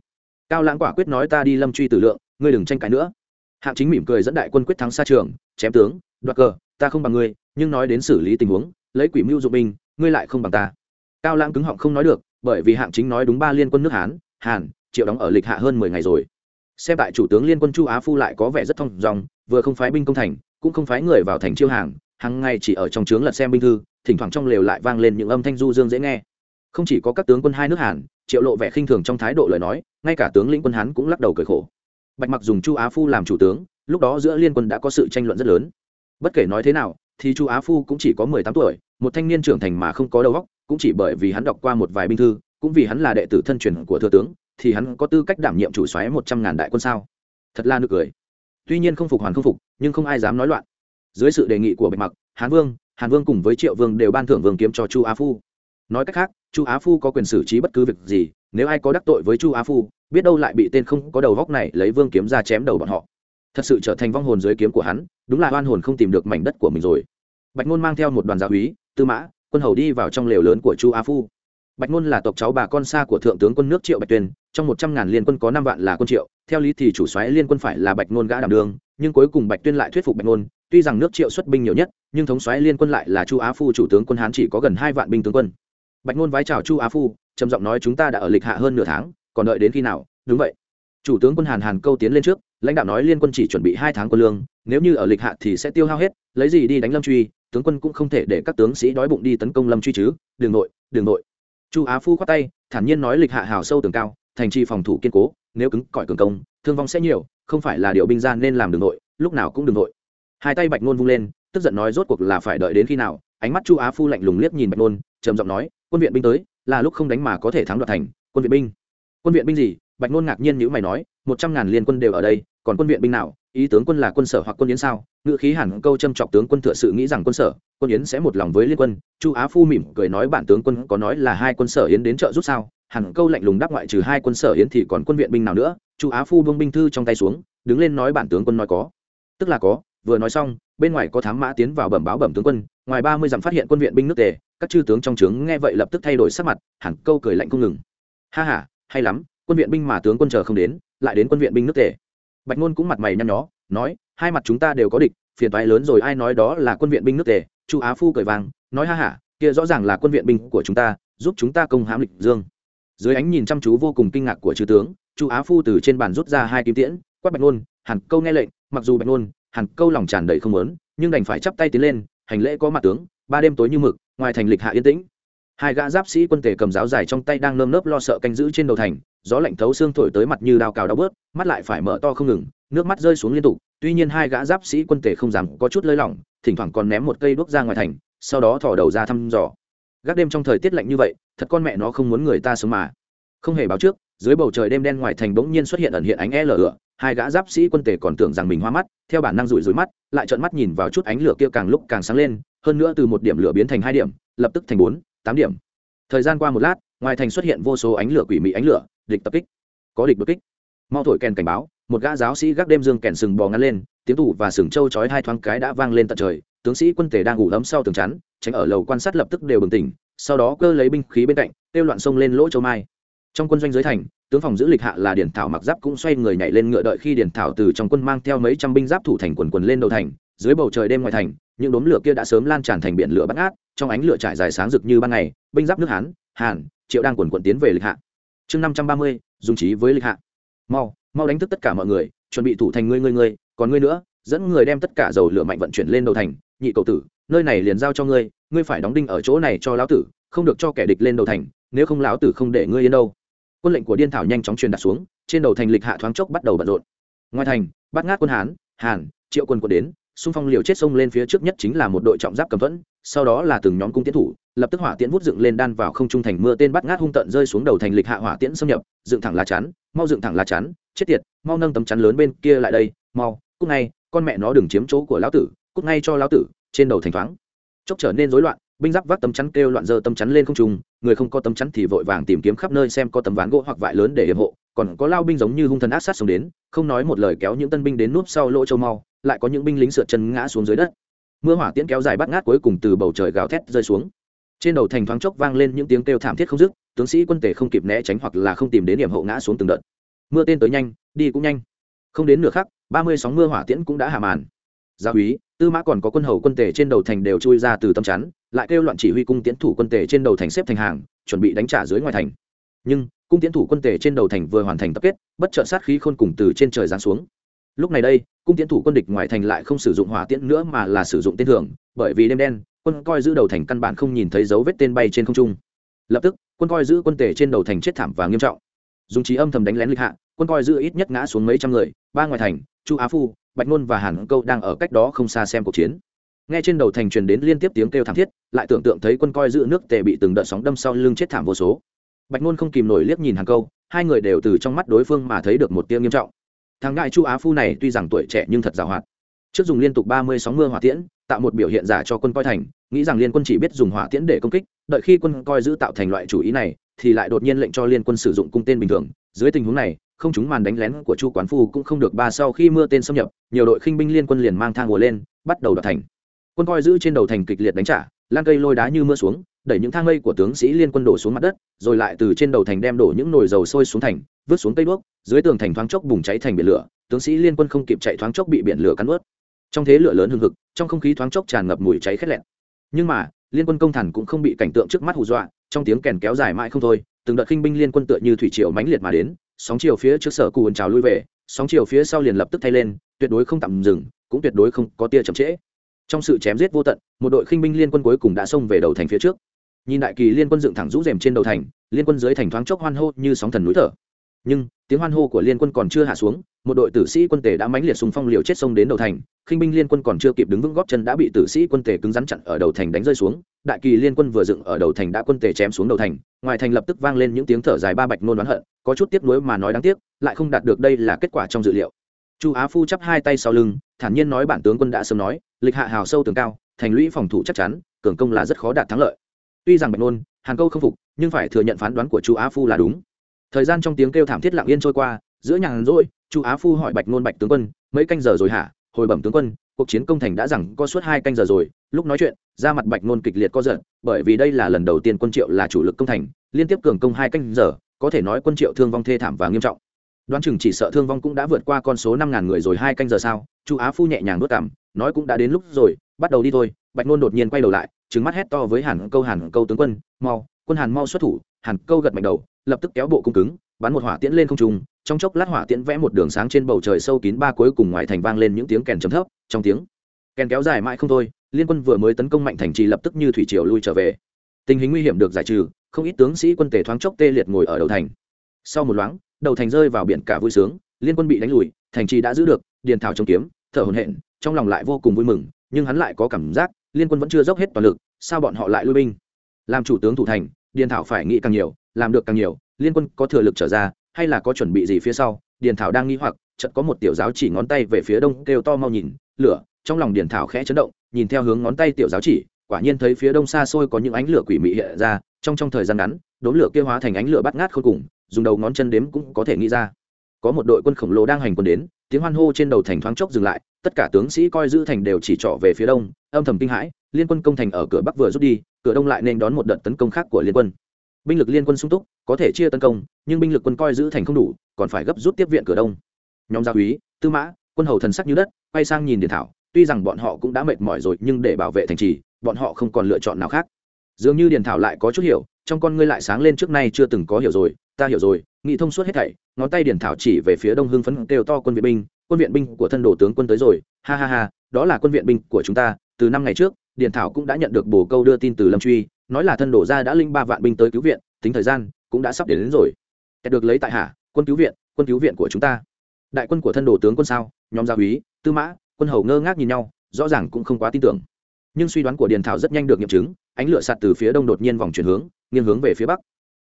Cao lãng quả quyết nói ta đi lâm truy tử lượng, ngươi đừng tranh cãi nữa. Hạng chính mỉm cười dẫn đại quân quyết thắng xa trường, chém tướng, đoạt cờ, ta không bằng ngươi, nhưng nói đến xử lý tình huống lấy quỷ mưu dụng binh, ngươi lại không bằng ta. Cao lãng cứng họng không nói được, bởi vì hạng chính nói đúng ba liên quân nước hán, hàn, triệu đóng ở lịch hạ hơn mười ngày rồi. Xem tại chủ tướng liên quân chu á phu lại có vẻ rất thông dòng, vừa không phái binh công thành, cũng không phái người vào thành chiêu hàng hàng ngày chỉ ở trong trướng lật xem binh thư, thỉnh thoảng trong lều lại vang lên những âm thanh du dương dễ nghe. Không chỉ có các tướng quân hai nước hàn, triệu lộ vẻ khinh thường trong thái độ lời nói, ngay cả tướng lĩnh quân hán cũng lắc đầu cười khổ. Bạch mặc dùng chu á phu làm chủ tướng, lúc đó giữa liên quân đã có sự tranh luận rất lớn. Bất kể nói thế nào, thì chu á phu cũng chỉ có mười tám tuổi một thanh niên trưởng thành mà không có đầu óc, cũng chỉ bởi vì hắn đọc qua một vài binh thư, cũng vì hắn là đệ tử thân truyền của thừa tướng, thì hắn có tư cách đảm nhiệm chủ soái một trăm ngàn đại quân sao? Thật là nực cười. Tuy nhiên không phục hoàn không phục, nhưng không ai dám nói loạn. Dưới sự đề nghị của bạch mặc, hán vương, hàn vương cùng với triệu vương đều ban thưởng vương kiếm cho chu á phu. Nói cách khác, chu á phu có quyền xử trí bất cứ việc gì, nếu ai có đắc tội với chu á phu, biết đâu lại bị tên không có đầu góc này lấy vương kiếm ra chém đầu bọn họ. Thật sự trở thành vong hồn dưới kiếm của hắn, đúng là oan hồn không tìm được mảnh đất của mình rồi. Bạch ngôn mang theo một đoàn giáo úy tư mã, quân hầu đi vào trong lều lớn của chu á phu. Bạch ngôn là tộc cháu bà con xa của thượng tướng quân nước triệu bạch tuyên trong một trăm ngàn liên quân có năm vạn là quân triệu, theo lý thì chủ soái liên quân phải là bạch ngôn gã đảm đường nhưng cuối cùng bạch tuyên lại thuyết phục bạch ngôn tuy rằng nước triệu xuất binh nhiều nhất, nhưng thống soái liên quân lại là chu á phu, chủ tướng quân hán chỉ có gần hai vạn binh tướng quân. Bạch ngôn vái chào chu á phu, trầm giọng nói chúng ta đã ở lịch hạ hơn nửa tháng, còn đợi đến khi nào? Đúng vậy. Chủ tướng quân hàn hàn câu tiến lên trước, lãnh đạo nói liên quân chỉ chuẩn bị hai tháng quân lương, nếu như ở lịch hạ thì sẽ tiêu hao hết, lấy gì đi đánh lâm truy? Tướng quân cũng không thể để các tướng sĩ đói bụng đi tấn công lâm truy chứ, đường nội đường nội. Chu á phu khoát tay, thản nhiên nói lịch hạ hào sâu tường cao, thành trì phòng thủ kiên cố, nếu cứng, cỏi cường công, thương vong sẽ nhiều, không phải là điều binh gian nên làm đường nội, lúc nào cũng đường nội. Hai tay bạch ngôn vung lên, tức giận nói rốt cuộc là phải đợi đến khi nào, ánh mắt chu á phu lạnh lùng liếc nhìn bạch ngôn, trầm giọng nói, quân viện binh tới, là lúc không đánh mà có thể thắng đoạt thành, quân viện binh. Quân viện binh gì? Bạch ngôn ngạc nhiên nhữ mày nói, một trăm ngàn liên quân đều ở đây, còn quân viện binh nào? Ý tướng quân là quân sở hoặc quân yến sao? Ngự khí hẳn câu châm chọc tướng quân thừa sự nghĩ rằng quân sở, quân yến sẽ một lòng với liên quân. Chu á phu mỉm cười nói bản tướng quân có nói là hai quân sở yến đến trợ giúp sao? Hẳn câu lạnh lùng đáp ngoại trừ hai quân sở yến thì còn quân viện binh nào nữa? Chu á phu buông binh thư trong tay xuống, đứng lên nói bản tướng quân nói có. Tức là có, vừa nói xong, bên ngoài có thám mã tiến vào bẩm báo bẩm tướng quân, ngoài ba mươi dặm phát hiện quân viện binh nước tề, các chư tướng trong trướng nghe vậy lập tức thay đổi sắc mặt, hẳn câu cười lạnh không ngừng. Ha ha, hay lắm, quân viện binh mà tướng quân chờ không đến, lại đến quân viện binh nước tề bạch ngôn cũng mặt mày nhăn nhó, nói, hai mặt chúng ta đều có địch, phiền toái lớn rồi, ai nói đó là quân viện binh nước tề, chu á phu cười vàng, nói ha hả kia rõ ràng là quân viện binh của chúng ta, giúp chúng ta công hãm lịch dương. Dưới ánh nhìn chăm chú vô cùng kinh ngạc của chư tướng, chu á phu từ trên bàn rút ra hai kim tiễn, quát bạch nôn, hàn câu nghe lệnh, mặc dù bạch nôn, hàn câu lòng tràn đầy không lớn nhưng đành phải chắp tay tiến lên, hành lễ có mặt tướng, ba đêm tối như mực, ngoài thành lịch hạ yên tĩnh hai gã giáp sĩ quân tề cầm giáo dài trong tay đang nơm nớp lo sợ canh giữ trên đầu thành, gió lạnh thấu xương thổi tới mặt như đao cào đau bớt, mắt lại phải mở to không ngừng, nước mắt rơi xuống liên tục, tuy nhiên hai gã giáp sĩ quân tề không dám có chút lơi lỏng, thỉnh thoảng còn ném một cây đuốc ra ngoài thành, sau đó thò đầu ra thăm dò. Gác đêm trong thời tiết lạnh như vậy, thật con mẹ nó không muốn người ta sống mà. Không hề báo trước, dưới bầu trời đêm đen ngoài thành bỗng nhiên xuất hiện ẩn hiện ánh e lửa lửa hai gã giáp sĩ quân tề còn tưởng rằng mình hoa mắt, theo bản năng rủi rủi mắt, lại trợn mắt nhìn vào chút ánh lửa kia càng lúc càng sáng lên, hơn nữa từ một điểm lửa biến thành hai điểm, lập tức thành bốn tám điểm. Thời gian qua một lát, ngoài thành xuất hiện vô số ánh lửa quỷ mị ánh lửa, địch tập kích. Có địch đột kích. Mau thổi kèn cảnh báo, một gã giáo sĩ gác đêm dương kèn sừng bò ngắn lên, tiếng tủ và sừng trâu chói hai thoáng cái đã vang lên tận trời, tướng sĩ quân tề đang ngủ lấm sau tường chắn, tránh ở lầu quan sát lập tức đều bừng tỉnh, sau đó cơ lấy binh khí bên cạnh, kêu loạn sông lên lỗ châu mai. Trong quân doanh dưới thành, tướng phòng giữ lịch hạ là điển thảo mặc giáp cũng xoay người nhảy lên ngựa đợi khi điển thảo từ trong quân mang theo mấy trăm binh giáp thủ thành quần quần lên đầu thành, dưới bầu trời đêm ngoài thành những đốm lửa kia đã sớm lan tràn thành biển lửa bắt ngát, trong ánh lửa trải dài sáng rực như ban ngày, binh giáp nước hán, hàn, triệu đang quần quận tiến về lịch hạ. Chương năm trăm ba mươi, dùng trí với lịch hạ. Mau mau đánh thức tất cả mọi người, chuẩn bị thủ thành ngươi ngươi ngươi, còn ngươi nữa, dẫn người đem tất cả dầu lửa mạnh vận chuyển lên đầu thành, nhị cầu tử, nơi này liền giao cho ngươi ngươi phải đóng đinh ở chỗ này cho lão tử, không được cho kẻ địch lên đầu thành, nếu không lão tử không để ngươi yên đâu. Quân lệnh của điên thảo nhanh chóng truyền đạt xuống, trên đầu thành lịch hạ thoáng chốc bắt đầu bận rộn. Ngoài thành, bắt ngát quân hán, hàn, triệu quân quân đến xung phong liều chết xông lên phía trước nhất chính là một đội trọng giáp cầm thuẫn, sau đó là từng nhóm cung tiến thủ, lập tức hỏa tiễn vút dựng lên đan vào không trung thành mưa tên bắt ngát hung tận rơi xuống đầu thành lịch hạ hỏa tiễn xâm nhập, dựng thẳng lá chắn, mau dựng thẳng lá chắn, chết tiệt, mau nâng tấm chắn lớn bên kia lại đây, mau cúc ngay, con mẹ nó đừng chiếm chỗ của lão tử cúc ngay cho lão tử, trên đầu thành thoáng. Chốc trở nên rối loạn, binh giáp vác tấm chắn kêu loạn dơ tấm chắn lên không trung, người không có tấm chắn thì vội vàng tìm kiếm khắp nơi xem có tấm ván gỗ hoặc vải lớn để hiểm hộ, còn có lao binh giống như hung thần ác sát sống đến, không nói một lời kéo những tân binh đến núp sau lỗ châu mau lại có những binh lính sượt chân ngã xuống dưới đất. Mưa hỏa tiễn kéo dài bắt ngát cuối cùng từ bầu trời gào thét rơi xuống. Trên đầu thành thoáng chốc vang lên những tiếng kêu thảm thiết không dứt, tướng sĩ quân tể không kịp né tránh hoặc là không tìm đến điểm hậu ngã xuống từng đợt. Mưa tên tới nhanh, đi cũng nhanh. Không đến nửa khắc, ba mươi sóng mưa hỏa tiễn cũng đã hạ màn. Gia úy tư mã còn có quân hầu quân tể trên đầu thành đều chui ra từ tâm chắn, lại kêu loạn chỉ huy cung tiến thủ quân tể trên đầu thành xếp thành hàng, chuẩn bị đánh trả dưới ngoài thành. Nhưng, cung tiến thủ quân tể trên đầu thành vừa hoàn thành tập kết, bất trợ sát khí khôn cùng từ trên trời giáng xuống lúc này đây, cung tiến thủ quân địch ngoài thành lại không sử dụng hỏa tiễn nữa mà là sử dụng tên thường, bởi vì đêm đen, quân coi giữ đầu thành căn bản không nhìn thấy dấu vết tên bay trên không trung. Lập tức, quân coi giữ quân tể trên đầu thành chết thảm và nghiêm trọng. Dùng trí âm thầm đánh lén lịch hạ, quân coi giữ ít nhất ngã xuống mấy trăm người, ba ngoài thành, chu á phu, bạch nôn và hàn câu đang ở cách đó không xa xem cuộc chiến. Nghe trên đầu thành truyền đến liên tiếp tiếng kêu thảm thiết, lại tưởng tượng thấy quân coi giữ nước tề bị từng đợt sóng đâm sau lưng chết thảm vô số. Bạch nôn không kìm nổi liếc nhìn hàn câu, hai người đều từ trong mắt đối phương mà thấy được một tiếng nghiêm trọng thằng ngại chu á phu này tuy rằng tuổi trẻ nhưng thật giàu hoạt. Trước dùng liên tục ba mươi sóng mưa hỏa tiễn, tạo một biểu hiện giả cho quân coi thành, nghĩ rằng liên quân chỉ biết dùng hỏa tiễn để công kích, đợi khi quân coi giữ tạo thành loại chủ ý này, thì lại đột nhiên lệnh cho liên quân sử dụng cung tên bình thường. Dưới tình huống này, không chúng màn đánh lén của chu quán phu cũng không được ba sau khi mưa tên xâm nhập, nhiều đội khinh binh liên quân liền mang thang ùa lên, bắt đầu đoạt thành. Quân coi giữ trên đầu thành kịch liệt đánh trả, lan cây lôi đá như mưa xuống đẩy những thang mây của tướng sĩ liên quân đổ xuống mặt đất, rồi lại từ trên đầu thành đem đổ những nồi dầu sôi xuống thành, vứt xuống cây đuốc, dưới tường thành thoáng chốc bùng cháy thành biển lửa, tướng sĩ liên quân không kịp chạy thoáng chốc bị biển lửa cắn ướt. Trong thế lửa lớn hừng hực, trong không khí thoáng chốc tràn ngập mùi cháy khét lẹn nhưng mà, liên quân công thần cũng không bị cảnh tượng trước mắt hù dọa, trong tiếng kèn kéo dài mãi không thôi, từng đợt khinh binh liên quân tựa như thủy triều mãnh liệt mà đến, sóng chiều phía trước sở cùn trào lui về, sóng chiều phía sau liền lập tức thay lên, tuyệt đối không tạm dừng, cũng tuyệt đối không có tia chậm trễ. Trong sự chém giết vô tận, một đội khinh binh liên quân cuối cùng đã xông về đầu thành phía trước nhìn đại kỳ liên quân dựng thẳng rũ rèm trên đầu thành, liên quân dưới thành thoáng chốc hoan hô như sóng thần núi thở. Nhưng, tiếng hoan hô của liên quân còn chưa hạ xuống, một đội tử sĩ quân tề đã mãnh liệt xung phong liều chết sông đến đầu thành. Khinh binh liên quân còn chưa kịp đứng vững góp chân đã bị tử sĩ quân tề cứng rắn chặn ở đầu thành đánh rơi xuống. Đại kỳ liên quân vừa dựng ở đầu thành đã quân tề chém xuống đầu thành. Ngoài thành lập tức vang lên những tiếng thở dài ba bạch nôn đoán hận, có chút tiếc nuối mà nói đáng tiếc, lại không đạt được đây là kết quả trong dự liệu. Chu á phu chắp hai tay sau lưng, thản nhiên nói bản tướng quân đã sớm nói, lịch hạ hào sâu tường cao, thành lũy phòng thủ chắc chắn, cường công là rất khó đạt thắng lợi tuy rằng bạch nôn, hàn câu không phục, nhưng phải thừa nhận phán đoán của chu á phu là đúng. Thời gian trong tiếng kêu thảm thiết lặng yên trôi qua, giữa nhàn rỗi, chu á phu hỏi bạch nôn bạch tướng quân, mấy canh giờ rồi hả? Hồi bẩm tướng quân, cuộc chiến công thành đã rằng có suốt hai canh giờ rồi. Lúc nói chuyện ra mặt bạch nôn kịch liệt co giận bởi vì đây là lần đầu tiên quân triệu là chủ lực công thành, liên tiếp cường công hai canh giờ, có thể nói quân triệu thương vong thê thảm và nghiêm trọng. Đoán chừng chỉ sợ thương vong cũng đã vượt qua con số năm ngàn người rồi hai canh giờ sao, chu á phu nhẹ nhàng nuốt cảm nói cũng đã đến lúc rồi, bắt đầu đi thôi. Bạch nôn đột nhiên quay đầu lại trứng mắt hét to với hàn câu hàn câu tướng quân, mau, quân hàn mau xuất thủ. Hàn câu gật mạnh đầu, lập tức kéo bộ cung cứng, bắn một hỏa tiễn lên không trung, trong chốc lát hỏa tiễn vẽ một đường sáng trên bầu trời sâu kín ba cuối cùng ngoài thành vang lên những tiếng kèn trầm thấp, trong tiếng kèn kéo dài mãi không thôi, liên quân vừa mới tấn công mạnh thành trì lập tức như thủy triều lui trở về. Tình hình nguy hiểm được giải trừ, không ít tướng sĩ quân tề thoáng chốc tê liệt ngồi ở đầu thành. Sau một loáng, đầu thành rơi vào biển cả vui sướng, liên quân bị đánh lùi, thành trì đã giữ được, điền thảo trông kiếm, thở hồn hện trong lòng lại vô cùng vui mừng, nhưng hắn lại có cảm giác liên quân vẫn chưa dốc hết toàn lực, sao bọn họ lại lui binh? Làm chủ tướng thủ thành, điền thảo phải nghĩ càng nhiều, làm được càng nhiều, liên quân có thừa lực trở ra, hay là có chuẩn bị gì phía sau? Điền thảo đang nghĩ hoặc, chợt có một tiểu giáo chỉ ngón tay về phía đông kêu to mau nhìn, lửa, trong lòng điền thảo khẽ chấn động, nhìn theo hướng ngón tay tiểu giáo chỉ, quả nhiên thấy phía đông xa xôi có những ánh lửa quỷ mị hiện ra, trong trong thời gian ngắn, đốm lửa kia hóa thành ánh lửa bắt ngát khôn cùng, dùng đầu ngón chân đếm cũng có thể nghĩ ra có một đội quân khổng lồ đang hành quân đến, tiếng hoan hô trên đầu thành thoáng chốc dừng lại, tất cả tướng sĩ coi giữ thành đều chỉ trỏ về phía đông, âm thầm kinh hãi, liên quân công thành ở cửa bắc vừa rút đi, cửa đông lại nên đón một đợt tấn công khác của liên quân. Binh lực liên quân sung túc, có thể chia tấn công, nhưng binh lực quân coi giữ thành không đủ, còn phải gấp rút tiếp viện cửa đông. Nhóm gia úy, tư mã, quân hầu thần sắc như đất, quay sang nhìn điền thảo, tuy rằng bọn họ cũng đã mệt mỏi rồi, nhưng để bảo vệ thành trì, bọn họ không còn lựa chọn nào khác. Dường như điền thảo lại có chút hiểu, trong con ngươi lại sáng lên trước nay chưa từng có hiểu rồi, ta hiểu rồi nghị thông suốt hết thảy ngón tay điền thảo chỉ về phía đông hưng phấn kêu to quân viện binh quân viện binh của thân đồ tướng quân tới rồi ha ha ha đó là quân viện binh của chúng ta từ năm ngày trước điền thảo cũng đã nhận được bồ câu đưa tin từ lâm truy nói là thân đổ ra đã linh ba vạn binh tới cứu viện tính thời gian cũng đã sắp đến, đến rồi. Kẹt được lấy tại hạ quân cứu viện quân cứu viện của chúng ta. Đại quân của thân đồ tướng quân sao nhóm gia úy tư mã quân hầu ngơ ngác nhìn nhau rõ ràng cũng không quá tin tưởng. Nhưng suy đoán của điền thảo rất nhanh được nghiệm chứng ánh lửa sạt từ phía đông đột nhiên vòng chuyển hướng nghiêng hướng về phía bắc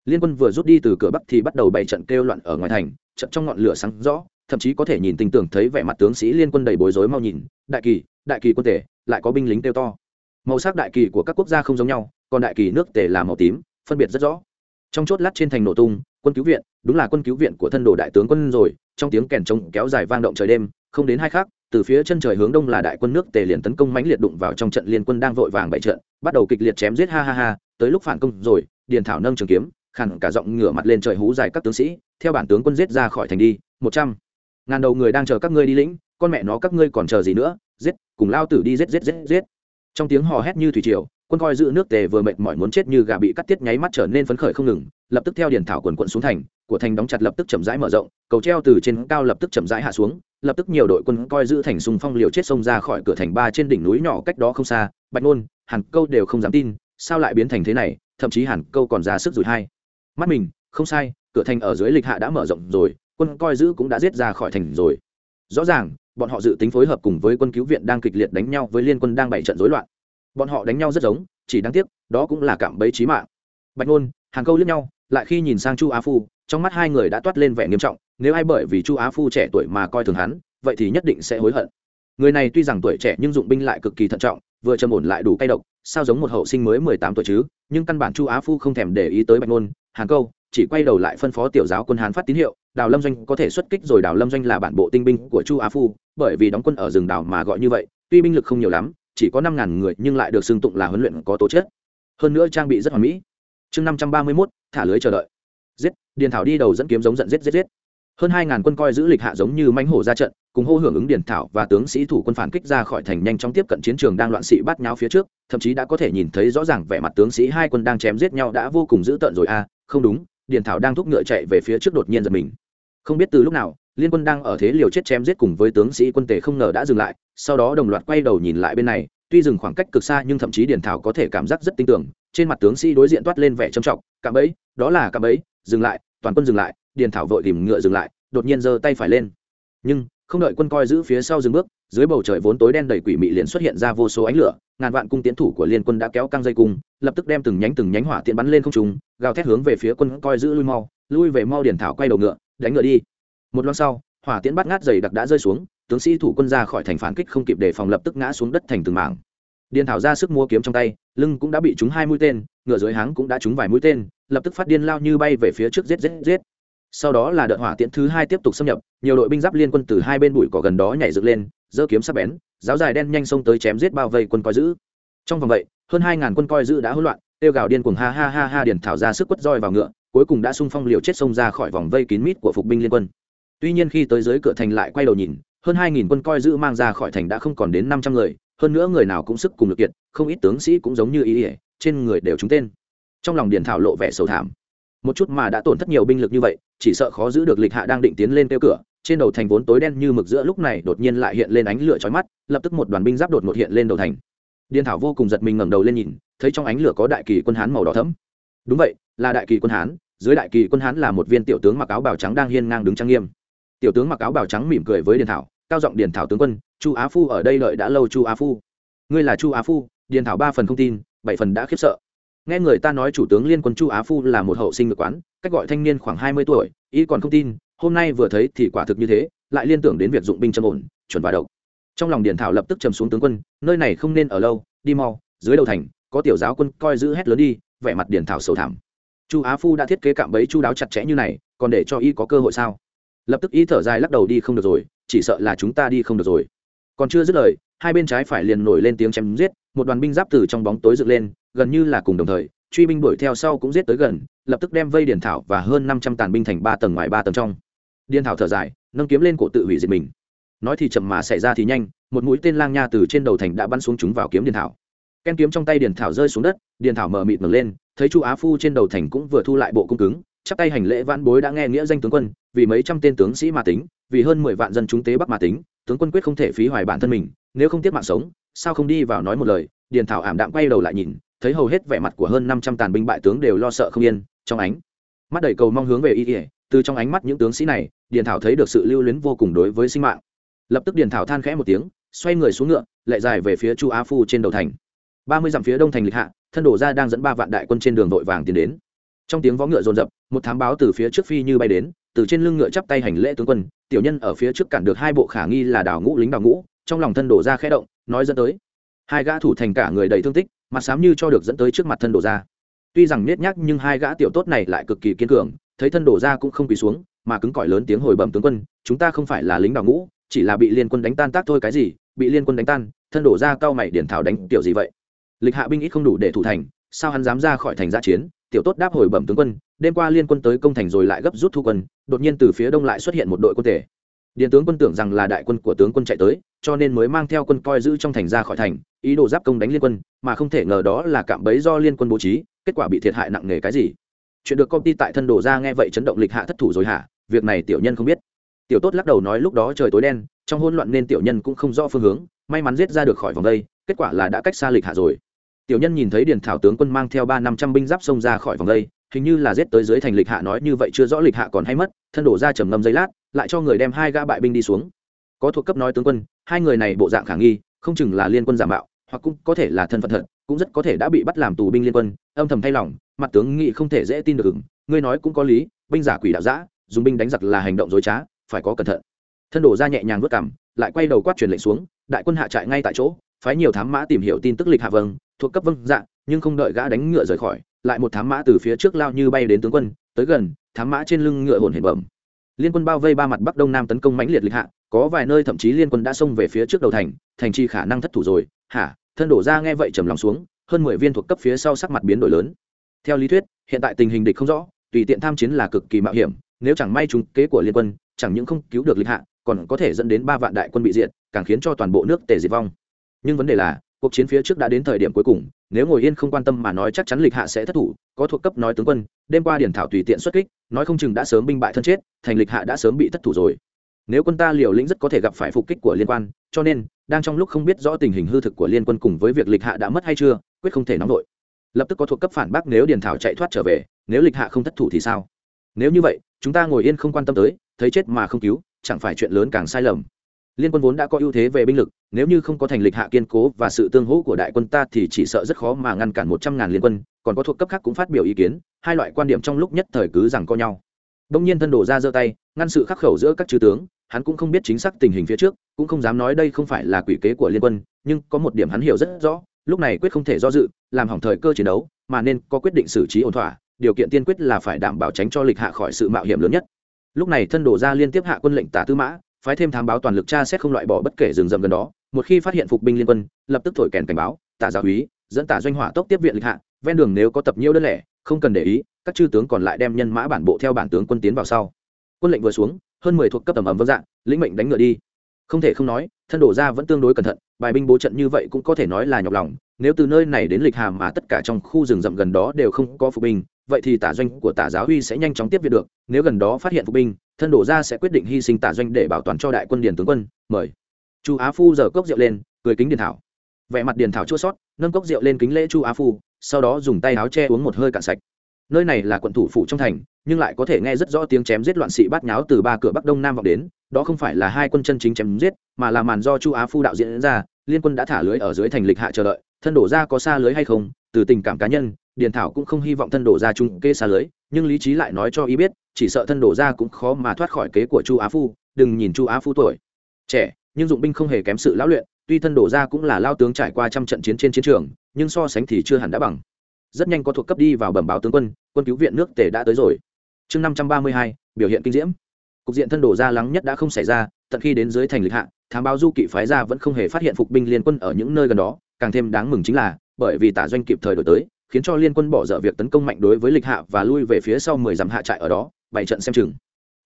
liên quân vừa rút đi từ cửa bắc thì bắt đầu bày trận kêu loạn ở ngoài thành, trận trong ngọn lửa sáng rõ, thậm chí có thể nhìn tình tưởng thấy vẻ mặt tướng sĩ liên quân đầy bối rối mau nhìn, đại kỳ đại kỳ quân tể, lại có binh lính kêu to. Màu sắc đại kỳ của các quốc gia không giống nhau, còn đại kỳ nước tể là màu tím, phân biệt rất rõ. Trong chốt lát trên thành nổ tung, quân cứu viện, đúng là quân cứu viện của thân đồ đại tướng quân rồi, trong tiếng kèn trống kéo dài vang động trời đêm, không đến hai khác từ phía chân trời hướng đông là đại quân nước tề liền tấn công mãnh liệt đụng vào trong trận liên quân đang vội vàng bại trận, bắt đầu kịch liệt chém giết, ha ha ha, tới lúc phản công rồi, điền thảo nâng trường kiếm khẳng cả giọng ngửa mặt lên trời hú dài các tướng sĩ, theo bản tướng quân giết ra khỏi thành đi, một trăm. Ngàn đầu người đang chờ các ngươi đi lĩnh, con mẹ nó các ngươi còn chờ gì nữa, giết, cùng lao tử đi giết giết giết giết. Trong tiếng hò hét như thủy triều, quân coi giữ nước tề vừa mệt mỏi muốn chết như gà bị cắt tiết nháy mắt trở nên phấn khởi không ngừng, lập tức theo điển thảo quần quận xuống thành, của thành đóng chặt lập tức chậm rãi mở rộng, cầu treo từ trên cao lập tức chậm rãi hạ xuống, lập tức nhiều đội quân coi giữ thành xung phong liều chết xông ra khỏi cửa thành ba trên đỉnh núi nhỏ cách đó không xa, bạch ngôn, hàn câu đều không dám tin, sao lại biến thành thế này, thậm chí hàn câu còn ra sức rủi hai mắt mình, không sai, cửa thành ở dưới lịch hạ đã mở rộng rồi, quân coi giữ cũng đã giết ra khỏi thành rồi. Rõ ràng, bọn họ dự tính phối hợp cùng với quân cứu viện đang kịch liệt đánh nhau với liên quân đang bảy trận rối loạn. Bọn họ đánh nhau rất giống, chỉ đáng tiếc, đó cũng là cảm bấy chí mạng. Bạch ngôn hàng câu lướt nhau, lại khi nhìn sang chu á phu, trong mắt hai người đã toát lên vẻ nghiêm trọng, nếu ai bởi vì chu á phu trẻ tuổi mà coi thường hắn, vậy thì nhất định sẽ hối hận. Người này tuy rằng tuổi trẻ nhưng dụng binh lại cực kỳ thận trọng, vừa trầm ổn lại đủ cay độc, sao giống một hậu sinh mới mười tám tuổi chứ? Nhưng căn bản chu á phu không thèm để ý tới bạch ngôn Hàn câu chỉ quay đầu lại phân phó tiểu giáo quân hán phát tín hiệu đào lâm doanh có thể xuất kích rồi đào lâm doanh là bản bộ tinh binh của chu á phu bởi vì đóng quân ở rừng đào mà gọi như vậy tuy binh lực không nhiều lắm chỉ có năm ngàn người nhưng lại được xưng tụng là huấn luyện có tố chất. Hơn nữa trang bị rất hoàn mỹ. Chương năm trăm ba mươi mốt thả lưới chờ đợi. Giết điền thảo đi đầu dẫn kiếm giống giận giết giết giết. Hơn hai ngàn quân coi giữ lịch hạ giống như mánh hổ ra trận cùng hô hưởng ứng điền thảo và tướng sĩ thủ quân phản kích ra khỏi thành nhanh chóng tiếp cận chiến trường đang loạn sĩ bắt nháo phía trước thậm chí đã có thể nhìn thấy rõ ràng vẻ mặt tướng sĩ hai quân đang chém giết nhau đã vô cùng dữ tợn rồi a à, không đúng, điền thảo đang thúc ngựa chạy về phía trước đột nhiên giật mình. Không biết từ lúc nào, liên quân đang ở thế liều chết chém giết cùng với tướng sĩ quân tề không ngờ đã dừng lại, sau đó đồng loạt quay đầu nhìn lại bên này, tuy dừng khoảng cách cực xa nhưng thậm chí điền thảo có thể cảm giác rất tin tưởng, trên mặt tướng sĩ đối diện toát lên vẻ trầm trọng, cạm ấy đó là cạm ấy dừng lại, toàn quân dừng lại. Điền thảo vội tìm ngựa dừng lại, đột nhiên giơ tay phải lên. Nhưng, không đợi quân coi giữ phía sau dừng bước dưới bầu trời vốn tối đen đầy quỷ mị liền xuất hiện ra vô số ánh lửa, ngàn vạn cung tiến thủ của liên quân đã kéo căng dây cung, lập tức đem từng nhánh từng nhánh hỏa tiện bắn lên không trung, gào thét hướng về phía quân coi giữ lui mau, lui về mau điền thảo quay đầu ngựa, đánh ngựa đi. Một loan sau, hỏa tiễn bắt ngát dày đặc đã rơi xuống, tướng sĩ thủ quân ra khỏi thành phản kích không kịp đề phòng lập tức ngã xuống đất thành từng mảng. Điền thảo ra sức mua kiếm trong tay, lưng cũng đã bị trúng hai mũi tên, ngựa dưới háng cũng đã trúng vài mũi tên, lập tức phát điên lao như bay về phía trước giết giết giết. Sau đó là đợt hỏa tiễn thứ hai tiếp tục xâm nhập, nhiều đội binh giáp liên quân từ hai bên bụi cỏ gần đó nhảy dựng lên giơ kiếm sắc bén, giáo dài đen nhanh xông tới chém giết bao vây quân coi giữ. Trong vòng vậy, hơn hai ngàn quân coi giữ đã hỗn loạn, tiêu gào điên cuồng ha ha ha ha điền thảo ra sức quất roi vào ngựa, cuối cùng đã xung phong liều chết xông ra khỏi vòng vây kín mít của phục binh liên quân. Tuy nhiên khi tới dưới cửa thành lại quay đầu nhìn, hơn hai nghìn quân coi giữ mang ra khỏi thành đã không còn đến năm trăm người, hơn nữa người nào cũng sức cùng lực kiệt, không ít tướng sĩ cũng giống như ý ỉa trên người đều trúng tên. Trong lòng điền thảo lộ vẻ sầu thảm. Một chút mà đã tổn thất nhiều binh lực như vậy, chỉ sợ khó giữ được lịch hạ đang định tiến lên tiêu cửa trên đầu thành vốn tối đen như mực giữa lúc này đột nhiên lại hiện lên ánh lửa chói mắt, lập tức một đoàn binh giáp đột ngột hiện lên đầu thành. Điền thảo vô cùng giật mình ngẩng đầu lên nhìn, thấy trong ánh lửa có đại kỳ quân hán màu đỏ thẫm. Đúng vậy, là đại kỳ quân hán, dưới đại kỳ quân hán là một viên tiểu tướng mặc áo bào trắng đang hiên ngang đứng trang nghiêm. Tiểu tướng mặc áo bào trắng mỉm cười với điền thảo, cao giọng điền thảo tướng quân, chu á phu ở đây lợi đã lâu chu á phu. Ngươi là chu á phu? Điền thảo ba phần không tin, bảy phần đã khiếp sợ. Nghe người ta nói chủ tướng liên quân chu á phu là một hậu sinh ngược quán, cách gọi thanh niên khoảng hai mươi tuổi ý còn không tin hôm nay vừa thấy thì quả thực như thế, lại liên tưởng đến việc dụng binh châm ổn, chuẩn và độc. Trong lòng điền thảo lập tức trầm xuống tướng quân, nơi này không nên ở lâu, đi mau, dưới đầu thành, có tiểu giáo quân coi giữ hét lớn đi, vẻ mặt điền thảo sầu thảm. Chu á phu đã thiết kế cạm bẫy chu đáo chặt chẽ như này, còn để cho y có cơ hội sao? Lập tức y thở dài lắc đầu đi không được rồi, chỉ sợ là chúng ta đi không được rồi. Còn chưa dứt lời, hai bên trái phải liền nổi lên tiếng chém giết, một đoàn binh giáp từ trong bóng tối dựng lên, gần như là cùng đồng thời, truy binh đuổi theo sau cũng giết tới gần, lập tức đem vây điền thảo và hơn năm trăm tàn binh thành ba tầng ngoài ba tầng trong điền thảo thở dài, nâng kiếm lên cổ tự hủy diệt mình. Nói thì chậm mà xảy ra thì nhanh, một mũi tên lang nha từ trên đầu thành đã bắn xuống chúng vào kiếm điền thảo. Ken kiếm trong tay điền thảo rơi xuống đất, điền thảo mở mịt mở lên, thấy chu á phu trên đầu thành cũng vừa thu lại bộ cung cứng, chắp tay hành lễ vãn bối đã nghe nghĩa danh tướng quân, vì mấy trăm tên tướng sĩ mà tính, vì hơn mười vạn dân chúng tế bắc mà tính, tướng quân quyết không thể phí hoài bản thân mình, nếu không tiếp mạng sống, sao không đi vào nói một lời, điền thảo ảm đạm quay đầu lại nhìn, thấy hầu hết vẻ mặt của hơn năm trăm tàn binh bại tướng đều lo sợ không yên, trong ánh mắt đầy cầu mong hướng về y ỉa từ trong ánh mắt những tướng sĩ này, điền thảo thấy được sự lưu luyến vô cùng đối với sinh mạng. Lập tức điền thảo than khẽ một tiếng, xoay người xuống ngựa lại dài về phía chu á phu trên đầu thành. Ba mươi dặm phía đông thành lịch hạ, thân đổ ra đang dẫn ba vạn đại quân trên đường vội vàng tiến đến. Trong tiếng vó ngựa rồn rập một thám báo từ phía trước phi như bay đến, từ trên lưng ngựa chắp tay hành lễ tướng quân, tiểu nhân ở phía trước cản được hai bộ khả nghi là đào ngũ, lính đào ngũ, trong lòng thân đổ ra khẽ động, nói dẫn tới. Hai gã thủ thành cả người đầy thương tích, mặt xám như cho được dẫn tới trước mặt thân đổ ra tuy rằng nết nhác nhưng hai gã tiểu tốt này lại cực kỳ kiên cường thấy thân đổ ra cũng không quỳ xuống, mà cứng cỏi lớn tiếng hồi bẩm tướng quân, chúng ta không phải là lính đào ngũ, chỉ là bị liên quân đánh tan tác thôi cái gì, bị liên quân đánh tan, thân đổ ra cao mày điển thảo đánh tiểu gì vậy? Lịch hạ binh ít không đủ để thủ thành, sao hắn dám ra khỏi thành giã chiến? Tiểu tốt đáp hồi bẩm tướng quân, đêm qua liên quân tới công thành rồi lại gấp rút thu quân, đột nhiên từ phía đông lại xuất hiện một đội quân thể điện tướng quân tưởng rằng là đại quân của tướng quân chạy tới, cho nên mới mang theo quân coi giữ trong thành ra khỏi thành, ý đồ giáp công đánh liên quân, mà không thể ngờ đó là cạm bẫy do liên quân bố trí, kết quả bị thiệt hại nặng nề cái gì? Chuyện được công ty tại thân đồ ra nghe vậy chấn động lịch hạ thất thủ rồi hả? Việc này tiểu nhân không biết. Tiểu tốt lắc đầu nói lúc đó trời tối đen, trong hỗn loạn nên tiểu nhân cũng không rõ phương hướng, may mắn giết ra được khỏi vòng đây, kết quả là đã cách xa lịch hạ rồi. Tiểu nhân nhìn thấy điền thảo tướng quân mang theo ba năm trăm binh giáp xông ra khỏi vòng đây, hình như là giết tới dưới thành lịch hạ nói như vậy chưa rõ lịch hạ còn hay mất, thân đổ ra trầm ngâm giấy lát, lại cho người đem hai gã bại binh đi xuống. Có thuộc cấp nói tướng quân, hai người này bộ dạng khả nghi, không chừng là liên quân giả mạo, hoặc cũng có thể là thân phận thật, cũng rất có thể đã bị bắt làm tù binh liên quân, âm thầm thay lòng mặt tướng nghị không thể dễ tin được ứng ngươi nói cũng có lý, binh giả quỷ đạo giã dùng binh đánh giặc là hành động dối trá, phải có cẩn thận. Thân đổ ra nhẹ nhàng vất cảm lại quay đầu quát truyền lệnh xuống, đại quân hạ trại ngay tại chỗ, phái nhiều thám mã tìm hiểu tin tức lịch hạ vâng thuộc cấp vâng dạ nhưng không đợi gã đánh ngựa rời khỏi, lại một thám mã từ phía trước lao như bay đến tướng quân, tới gần, thám mã trên lưng ngựa hồn hển bẩm. Liên quân bao vây ba mặt bắc đông nam tấn công mãnh liệt lịch hạ, có vài nơi thậm chí liên quân đã xông về phía trước đầu thành thành chi khả năng thất thủ rồi. Hả? Thân đổ ra nghe vậy trầm lòng xuống, hơn mười viên thuộc cấp phía sau sắc mặt biến đổi lớn theo lý thuyết, hiện tại tình hình địch không rõ, tùy tiện tham chiến là cực kỳ mạo hiểm, nếu chẳng may chúng kế của liên quân, chẳng những không cứu được lịch hạ, còn có thể dẫn đến ba vạn đại quân bị diệt, càng khiến cho toàn bộ nước tề diệt vong. Nhưng vấn đề là, cuộc chiến phía trước đã đến thời điểm cuối cùng, nếu ngồi yên không quan tâm mà nói chắc chắn lịch hạ sẽ thất thủ, có thuộc cấp nói tướng quân, đêm qua điển thảo tùy tiện xuất kích, nói không chừng đã sớm binh bại thân chết, thành lịch hạ đã sớm bị thất thủ rồi. Nếu quân ta liều lĩnh rất có thể gặp phải phục kích của liên quan, cho nên, đang trong lúc không biết rõ tình hình hư thực của liên quân cùng với việc lịch hạ đã mất hay chưa, quyết không thể nóng vội lập tức có thuộc cấp phản bác nếu điền thảo chạy thoát trở về, nếu lịch hạ không thất thủ thì sao? Nếu như vậy, chúng ta ngồi yên không quan tâm tới, thấy chết mà không cứu, chẳng phải chuyện lớn càng sai lầm. Liên quân vốn đã có ưu thế về binh lực, nếu như không có thành lịch hạ kiên cố và sự tương hỗ của đại quân ta thì chỉ sợ rất khó mà ngăn cản một trăm ngàn liên quân, còn có thuộc cấp khác cũng phát biểu ý kiến, hai loại quan điểm trong lúc nhất thời cứ rằng co nhau. Đông nhiên thân đổ ra giơ tay, ngăn sự khắc khẩu giữa các chư tướng, hắn cũng không biết chính xác tình hình phía trước, cũng không dám nói đây không phải là quỷ kế của liên quân, nhưng có một điểm hắn hiểu rất rõ lúc này quyết không thể do dự, làm hỏng thời cơ chiến đấu, mà nên có quyết định xử trí ổn thỏa, điều kiện tiên quyết là phải đảm bảo tránh cho lịch hạ khỏi sự mạo hiểm lớn nhất. Lúc này thân đổ ra liên tiếp hạ quân lệnh tả tư mã, phái thêm thám báo toàn lực tra xét không loại bỏ bất kể rừng rậm gần đó. Một khi phát hiện phục binh liên quân, lập tức thổi kèn cảnh báo, tả giáo úy dẫn tả doanh hỏa tốc tiếp viện lịch hạ, ven đường nếu có tập nhiều đơn lẻ, không cần để ý, các chư tướng còn lại đem nhân mã bản bộ theo bản tướng quân tiến vào sau. Quân lệnh vừa xuống, hơn mười thuộc cấp tầm ẩm vâng dạng, lĩnh mệnh đánh ngựa đi. Không thể không nói thân đổ ra vẫn tương đối cẩn thận, bài binh bố trận như vậy cũng có thể nói là nhọc lòng, nếu từ nơi này đến lịch hàm mà tất cả trong khu rừng rậm gần đó đều không có phục binh, vậy thì tả doanh của tả giáo uy sẽ nhanh chóng tiếp viện được, nếu gần đó phát hiện phục binh, thân đổ ra sẽ quyết định hy sinh tả doanh để bảo toàn cho đại quân điền tướng quân, mời. Chu á phu giờ cốc rượu lên, cười kính điền thảo. Vẻ mặt điền thảo chua sót nâng cốc rượu lên kính lễ chu á phu, sau đó dùng tay áo che uống một hơi cạn sạch nơi này là quận thủ phủ trong thành, nhưng lại có thể nghe rất rõ tiếng chém giết loạn sĩ bát nháo từ ba cửa bắc đông nam vọng đến. Đó không phải là hai quân chân chính chém giết, mà là màn do chu á phu đạo diễn ra, liên quân đã thả lưới ở dưới thành lịch hạ chờ đợi, thân đổ ra có xa lưới hay không, từ tình cảm cá nhân, điền thảo cũng không hy vọng thân đổ ra chung kê xa lưới, nhưng lý trí lại nói cho ý biết, chỉ sợ thân đổ ra cũng khó mà thoát khỏi kế của chu á phu, đừng nhìn chu á phu tuổi trẻ, nhưng dụng binh không hề kém sự lão luyện, tuy thân đổ ra cũng là lao tướng trải qua trăm trận chiến trên chiến trường, nhưng so sánh thì chưa hẳn đã bằng. Rất nhanh có thuộc cấp đi vào bẩm báo tướng quân quân cứu viện nước tề đã tới rồi. Chương năm trăm ba mươi hai, biểu hiện kinh diễm. Cục diện thân đổ ra lắng nhất đã không xảy ra, tận khi đến dưới thành lịch hạ, thám báo du kỵ phái ra vẫn không hề phát hiện phục binh liên quân ở những nơi gần đó. Càng thêm đáng mừng chính là, bởi vì tả doanh kịp thời đổi tới, khiến cho liên quân bỏ dở việc tấn công mạnh đối với lịch hạ và lui về phía sau mười dặm hạ trại ở đó bảy trận xem chừng.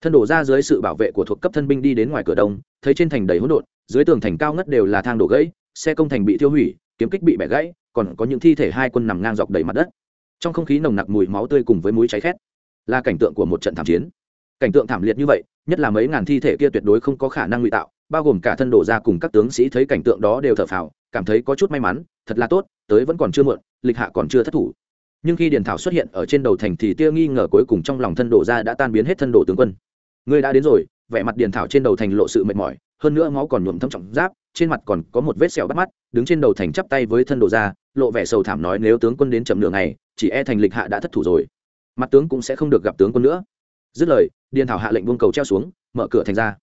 Thân đổ ra dưới sự bảo vệ của thuộc cấp thân binh đi đến ngoài cửa đông, thấy trên thành đầy hỗn độn, dưới tường thành cao ngất đều là thang đổ gãy, xe công thành bị tiêu hủy, kiếm kích bị bẻ gãy, còn có những thi thể hai quân nằm ngang dọc đầy mặt đất trong không khí nồng nặc mùi máu tươi cùng với mũi cháy khét, là cảnh tượng của một trận thảm chiến. Cảnh tượng thảm liệt như vậy, nhất là mấy ngàn thi thể kia tuyệt đối không có khả năng ngụy tạo, bao gồm cả thân đổ ra cùng các tướng sĩ thấy cảnh tượng đó đều thở phào, cảm thấy có chút may mắn, thật là tốt, tới vẫn còn chưa muộn, lịch hạ còn chưa thất thủ. Nhưng khi điền thảo xuất hiện ở trên đầu thành thì tia nghi ngờ cuối cùng trong lòng thân đổ ra đã tan biến hết thân đổ tướng quân. Người đã đến rồi, vẻ mặt điền thảo trên đầu thành lộ sự mệt mỏi, hơn nữa máu còn nhuộm thâm trọng giáp, trên mặt còn có một vết sẹo bắt mắt, đứng trên đầu thành chắp tay với thân đổ ra lộ vẻ sầu thảm nói nếu tướng quân đến chậm nửa ngày chỉ e thành lịch hạ đã thất thủ rồi. Mặt tướng cũng sẽ không được gặp tướng quân nữa. Dứt lời, điền thảo hạ lệnh buông cầu treo xuống, mở cửa thành ra.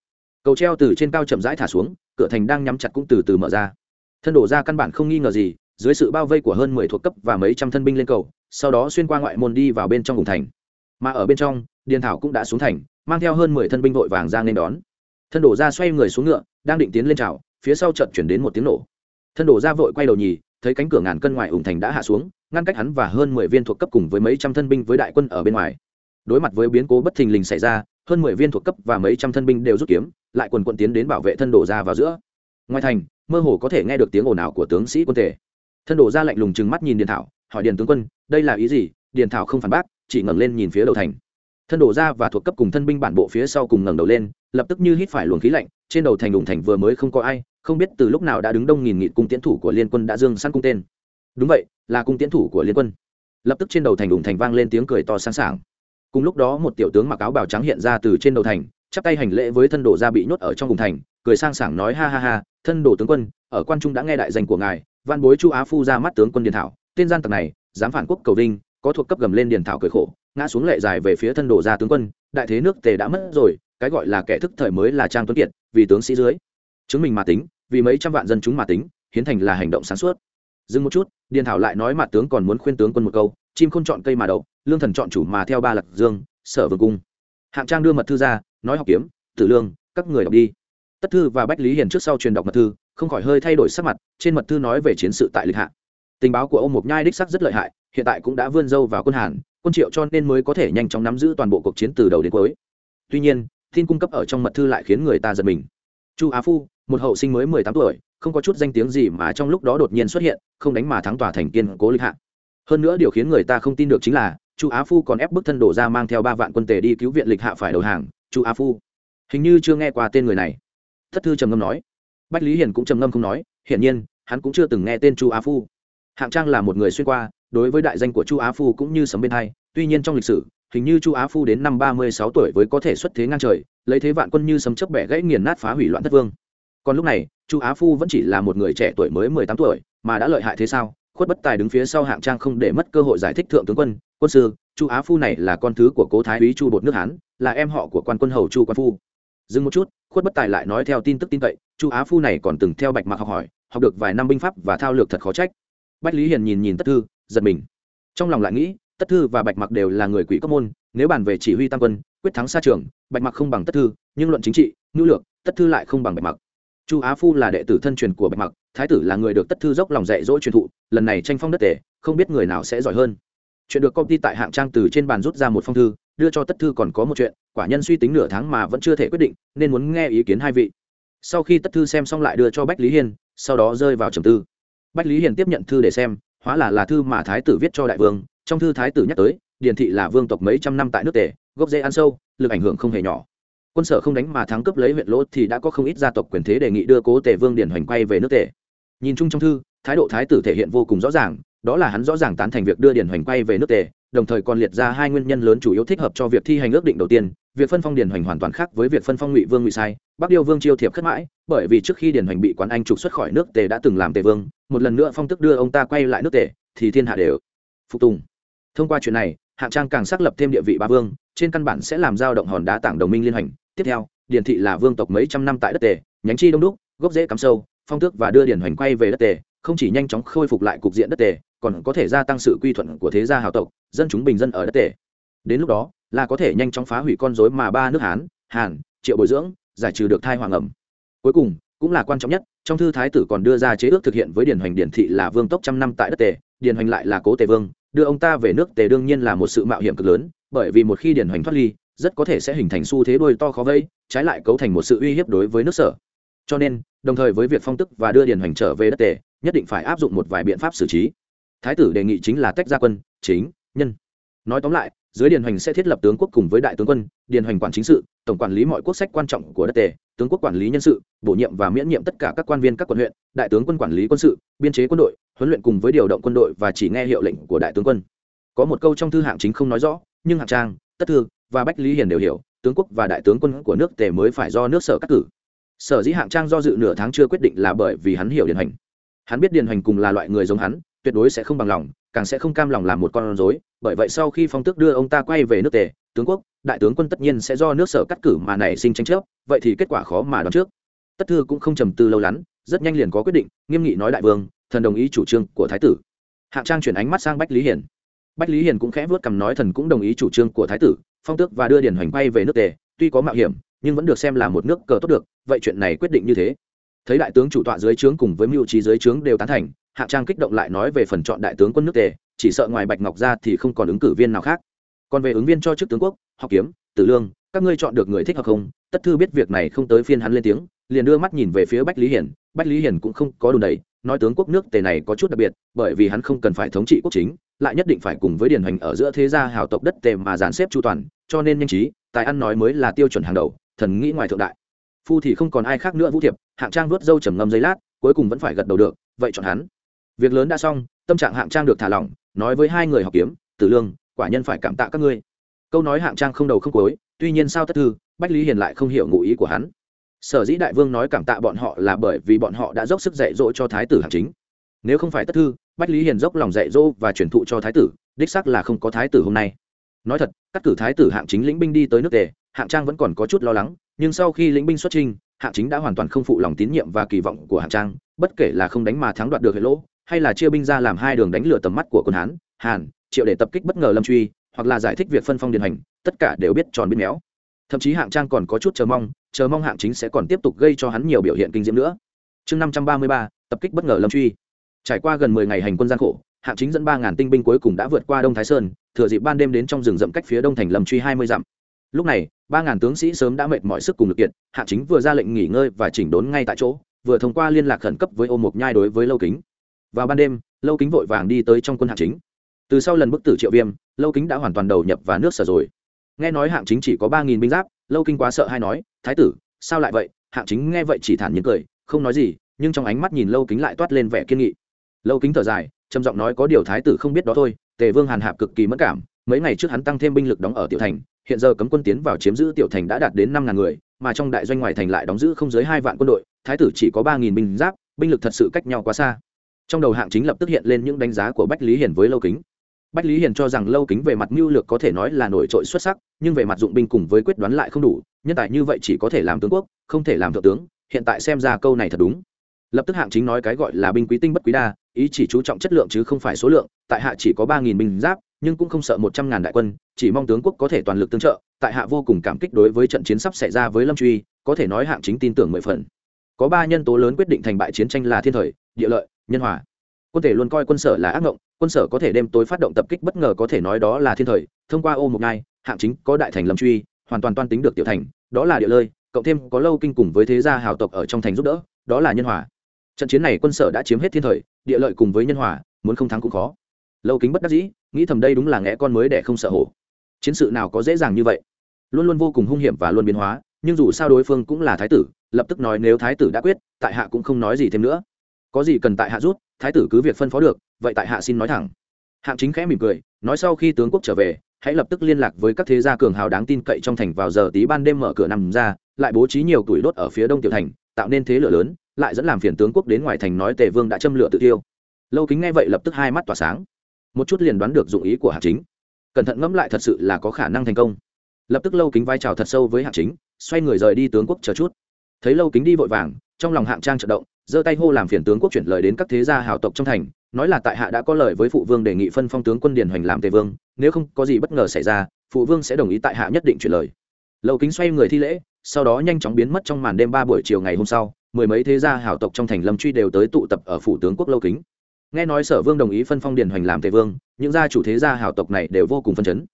Cầu treo từ trên cao chậm rãi thả xuống, cửa thành đang nhắm chặt cũng từ từ mở ra. Thân đổ ra căn bản không nghi ngờ gì, dưới sự bao vây của hơn mười thuộc cấp và mấy trăm thân binh lên cầu, sau đó xuyên qua ngoại môn đi vào bên trong vùng thành. Mà ở bên trong, điền thảo cũng đã xuống thành, mang theo hơn mười thân binh vội vàng ra nên đón. Thân đổ ra xoay người xuống ngựa, đang định tiến lên trào phía sau chợt chuyển đến một tiếng nổ. Thân đổ ra vội quay đầu nhì, thấy cánh cửa ngàn cân ngoài ủng thành đã hạ xuống ngăn cách hắn và hơn mười viên thuộc cấp cùng với mấy trăm thân binh với đại quân ở bên ngoài. Đối mặt với biến cố bất thình lình xảy ra, hơn mười viên thuộc cấp và mấy trăm thân binh đều rút kiếm, lại quần quận tiến đến bảo vệ thân đổ ra vào giữa. Ngoài thành, mơ hồ có thể nghe được tiếng ồn ào của tướng sĩ quân thể. Thân đổ ra lạnh lùng chừng mắt nhìn điền thảo, hỏi điền tướng quân, đây là ý gì? Điền thảo không phản bác, chỉ ngẩng lên nhìn phía đầu thành. Thân đổ ra và thuộc cấp cùng thân binh bản bộ phía sau cùng ngẩng đầu lên, lập tức như hít phải luồng khí lạnh, trên đầu thành đùng thành vừa mới không có ai, không biết từ lúc nào đã đứng đông nghìn nghị cung tiến thủ của liên quân đã dương săn cung tên đúng vậy, là cung tiến thủ của liên quân. Lập tức trên đầu thành đùng thành vang lên tiếng cười to sáng sảng. Cùng lúc đó một tiểu tướng mặc áo bào trắng hiện ra từ trên đầu thành, chắp tay hành lễ với thân đồ gia bị nhốt ở trong vùng thành, cười sang sảng nói, ha ha ha, thân đồ tướng quân, ở quan trung đã nghe đại danh của ngài, văn bối chu á phu ra mắt tướng quân điền thảo, tên gian tặc này, dám phản quốc cầu vinh, có thuộc cấp gầm lên điền thảo cười khổ, ngã xuống lệ dài về phía thân đồ gia tướng quân, đại thế nước tề đã mất rồi, cái gọi là kẻ thức thời mới là trang tuấn kiệt, vì tướng sĩ dưới. Chứng mình mà tính, vì mấy trăm vạn dân chúng mà tính, hiến thành là hành động sáng suốt dừng một chút, điền thảo lại nói mặt tướng còn muốn khuyên tướng quân một câu, chim không chọn cây mà đậu, lương thần chọn chủ mà theo ba lạc dương, sở vương cung. Hạng trang đưa mật thư ra, nói học kiếm, tử lương, các người đọc đi. Tất thư và bách lý hiền trước sau truyền đọc mật thư, không khỏi hơi thay đổi sắc mặt, trên mật thư nói về chiến sự tại lịch hạ. Tình báo của ông mục nhai đích sắc rất lợi hại, hiện tại cũng đã vươn dâu vào quân hàn, quân triệu cho nên mới có thể nhanh chóng nắm giữ toàn bộ cuộc chiến từ đầu đến cuối. Tuy nhiên tin cung cấp ở trong mật thư lại khiến người ta giật mình. Chu á phu, một hậu sinh mới mười tám tuổi không có chút danh tiếng gì mà trong lúc đó đột nhiên xuất hiện, không đánh mà thắng tòa thành kiên cố lịch hạ. Hơn nữa điều khiến người ta không tin được chính là, chu á phu còn ép bức thân đổ ra mang theo ba vạn quân tề đi cứu viện lịch hạ phải đầu hàng, chu á phu. Hình như chưa nghe qua tên người này. Thất thư trầm ngâm nói. Bách lý hiền cũng trầm ngâm không nói, hiển nhiên, hắn cũng chưa từng nghe tên chu á phu. Hạng trang là một người xuyên qua, đối với đại danh của chu á phu cũng như sấm bên hai, tuy nhiên trong lịch sử, hình như chu á phu đến năm ba mươi sáu tuổi với có thể xuất thế ngang trời, lấy thế vạn quân như sấm chấp bẻ gãy nghiền nát phá hủy loạn thất vương. Còn lúc này chu á phu vẫn chỉ là một người trẻ tuổi mới mười tám tuổi, mà đã lợi hại thế sao? Khuất bất tài đứng phía sau hạng trang không để mất cơ hội giải thích thượng tướng quân quân sư, chu á phu này là con thứ của cố thái úy chu bột nước hán, là em họ của quan quân hầu chu quan phu. Dừng một chút, khuất bất tài lại nói theo tin tức tin cậy, chu á phu này còn từng theo bạch mạc học hỏi, học được vài năm binh pháp và thao lược thật khó trách. Bách lý hiền nhìn nhìn tất thư, giật mình. Trong lòng lại nghĩ, tất thư và bạch mặc đều là người quỷ cấp môn, nếu bàn về chỉ huy tam quân, quyết thắng xa trường, bạch mặc không bằng tất thư, nhưng luận chính trị ngữ lược, tất thư lại không bằng bạch mặc chu á phu là đệ tử thân truyền của bạch mặc thái tử là người được tất thư dốc lòng dạy dỗ truyền thụ lần này tranh phong đất tề, không biết người nào sẽ giỏi hơn. Chuyện được công ty tại hạng trang từ trên bàn rút ra một phong thư đưa cho tất thư còn có một chuyện quả nhân suy tính nửa tháng mà vẫn chưa thể quyết định nên muốn nghe ý kiến hai vị. Sau khi tất thư xem xong lại đưa cho bách lý Hiền, sau đó rơi vào trầm tư. Bách lý hiền tiếp nhận thư để xem hóa là là thư mà thái tử viết cho đại vương trong thư thái tử nhắc tới điền thị là vương tộc mấy trăm năm tại nước tề gốc dễ ăn sâu lực ảnh hưởng không hề nhỏ quân sở không đánh mà thắng cướp lấy huyện lỗ thì đã có không ít gia tộc quyền thế đề nghị đưa cố tề vương điền hoành quay về nước tề. Nhìn chung trong thư, thái độ thái tử thể hiện vô cùng rõ ràng, đó là hắn rõ ràng tán thành việc đưa điền hoành quay về nước tề, đồng thời còn liệt ra hai nguyên nhân lớn chủ yếu thích hợp cho việc thi hành ước định đầu tiên, việc phân phong điền hoành hoàn toàn khác với việc phân phong ngụy vương ngụy sai, bắc điêu vương chiêu thiệp khất mãi, bởi vì trước khi điền hoành bị quán anh trục xuất khỏi nước tề đã từng làm tề vương, một lần nữa phong tức đưa ông ta quay lại nước tề, thì thiên hạ đều phục tùng. Thông qua chuyện này, hạng trang càng xác lập thêm địa vị ba vương, trên căn bản sẽ làm dao động hòn đá tảng đồng minh liên hành tiếp theo điền thị là vương tộc mấy trăm năm tại đất tề, nhánh chi đông đúc, gốc rễ cắm sâu, phong tước và đưa điền hoành quay về đất tề, không chỉ nhanh chóng khôi phục lại cục diện đất tề, còn có thể gia tăng sự quy thuận của thế gia hào tộc, dân chúng bình dân ở đất tề. Đến lúc đó, là có thể nhanh chóng phá hủy con rối mà ba nước hán, hàn, triệu bồi dưỡng, giải trừ được thai hoàng ẩm. Cuối cùng, cũng là quan trọng nhất, trong thư thái tử còn đưa ra chế ước thực hiện với điền hoành điển thị là vương tốc trăm năm tại đất tề điền hoành lại là cố tề vương, đưa ông ta về nước tề đương nhiên là một sự mạo hiểm cực lớn, bởi vì một khi điền hoành thoát ly rất có thể sẽ hình thành xu thế đôi to khó vây, trái lại cấu thành một sự uy hiếp đối với nước sở. Cho nên, đồng thời với việc phong tức và đưa điền hoành trở về đất tề, nhất định phải áp dụng một vài biện pháp xử trí. Thái tử đề nghị chính là tách gia quân, chính, nhân. Nói tóm lại, dưới điền hoành sẽ thiết lập tướng quốc cùng với đại tướng quân, điền hoành quản chính sự, tổng quản lý mọi quốc sách quan trọng của đất tề, tướng quốc quản lý nhân sự, bổ nhiệm và miễn nhiệm tất cả các quan viên các quận huyện, đại tướng quân quản lý quân sự, biên chế quân đội, huấn luyện cùng với điều động quân đội và chỉ nghe hiệu lệnh của đại tướng quân. Có một câu trong thư hạng chính không nói rõ, nhưng hạng trang, tất thư và bách lý hiền đều hiểu, tướng quốc và đại tướng quân của nước tề mới phải do nước sở cắt cử. Sở dĩ hạng trang do dự nửa tháng chưa quyết định là bởi vì hắn hiểu điền hành hắn biết điền hành cùng là loại người giống hắn, tuyệt đối sẽ không bằng lòng, càng sẽ không cam lòng làm một con rối. Bởi vậy sau khi phong tước đưa ông ta quay về nước tề, tướng quốc, đại tướng quân tất nhiên sẽ do nước sở cắt cử mà nảy sinh tranh chấp, vậy thì kết quả khó mà đoán trước. Tất thư cũng không trầm tư lâu lắm, rất nhanh liền có quyết định, nghiêm nghị nói đại vương, thần đồng ý chủ trương của thái tử. Hạng trang chuyển ánh mắt sang bách lý hiển bách lý hiền cũng khẽ vớt cằm nói thần cũng đồng ý chủ trương của thái tử phong tước và đưa điền hoành quay về nước tề, tuy có mạo hiểm, nhưng vẫn được xem là một nước cờ tốt được, vậy chuyện này quyết định như thế. Thấy đại tướng chủ tọa dưới trướng cùng với mưu trí dưới trướng đều tán thành, hạ trang kích động lại nói về phần chọn đại tướng quân nước tề, chỉ sợ ngoài bạch ngọc ra thì không còn ứng cử viên nào khác. Còn về ứng viên cho chức tướng quốc, học kiếm, tử lương, các ngươi chọn được người thích hợp không? Tất thư biết việc này không tới phiên hắn lên tiếng, liền đưa mắt nhìn về phía bách lý hiển, bách lý hiển cũng không có đùn đầy nói tướng quốc nước tề này có chút đặc biệt, bởi vì hắn không cần phải thống trị quốc chính, lại nhất định phải cùng với điển hành ở giữa thế gia hào tộc đất tề mà dàn xếp chu toàn, cho nên nhanh trí, tài ăn nói mới là tiêu chuẩn hàng đầu, thần nghĩ ngoài thượng đại. Phu thì không còn ai khác nữa vũ thiệp, hạng trang vớt dâu trầm ngâm giấy lát, cuối cùng vẫn phải gật đầu được, vậy chọn hắn. Việc lớn đã xong, tâm trạng hạng trang được thả lỏng, nói với hai người học kiếm, tử lương, quả nhân phải cảm tạ các ngươi. Câu nói hạng trang không đầu không cuối, tuy nhiên sao tất thư, bách lý hiền lại không hiểu ngụ ý của hắn sở dĩ đại vương nói cảm tạ bọn họ là bởi vì bọn họ đã dốc sức dạy dỗ cho thái tử hạng chính. Nếu không phải tất thư, bách lý hiền dốc lòng dạy dỗ và truyền thụ cho thái tử, đích sắc là không có thái tử hôm nay. Nói thật, cắt cử thái tử hạng chính lĩnh binh đi tới nước tề, hạng trang vẫn còn có chút lo lắng, nhưng sau khi lĩnh binh xuất trinh hạng chính đã hoàn toàn không phụ lòng tín nhiệm và kỳ vọng của hạng trang, bất kể là không đánh mà thắng đoạt được hệ lỗ, hay là chia binh ra làm hai đường đánh lừa tầm mắt của quân hán, hàn, triệu để tập kích bất ngờ lâm truy, hoặc là giải thích việc phân phong điền hành, tất cả đều biết tròn biết méo. Thậm chí hạng trang còn có chút chờ mong chờ mong hạng chính sẽ còn tiếp tục gây cho hắn nhiều biểu hiện kinh diễm nữa. Chương năm trăm ba mươi ba, tập kích bất ngờ lâm truy. Trải qua gần mười ngày hành quân gian khổ, hạng chính dẫn ba ngàn tinh binh cuối cùng đã vượt qua đông thái sơn, thừa dịp ban đêm đến trong rừng rậm cách phía đông thành lâm truy hai mươi dặm. Lúc này, ba ngàn tướng sĩ sớm đã mệt mọi sức cùng lực kiện hạng chính vừa ra lệnh nghỉ ngơi và chỉnh đốn ngay tại chỗ, vừa thông qua liên lạc khẩn cấp với ô mộc nhai đối với lâu kính. Vào ban đêm, lâu kính vội vàng đi tới trong quân hạng chính. Từ sau lần bức tử triệu viêm, lâu kính đã hoàn toàn đầu nhập và nước sở rồi. Nghe nói hạng chính chỉ có ba nghìn binh giáp lâu kinh quá sợ hay nói, thái tử, sao lại vậy? Hạng chính nghe vậy chỉ thản nhiên cười, không nói gì, nhưng trong ánh mắt nhìn lâu kính lại toát lên vẻ kiên nghị. Lâu kính thở dài, trầm giọng nói có điều thái tử không biết đó thôi, tề vương hàn hạp cực kỳ mất cảm, mấy ngày trước hắn tăng thêm binh lực đóng ở tiểu thành, hiện giờ cấm quân tiến vào chiếm giữ tiểu thành đã đạt đến năm ngàn người, mà trong đại doanh ngoài thành lại đóng giữ không dưới hai vạn quân đội, thái tử chỉ có ba nghìn binh giáp, binh lực thật sự cách nhau quá xa. Trong đầu hạng chính lập tức hiện lên những đánh giá của bách lý hiền với lâu kính bách lý hiền cho rằng lâu kính về mặt mưu lược có thể nói là nổi trội xuất sắc, nhưng về mặt dụng binh cùng với quyết đoán lại không đủ, nhân tài như vậy chỉ có thể làm tướng quốc, không thể làm thượng tướng, hiện tại xem ra câu này thật đúng. Lập tức hạng chính nói cái gọi là binh quý tinh bất quý đa, ý chỉ chú trọng chất lượng chứ không phải số lượng, tại hạ chỉ có ba nghìn binh giáp, nhưng cũng không sợ một trăm ngàn đại quân, chỉ mong tướng quốc có thể toàn lực tương trợ, tại hạ vô cùng cảm kích đối với trận chiến sắp xảy ra với lâm truy, có thể nói hạng chính tin tưởng mười phần. Có ba nhân tố lớn quyết định thành bại chiến tranh là thiên thời, địa lợi, nhân hòa quân thể luôn coi quân sở là ác mộng quân sở có thể đêm tối phát động tập kích bất ngờ có thể nói đó là thiên thời, thông qua ô một ngai hạng chính có đại thành lâm truy, hoàn toàn toan tính được tiểu thành, đó là địa lợi cộng thêm có lâu kinh cùng với thế gia hào tộc ở trong thành giúp đỡ, đó là nhân hòa. Trận chiến này quân sở đã chiếm hết thiên thời, địa lợi cùng với nhân hòa, muốn không thắng cũng khó. Lâu kính bất đắc dĩ, nghĩ thầm đây đúng là ngẽ con mới để không sợ hổ. Chiến sự nào có dễ dàng như vậy? Luôn luôn vô cùng hung hiểm và luôn biến hóa, nhưng dù sao đối phương cũng là thái tử, lập tức nói nếu thái tử đã quyết, tại hạ cũng không nói gì thêm nữa. Có gì cần tại hạ rút thái tử cứ việc phân phó được, vậy tại hạ xin nói thẳng. Hạng chính khẽ mỉm cười, nói sau khi tướng quốc trở về, hãy lập tức liên lạc với các thế gia cường hào đáng tin cậy trong thành vào giờ tí ban đêm mở cửa nằm ra, lại bố trí nhiều tuổi đốt ở phía đông tiểu thành, tạo nên thế lửa lớn, lại dẫn làm phiền tướng quốc đến ngoài thành nói tề vương đã châm lửa tự tiêu lâu kính nghe vậy lập tức hai mắt tỏa sáng. Một chút liền đoán được dụng ý của hạng chính. Cẩn thận ngẫm lại thật sự là có khả năng thành công. Lập tức lâu kính vai trào thật sâu với hạng chính, xoay người rời đi tướng quốc chờ chút. Thấy lâu kính đi vội vàng, trong lòng hạng trang trợ động giơ tay hô làm phiền tướng quốc chuyển lời đến các thế gia hào tộc trong thành, nói là tại hạ đã có lời với phụ vương đề nghị phân phong tướng quân điền hoành làm tề vương, nếu không có gì bất ngờ xảy ra, phụ vương sẽ đồng ý tại hạ nhất định chuyển lời. Lâu kính xoay người thi lễ, sau đó nhanh chóng biến mất trong màn đêm ba buổi chiều ngày hôm sau, mười mấy thế gia hảo tộc trong thành lâm truy đều tới tụ tập ở phủ tướng quốc lâu kính. Nghe nói sở vương đồng ý phân phong điền hoành làm tề vương, những gia chủ thế gia hảo tộc này đều vô cùng phân chấn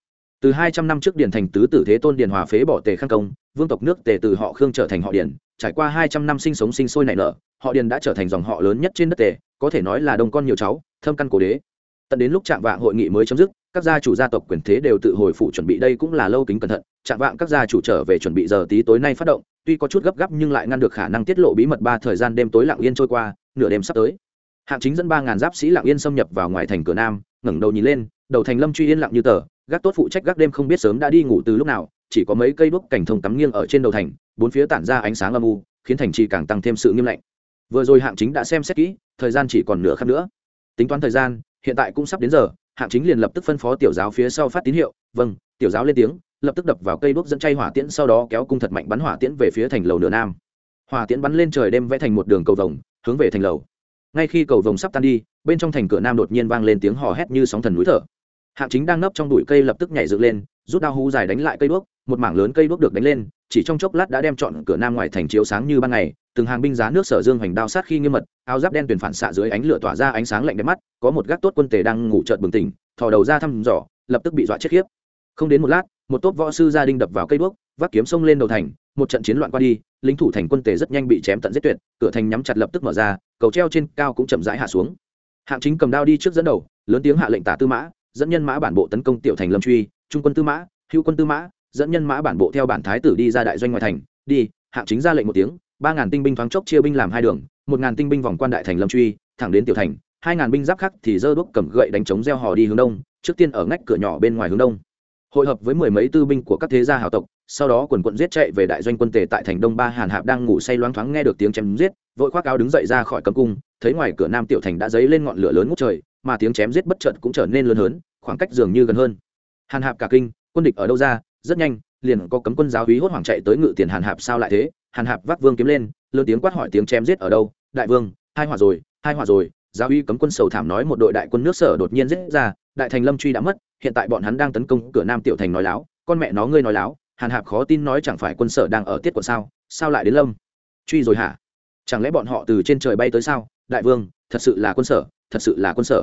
từ hai trăm năm trước điển thành tứ tử thế tôn điền hòa phế bỏ tề khang công, vương tộc nước tề từ họ khương trở thành họ điền. Trải qua hai trăm năm sinh sống sinh sôi nảy nở, họ điền đã trở thành dòng họ lớn nhất trên đất tề, có thể nói là đông con nhiều cháu, thâm căn cổ đế. Tận đến lúc chạm vạng hội nghị mới chấm dứt, các gia chủ gia tộc quyền thế đều tự hồi phụ chuẩn bị đây cũng là lâu kính cẩn thận. Chạm vạng các gia chủ trở về chuẩn bị giờ tí tối nay phát động, tuy có chút gấp gáp nhưng lại ngăn được khả năng tiết lộ bí mật ba thời gian đêm tối lặng yên trôi qua, nửa đêm sắp tới. Hạng chính dẫn ba ngàn giáp sĩ lặng yên xâm nhập vào ngoài thành cửa nam, ngẩng đầu nhìn lên, đầu thành lâm truy yên lặng như tờ gác tốt phụ trách gác đêm không biết sớm đã đi ngủ từ lúc nào, chỉ có mấy cây đuốc cảnh thông cắm nghiêng ở trên đầu thành, bốn phía tản ra ánh sáng âm u, khiến thành trì càng tăng thêm sự nghiêm lạnh. Vừa rồi hạng chính đã xem xét kỹ, thời gian chỉ còn nửa khắc nữa. Tính toán thời gian, hiện tại cũng sắp đến giờ, hạng chính liền lập tức phân phó tiểu giáo phía sau phát tín hiệu vâng. Tiểu giáo lên tiếng, lập tức đập vào cây đuốc dẫn chay hỏa tiễn, sau đó kéo cung thật mạnh bắn hỏa tiễn về phía thành lầu nửa nam. Hỏa tiễn bắn lên trời đem vẽ thành một đường cầu vồng, hướng về thành lầu. Ngay khi cầu vồng sắp tan đi, bên trong thành cửa nam đột nhiên vang lên tiếng hò hét như sóng thần núi thở hạng chính đang nấp trong bụi cây lập tức nhảy dựng lên, rút đao hú dài đánh lại cây đuốc, một mảng lớn cây đuốc được đánh lên, chỉ trong chốc lát đã đem chọn cửa nam ngoài thành chiếu sáng như ban ngày, từng hàng binh giá nước sở dương hoành đao sát khi nghiêm mật, áo giáp đen tuyển phản xạ dưới ánh lửa tỏa ra ánh sáng lạnh đẹp mắt, có một gác tốt quân tề đang ngủ trợt bừng tỉnh, thò đầu ra thăm dò, lập tức bị dọa chết khiếp. Không đến một lát, một tốp võ sư gia đình đập vào cây đuốc, vác kiếm xông lên đầu thành, một trận chiến loạn qua đi, lính thủ thành quân tề rất nhanh bị chém tận giết tuyệt, cửa thành nhắm chặt lập tức mở ra, cầu treo trên cao cũng chậm rãi hạ xuống. Hạng chính cầm đao đi trước dẫn đầu, lớn tiếng hạ lệnh tả tư mã dẫn nhân mã bản bộ tấn công tiểu thành lâm truy, trung quân tư mã, hữu quân tư mã, dẫn nhân mã bản bộ theo bản thái tử đi ra đại doanh ngoại thành, đi, hạng chính ra lệnh một tiếng, ba ngàn tinh binh thoáng chốc chia binh làm hai đường, một ngàn tinh binh vòng quan đại thành lâm truy, thẳng đến tiểu thành, hai ngàn binh giáp khác thì dơ đuốc cầm gậy đánh chống gieo hò đi hướng đông, trước tiên ở ngách cửa nhỏ bên ngoài hướng đông. Hội hợp với mười mấy tư binh của các thế gia hào tộc, sau đó quần quận giết chạy về đại doanh quân tề tại thành đông ba hàn hạp đang ngủ say loáng thoáng nghe được tiếng chém giết, vội khoác áo đứng dậy ra khỏi cấm cung, thấy ngoài cửa nam tiểu thành đã dấy lên ngọn lửa lớn ngút trời mà tiếng chém giết bất chợt cũng trở nên lớn hơn, khoảng cách dường như gần hơn. Hàn hạp cả kinh, quân địch ở đâu ra? Rất nhanh, liền có cấm quân giáo hí hốt hoảng chạy tới ngự tiền hàn hạp sao lại thế? Hàn hạp vác vương kiếm lên, lớn tiếng quát hỏi tiếng chém giết ở đâu? Đại vương, hai hỏa rồi, hai hỏa rồi. Giáo uy cấm quân sầu thảm nói một đội đại quân nước sở đột nhiên giết ra, đại thành lâm truy đã mất, hiện tại bọn hắn đang tấn công cửa nam tiểu thành nói láo. Con mẹ nó ngươi nói láo, hàn hạp khó tin nói chẳng phải quân sở đang ở tiết quận sao? Sao lại đến lâm? Truy rồi hả? Chẳng lẽ bọn họ từ trên trời bay tới sao? Đại vương, thật sự là quân sở, thật sự là quân sở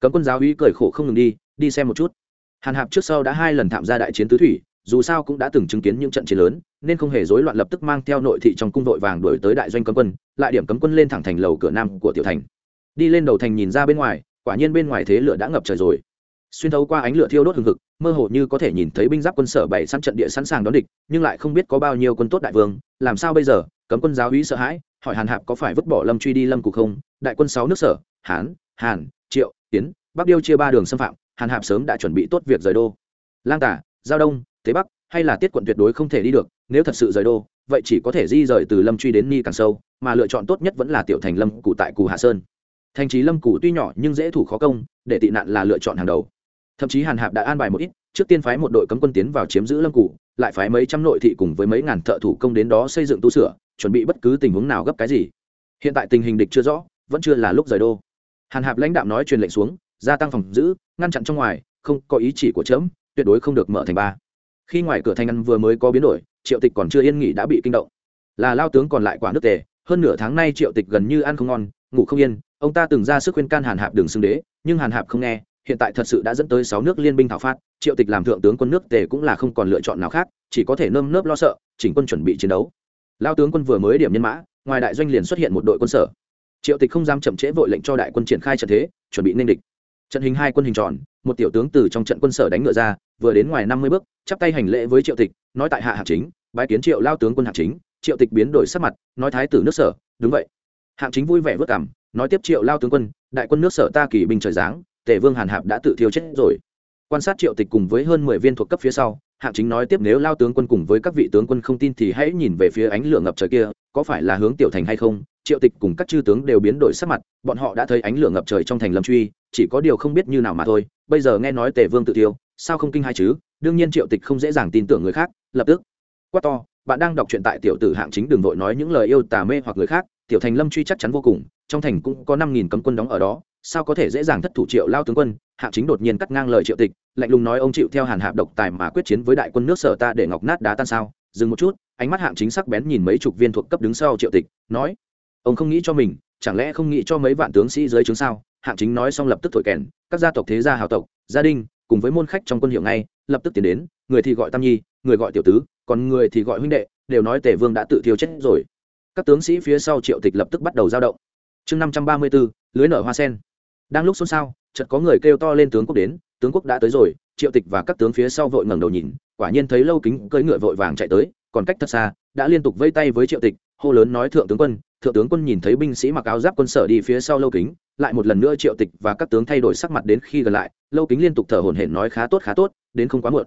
cấm quân giáo uy cười khổ không ngừng đi đi xem một chút. Hàn hạp trước sau đã hai lần tham gia đại chiến tứ thủy, dù sao cũng đã từng chứng kiến những trận chiến lớn, nên không hề rối loạn lập tức mang theo nội thị trong cung đội vàng đuổi tới đại doanh cấm quân, lại điểm cấm quân lên thẳng thành lầu cửa nam của tiểu thành. Đi lên đầu thành nhìn ra bên ngoài, quả nhiên bên ngoài thế lửa đã ngập trời rồi. Xuyên thấu qua ánh lửa thiêu đốt hừng hực, mơ hồ như có thể nhìn thấy binh giáp quân sở bảy sẵn trận địa sẵn sàng đón địch, nhưng lại không biết có bao nhiêu quân tốt đại vương, làm sao bây giờ? Cấm quân giáo úy sợ hãi, hỏi hàn hạp có phải vứt bỏ lâm truy đi lâm cục không? Đại quân sáu nước sở, hán, hàn, triệu tiến, bắc điêu chia ba đường xâm phạm, hàn hạp sớm đã chuẩn bị tốt việc rời đô. Lang tả giao đông, tế bắc, hay là tiết quận tuyệt đối không thể đi được, nếu thật sự rời đô, vậy chỉ có thể di rời từ lâm truy đến ni càng sâu, mà lựa chọn tốt nhất vẫn là tiểu thành lâm cụ tại cù hạ sơn. Thành trí lâm cụ tuy nhỏ nhưng dễ thủ khó công, để tị nạn là lựa chọn hàng đầu. Thậm chí hàn hạp đã an bài một ít, trước tiên phái một đội cấm quân tiến vào chiếm giữ lâm cụ lại phái mấy trăm nội thị cùng với mấy ngàn thợ thủ công đến đó xây dựng tu sửa, chuẩn bị bất cứ tình huống nào gấp cái gì. Hiện tại tình hình địch chưa rõ, vẫn chưa là lúc rời đô hàn hạp lãnh đạo nói truyền lệnh xuống gia tăng phòng giữ ngăn chặn trong ngoài không có ý chỉ của trẫm, tuyệt đối không được mở thành ba. Khi ngoài cửa thành ăn vừa mới có biến đổi triệu tịch còn chưa yên nghỉ đã bị kinh động. Là lao tướng còn lại quả nước tề hơn nửa tháng nay triệu tịch gần như ăn không ngon ngủ không yên ông ta từng ra sức khuyên can hàn hạp đường xưng đế nhưng hàn hạp không nghe hiện tại thật sự đã dẫn tới sáu nước liên binh thảo phát triệu tịch làm thượng tướng quân nước tề cũng là không còn lựa chọn nào khác chỉ có thể nơm nớp lo sợ chỉnh quân chuẩn bị chiến đấu. Lao tướng quân vừa mới điểm nhân mã ngoài đại doanh liền xuất hiện một đội quân sở triệu tịch không dám chậm trễ vội lệnh cho đại quân triển khai trận thế, chuẩn bị nên địch. Trận hình hai quân hình tròn, một tiểu tướng từ trong trận quân sở đánh ngựa ra, vừa đến ngoài năm mươi bước, chắp tay hành lễ với triệu tịch, nói tại hạ hạng chính, bái kiến triệu lao tướng quân hạng chính. Triệu tịch biến đổi sắc mặt, nói thái tử nước sở, đúng vậy. Hạng chính vui vẻ vất cảm, nói tiếp triệu lao tướng quân, đại quân nước sở ta kỳ binh trời giáng, tề vương hàn hạp đã tự thiêu chết rồi. Quan sát triệu tịch cùng với hơn mười viên thuộc cấp phía sau, hạng chính nói tiếp nếu lao tướng quân cùng với các vị tướng quân không tin thì hãy nhìn về phía ánh lửa ngập trời kia có phải là hướng tiểu thành hay không, triệu tịch cùng các chư tướng đều biến đổi sắc mặt, bọn họ đã thấy ánh lửa ngập trời trong thành lâm truy, chỉ có điều không biết như nào mà thôi, bây giờ nghe nói tề vương tự tiêu, sao không kinh hai chứ, đương nhiên triệu tịch không dễ dàng tin tưởng người khác, lập tức, quát to, bạn đang đọc truyện tại tiểu tử hạng chính đường vội nói những lời yêu tà mê hoặc người khác, tiểu thành lâm truy chắc chắn vô cùng, trong thành cũng có năm nghìn cấm quân đóng ở đó, sao có thể dễ dàng thất thủ triệu lao tướng quân, hạng chính đột nhiên cắt ngang lời triệu tịch, lạnh lùng nói ông chịu theo hàn hạp độc tài mà quyết chiến với đại quân nước sở ta để ngọc nát đá tan sao? Dừng một chút, ánh mắt hạng chính sắc bén nhìn mấy chục viên thuộc cấp đứng sau triệu tịch, nói, ông không nghĩ cho mình, chẳng lẽ không nghĩ cho mấy vạn tướng sĩ dưới trướng sao? Hạng chính nói xong lập tức thổi kèn, các gia tộc thế gia hào tộc, gia đình, cùng với môn khách trong quân hiệu ngay, lập tức tiến đến, người thì gọi tam nhi, người gọi tiểu tứ, còn người thì gọi huynh đệ, đều nói tề vương đã tự thiêu chết rồi. Các tướng sĩ phía sau triệu tịch lập tức bắt đầu giao động. Chương năm trăm ba mươi bốn lưới nở hoa sen. Đang lúc xôn xao, chợt có người kêu to lên tướng quốc đến, tướng quốc đã tới rồi triệu tịch và các tướng phía sau vội ngẩng đầu nhìn, quả nhiên thấy lâu kính cưỡi ngựa vội vàng chạy tới, còn cách thật xa, đã liên tục vây tay với triệu tịch, hô lớn nói, thượng tướng quân. Thượng tướng quân nhìn thấy binh sĩ mặc áo giáp quân sở đi phía sau lâu kính, lại một lần nữa triệu tịch và các tướng thay đổi sắc mặt đến khi gần lại, lâu kính liên tục thở hổn hển nói, khá tốt khá tốt, đến không quá muộn.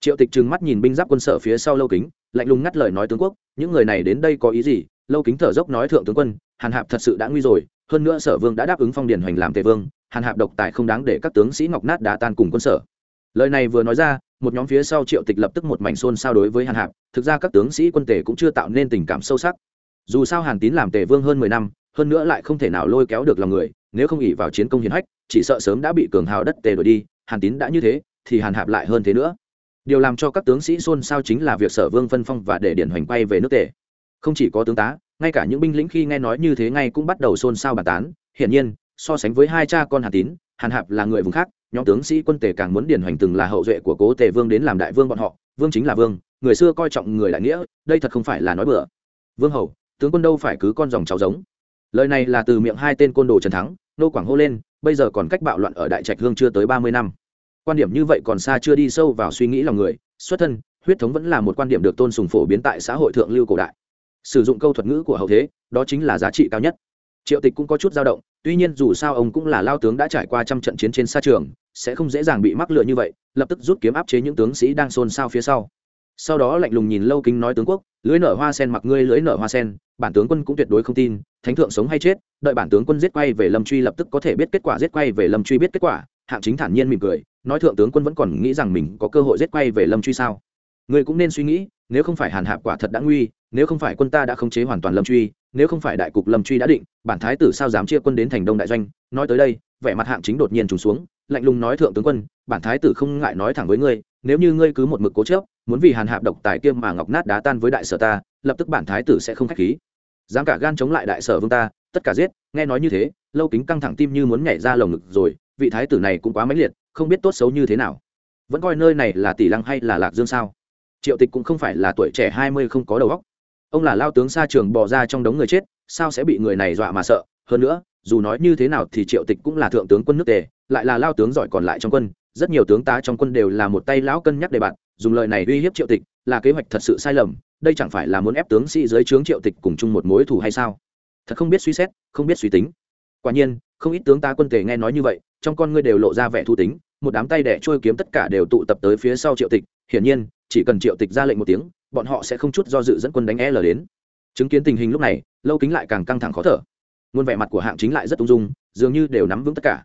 Triệu tịch trừng mắt nhìn binh giáp quân sở phía sau lâu kính, lạnh lùng ngắt lời nói, tướng quốc, những người này đến đây có ý gì? Lâu kính thở dốc nói, thượng tướng quân, hàn hạp thật sự đã nguy rồi, hơn nữa sở vương đã đáp ứng phong điền hoành làm tề vương, hàn hạp độc tài không đáng để các tướng sĩ ngọc nát đá tan cùng quân sở lời này vừa nói ra, một nhóm phía sau triệu tịch lập tức một mảnh xôn xao đối với hàn hạp, thực ra các tướng sĩ quân tề cũng chưa tạo nên tình cảm sâu sắc. Dù sao hàn tín làm tề vương hơn mười năm, hơn nữa lại không thể nào lôi kéo được lòng người, nếu không ỉ vào chiến công hiến hách, chỉ sợ sớm đã bị cường hào đất tề đổi đi, hàn tín đã như thế, thì hàn hạp lại hơn thế nữa. Điều làm cho các tướng sĩ xôn xao chính là việc sở vương phân phong và để điển hoành quay về nước tề. Không chỉ có tướng tá, ngay cả những binh lĩnh khi nghe nói như thế ngay cũng bắt đầu xôn xao bàn tán. Hiển nhiên, so sánh với hai cha con hàn tín, hàn hạp là người vùng khác nhóm tướng sĩ quân tề càng muốn điển hoành từng là hậu duệ của cố tề vương đến làm đại vương bọn họ. Vương chính là vương, người xưa coi trọng người đại nghĩa, đây thật không phải là nói bừa. Vương hầu, tướng quân đâu phải cứ con dòng cháu giống? Lời này là từ miệng hai tên côn đồ trần thắng, nô quảng hô lên, bây giờ còn cách bạo loạn ở đại trạch hương chưa tới ba mươi năm. Quan điểm như vậy còn xa chưa đi sâu vào suy nghĩ lòng người, xuất thân, huyết thống vẫn là một quan điểm được tôn sùng phổ biến tại xã hội thượng lưu cổ đại. Sử dụng câu thuật ngữ của hậu thế, đó chính là giá trị cao nhất. Triệu tịch cũng có chút dao động tuy nhiên dù sao ông cũng là lao tướng đã trải qua trăm trận chiến trên xa trường, sẽ không dễ dàng bị mắc lựa như vậy, lập tức rút kiếm áp chế những tướng sĩ đang xôn xao phía sau. Sau đó lạnh lùng nhìn lâu kính nói tướng quốc, lưới nở hoa sen mặc ngươi lưới nở hoa sen, bản tướng quân cũng tuyệt đối không tin, thánh thượng sống hay chết, đợi bản tướng quân giết quay về lâm truy lập tức có thể biết kết quả, giết quay về lâm truy biết kết quả. Hạng chính thản nhiên mỉm cười, nói thượng tướng quân vẫn còn nghĩ rằng mình có cơ hội giết quay về lâm truy sao? Ngươi cũng nên suy nghĩ nếu không phải hàn hạp quả thật đã nguy, nếu không phải quân ta đã khống chế hoàn toàn lâm truy, nếu không phải đại cục lâm truy đã định, bản thái tử sao dám chia quân đến thành đông đại doanh? Nói tới đây, vẻ mặt hạng chính đột nhiên trùng xuống, lạnh lùng nói thượng tướng quân, bản thái tử không ngại nói thẳng với ngươi, nếu như ngươi cứ một mực cố chớp muốn vì hàn hạp độc tài kiêm mà ngọc nát đá tan với đại sở ta, lập tức bản thái tử sẽ không khách khí. Dám cả gan chống lại đại sở vương ta, tất cả giết, nghe nói như thế, lâu kính căng thẳng tim như muốn nhảy ra lồng ngực rồi, vị thái tử này cũng quá mãnh liệt, không biết tốt xấu như thế nào. Vẫn coi nơi này là tỷ lăng hay là lạc dương sao? Triệu tịch cũng không phải là tuổi trẻ hai mươi không có đầu óc. Ông là lao tướng xa trường bỏ ra trong đống người chết, sao sẽ bị người này dọa mà sợ? Hơn nữa, dù nói như thế nào thì triệu tịch cũng là thượng tướng quân nước tề, lại là lao tướng giỏi còn lại trong quân. Rất nhiều tướng tá trong quân đều là một tay lão cân nhắc đề bạn dùng lời này uy hiếp triệu tịch, là kế hoạch thật sự sai lầm. Đây chẳng phải là muốn ép tướng sĩ dưới trướng triệu tịch cùng chung một mối thù hay sao? Thật không biết suy xét, không biết suy tính. Quả nhiên, không ít tướng tá quân tề nghe nói như vậy, trong con ngươi đều lộ ra vẻ thu tính. Một đám tay đẻ trôi kiếm tất cả đều tụ tập tới phía sau triệu tịch. Hiển nhiên chỉ cần triệu tịch ra lệnh một tiếng, bọn họ sẽ không chút do dự dẫn quân đánh l đến. Chứng kiến tình hình lúc này, lâu kính lại càng căng thẳng khó thở. Nguồn vẻ mặt của hạng chính lại rất ung dung, dường như đều nắm vững tất cả.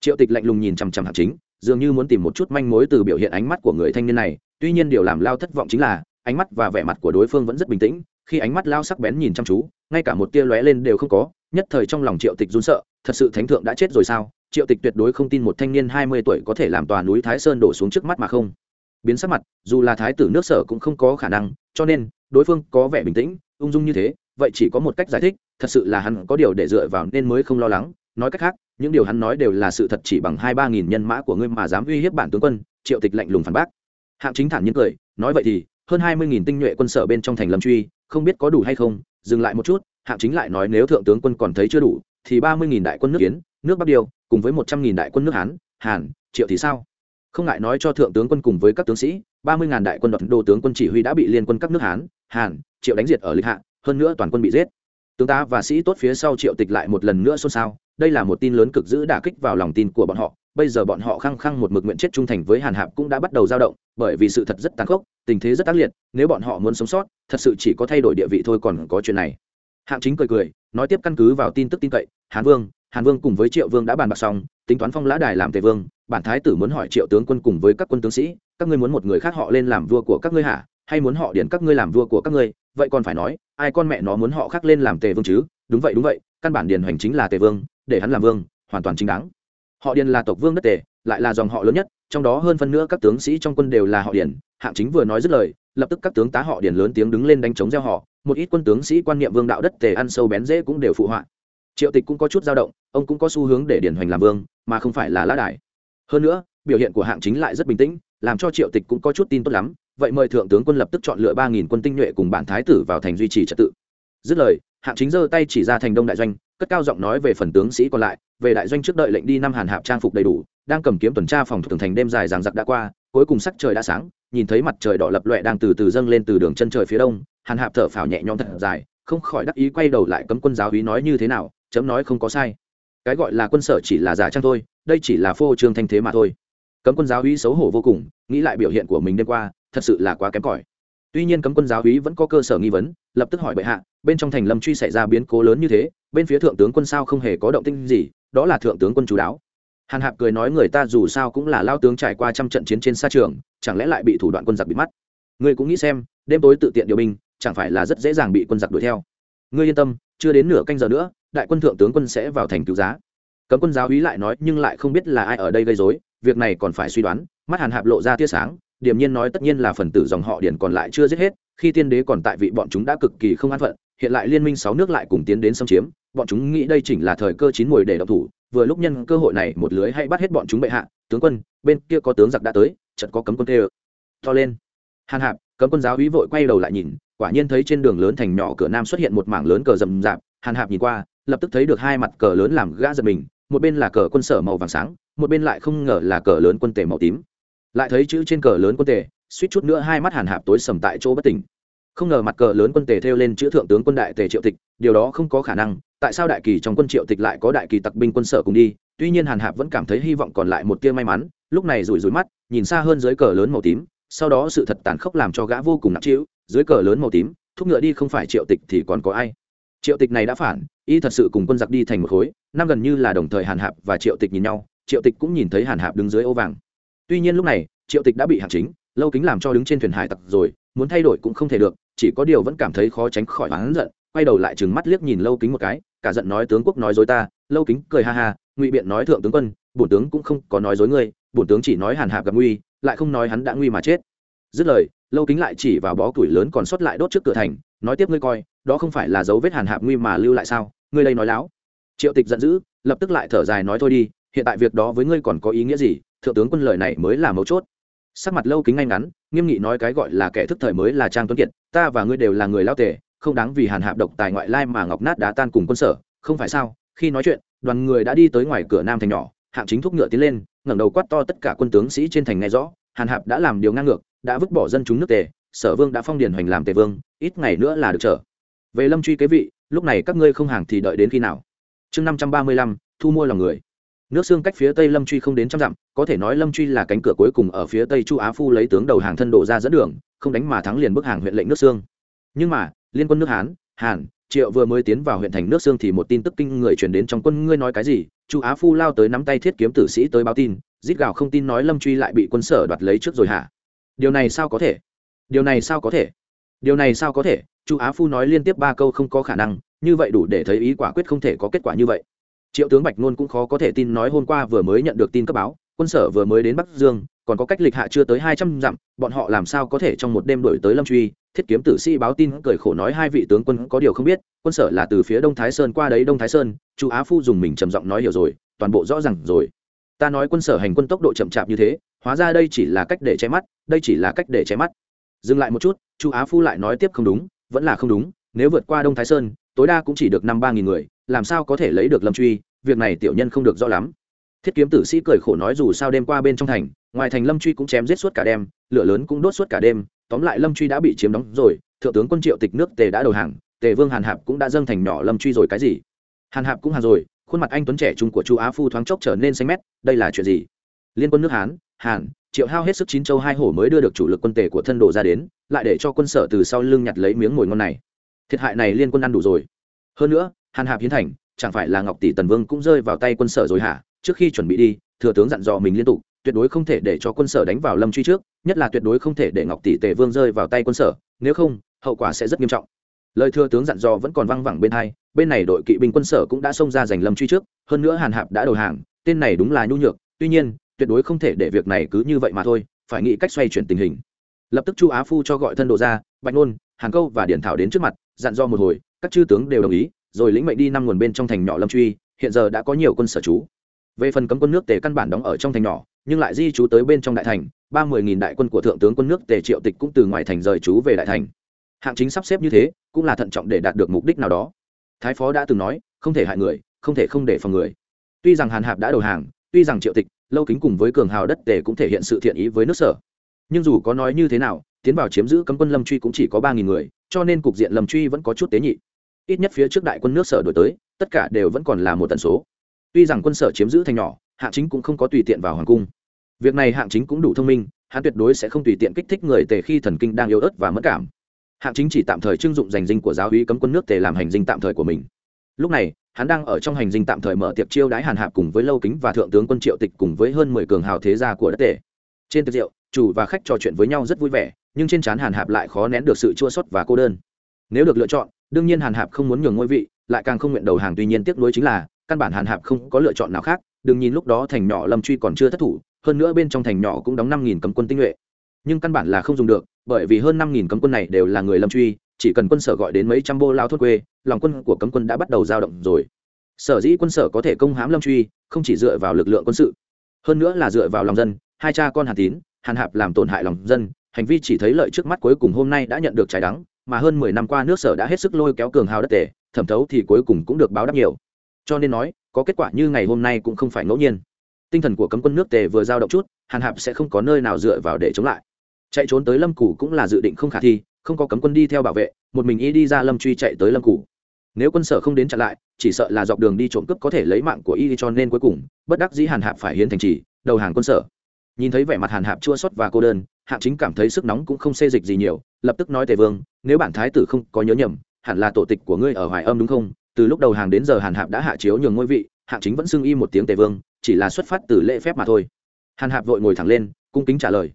Triệu tịch lạnh lùng nhìn chằm chằm hạng chính, dường như muốn tìm một chút manh mối từ biểu hiện ánh mắt của người thanh niên này, tuy nhiên điều làm lao thất vọng chính là, ánh mắt và vẻ mặt của đối phương vẫn rất bình tĩnh, khi ánh mắt lao sắc bén nhìn chăm chú, ngay cả một tia lóe lên đều không có, nhất thời trong lòng triệu tịch run sợ, thật sự thánh thượng đã chết rồi sao? Triệu tịch tuyệt đối không tin một thanh niên hai mươi tuổi có thể làm tòa núi thái sơn đổ xuống trước mắt mà không biến sắc mặt dù là thái tử nước sở cũng không có khả năng cho nên đối phương có vẻ bình tĩnh ung dung như thế vậy chỉ có một cách giải thích thật sự là hắn có điều để dựa vào nên mới không lo lắng. Nói cách khác những điều hắn nói đều là sự thật chỉ bằng hai ba nghìn nhân mã của ngươi mà dám uy hiếp bản tướng quân triệu tịch lạnh lùng phản bác. Hạng chính thản nhiên cười nói vậy thì hơn hai mươi nghìn tinh nhuệ quân sở bên trong thành lâm truy không biết có đủ hay không dừng lại một chút hạng chính lại nói nếu thượng tướng quân còn thấy chưa đủ thì ba mươi nghìn đại quân nước kiến nước bắc điều, cùng với một trăm nghìn đại quân nước hán hàn triệu thì sao? Không ngại nói cho thượng tướng quân cùng với các tướng sĩ, ba mươi ngàn đại quân đoạt đô tướng quân chỉ huy đã bị liên quân các nước hán, hàn, triệu đánh diệt ở lịch hạ, hơn nữa toàn quân bị giết. Tướng ta và sĩ tốt phía sau triệu tịch lại một lần nữa xôn xao. Đây là một tin lớn cực giữ đả kích vào lòng tin của bọn họ. Bây giờ bọn họ khăng khăng một mực nguyện chết trung thành với hàn hạp cũng đã bắt đầu dao động, bởi vì sự thật rất tàn khốc, tình thế rất tác liệt. Nếu bọn họ muốn sống sót, thật sự chỉ có thay đổi địa vị thôi còn có chuyện này. Hạng chính cười cười, nói tiếp căn cứ vào tin tức tin cậy. Hàn vương hàn vương cùng với triệu vương đã bàn bạc xong, tính toán phong lã đài làm tề vương bản thái tử muốn hỏi triệu tướng quân cùng với các quân tướng sĩ, các ngươi muốn một người khác họ lên làm vua của các ngươi hả? Hay muốn họ điển các ngươi làm vua của các ngươi? Vậy còn phải nói, ai con mẹ nó muốn họ khác lên làm tề vương chứ? Đúng vậy đúng vậy, căn bản điền hoành chính là tề vương, để hắn làm vương, hoàn toàn chính đáng. Họ điền là tộc vương đất tề, lại là dòng họ lớn nhất, trong đó hơn phân nữa các tướng sĩ trong quân đều là họ điền hạng chính vừa nói dứt lời, lập tức các tướng tá họ điền lớn tiếng đứng lên đánh chống gieo họ, một ít quân tướng sĩ quan niệm vương đạo đất tề ăn sâu bén dễ cũng đều phụ họa. Triệu tịch cũng có chút dao động, ông cũng có xu hướng để điển hoành làm vương, mà không phải là lã đài hơn nữa, biểu hiện của hạng chính lại rất bình tĩnh, làm cho triệu tịch cũng có chút tin tốt lắm. Vậy mời thượng tướng quân lập tức chọn lựa ba nghìn quân tinh nhuệ cùng bản thái tử vào thành duy trì trật tự. Dứt lời, hạng chính giơ tay chỉ ra thành đông đại doanh, cất cao giọng nói về phần tướng sĩ còn lại, về đại doanh trước đợi lệnh đi năm hàn hạp trang phục đầy đủ, đang cầm kiếm tuần tra phòng tường thành đêm dài ràng giặc đã qua, cuối cùng sắc trời đã sáng, nhìn thấy mặt trời đỏ lập loẹ đang từ từ dâng lên từ đường chân trời phía đông, hàn hạp thở phào nhẹ nhõm thật dài, không khỏi đắc ý quay đầu lại cấm quân giáo úy nói như thế nào, chấm nói không có sai cái gọi là quân sở chỉ là giả trang thôi, đây chỉ là phô trương thanh thế mà thôi. Cấm quân giáo úy xấu hổ vô cùng, nghĩ lại biểu hiện của mình đêm qua, thật sự là quá kém cỏi. Tuy nhiên cấm quân giáo úy vẫn có cơ sở nghi vấn, lập tức hỏi bệ hạ, bên trong thành lâm truy xảy ra biến cố lớn như thế, bên phía thượng tướng quân sao không hề có động tinh gì, đó là thượng tướng quân chú đáo. Hàn hạp cười nói người ta dù sao cũng là lao tướng trải qua trăm trận chiến trên xa trường, chẳng lẽ lại bị thủ đoạn quân giặc bị mắt? Ngươi cũng nghĩ xem, đêm tối tự tiện điều binh, chẳng phải là rất dễ dàng bị quân giặc đuổi theo. Ngươi yên tâm, chưa đến nửa canh giờ nữa đại quân thượng tướng quân sẽ vào thành cứu giá. Cấm quân giáo úy lại nói, nhưng lại không biết là ai ở đây gây dối việc này còn phải suy đoán. Mắt hàn hạp lộ ra tia sáng, điềm nhiên nói, tất nhiên là phần tử dòng họ điển còn lại chưa giết hết, khi tiên đế còn tại vị bọn chúng đã cực kỳ không an phận, hiện lại liên minh sáu nước lại cùng tiến đến xâm chiếm, bọn chúng nghĩ đây chỉnh là thời cơ chín mùi để động thủ, vừa lúc nhân cơ hội này một lưới hay bắt hết bọn chúng bệ hạ, tướng quân, bên kia có tướng giặc đã tới, chợt có cấm quân tê to lên. Hàn hạp, cấm quân giáo úy vội quay đầu lại nhìn, quả nhiên thấy trên đường lớn thành nhỏ cửa nam xuất hiện một mảng lớn cờ rầm rạp, hàn hạp nhìn qua lập tức thấy được hai mặt cờ lớn làm gã giật mình, một bên là cờ quân sở màu vàng sáng, một bên lại không ngờ là cờ lớn quân tể màu tím. Lại thấy chữ trên cờ lớn quân tể suýt chút nữa hai mắt hàn hạp tối sầm tại chỗ bất tỉnh. Không ngờ mặt cờ lớn quân tề theo lên chữ thượng tướng quân đại tề triệu tịch, điều đó không có khả năng, tại sao đại kỳ trong quân triệu tịch lại có đại kỳ tặc binh quân sở cùng đi, tuy nhiên hàn hạp vẫn cảm thấy hy vọng còn lại một tia may mắn, lúc này rủi rủi mắt, nhìn xa hơn dưới cờ lớn màu tím, sau đó sự thật tàn khốc làm cho gã vô cùng nặng trĩu, dưới cờ lớn màu tím, thúc ngựa đi không phải triệu tịch thì còn có ai? Triệu tịch này đã phản, y thật sự cùng quân giặc đi thành một khối, năm gần như là đồng thời hàn hạp và triệu tịch nhìn nhau, triệu tịch cũng nhìn thấy hàn hạp đứng dưới ô vàng. Tuy nhiên lúc này, triệu tịch đã bị hạng chính, lâu kính làm cho đứng trên thuyền hải tặc rồi, muốn thay đổi cũng không thể được, chỉ có điều vẫn cảm thấy khó tránh khỏi oán giận, quay đầu lại chừng mắt liếc nhìn lâu kính một cái, cả giận nói tướng quốc nói dối ta, lâu kính cười ha ha, ngụy biện nói thượng tướng quân, bổn tướng cũng không có nói dối ngươi, bổn tướng chỉ nói hàn hạp gặp nguy, lại không nói hắn đã nguy mà chết. Dứt lời, lâu kính lại chỉ vào bó củi lớn còn sót lại đốt trước cửa thành nói tiếp ngươi coi, đó không phải là dấu vết hàn hạp nguy mà lưu lại sao? Ngươi đây nói láo. Triệu tịch giận dữ, lập tức lại thở dài nói thôi đi, hiện tại việc đó với ngươi còn có ý nghĩa gì? Thượng tướng quân lời này mới là mấu chốt. Sắc mặt lâu kính ngay ngắn, nghiêm nghị nói cái gọi là kẻ thức thời mới là trang tuấn kiệt, ta và ngươi đều là người lao tề, không đáng vì hàn hạp độc tài ngoại lai mà ngọc nát đá tan cùng quân sở, không phải sao? Khi nói chuyện, đoàn người đã đi tới ngoài cửa nam thành nhỏ, hạng chính thúc ngựa tiến lên, ngẩng đầu quát to tất cả quân tướng sĩ trên thành nghe rõ, hàn hạp đã làm điều ngang ngược, đã vứt bỏ dân chúng nước tề sở vương đã phong điền hoành làm tề vương, ít ngày nữa là được trở. Về lâm truy kế vị, lúc này các ngươi không hàng thì đợi đến khi nào? Chương năm trăm ba mươi lăm, thu mua lòng người. Nước xương cách phía tây lâm truy không đến trăm dặm, có thể nói lâm truy là cánh cửa cuối cùng ở phía tây chu á phu lấy tướng đầu hàng thân độ ra dẫn đường, không đánh mà thắng liền bức hàng huyện lệnh nước xương. Nhưng mà, liên quân nước hán, hàn, triệu vừa mới tiến vào huyện thành nước xương thì một tin tức kinh người truyền đến trong quân ngươi nói cái gì? Chu á phu lao tới nắm tay thiết kiếm tử sĩ tới báo tin, rít gào không tin nói lâm truy lại bị quân sở đoạt lấy trước rồi hả? Điều này sao có thể? Điều này sao có thể? Điều này sao có thể? Chu á phu nói liên tiếp ba câu không có khả năng, như vậy đủ để thấy ý quả quyết không thể có kết quả như vậy. Triệu tướng bạch nôn cũng khó có thể tin nói hôm qua vừa mới nhận được tin cấp báo, quân sở vừa mới đến bắc dương, còn có cách lịch hạ chưa tới hai trăm dặm, bọn họ làm sao có thể trong một đêm đổi tới lâm truy? Thiết kiếm tử sĩ báo tin cười khổ nói hai vị tướng quân có điều không biết, quân sở là từ phía đông thái sơn qua đấy đông thái sơn, chu á phu dùng mình trầm giọng nói hiểu rồi, toàn bộ rõ ràng rồi. Ta nói quân sở hành quân tốc độ chậm chạp như thế, hóa ra đây chỉ là cách để che mắt, đây chỉ là cách để che mắt dừng lại một chút, chu á phu lại nói tiếp không đúng, vẫn là không đúng, nếu vượt qua đông thái sơn, tối đa cũng chỉ được năm ba nghìn người, làm sao có thể lấy được lâm truy, việc này tiểu nhân không được rõ lắm. Thiết kiếm tử sĩ cười khổ nói dù sao đêm qua bên trong thành, ngoài thành lâm truy cũng chém giết suốt cả đêm, lửa lớn cũng đốt suốt cả đêm, tóm lại lâm truy đã bị chiếm đóng rồi, thượng tướng quân triệu tịch nước tề đã đầu hàng, tề vương hàn hạp cũng đã dâng thành nhỏ lâm truy rồi cái gì? Hàn hạp cũng hàn rồi, khuôn mặt anh tuấn trẻ trung của chu á phu thoáng chốc trở nên xanh mét, đây là chuyện gì? Liên quân nước hán, hàn triệu hao hết sức chín châu hai hổ mới đưa được chủ lực quân tề của thân đồ ra đến, lại để cho quân sở từ sau lưng nhặt lấy miếng mồi ngon này. Thiệt hại này liên quân ăn đủ rồi. Hơn nữa, hàn hạp hiến thành, chẳng phải là ngọc tỷ tần vương cũng rơi vào tay quân sở rồi hả? Trước khi chuẩn bị đi, thừa tướng dặn dò mình liên tục, tuyệt đối không thể để cho quân sở đánh vào lâm truy trước, nhất là tuyệt đối không thể để ngọc tỷ tề vương rơi vào tay quân sở, nếu không, hậu quả sẽ rất nghiêm trọng. Lời thừa tướng dặn dò vẫn còn văng vẳng bên hai, bên này đội kỵ binh quân sở cũng đã xông ra giành lâm truy trước, hơn nữa hàn hạp đã đầu hàng, tên này đúng là nhu nhược, tuy nhiên tuyệt đối không thể để việc này cứ như vậy mà thôi, phải nghĩ cách xoay chuyển tình hình. Lập tức chu á phu cho gọi thân đồ ra, bạch nôn hàng câu và điển thảo đến trước mặt, dặn do một hồi, các chư tướng đều đồng ý, rồi lĩnh mệnh đi năm nguồn bên trong thành nhỏ lâm truy, hiện giờ đã có nhiều quân sở trú. Về phần cấm quân nước tề căn bản đóng ở trong thành nhỏ, nhưng lại di trú tới bên trong đại thành, ba mươi nghìn đại quân của thượng tướng quân nước tề triệu tịch cũng từ ngoài thành rời trú về đại thành. Hạng chính sắp xếp như thế, cũng là thận trọng để đạt được mục đích nào đó. Thái phó đã từng nói, không thể hại người, không thể không để phòng người. Tuy rằng hàn hạp đã đầu hàng tuy rằng triệu tịch, lâu kính cùng với cường hào đất tề cũng thể hiện sự thiện ý với nước sở. Nhưng dù có nói như thế nào, tiến vào chiếm giữ cấm quân lâm truy cũng chỉ có ba nghìn người, cho nên cục diện lâm truy vẫn có chút tế nhị. Ít nhất phía trước đại quân nước sở đổi tới, tất cả đều vẫn còn là một tần số. Tuy rằng quân sở chiếm giữ thành nhỏ, hạng chính cũng không có tùy tiện vào hoàng cung. Việc này hạng chính cũng đủ thông minh, hắn tuyệt đối sẽ không tùy tiện kích thích người tề khi thần kinh đang yếu ớt và mất cảm. Hạng chính chỉ tạm thời trưng dụng giành dinh của giáo hí cấm quân nước tề làm hành dinh tạm thời của mình. Lúc này hắn đang ở trong hành dinh tạm thời mở tiệc chiêu đái hàn hạp cùng với lâu kính và thượng tướng quân triệu tịch cùng với hơn mười cường hào thế gia của đất tề. Trên tiệc rượu, chủ và khách trò chuyện với nhau rất vui vẻ, nhưng trên trán hàn hạp lại khó nén được sự chua sót và cô đơn. Nếu được lựa chọn, đương nhiên hàn hạp không muốn nhường ngôi vị, lại càng không nguyện đầu hàng, tuy nhiên tiếc nuối chính là, căn bản hàn hạp không có lựa chọn nào khác, đừng nhìn lúc đó thành nhỏ lâm truy còn chưa thất thủ, hơn nữa bên trong thành nhỏ cũng đóng năm nghìn cấm quân tinh nhuệ. Nhưng căn bản là không dùng được, bởi vì hơn năm nghìn cấm quân này đều là người lâm truy chỉ cần quân sở gọi đến mấy trăm bô lao thốt quê, lòng quân của cấm quân đã bắt đầu dao động rồi. Sở dĩ quân sở có thể công hãm lâm truy, không chỉ dựa vào lực lượng quân sự, hơn nữa là dựa vào lòng dân, hai cha con hàn tín, hàn hạp làm tổn hại lòng dân, hành vi chỉ thấy lợi trước mắt cuối cùng hôm nay đã nhận được trái đắng, mà hơn mười năm qua nước sở đã hết sức lôi kéo cường hào đất tề, thẩm thấu thì cuối cùng cũng được báo đáp nhiều. Cho nên nói, có kết quả như ngày hôm nay cũng không phải ngẫu nhiên. Tinh thần của cấm quân nước tề vừa giao động chút, hàn hạp sẽ không có nơi nào dựa vào để chống lại. Chạy trốn tới lâm củ cũng là dự định không khả thi không có cấm quân đi theo bảo vệ, một mình y đi ra lâm truy chạy tới lâm củ nếu quân sở không đến chặn lại, chỉ sợ là dọc đường đi trộm cướp có thể lấy mạng của y cho nên cuối cùng, bất đắc dĩ hàn hạp phải hiến thành trì, đầu hàng quân sở. Nhìn thấy vẻ mặt hàn hạp chua xót và cô đơn hạng chính cảm thấy sức nóng cũng không xê dịch gì nhiều, lập tức nói tề vương, nếu bản thái tử không có nhớ nhầm, hẳn là tổ tịch của ngươi ở hoài âm đúng không? Từ lúc đầu hàng đến giờ hàn hạp đã hạ chiếu nhường ngôi vị hạng chính vẫn xưng y một tiếng tề vương, chỉ là xuất phát từ lễ phép mà thôi. Hàn hạp vội ngồi thẳng lên, cung kính trả lời.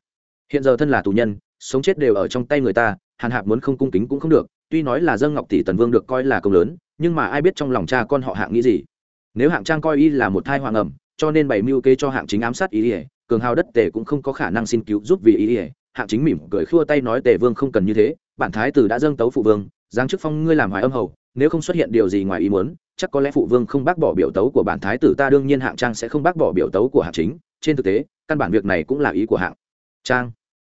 Hiện giờ thân là tù nhân, sống chết đều ở trong tay người ta hàn hạp muốn không cung kính cũng không được, tuy nói là dân ngọc tỷ tần vương được coi là công lớn, nhưng mà ai biết trong lòng cha con họ hạng nghĩ gì. Nếu hạng trang coi y là một thai hoàng ẩm, cho nên bày mưu kế cho hạng chính ám sát ý ỉa cường hào đất tề cũng không có khả năng xin cứu giúp vì ý ỉa hạng chính mỉm cười khua tay nói tề vương không cần như thế, bản thái tử đã dâng tấu phụ vương, giáng chức phong ngươi làm hoài âm hầu, nếu không xuất hiện điều gì ngoài ý muốn, chắc có lẽ phụ vương không bác bỏ biểu tấu của bản thái tử ta đương nhiên hạng trang sẽ không bác bỏ biểu tấu của hạng chính. Trên thực tế, căn bản việc này cũng là ý của hạng trang.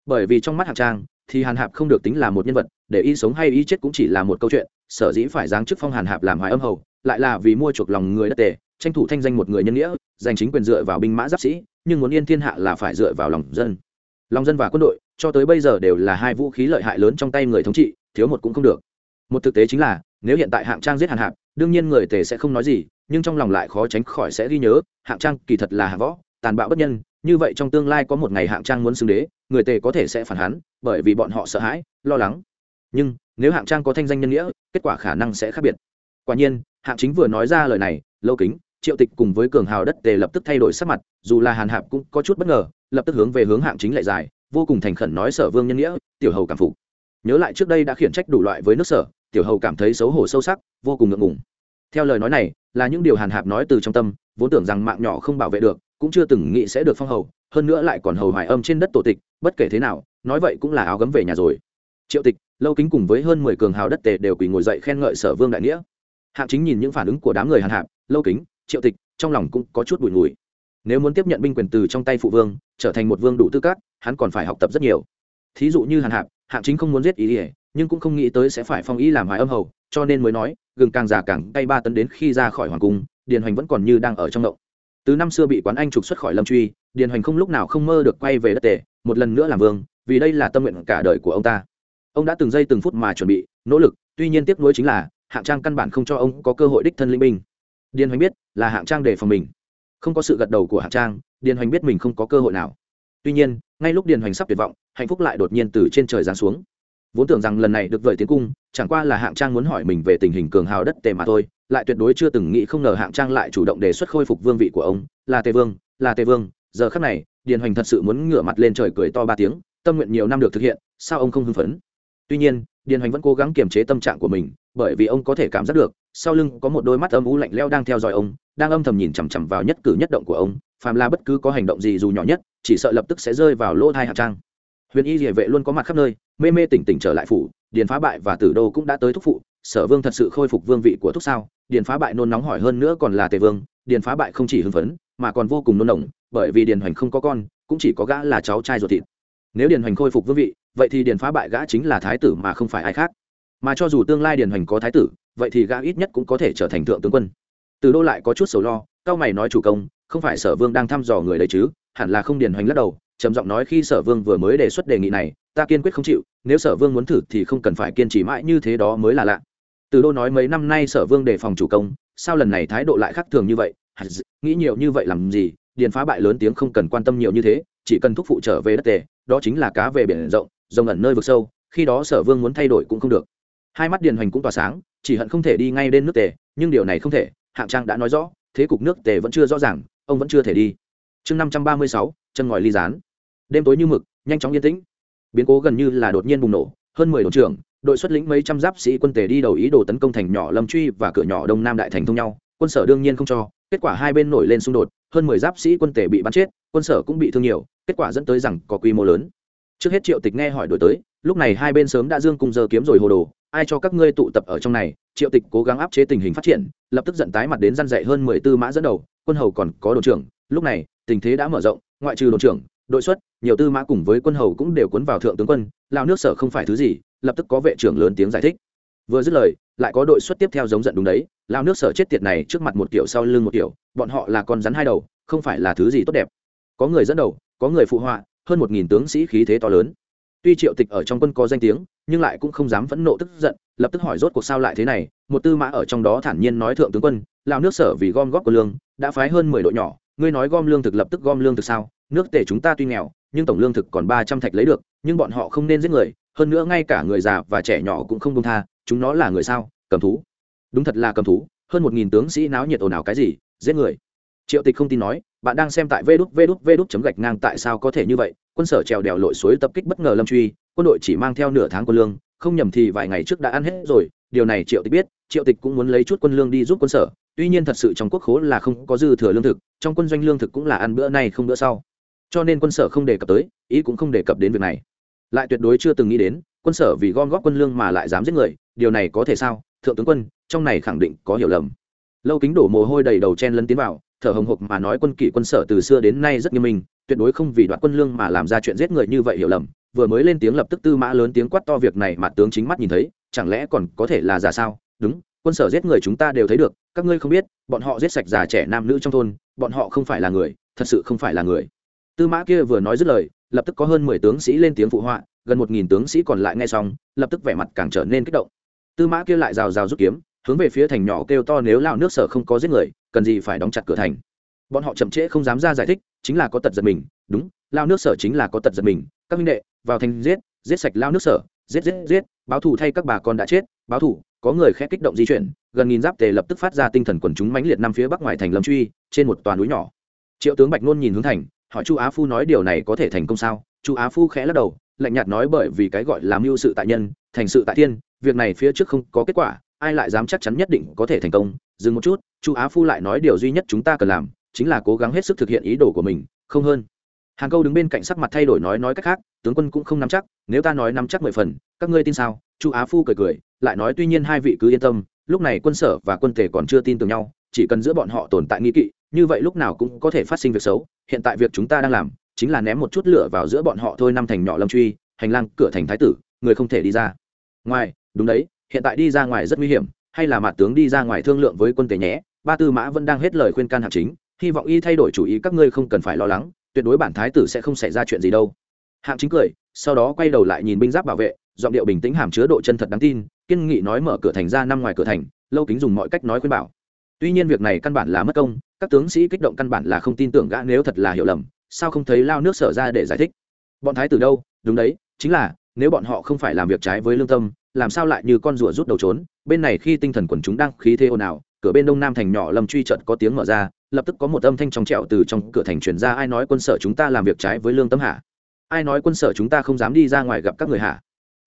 Bởi vì trong mắt hạng trang thì hàn hạp không được tính là một nhân vật, để y sống hay y chết cũng chỉ là một câu chuyện, sở dĩ phải giáng chức phong hàn hạp làm hoài âm hầu, lại là vì mua chuộc lòng người đất tề, tranh thủ thanh danh một người nhân nghĩa, giành chính quyền dựa vào binh mã giáp sĩ, nhưng muốn yên thiên hạ là phải dựa vào lòng dân. Lòng dân và quân đội, cho tới bây giờ đều là hai vũ khí lợi hại lớn trong tay người thống trị, thiếu một cũng không được. Một thực tế chính là, nếu hiện tại hạng trang giết hàn hạp, đương nhiên người tề sẽ không nói gì, nhưng trong lòng lại khó tránh khỏi sẽ ghi nhớ, hạng trang kỳ thật là hạ võ, tàn bạo bất nhân như vậy trong tương lai có một ngày hạng trang muốn xưng đế, người tề có thể sẽ phản hắn, bởi vì bọn họ sợ hãi, lo lắng. Nhưng, nếu hạng trang có thanh danh nhân nghĩa, kết quả khả năng sẽ khác biệt. Quả nhiên, hạng chính vừa nói ra lời này, lâu kính, triệu tịch cùng với cường hào đất tề lập tức thay đổi sắc mặt, dù là hàn hạp cũng có chút bất ngờ, lập tức hướng về hướng hạng chính lại dài vô cùng thành khẩn nói sở vương nhân nghĩa, tiểu hầu cảm phục. Nhớ lại trước đây đã khiển trách đủ loại với nước sở, tiểu hầu cảm thấy xấu hổ sâu sắc, vô cùng ngượng ngùng. Theo lời nói này, là những điều hàn hạp nói từ trong tâm, vốn tưởng rằng mạng nhỏ không bảo vệ được cũng chưa từng nghĩ sẽ được phong hầu, hơn nữa lại còn hầu hoài âm trên đất tổ tịch, bất kể thế nào, nói vậy cũng là áo gấm về nhà rồi. Triệu tịch, lâu kính cùng với hơn mười cường hào đất tề đều quỳ ngồi dậy khen ngợi sở vương đại nghĩa. Hạng chính nhìn những phản ứng của đám người hàn hạp lâu kính, triệu tịch, trong lòng cũng có chút bùi ngùi. Nếu muốn tiếp nhận binh quyền từ trong tay phụ vương, trở thành một vương đủ tư cách, hắn còn phải học tập rất nhiều. Thí dụ như hàn hạp hạng chính không muốn giết ý ỉa nhưng cũng không nghĩ tới sẽ phải phong ý làm hoài âm hầu, cho nên mới nói, gừng càng già càng cay ba tấn đến khi ra khỏi hoàng cung, điền hoành vẫn còn như đang ở trong động từ năm xưa bị quán anh trục xuất khỏi lâm truy, điền hoành không lúc nào không mơ được quay về đất tề, một lần nữa làm vương, vì đây là tâm nguyện cả đời của ông ta. Ông đã từng giây từng phút mà chuẩn bị, nỗ lực, tuy nhiên tiếc nuối chính là, hạng trang căn bản không cho ông có cơ hội đích thân linh binh. Điền hoành biết, là hạng trang để phòng mình. Không có sự gật đầu của hạng trang, điền hoành biết mình không có cơ hội nào. Tuy nhiên, ngay lúc điền hoành sắp tuyệt vọng, hạnh phúc lại đột nhiên từ trên trời giáng xuống. Vốn tưởng rằng lần này được vợi tiến cung, chẳng qua là hạng trang muốn hỏi mình về tình hình cường hào đất tề mà thôi lại tuyệt đối chưa từng nghĩ không ngờ hạng trang lại chủ động đề xuất khôi phục vương vị của ông, là tề vương, là tề vương, giờ khắc này, điền hoành thật sự muốn ngửa mặt lên trời cười to ba tiếng, tâm nguyện nhiều năm được thực hiện, sao ông không hưng phấn? Tuy nhiên, điền hoành vẫn cố gắng kiềm chế tâm trạng của mình, bởi vì ông có thể cảm giác được, sau lưng có một đôi mắt âm u lạnh leo đang theo dõi ông, đang âm thầm nhìn chằm chằm vào nhất cử nhất động của ông, phàm là bất cứ có hành động gì dù nhỏ nhất, chỉ sợ lập tức sẽ rơi vào lỗ thai hạng trang. Huyền y địa vệ luôn có mặt khắp nơi, mê mê tỉnh tỉnh trở lại phủ, điền phá bại và tử đô cũng đã tới thúc phụ sở vương thật sự khôi phục vương vị của thúc sao? Điền phá bại nôn nóng hỏi hơn nữa còn là tề vương, điền phá bại không chỉ hưng phấn, mà còn vô cùng nôn nồng, bởi vì điền hoành không có con, cũng chỉ có gã là cháu trai ruột thịt. Nếu điền hoành khôi phục vương vị, vậy thì điền phá bại gã chính là thái tử mà không phải ai khác. Mà cho dù tương lai điền hoành có thái tử, vậy thì gã ít nhất cũng có thể trở thành thượng tướng quân. Từ đô lại có chút sầu lo, cao mày nói chủ công, không phải sở vương đang thăm dò người đấy chứ, hẳn là không điền hoành lắc đầu, trầm giọng nói khi sở vương vừa mới đề xuất đề nghị này, ta kiên quyết không chịu, nếu sở vương muốn thử thì không cần phải kiên trì mãi như thế đó mới là lạ từ đô nói mấy năm nay sở vương đề phòng chủ công, sao lần này thái độ lại khác thường như vậy? Nghĩ nhiều như vậy làm gì? Điền phá bại lớn tiếng không cần quan tâm nhiều như thế, chỉ cần thúc phụ trở về đất tề, đó chính là cá về biển rộng, rồng ẩn nơi vực sâu, khi đó sở vương muốn thay đổi cũng không được. Hai mắt điền hoành cũng tỏa sáng, chỉ hận không thể đi ngay đến nước tề, nhưng điều này không thể, hạng trang đã nói rõ, thế cục nước tề vẫn chưa rõ ràng, ông vẫn chưa thể đi. Chương năm trăm ba mươi sáu, chân ngòi ly rán đêm tối như mực, nhanh chóng yên tĩnh. Biến cố gần như là đột nhiên bùng nổ, hơn mười đồn trưởng đội xuất lĩnh mấy trăm giáp sĩ quân tề đi đầu ý đồ tấn công thành nhỏ lâm truy và cửa nhỏ đông nam đại thành thông nhau, quân sở đương nhiên không cho, kết quả hai bên nổi lên xung đột, hơn mười giáp sĩ quân tề bị bắn chết, quân sở cũng bị thương nhiều, kết quả dẫn tới rằng có quy mô lớn. Trước hết triệu tịch nghe hỏi đổi tới, lúc này hai bên sớm đã dương cung giờ kiếm rồi hồ đồ, ai cho các ngươi tụ tập ở trong này? Triệu tịch cố gắng áp chế tình hình phát triển, lập tức giận tái mặt đến răn dậy hơn mười tư mã dẫn đầu, quân hầu còn có đồn trưởng, lúc này, tình thế đã mở rộng, ngoại trừ đồn trưởng đội xuất, nhiều tư mã cùng với quân hầu cũng đều cuốn vào thượng tướng quân, lao nước sở không phải thứ gì, lập tức có vệ trưởng lớn tiếng giải thích. Vừa dứt lời, lại có đội xuất tiếp theo giống giận đúng đấy, lao nước sở chết tiệt này trước mặt một kiểu sau lưng một kiểu, bọn họ là con rắn hai đầu, không phải là thứ gì tốt đẹp. Có người dẫn đầu, có người phụ họa, hơn một nghìn tướng sĩ khí thế to lớn. Tuy triệu tịch ở trong quân có danh tiếng, nhưng lại cũng không dám phẫn nộ tức giận, lập tức hỏi rốt cuộc sao lại thế này, một tư mã ở trong đó thản nhiên nói thượng tướng quân, lao nước sở vì gom góp của lương, đã phái hơn mười đội nhỏ, ngươi nói gom lương thực lập tức gom lương thực sao? Nước tề chúng ta tuy nghèo, nhưng tổng lương thực còn ba trăm thạch lấy được, nhưng bọn họ không nên giết người, hơn nữa ngay cả người già và trẻ nhỏ cũng không công tha, chúng nó là người sao? Cầm thú. Đúng thật là cầm thú, hơn một nghìn tướng sĩ náo nhiệt ồn ào cái gì, giết người. Triệu tịch không tin nói, bạn đang xem tại vê đút vê đút vê đút chấm gạch ngang tại sao có thể như vậy? Quân sở trèo đèo lội suối tập kích bất ngờ lâm truy, quân đội chỉ mang theo nửa tháng quân lương, không nhầm thì vài ngày trước đã ăn hết rồi, điều này triệu tịch biết, triệu tịch cũng muốn lấy chút quân lương đi giúp quân sở, tuy nhiên thật sự trong quốc khố là không có dư thừa lương thực, trong quân doanh lương thực cũng là ăn bữa nay không bữa sau cho nên quân sở không đề cập tới, ý cũng không đề cập đến việc này. Lại tuyệt đối chưa từng nghĩ đến, quân sở vì gom góp quân lương mà lại dám giết người, điều này có thể sao? Thượng tướng quân, trong này khẳng định có hiểu lầm. Lâu kính đổ mồ hôi đầy đầu chen lấn tiến vào, thở hồng hộc mà nói quân kỷ quân sở từ xưa đến nay rất nghiêm minh, tuyệt đối không vì đoạt quân lương mà làm ra chuyện giết người như vậy hiểu lầm. Vừa mới lên tiếng lập tức tư mã lớn tiếng quát to việc này mà tướng chính mắt nhìn thấy, chẳng lẽ còn có thể là giả sao? Đúng, quân sở giết người chúng ta đều thấy được, các ngươi không biết, bọn họ giết sạch già trẻ nam nữ trong thôn, bọn họ không phải là người, thật sự không phải là người tư mã kia vừa nói dứt lời, lập tức có hơn mười tướng sĩ lên tiếng phụ họa, gần một nghìn tướng sĩ còn lại nghe xong, lập tức vẻ mặt càng trở nên kích động. Tư mã kia lại rào rào rút kiếm, hướng về phía thành nhỏ kêu to nếu lao nước sở không có giết người, cần gì phải đóng chặt cửa thành. Bọn họ chậm trễ không dám ra giải thích, chính là có tật giật mình, đúng lao nước sở chính là có tật giật mình, các minh đệ, vào thành giết giết sạch lao nước sở, giết giết giết, báo thù thay các bà con đã chết, báo thù, có người khẽ kích động di chuyển, gần nghìn giáp tề lập tức phát ra tinh thần quần chúng mãnh liệt năm phía bắc ngoài thành lâm truy, trên một toàn núi nhỏ. Triệu tướng bạch nôn nhìn hướng thành hỏi chu á phu nói điều này có thể thành công sao? Chu á phu khẽ lắc đầu, lạnh nhạt nói bởi vì cái gọi là mưu sự tại nhân, thành sự tại thiên, việc này phía trước không có kết quả, ai lại dám chắc chắn nhất định có thể thành công? Dừng một chút, chu á phu lại nói điều duy nhất chúng ta cần làm, chính là cố gắng hết sức thực hiện ý đồ của mình, không hơn. Hàng câu đứng bên cạnh sắc mặt thay đổi nói nói cách khác, tướng quân cũng không nắm chắc, nếu ta nói nắm chắc mười phần, các ngươi tin sao? Chu á phu cười cười, lại nói tuy nhiên hai vị cứ yên tâm, lúc này quân sở và quân thể còn chưa tin tưởng nhau, chỉ cần giữa bọn họ tồn tại nghi kỵ như vậy lúc nào cũng có thể phát sinh việc xấu, hiện tại việc chúng ta đang làm, chính là ném một chút lửa vào giữa bọn họ thôi năm thành nhỏ lâm truy, hành lang cửa thành thái tử, người không thể đi ra. Ngoài, đúng đấy, hiện tại đi ra ngoài rất nguy hiểm, hay là mặt tướng đi ra ngoài thương lượng với quân tế nhé, ba tư mã vẫn đang hết lời khuyên can hạng chính, hy vọng y thay đổi chủ ý, các ngươi không cần phải lo lắng, tuyệt đối bản thái tử sẽ không xảy ra chuyện gì đâu. Hạng chính cười, sau đó quay đầu lại nhìn binh giáp bảo vệ, giọng điệu bình tĩnh hàm chứa độ chân thật đáng tin, kiên nghị nói mở cửa thành ra năm ngoài cửa thành, lâu kính dùng mọi cách nói khuyên bảo tuy nhiên việc này căn bản là mất công, các tướng sĩ kích động căn bản là không tin tưởng gã nếu thật là hiểu lầm, sao không thấy lao nước sở ra để giải thích? Bọn thái tử đâu? Đúng đấy, chính là, nếu bọn họ không phải làm việc trái với lương tâm, làm sao lại như con rùa rút đầu trốn? Bên này khi tinh thần quần chúng đang khí thế ồn ào, cửa bên đông nam thành nhỏ lâm truy trận có tiếng mở ra, lập tức có một âm thanh trong trẹo từ trong cửa thành truyền ra, ai nói quân sở chúng ta làm việc trái với lương tâm hả? Ai nói quân sở chúng ta không dám đi ra ngoài gặp các người hả?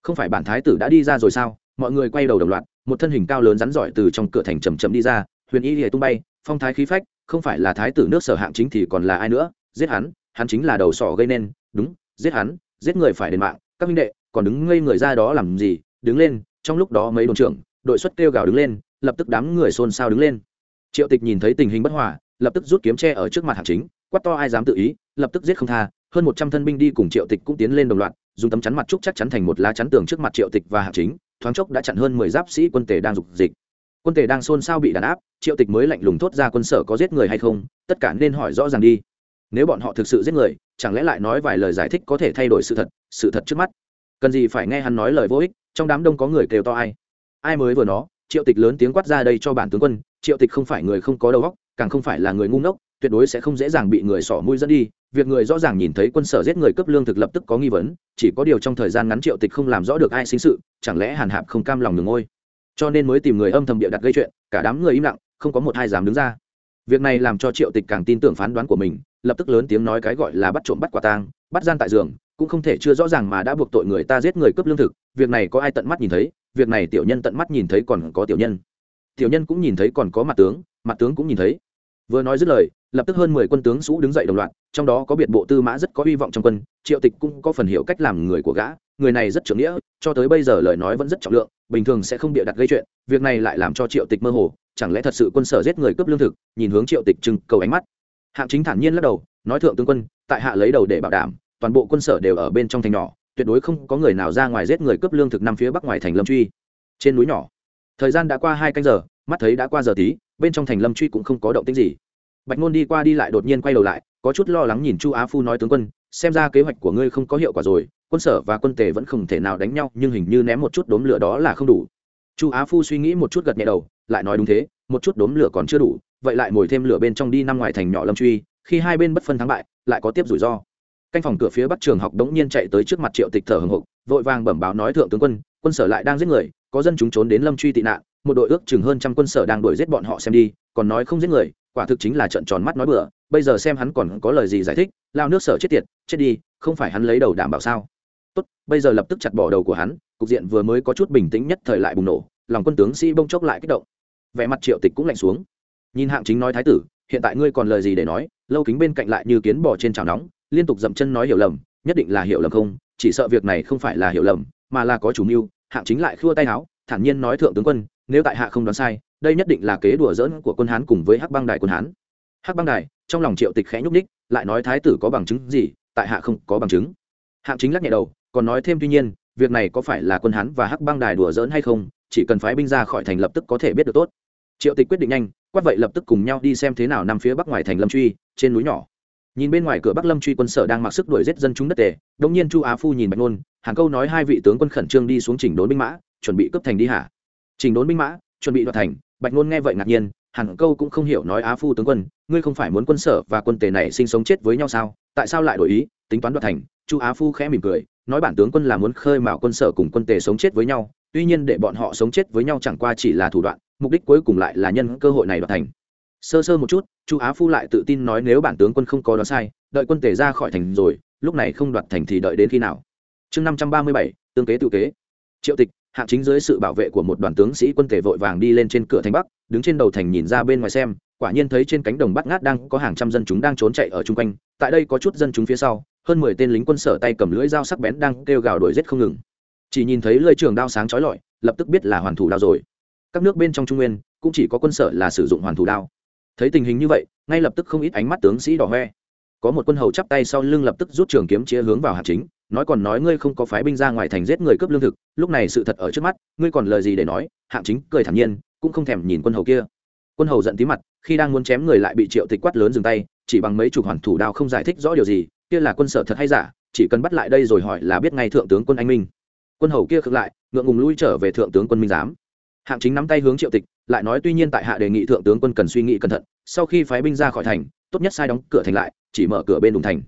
Không phải bản thái tử đã đi ra rồi sao? Mọi người quay đầu đồng loạt, một thân hình cao lớn rắn giỏi từ trong cửa thành chầm chậm đi ra huyền y lìa tung bay, phong thái khí phách, không phải là thái tử nước sở hạng chính thì còn là ai nữa? Giết hắn hắn chính là đầu sỏ gây nên. Đúng, giết hắn, giết người phải đền mạng. Các minh đệ, còn đứng ngây người ra đó làm gì? Đứng lên, trong lúc đó mấy đồn trưởng, đội xuất kêu gào đứng lên, lập tức đám người xôn xao đứng lên. Triệu tịch nhìn thấy tình hình bất hòa, lập tức rút kiếm tre ở trước mặt hạng chính, quát to ai dám tự ý, lập tức giết không tha. Hơn một trăm thân binh đi cùng triệu tịch cũng tiến lên đồng loạt, dùng tấm chắn mặt trúc chắc chắn thành một lá chắn tường trước mặt triệu tịch và hạng chính, thoáng chốc đã chặn hơn mười giáp sĩ quân tề đang dục dịch quân tề đang xôn xao bị đàn áp, triệu tịch mới lạnh lùng thốt ra quân sở có giết người hay không, tất cả nên hỏi rõ ràng đi. Nếu bọn họ thực sự giết người, chẳng lẽ lại nói vài lời giải thích có thể thay đổi sự thật sự thật trước mắt? Cần gì phải nghe hắn nói lời vô ích, trong đám đông có người kêu to ai? Ai mới vừa nó, triệu tịch lớn tiếng quát ra đây cho bản tướng quân, triệu tịch không phải người không có đầu óc, càng không phải là người ngu ngốc, tuyệt đối sẽ không dễ dàng bị người sỏ mũi dẫn đi. Việc người rõ ràng nhìn thấy quân sở giết người cấp lương thực lập tức có nghi vấn, chỉ có điều trong thời gian ngắn triệu tịch không làm rõ được ai sinh sự, chẳng lẽ hàn hạp không cam lòng đường ngôi? Cho nên mới tìm người âm thầm bịa đặt gây chuyện, cả đám người im lặng, không có một hai dám đứng ra. Việc này làm cho triệu tịch càng tin tưởng phán đoán của mình, lập tức lớn tiếng nói cái gọi là bắt trộm bắt quả tang, bắt gian tại giường, cũng không thể chưa rõ ràng mà đã buộc tội người ta giết người cướp lương thực, việc này có ai tận mắt nhìn thấy, việc này tiểu nhân tận mắt nhìn thấy còn có tiểu nhân. Tiểu nhân cũng nhìn thấy còn có mặt tướng mặt tướng cũng nhìn thấy. Vừa nói dứt lời lập tức hơn mười quân tướng sũ đứng dậy đồng loạt, trong đó có biệt bộ tư mã rất có hy vọng trong quân, triệu tịch cũng có phần hiểu cách làm người của gã, người này rất trưởng nghĩa, cho tới bây giờ lời nói vẫn rất trọng lượng, bình thường sẽ không bịa đặt gây chuyện, việc này lại làm cho triệu tịch mơ hồ, chẳng lẽ thật sự quân sở giết người cướp lương thực, nhìn hướng triệu tịch trưng cầu ánh mắt. Hạng chính thản nhiên lắc đầu, nói thượng tướng quân, tại hạ lấy đầu để bảo đảm, toàn bộ quân sở đều ở bên trong thành nhỏ, tuyệt đối không có người nào ra ngoài giết người cướp lương thực năm phía bắc ngoài thành lâm truy. Trên núi nhỏ, thời gian đã qua hai canh giờ, mắt thấy đã qua giờ tí, bên trong thành lâm truy cũng không có động tĩnh gì bạch ngôn đi qua đi lại đột nhiên quay đầu lại, có chút lo lắng nhìn chu á phu nói tướng quân, xem ra kế hoạch của ngươi không có hiệu quả rồi, quân sở và quân tề vẫn không thể nào đánh nhau, nhưng hình như ném một chút đốm lửa đó là không đủ. Chu á phu suy nghĩ một chút gật nhẹ đầu, lại nói đúng thế, một chút đốm lửa còn chưa đủ, vậy lại ngồi thêm lửa bên trong đi năm ngoài thành nhỏ lâm truy, khi hai bên bất phân thắng bại, lại có tiếp rủi ro. Canh phòng cửa phía bắc trường học đống nhiên chạy tới trước mặt triệu tịch thở hồng hộc, vội vàng bẩm báo nói thượng tướng quân quân sở lại đang giết người, có dân chúng trốn đến lâm truy tị nạn, một đội ước chừng hơn trăm quân sở đang đuổi giết bọn họ xem đi, còn nói không giết người quả thực chính là trận tròn mắt nói bừa, bây giờ xem hắn còn có lời gì giải thích, lao nước sở chết tiệt, chết đi, không phải hắn lấy đầu đảm bảo sao? Tốt, bây giờ lập tức chặt bỏ đầu của hắn, cục diện vừa mới có chút bình tĩnh nhất thời lại bùng nổ, lòng quân tướng sĩ bông chốc lại kích động. Vẻ mặt triệu tịch cũng lạnh xuống. Nhìn hạng chính nói thái tử, hiện tại ngươi còn lời gì để nói, lâu kính bên cạnh lại như kiến bò trên chảo nóng, liên tục dậm chân nói hiểu lầm, nhất định là hiểu lầm không, chỉ sợ việc này không phải là hiểu lầm, mà là có chủ mưu, hạng chính lại khua tay áo thản nhiên nói thượng tướng quân nếu tại hạ không đoán sai, đây nhất định là kế đùa dỡn của quân hán cùng với hắc băng đài quân hán. Hắc băng đài, trong lòng triệu tịch khẽ nhúc ních lại nói thái tử có bằng chứng gì, tại hạ không có bằng chứng. Hạng chính lắc nhẹ đầu, còn nói thêm tuy nhiên, việc này có phải là quân hán và hắc băng đài đùa dỡn hay không, chỉ cần phái binh ra khỏi thành lập tức có thể biết được tốt. Triệu tịch quyết định nhanh, quát vậy lập tức cùng nhau đi xem thế nào nằm phía bắc ngoài thành lâm truy, trên núi nhỏ. Nhìn bên ngoài cửa bắc lâm truy quân sở đang mặc sức đuổi giết dân chúng đất tề đông nhiên chu á phu nhìn bạch nôn, hàng câu nói hai vị tướng quân khẩn trương đi xuống chỉnh đốn binh mã, chuẩn bị cướp thành đi hả? Chỉnh đốn binh mã, chuẩn bị đoạt thành, bạch nôn nghe vậy ngạc nhiên hàng câu cũng không hiểu nói á phu tướng quân, ngươi không phải muốn quân sở và quân tề này sinh sống chết với nhau sao? Tại sao lại đổi ý, tính toán đoạt thành? Chu á phu khẽ mỉm cười, nói bản tướng quân là muốn khơi mào quân sở cùng quân tề sống chết với nhau, tuy nhiên để bọn họ sống chết với nhau chẳng qua chỉ là thủ đoạn, mục đích cuối cùng lại là nhân cơ hội này đoạt thành. Sơ sơ một chút, chu á phu lại tự tin nói nếu bản tướng quân không có đoán sai, đợi quân tề ra khỏi thành rồi, lúc này không đoạt thành thì đợi đến khi nào? Chương năm trăm ba mươi bảy, tương kế tự kế. Triệu tịch hạng chính dưới sự bảo vệ của một đoàn tướng sĩ quân thể vội vàng đi lên trên cửa thành bắc, đứng trên đầu thành nhìn ra bên ngoài xem, quả nhiên thấy trên cánh đồng bắt ngát đang có hàng trăm dân chúng đang trốn chạy ở chung quanh. Tại đây có chút dân chúng phía sau, hơn mười tên lính quân sở tay cầm lưỡi dao sắc bén đang kêu gào đuổi giết không ngừng. Chỉ nhìn thấy lưỡi trường đao sáng chói lọi, lập tức biết là hoàn thủ đao rồi. Các nước bên trong trung nguyên, cũng chỉ có quân sở là sử dụng hoàn thủ đao. Thấy tình hình như vậy, ngay lập tức không ít ánh mắt tướng sĩ đỏ hoe. Có một quân hầu chắp tay sau lưng lập tức rút trường kiếm chia hướng vào hạng chính nói còn nói ngươi không có phái binh ra ngoài thành giết người cướp lương thực, lúc này sự thật ở trước mắt, ngươi còn lời gì để nói, hạng chính cười thản nhiên, cũng không thèm nhìn quân hầu kia. Quân hầu giận tí mặt, khi đang muốn chém người lại bị triệu tịch quát lớn dừng tay, chỉ bằng mấy chục hoàn thủ đao không giải thích rõ điều gì, kia là quân sở thật hay giả, chỉ cần bắt lại đây rồi hỏi là biết ngay thượng tướng quân anh minh. Quân hầu kia khựng lại, ngượng ngùng lui trở về thượng tướng quân minh giám. Hạng chính nắm tay hướng triệu tịch, lại nói tuy nhiên tại hạ đề nghị thượng tướng quân cần suy nghĩ cẩn thận, sau khi phái binh ra khỏi thành, tốt nhất sai đóng cửa thành lại, chỉ mở cửa bên đùng thành.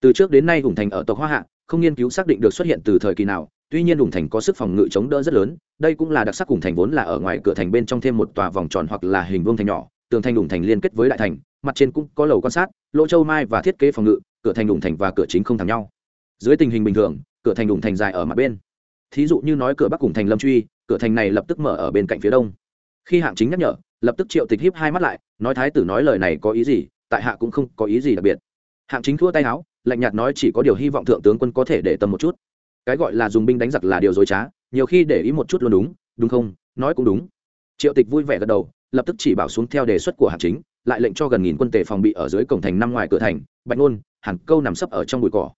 Từ trước đến nay hùng thành ở tộc hoa hạ không nghiên cứu xác định được xuất hiện từ thời kỳ nào, tuy nhiên hùng thành có sức phòng ngự chống đỡ rất lớn, đây cũng là đặc sắc cùng thành vốn là ở ngoài cửa thành bên trong thêm một tòa vòng tròn hoặc là hình vuông thành nhỏ, tường thành hùng thành liên kết với đại thành, mặt trên cũng có lầu quan sát, lỗ châu mai và thiết kế phòng ngự, cửa thành hùng thành và cửa chính không thẳng nhau. Dưới tình hình bình thường, cửa thành hùng thành dài ở mặt bên. Thí dụ như nói cửa bắc cùng thành lâm truy, cửa thành này lập tức mở ở bên cạnh phía đông. Khi hạng chính nhắc nhở, lập tức triệu tịch hiếp hai mắt lại, nói thái tử nói lời này có ý gì, tại hạ cũng không có ý gì đặc biệt. Hạng chính thua tay áo lạnh nhạt nói chỉ có điều hy vọng thượng tướng quân có thể để tâm một chút. Cái gọi là dùng binh đánh giặc là điều dối trá, nhiều khi để ý một chút luôn đúng đúng không? Nói cũng đúng. Triệu tịch vui vẻ gật đầu, lập tức chỉ bảo xuống theo đề xuất của hạng chính, lại lệnh cho gần nghìn quân tề phòng bị ở dưới cổng thành năm ngoài cửa thành, bạch ngôn hẳn câu nằm sấp ở trong bụi cỏ.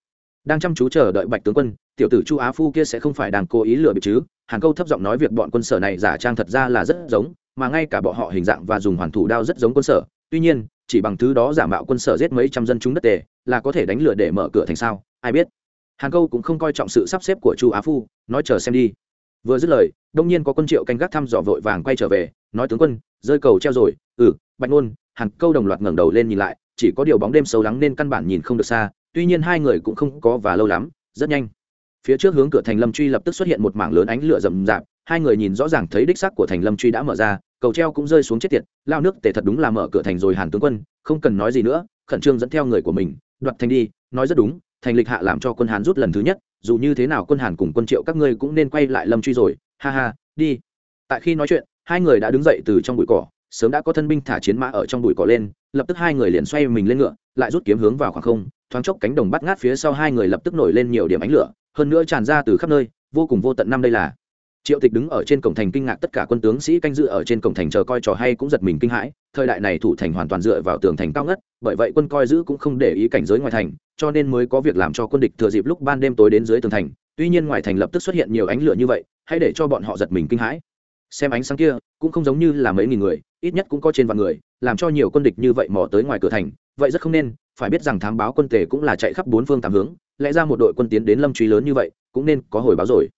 Đang chăm chú chờ đợi bạch tướng quân, tiểu tử chu á phu kia sẽ không phải đang cố ý lừa bịp chứ? Hàn câu thấp giọng nói việc bọn quân sở này giả trang thật ra là rất giống, mà ngay cả bọn họ hình dạng và dùng hoàn thủ đao rất giống quân sở. Tuy nhiên, chỉ bằng thứ đó giả mạo quân sở giết mấy trăm dân chúng đất tề là có thể đánh lửa để mở cửa thành sao? Ai biết? Hàn câu cũng không coi trọng sự sắp xếp của chu á phu, nói chờ xem đi. Vừa dứt lời, đông nhiên có quân triệu canh gác thăm dò vội vàng quay trở về, nói tướng quân, rơi cầu treo rồi. Ừ bạch ngôn hàn câu đồng loạt ngẩng đầu lên nhìn lại, chỉ có điều bóng đêm sâu lắng nên căn bản nhìn không được xa, tuy nhiên hai người cũng không có và lâu lắm, rất nhanh. Phía trước hướng cửa thành lâm truy lập tức xuất hiện một mảng lớn ánh lửa rầm rạp, hai người nhìn rõ ràng thấy đích xác của thành lâm truy đã mở ra, cầu treo cũng rơi xuống chết tiệt, lao nước tề thật đúng là mở cửa thành rồi hàn tướng quân, không cần nói gì nữa, khẩn trương dẫn theo người của mình đoạt thành đi, nói rất đúng, thành lịch hạ làm cho quân hàn rút lần thứ nhất, dù như thế nào quân hàn cùng quân triệu các ngươi cũng nên quay lại lâm truy rồi, ha ha, đi. Tại khi nói chuyện, hai người đã đứng dậy từ trong bụi cỏ, sớm đã có thân binh thả chiến mã ở trong bụi cỏ lên, lập tức hai người liền xoay mình lên ngựa, lại rút kiếm hướng vào khoảng không, thoáng chốc cánh đồng bắt ngát phía sau hai người lập tức nổi lên nhiều điểm ánh lửa, hơn nữa tràn ra từ khắp nơi, vô cùng vô tận năm đây là triệu tịch đứng ở trên cổng thành kinh ngạc tất cả quân tướng sĩ canh dự ở trên cổng thành chờ coi trò hay cũng giật mình kinh hãi, thời đại này thủ thành hoàn toàn dựa vào tường thành cao ngất, bởi vậy quân coi giữ cũng không để ý cảnh giới ngoài thành, cho nên mới có việc làm cho quân địch thừa dịp lúc ban đêm tối đến dưới tường thành. Tuy nhiên ngoài thành lập tức xuất hiện nhiều ánh lửa như vậy, hãy để cho bọn họ giật mình kinh hãi. Xem ánh sáng kia, cũng không giống như là mấy nghìn người, ít nhất cũng có trên vạn người, làm cho nhiều quân địch như vậy mò tới ngoài cửa thành, vậy rất không nên, phải biết rằng thám báo quân tề cũng là chạy khắp bốn phương tám hướng, lẽ ra một đội quân tiến đến lâm truy lớn như vậy, cũng nên có hồi báo rồi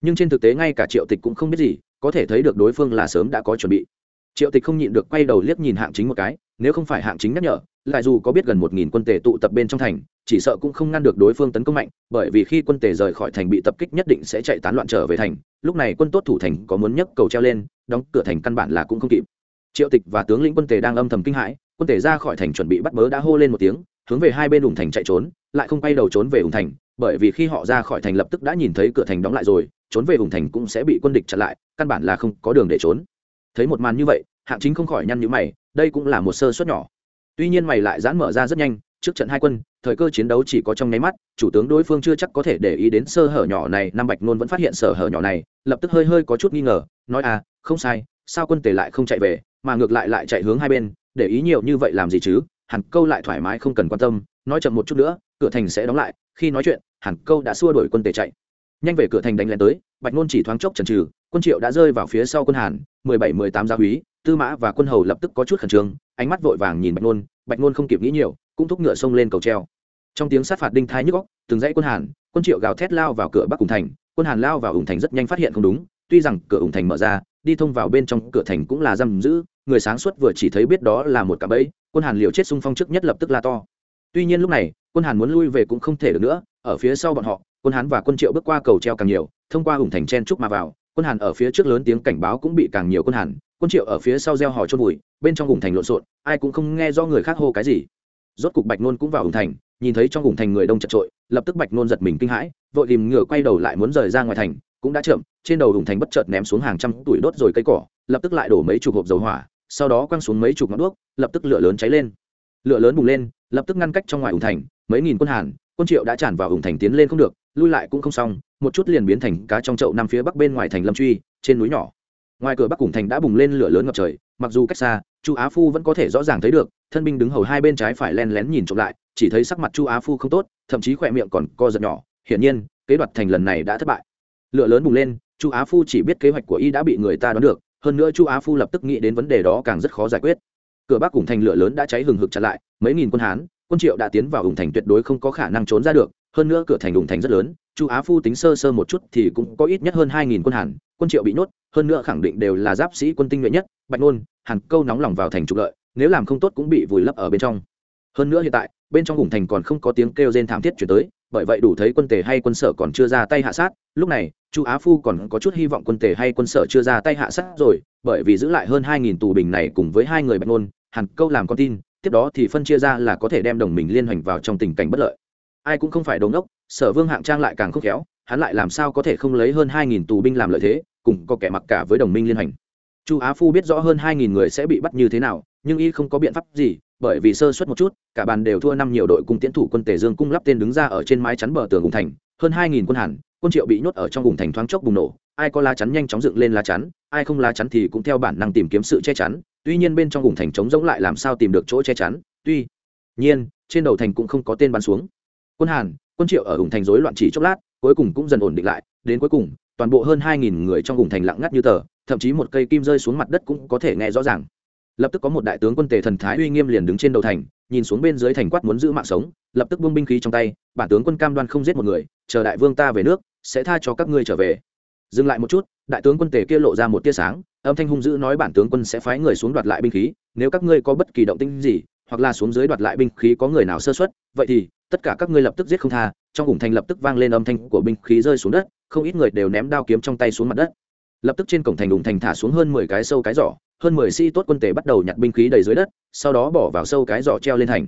nhưng trên thực tế ngay cả triệu tịch cũng không biết gì, có thể thấy được đối phương là sớm đã có chuẩn bị. Triệu tịch không nhịn được quay đầu liếc nhìn hạng chính một cái, nếu không phải hạng chính nhắc nhở, lại dù có biết gần một nghìn quân tề tụ tập bên trong thành, chỉ sợ cũng không ngăn được đối phương tấn công mạnh, bởi vì khi quân tề rời khỏi thành bị tập kích nhất định sẽ chạy tán loạn trở về thành, lúc này quân tốt thủ thành có muốn nhấc cầu treo lên, đóng cửa thành căn bản là cũng không kịp. Triệu tịch và tướng lĩnh quân tề đang âm thầm kinh hãi, quân tề ra khỏi thành chuẩn bị bắt bớ đã hô lên một tiếng, hướng về hai bên ủng thành chạy trốn, lại không quay đầu trốn về ủng thành bởi vì khi họ ra khỏi thành lập tức đã nhìn thấy cửa thành đóng lại rồi, trốn về hùng thành cũng sẽ bị quân địch chặn lại, căn bản là không có đường để trốn. Thấy một màn như vậy, hạng chính không khỏi nhăn nhữ mày, đây cũng là một sơ suất nhỏ. Tuy nhiên mày lại giãn mở ra rất nhanh, trước trận hai quân, thời cơ chiến đấu chỉ có trong nháy mắt, chủ tướng đối phương chưa chắc có thể để ý đến sơ hở nhỏ này nam bạch nôn vẫn phát hiện sơ hở nhỏ này, lập tức hơi hơi có chút nghi ngờ, nói à không sai, sao quân tề lại không chạy về, mà ngược lại lại chạy hướng hai bên, để ý nhiều như vậy làm gì chứ, hẳn câu lại thoải mái không cần quan tâm, nói chậm một chút nữa, cửa thành sẽ đóng lại, khi nói chuyện Hàn câu đã xua đuổi quân tề chạy. Nhanh về cửa thành đánh lên tới, bạch nôn chỉ thoáng chốc trần trừ quân triệu đã rơi vào phía sau quân hàn, mười bảy, mười tám gia húy, tư mã và quân hầu lập tức có chút khẩn trương, ánh mắt vội vàng nhìn bạch nôn bạch nôn không kịp nghĩ nhiều, cũng thúc ngựa xông lên cầu treo. Trong tiếng sát phạt đinh thái nhức góc từng dãy quân hàn, quân triệu gào thét lao vào cửa bắc cùng thành, quân hàn lao vào ủng thành rất nhanh phát hiện không đúng, tuy rằng cửa ủng thành mở ra, đi thông vào bên trong cửa thành cũng là giam giữ, người sáng suốt vừa chỉ thấy biết đó là một cạm bẫy, quân hàn liều chết xung phong trước nhất lập tức la to. Tuy nhiên lúc này quân hàn muốn lui về cũng không thể được nữa, ở phía sau bọn họ, quân hán và quân triệu bước qua cầu treo càng nhiều, thông qua hùng thành chen trúc mà vào, quân hàn ở phía trước lớn tiếng cảnh báo cũng bị càng nhiều quân hàn, quân triệu ở phía sau gieo hò chôn bụi bên trong hùng thành lộn xộn, ai cũng không nghe do người khác hô cái gì. Rốt cục bạch nôn cũng vào hùng thành, nhìn thấy trong hùng thành người đông chật trội, lập tức bạch nôn giật mình kinh hãi, vội tìm ngựa quay đầu lại muốn rời ra ngoài thành, cũng đã chậm, trên đầu hùng thành bất chợt ném xuống hàng trăm tuổi đốt rồi cây cỏ, lập tức lại đổ mấy chục hộp dầu hỏa, sau đó quăng xuống mấy chục ngọn đuốc, lập tức lửa lớn cháy lên. Lửa lớn bùng lên, lập tức ngăn cách trong ngoài hùng thành mấy nghìn quân hàn, quân triệu đã tràn vào ủng thành tiến lên không được, lui lại cũng không xong, một chút liền biến thành cá trong chậu năm phía bắc bên ngoài thành lâm truy, trên núi nhỏ. Ngoài cửa bắc cùng thành đã bùng lên lửa lớn ngập trời, mặc dù cách xa, chu á phu vẫn có thể rõ ràng thấy được, thân binh đứng hầu hai bên trái phải len lén nhìn trộm lại, chỉ thấy sắc mặt chu á phu không tốt, thậm chí khỏe miệng còn co giật nhỏ, hiển nhiên, kế đoạt thành lần này đã thất bại. Lửa lớn bùng lên, chu á phu chỉ biết kế hoạch của y đã bị người ta đoán được, hơn nữa chu á phu lập tức nghĩ đến vấn đề đó càng rất khó giải quyết. Cửa bắc cùng thành lửa lớn đã cháy hừng hực chặn lại, mấy nghìn quân hán quân triệu đã tiến vào ủng thành tuyệt đối không có khả năng trốn ra được, hơn nữa cửa thành ủng thành rất lớn, chu á phu tính sơ sơ một chút thì cũng có ít nhất hơn hai nghìn quân hàn, quân triệu bị nhốt, hơn nữa khẳng định đều là giáp sĩ quân tinh nhuệ nhất, bạch ngôn hàn câu nóng lòng vào thành trục lợi, nếu làm không tốt cũng bị vùi lấp ở bên trong. Hơn nữa hiện tại, bên trong ủng thành còn không có tiếng kêu rên thảm thiết chuyển tới, bởi vậy đủ thấy quân tề hay quân sở còn chưa ra tay hạ sát, lúc này, chu á phu còn có chút hy vọng quân tề hay quân sở chưa ra tay hạ sát rồi, bởi vì giữ lại hơn hai nghìn tù bình này cùng với hai người bạch ngôn hàn câu làm con tin tiếp đó thì phân chia ra là có thể đem đồng mình liên hoành vào trong tình cảnh bất lợi. Ai cũng không phải đống đốc sở vương hạng trang lại càng khốc khéo, hắn lại làm sao có thể không lấy hơn hai nghìn tù binh làm lợi thế, cùng có kẻ mặc cả với đồng minh liên hành chu á phu biết rõ hơn hai nghìn người sẽ bị bắt như thế nào, nhưng y không có biện pháp gì, bởi vì sơ suất một chút, cả bàn đều thua năm nhiều đội cung tiến thủ quân tề dương cung lắp tên đứng ra ở trên mái chắn bờ tường ủng thành, hơn hai nghìn quân hàn, quân triệu bị nhốt ở trong vùng thành thoáng chốc bùng nổ, ai có lá chắn nhanh chóng dựng lên lá chắn, ai không lá chắn thì cũng theo bản năng tìm kiếm sự che chắn tuy nhiên bên trong vùng thành trống rỗng lại làm sao tìm được chỗ che chắn, tuy nhiên, trên đầu thành cũng không có tên bắn xuống. Quân hàn, quân triệu ở vùng thành rối loạn chỉ chốc lát, cuối cùng cũng dần ổn định lại, đến cuối cùng, toàn bộ hơn hai nghìn người trong vùng thành lặng ngắt như tờ, thậm chí một cây kim rơi xuống mặt đất cũng có thể nghe rõ ràng. Lập tức có một đại tướng quân tề thần thái uy nghiêm liền đứng trên đầu thành, nhìn xuống bên dưới thành quát muốn giữ mạng sống, lập tức buông binh khí trong tay, bản tướng quân cam đoan không giết một người, chờ đại vương ta về nước, sẽ tha cho các ngươi trở về dừng lại một chút, đại tướng quân tề kia lộ ra một tia sáng, âm thanh hung dữ nói bản tướng quân sẽ phái người xuống đoạt lại binh khí, nếu các ngươi có bất kỳ động tĩnh gì, hoặc là xuống dưới đoạt lại binh khí có người nào sơ xuất vậy thì, tất cả các ngươi lập tức giết không tha, trong ủng thành lập tức vang lên âm thanh của binh khí rơi xuống đất, không ít người đều ném đao kiếm trong tay xuống mặt đất. Lập tức trên cổng thành ủng thành thả xuống hơn mười cái sâu cái giỏ, hơn mười sĩ tốt quân tề bắt đầu nhặt binh khí đầy dưới đất, sau đó bỏ vào sâu cái giỏ treo lên thành.